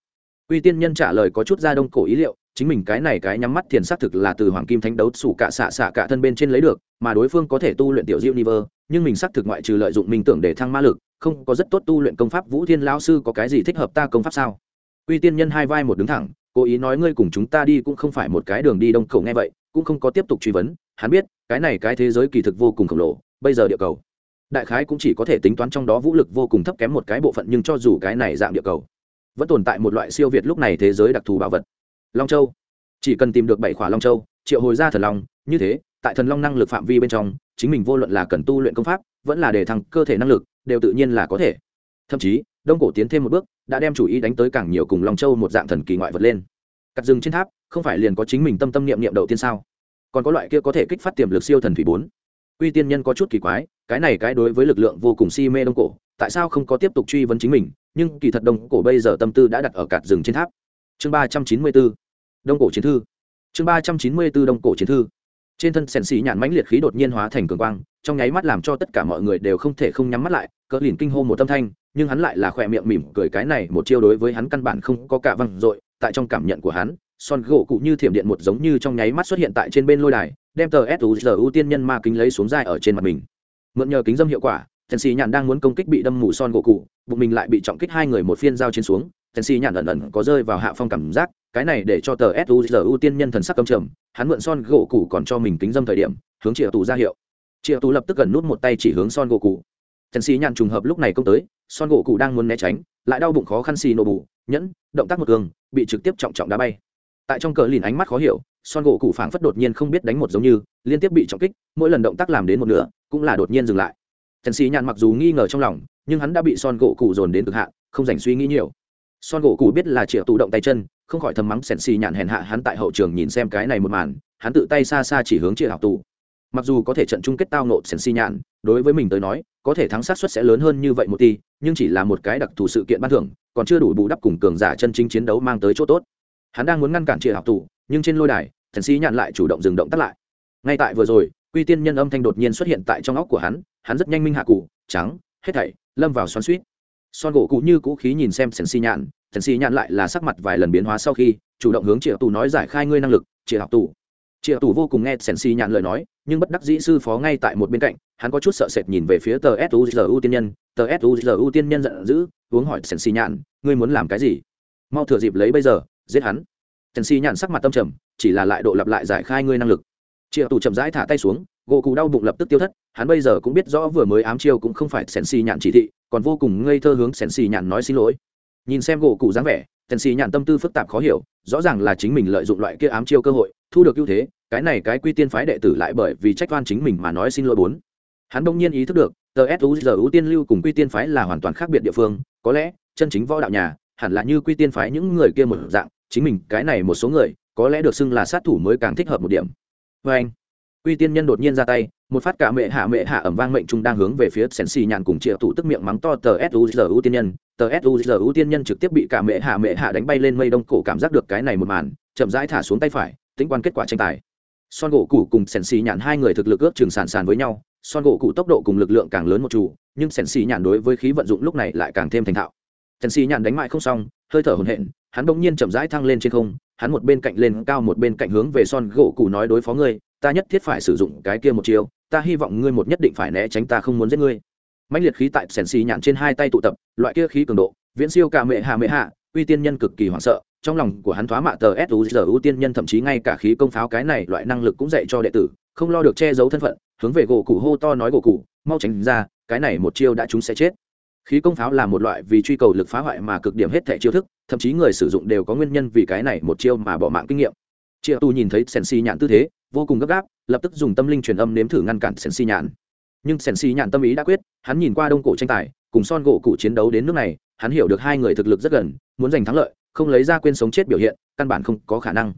Uy tiên nhân trả lời có chút ra đông cổ ý liệu, chính mình cái này cái nhắm mắt thiền xác thực là từ hoàng kim thánh đấu sủ cả xạ xạ cả thân bên trên lấy được, mà đối phương có thể tu luyện tiểu diệu niver nhưng mình xác thực ngoại trừ lợi dụng minh tưởng để thăng ma lực, không có rất tốt tu luyện công pháp vũ thiên lão sư có cái gì thích hợp ta công pháp sao? Uy tiên nhân hai vai một đứng thẳng, cố ý nói ngươi cùng chúng ta đi cũng không phải một cái đường đi đông cầu nghe vậy, cũng không có tiếp tục truy vấn, hắn biết, cái này cái thế giới kỳ thực vô cùng khổng lồ, bây giờ địa cầu, đại khái cũng chỉ có thể tính toán trong đó vũ lực vô cùng thấp kém một cái bộ phận nhưng cho dù cái này dạng địa cầu, vẫn tồn tại một loại siêu việt lúc này thế giới đặc thù bảo vật. Long châu, chỉ cần tìm được bảy khỏa long châu, triệu hồi ra thần long, như thế tại thần long năng lực phạm vi bên trong, chính mình vô luận là cần tu luyện công pháp, vẫn là để thăng cơ thể năng lực, đều tự nhiên là có thể. Thậm chí, đông cổ tiến thêm một bước, đã đem chủ ý đánh tới càng nhiều cùng long châu một dạng thần kỳ ngoại vật lên. Cắt rừng trên tháp, không phải liền có chính mình tâm tâm niệm niệm đầu tiên sao? Còn có loại kia có thể kích phát tiềm lực siêu thần thủy bốn. Uy tiên nhân có chút kỳ quái, cái này cái đối với lực lượng vô cùng si mê đông cổ, tại sao không có tiếp tục truy vấn chính mình, nhưng kỳ thật đông cổ bây giờ tâm tư đã đặt ở cạt rừng trên tháp. Chương ba trăm chín mươi bốn, đông cổ chiến thư. Chương ba trăm chín mươi bốn, đông cổ chiến thư trên thân sèn xì nhạn mãnh liệt khí đột nhiên hóa thành cường quang, trong nháy mắt làm cho tất cả mọi người đều không thể không nhắm mắt lại, cỡ lìn kinh hô một tâm thanh, nhưng hắn lại là khỏe miệng mỉm cười cái này một chiêu đối với hắn căn bản không có cả văng dội, tại trong cảm nhận của hắn, son gỗ cụ như thiểm điện một giống như trong nháy mắt xuất hiện tại trên bên lôi đài, đem tờ suzu tiên nhân ma kính lấy xuống dài ở trên mặt mình. Mượn nhờ kính dâm hiệu quả tần xì nhạn đang muốn công kích bị đâm mù son gỗ cụ, bụng mình lại bị trọng kích hai người một phiên giao chiến xuống tần xì nhàn ẩn ẩn có rơi vào hạ phong cảm giác, cái này để cho tờ suzu tiên nhân thần sắc cầm trầm, hắn mượn son gỗ cũ còn cho mình kính dâm thời điểm, hướng triệu tù ra hiệu. Triệu tù lập tức gần nút một tay chỉ hướng son gỗ cũ. tần xì nhàn trùng hợp lúc này công tới, son gỗ cũ đang muốn né tránh, lại đau bụng khó khăn xì nổ bù, nhẫn, động tác một cường, bị trực tiếp trọng trọng đá bay. Tại trong cờ lìn ánh mắt khó hiểu, son gỗ cũ phảng phất đột nhiên không biết đánh một giống như, liên tiếp bị trọng kích, mỗi lần động tác làm đến một nửa, cũng là đột nhiên dừng lại. Tần xì nhàn mặc dù nghi ngờ trong lòng, nhưng hắn đã bị son gỗ cũ dồn đến cực hạn, không dành suy nghĩ nhiều son gỗ cụ biết là triệu tụ động tay chân, không khỏi thầm mắng sèn xì nhạn hèn hạ hắn tại hậu trường nhìn xem cái này một màn, hắn tự tay xa xa chỉ hướng triệu học tù. Mặc dù có thể trận chung kết tao nộ sèn xì nhạn, đối với mình tới nói, có thể thắng sát suất sẽ lớn hơn như vậy một tí, nhưng chỉ là một cái đặc thù sự kiện ban thưởng, còn chưa đủ bù đắp cùng cường giả chân chính chiến đấu mang tới chỗ tốt. Hắn đang muốn ngăn cản triệu học tù, nhưng trên lôi đài sèn xì nhạn lại chủ động dừng động tắt lại. Ngay tại vừa rồi, quy tiên nhân âm thanh đột nhiên xuất hiện tại trong óc của hắn hắn rất nhanh minh hạ cụ trắng, hết thảy, lâm vào xoắn suýt son gỗ cụ như cũ khí nhìn xem thần si nhạn thần si nhạn lại là sắc mặt vài lần biến hóa sau khi, chủ động hướng triệu tù nói giải khai ngươi năng lực, triệu học tù. Triệu tù vô cùng nghe thần si nhạn lời nói, nhưng bất đắc dĩ sư phó ngay tại một bên cạnh, hắn có chút sợ sệt nhìn về phía tờ suzu tiên nhân, tờ suzu tiên nhân giận dữ, uống hỏi thần si nhạn, ngươi muốn làm cái gì? Mau thừa dịp lấy bây giờ, giết hắn. Trần si nhạn sắc mặt tâm trầm, chỉ là lại độ lặp lại giải khai ngươi năng lực. Triệu tù chậm rãi thả tay xuống gỗ cụ đau bụng lập tức tiêu thất, hắn bây giờ cũng biết rõ vừa mới ám chiêu cũng không phải sèn xì nhạn chỉ thị, còn vô cùng ngây thơ hướng sèn xì nhạn nói xin lỗi. Nhìn xem gỗ cụ dáng vẻ sèn xì nhạn tâm tư phức tạp khó hiểu, rõ ràng là chính mình lợi dụng loại kia ám chiêu cơ hội, thu được ưu thế, cái này cái quy tiên phái đệ tử lại bởi vì trách oan chính mình mà nói xin lỗi bốn. Hắn đông nhiên ý thức được, tờ suzu tiên lưu cùng quy tiên phái là hoàn toàn khác biệt địa phương, có lẽ, chân chính võ đạo nhà, hẳn là như quy tiên phái những người kia một dạng, chính mình, cái này một số người, có lẽ được xưng là sát thủ mới càng thích hợp một điểm. Vê anh. Uy tiên nhân đột nhiên ra tay, một phát cả mẹ hạ mẹ hạ ẩm vang mệnh trung đang hướng về phía sèn xì nhàn cùng triệu thủ tức miệng mắng to, tờ suzu tiên nhân, tờ suzu tiên nhân trực tiếp bị cả mẹ hạ mẹ hạ đánh bay lên mây đông cổ cảm giác được cái này một màn, chậm rãi thả xuống tay phải, tính quan kết quả tranh tài. Son gỗ cụ cùng sèn xì nhàn hai người thực lực ước chừng sàn sàn với nhau, son gỗ cụ tốc độ cùng lực lượng càng lớn một chủ, nhưng sèn xì nhàn đối với khí vận dụng lúc này lại càng thêm thành thạo. Sèn xì nhàn đánh mại không xong, hơi thở hồn hện hắn bỗng nhiên chậm rãi thăng lên trên không, hắn một bên cạnh lên cao một bên cạnh hướng về son gỗ cụ nói đối phó ngươi ta nhất thiết phải sử dụng cái kia một chiêu. ta hy vọng ngươi một nhất định phải né tránh ta không muốn giết ngươi mạnh liệt khí tại sèn xì nhạn trên hai tay tụ tập, loại kia khí cường độ, viễn siêu cả mệ hạ mệ hạ, uy tiên nhân cực kỳ hoảng sợ, trong lòng của hắn thoá mạ tờ suzu tiên nhân thậm chí ngay cả khí công pháo cái này loại năng lực cũng dạy cho đệ tử, không lo được che giấu thân phận, hướng về gỗ cụ hô to nói gỗ cụ, mau tránh ra, cái này một chiêu đã chúng sẽ chết khí công pháo là một loại vì truy cầu lực phá hoại mà cực điểm hết thẻ chiêu thức, thậm chí người sử dụng đều có nguyên nhân vì cái này một chiêu mà bỏ mạng kinh nghiệm triệu tu nhìn thấy sen si nhạn tư thế, vô cùng gấp gáp, lập tức dùng tâm linh truyền âm nếm thử ngăn cản sen si nhạn. Nhưng sen si nhạn tâm ý đã quyết, hắn nhìn qua đông cổ tranh tài, cùng son gỗ cụ chiến đấu đến nước này, hắn hiểu được hai người thực lực rất gần, muốn giành thắng lợi, không lấy ra quên sống chết biểu hiện, căn bản không có khả năng.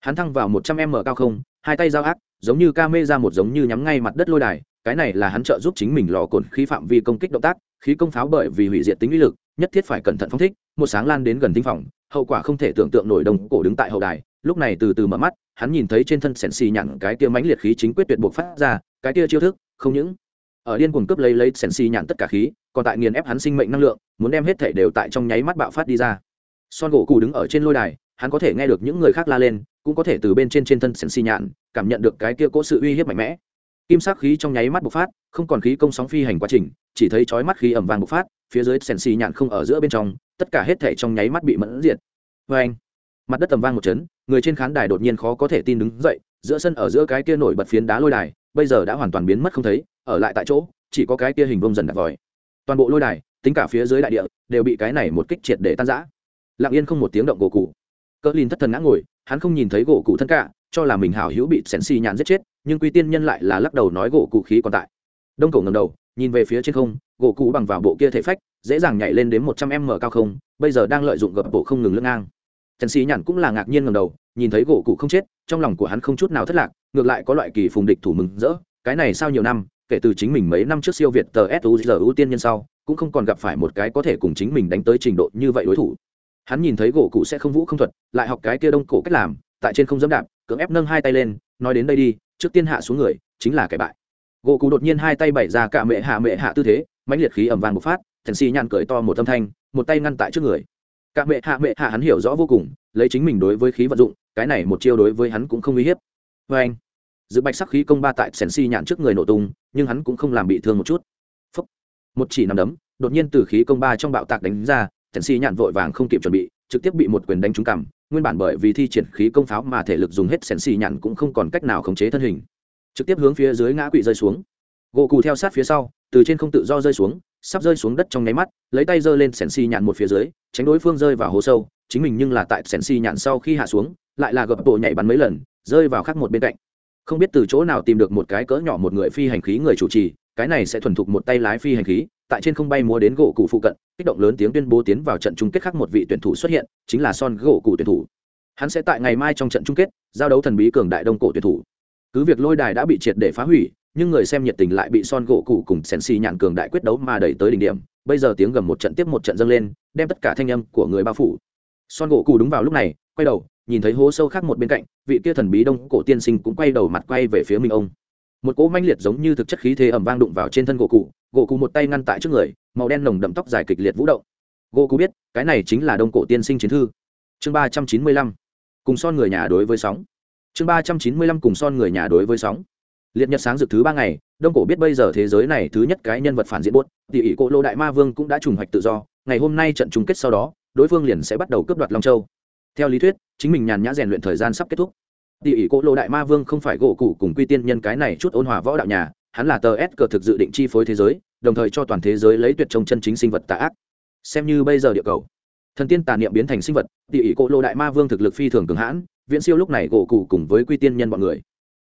Hắn thăng vào một trăm m cao không, hai tay giao ác, giống như ca mê ra một giống như nhắm ngay mặt đất lôi đài, cái này là hắn trợ giúp chính mình lò cồn khí phạm vi công kích động tác, khí công pháo bởi vì hủy diệt tính uy lực, nhất thiết phải cẩn thận phong thích, một sáng lan đến gần tinh phòng, hậu quả không thể tưởng tượng nổi đồng cổ đứng tại hậu đài lúc này từ từ mở mắt, hắn nhìn thấy trên thân sẻn xì nhặn cái kia mãnh liệt khí chính quyết tuyệt buộc phát ra, cái kia chiêu thức, không những ở điên cuồng cướp lấy lấy sẻn xì nhặn tất cả khí, còn tại nghiền ép hắn sinh mệnh năng lượng, muốn đem hết thể đều tại trong nháy mắt bạo phát đi ra. Son gỗ cụ đứng ở trên lôi đài, hắn có thể nghe được những người khác la lên, cũng có thể từ bên trên trên thân sẻn xì nhạn, cảm nhận được cái kia cỗ sự uy hiếp mạnh mẽ. Kim sắc khí trong nháy mắt bộc phát, không còn khí công sóng phi hành quá trình, chỉ thấy chói mắt khí ẩm vàng bộc phát, phía dưới sẻn xì nhạn không ở giữa bên trong, tất cả hết thể trong nháy mắt bị mẫn diệt. Vê anh mặt đất tầm vang một chấn, người trên khán đài đột nhiên khó có thể tin đứng dậy, giữa sân ở giữa cái kia nổi bật phiến đá lôi đài, bây giờ đã hoàn toàn biến mất không thấy, ở lại tại chỗ, chỉ có cái kia hình vông dần đặt vòi. Toàn bộ lôi đài, tính cả phía dưới đại địa, đều bị cái này một kích triệt để tan rã. Lặng yên không một tiếng động gỗ cụ. Cỡ lìn thất thần ngã ngồi, hắn không nhìn thấy gỗ cụ thân cả, cho là mình hảo hữu bị sèn xì nhàn giết chết, nhưng quy tiên nhân lại là lắc đầu nói gỗ cụ khí còn tại. Đông cổ ngầm đầu, nhìn về phía trên không, gỗ cụ bằng vào bộ kia thể phách, dễ dàng nhảy lên đến một trăm m cao không, bây giờ đang lợi dụng gập bộ không ngừng lưng ngang trần sĩ nhản cũng là ngạc nhiên ngầm đầu, nhìn thấy gỗ cụ không chết, trong lòng của hắn không chút nào thất lạc, ngược lại có loại kỳ phùng địch thủ mừng rỡ. Cái này sau nhiều năm, kể từ chính mình mấy năm trước siêu việt tờ suzu tiên nhân sau, cũng không còn gặp phải một cái có thể cùng chính mình đánh tới trình độ như vậy đối thủ. Hắn nhìn thấy gỗ cụ sẽ không vũ không thuật, lại học cái kia đông cổ cách làm, tại trên không dẫm đạp, cưỡng ép nâng hai tay lên, nói đến đây đi, trước tiên hạ xuống người, chính là kẻ bại. Gỗ cụ đột nhiên hai tay bày ra cả mẹ hạ mẹ hạ tư thế, mãnh liệt khí ẩm vàng một phát thần si nhàn cười to một âm thanh, một tay ngăn tại trước người cả mẹ hạ mẹ hạ hắn hiểu rõ vô cùng, lấy chính mình đối với khí vận dụng, cái này một chiêu đối với hắn cũng không uy hiếp. Vê anh, giữ bạch sắc khí công ba tại sèn nhạn trước người nổ tung, nhưng hắn cũng không làm bị thương một chút. Phúc. một chỉ nằm đấm, đột nhiên từ khí công ba trong bạo tạc đánh ra sèn nhạn vội vàng không kịp chuẩn bị, trực tiếp bị một quyền đánh trúng cằm, nguyên bản bởi vì thi triển khí công pháo mà thể lực dùng hết sèn nhạn cũng không còn cách nào khống chế thân hình. Trực tiếp hướng phía dưới ngã quỵ rơi xuống. Gỗ cù theo sát phía sau, từ trên không tự do rơi xuống sắp rơi xuống đất trong nháy mắt, lấy tay giơ lên sèn xi nhạn một phía dưới, tránh đối phương rơi vào hố sâu, chính mình nhưng là tại sèn xi nhạn sau khi hạ xuống, lại là gập bộ nhảy bắn mấy lần, rơi vào khác một bên cạnh. Không biết từ chỗ nào tìm được một cái cỡ nhỏ một người phi hành khí người chủ trì, cái này sẽ thuần thục một tay lái phi hành khí, tại trên không bay múa đến gỗ cụ phụ cận, kích động lớn tiếng tuyên bố tiến vào trận chung kết khác một vị tuyển thủ xuất hiện, chính là son gỗ cụ tuyển thủ. Hắn sẽ tại ngày mai trong trận chung kết, giao đấu thần bí cường đại đông cổ tuyển thủ. Cứ việc lôi đài đã bị triệt để phá hủy nhưng người xem nhiệt tình lại bị son gỗ cụ cùng sen xì nhạn cường đại quyết đấu mà đẩy tới đỉnh điểm. Bây giờ tiếng gầm một trận tiếp một trận dâng lên, đem tất cả thanh âm của người bao phủ. Son gỗ cụ đúng vào lúc này, quay đầu, nhìn thấy hố sâu khác một bên cạnh, vị kia thần bí đông cổ tiên sinh cũng quay đầu mặt quay về phía mình ông. Một cỗ manh liệt giống như thực chất khí thế ẩm vang đụng vào trên thân gỗ cụ gỗ cụ một tay ngăn tại trước người, màu đen nồng đậm tóc dài kịch liệt vũ động. Gỗ cụ biết, cái này chính là đông cổ tiên sinh chiến thư. Chương ba trăm chín mươi lăm, cùng son người nhà đối với sóng. Chương ba trăm chín mươi lăm, cùng son người nhà đối với sóng liệt nhật sáng dực thứ ba ngày, đông cổ biết bây giờ thế giới này thứ nhất cái nhân vật phản diện buốt thì ỷ cổ lô đại ma vương cũng đã trùng hoạch tự do, ngày hôm nay trận chung kết sau đó, đối phương liền sẽ bắt đầu cướp đoạt long châu. Theo lý thuyết, chính mình nhàn nhã rèn luyện thời gian sắp kết thúc. Thì ỷ cổ lô đại ma vương không phải gỗ cụ cùng quy tiên nhân cái này chút ôn hòa võ đạo nhà, hắn là tờ s cờ thực dự định chi phối thế giới, đồng thời cho toàn thế giới lấy tuyệt trông chân chính sinh vật tà ác. Xem như bây giờ địa cầu, thần tiên tà niệm biến thành sinh vật thì ỷ cổ lô đại ma vương thực lực phi thường cường hãn, viễn siêu lúc này gỗ cụ cùng với quy tiên nhân bọn người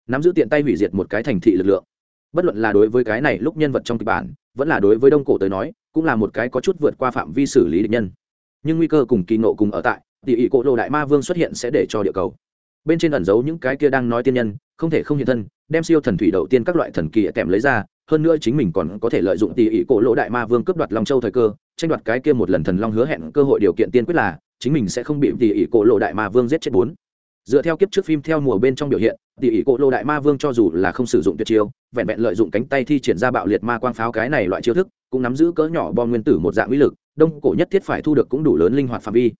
nắm giữ tiện tay hủy diệt một cái thành thị lực lượng. Bất luận là đối với cái này lúc nhân vật trong kịch bản, vẫn là đối với đông cổ tới nói, cũng là một cái có chút vượt qua phạm vi xử lý địch nhân. Nhưng nguy cơ cùng kỳ nộ cùng ở tại tỷ ỷ cổ lộ đại ma vương xuất hiện sẽ để cho địa cầu. Bên trên ẩn giấu những cái kia đang nói tiên nhân, không thể không hiện thân, đem siêu thần thủy đầu tiên các loại thần kỳ kèm lấy ra, hơn nữa chính mình còn có thể lợi dụng tỷ ỷ cổ lỗ đại ma vương cướp đoạt long châu thời cơ, tranh đoạt cái kia một lần thần long hứa hẹn cơ hội điều kiện tiên quyết là, chính mình sẽ không bị tỷ ỷ cổ Lỗ đại ma vương giết chết bốn dựa theo kiếp trước phim theo mùa bên trong biểu hiện, tỷ ỉ cổ lô đại ma vương cho dù là không sử dụng tuyệt chiêu, vẹn vẹn lợi dụng cánh tay thi triển ra bạo liệt ma quang pháo cái này loại chiêu thức, cũng nắm giữ cỡ nhỏ bom nguyên tử một dạng uy lực, đông cổ nhất thiết phải thu được cũng đủ lớn linh hoạt phạm vi.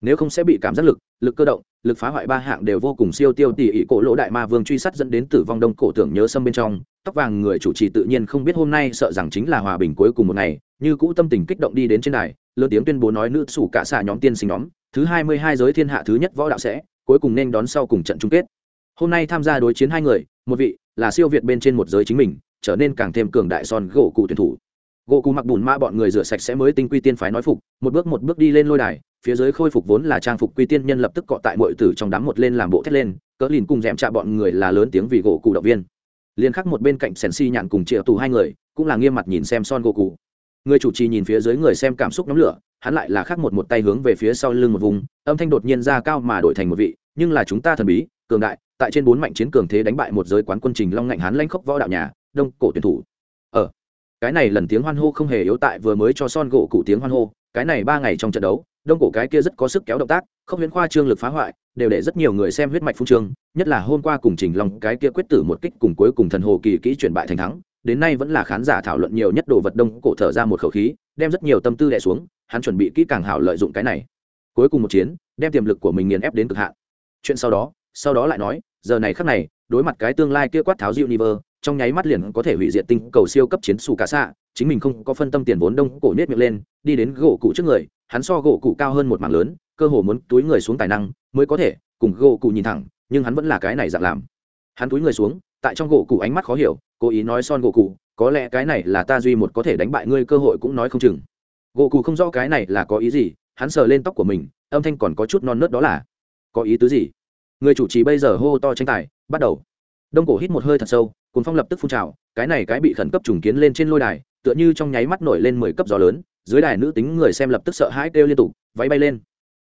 Nếu không sẽ bị cảm giác lực lực cơ động, lực phá hoại ba hạng đều vô cùng siêu tiêu, tỷ ỉ cổ lỗ đại ma vương truy sát dẫn đến tử vong đông cổ tưởng nhớ xâm bên trong, tóc vàng người chủ trì tự nhiên không biết hôm nay sợ rằng chính là hòa bình cuối cùng một ngày, như cũ tâm tình kích động đi đến trên đài, lớn tiếng tuyên bố nói nữ sủ cả xạ nhóm tiên sinh nhóm, thứ hai mươi hai giới thiên hạ thứ nhất võ đạo sẽ cuối cùng nên đón sau cùng trận chung kết. Hôm nay tham gia đối chiến hai người, một vị là siêu việt bên trên một giới chính mình, trở nên càng thêm cường đại son gỗ cụ tuyển thủ. Gỗ cụ mặc bùn ma bọn người rửa sạch sẽ mới tinh quy tiên phái nói phục, một bước một bước đi lên lôi đài, phía dưới khôi phục vốn là trang phục quy tiên nhân lập tức cọ tại mọi tử trong đám một lên làm bộ thét lên, cỡ lìn cùng d chạ bọn người là lớn tiếng vì gỗ cụ động viên. Liền khắc một bên cạnh sèn si nhạn cùng triệu tù hai người, cũng là nghiêm mặt nhìn xem son gỗ cụ người chủ trì nhìn phía dưới người xem cảm xúc nóng lửa, hắn lại là khác một một tay hướng về phía sau lưng một vùng, âm thanh đột nhiên ra cao mà đổi thành một vị, nhưng là chúng ta thần bí, cường đại, tại trên bốn mạnh chiến cường thế đánh bại một giới quán quân trình long ngạnh hán lanh khốc võ đạo nhà, đông cổ tuyển thủ. Ở cái này lần tiếng hoan hô không hề yếu tại vừa mới cho son gỗ cụ tiếng hoan hô, cái này ba ngày trong trận đấu, đông cổ cái kia rất có sức kéo động tác không huyễn khoa trương lực phá hoại, đều để rất nhiều người xem huyết mạch phung trương, nhất là hôm qua cùng trình long cái kia quyết tử một kích cùng cuối cùng thần hồ kỳ kỹ chuyển bại thành thắng đến nay vẫn là khán giả thảo luận nhiều nhất đồ vật đông cổ thở ra một khẩu khí, đem rất nhiều tâm tư đẻ xuống, hắn chuẩn bị kỹ càng hảo lợi dụng cái này. Cuối cùng một chiến, đem tiềm lực của mình nghiền ép đến cực hạn. Chuyện sau đó sau đó lại nói, giờ này khắc này, đối mặt cái tương lai kia quát tháo diệu trong nháy mắt liền có thể hủy diệt tinh cầu siêu cấp chiến xù cả xạ, chính mình không có phân tâm tiền vốn đông cổ nết miệng lên, đi đến gỗ cụ trước người, hắn so gỗ cụ cao hơn một mảng lớn, cơ hồ muốn túi người xuống tài năng mới có thể, cùng gỗ cụ nhìn thẳng, nhưng hắn vẫn là cái này dạng làm. Hắn túi người xuống tại trong gỗ cụ ánh mắt khó hiểu, cố ý nói son gỗ cụ có lẽ cái này là ta duy một có thể đánh bại ngươi cơ hội cũng nói không chừng. Gỗ cụ không rõ cái này là có ý gì, hắn sờ lên tóc của mình, âm thanh còn có chút non nớt đó là, có ý tứ gì? Người chủ trì bây giờ hô to tranh tài, bắt đầu. Đông cổ hít một hơi thật sâu cuốn phong lập tức phun trào, cái này cái bị khẩn cấp trùng kiến lên trên lôi đài, tựa như trong nháy mắt nổi lên mười cấp gió lớn, dưới đài nữ tính người xem lập tức sợ hãi kêu liên tục, váy bay lên.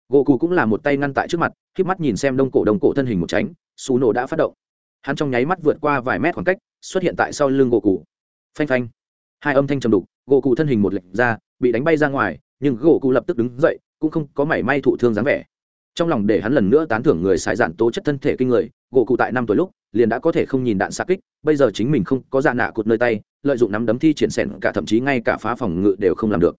Gỗ cụ cũng là một tay ngăn tại trước mặt k mắt nhìn xem đông cổ đông cổ thân hình một tránh xù nổ đã phát động hắn trong nháy mắt vượt qua vài mét khoảng cách, xuất hiện tại sau lưng gỗ cụ. Phanh phanh. Hai âm thanh trầm đục, gỗ cụ thân hình một lệch ra, bị đánh bay ra ngoài, nhưng gỗ cụ lập tức đứng dậy, cũng không có mảy may thụ thương dáng vẻ. Trong lòng để hắn lần nữa tán thưởng người xài dạn tố chất thân thể kinh người, gỗ cụ tại năm tuổi lúc, liền đã có thể không nhìn đạn xa kích, bây giờ chính mình không có dạ nạ cụt nơi tay, lợi dụng nắm đấm thi triển sẻn cả thậm chí ngay cả phá phòng ngự đều không làm được.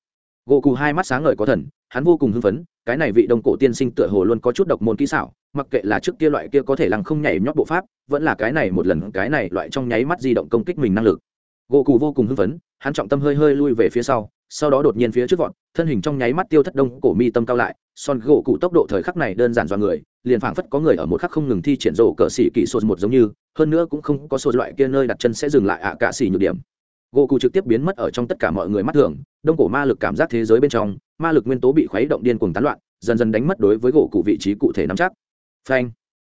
Gỗ cụ hai mắt sáng ngời có thần hắn vô cùng hưng phấn, cái này vị đông cổ tiên sinh tựa hồ luôn có chút độc môn kỹ xảo, mặc kệ là trước kia loại kia có thể lăng không nhảy nhót bộ pháp, vẫn là cái này một lần, cái này loại trong nháy mắt di động công kích mình năng lực. Gỗ cụ vô cùng hưng phấn, hắn trọng tâm hơi hơi lui về phía sau sau đó đột nhiên phía trước vọt, thân hình trong nháy mắt tiêu thất đông cổ mi tâm cao lại, son gỗ cụ tốc độ thời khắc này đơn giản do người, liền phảng phất có người ở một khắc không ngừng thi triển rổ cờ xỉ kỹ sột một giống như, hơn nữa cũng không có số loại kia nơi đặt chân sẽ dừng lại ạ à cả xỉ nhược điểm. Gỗ cụ trực tiếp biến mất ở trong tất cả mọi người mắt thường, đông cổ ma lực cảm giác thế giới bên trong ma lực nguyên tố bị khuấy động điên cuồng tán loạn, dần dần đánh mất đối với gỗ cụ vị trí cụ thể nắm chắc. Phanh.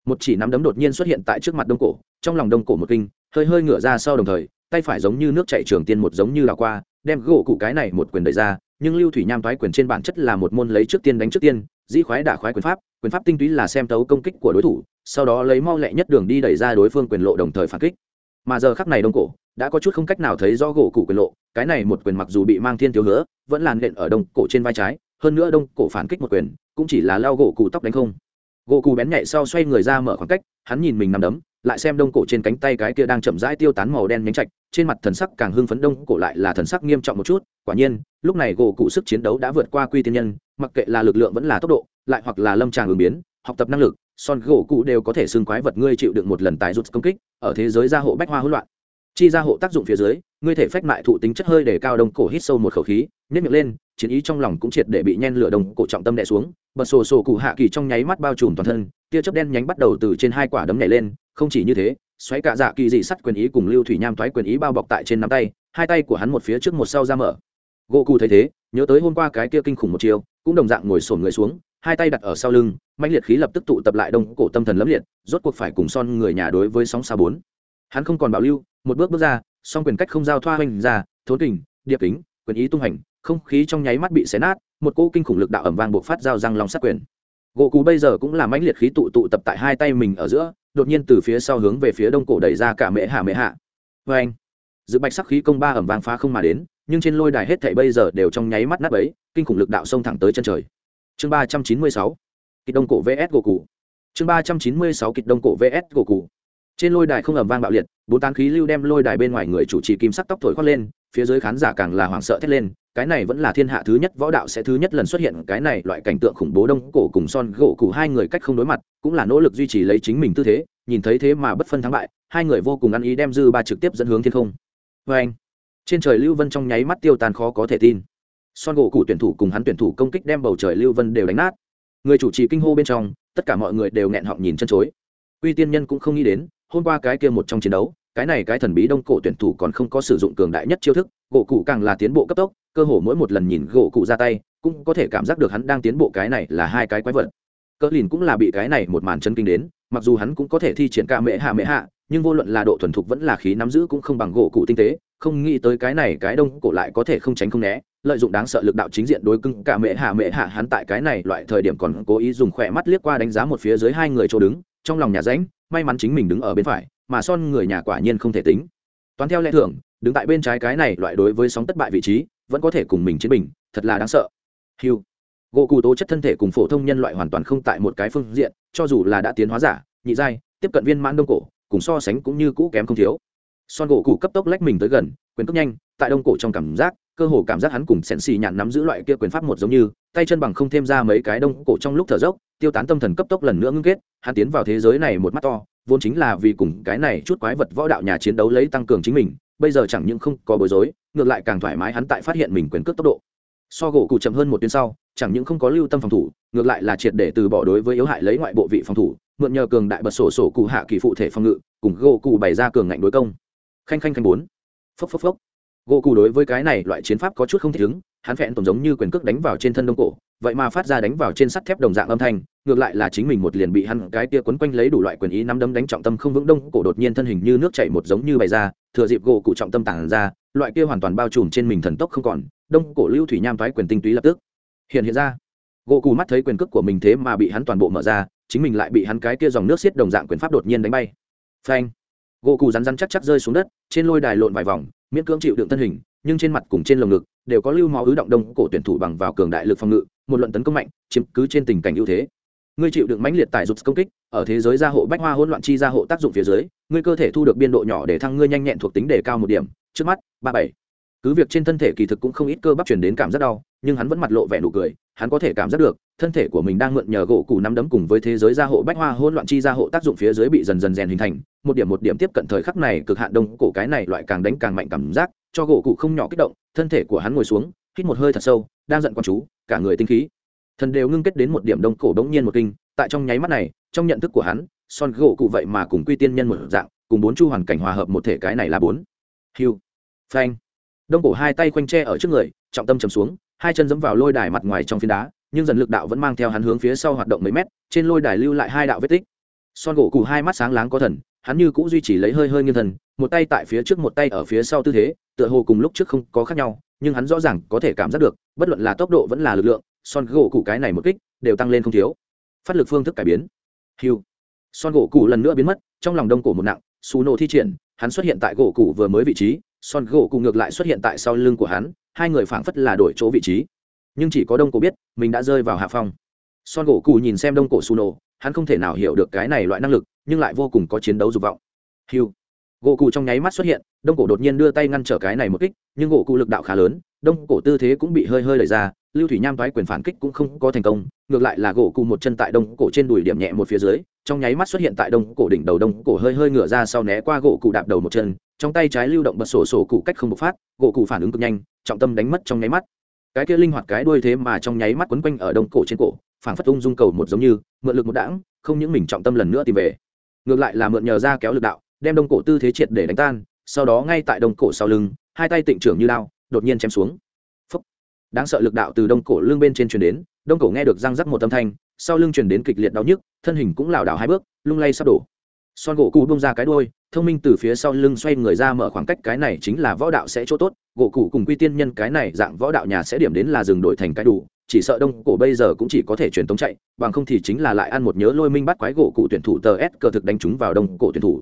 Một chỉ nắm đấm đột nhiên xuất hiện tại trước mặt đông cổ, trong lòng đông cổ một kinh, hơi hơi ngửa ra sau đồng thời, tay phải giống như nước chạy trường tiên một giống như là qua, đem gỗ cụ cái này một quyền đẩy ra, nhưng lưu thủy nham thoái quyền trên bản chất là một môn lấy trước tiên đánh trước tiên, dĩ khoái đả khoái quyền pháp quyền pháp tinh túy là xem tấu công kích của đối thủ, sau đó lấy mau lẹ nhất đường đi đẩy ra đối phương quyền lộ đồng thời phản kích mà giờ khắc này đông cổ, đã có chút không cách nào thấy do gỗ cụ quyền lộ, cái này một quyền mặc dù bị mang thiên thiếu hứa, vẫn làn nện ở đông cổ trên vai trái, hơn nữa đông cổ phản kích một quyền, cũng chỉ là lao gỗ cụ tóc đánh không. Gỗ cụ bén nhạy sau xoay người ra mở khoảng cách, hắn nhìn mình nằm đấm, lại xem đông cổ trên cánh tay cái kia đang chậm rãi tiêu tán màu đen nhánh chạch trên mặt thần sắc càng hưng phấn đông cổ lại là thần sắc nghiêm trọng một chút, quả nhiên, lúc này gỗ cụ sức chiến đấu đã vượt qua quy tiên nhân, mặc kệ là lực lượng vẫn là tốc độ, lại hoặc là lâm tràng ứng biến, học tập năng lực son gỗ cụ đều có thể xưng quái vật ngươi chịu đựng một lần tái rút công kích, ở thế giới gia hộ bách hoa hỗn loạn. Chi gia hộ tác dụng phía dưới, ngươi thể phách mại thụ tính chất hơi để cao đông cổ hít sâu một khẩu khí nhét miệng lên, chiến ý trong lòng cũng triệt để bị nhen lửa đồng cổ trọng tâm đè xuống, bật sổ sổ cụ hạ kỳ trong nháy mắt bao trùm toàn thân, tia chớp đen nhánh bắt đầu từ trên hai quả đấm nhảy lên, không chỉ như thế, xoáy cả dạ kỳ dị sắt quyền ý cùng lưu thủy nham thoái quyền ý bao bọc tại trên nắm tay, hai tay của hắn một phía trước một sau ra mở. Gỗ cụ thấy thế, nhớ tới hôm qua cái kia kinh khủng một chiều cũng đồng dạng ngồi sổn người xuống hai tay đặt ở sau lưng mạnh liệt khí lập tức tụ tập lại đông cổ tâm thần lẫm liệt, rốt cuộc phải cùng son người nhà đối với sóng xa bốn. Hắn không còn bảo lưu, một bước bước ra, song quyền cách không giao thoa hoành ra, thốn kình, điệp kính, quyền ý tung hành, không khí trong nháy mắt bị xé nát, một cỗ kinh khủng lực đạo ẩm vang buộc phát dao răng lòng sát quyền. Gỗ cú bây giờ cũng là mãnh liệt khí tụ tụ tập tại hai tay mình ở giữa, đột nhiên từ phía sau hướng về phía đông cổ đẩy ra cả mễ hạ mễ hạ. Vê anh dự bạch sắc khí công ba ẩm vang phá không mà đến, nhưng trên lôi đài hết thảy bây giờ đều trong nháy mắt nát ấy kinh khủng lực đạo xông thẳng tới chân trời chương ba trăm chín mươi sáu, kịch đông cổ vs. Gỗ cụ chương ba trăm chín mươi sáu, kịch đông cổ vs. Gỗ cụ trên lôi đài không ẩm vang bạo liệt, bốn tán khí lưu đem lôi đài bên ngoài người chủ trì kim sắc tóc thổi khoác lên, phía dưới khán giả càng là hoảng sợ thét lên, cái này vẫn là thiên hạ thứ nhất võ đạo sẽ thứ nhất lần xuất hiện, cái này loại cảnh tượng khủng bố đông cổ cùng son gỗ cụ hai người cách không đối mặt, cũng là nỗ lực duy trì lấy chính mình tư thế, nhìn thấy thế mà bất phân thắng bại, hai người vô cùng ăn ý đem dư ba trực tiếp dẫn hướng thiên không. Vê anh trên trời lưu vân trong nháy mắt tiêu tan khó có thể tin son gỗ cụ tuyển thủ cùng hắn tuyển thủ công kích đem bầu trời lưu vân đều đánh nát. Người chủ trì kinh hô bên trong, tất cả mọi người đều nghẹn họng nhìn chân chối. Uy tiên nhân cũng không nghĩ đến, hôm qua cái kia một trong chiến đấu, cái này cái thần bí đông cổ tuyển thủ còn không có sử dụng cường đại nhất chiêu thức, gỗ cụ càng là tiến bộ cấp tốc, cơ hồ mỗi một lần nhìn gỗ cụ ra tay, cũng có thể cảm giác được hắn đang tiến bộ cái này là hai cái quái vật. Cỡ lìn cũng là bị cái này một màn chân kinh đến, mặc dù hắn cũng có thể thi triển ca mễ hạ mễ hạ, nhưng vô luận là độ thuần thục vẫn là khí nắm giữ cũng không bằng gỗ cụ tinh tế, không nghĩ tới cái này cái đông cổ lại có thể không tránh không né lợi dụng đáng sợ lực đạo chính diện đối cưng cả mẹ hạ mẹ hạ hắn tại cái này loại thời điểm còn cố ý dùng khỏe mắt liếc qua đánh giá một phía dưới hai người chỗ đứng, trong lòng nhà ránh may mắn chính mình đứng ở bên phải, mà son người nhà quả nhiên không thể tính. Toán theo lẽ thường, đứng tại bên trái cái này loại đối với sóng tất bại vị trí, vẫn có thể cùng mình chiến bình, thật là đáng sợ. Hiu gỗ cụ tố chất thân thể cùng phổ thông nhân loại hoàn toàn không tại một cái phương diện, cho dù là đã tiến hóa giả, nhị giai, tiếp cận viên mãn đông cổ, cùng so sánh cũng như cũ kém không thiếu. Son gỗ cụ cấp tốc lách mình tới gần, quyền cước nhanh, tại đông cổ trong cảm giác cơ hồ cảm giác hắn cùng sẹn xì nhạn nắm giữ loại kia quyền pháp một giống như, tay chân bằng không thêm ra mấy cái đông cổ trong lúc thở dốc, tiêu tán tâm thần cấp tốc lần nữa ngưng kết, hắn tiến vào thế giới này một mắt to, vốn chính là vì cùng cái này chút quái vật võ đạo nhà chiến đấu lấy tăng cường chính mình, bây giờ chẳng những không có bối rối, ngược lại càng thoải mái hắn tại phát hiện mình quyền cước tốc độ. So gỗ cụ chậm hơn một tiếng sau, chẳng những không có lưu tâm phòng thủ, ngược lại là triệt để từ bỏ đối với yếu hại lấy ngoại bộ vị phòng thủ, mượn nhờ cường đại bật sổ sổ cụ hạ kỳ phụ thể phòng ngự, cùng gỗ cụ bày ra cường ngạnh đối công. Khanh khanh khanh bốn. Phốc phốc phốc gỗ cụ đối với cái này loại chiến pháp có chút không thể ứng, hắn phẹn tổng giống như quyền cước đánh vào trên thân đông cổ, vậy mà phát ra đánh vào trên sắt thép đồng dạng âm thanh, ngược lại là chính mình một liền bị hắn cái tia quấn quanh lấy đủ loại quyền ý nắm đấm đánh trọng tâm không vững đông cổ đột nhiên thân hình như nước chảy một giống như bày ra, thừa dịp gỗ cụ trọng tâm tản ra, loại kia hoàn toàn bao trùm trên mình thần tốc không còn, đông cổ lưu thủy nham thoái quyền tinh túy lập tức hiện hiện ra. Gỗ cụ mắt thấy quyền cước của mình thế mà bị hắn toàn bộ mở ra, chính mình lại bị hắn cái kia dòng nước xiết đồng dạng quyền pháp đột nhiên đánh bay. Phanh! Gỗ cụ rắn rắn chắc chắc rơi xuống đất, trên lôi đài lộn vài vòng miễn cưỡng chịu đựng thân hình, nhưng trên mặt cùng trên lồng ngực đều có lưu máu ứ động đông, cổ tuyển thủ bằng vào cường đại lực phòng ngự, một luận tấn công mạnh, chiếm cứ trên tình cảnh ưu thế. Ngươi chịu đựng mãnh liệt tải rụt công kích, ở thế giới gia hộ bách hoa hỗn loạn chi gia hộ tác dụng phía dưới, ngươi cơ thể thu được biên độ nhỏ để thăng ngươi nhanh nhẹn thuộc tính đề cao một điểm. Trước mắt, ba bảy cứ việc trên thân thể kỳ thực cũng không ít cơ bắp chuyển đến cảm giác đau, nhưng hắn vẫn mặt lộ vẻ nụ cười, hắn có thể cảm giác được, thân thể của mình đang mượn nhờ gỗ củ nắm đấm cùng với thế giới gia hộ bách hoa hỗn loạn chi gia hộ tác dụng phía dưới bị dần dần rèn hình thành. Một điểm một điểm tiếp cận thời khắc này, cực hạn đông cổ cái này loại càng đánh càng mạnh cảm giác, cho gỗ cụ không nhỏ kích động, thân thể của hắn ngồi xuống, hít một hơi thật sâu, đang giận con chú, cả người tinh khí. Thần đều ngưng kết đến một điểm đông cổ đống nhiên một kinh, tại trong nháy mắt này, trong nhận thức của hắn, son gỗ cụ vậy mà cùng quy tiên nhân một dạng, cùng bốn chu hoàn cảnh hòa hợp một thể cái này là bốn. Hiu phanh đông cổ hai tay khoanh tre ở trước người, trọng tâm chầm xuống, hai chân dẫm vào lôi đài mặt ngoài trong phiến đá, nhưng dần lực đạo vẫn mang theo hắn hướng phía sau hoạt động mấy mét, trên lôi đài lưu lại hai đạo vết tích. Son gỗ cụ hai mắt sáng láng có thần, hắn như cũng duy trì lấy hơi hơi nghiêng thần, một tay tại phía trước một tay ở phía sau tư thế, tựa hồ cùng lúc trước không có khác nhau, nhưng hắn rõ ràng có thể cảm giác được, bất luận là tốc độ vẫn là lực lượng, son gỗ cụ cái này một kích, đều tăng lên không thiếu. Phát lực phương thức cải biến. Hiu son gỗ cụ lần nữa biến mất, trong lòng đông cổ một nặng, xù nổ thi triển, hắn xuất hiện tại gỗ cụ vừa mới vị trí son gỗ cụ ngược lại xuất hiện tại sau lưng của hắn, hai người phảng phất là đổi chỗ vị trí. Nhưng chỉ có đông cổ biết, mình đã rơi vào hạ phong. Son gỗ cụ nhìn xem đông cổ su nổ, hắn không thể nào hiểu được cái này loại năng lực, nhưng lại vô cùng có chiến đấu dục vọng. Hiu gỗ cụ trong nháy mắt xuất hiện, đông cổ đột nhiên đưa tay ngăn trở cái này một kích, nhưng gỗ cụ lực đạo khá lớn, đông cổ tư thế cũng bị hơi hơi lời ra, lưu thủy nham thoái quyền phản kích cũng không có thành công, ngược lại là gỗ cụ một chân tại đông cổ trên đùi điểm nhẹ một phía dưới, trong nháy mắt xuất hiện tại đông cổ đỉnh đầu đông cổ hơi hơi ngửa ra sau né qua gỗ cụ đạp đầu một chân trong tay trái lưu động bật sổ sổ cụ cách không bộc phát, gỗ cụ phản ứng cực nhanh, trọng tâm đánh mất trong nháy mắt. Cái kia linh hoạt cái đuôi thế mà trong nháy mắt quấn quanh ở đông cổ trên cổ, phản phất ung dung cầu một giống như, mượn lực một đãng, không những mình trọng tâm lần nữa tìm về. Ngược lại là mượn nhờ ra kéo lực đạo, đem đông cổ tư thế triệt để đánh tan, sau đó ngay tại đông cổ sau lưng, hai tay tịnh trưởng như lao, đột nhiên chém xuống. Phúc. đáng sợ lực đạo từ đông cổ lưng bên trên truyền đến, đông cổ nghe được răng rắc một âm thanh, sau lưng truyền đến kịch liệt đau nhức, thân hình cũng lảo đảo hai bước, lung lay sắp đổ son gỗ cụ bông ra cái đôi thông minh từ phía sau lưng xoay người ra mở khoảng cách, cái này chính là võ đạo sẽ chỗ tốt. Gỗ cụ cùng quy tiên nhân, cái này dạng võ đạo nhà sẽ điểm đến là dừng đổi thành cái đủ, chỉ sợ đông cổ bây giờ cũng chỉ có thể truyền tống chạy, bằng không thì chính là lại ăn một nhớ lôi minh bắt quái gỗ cụ tuyển thủ tờ s cờ thực đánh chúng vào đông cổ tuyển thủ.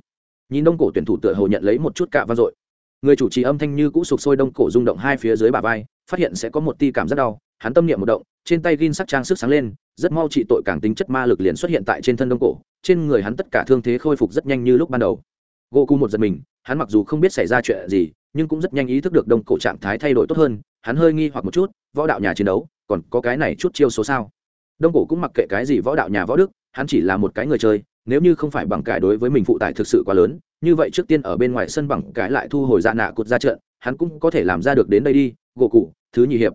Nhìn đông cổ tuyển thủ tựa hồ nhận lấy một chút cạ vang dội. Người chủ trì âm thanh như cũ sụp sôi đông cổ rung động hai phía dưới bà vai, phát hiện sẽ có một ti cảm rất đau, hắn tâm niệm một động, trên tay gin sắc trang sức sáng lên, rất mau trị tội càng tính chất ma lực liền xuất hiện tại trên thân đông cổ trên người hắn tất cả thương thế khôi phục rất nhanh như lúc ban đầu. Gỗ cụ một giật mình, hắn mặc dù không biết xảy ra chuyện gì, nhưng cũng rất nhanh ý thức được đông cổ trạng thái thay đổi tốt hơn, hắn hơi nghi hoặc một chút, võ đạo nhà chiến đấu, còn có cái này chút chiêu số sao? Đông cổ cũng mặc kệ cái gì võ đạo nhà võ đức, hắn chỉ là một cái người chơi, nếu như không phải bằng cải đối với mình phụ tải thực sự quá lớn, như vậy trước tiên ở bên ngoài sân bằng cải lại thu hồi dạ nạ cột ra trận, hắn cũng có thể làm ra được đến đây đi gỗ cụ thứ nhị hiệp.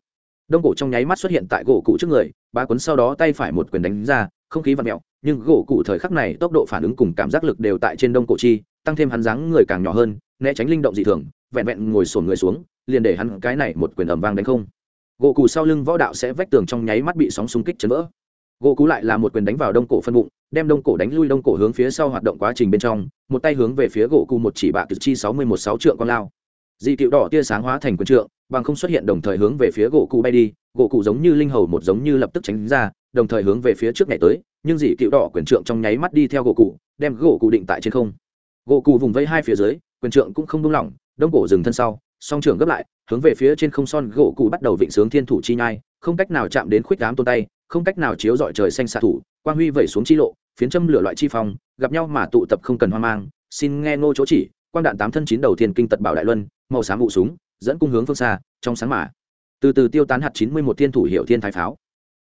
Đông cổ trong nháy mắt xuất hiện tại gỗ cụ trước người, ba cuốn sau đó tay phải một quyền đánh ra không khí vặn mẹo, nhưng gỗ cụ thời khắc này tốc độ phản ứng cùng cảm giác lực đều tại trên đông cổ chi, tăng thêm hắn dáng người càng nhỏ hơn, né tránh linh động dị thường, vẹn vẹn ngồi sổn người xuống, liền để hắn cái này một quyền ầm vang đánh không. Gỗ cụ sau lưng võ đạo sẽ vách tường trong nháy mắt bị sóng xung kích chấn vỡ. Gỗ cụ lại là một quyền đánh vào đông cổ phân bụng, đem đông cổ đánh lui đông cổ hướng phía sau hoạt động quá trình bên trong, một tay hướng về phía gỗ cụ một chỉ bạ cực chi sáu mươi một sáu trượng con lao. Dị cựu đỏ tia sáng hóa thành quân trượng, bằng không xuất hiện đồng thời hướng về phía gỗ cụ bay đi, gỗ cụ giống như linh hầu một giống như lập tức tránh ra đồng thời hướng về phía trước nhảy tới, nhưng dị cựu đỏ quyền trượng trong nháy mắt đi theo gỗ cụ, đem gỗ cụ định tại trên không. Gỗ cụ vùng vây hai phía dưới, quyền trượng cũng không buông lỏng, đông cổ dừng thân sau, song trưởng gấp lại, hướng về phía trên không son gỗ cụ bắt đầu vịnh sướng thiên thủ chi nhai, không cách nào chạm đến khuyết đám tôn tay, không cách nào chiếu dọi trời xanh xạ thủ, quang huy vẩy xuống chi lộ, phiến châm lửa loại chi phong, gặp nhau mà tụ tập không cần hoang mang. Xin nghe ngô chỗ chỉ, quang đạn tám thân chín đầu thiên kinh tật bảo đại luân, màu xám vụ súng, dẫn cung hướng phương xa, trong sáng mã từ từ tiêu tán hạt chín mươi một thiên thủ hiệu thiên thái pháo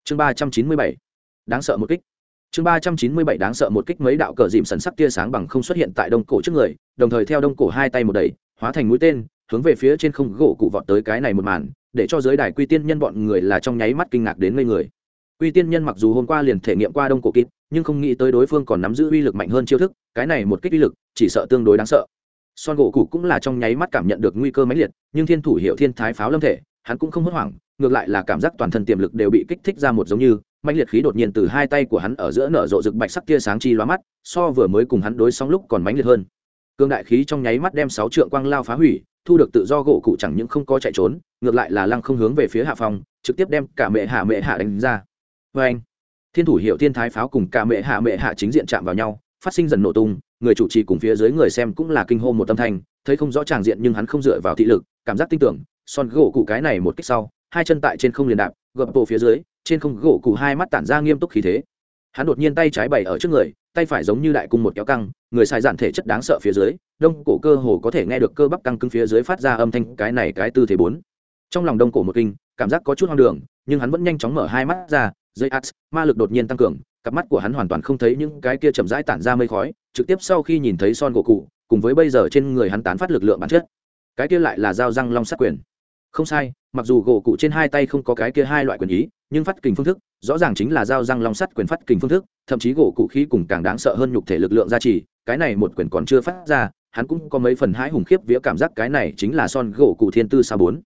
chương ba trăm chín mươi bảy. Đáng sợ một kích. Chương ba trăm chín mươi bảy đáng sợ một kích mấy đạo cờ dìm sần sắc tia sáng bằng không xuất hiện tại đông cổ trước người, đồng thời theo đông cổ hai tay một đẩy, hóa thành mũi tên, hướng về phía trên không gỗ cụ vọt tới cái này một màn, để cho giới đài quy tiên nhân bọn người là trong nháy mắt kinh ngạc đến ngây người. Quy tiên nhân mặc dù hôm qua liền thể nghiệm qua đông cổ kịp nhưng không nghĩ tới đối phương còn nắm giữ uy lực mạnh hơn chiêu thức, cái này một kích uy lực, chỉ sợ tương đối đáng sợ. Son gỗ cụ cũng là trong nháy mắt cảm nhận được nguy cơ mãnh liệt, nhưng thiên thủ hiệu thiên thái pháo lâm thể, hắn cũng không hốt hoảng ngược lại là cảm giác toàn thân tiềm lực đều bị kích thích ra một giống như, mãnh liệt khí đột nhiên từ hai tay của hắn ở giữa nở rộ rực bạch sắc tia sáng chi lóa mắt, so vừa mới cùng hắn đối sóng lúc còn mãnh liệt hơn. Cương đại khí trong nháy mắt đem sáu trượng quang lao phá hủy, thu được tự do gỗ cụ chẳng những không có chạy trốn, ngược lại là lăng không hướng về phía hạ phòng trực tiếp đem cả mẹ hạ mẹ hạ đánh ra. Vê anh, thiên thủ hiệu thiên thái pháo cùng cả mẹ hạ mẹ hạ chính diện chạm vào nhau, phát sinh dần nổ tung, người chủ trì cùng phía dưới người xem cũng là kinh hô một tâm thanh, thấy không rõ tràng diện nhưng hắn không dựa vào thị lực, cảm giác tin tưởng, son gỗ cụ cái này một kích sau hai chân tại trên không liền đạp, gập bộ phía dưới, trên không gỗ cụ hai mắt tản ra nghiêm túc khí thế. Hắn đột nhiên tay trái bày ở trước người, tay phải giống như đại cung một kéo căng, người sai giản thể chất đáng sợ phía dưới, đông cổ cơ hồ có thể nghe được cơ bắp căng cứng phía dưới phát ra âm thanh, cái này cái tư thế bốn. Trong lòng đông cổ một kinh, cảm giác có chút hoang đường, nhưng hắn vẫn nhanh chóng mở hai mắt ra dây ats ma lực đột nhiên tăng cường, cặp mắt của hắn hoàn toàn không thấy những cái kia chậm rãi tản ra mây khói, trực tiếp sau khi nhìn thấy son gỗ cụ cùng với bây giờ trên người hắn tán phát lực lượng bản chất. Cái kia lại là dao răng long sát quyền. Không sai mặc dù gỗ cụ trên hai tay không có cái kia hai loại quyền ý, nhưng phát kình phương thức, rõ ràng chính là dao răng long sắt quyền phát kình phương thức, thậm chí gỗ cụ khí cùng càng đáng sợ hơn nhục thể lực lượng gia trì, cái này một quyền còn chưa phát ra, hắn cũng có mấy phần hãi hùng khiếp vía cảm giác cái này chính là son gỗ cụ thiên tư sa bốn.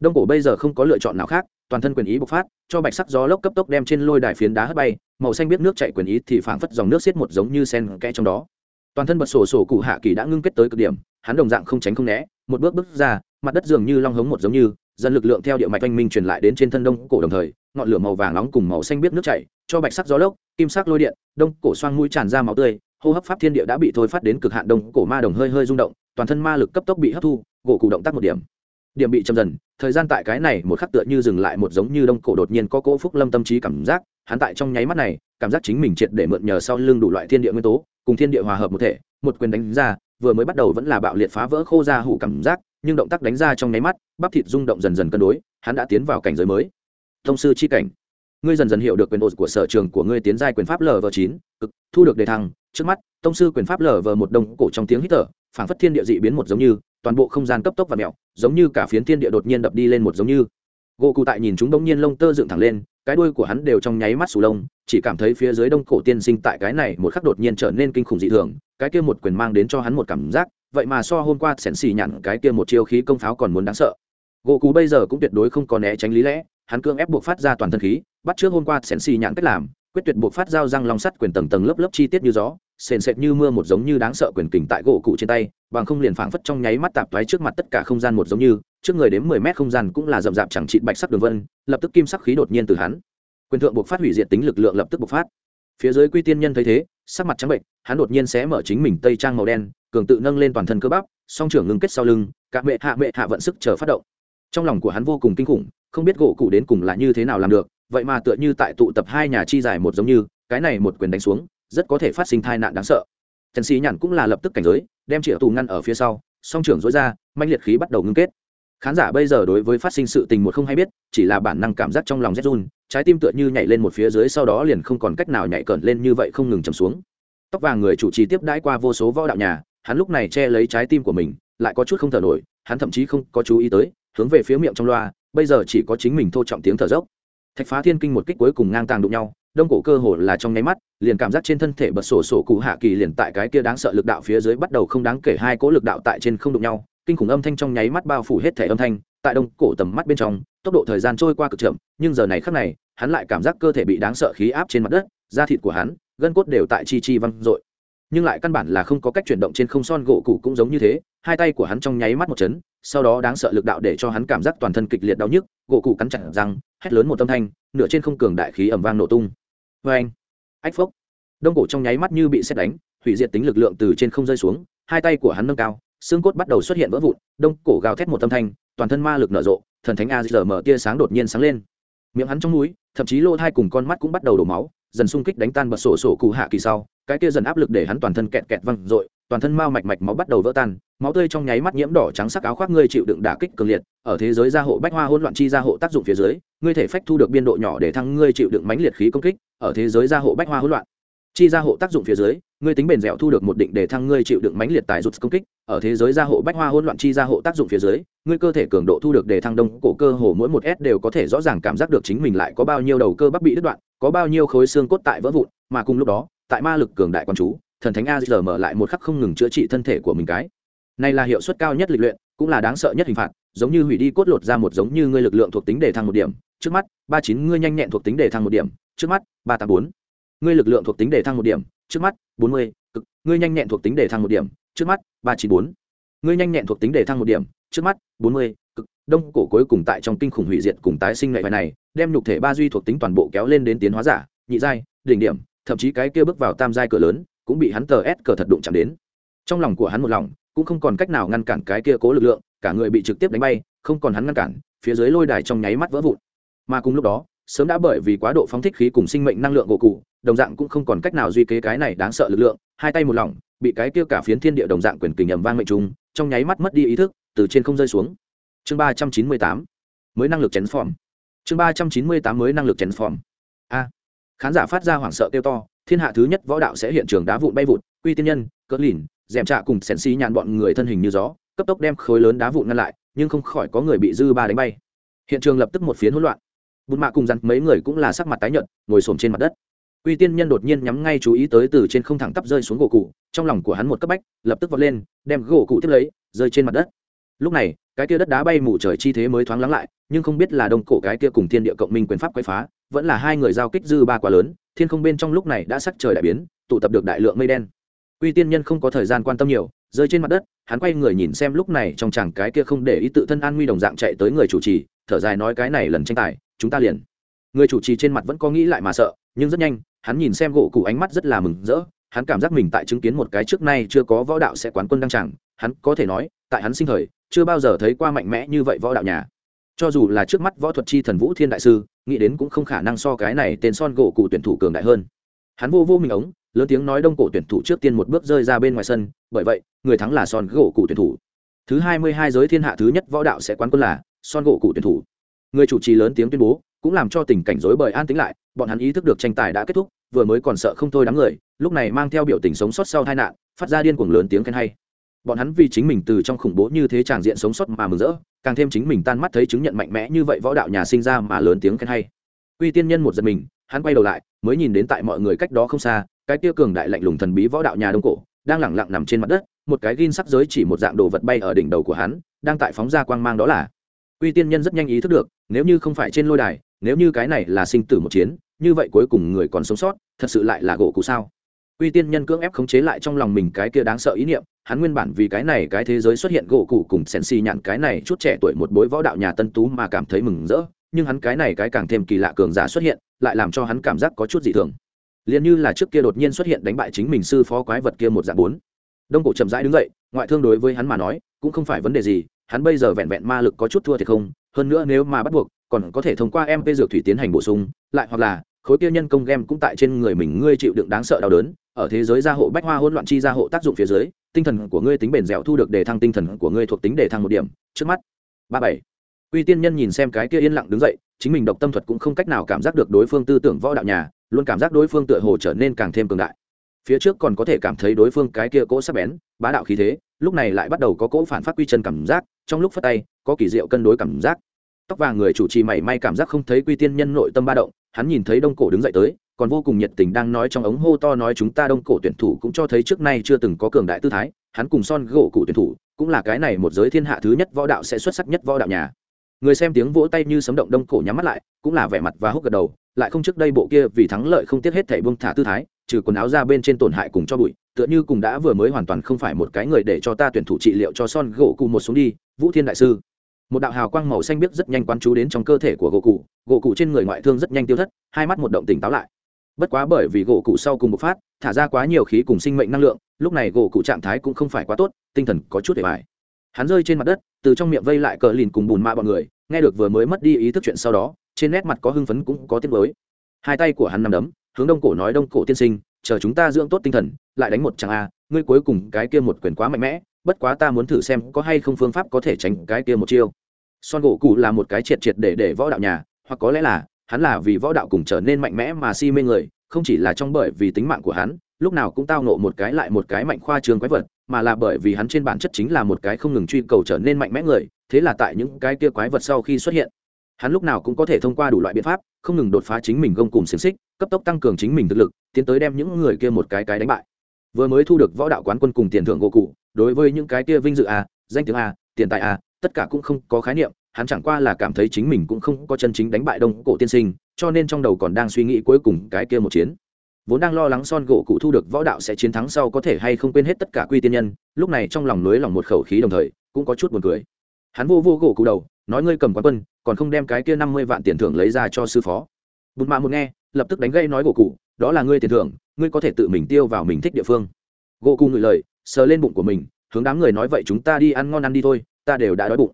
Đông cổ bây giờ không có lựa chọn nào khác, toàn thân quyền ý bộc phát, cho bạch sắc gió lốc cấp tốc đem trên lôi đài phiến đá hất bay, màu xanh biết nước chạy quyền ý thì phảng phất dòng nước xiết một giống như sen kẽ trong đó. Toàn thân bật sổ sổ cụ hạ kỳ đã ngưng kết tới cực điểm, hắn đồng dạng không tránh không né, một bước bước ra, mặt đất dường như long hống một giống như dần lực lượng theo địa mạch oanh minh truyền lại đến trên thân đông cổ đồng thời, ngọn lửa màu vàng nóng cùng màu xanh biết nước chảy, cho bạch sắc gió lốc, kim sắc lôi điện, đông cổ xoang mũi tràn ra máu tươi, hô hấp pháp thiên địa đã bị thôi phát đến cực hạn đông cổ ma đồng hơi hơi rung động, toàn thân ma lực cấp tốc bị hấp thu, gỗ cụ động tác một điểm. Điểm bị chậm dần, thời gian tại cái này một khắc tựa như dừng lại một giống như đông cổ đột nhiên có cỗ phúc lâm tâm trí cảm giác, hắn tại trong nháy mắt này, cảm giác chính mình triệt để mượn nhờ sau lưng đủ loại thiên địa nguyên tố, cùng thiên địa hòa hợp một thể, một quyền đánh ra, vừa mới bắt đầu vẫn là bạo liệt phá vỡ khô ra hủ cảm giác nhưng động tác đánh ra trong nháy mắt, bắp thịt rung động dần dần cân đối, hắn đã tiến vào cảnh giới mới. Thông sư chi cảnh. Ngươi dần dần hiểu được quyền độ của sở trường của ngươi tiến giai quyền pháp lv chín, cực, thu được đề thăng. Trước mắt tông sư quyền pháp lv một đông cổ trong tiếng hít thở, phảng phất thiên địa dị biến một giống như, toàn bộ không gian cấp tốc và mẹo, giống như cả phiến thiên địa đột nhiên đập đi lên một giống như. Gỗ cụ tại nhìn chúng đông nhiên lông tơ dựng thẳng lên, cái đuôi của hắn đều trong nháy mắt sù lông, chỉ cảm thấy phía dưới đông cổ tiên sinh tại cái này một khắc đột nhiên trở nên kinh khủng dị thường, cái kia một quyền mang đến cho hắn một cảm giác vậy mà so hôm qua sẻn xì nhặn cái kia một chiêu khí công pháo còn muốn đáng sợ. Gỗ cụ bây giờ cũng tuyệt đối không có né tránh lý lẽ, hắn cương ép buộc phát ra toàn thân khí, bắt trước hôm qua sẻn xì nhặn cách làm, quyết tuyệt buộc phát dao răng long sắt quyền tầng tầng lớp lớp chi tiết như gió, sền sệt như mưa một giống như đáng sợ quyền kình tại gỗ cụ trên tay, bằng không liền phảng phất trong nháy mắt tạp thoái trước mặt tất cả không gian một giống như, trước người đến mười mét không gian cũng là rậm rạp chẳng trị bạch sắc đường vân, lập tức kim sắc khí đột nhiên từ hắn. Quyền thượng buộc phát hủy diệt tính lực lượng lập tức bộc phát. Phía dưới quy tiên nhân thấy thế sắc mặt trắng bệnh, hắn đột nhiên sẽ mở chính mình tây trang màu đen, cường tự nâng lên toàn thân cơ bắp, song trưởng ngưng kết sau lưng, cả mẹ hạ mẹ hạ vận sức chờ phát động. Trong lòng của hắn vô cùng kinh khủng, không biết gỗ cụ đến cùng là như thế nào làm được, vậy mà tựa như tại tụ tập hai nhà chi dài một giống như, cái này một quyền đánh xuống, rất có thể phát sinh tai nạn đáng sợ. Trần sĩ nhản cũng là lập tức cảnh giới, đem triệu tù ngăn ở phía sau, song trưởng dối ra manh liệt khí bắt đầu ngưng kết khán giả bây giờ đối với phát sinh sự tình một không hay biết, chỉ là bản năng cảm giác trong lòng rét run, trái tim tựa như nhảy lên một phía dưới sau đó liền không còn cách nào nhảy cẩn lên như vậy không ngừng chầm xuống. Tóc vàng người chủ trì tiếp đãi qua vô số võ đạo nhà, hắn lúc này che lấy trái tim của mình, lại có chút không thở nổi, hắn thậm chí không có chú ý tới, hướng về phía miệng trong loa, bây giờ chỉ có chính mình thô trọng tiếng thở dốc. Thạch phá thiên kinh một kích cuối cùng ngang tàng đụng nhau, đông cổ cơ hồ là trong nháy mắt, liền cảm giác trên thân thể bật sổ sổ cụ hạ kỳ liền tại cái kia đáng sợ lực đạo phía dưới bắt đầu không đáng kể hai cỗ lực đạo tại trên không đụng nhau kinh khủng âm thanh trong nháy mắt bao phủ hết thể âm thanh, tại đông cổ tầm mắt bên trong, tốc độ thời gian trôi qua cực chậm, nhưng giờ này khắc này, hắn lại cảm giác cơ thể bị đáng sợ khí áp trên mặt đất, da thịt của hắn, gân cốt đều tại chi chi văng dội nhưng lại căn bản là không có cách chuyển động trên không son gỗ cũ cũng giống như thế, hai tay của hắn trong nháy mắt một chấn, sau đó đáng sợ lực đạo để cho hắn cảm giác toàn thân kịch liệt đau nhức, gỗ cụ cắn chặt răng, hét lớn một âm thanh, nửa trên không cường đại khí ẩm vang nổ tung. Vê anh ách phốc! Đông cổ trong nháy mắt như bị xét đánh, hủy diệt tính lực lượng từ trên không rơi xuống, hai tay của hắn nâng cao xương cốt bắt đầu xuất hiện vỡ vụn, đông cổ gào thét một âm thanh, toàn thân ma lực nở rộ, thần thánh a giờ mở tia sáng đột nhiên sáng lên. Miệng hắn trong núi, thậm chí lô thai cùng con mắt cũng bắt đầu đổ máu, dần xung kích đánh tan bật sổ sổ cụ hạ kỳ sau, cái kia dần áp lực để hắn toàn thân kẹt kẹt văng r toàn thân mao mạch mạch máu bắt đầu vỡ tan, máu tươi trong nháy mắt nhiễm đỏ trắng sắc áo khoác ngươi chịu đựng đả kích cường liệt, ở thế giới gia hộ bách hoa hỗn loạn chi gia hộ tác dụng phía dưới, ngươi thể phách thu được biên độ nhỏ để thăng ngươi chịu đựng mãnh liệt khí công kích, ở thế giới gia hộ bách hoa hỗn loạn chi gia hộ tác dụng phía dưới, ngươi tính bền dẻo thu được một định để thăng ngươi chịu đựng mãnh liệt tài rụt công kích, ở thế giới gia hộ bách hoa hỗn loạn chi gia hộ tác dụng phía dưới, ngươi cơ thể cường độ thu được để thăng đông cổ cơ hồ mỗi một s đều có thể rõ ràng cảm giác được chính mình lại có bao nhiêu đầu cơ bắp bị đứt đoạn, có bao nhiêu khối xương cốt tại vỡ vụn, mà cùng lúc đó, tại ma lực cường đại quan chú, thần thánh a giờ mở lại một khắc không ngừng chữa trị thân thể của mình cái. Này là hiệu suất cao nhất lịch luyện, cũng là đáng sợ nhất hình phạt, giống như hủy đi cốt lột ra một giống như ngươi lực lượng thuộc tính để thăng một điểm, trước mắt, ba chín ngươi nhanh nhẹn thuộc tính để thăng một điểm, trước mắt, ba tám bốn ngươi lực lượng thuộc tính để thăng một điểm, trước mắt, bốn mươi, cực, ngươi nhanh nhẹn thuộc tính để thăng một điểm, trước mắt, ba chín bốn. Ngươi nhanh nhẹn thuộc tính để thăng một điểm, trước mắt, bốn mươi, cực, đông cổ cuối cùng tại trong kinh khủng hủy diệt cùng tái sinh nghệ này, đem nhục thể ba duy thuộc tính toàn bộ kéo lên đến tiến hóa giả, nhị giai, đỉnh điểm, thậm chí cái kia bước vào tam giai cửa lớn, cũng bị hắn tờ ép cờ thật đụng chạm đến. Trong lòng của hắn một lòng, cũng không còn cách nào ngăn cản cái kia cố lực lượng, cả người bị trực tiếp đánh bay, không còn hắn ngăn cản, phía dưới lôi đài trong nháy mắt vỡ vụn. Mà cùng lúc đó sớm đã bởi vì quá độ phóng thích khí cùng sinh mệnh năng lượng gỗ cụ, đồng dạng cũng không còn cách nào duy kế cái này đáng sợ lực lượng, hai tay một lỏng, bị cái kia cả phiến thiên địa đồng dạng quyền kình ầm vang mệnh trùng, trong nháy mắt mất đi ý thức, từ trên không rơi xuống. Chương ba trăm chín mươi tám, mới năng lực chén form chương ba trăm chín mươi tám, mới năng lực chén form a. Khán giả phát ra hoảng sợ kêu to, thiên hạ thứ nhất võ đạo sẽ hiện trường đá vụn bay vụt, quy tiên nhân, cỡ lìn dèm trạ cùng sèn xi nhàn bọn người thân hình như gió, cấp tốc đem khối lớn đá vụn ngăn lại, nhưng không khỏi có người bị dư ba đánh bay. Hiện trường lập tức một phiến hỗn loạn bùn mạ cùng dặn mấy người cũng là sắc mặt tái nhợt ngồi xổm trên mặt đất uy tiên nhân đột nhiên nhắm ngay chú ý tới từ trên không thẳng tắp rơi xuống gỗ cụ, trong lòng của hắn một cấp bách, lập tức vọt lên, đem gỗ cụ tiếp lấy, rơi trên mặt đất. Lúc này, cái kia đất đá bay mù trời chi thế mới thoáng lắng lại, nhưng không biết là đông cổ cái kia cùng thiên địa cộng minh quyền pháp quấy phá, vẫn là hai người giao kích dư ba quá lớn, thiên không bên trong lúc này đã sắc trời đại biến, tụ tập được đại lượng mây đen. uy tiên nhân không có thời gian quan tâm nhiều, rơi trên mặt đất, hắn quay người nhìn xem lúc này trong chàng cái kia không để ý tự thân an nguy đồng dạng chạy tới người chủ trì, thở dài nói cái này lần tranh tài, chúng ta liền. Người chủ trì trên mặt vẫn có nghĩ lại mà sợ, nhưng rất nhanh, hắn nhìn xem gỗ cụ ánh mắt rất là mừng rỡ hắn cảm giác mình tại chứng kiến một cái trước nay chưa có võ đạo sẽ quán quân đăng tràng hắn có thể nói tại hắn sinh thời chưa bao giờ thấy qua mạnh mẽ như vậy võ đạo nhà. Cho dù là trước mắt võ thuật chi thần vũ thiên đại sư nghĩ đến cũng không khả năng so cái này tên son gỗ cụ tuyển thủ cường đại hơn. Hắn vô vô mình ống lớn tiếng nói đông cổ tuyển thủ trước tiên một bước rơi ra bên ngoài sân bởi vậy người thắng là son gỗ cụ tuyển thủ. Thứ hai mươi hai giới thiên hạ thứ nhất võ đạo sẽ quán quân là son gỗ cụ tuyển thủ người chủ trì lớn tiếng tuyên bố, cũng làm cho tình cảnh rối bời an tĩnh lại, bọn hắn ý thức được tranh tài đã kết thúc, vừa mới còn sợ không thôi đám người, lúc này mang theo biểu tình sống sót sau tai nạn, phát ra điên cuồng lớn tiếng khen hay. Bọn hắn vì chính mình từ trong khủng bố như thế tràng diện sống sót mà mừng rỡ, càng thêm chính mình tan mắt thấy chứng nhận mạnh mẽ như vậy võ đạo nhà sinh ra mà lớn tiếng khen hay. Quy tiên nhân một giật mình, hắn quay đầu lại, mới nhìn đến tại mọi người cách đó không xa, cái kia cường đại lạnh lùng thần bí võ đạo nhà đông cổ, đang lẳng lặng nằm trên mặt đất, một cái gin sắc giới chỉ một dạng đồ vật bay ở đỉnh đầu của hắn, đang tại phóng ra quang mang đó là uy tiên nhân rất nhanh ý thức được, nếu như không phải trên lôi đài, nếu như cái này là sinh tử một chiến, như vậy cuối cùng người còn sống sót, thật sự lại là gỗ cụ sao? Uy tiên nhân cưỡng ép khống chế lại trong lòng mình cái kia đáng sợ ý niệm, hắn nguyên bản vì cái này cái thế giới xuất hiện gỗ cụ cùng sen xì nhặn cái này chút trẻ tuổi một bối võ đạo nhà tân tú mà cảm thấy mừng rỡ, nhưng hắn cái này cái càng thêm kỳ lạ cường giả xuất hiện, lại làm cho hắn cảm giác có chút dị thường. Liền như là trước kia đột nhiên xuất hiện đánh bại chính mình sư phó quái vật kia một dạng bốn. Đông cổ chậm rãi đứng dậy, ngoại thương đối với hắn mà nói, cũng không phải vấn đề gì hắn bây giờ vẹn vẹn ma lực có chút thua thì không, hơn nữa nếu mà bắt buộc, còn có thể thông qua mp dược thủy tiến hành bổ sung, lại hoặc là, khối kia nhân công game cũng tại trên người mình ngươi chịu đựng đáng sợ đau đớn, ở thế giới gia hộ bách hoa hỗn loạn chi gia hộ tác dụng phía dưới, tinh thần của ngươi tính bền dẻo thu được đề thăng tinh thần của ngươi thuộc tính đề thăng một điểm, trước mắt. Ba bảy. Uy tiên nhân nhìn xem cái kia yên lặng đứng dậy, chính mình độc tâm thuật cũng không cách nào cảm giác được đối phương tư tưởng võ đạo nhà, luôn cảm giác đối phương tựa hồ trở nên càng thêm cường đại phía trước còn có thể cảm thấy đối phương cái kia cỗ sắc bén, bá đạo khí thế, lúc này lại bắt đầu có cỗ phản phát quy chân cảm giác, trong lúc phát tay, có kỳ diệu cân đối cảm giác. Tóc vàng người chủ trì mảy may cảm giác không thấy quy tiên nhân nội tâm ba động, hắn nhìn thấy đông cổ đứng dậy tới, còn vô cùng nhiệt tình đang nói trong ống hô to nói chúng ta đông cổ tuyển thủ cũng cho thấy trước nay chưa từng có cường đại tư thái, hắn cùng son gỗ cụ tuyển thủ, cũng là cái này một giới thiên hạ thứ nhất võ đạo sẽ xuất sắc nhất võ đạo nhà. Người xem tiếng vỗ tay như sấm động đông cổ nhắm mắt lại, cũng là vẻ mặt và hốc gật đầu, lại không trước đây bộ kia vì thắng lợi không tiếc hết thảy buông thả tư thái trừ quần áo ra bên trên tổn hại cùng cho bụi, tựa như cùng đã vừa mới hoàn toàn không phải một cái người để cho ta tuyển thủ trị liệu cho son gỗ cụ một xuống đi, vũ thiên đại sư. Một đạo hào quang màu xanh biếc rất nhanh quán chú đến trong cơ thể của gỗ cụ gỗ cụ trên người ngoại thương rất nhanh tiêu thất, hai mắt một động tỉnh táo lại. Bất quá bởi vì gỗ cụ sau cùng bộc phát, thả ra quá nhiều khí cùng sinh mệnh năng lượng, lúc này gỗ cụ trạng thái cũng không phải quá tốt, tinh thần có chút để bài hắn rơi trên mặt đất, từ trong miệng vây lại cờ lìn cùng bùn mạ bọn người, nghe được vừa mới mất đi ý thức chuyện sau đó, trên nét mặt có hưng phấn cũng có tiếc mới hai tay của hắn nằm đấm hướng đông cổ nói đông cổ tiên sinh, chờ chúng ta dưỡng tốt tinh thần, lại đánh một chàng a, ngươi cuối cùng cái kia một quyền quá mạnh mẽ, bất quá ta muốn thử xem có hay không phương pháp có thể tránh cái kia một chiêu. Son gỗ cụ là một cái triệt triệt để để võ đạo nhà, hoặc có lẽ là, hắn là vì võ đạo cùng trở nên mạnh mẽ mà si mê người, không chỉ là trong bởi vì tính mạng của hắn, lúc nào cũng tao nộ một cái lại một cái mạnh khoa trương quái vật, mà là bởi vì hắn trên bản chất chính là một cái không ngừng truy cầu trở nên mạnh mẽ người, thế là tại những cái kia quái vật sau khi xuất hiện, hắn lúc nào cũng có thể thông qua đủ loại biện pháp không ngừng đột phá chính mình gông cùng xiềng xích, cấp tốc tăng cường chính mình thực lực, tiến tới đem những người kia một cái cái đánh bại. Vừa mới thu được võ đạo quán quân cùng tiền thưởng gỗ cụ, đối với những cái kia vinh dự a danh tiếng a tiền tài a tất cả cũng không có khái niệm, hắn chẳng qua là cảm thấy chính mình cũng không có chân chính đánh bại đông cổ tiên sinh, cho nên trong đầu còn đang suy nghĩ cuối cùng cái kia một chiến. Vốn đang lo lắng son gỗ cụ thu được võ đạo sẽ chiến thắng sau có thể hay không quên hết tất cả quy tiên nhân, lúc này trong lòng nới lòng một khẩu khí đồng thời, cũng có chút buồn cười. Hắn vô vô gỗ cụ đầu, nói ngươi cầm quán quân còn không đem cái kia năm mươi vạn tiền thưởng lấy ra cho sư phó. Bùn mạ một nghe, lập tức đánh gây nói gỗ cụ, đó là ngươi tiền thưởng, ngươi có thể tự mình tiêu vào mình thích địa phương. Gỗ cụ ngửi lời, sờ lên bụng của mình, hướng đám người nói vậy chúng ta đi ăn ngon ăn đi thôi, ta đều đã đói bụng.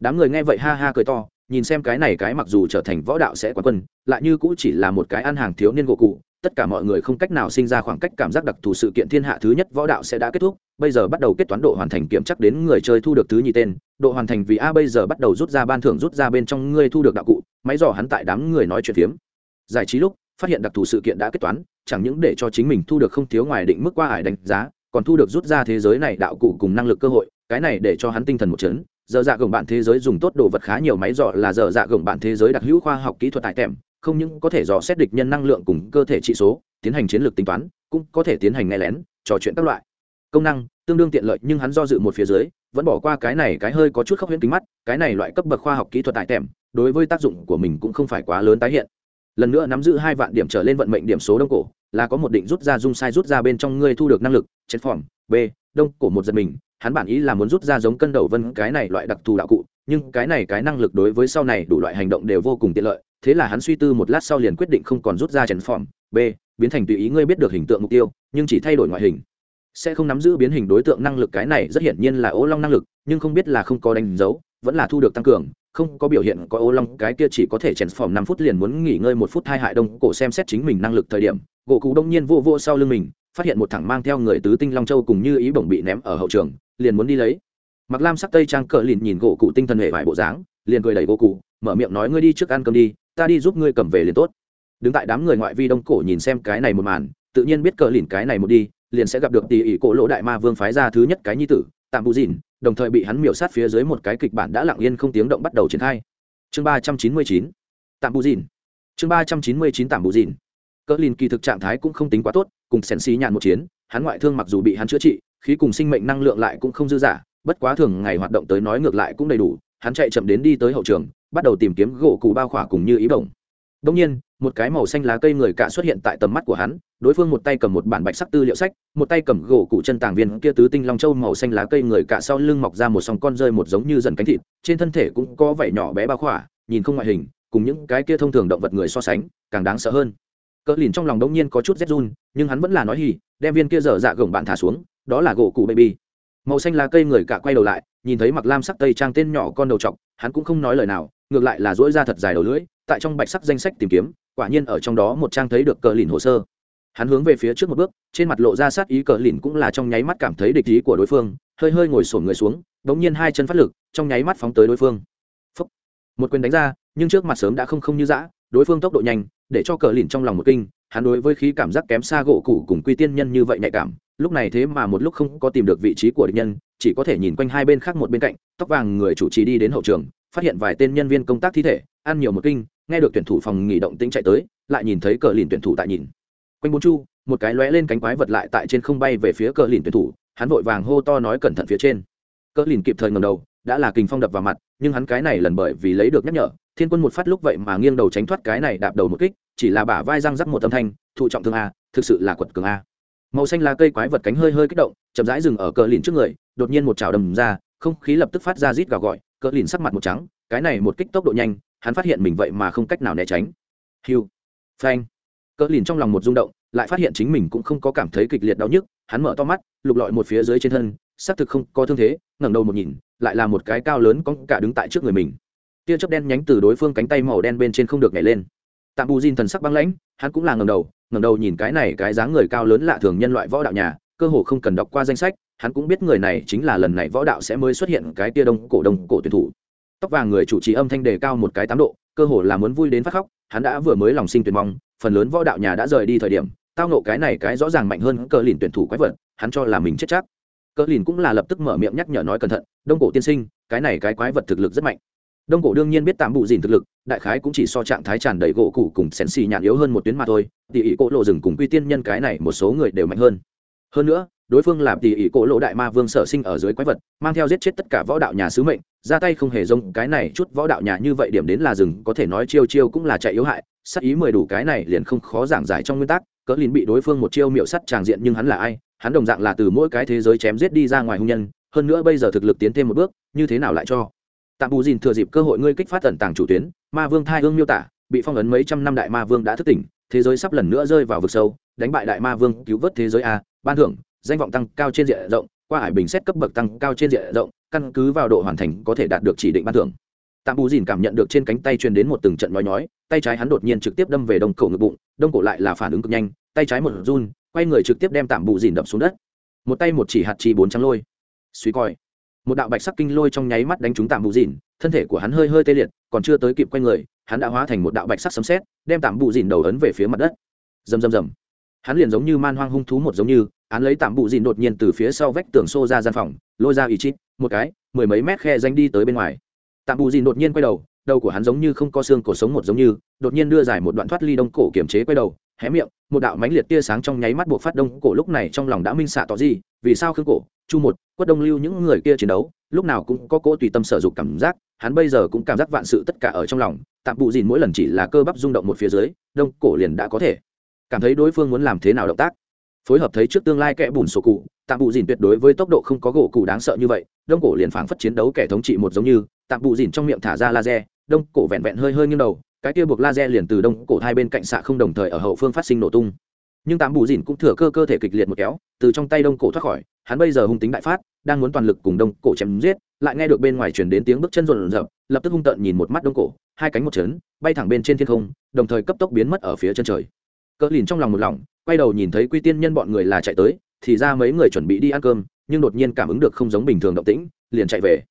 Đám người nghe vậy ha ha cười to nhìn xem cái này cái mặc dù trở thành võ đạo sẽ quán quân, lại như cũ chỉ là một cái ăn hàng thiếu niên gỗ cụ, tất cả mọi người không cách nào sinh ra khoảng cách cảm giác đặc thù sự kiện thiên hạ thứ nhất võ đạo sẽ đã kết thúc, bây giờ bắt đầu kết toán độ hoàn thành kiểm chắc đến người chơi thu được thứ nhì tên, độ hoàn thành vì a bây giờ bắt đầu rút ra ban thưởng rút ra bên trong ngươi thu được đạo cụ, máy dò hắn tại đám người nói chuyện phiếm. Giải trí lúc, phát hiện đặc thù sự kiện đã kết toán, chẳng những để cho chính mình thu được không thiếu ngoài định mức qua ải đánh giá, còn thu được rút ra thế giới này đạo cụ cùng năng lực cơ hội, cái này để cho hắn tinh thần một chấn giờ dạ gồng bạn thế giới dùng tốt đồ vật khá nhiều máy dò là giờ dạ gồng bạn thế giới đặc hữu khoa học kỹ thuật tại tèm, không những có thể dò xét địch nhân năng lượng cùng cơ thể trị số, tiến hành chiến lược tính toán, cũng có thể tiến hành nghe lén, trò chuyện các loại. Công năng, tương đương tiện lợi nhưng hắn do dự một phía dưới, vẫn bỏ qua cái này cái hơi có chút khốc huyễn kính mắt, cái này loại cấp bậc khoa học kỹ thuật tại tèm, đối với tác dụng của mình cũng không phải quá lớn tái hiện. Lần nữa nắm giữ hai vạn điểm trở lên vận mệnh điểm số đông cổ, là có một định rút ra dung sai rút ra bên trong ngươi thu được năng lực chết phỏng, b, đông cổ một giật mình hắn bản ý là muốn rút ra giống cân đầu vân cái này loại đặc thù đạo cụ, nhưng cái này cái năng lực đối với sau này đủ loại hành động đều vô cùng tiện lợi, thế là hắn suy tư một lát sau liền quyết định không còn rút ra chèn phỏng, b, biến thành tùy ý ngươi biết được hình tượng mục tiêu, nhưng chỉ thay đổi ngoại hình. Sẽ không nắm giữ biến hình đối tượng năng lực cái này rất hiển nhiên là ô long năng lực, nhưng không biết là không có đánh dấu, vẫn là thu được tăng cường, không có biểu hiện có ô long, cái kia chỉ có thể chèn phỏng năm phút liền muốn nghỉ ngơi một phút hai hại đông, cổ xem xét chính mình năng lực thời điểm gỗ cụ đông nhiên vô vô sau lưng mình, phát hiện một thằng mang theo người tứ tinh long châu cùng như ý bổng bị ném ở hậu trường liền muốn đi lấy. Mặc lam sắc tây trang cờ lìn nhìn gỗ cụ tinh thần hệ vải bộ dáng, liền cười đẩy gỗ cụ, mở miệng nói, ngươi đi trước ăn cơm đi, ta đi giúp ngươi cầm về liền tốt. Đứng tại đám người ngoại vi đông cổ nhìn xem cái này một màn, tự nhiên biết cờ lìn cái này một đi, liền sẽ gặp được tỷ ỷ cổ lỗ đại ma vương phái ra thứ nhất cái nhi tử, tạm bù dìn, đồng thời bị hắn miểu sát phía dưới một cái kịch bản đã lặng yên không tiếng động bắt đầu triển khai. Chương ba trăm chín mươi chín, tạm bù dìn. Chương ba trăm chín mươi chín, tạm bù dìn. Cỡ lìn kỳ thực trạng thái cũng không tính quá tốt, cùng sen xí nhàn một chiến hắn ngoại thương mặc dù bị hắn chữa trị, khí cùng sinh mệnh năng lượng lại cũng không dư giả. bất quá thường ngày hoạt động tới nói ngược lại cũng đầy đủ, hắn chạy chậm đến đi tới hậu trường, bắt đầu tìm kiếm gỗ cụ bao khỏa cùng như ý bổng. đông nhiên, một cái màu xanh lá cây người cạ xuất hiện tại tầm mắt của hắn, đối phương một tay cầm một bản bạch sắc tư liệu sách, một tay cầm gỗ cụ chân tàng viên kia tứ tinh long châu màu xanh lá cây người cạ sau lưng mọc ra một sòng con rơi một giống như dần cánh thịt, trên thân thể cũng có vảy nhỏ bé bao khỏa, nhìn không ngoại hình, cùng những cái kia thông thường động vật người so sánh, càng đáng sợ hơn cỡ lìn trong lòng đống nhiên có chút rét run, nhưng hắn vẫn là nói hì đem viên kia dở dạ gồng bạn thả xuống, đó là gỗ cụ baby. Màu xanh lá cây người cả quay đầu lại, nhìn thấy mặc lam sắc tây trang tên nhỏ con đầu t hắn cũng không nói lời nào, ngược lại là dỗi ra thật dài đầu lưỡi, tại trong bạch sắc danh sách tìm kiếm, quả nhiên ở trong đó một trang thấy được cờ lìn hồ sơ. Hắn hướng về phía trước một bước, trên mặt lộ ra sát ý cờ lìn cũng là trong nháy mắt cảm thấy địch ý của đối phương, hơi hơi ngồi sổn người xuống đ ỗ n g nhiên hai chân phát lực, trong nháy mắt phóng tới đối phương、Phúc. Một quyền đánh ra, nhưng trước mặt sớm đã không không như dã, đối phương tốc độ nhanh, để cho cờ lìn trong lòng một kinh hắn đối với khí cảm giác kém xa gỗ cũ cùng quy tiên nhân như vậy nhạy cảm, lúc này thế mà một lúc không có tìm được vị trí của địch nhân, chỉ có thể nhìn quanh hai bên khác một bên cạnh, tóc vàng người chủ trì đi đến hậu trường, phát hiện vài tên nhân viên công tác thi thể, ăn nhiều một kinh, nghe được tuyển thủ phòng nghỉ động tĩnh chạy tới, lại nhìn thấy cờ lìn tuyển thủ tại nhìn. Quanh bốn chu, một cái lóe lên cánh quái vật lại tại trên không bay về phía cờ lìn tuyển thủ, hắn vội vàng hô to nói cẩn thận phía trên. Cờ lìn kịp thời ngầm đầu đã là kình phong đập vào mặt, nhưng hắn cái này lần bởi vì lấy được nhắc nhở, thiên quân một phát lúc vậy mà nghiêng đầu tránh thoát cái này đạp đầu một kích, chỉ là bả vai răng rắc một âm thanh, thụ trọng thương a, thực sự là quật cường a. Màu xanh lá cây quái vật cánh hơi hơi kích động, chậm rãi dừng ở cờ lìn trước người, đột nhiên một chảo đầm ra, không khí lập tức phát ra rít gào gọi, cờ lìn sắc mặt một trắng, cái này một kích tốc độ nhanh, hắn phát hiện mình vậy mà không cách nào né tránh. Hiu. Phanh. Cỡ lìn trong lòng một rung động, lại phát hiện chính mình cũng không có cảm thấy kịch liệt đau nhức, hắn mở to mắt, lục lọi một phía dưới trên thân, xác thực không có thương thế, ngẩng đầu một nhìn lại là một cái cao lớn có cả đứng tại trước người mình. Tia chớp đen nhánh từ đối phương cánh tay màu đen bên trên không được nhảy lên. Tạm bù diên thần sắc băng lãnh, hắn cũng là ngầm đầu, ngẩng đầu nhìn cái này cái dáng người cao lớn lạ thường nhân loại võ đạo nhà, cơ hồ không cần đọc qua danh sách, hắn cũng biết người này chính là lần này võ đạo sẽ mới xuất hiện cái tia đông cổ đông cổ tuyển thủ. Tóc vàng người chủ trì âm thanh đề cao một cái tám độ, cơ hồ là muốn vui đến phát khóc, hắn đã vừa mới lòng sinh tuyệt mong, phần lớn võ đạo nhà đã rời đi thời điểm, tao nộ cái này cái rõ ràng mạnh hơn cơ lìn tuyển thủ quái vật, hắn cho là mình chết chắc. Cỡ lìn cũng là lập tức mở miệng nhắc nhở nói cẩn thận, đông cổ tiên sinh, cái này cái quái vật thực lực rất mạnh. Đông cổ đương nhiên biết tạm bụ dìn thực lực, đại khái cũng chỉ so trạng thái tràn đầy gỗ cụ cùng xén xì nhàn yếu hơn một tuyến mà thôi, tỉ ỉ cỗ lộ rừng cùng quy tiên nhân cái này một số người đều mạnh hơn. Hơn nữa, đối phương làm tỉ ỉ cỗ lộ đại ma vương sở sinh ở dưới quái vật, mang theo giết chết tất cả võ đạo nhà sứ mệnh, ra tay không hề giống cái này chút võ đạo nhà như vậy điểm đến là rừng, có thể nói chiêu chiêu cũng là chạy yếu hại sắc ý mười đủ cái này liền không khó giảng giải trong nguyên tắc, cỡ lìn bị đối phương một chiêu miệu sắt tràng diện nhưng hắn là ai hắn đồng dạng là từ mỗi cái thế giới chém giết đi ra ngoài hung nhân, hơn nữa bây giờ thực lực tiến thêm một bước, như thế nào lại cho? Tạm bù dìn thừa dịp cơ hội ngươi kích phát tận tàng chủ tuyến, ma vương thai hương miêu tả, bị phong ấn mấy trăm năm đại ma vương đã thức tỉnh, thế giới sắp lần nữa rơi vào vực sâu, đánh bại đại ma vương, cứu vớt thế giới a, ban thưởng, danh vọng tăng cao trên diện rộng, qua hải bình xét cấp bậc tăng cao trên diện rộng, căn cứ vào độ hoàn thành có thể đạt được chỉ định ban thưởng. Tạm bù dìn cảm nhận được trên cánh tay truyền đến một từng trận nói nhói, tay trái hắn đột nhiên trực tiếp đâm về đông cổ ngực bụng, đông cổ lại là phản ứng cực nhanh, tay trái một run quay người trực tiếp đem tạm bù dìn đập xuống đất. Một tay một chỉ hạt chi bốn trắng lôi. Suy coi. Một đạo bạch sắc kinh lôi trong nháy mắt đánh trúng tạm bù dìn thân thể của hắn hơi hơi tê liệt còn chưa tới kịp quay người hắn đã hóa thành một đạo bạch sắc sấm xét, đem tạm bù dìn đầu ấn về phía mặt đất. Rầm rầm rầm. Hắn liền giống như man hoang hung thú một giống như án lấy tạm bù dìn đột nhiên từ phía sau vách tường xô ra gian phòng lôi ra ý chít một cái mười mấy mét khe danh đi tới bên ngoài. Tạm bù dìn đột nhiên quay đầu đầu của hắn giống như không có xương cổ sống một giống như đột nhiên đưa dài một đoạn thoát ly đông cổ kiểm chế quay đầu hé miệng, một đạo mánh liệt tia sáng trong nháy mắt buộc phát đông cổ lúc này trong lòng đã minh xạ tỏ gì, vì sao khương cổ, chu một, quất đông lưu những người kia chiến đấu, lúc nào cũng có cỗ tùy tâm sở dục cảm giác, hắn bây giờ cũng cảm giác vạn sự tất cả ở trong lòng, tạm bụ dìn mỗi lần chỉ là cơ bắp rung động một phía dưới, đông cổ liền đã có thể cảm thấy đối phương muốn làm thế nào động tác. Phối hợp thấy trước tương lai kẽ bùn sổ cụ, tạm bụ dìn tuyệt đối với tốc độ không có gỗ cụ đáng sợ như vậy, đông cổ liền phảng phất chiến đấu kẻ thống trị một giống như, tạm bụ dìn trong miệng thả ra laser, đông cổ vẹn vẹn hơi hơi nghiêng đầu cái kia buộc laser liền từ đông cổ hai bên cạnh xạ không đồng thời ở hậu phương phát sinh nổ tung. Nhưng Tám bù dìn cũng thừa cơ cơ thể kịch liệt một kéo từ trong tay đông cổ thoát khỏi hắn bây giờ hung tính đại phát đang muốn toàn lực cùng đông cổ chém giết lại nghe được bên ngoài chuyển đến tiếng bước chân rộn rập, lập tức hung tợn nhìn một mắt đông cổ hai cánh một chấn bay thẳng bên trên thiên không đồng thời cấp tốc biến mất ở phía chân trời. Cỡ lìn trong lòng một lòng quay đầu nhìn thấy quy tiên nhân bọn người là chạy tới thì ra mấy người chuẩn bị đi ăn cơm nhưng đột nhiên cảm ứng được không giống bình thường động tĩnh liền chạy về.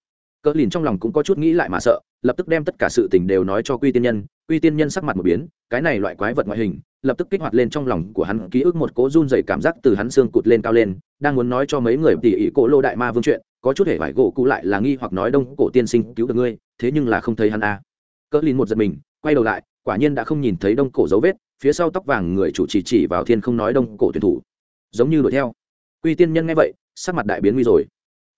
Cỡ lìn trong lòng cũng có chút nghĩ lại mà sợ lập tức đem tất cả sự tình đều nói cho quy tiên nhân. Quy tiên nhân sắc mặt một biến, cái này loại quái vật ngoại hình, lập tức kích hoạt lên trong lòng của hắn ký ức một cố run dày cảm giác từ hắn xương cụt lên cao lên, đang muốn nói cho mấy người tỉ ỉ cổ lô đại ma vương chuyện, có chút hề vải gỗ cụ lại là nghi hoặc nói đông cổ tiên sinh cứu được ngươi, thế nhưng là không thấy hắn a à. cỡ lìn một giật mình, quay đầu lại, quả nhiên đã không nhìn thấy đông cổ dấu vết, phía sau tóc vàng người chủ chỉ chỉ vào thiên không nói đông cổ tuyển thủ. Giống như đuổi theo. Quy tiên nhân nghe vậy, sắc mặt đại biến nguy rồi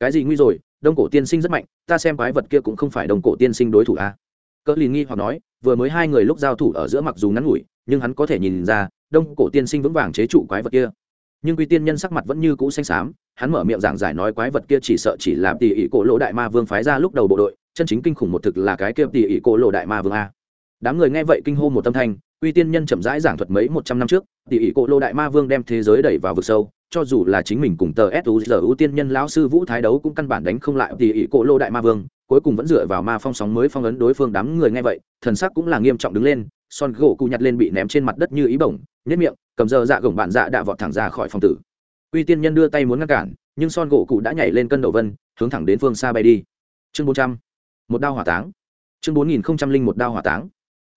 cái gì nguy rồi, đông cổ tiên sinh rất mạnh, ta xem quái vật kia cũng không phải đông cổ tiên sinh đối thủ a à. cỡ lìn nghi hoặc nói, vừa mới hai người lúc giao thủ ở giữa mặc dù ngắn ngủi, nhưng hắn có thể nhìn ra, đông cổ tiên sinh vững vàng chế trụ quái vật kia nhưng quy tiên nhân sắc mặt vẫn như cũ xanh xám, hắn mở miệng giảng giải nói quái vật kia chỉ sợ chỉ là tỉ ỉ cổ lộ đại ma vương phái ra lúc đầu bộ đội, chân chính kinh khủng một thực là cái kia tỉ ỉ cổ lộ đại ma vương a đám người nghe vậy kinh hô một tâm thanh, quy tiên nhân chậm rãi giảng thuật mấy một trăm năm trước tỉ ỉ cổ lộ đại ma vương đem thế giới đẩy vào vực sâu cho dù là chính mình cùng tờ suzu tiên nhân lão sư vũ thái đấu cũng căn bản đánh không lại thì ý cổ Lô đại ma vương, cuối cùng vẫn dựa vào ma phong sóng mới phong ấn đối phương đám người nghe vậy, thần sắc cũng là nghiêm trọng đứng lên, son gỗ cụ nhặt lên bị ném trên mặt đất như ý bổng nhất miệng, cầm giờ dạ gồng bạn dạ đã vọt thẳng ra khỏi phòng tử. Uy tiên nhân đưa tay muốn ngăn cản, nhưng son gỗ cụ đã nhảy lên cân đầu vân, hướng thẳng đến phương xa bay đi. Chương bốn trăm, một đao hỏa táng. Chương bốn nghìn không trăm linh một đao hỏa táng.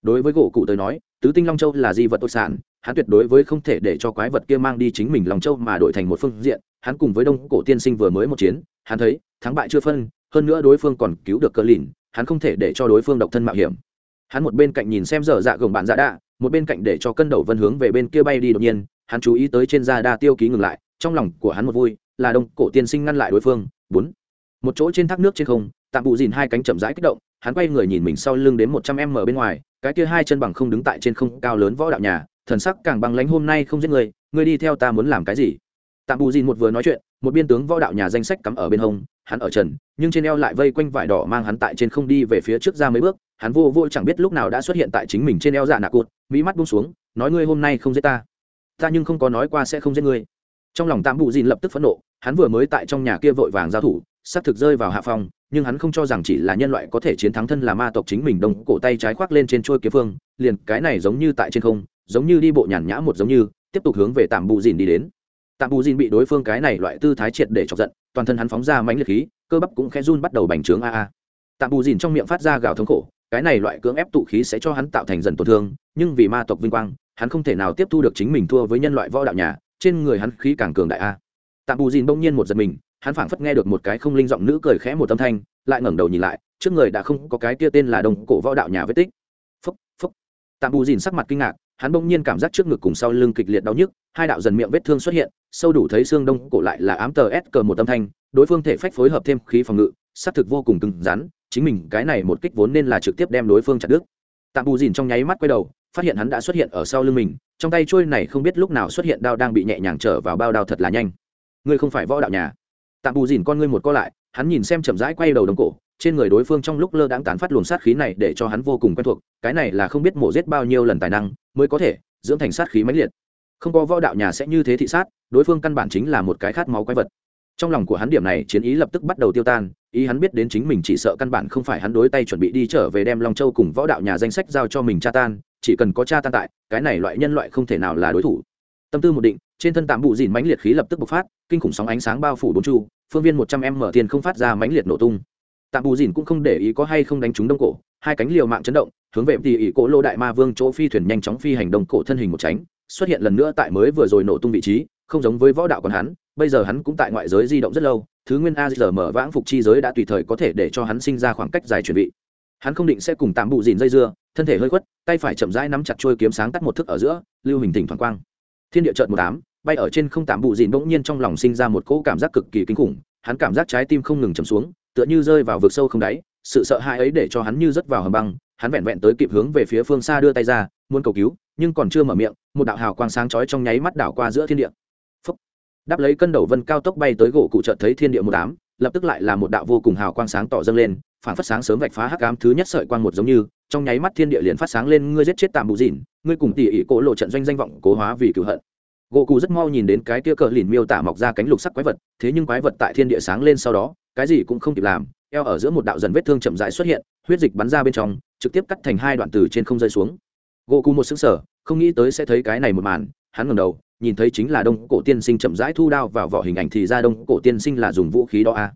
Đối với gỗ cụ tới nói, tứ tinh long châu là di vật tội sản hắn tuyệt đối với không thể để cho quái vật kia mang đi chính mình long châu mà đổi thành một phương diện, hắn cùng với đông cổ tiên sinh vừa mới một chiến, hắn thấy, thắng bại chưa phân, hơn nữa đối phương còn cứu được cơ lìn, hắn không thể để cho đối phương độc thân mạo hiểm. Hắn một bên cạnh nhìn xem dở dạ gồng bạn dạ đạ, một bên cạnh để cho cân đầu vân hướng về bên kia bay đi đột nhiên, hắn chú ý tới trên da đa tiêu ký ngừng lại, trong lòng của hắn một vui, là đông cổ tiên sinh ngăn lại đối phương, bốn. Một chỗ trên thác nước trên không, tạm bụ dìn hai cánh chậm rãi kích động, hắn quay người nhìn mình sau lưng đến một trăm m bên ngoài, cái kia hai chân bằng không đứng tại trên không cao lớn võ đạo nhà thần sắc càng bằng lánh hôm nay không giết người người đi theo ta muốn làm cái gì? Tạm bù dìn một vừa nói chuyện một biên tướng võ đạo nhà danh sách cắm ở bên hông hắn ở trần nhưng trên eo lại vây quanh vải đỏ mang hắn tại trên không đi về phía trước ra mấy bước hắn vô vô chẳng biết lúc nào đã xuất hiện tại chính mình trên eo dạ nạ cột mỹ mắt bung xuống nói ngươi hôm nay không giết ta ta nhưng không có nói qua sẽ không giết ngươi. Trong lòng tạm bù dìn lập tức phẫn nộ hắn vừa mới tại trong nhà kia vội vàng giao thủ sắp thực rơi vào hạ phòng, nhưng hắn không cho rằng chỉ là nhân loại có thể chiến thắng thân là ma tộc chính mình đông cổ tay trái khoác lên trên trôi kiếm phương liền cái này giống như tại trên không giống như đi bộ nhàn nhã một giống như, tiếp tục hướng về tạm bù dìn đi đến. Tạm bù dìn bị đối phương cái này loại tư thái triệt để chọc giận, toàn thân hắn phóng ra mãnh liệt khí, cơ bắp cũng khẽ run bắt đầu bành trướng a a. Tạm bù dìn trong miệng phát ra gào thống khổ, cái này loại cưỡng ép tụ khí sẽ cho hắn tạo thành dần tổn thương, nhưng vì ma tộc vinh quang, hắn không thể nào tiếp thu được chính mình thua với nhân loại võ đạo nhà, trên người hắn khí càng cường đại a. Tạm bù dìn bỗng nhiên một giật mình, hắn phảng phất nghe được một cái không linh giọng nữ cười khẽ một âm thanh, lại ngẩng đầu nhìn lại, trước người đã không có cái kia tên là đồng cổ võ đạo nhà vết tích. Phúc phúc tạm bù dìn sắc mặt kinh ngạc hắn bỗng nhiên cảm giác trước ngực cùng sau lưng kịch liệt đau nhức, hai đạo dần miệng vết thương xuất hiện, sâu đủ thấy xương đông, cổ lại là ám tờ s cờ một âm thanh, đối phương thể phách phối hợp thêm khí phòng ngự xác thực vô cùng cứng rắn, chính mình cái này một kích vốn nên là trực tiếp đem đối phương chặt đứt. Tạm bù dìn trong nháy mắt quay đầu, phát hiện hắn đã xuất hiện ở sau lưng mình, trong tay trôi này không biết lúc nào xuất hiện đao đang bị nhẹ nhàng trở vào bao đao thật là nhanh. Ngươi không phải võ đạo nhà. Tạm bù dìn con ngươi một co lại, hắn nhìn xem chậm rãi quay đầu đồng cổ trên người đối phương trong lúc lơ đãng tán phát luồng sát khí này để cho hắn vô cùng quen thuộc, cái này là không biết mổ giết bao nhiêu lần tài năng mới có thể dưỡng thành sát khí mãnh liệt. Không có võ đạo nhà sẽ như thế thị sát, đối phương căn bản chính là một cái khát máu quái vật. Trong lòng của hắn điểm này chiến ý lập tức bắt đầu tiêu tan, ý hắn biết đến chính mình chỉ sợ căn bản không phải hắn đối tay chuẩn bị đi trở về đem long châu cùng võ đạo nhà danh sách giao cho mình cha tan, chỉ cần có cha tan tại, cái này loại nhân loại không thể nào là đối thủ. Tâm tư một định, trên thân tạm bụ dìn mãnh liệt khí lập tức bộc phát, kinh khủng sóng ánh sáng bao phủ bốn chu, phương viên một trăm em mở tiền không phát ra mãnh liệt nổ tung tạm bù dìn cũng không để ý có hay không đánh trúng đông cổ, hai cánh liều mạng chấn động, hướng về thì ỷ cổ lô đại ma vương chỗ phi thuyền nhanh chóng phi hành đông cổ thân hình một tránh, xuất hiện lần nữa tại mới vừa rồi nổ tung vị trí, không giống với võ đạo còn hắn, bây giờ hắn cũng tại ngoại giới di động rất lâu, thứ nguyên a giờ mở vãng phục chi giới đã tùy thời có thể để cho hắn sinh ra khoảng cách dài chuẩn bị hắn không định sẽ cùng tạm bù dìn dây dưa, thân thể hơi khuất, tay phải chậm rãi nắm chặt trôi kiếm sáng tắt một thức ở giữa, lưu hình thỉnh thoảng quang. Thiên địa trợn một tám bay ở trên không tạm bù dìn bỗng nhiên trong lòng sinh ra một cỗ cảm giác cực kỳ kinh khủng, hắn cảm giác trái tim không ngừng chầm xuống tựa như rơi vào vực sâu không đáy, sự sợ hãi ấy để cho hắn như rớt vào hầm băng, hắn vẹn vẹn tới kịp hướng về phía phương xa đưa tay ra, muốn cầu cứu, nhưng còn chưa mở miệng, một đạo hào quang sáng chói trong nháy mắt đảo qua giữa thiên địa Phúc. đáp lấy cân đầu vân cao tốc bay tới gỗ cụ trợt thấy thiên địa một đám lập tức lại là một đạo vô cùng hào quang sáng tỏ dâng lên, phản phát sáng sớm vạch phá hắc ám thứ nhất sợi quang một giống như, trong nháy mắt thiên địa liền phát sáng lên, ngươi giết chết tạm bù dìn, ngươi cùng tỉ ỉ cỗ lộ trận doanh danh vọng cố hóa vì cựu hận gỗ cụ rất mau nhìn đến cái tia cờ lìn miêu tả mọc ra cánh lục sắc quái vật, thế nhưng quái vật tại thiên địa sáng lên sau đó cái gì cũng không kịp làm, eo ở giữa một đạo dần vết thương chậm rãi xuất hiện, huyết dịch bắn ra bên trong, trực tiếp cắt thành hai đoạn từ trên không rơi xuống. Gỗ cụ một xứng sở không nghĩ tới sẽ thấy cái này một màn, hắn ngẩng đầu, nhìn thấy chính là đông cổ tiên sinh chậm rãi thu đao vào vỏ hình ảnh thì ra đông cổ tiên sinh là dùng vũ khí đó a à.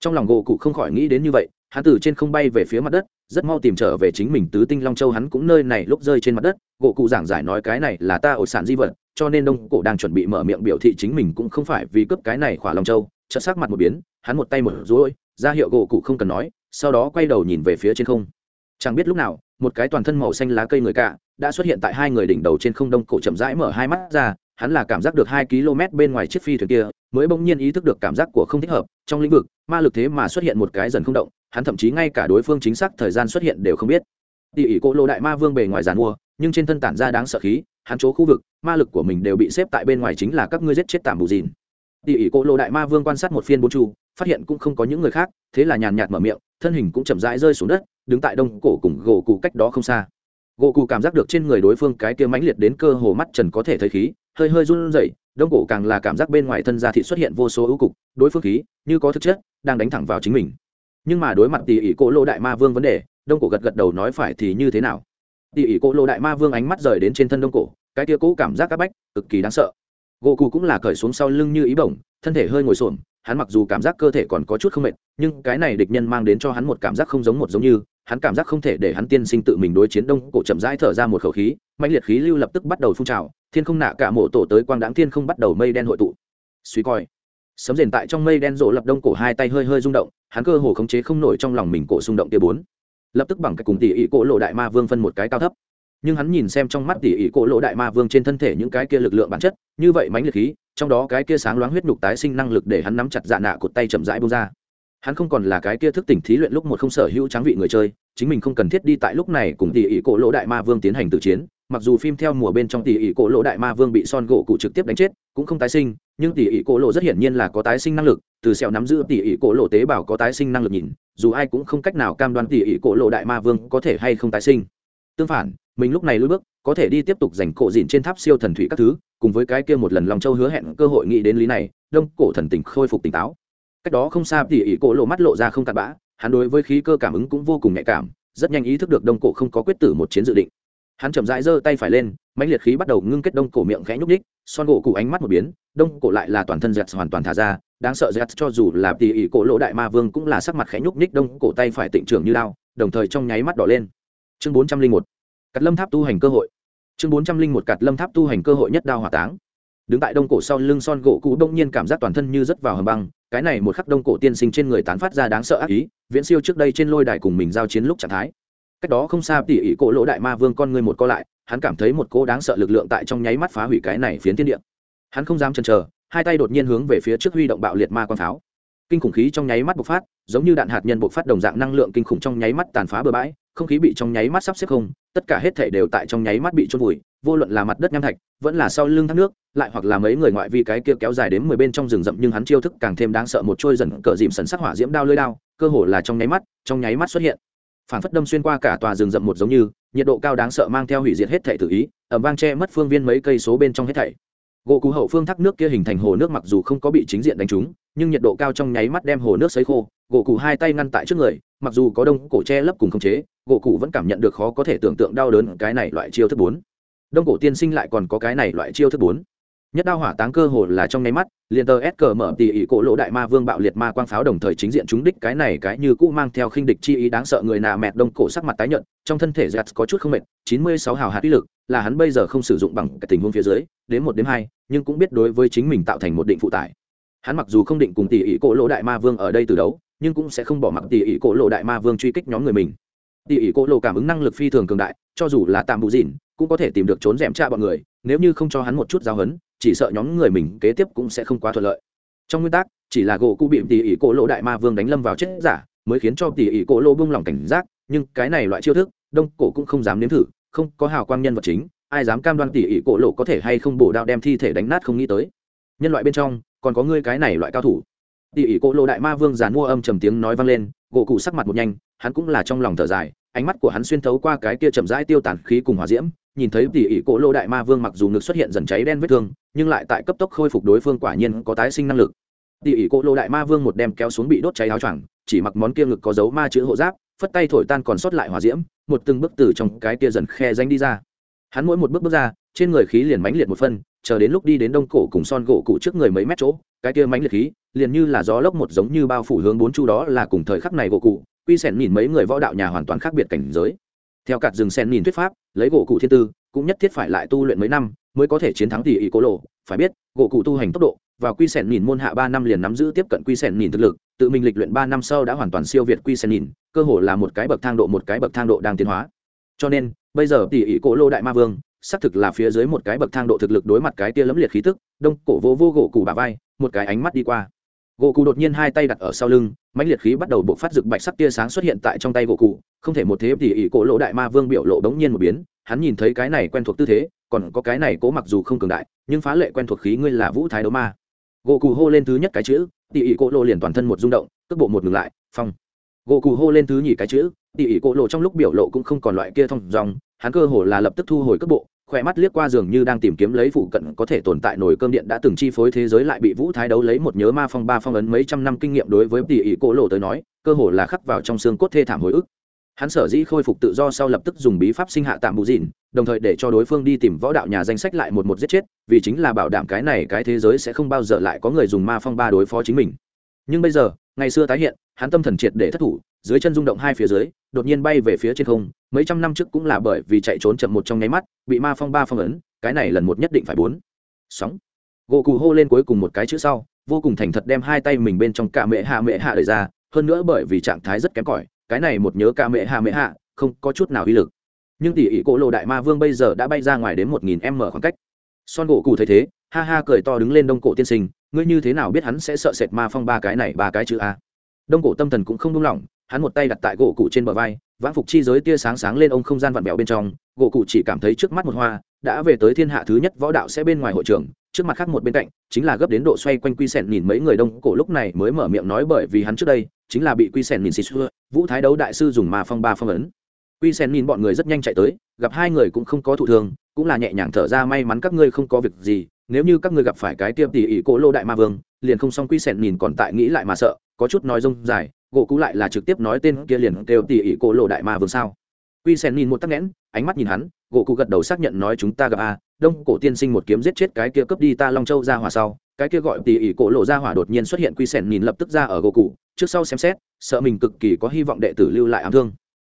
trong lòng gỗ cụ không khỏi nghĩ đến như vậy, hắn từ trên không bay về phía mặt đất, rất mau tìm trở về chính mình tứ tinh long châu hắn cũng nơi này lúc rơi trên mặt đất. Gỗ cụ giảng giải nói cái này là ta ổ sản di vật, cho nên đông cổ đang chuẩn bị mở miệng biểu thị chính mình cũng không phải vì cướp cái này khỏa long châu chợt sắc mặt một biến, hắn một tay một rối ra hiệu gỗ cụ không cần nói, sau đó quay đầu nhìn về phía trên không. Chẳng biết lúc nào, một cái toàn thân màu xanh lá cây người cạ đã xuất hiện tại hai người đỉnh đầu trên không đông cổ chậm rãi mở hai mắt ra, hắn là cảm giác được hai km bên ngoài chiếc phi thuyền kia, mới bỗng nhiên ý thức được cảm giác của không thích hợp, trong lĩnh vực, ma lực thế mà xuất hiện một cái dần không động, hắn thậm chí ngay cả đối phương chính xác thời gian xuất hiện đều không biết. Tỉ ỉ cỗ lô đại ma vương bề ngoài giàn mua, nhưng trên thân tản ra đáng sợ khí, hắn chỗ khu vực, ma lực của mình đều bị xếp tại bên ngoài chính là các ngươi giết chết tạm bù dìn tỉ ỉ cỗ lô đại ma vương quan sát một phiên bốn chu, phát hiện cũng không có những người khác, thế là nhàn nhạt mở miệng, thân hình cũng chậm rãi rơi xuống đất, đứng tại đông cổ cùng gỗ cụ cách đó không xa. Gỗ cụ cảm giác được trên người đối phương cái kia mãnh liệt đến cơ hồ mắt trần có thể thấy khí, hơi hơi run rẩy, đông cổ càng là cảm giác bên ngoài thân gia thị xuất hiện vô số ưu cục, đối phương khí, như có thực chất, đang đánh thẳng vào chính mình. Nhưng mà đối mặt tỷ ỉ cỗ lô đại ma vương vấn đề, đông cổ gật gật đầu nói phải thì như thế nào? Tỷ ỉ cỗ lô đại ma vương ánh mắt rời đến trên thân đông cổ, cái kia cũ cảm giác áp bách, cực kỳ đáng sợ gỗ cụ cũng là cởi xuống sau lưng như ý bổng, thân thể hơi ngồi xổm, hắn mặc dù cảm giác cơ thể còn có chút không mệt, nhưng cái này địch nhân mang đến cho hắn một cảm giác không giống một giống như, hắn cảm giác không thể để hắn tiên sinh tự mình đối chiến đông cổ chậm rãi thở ra một khẩu khí mạnh liệt khí lưu lập tức bắt đầu phun trào, thiên không nạ cả mộ tổ tới quang đáng thiên không bắt đầu mây đen hội tụ. Suy coi. Sấm rền tại trong mây đen rộ lập đông cổ hai tay hơi hơi rung động, hắn cơ hồ khống chế không nổi trong lòng mình cổ xung động tia bốn. Lập tức bằng cách cùng tỉ ỉ cổ lộ đại ma vương phân một cái cao thấp nhưng hắn nhìn xem trong mắt tỉ ỉ cổ lỗ đại ma vương trên thân thể những cái kia lực lượng bản chất, như vậy mánh liệt khí, trong đó cái kia sáng loáng huyết nhục tái sinh năng lực để hắn nắm chặt dạ nạ cột tay chậm rãi bông ra. Hắn không còn là cái kia thức tỉnh thí luyện lúc một không sở hữu tráng vị người chơi, chính mình không cần thiết đi tại lúc này cùng tỉ ỉ cổ lỗ đại ma vương tiến hành tự chiến, mặc dù phim theo mùa bên trong tỉ ỉ cổ lỗ đại ma vương bị son gỗ cụ trực tiếp đánh chết, cũng không tái sinh, nhưng tỉ ỉ cổ lỗ rất hiển nhiên là có tái sinh năng lực, từ sẹo nắm giữ tỉ ỉ cổ lỗ tế bào có tái sinh năng lực nhìn, dù ai cũng không cách nào cam đoan tỉ ỉ cổ lỗ đại ma vương có thể hay không tái sinh. Tương phản mình lúc này lùi bước, có thể đi tiếp tục giành cổ dịn trên tháp siêu thần thủy các thứ, cùng với cái kia một lần lòng châu hứa hẹn cơ hội nghĩ đến lý này, đông cổ thần tình khôi phục tỉnh táo. Cách đó không xa tỉ ỉ cổ lộ mắt lộ ra không cặn bã, hắn đối với khí cơ cảm ứng cũng vô cùng nhạy cảm, rất nhanh ý thức được đông cổ không có quyết tử một chiến dự định. Hắn chậm rãi giơ tay phải lên, mãnh liệt khí bắt đầu ngưng kết đông cổ miệng khẽ nhúc ních son gỗ cụ ánh mắt một biến, đông cổ lại là toàn thân dẹt hoàn toàn thả ra, đáng sợ dẹt cho dù là tỉ ỉ cổ lỗ đại ma vương cũng là sắc mặt khẽ nhúc ních đông cổ tay phải tịnh trưởng như lao đồng thời trong nháy mắt đỏ lên. Chương bốn trăm linh một cắt lâm tháp tu hành cơ hội. Chương bốn trăm linh một cắt lâm tháp tu hành cơ hội nhất đao hỏa táng. Đứng tại đông cổ sau lưng son gỗ cũ đông nhiên cảm giác toàn thân như rất vào hầm băng, cái này một khắc đông cổ tiên sinh trên người tán phát ra đáng sợ ác ý, viễn siêu trước đây trên lôi đài cùng mình giao chiến lúc trạng thái. Cách đó không xa tỉ ỉ cổ lỗ đại ma vương con người một co lại, hắn cảm thấy một cô đáng sợ lực lượng tại trong nháy mắt phá hủy cái này phiến thiên địa. Hắn không dám chần chờ, hai tay đột nhiên hướng về phía trước huy động bạo liệt ma quang pháo kinh khủng khí trong nháy mắt bộc phát, giống như đạn hạt nhân bộc phát đồng dạng năng lượng kinh khủng trong nháy mắt tàn phá bừa bãi, không khí bị trong nháy mắt sắp xếp không, tất cả hết thể đều tại trong nháy mắt bị trôn vùi, vô luận là mặt đất nham thạch, vẫn là sau lưng thác nước, lại hoặc là mấy người ngoại vi cái kia kéo dài đến mười bên trong rừng rậm nhưng hắn chiêu thức càng thêm đáng sợ một trôi dần cờ dìm sần sắc hỏa diễm đao lưỡi đao, cơ hồ là trong nháy mắt, trong nháy mắt xuất hiện. Phản phất đâm xuyên qua cả tòa rừng rậm một giống như, nhiệt độ cao đáng sợ mang theo hủy diệt hết thể tự ý ẩm vang che mất phương viên mấy cây số bên trong hết thảy. Gỗ cú hậu phương thác nước kia hình thành hồ nước mặc dù không có bị chính diện đánh trúng nhưng nhiệt độ cao trong nháy mắt đem hồ nước sấy khô, gỗ cụ hai tay ngăn tại trước người, mặc dù có đông cổ che lấp cùng khống chế, gỗ cụ vẫn cảm nhận được khó có thể tưởng tượng đau đớn cái này loại chiêu thức bốn. Đông cổ tiên sinh lại còn có cái này loại chiêu thức bốn. Nhất đao hỏa táng cơ hồ là trong nháy mắt, liền tờ s cờ mở tỉ ỉ cổ lỗ đại ma vương bạo liệt ma quang pháo đồng thời chính diện trúng đích cái này cái như cũ mang theo khinh địch chi ý đáng sợ người nà mẹt đông cổ sắc mặt tái nhợt, trong thân thể giặt có chút không mệt, chín mươi sáu hào hạt uy lực, là hắn bây giờ không sử dụng bằng cái tình huống phía dưới, đến một đến hai, nhưng cũng biết đối với chính mình tạo thành một định phụ tải hắn mặc dù không định cùng tỷ ỷ cổ lộ đại ma vương ở đây từ đấu, nhưng cũng sẽ không bỏ mặc tỷ ỷ cổ lộ đại ma vương truy kích nhóm người mình. Tỷ ỷ cổ lộ cảm ứng năng lực phi thường cường đại, cho dù là tạm bù dịn, cũng có thể tìm được trốn rẽm tra bọn người, nếu như không cho hắn một chút giao hấn chỉ sợ nhóm người mình kế tiếp cũng sẽ không quá thuận lợi. Trong nguyên tắc, chỉ là gỗ cụ bị tỷ ỷ cổ lộ đại ma vương đánh lâm vào chết giả, mới khiến cho tỷ ỷ cổ lộ bung lòng cảnh giác, nhưng cái này loại chiêu thức, đông cổ cũng không dám nếm thử, không có hào quang nhân vật chính, ai dám cam đoan tỷ ỷ cổ lộ có thể hay không bổ đao đem thi thể đánh nát không nghĩ tới. Nhân loại bên trong còn có ngươi cái này loại cao thủ. Tỉ ỉ cổ lộ đại ma vương giàn mua âm trầm tiếng nói vang lên, gỗ cụ sắc mặt một nhanh, hắn cũng là trong lòng thở dài, ánh mắt của hắn xuyên thấu qua cái kia chậm rãi tiêu tản khí cùng hỏa diễm, nhìn thấy tỉ ỉ cổ lô đại ma vương mặc dù ngực xuất hiện dần cháy đen vết thương, nhưng lại tại cấp tốc khôi phục đối phương quả nhiên có tái sinh năng lực. Tỉ ỉ cổ lô đại ma vương một đem kéo xuống bị đốt cháy áo choàng, chỉ mặc món kia ngực có dấu ma chữ hộ giáp, phất tay thổi tan còn sót lại hỏa diễm, một từng bước từ trong cái kia dần khe danh đi ra. Hắn mỗi một bước bước ra, trên người khí liền mãnh liệt một phân chờ đến lúc đi đến đông cổ cùng son gỗ cụ trước người mấy mét chỗ, cái kia mãnh liệt khí, liền như là gió lốc một giống như bao phủ hướng bốn chu đó là cùng thời khắc này gỗ cụ, quy sẻn nhìn mấy người võ đạo nhà hoàn toàn khác biệt cảnh giới. Theo cạt rừng sen nhìn thuyết pháp, lấy gỗ cụ thiên tư, cũng nhất thiết phải lại tu luyện mấy năm mới có thể chiến thắng tỷ ý cố lộ. Phải biết, gỗ cụ tu hành tốc độ và quy sẻn nhìn môn hạ ba năm liền nắm giữ tiếp cận quy sẻn nhìn thực lực, tự mình lịch luyện ba năm sau đã hoàn toàn siêu việt quy sẻn nhìn, cơ hồ là một cái bậc thang độ, một cái bậc thang độ đang tiến hóa. Cho nên, bây giờ tỷ ý cố lô đại ma vương xác thực là phía dưới một cái bậc thang độ thực lực đối mặt cái tia lẫm liệt khí tức, đông cổ vô vô gỗ cụ bà vai, một cái ánh mắt đi qua. Gỗ cụ đột nhiên hai tay đặt ở sau lưng, mãnh liệt khí bắt đầu bộc phát rực bạch sắc tia sáng xuất hiện tại trong tay gỗ cụ không thể một thế thì ỷ cổ lỗ đại ma vương biểu lộ đống nhiên một biến, hắn nhìn thấy cái này quen thuộc tư thế, còn có cái này cố mặc dù không cường đại, nhưng phá lệ quen thuộc khí ngươi là vũ thái đấu ma. Gỗ cụ hô lên thứ nhất cái chữ tỉ ỷ cổ lộ liền toàn thân một rung động, cước bộ một ngừng lại, phong. Gỗ cụ hô lên thứ nhì cái chữ tỉ ỷ cổ lộ trong lúc biểu lộ cũng không còn loại kia thông dòng, hắn cơ hồ là lập tức thu hồi cước bộ khỏe mắt liếc qua giường như đang tìm kiếm lấy phụ cận có thể tồn tại nồi cơm điện đã từng chi phối thế giới lại bị vũ thái đấu lấy một nhớ ma phong ba phong ấn mấy trăm năm kinh nghiệm đối với tỷ ỷ cổ lộ tới nói, cơ hồ là khắc vào trong xương cốt thê thảm hồi ức. Hắn sở dĩ khôi phục tự do sau lập tức dùng bí pháp sinh hạ tạm bù dìn, đồng thời để cho đối phương đi tìm võ đạo nhà danh sách lại một một giết chết, vì chính là bảo đảm cái này cái thế giới sẽ không bao giờ lại có người dùng ma phong ba đối phó chính mình. Nhưng bây giờ, ngày xưa tái hiện, hắn tâm thần triệt để thất thủ dưới chân rung động hai phía dưới, đột nhiên bay về phía trên không, mấy trăm năm trước cũng là bởi vì chạy trốn chậm một trong nháy mắt, bị ma phong ba phong ấn, cái này lần một nhất định phải bốn. Sóng. Gỗ cụ hô lên cuối cùng một cái chữ sau, vô cùng thành thật đem hai tay mình bên trong cả mẹ hạ mẹ hạ đời ra, hơn nữa bởi vì trạng thái rất kém cỏi, cái này một nhớ cả mẹ hạ mẹ hạ, không có chút nào uy lực. Nhưng tỷ ỷ cỗ lộ đại ma vương bây giờ đã bay ra ngoài đến một nghìn m khoảng cách. Son gỗ cụ thấy thế, ha ha cười to đứng lên đông cổ tiên sinh, ngươi như thế nào biết hắn sẽ sợ sệt ma phong ba cái này ba cái chữ a? Đông cổ tâm thần cũng không đúng lòng hắn một tay đặt tại gỗ cụ trên bờ vai, vãng phục chi giới tia sáng sáng lên ông không gian vặn vẹo bên trong, gỗ cụ chỉ cảm thấy trước mắt một hoa, đã về tới thiên hạ thứ nhất võ đạo sẽ bên ngoài hội trường, trước mặt khác một bên cạnh, chính là gấp đến độ xoay quanh quy sẹn nhìn mấy người đông cổ lúc này mới mở miệng nói bởi vì hắn trước đây, chính là bị quy sẹn nhìn xịt xưa, vũ thái đấu đại sư dùng mà phong ba phong ấn. Quy sẹn nhìn bọn người rất nhanh chạy tới, gặp hai người cũng không có thụ thương, cũng là nhẹ nhàng thở ra may mắn các ngươi không có việc gì, nếu như các ngươi gặp phải cái tiêm tỉ ỉ cỗ lô đại ma vương, liền không xong quy sẹn nhìn còn tại nghĩ lại mà sợ, có chút nói rông dài gỗ cũ lại là trực tiếp nói tên kia liền kêu tỉ ỉ cô lộ đại ma vương sao. Quy sen nhìn một tắc nghẽn, ánh mắt nhìn hắn, gỗ cụ gật đầu xác nhận nói chúng ta gặp a, đông cổ tiên sinh một kiếm giết chết cái kia cướp đi ta long châu ra hỏa sau, cái kia gọi tỉ ỉ cô lộ ra hỏa đột nhiên xuất hiện quy sen nhìn lập tức ra ở gỗ cụ trước sau xem xét, sợ mình cực kỳ có hy vọng đệ tử lưu lại ám thương.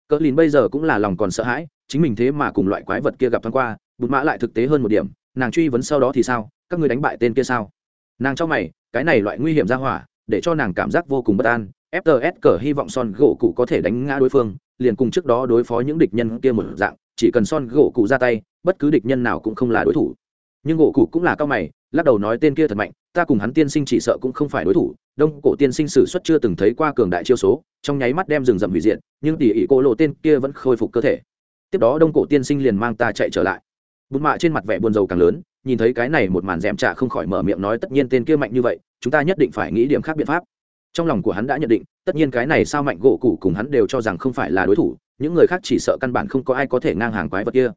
Cỡ lìn bây giờ cũng là lòng còn sợ hãi, chính mình thế mà cùng loại quái vật kia gặp thoáng qua, bụt mã lại thực tế hơn một điểm, nàng truy vấn sau đó thì sao, các ngươi đánh bại tên kia sao? Nàng cho mày, cái này loại nguy hiểm ra hỏa, để cho nàng cảm giác vô cùng bất an fts cờ hy vọng son gỗ cụ có thể đánh ngã đối phương, liền cùng trước đó đối phó những địch nhân kia một dạng, chỉ cần son gỗ cụ ra tay, bất cứ địch nhân nào cũng không là đối thủ. Nhưng gỗ cụ cũng là cao mày, lắc đầu nói tên kia thật mạnh, ta cùng hắn tiên sinh chỉ sợ cũng không phải đối thủ, đông cổ tiên sinh sử xuất chưa từng thấy qua cường đại chiêu số, trong nháy mắt đem rừng rậm hủy diện nhưng tỉ ỉ cô lộ tên kia vẫn khôi phục cơ thể. Tiếp đó đông cổ tiên sinh liền mang ta chạy trở lại. Bùn mạ trên mặt vẻ buồn rầu càng lớn, nhìn thấy cái này một màn d trả không khỏi mở miệng nói tất nhiên tên kia mạnh như vậy, chúng ta nhất định phải nghĩ điểm khác biện pháp trong lòng của hắn đã nhận định, tất nhiên cái này sao mạnh gỗ cụ cùng hắn đều cho rằng không phải là đối thủ, những người khác chỉ sợ căn bản không có ai có thể ngang hàng quái vật kia.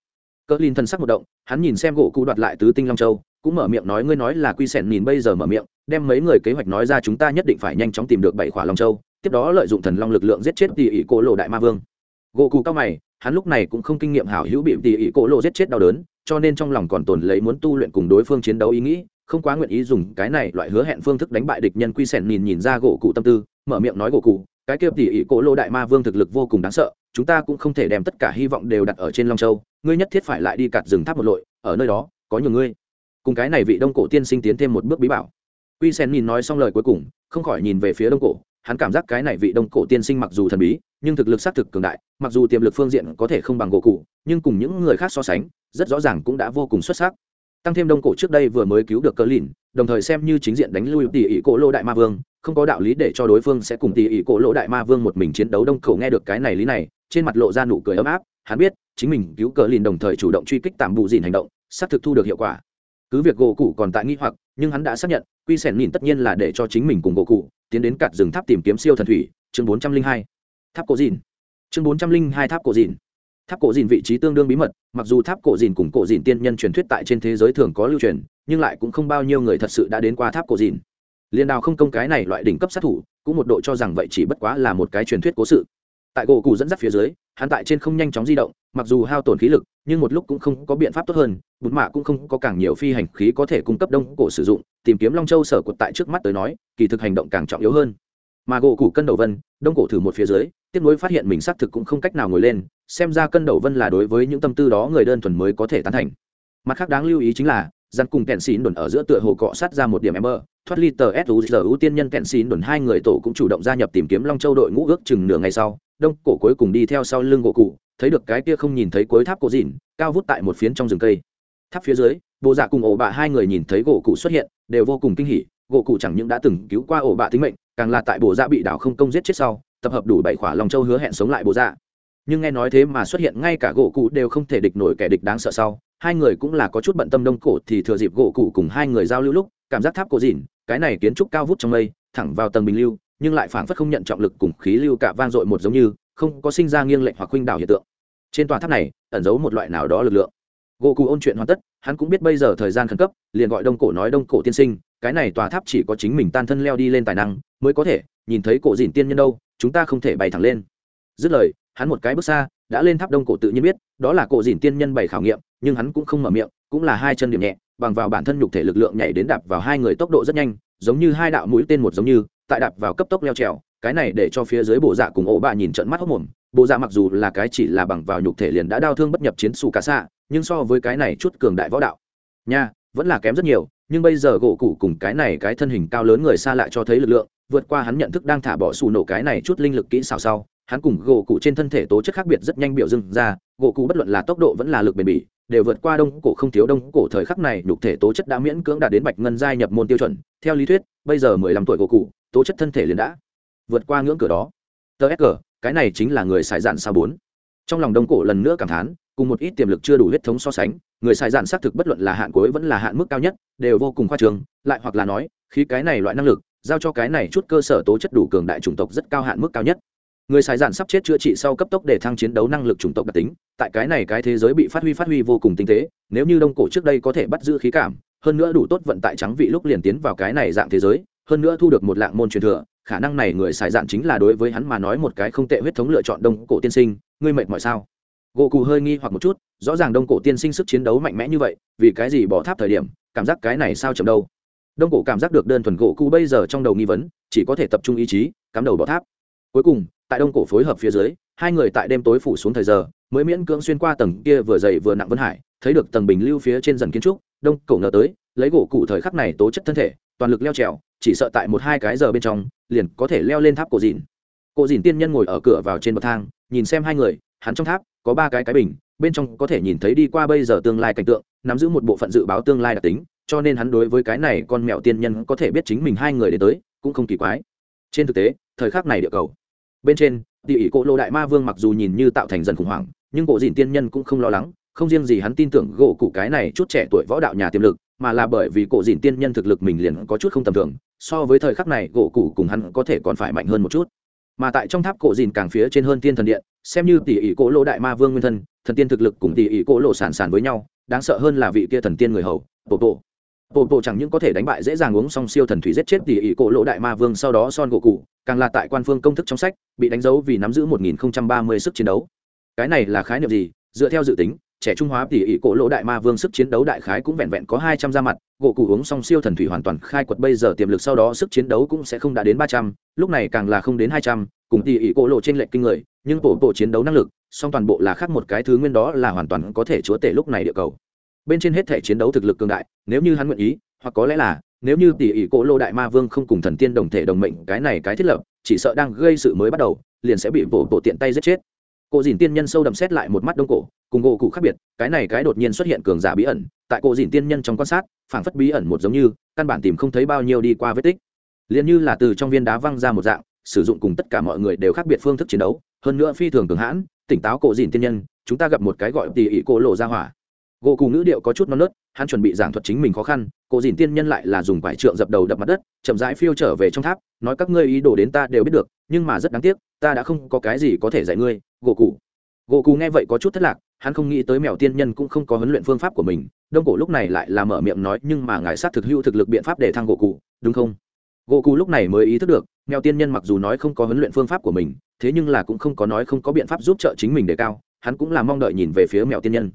Cỡ lin thân sắc một động, hắn nhìn xem gỗ cụ đoạt lại tứ tinh long châu, cũng mở miệng nói, ngươi nói là quy sẻn nhìn bây giờ mở miệng, đem mấy người kế hoạch nói ra chúng ta nhất định phải nhanh chóng tìm được bảy khỏa long châu, tiếp đó lợi dụng thần long lực lượng giết chết tỷ ỷ cổ lộ đại ma vương. Gỗ cụ cao mày, hắn lúc này cũng không kinh nghiệm hảo hữu bị tỷ ỷ cổ lộ giết chết đau đớn, cho nên trong lòng còn tồn lấy muốn tu luyện cùng đối phương chiến đấu ý nghĩ không quá nguyện ý dùng cái này loại hứa hẹn phương thức đánh bại địch nhân quy sẻn nhìn nhìn ra gỗ cụ tâm tư, mở miệng nói gỗ cụ, cái kia tỷ ỉ cổ lô đại ma vương thực lực vô cùng đáng sợ, chúng ta cũng không thể đem tất cả hy vọng đều đặt ở trên long châu, ngươi nhất thiết phải lại đi cạt rừng tháp một lội, ở nơi đó, có nhiều ngươi. Cùng cái này vị đông cổ tiên sinh tiến thêm một bước bí bảo. Quy sen nhìn nói xong lời cuối cùng, không khỏi nhìn về phía đông cổ, hắn cảm giác cái này vị đông cổ tiên sinh mặc dù thần bí, nhưng thực lực xác thực cường đại, mặc dù tiềm lực phương diện có thể không bằng gỗ cụ, nhưng cùng những người khác so sánh, rất rõ ràng cũng đã vô cùng xuất sắc tăng thêm đông cổ trước đây vừa mới cứu được cờ lìn, đồng thời xem như chính diện đánh lui tỷ ỷ cổ lô đại ma vương, không có đạo lý để cho đối phương sẽ cùng tỷ ỷ cổ lô đại ma vương một mình chiến đấu đông cổ nghe được cái này lý này, trên mặt lộ ra nụ cười ấm áp, hắn biết, chính mình cứu cờ lìn đồng thời chủ động truy kích tạm bù dìn hành động, xác thực thu được hiệu quả. Cứ việc gỗ cụ còn tại nghi hoặc, nhưng hắn đã xác nhận, quy sẻn nhìn tất nhiên là để cho chính mình cùng gỗ cụ tiến đến cặt rừng tháp tìm kiếm siêu thần thủy, chương bốn trăm linh hai. Tháp cổ dìn. Chương bốn trăm linh hai tháp cổ dìn tháp cổ dìn vị trí tương đương bí mật, mặc dù tháp cổ dìn cùng cổ dìn tiên nhân truyền thuyết tại trên thế giới thường có lưu truyền, nhưng lại cũng không bao nhiêu người thật sự đã đến qua tháp cổ dìn. Liên đào không công cái này loại đỉnh cấp sát thủ, cũng một độ cho rằng vậy chỉ bất quá là một cái truyền thuyết cố sự. Tại gỗ cụ dẫn dắt phía dưới, hắn tại trên không nhanh chóng di động, mặc dù hao tổn khí lực, nhưng một lúc cũng không có biện pháp tốt hơn bút mạ cũng không có càng nhiều phi hành khí có thể cung cấp đông cổ sử dụng, tìm kiếm long châu sở cột tại trước mắt tới nói, kỳ thực hành động càng trọng yếu hơn. Mà gỗ cụ cân đầu vân, đông cổ thử một phía dưới tiếp nối phát hiện mình xác thực cũng không cách nào ngồi lên, xem ra cân đầu vân là đối với những tâm tư đó người đơn thuần mới có thể tán thành. Mặt khác đáng lưu ý chính là, dàn cùng kẹn xín đồn ở giữa tựa hồ cọ sát ra một điểm em mơ thoát ly tờ suzu tiên nhân kẹn xín đồn hai người tổ cũng chủ động gia nhập tìm kiếm long châu đội ngũ ước chừng nửa ngày sau, đông cổ cuối cùng đi theo sau lưng gỗ cụ, thấy được cái kia không nhìn thấy cuối tháp cổ dìn cao vút tại một phiến trong rừng cây. Tháp phía dưới, bộ dạ cùng ổ bạ hai người nhìn thấy gỗ cụ xuất hiện, đều vô cùng kinh hỉ, gỗ cụ chẳng những đã từng cứu qua ổ bạ tính mệnh, càng là tại bộ dạ bị đảo không công giết chết sau tập hợp đủ bảy khỏa lòng châu hứa hẹn sống lại bộ dạ. Nhưng nghe nói thế mà xuất hiện, ngay cả gỗ cụ đều không thể địch nổi kẻ địch đáng sợ sau. Hai người cũng là có chút bận tâm đông cổ thì thừa dịp gỗ cụ cùng hai người giao lưu lúc, cảm giác tháp cổ dìn cái này kiến trúc cao vút trong mây, thẳng vào tầng bình lưu, nhưng lại phảng phất không nhận trọng lực cùng khí lưu cả vang dội một giống như, không có sinh ra nghiêng lệnh hoặc khuynh đảo hiện tượng. Trên tòa tháp này, ẩn giấu một loại nào đó lực lượng. Gỗ cụ ôn chuyện hoàn tất, hắn cũng biết bây giờ thời gian khẩn cấp, liền gọi đông cổ nói đông cổ tiên sinh, cái này tòa tháp chỉ có chính mình tan thân leo đi lên tài năng, mới có thể nhìn thấy cổ dìn tiên nhân đâu chúng ta không thể bày thẳng lên. Dứt lời, hắn một cái bước xa, đã lên tháp đông cổ tự nhiên biết, đó là cổ dìn tiên nhân bày khảo nghiệm, nhưng hắn cũng không mở miệng, cũng là hai chân điểm nhẹ, bằng vào bản thân nhục thể lực lượng nhảy đến đạp vào hai người tốc độ rất nhanh, giống như hai đạo mũi tên một giống như, tại đạp vào cấp tốc leo trèo, cái này để cho phía dưới bộ dạ cùng ổ bà nhìn trận mắt hốc mồm, bộ dạ mặc dù là cái chỉ là bằng vào nhục thể liền đã đau thương bất nhập chiến xù cả xạ, nhưng so với cái này chút cường đại võ đạo, nha, vẫn là kém rất nhiều, nhưng bây giờ gỗ cụ cùng cái này cái thân hình cao lớn người xa lại cho thấy lực lượng vượt qua hắn nhận thức đang thả bỏ xù nổ cái này chút linh lực kỹ xảo sau, hắn cùng gỗ cụ trên thân thể tố chất khác biệt rất nhanh biểu dưng ra, gỗ cụ bất luận là tốc độ vẫn là lực bền bỉ, đều vượt qua đông cổ không thiếu đông cổ thời khắc này nhục thể tố chất đã miễn cưỡng đạt đến bạch ngân giai nhập môn tiêu chuẩn. Theo lý thuyết, bây giờ mười lăm tuổi gỗ cụ, tố chất thân thể liền đã vượt qua ngưỡng cửa đó. Tờ sg cái này chính là người xài dạn sao bốn. Trong lòng đông cổ lần nữa cảm thán, cùng một ít tiềm lực chưa đủ huyết thống so sánh, người xài dạn xác thực bất luận là hạn cuối vẫn là hạn mức cao nhất, đều vô cùng khoa trường lại hoặc là nói khi cái này loại năng lực giao cho cái này chút cơ sở tố chất đủ cường đại chủng tộc rất cao hạn mức cao nhất. Người xài dạn sắp chết chữa trị sau cấp tốc để thăng chiến đấu năng lực chủng tộc đặc tính, tại cái này cái thế giới bị phát huy phát huy vô cùng tinh tế, nếu như đông cổ trước đây có thể bắt giữ khí cảm, hơn nữa đủ tốt vận tại trắng vị lúc liền tiến vào cái này dạng thế giới, hơn nữa thu được một lạng môn truyền thừa, khả năng này người xài dạn chính là đối với hắn mà nói một cái không tệ huyết thống lựa chọn đông cổ tiên sinh, ngươi mệt mỏi sao? Gỗ cù hơi nghi hoặc một chút, rõ ràng đông cổ tiên sinh sức chiến đấu mạnh mẽ như vậy, vì cái gì bỏ tháp thời điểm, cảm giác cái này sao chậm đâu? Đông cổ cảm giác được đơn thuần gỗ cụ bây giờ trong đầu nghi vấn, chỉ có thể tập trung ý chí, cắm đầu bỏ tháp. Cuối cùng, tại đông cổ phối hợp phía dưới, hai người tại đêm tối phủ xuống thời giờ, mới miễn cưỡng xuyên qua tầng kia vừa dày vừa nặng vân hải, thấy được tầng bình lưu phía trên dần kiến trúc, đông cổ ngờ tới, lấy gỗ cụ thời khắc này tố chất thân thể, toàn lực leo trèo, chỉ sợ tại một hai cái giờ bên trong, liền có thể leo lên tháp cổ dìn cổ dìn tiên nhân ngồi ở cửa vào trên bậc thang, nhìn xem hai người, hắn trong tháp, có ba cái cái bình, bên trong có thể nhìn thấy đi qua bây giờ tương lai cảnh tượng, nắm giữ một bộ phận dự báo tương lai đặc tính cho nên hắn đối với cái này con mèo tiên nhân có thể biết chính mình hai người đến tới, cũng không kỳ quái. Trên thực tế, thời khắc này địa cầu, bên trên địa ỷ cỗ lô đại ma vương mặc dù nhìn như tạo thành dần khủng hoảng, nhưng cổ dìn tiên nhân cũng không lo lắng, không riêng gì hắn tin tưởng gỗ cụ cái này chút trẻ tuổi võ đạo nhà tiềm lực, mà là bởi vì cổ dìn tiên nhân thực lực mình liền có chút không tầm thường, so với thời khắc này, gỗ cụ cùng hắn có thể còn phải mạnh hơn một chút. Mà tại trong tháp cổ dìn càng phía trên hơn tiên thần điện, xem như tỷ ỷ cỗ lô đại ma vương nguyên thân, thần tiên thực lực cùng tỷ ỷ cỗ lộ sản sản với nhau, đáng sợ hơn là vị kia thần tiên người hầu bộ bộ bộ bộ chẳng những có thể đánh bại dễ dàng uống xong siêu thần thủy giết chết tỷ ỷ cổ lộ đại ma vương sau đó son gỗ cụ, càng là tại quan phương công thức trong sách, bị đánh dấu vì nắm giữ 1030 sức chiến đấu. Cái này là khái niệm gì? Dựa theo dự tính, trẻ trung hóa tỷ ỷ cổ lỗ đại ma vương sức chiến đấu đại khái cũng vẹn vẹn có hai trăm ra mặt, gỗ cụ uống xong siêu thần thủy hoàn toàn khai quật bây giờ tiềm lực sau đó sức chiến đấu cũng sẽ không đạt đến ba trăm, lúc này càng là không đến hai trăm, cùng tỷ ỷ cổ lộ trên lệch kinh người, nhưng bộ bộ chiến đấu năng lực, song toàn bộ là khác một cái thứ nguyên đó là hoàn toàn có thể chúa tể lúc này địa cầu bên trên hết thể chiến đấu thực lực cường đại, nếu như hắn nguyện ý, hoặc có lẽ là, nếu như tỷ ỷ cỗ lô đại ma vương không cùng thần tiên đồng thể đồng mệnh, cái này cái thiết lập, chỉ sợ đang gây sự mới bắt đầu, liền sẽ bị bộ bộ tiện tay giết chết. Cổ dìn tiên nhân sâu đậm xét lại một mắt đông cổ, cùng gỗ cụ khác biệt, cái này cái đột nhiên xuất hiện cường giả bí ẩn, tại cổ dìn tiên nhân trong quan sát, phảng phất bí ẩn một giống như, căn bản tìm không thấy bao nhiêu đi qua vết tích. Liền như là từ trong viên đá văng ra một dạng, sử dụng cùng tất cả mọi người đều khác biệt phương thức chiến đấu, hơn nữa phi thường cường hãn, tỉnh táo cổ dìn tiên nhân, chúng ta gặp một cái gọi tỷ ỷ cỗ lộ ra hỏa gỗ cụ ngữ điệu có chút non nớt, hắn chuẩn bị giảng thuật chính mình khó khăn, cổ dìn tiên nhân lại là dùng quải trượng dập đầu đập mặt đất, chậm rãi phiêu trở về trong tháp, nói các ngươi ý đồ đến ta đều biết được, nhưng mà rất đáng tiếc, ta đã không có cái gì có thể dạy ngươi, gỗ cụ gỗ cụ nghe vậy có chút thất lạc, hắn không nghĩ tới mèo tiên nhân cũng không có huấn luyện phương pháp của mình, đông cổ lúc này lại là mở miệng nói, nhưng mà ngài sát thực hữu thực lực biện pháp để thăng gỗ cụ đúng không? Gỗ cụ lúc này mới ý thức được, mèo tiên nhân mặc dù nói không có huấn luyện phương pháp của mình, thế nhưng là cũng không có nói không có biện pháp giúp trợ chính mình đề cao, hắn cũng là mong đợi nhìn về phía mèo tiên nhân.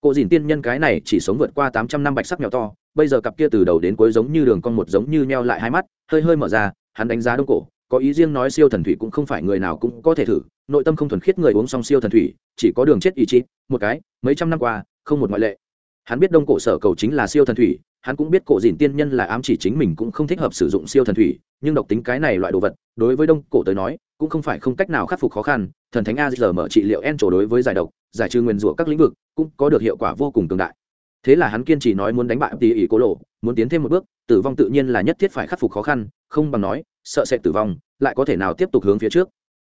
Cô dìn tiên nhân cái này chỉ sống vượt qua tám trăm năm bạch sắc mèo to, bây giờ cặp kia từ đầu đến cuối giống như đường con một giống như neo lại hai mắt, hơi hơi mở ra, hắn đánh giá đông cổ, có ý riêng nói siêu thần thủy cũng không phải người nào cũng có thể thử, nội tâm không thuần khiết người uống xong siêu thần thủy, chỉ có đường chết ý chí, một cái, mấy trăm năm qua, không một ngoại lệ. Hắn biết đông cổ sở cầu chính là siêu thần thủy hắn cũng biết cổ dìn tiên nhân là ám chỉ chính mình cũng không thích hợp sử dụng siêu thần thủy, nhưng độc tính cái này loại đồ vật, đối với đông cổ tới nói, cũng không phải không cách nào khắc phục khó khăn. Thần thánh a giờ mở trị liệu en trổ đối với giải độc, giải trừ nguyên rủa các lĩnh vực, cũng có được hiệu quả vô cùng cường đại. Thế là hắn kiên trì nói muốn đánh bại tỷ ỷ cố lộ, muốn tiến thêm một bước, tử vong tự nhiên là nhất thiết phải khắc phục khó khăn, không bằng nói, sợ sẽ tử vong, lại có thể nào tiếp tục hướng phía trước.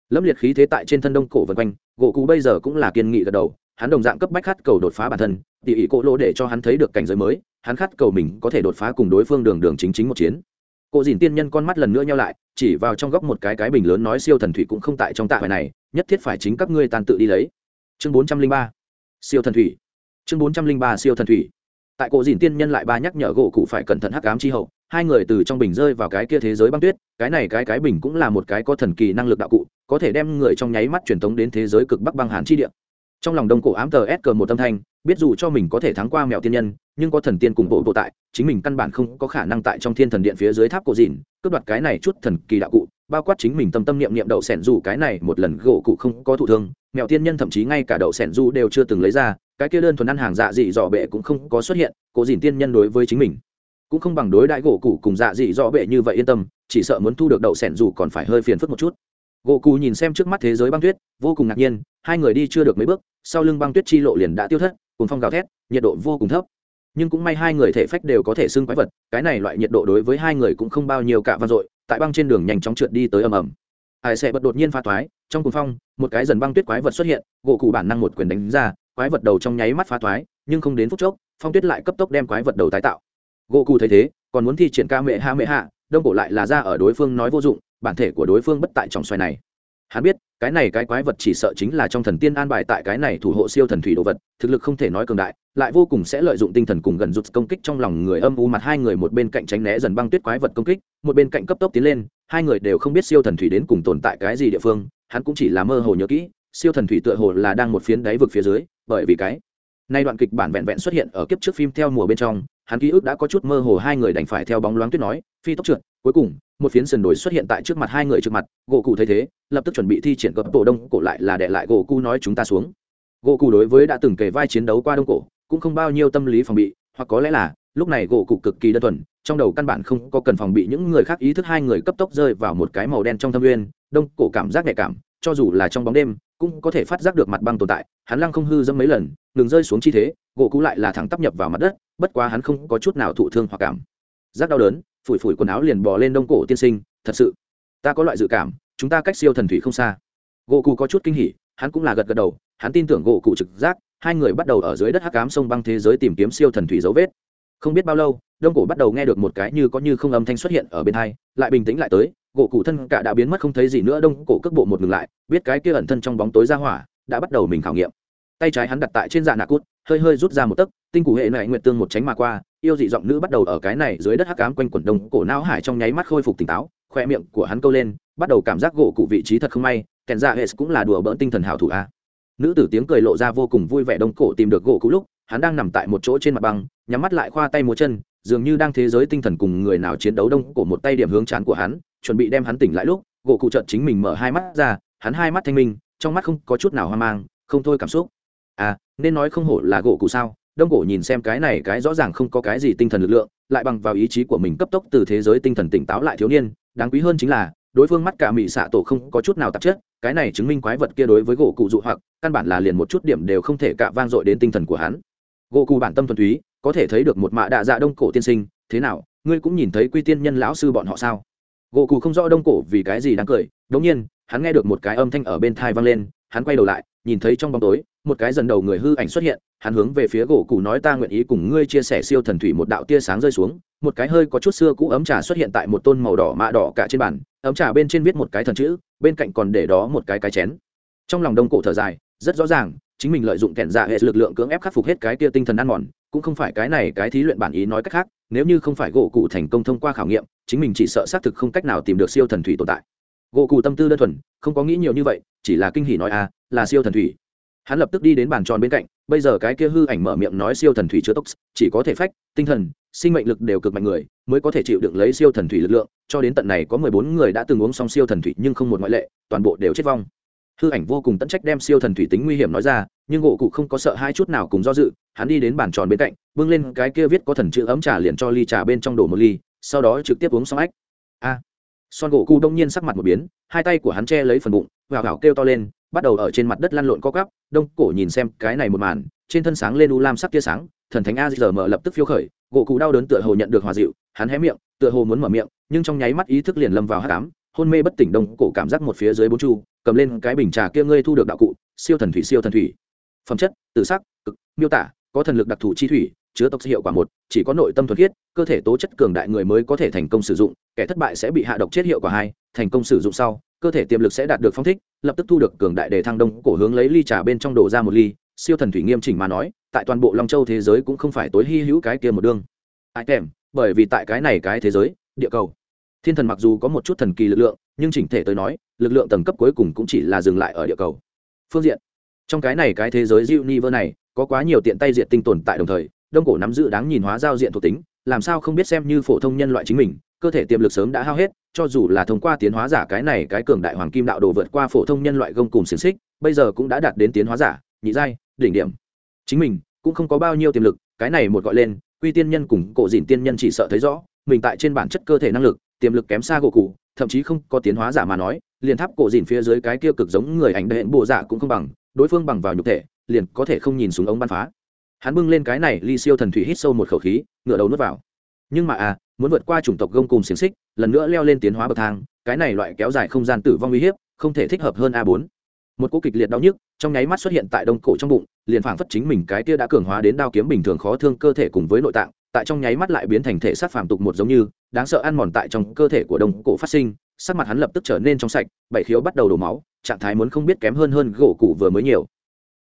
Lâm liệt khí thế tại trên thân đông cổ vân quanh, gỗ cụ bây giờ cũng là kiên nghị gật đầu, hắn đồng dạng cấp bách khát cầu đột phá bản thân tỉ ỉ cố lỗ để cho hắn thấy được cảnh giới mới, hắn khát cầu mình có thể đột phá cùng đối phương đường đường chính chính một chiến. Cổ dìn tiên nhân con mắt lần nữa nhau lại, chỉ vào trong góc một cái cái bình lớn nói siêu thần thủy cũng không tại trong tạ bài này, nhất thiết phải chính các ngươi tàn tự đi lấy. Chương bốn trăm linh ba, siêu thần thủy. Chương bốn trăm linh ba, siêu thần thủy. Tại cổ dìn tiên nhân lại ba nhắc nhở gỗ cụ phải cẩn thận hắc ám chi hậu, hai người từ trong bình rơi vào cái kia thế giới băng tuyết, cái này cái cái bình cũng là một cái có thần kỳ năng lực đạo cụ, có thể đem người trong nháy mắt truyền tống đến thế giới cực bắc băng hàn chi địa. Trong lòng đông cổ ám tờ s cờ một tâm thanh biết dù cho mình có thể thắng qua mèo tiên nhân, nhưng có thần tiên cùng bộ bộ tại, chính mình căn bản không có khả năng tại trong thiên thần điện phía dưới tháp cổ dìn cướp đoạt cái này chút thần kỳ đạo cụ, bao quát chính mình tâm tâm niệm niệm đậu sẻn dù cái này một lần gỗ cụ không có thụ thương, mèo tiên nhân thậm chí ngay cả đậu sẻn du đều chưa từng lấy ra, cái kia đơn thuần ăn hàng dạ dị dọ bệ cũng không có xuất hiện, cổ dìn tiên nhân đối với chính mình cũng không bằng đối đãi gỗ cụ cùng dạ dị dọ bệ như vậy yên tâm, chỉ sợ muốn thu được đậu sẻn dù còn phải hơi phiền phức một chút. Gỗ cụ nhìn xem trước mắt thế giới băng tuyết, vô cùng ngạc nhiên, hai người đi chưa được mấy bước sau lưng băng tuyết chi lộ liền đã tiêu thất cùng phong gào thét nhiệt độ vô cùng thấp. Nhưng cũng may hai người thể phách đều có thể xưng quái vật cái này loại nhiệt độ đối với hai người cũng không bao nhiêu cả vang dội tại băng trên đường nhanh chóng trượt đi tới ầm ầm. Ai sẽ bật đột nhiên pha thoái? trong cuồng phong một cái dần băng tuyết quái vật xuất hiện gỗ cụ bản năng một quyền đánh ra quái vật đầu trong nháy mắt phá thoái, nhưng không đến phút chốc phong tuyết lại cấp tốc đem quái vật đầu tái tạo. Gỗ cụ thấy thế còn muốn thi triển ca mệ hạ mệ hạ đông cổ lại là ra ở đối phương nói vô dụng bản thể của đối phương bất tại trong xoài này. Hắn biết cái này cái quái vật chỉ sợ chính là trong thần tiên an bài tại cái này thủ hộ siêu thần thủy đồ vật, thực lực không thể nói cường đại, lại vô cùng sẽ lợi dụng tinh thần cùng gần rụt công kích trong lòng người âm u mặt hai người một bên cạnh tránh né dần băng tuyết quái vật công kích, một bên cạnh cấp tốc tiến lên, hai người đều không biết siêu thần thủy đến cùng tồn tại cái gì địa phương, hắn cũng chỉ là mơ hồ nhớ kỹ, siêu thần thủy tựa hồ là đang một phiến đáy vực phía dưới, bởi vì cái nay đoạn kịch bản vẹn vẹn xuất hiện ở kiếp trước phim theo mùa bên trong hắn ký ức đã có chút mơ hồ, hai người đành phải theo bóng loáng tuyết nói, phi tốc trượt, cuối cùng, một phiến sườn đồi xuất hiện tại trước mặt hai người trước mặt, gỗ cụ thấy thế, lập tức chuẩn bị thi triển gập cổ đông cổ lại là đệ lại gỗ cụ nói chúng ta xuống. Gỗ cụ đối với đã từng kề vai chiến đấu qua đông cổ, cũng không bao nhiêu tâm lý phòng bị, hoặc có lẽ là, lúc này gỗ cụ cực kỳ đơn thuần, trong đầu căn bản không có cần phòng bị những người khác ý thức hai người cấp tốc rơi vào một cái màu đen trong thâm nguyên, đông cổ cảm giác nhạy cảm, cho dù là trong bóng đêm, cũng có thể phát giác được mặt băng tồn tại, hắn lăng không hư dâm mấy lần, ngừng rơi xuống chi thế, gỗ cụ lại là thẳng tắp nhập vào mặt đất bất quá hắn không có chút nào thụ thương hoặc cảm. Giác đau đớn, phủi phủi quần áo liền bò lên đông cổ tiên sinh, thật sự, ta có loại dự cảm, chúng ta cách siêu thần thủy không xa. Gỗ cụ có chút kinh hỉ, hắn cũng là gật gật đầu, hắn tin tưởng gỗ cụ trực giác, hai người bắt đầu ở dưới đất hắc cám sông băng thế giới tìm kiếm siêu thần thủy dấu vết. Không biết bao lâu, đông cổ bắt đầu nghe được một cái như có như không âm thanh xuất hiện ở bên hai, lại bình tĩnh lại tới, gỗ cụ thân cả đã biến mất không thấy gì nữa, đông cổ cước bộ một ngừng lại, biết cái kia ẩn thân trong bóng tối ra hỏa, đã bắt đầu mình khảo nghiệm. Tay trái hắn đặt tại trên dạ nạ cút hơi hơi rút ra một tấc, tinh cụ hệ này nguyện tương một tránh mà qua, yêu dị giọng nữ bắt đầu ở cái này dưới đất hắc ám quanh quần đông cổ não hải trong nháy mắt khôi phục tỉnh táo, khoe miệng của hắn câu lên, bắt đầu cảm giác gỗ cụ vị trí thật không may, kèn ra hệ cũng là đùa bỡn tinh thần hảo thủ a. Nữ tử tiếng cười lộ ra vô cùng vui vẻ đông cổ tìm được gỗ cụ lúc, hắn đang nằm tại một chỗ trên mặt băng, nhắm mắt lại khoa tay múa chân, dường như đang thế giới tinh thần cùng người nào chiến đấu đông cổ một tay điểm hướng chán của hắn, chuẩn bị đem hắn tỉnh lại lúc, gỗ cụ trợt chính mình mở hai mắt ra, hắn hai mắt thanh minh, trong mắt không có chút nào hoang mang, không thôi cảm xúc. À nên nói không hổ là gỗ cụ sao? Đông cổ nhìn xem cái này cái rõ ràng không có cái gì tinh thần lực lượng, lại bằng vào ý chí của mình cấp tốc từ thế giới tinh thần tỉnh táo lại thiếu niên, đáng quý hơn chính là, đối phương mắt cả mỹ xạ tổ không có chút nào tạp chất, cái này chứng minh quái vật kia đối với gỗ cụ dụ hoặc, căn bản là liền một chút điểm đều không thể cạ vang dội đến tinh thần của hắn. Gỗ cụ bản tâm thuần túy, có thể thấy được một mạ đạ dạ đông cổ tiên sinh, thế nào, ngươi cũng nhìn thấy quy tiên nhân lão sư bọn họ sao? Gỗ cụ không rõ đông cổ vì cái gì đáng cười, đống nhiên, hắn nghe được một cái âm thanh ở bên thai vang lên, hắn quay đầu lại nhìn thấy trong bóng tối, một cái dần đầu người hư ảnh xuất hiện, hắn hướng về phía gỗ cụ nói ta nguyện ý cùng ngươi chia sẻ siêu thần thủy một đạo tia sáng rơi xuống, một cái hơi có chút xưa cũ ấm trà xuất hiện tại một tôn màu đỏ mạ đỏ cả trên bàn, ấm trà bên trên viết một cái thần chữ, bên cạnh còn để đó một cái cái chén. Trong lòng đông cổ thở dài, rất rõ ràng, chính mình lợi dụng kẻn dạ hệ lực lượng cưỡng ép khắc phục hết cái kia tinh thần ăn mòn, cũng không phải cái này cái thí luyện bản ý nói cách khác, nếu như không phải gỗ cụ thành công thông qua khảo nghiệm, chính mình chỉ sợ xác thực không cách nào tìm được siêu thần thủy tồn tại gỗ cụ tâm tư đơn thuần, không có nghĩ nhiều như vậy, chỉ là kinh hỉ nói à là siêu thần thủy. Hắn lập tức đi đến bàn tròn bên cạnh, bây giờ cái kia hư ảnh mở miệng nói siêu thần thủy chứa tốc chỉ có thể phách, tinh thần, sinh mệnh lực đều cực mạnh người, mới có thể chịu đựng lấy siêu thần thủy lực lượng, cho đến tận này có mười bốn người đã từng uống xong siêu thần thủy nhưng không một ngoại lệ, toàn bộ đều chết vong. Hư ảnh vô cùng tận trách đem siêu thần thủy tính nguy hiểm nói ra, nhưng gỗ cụ không có sợ hai chút nào cùng do dự, hắn đi đến bàn tròn bên cạnh, bưng lên cái kia viết có thần chữ ấm trà liền cho ly trà bên trong đổ một ly, sau đó trực tiếp uống xong ách. A son gỗ cụ đông nhiên sắc mặt một biến, hai tay của hắn che lấy phần bụng, gào gào kêu to lên, bắt đầu ở trên mặt đất lăn lộn co cắp đông cổ nhìn xem cái này một màn, trên thân sáng lên u lam sắc tia sáng, thần thánh a giờ mở lập tức phiêu khởi gỗ cụ đau đớn tựa hồ nhận được hòa dịu, hắn hé miệng, tựa hồ muốn mở miệng, nhưng trong nháy mắt ý thức liền lâm vào hát cám hôn mê bất tỉnh đông cổ cảm giác một phía dưới bốn chu, cầm lên cái bình trà kia ngươi thu được đạo cụ, siêu thần thủy siêu thần thủy. Phẩm chất, tự sắc, cực, miêu tả, có thần lực đặc thù chi thủy chứa tộc hiệu quả một, chỉ có nội tâm thuần khiết, cơ thể tố chất cường đại người mới có thể thành công sử dụng, kẻ thất bại sẽ bị hạ độc chết hiệu quả hai, thành công sử dụng sau, cơ thể tiềm lực sẽ đạt được phong thích, lập tức thu được cường đại để thăng đông cổ hướng lấy ly trà bên trong đổ ra một ly, siêu thần thủy nghiêm chỉnh mà nói, tại toàn bộ long châu thế giới cũng không phải tối hy hữu cái kia một đương ai kèm, bởi vì tại cái này cái thế giới, địa cầu, thiên thần mặc dù có một chút thần kỳ lực lượng, nhưng chỉnh thể tới nói, lực lượng tầng cấp cuối cùng cũng chỉ là dừng lại ở địa cầu. Phương diện, trong cái này cái thế giới diệu này, có quá nhiều tiện tay diện tinh tồn tại đồng thời đông cổ nắm giữ đáng nhìn hóa giao diện thuộc tính, làm sao không biết xem như phổ thông nhân loại chính mình, cơ thể tiềm lực sớm đã hao hết, cho dù là thông qua tiến hóa giả cái này cái cường đại hoàng kim đạo đồ vượt qua phổ thông nhân loại gông cùng xiềng xích, bây giờ cũng đã đạt đến tiến hóa giả, nhị giai, đỉnh điểm. Chính mình cũng không có bao nhiêu tiềm lực, cái này một gọi lên, quy tiên nhân cùng cổ dìn tiên nhân chỉ sợ thấy rõ, mình tại trên bản chất cơ thể năng lực, tiềm lực kém xa gỗ cụ, thậm chí không có tiến hóa giả mà nói, liền tháp cổ dìn phía dưới cái kia cực giống người ảnh đệ bộ giả cũng không bằng, đối phương bằng vào nhục thể, liền có thể không nhìn xuống ống bắn phá hắn bưng lên cái này ly siêu thần thủy hít sâu một khẩu khí ngựa đầu nuốt vào. Nhưng mà à muốn vượt qua chủng tộc gông cùng xiềng xích, lần nữa leo lên tiến hóa bậc thang, cái này loại kéo dài không gian tử vong uy hiếp, không thể thích hợp hơn a bốn. Một cú kịch liệt đau nhức, trong nháy mắt xuất hiện tại đông cổ trong bụng, liền phảng phất chính mình cái kia đã cường hóa đến đao kiếm bình thường khó thương cơ thể cùng với nội tạng, tại trong nháy mắt lại biến thành thể sát phàm tục một giống như, đáng sợ ăn mòn tại trong cơ thể của đông cổ phát sinh, sắc mặt hắn lập tức trở nên trong sạch, bảy khiếu bắt đầu đổ máu, trạng thái muốn không biết kém hơn hơn gỗ cụ vừa mới nhiều.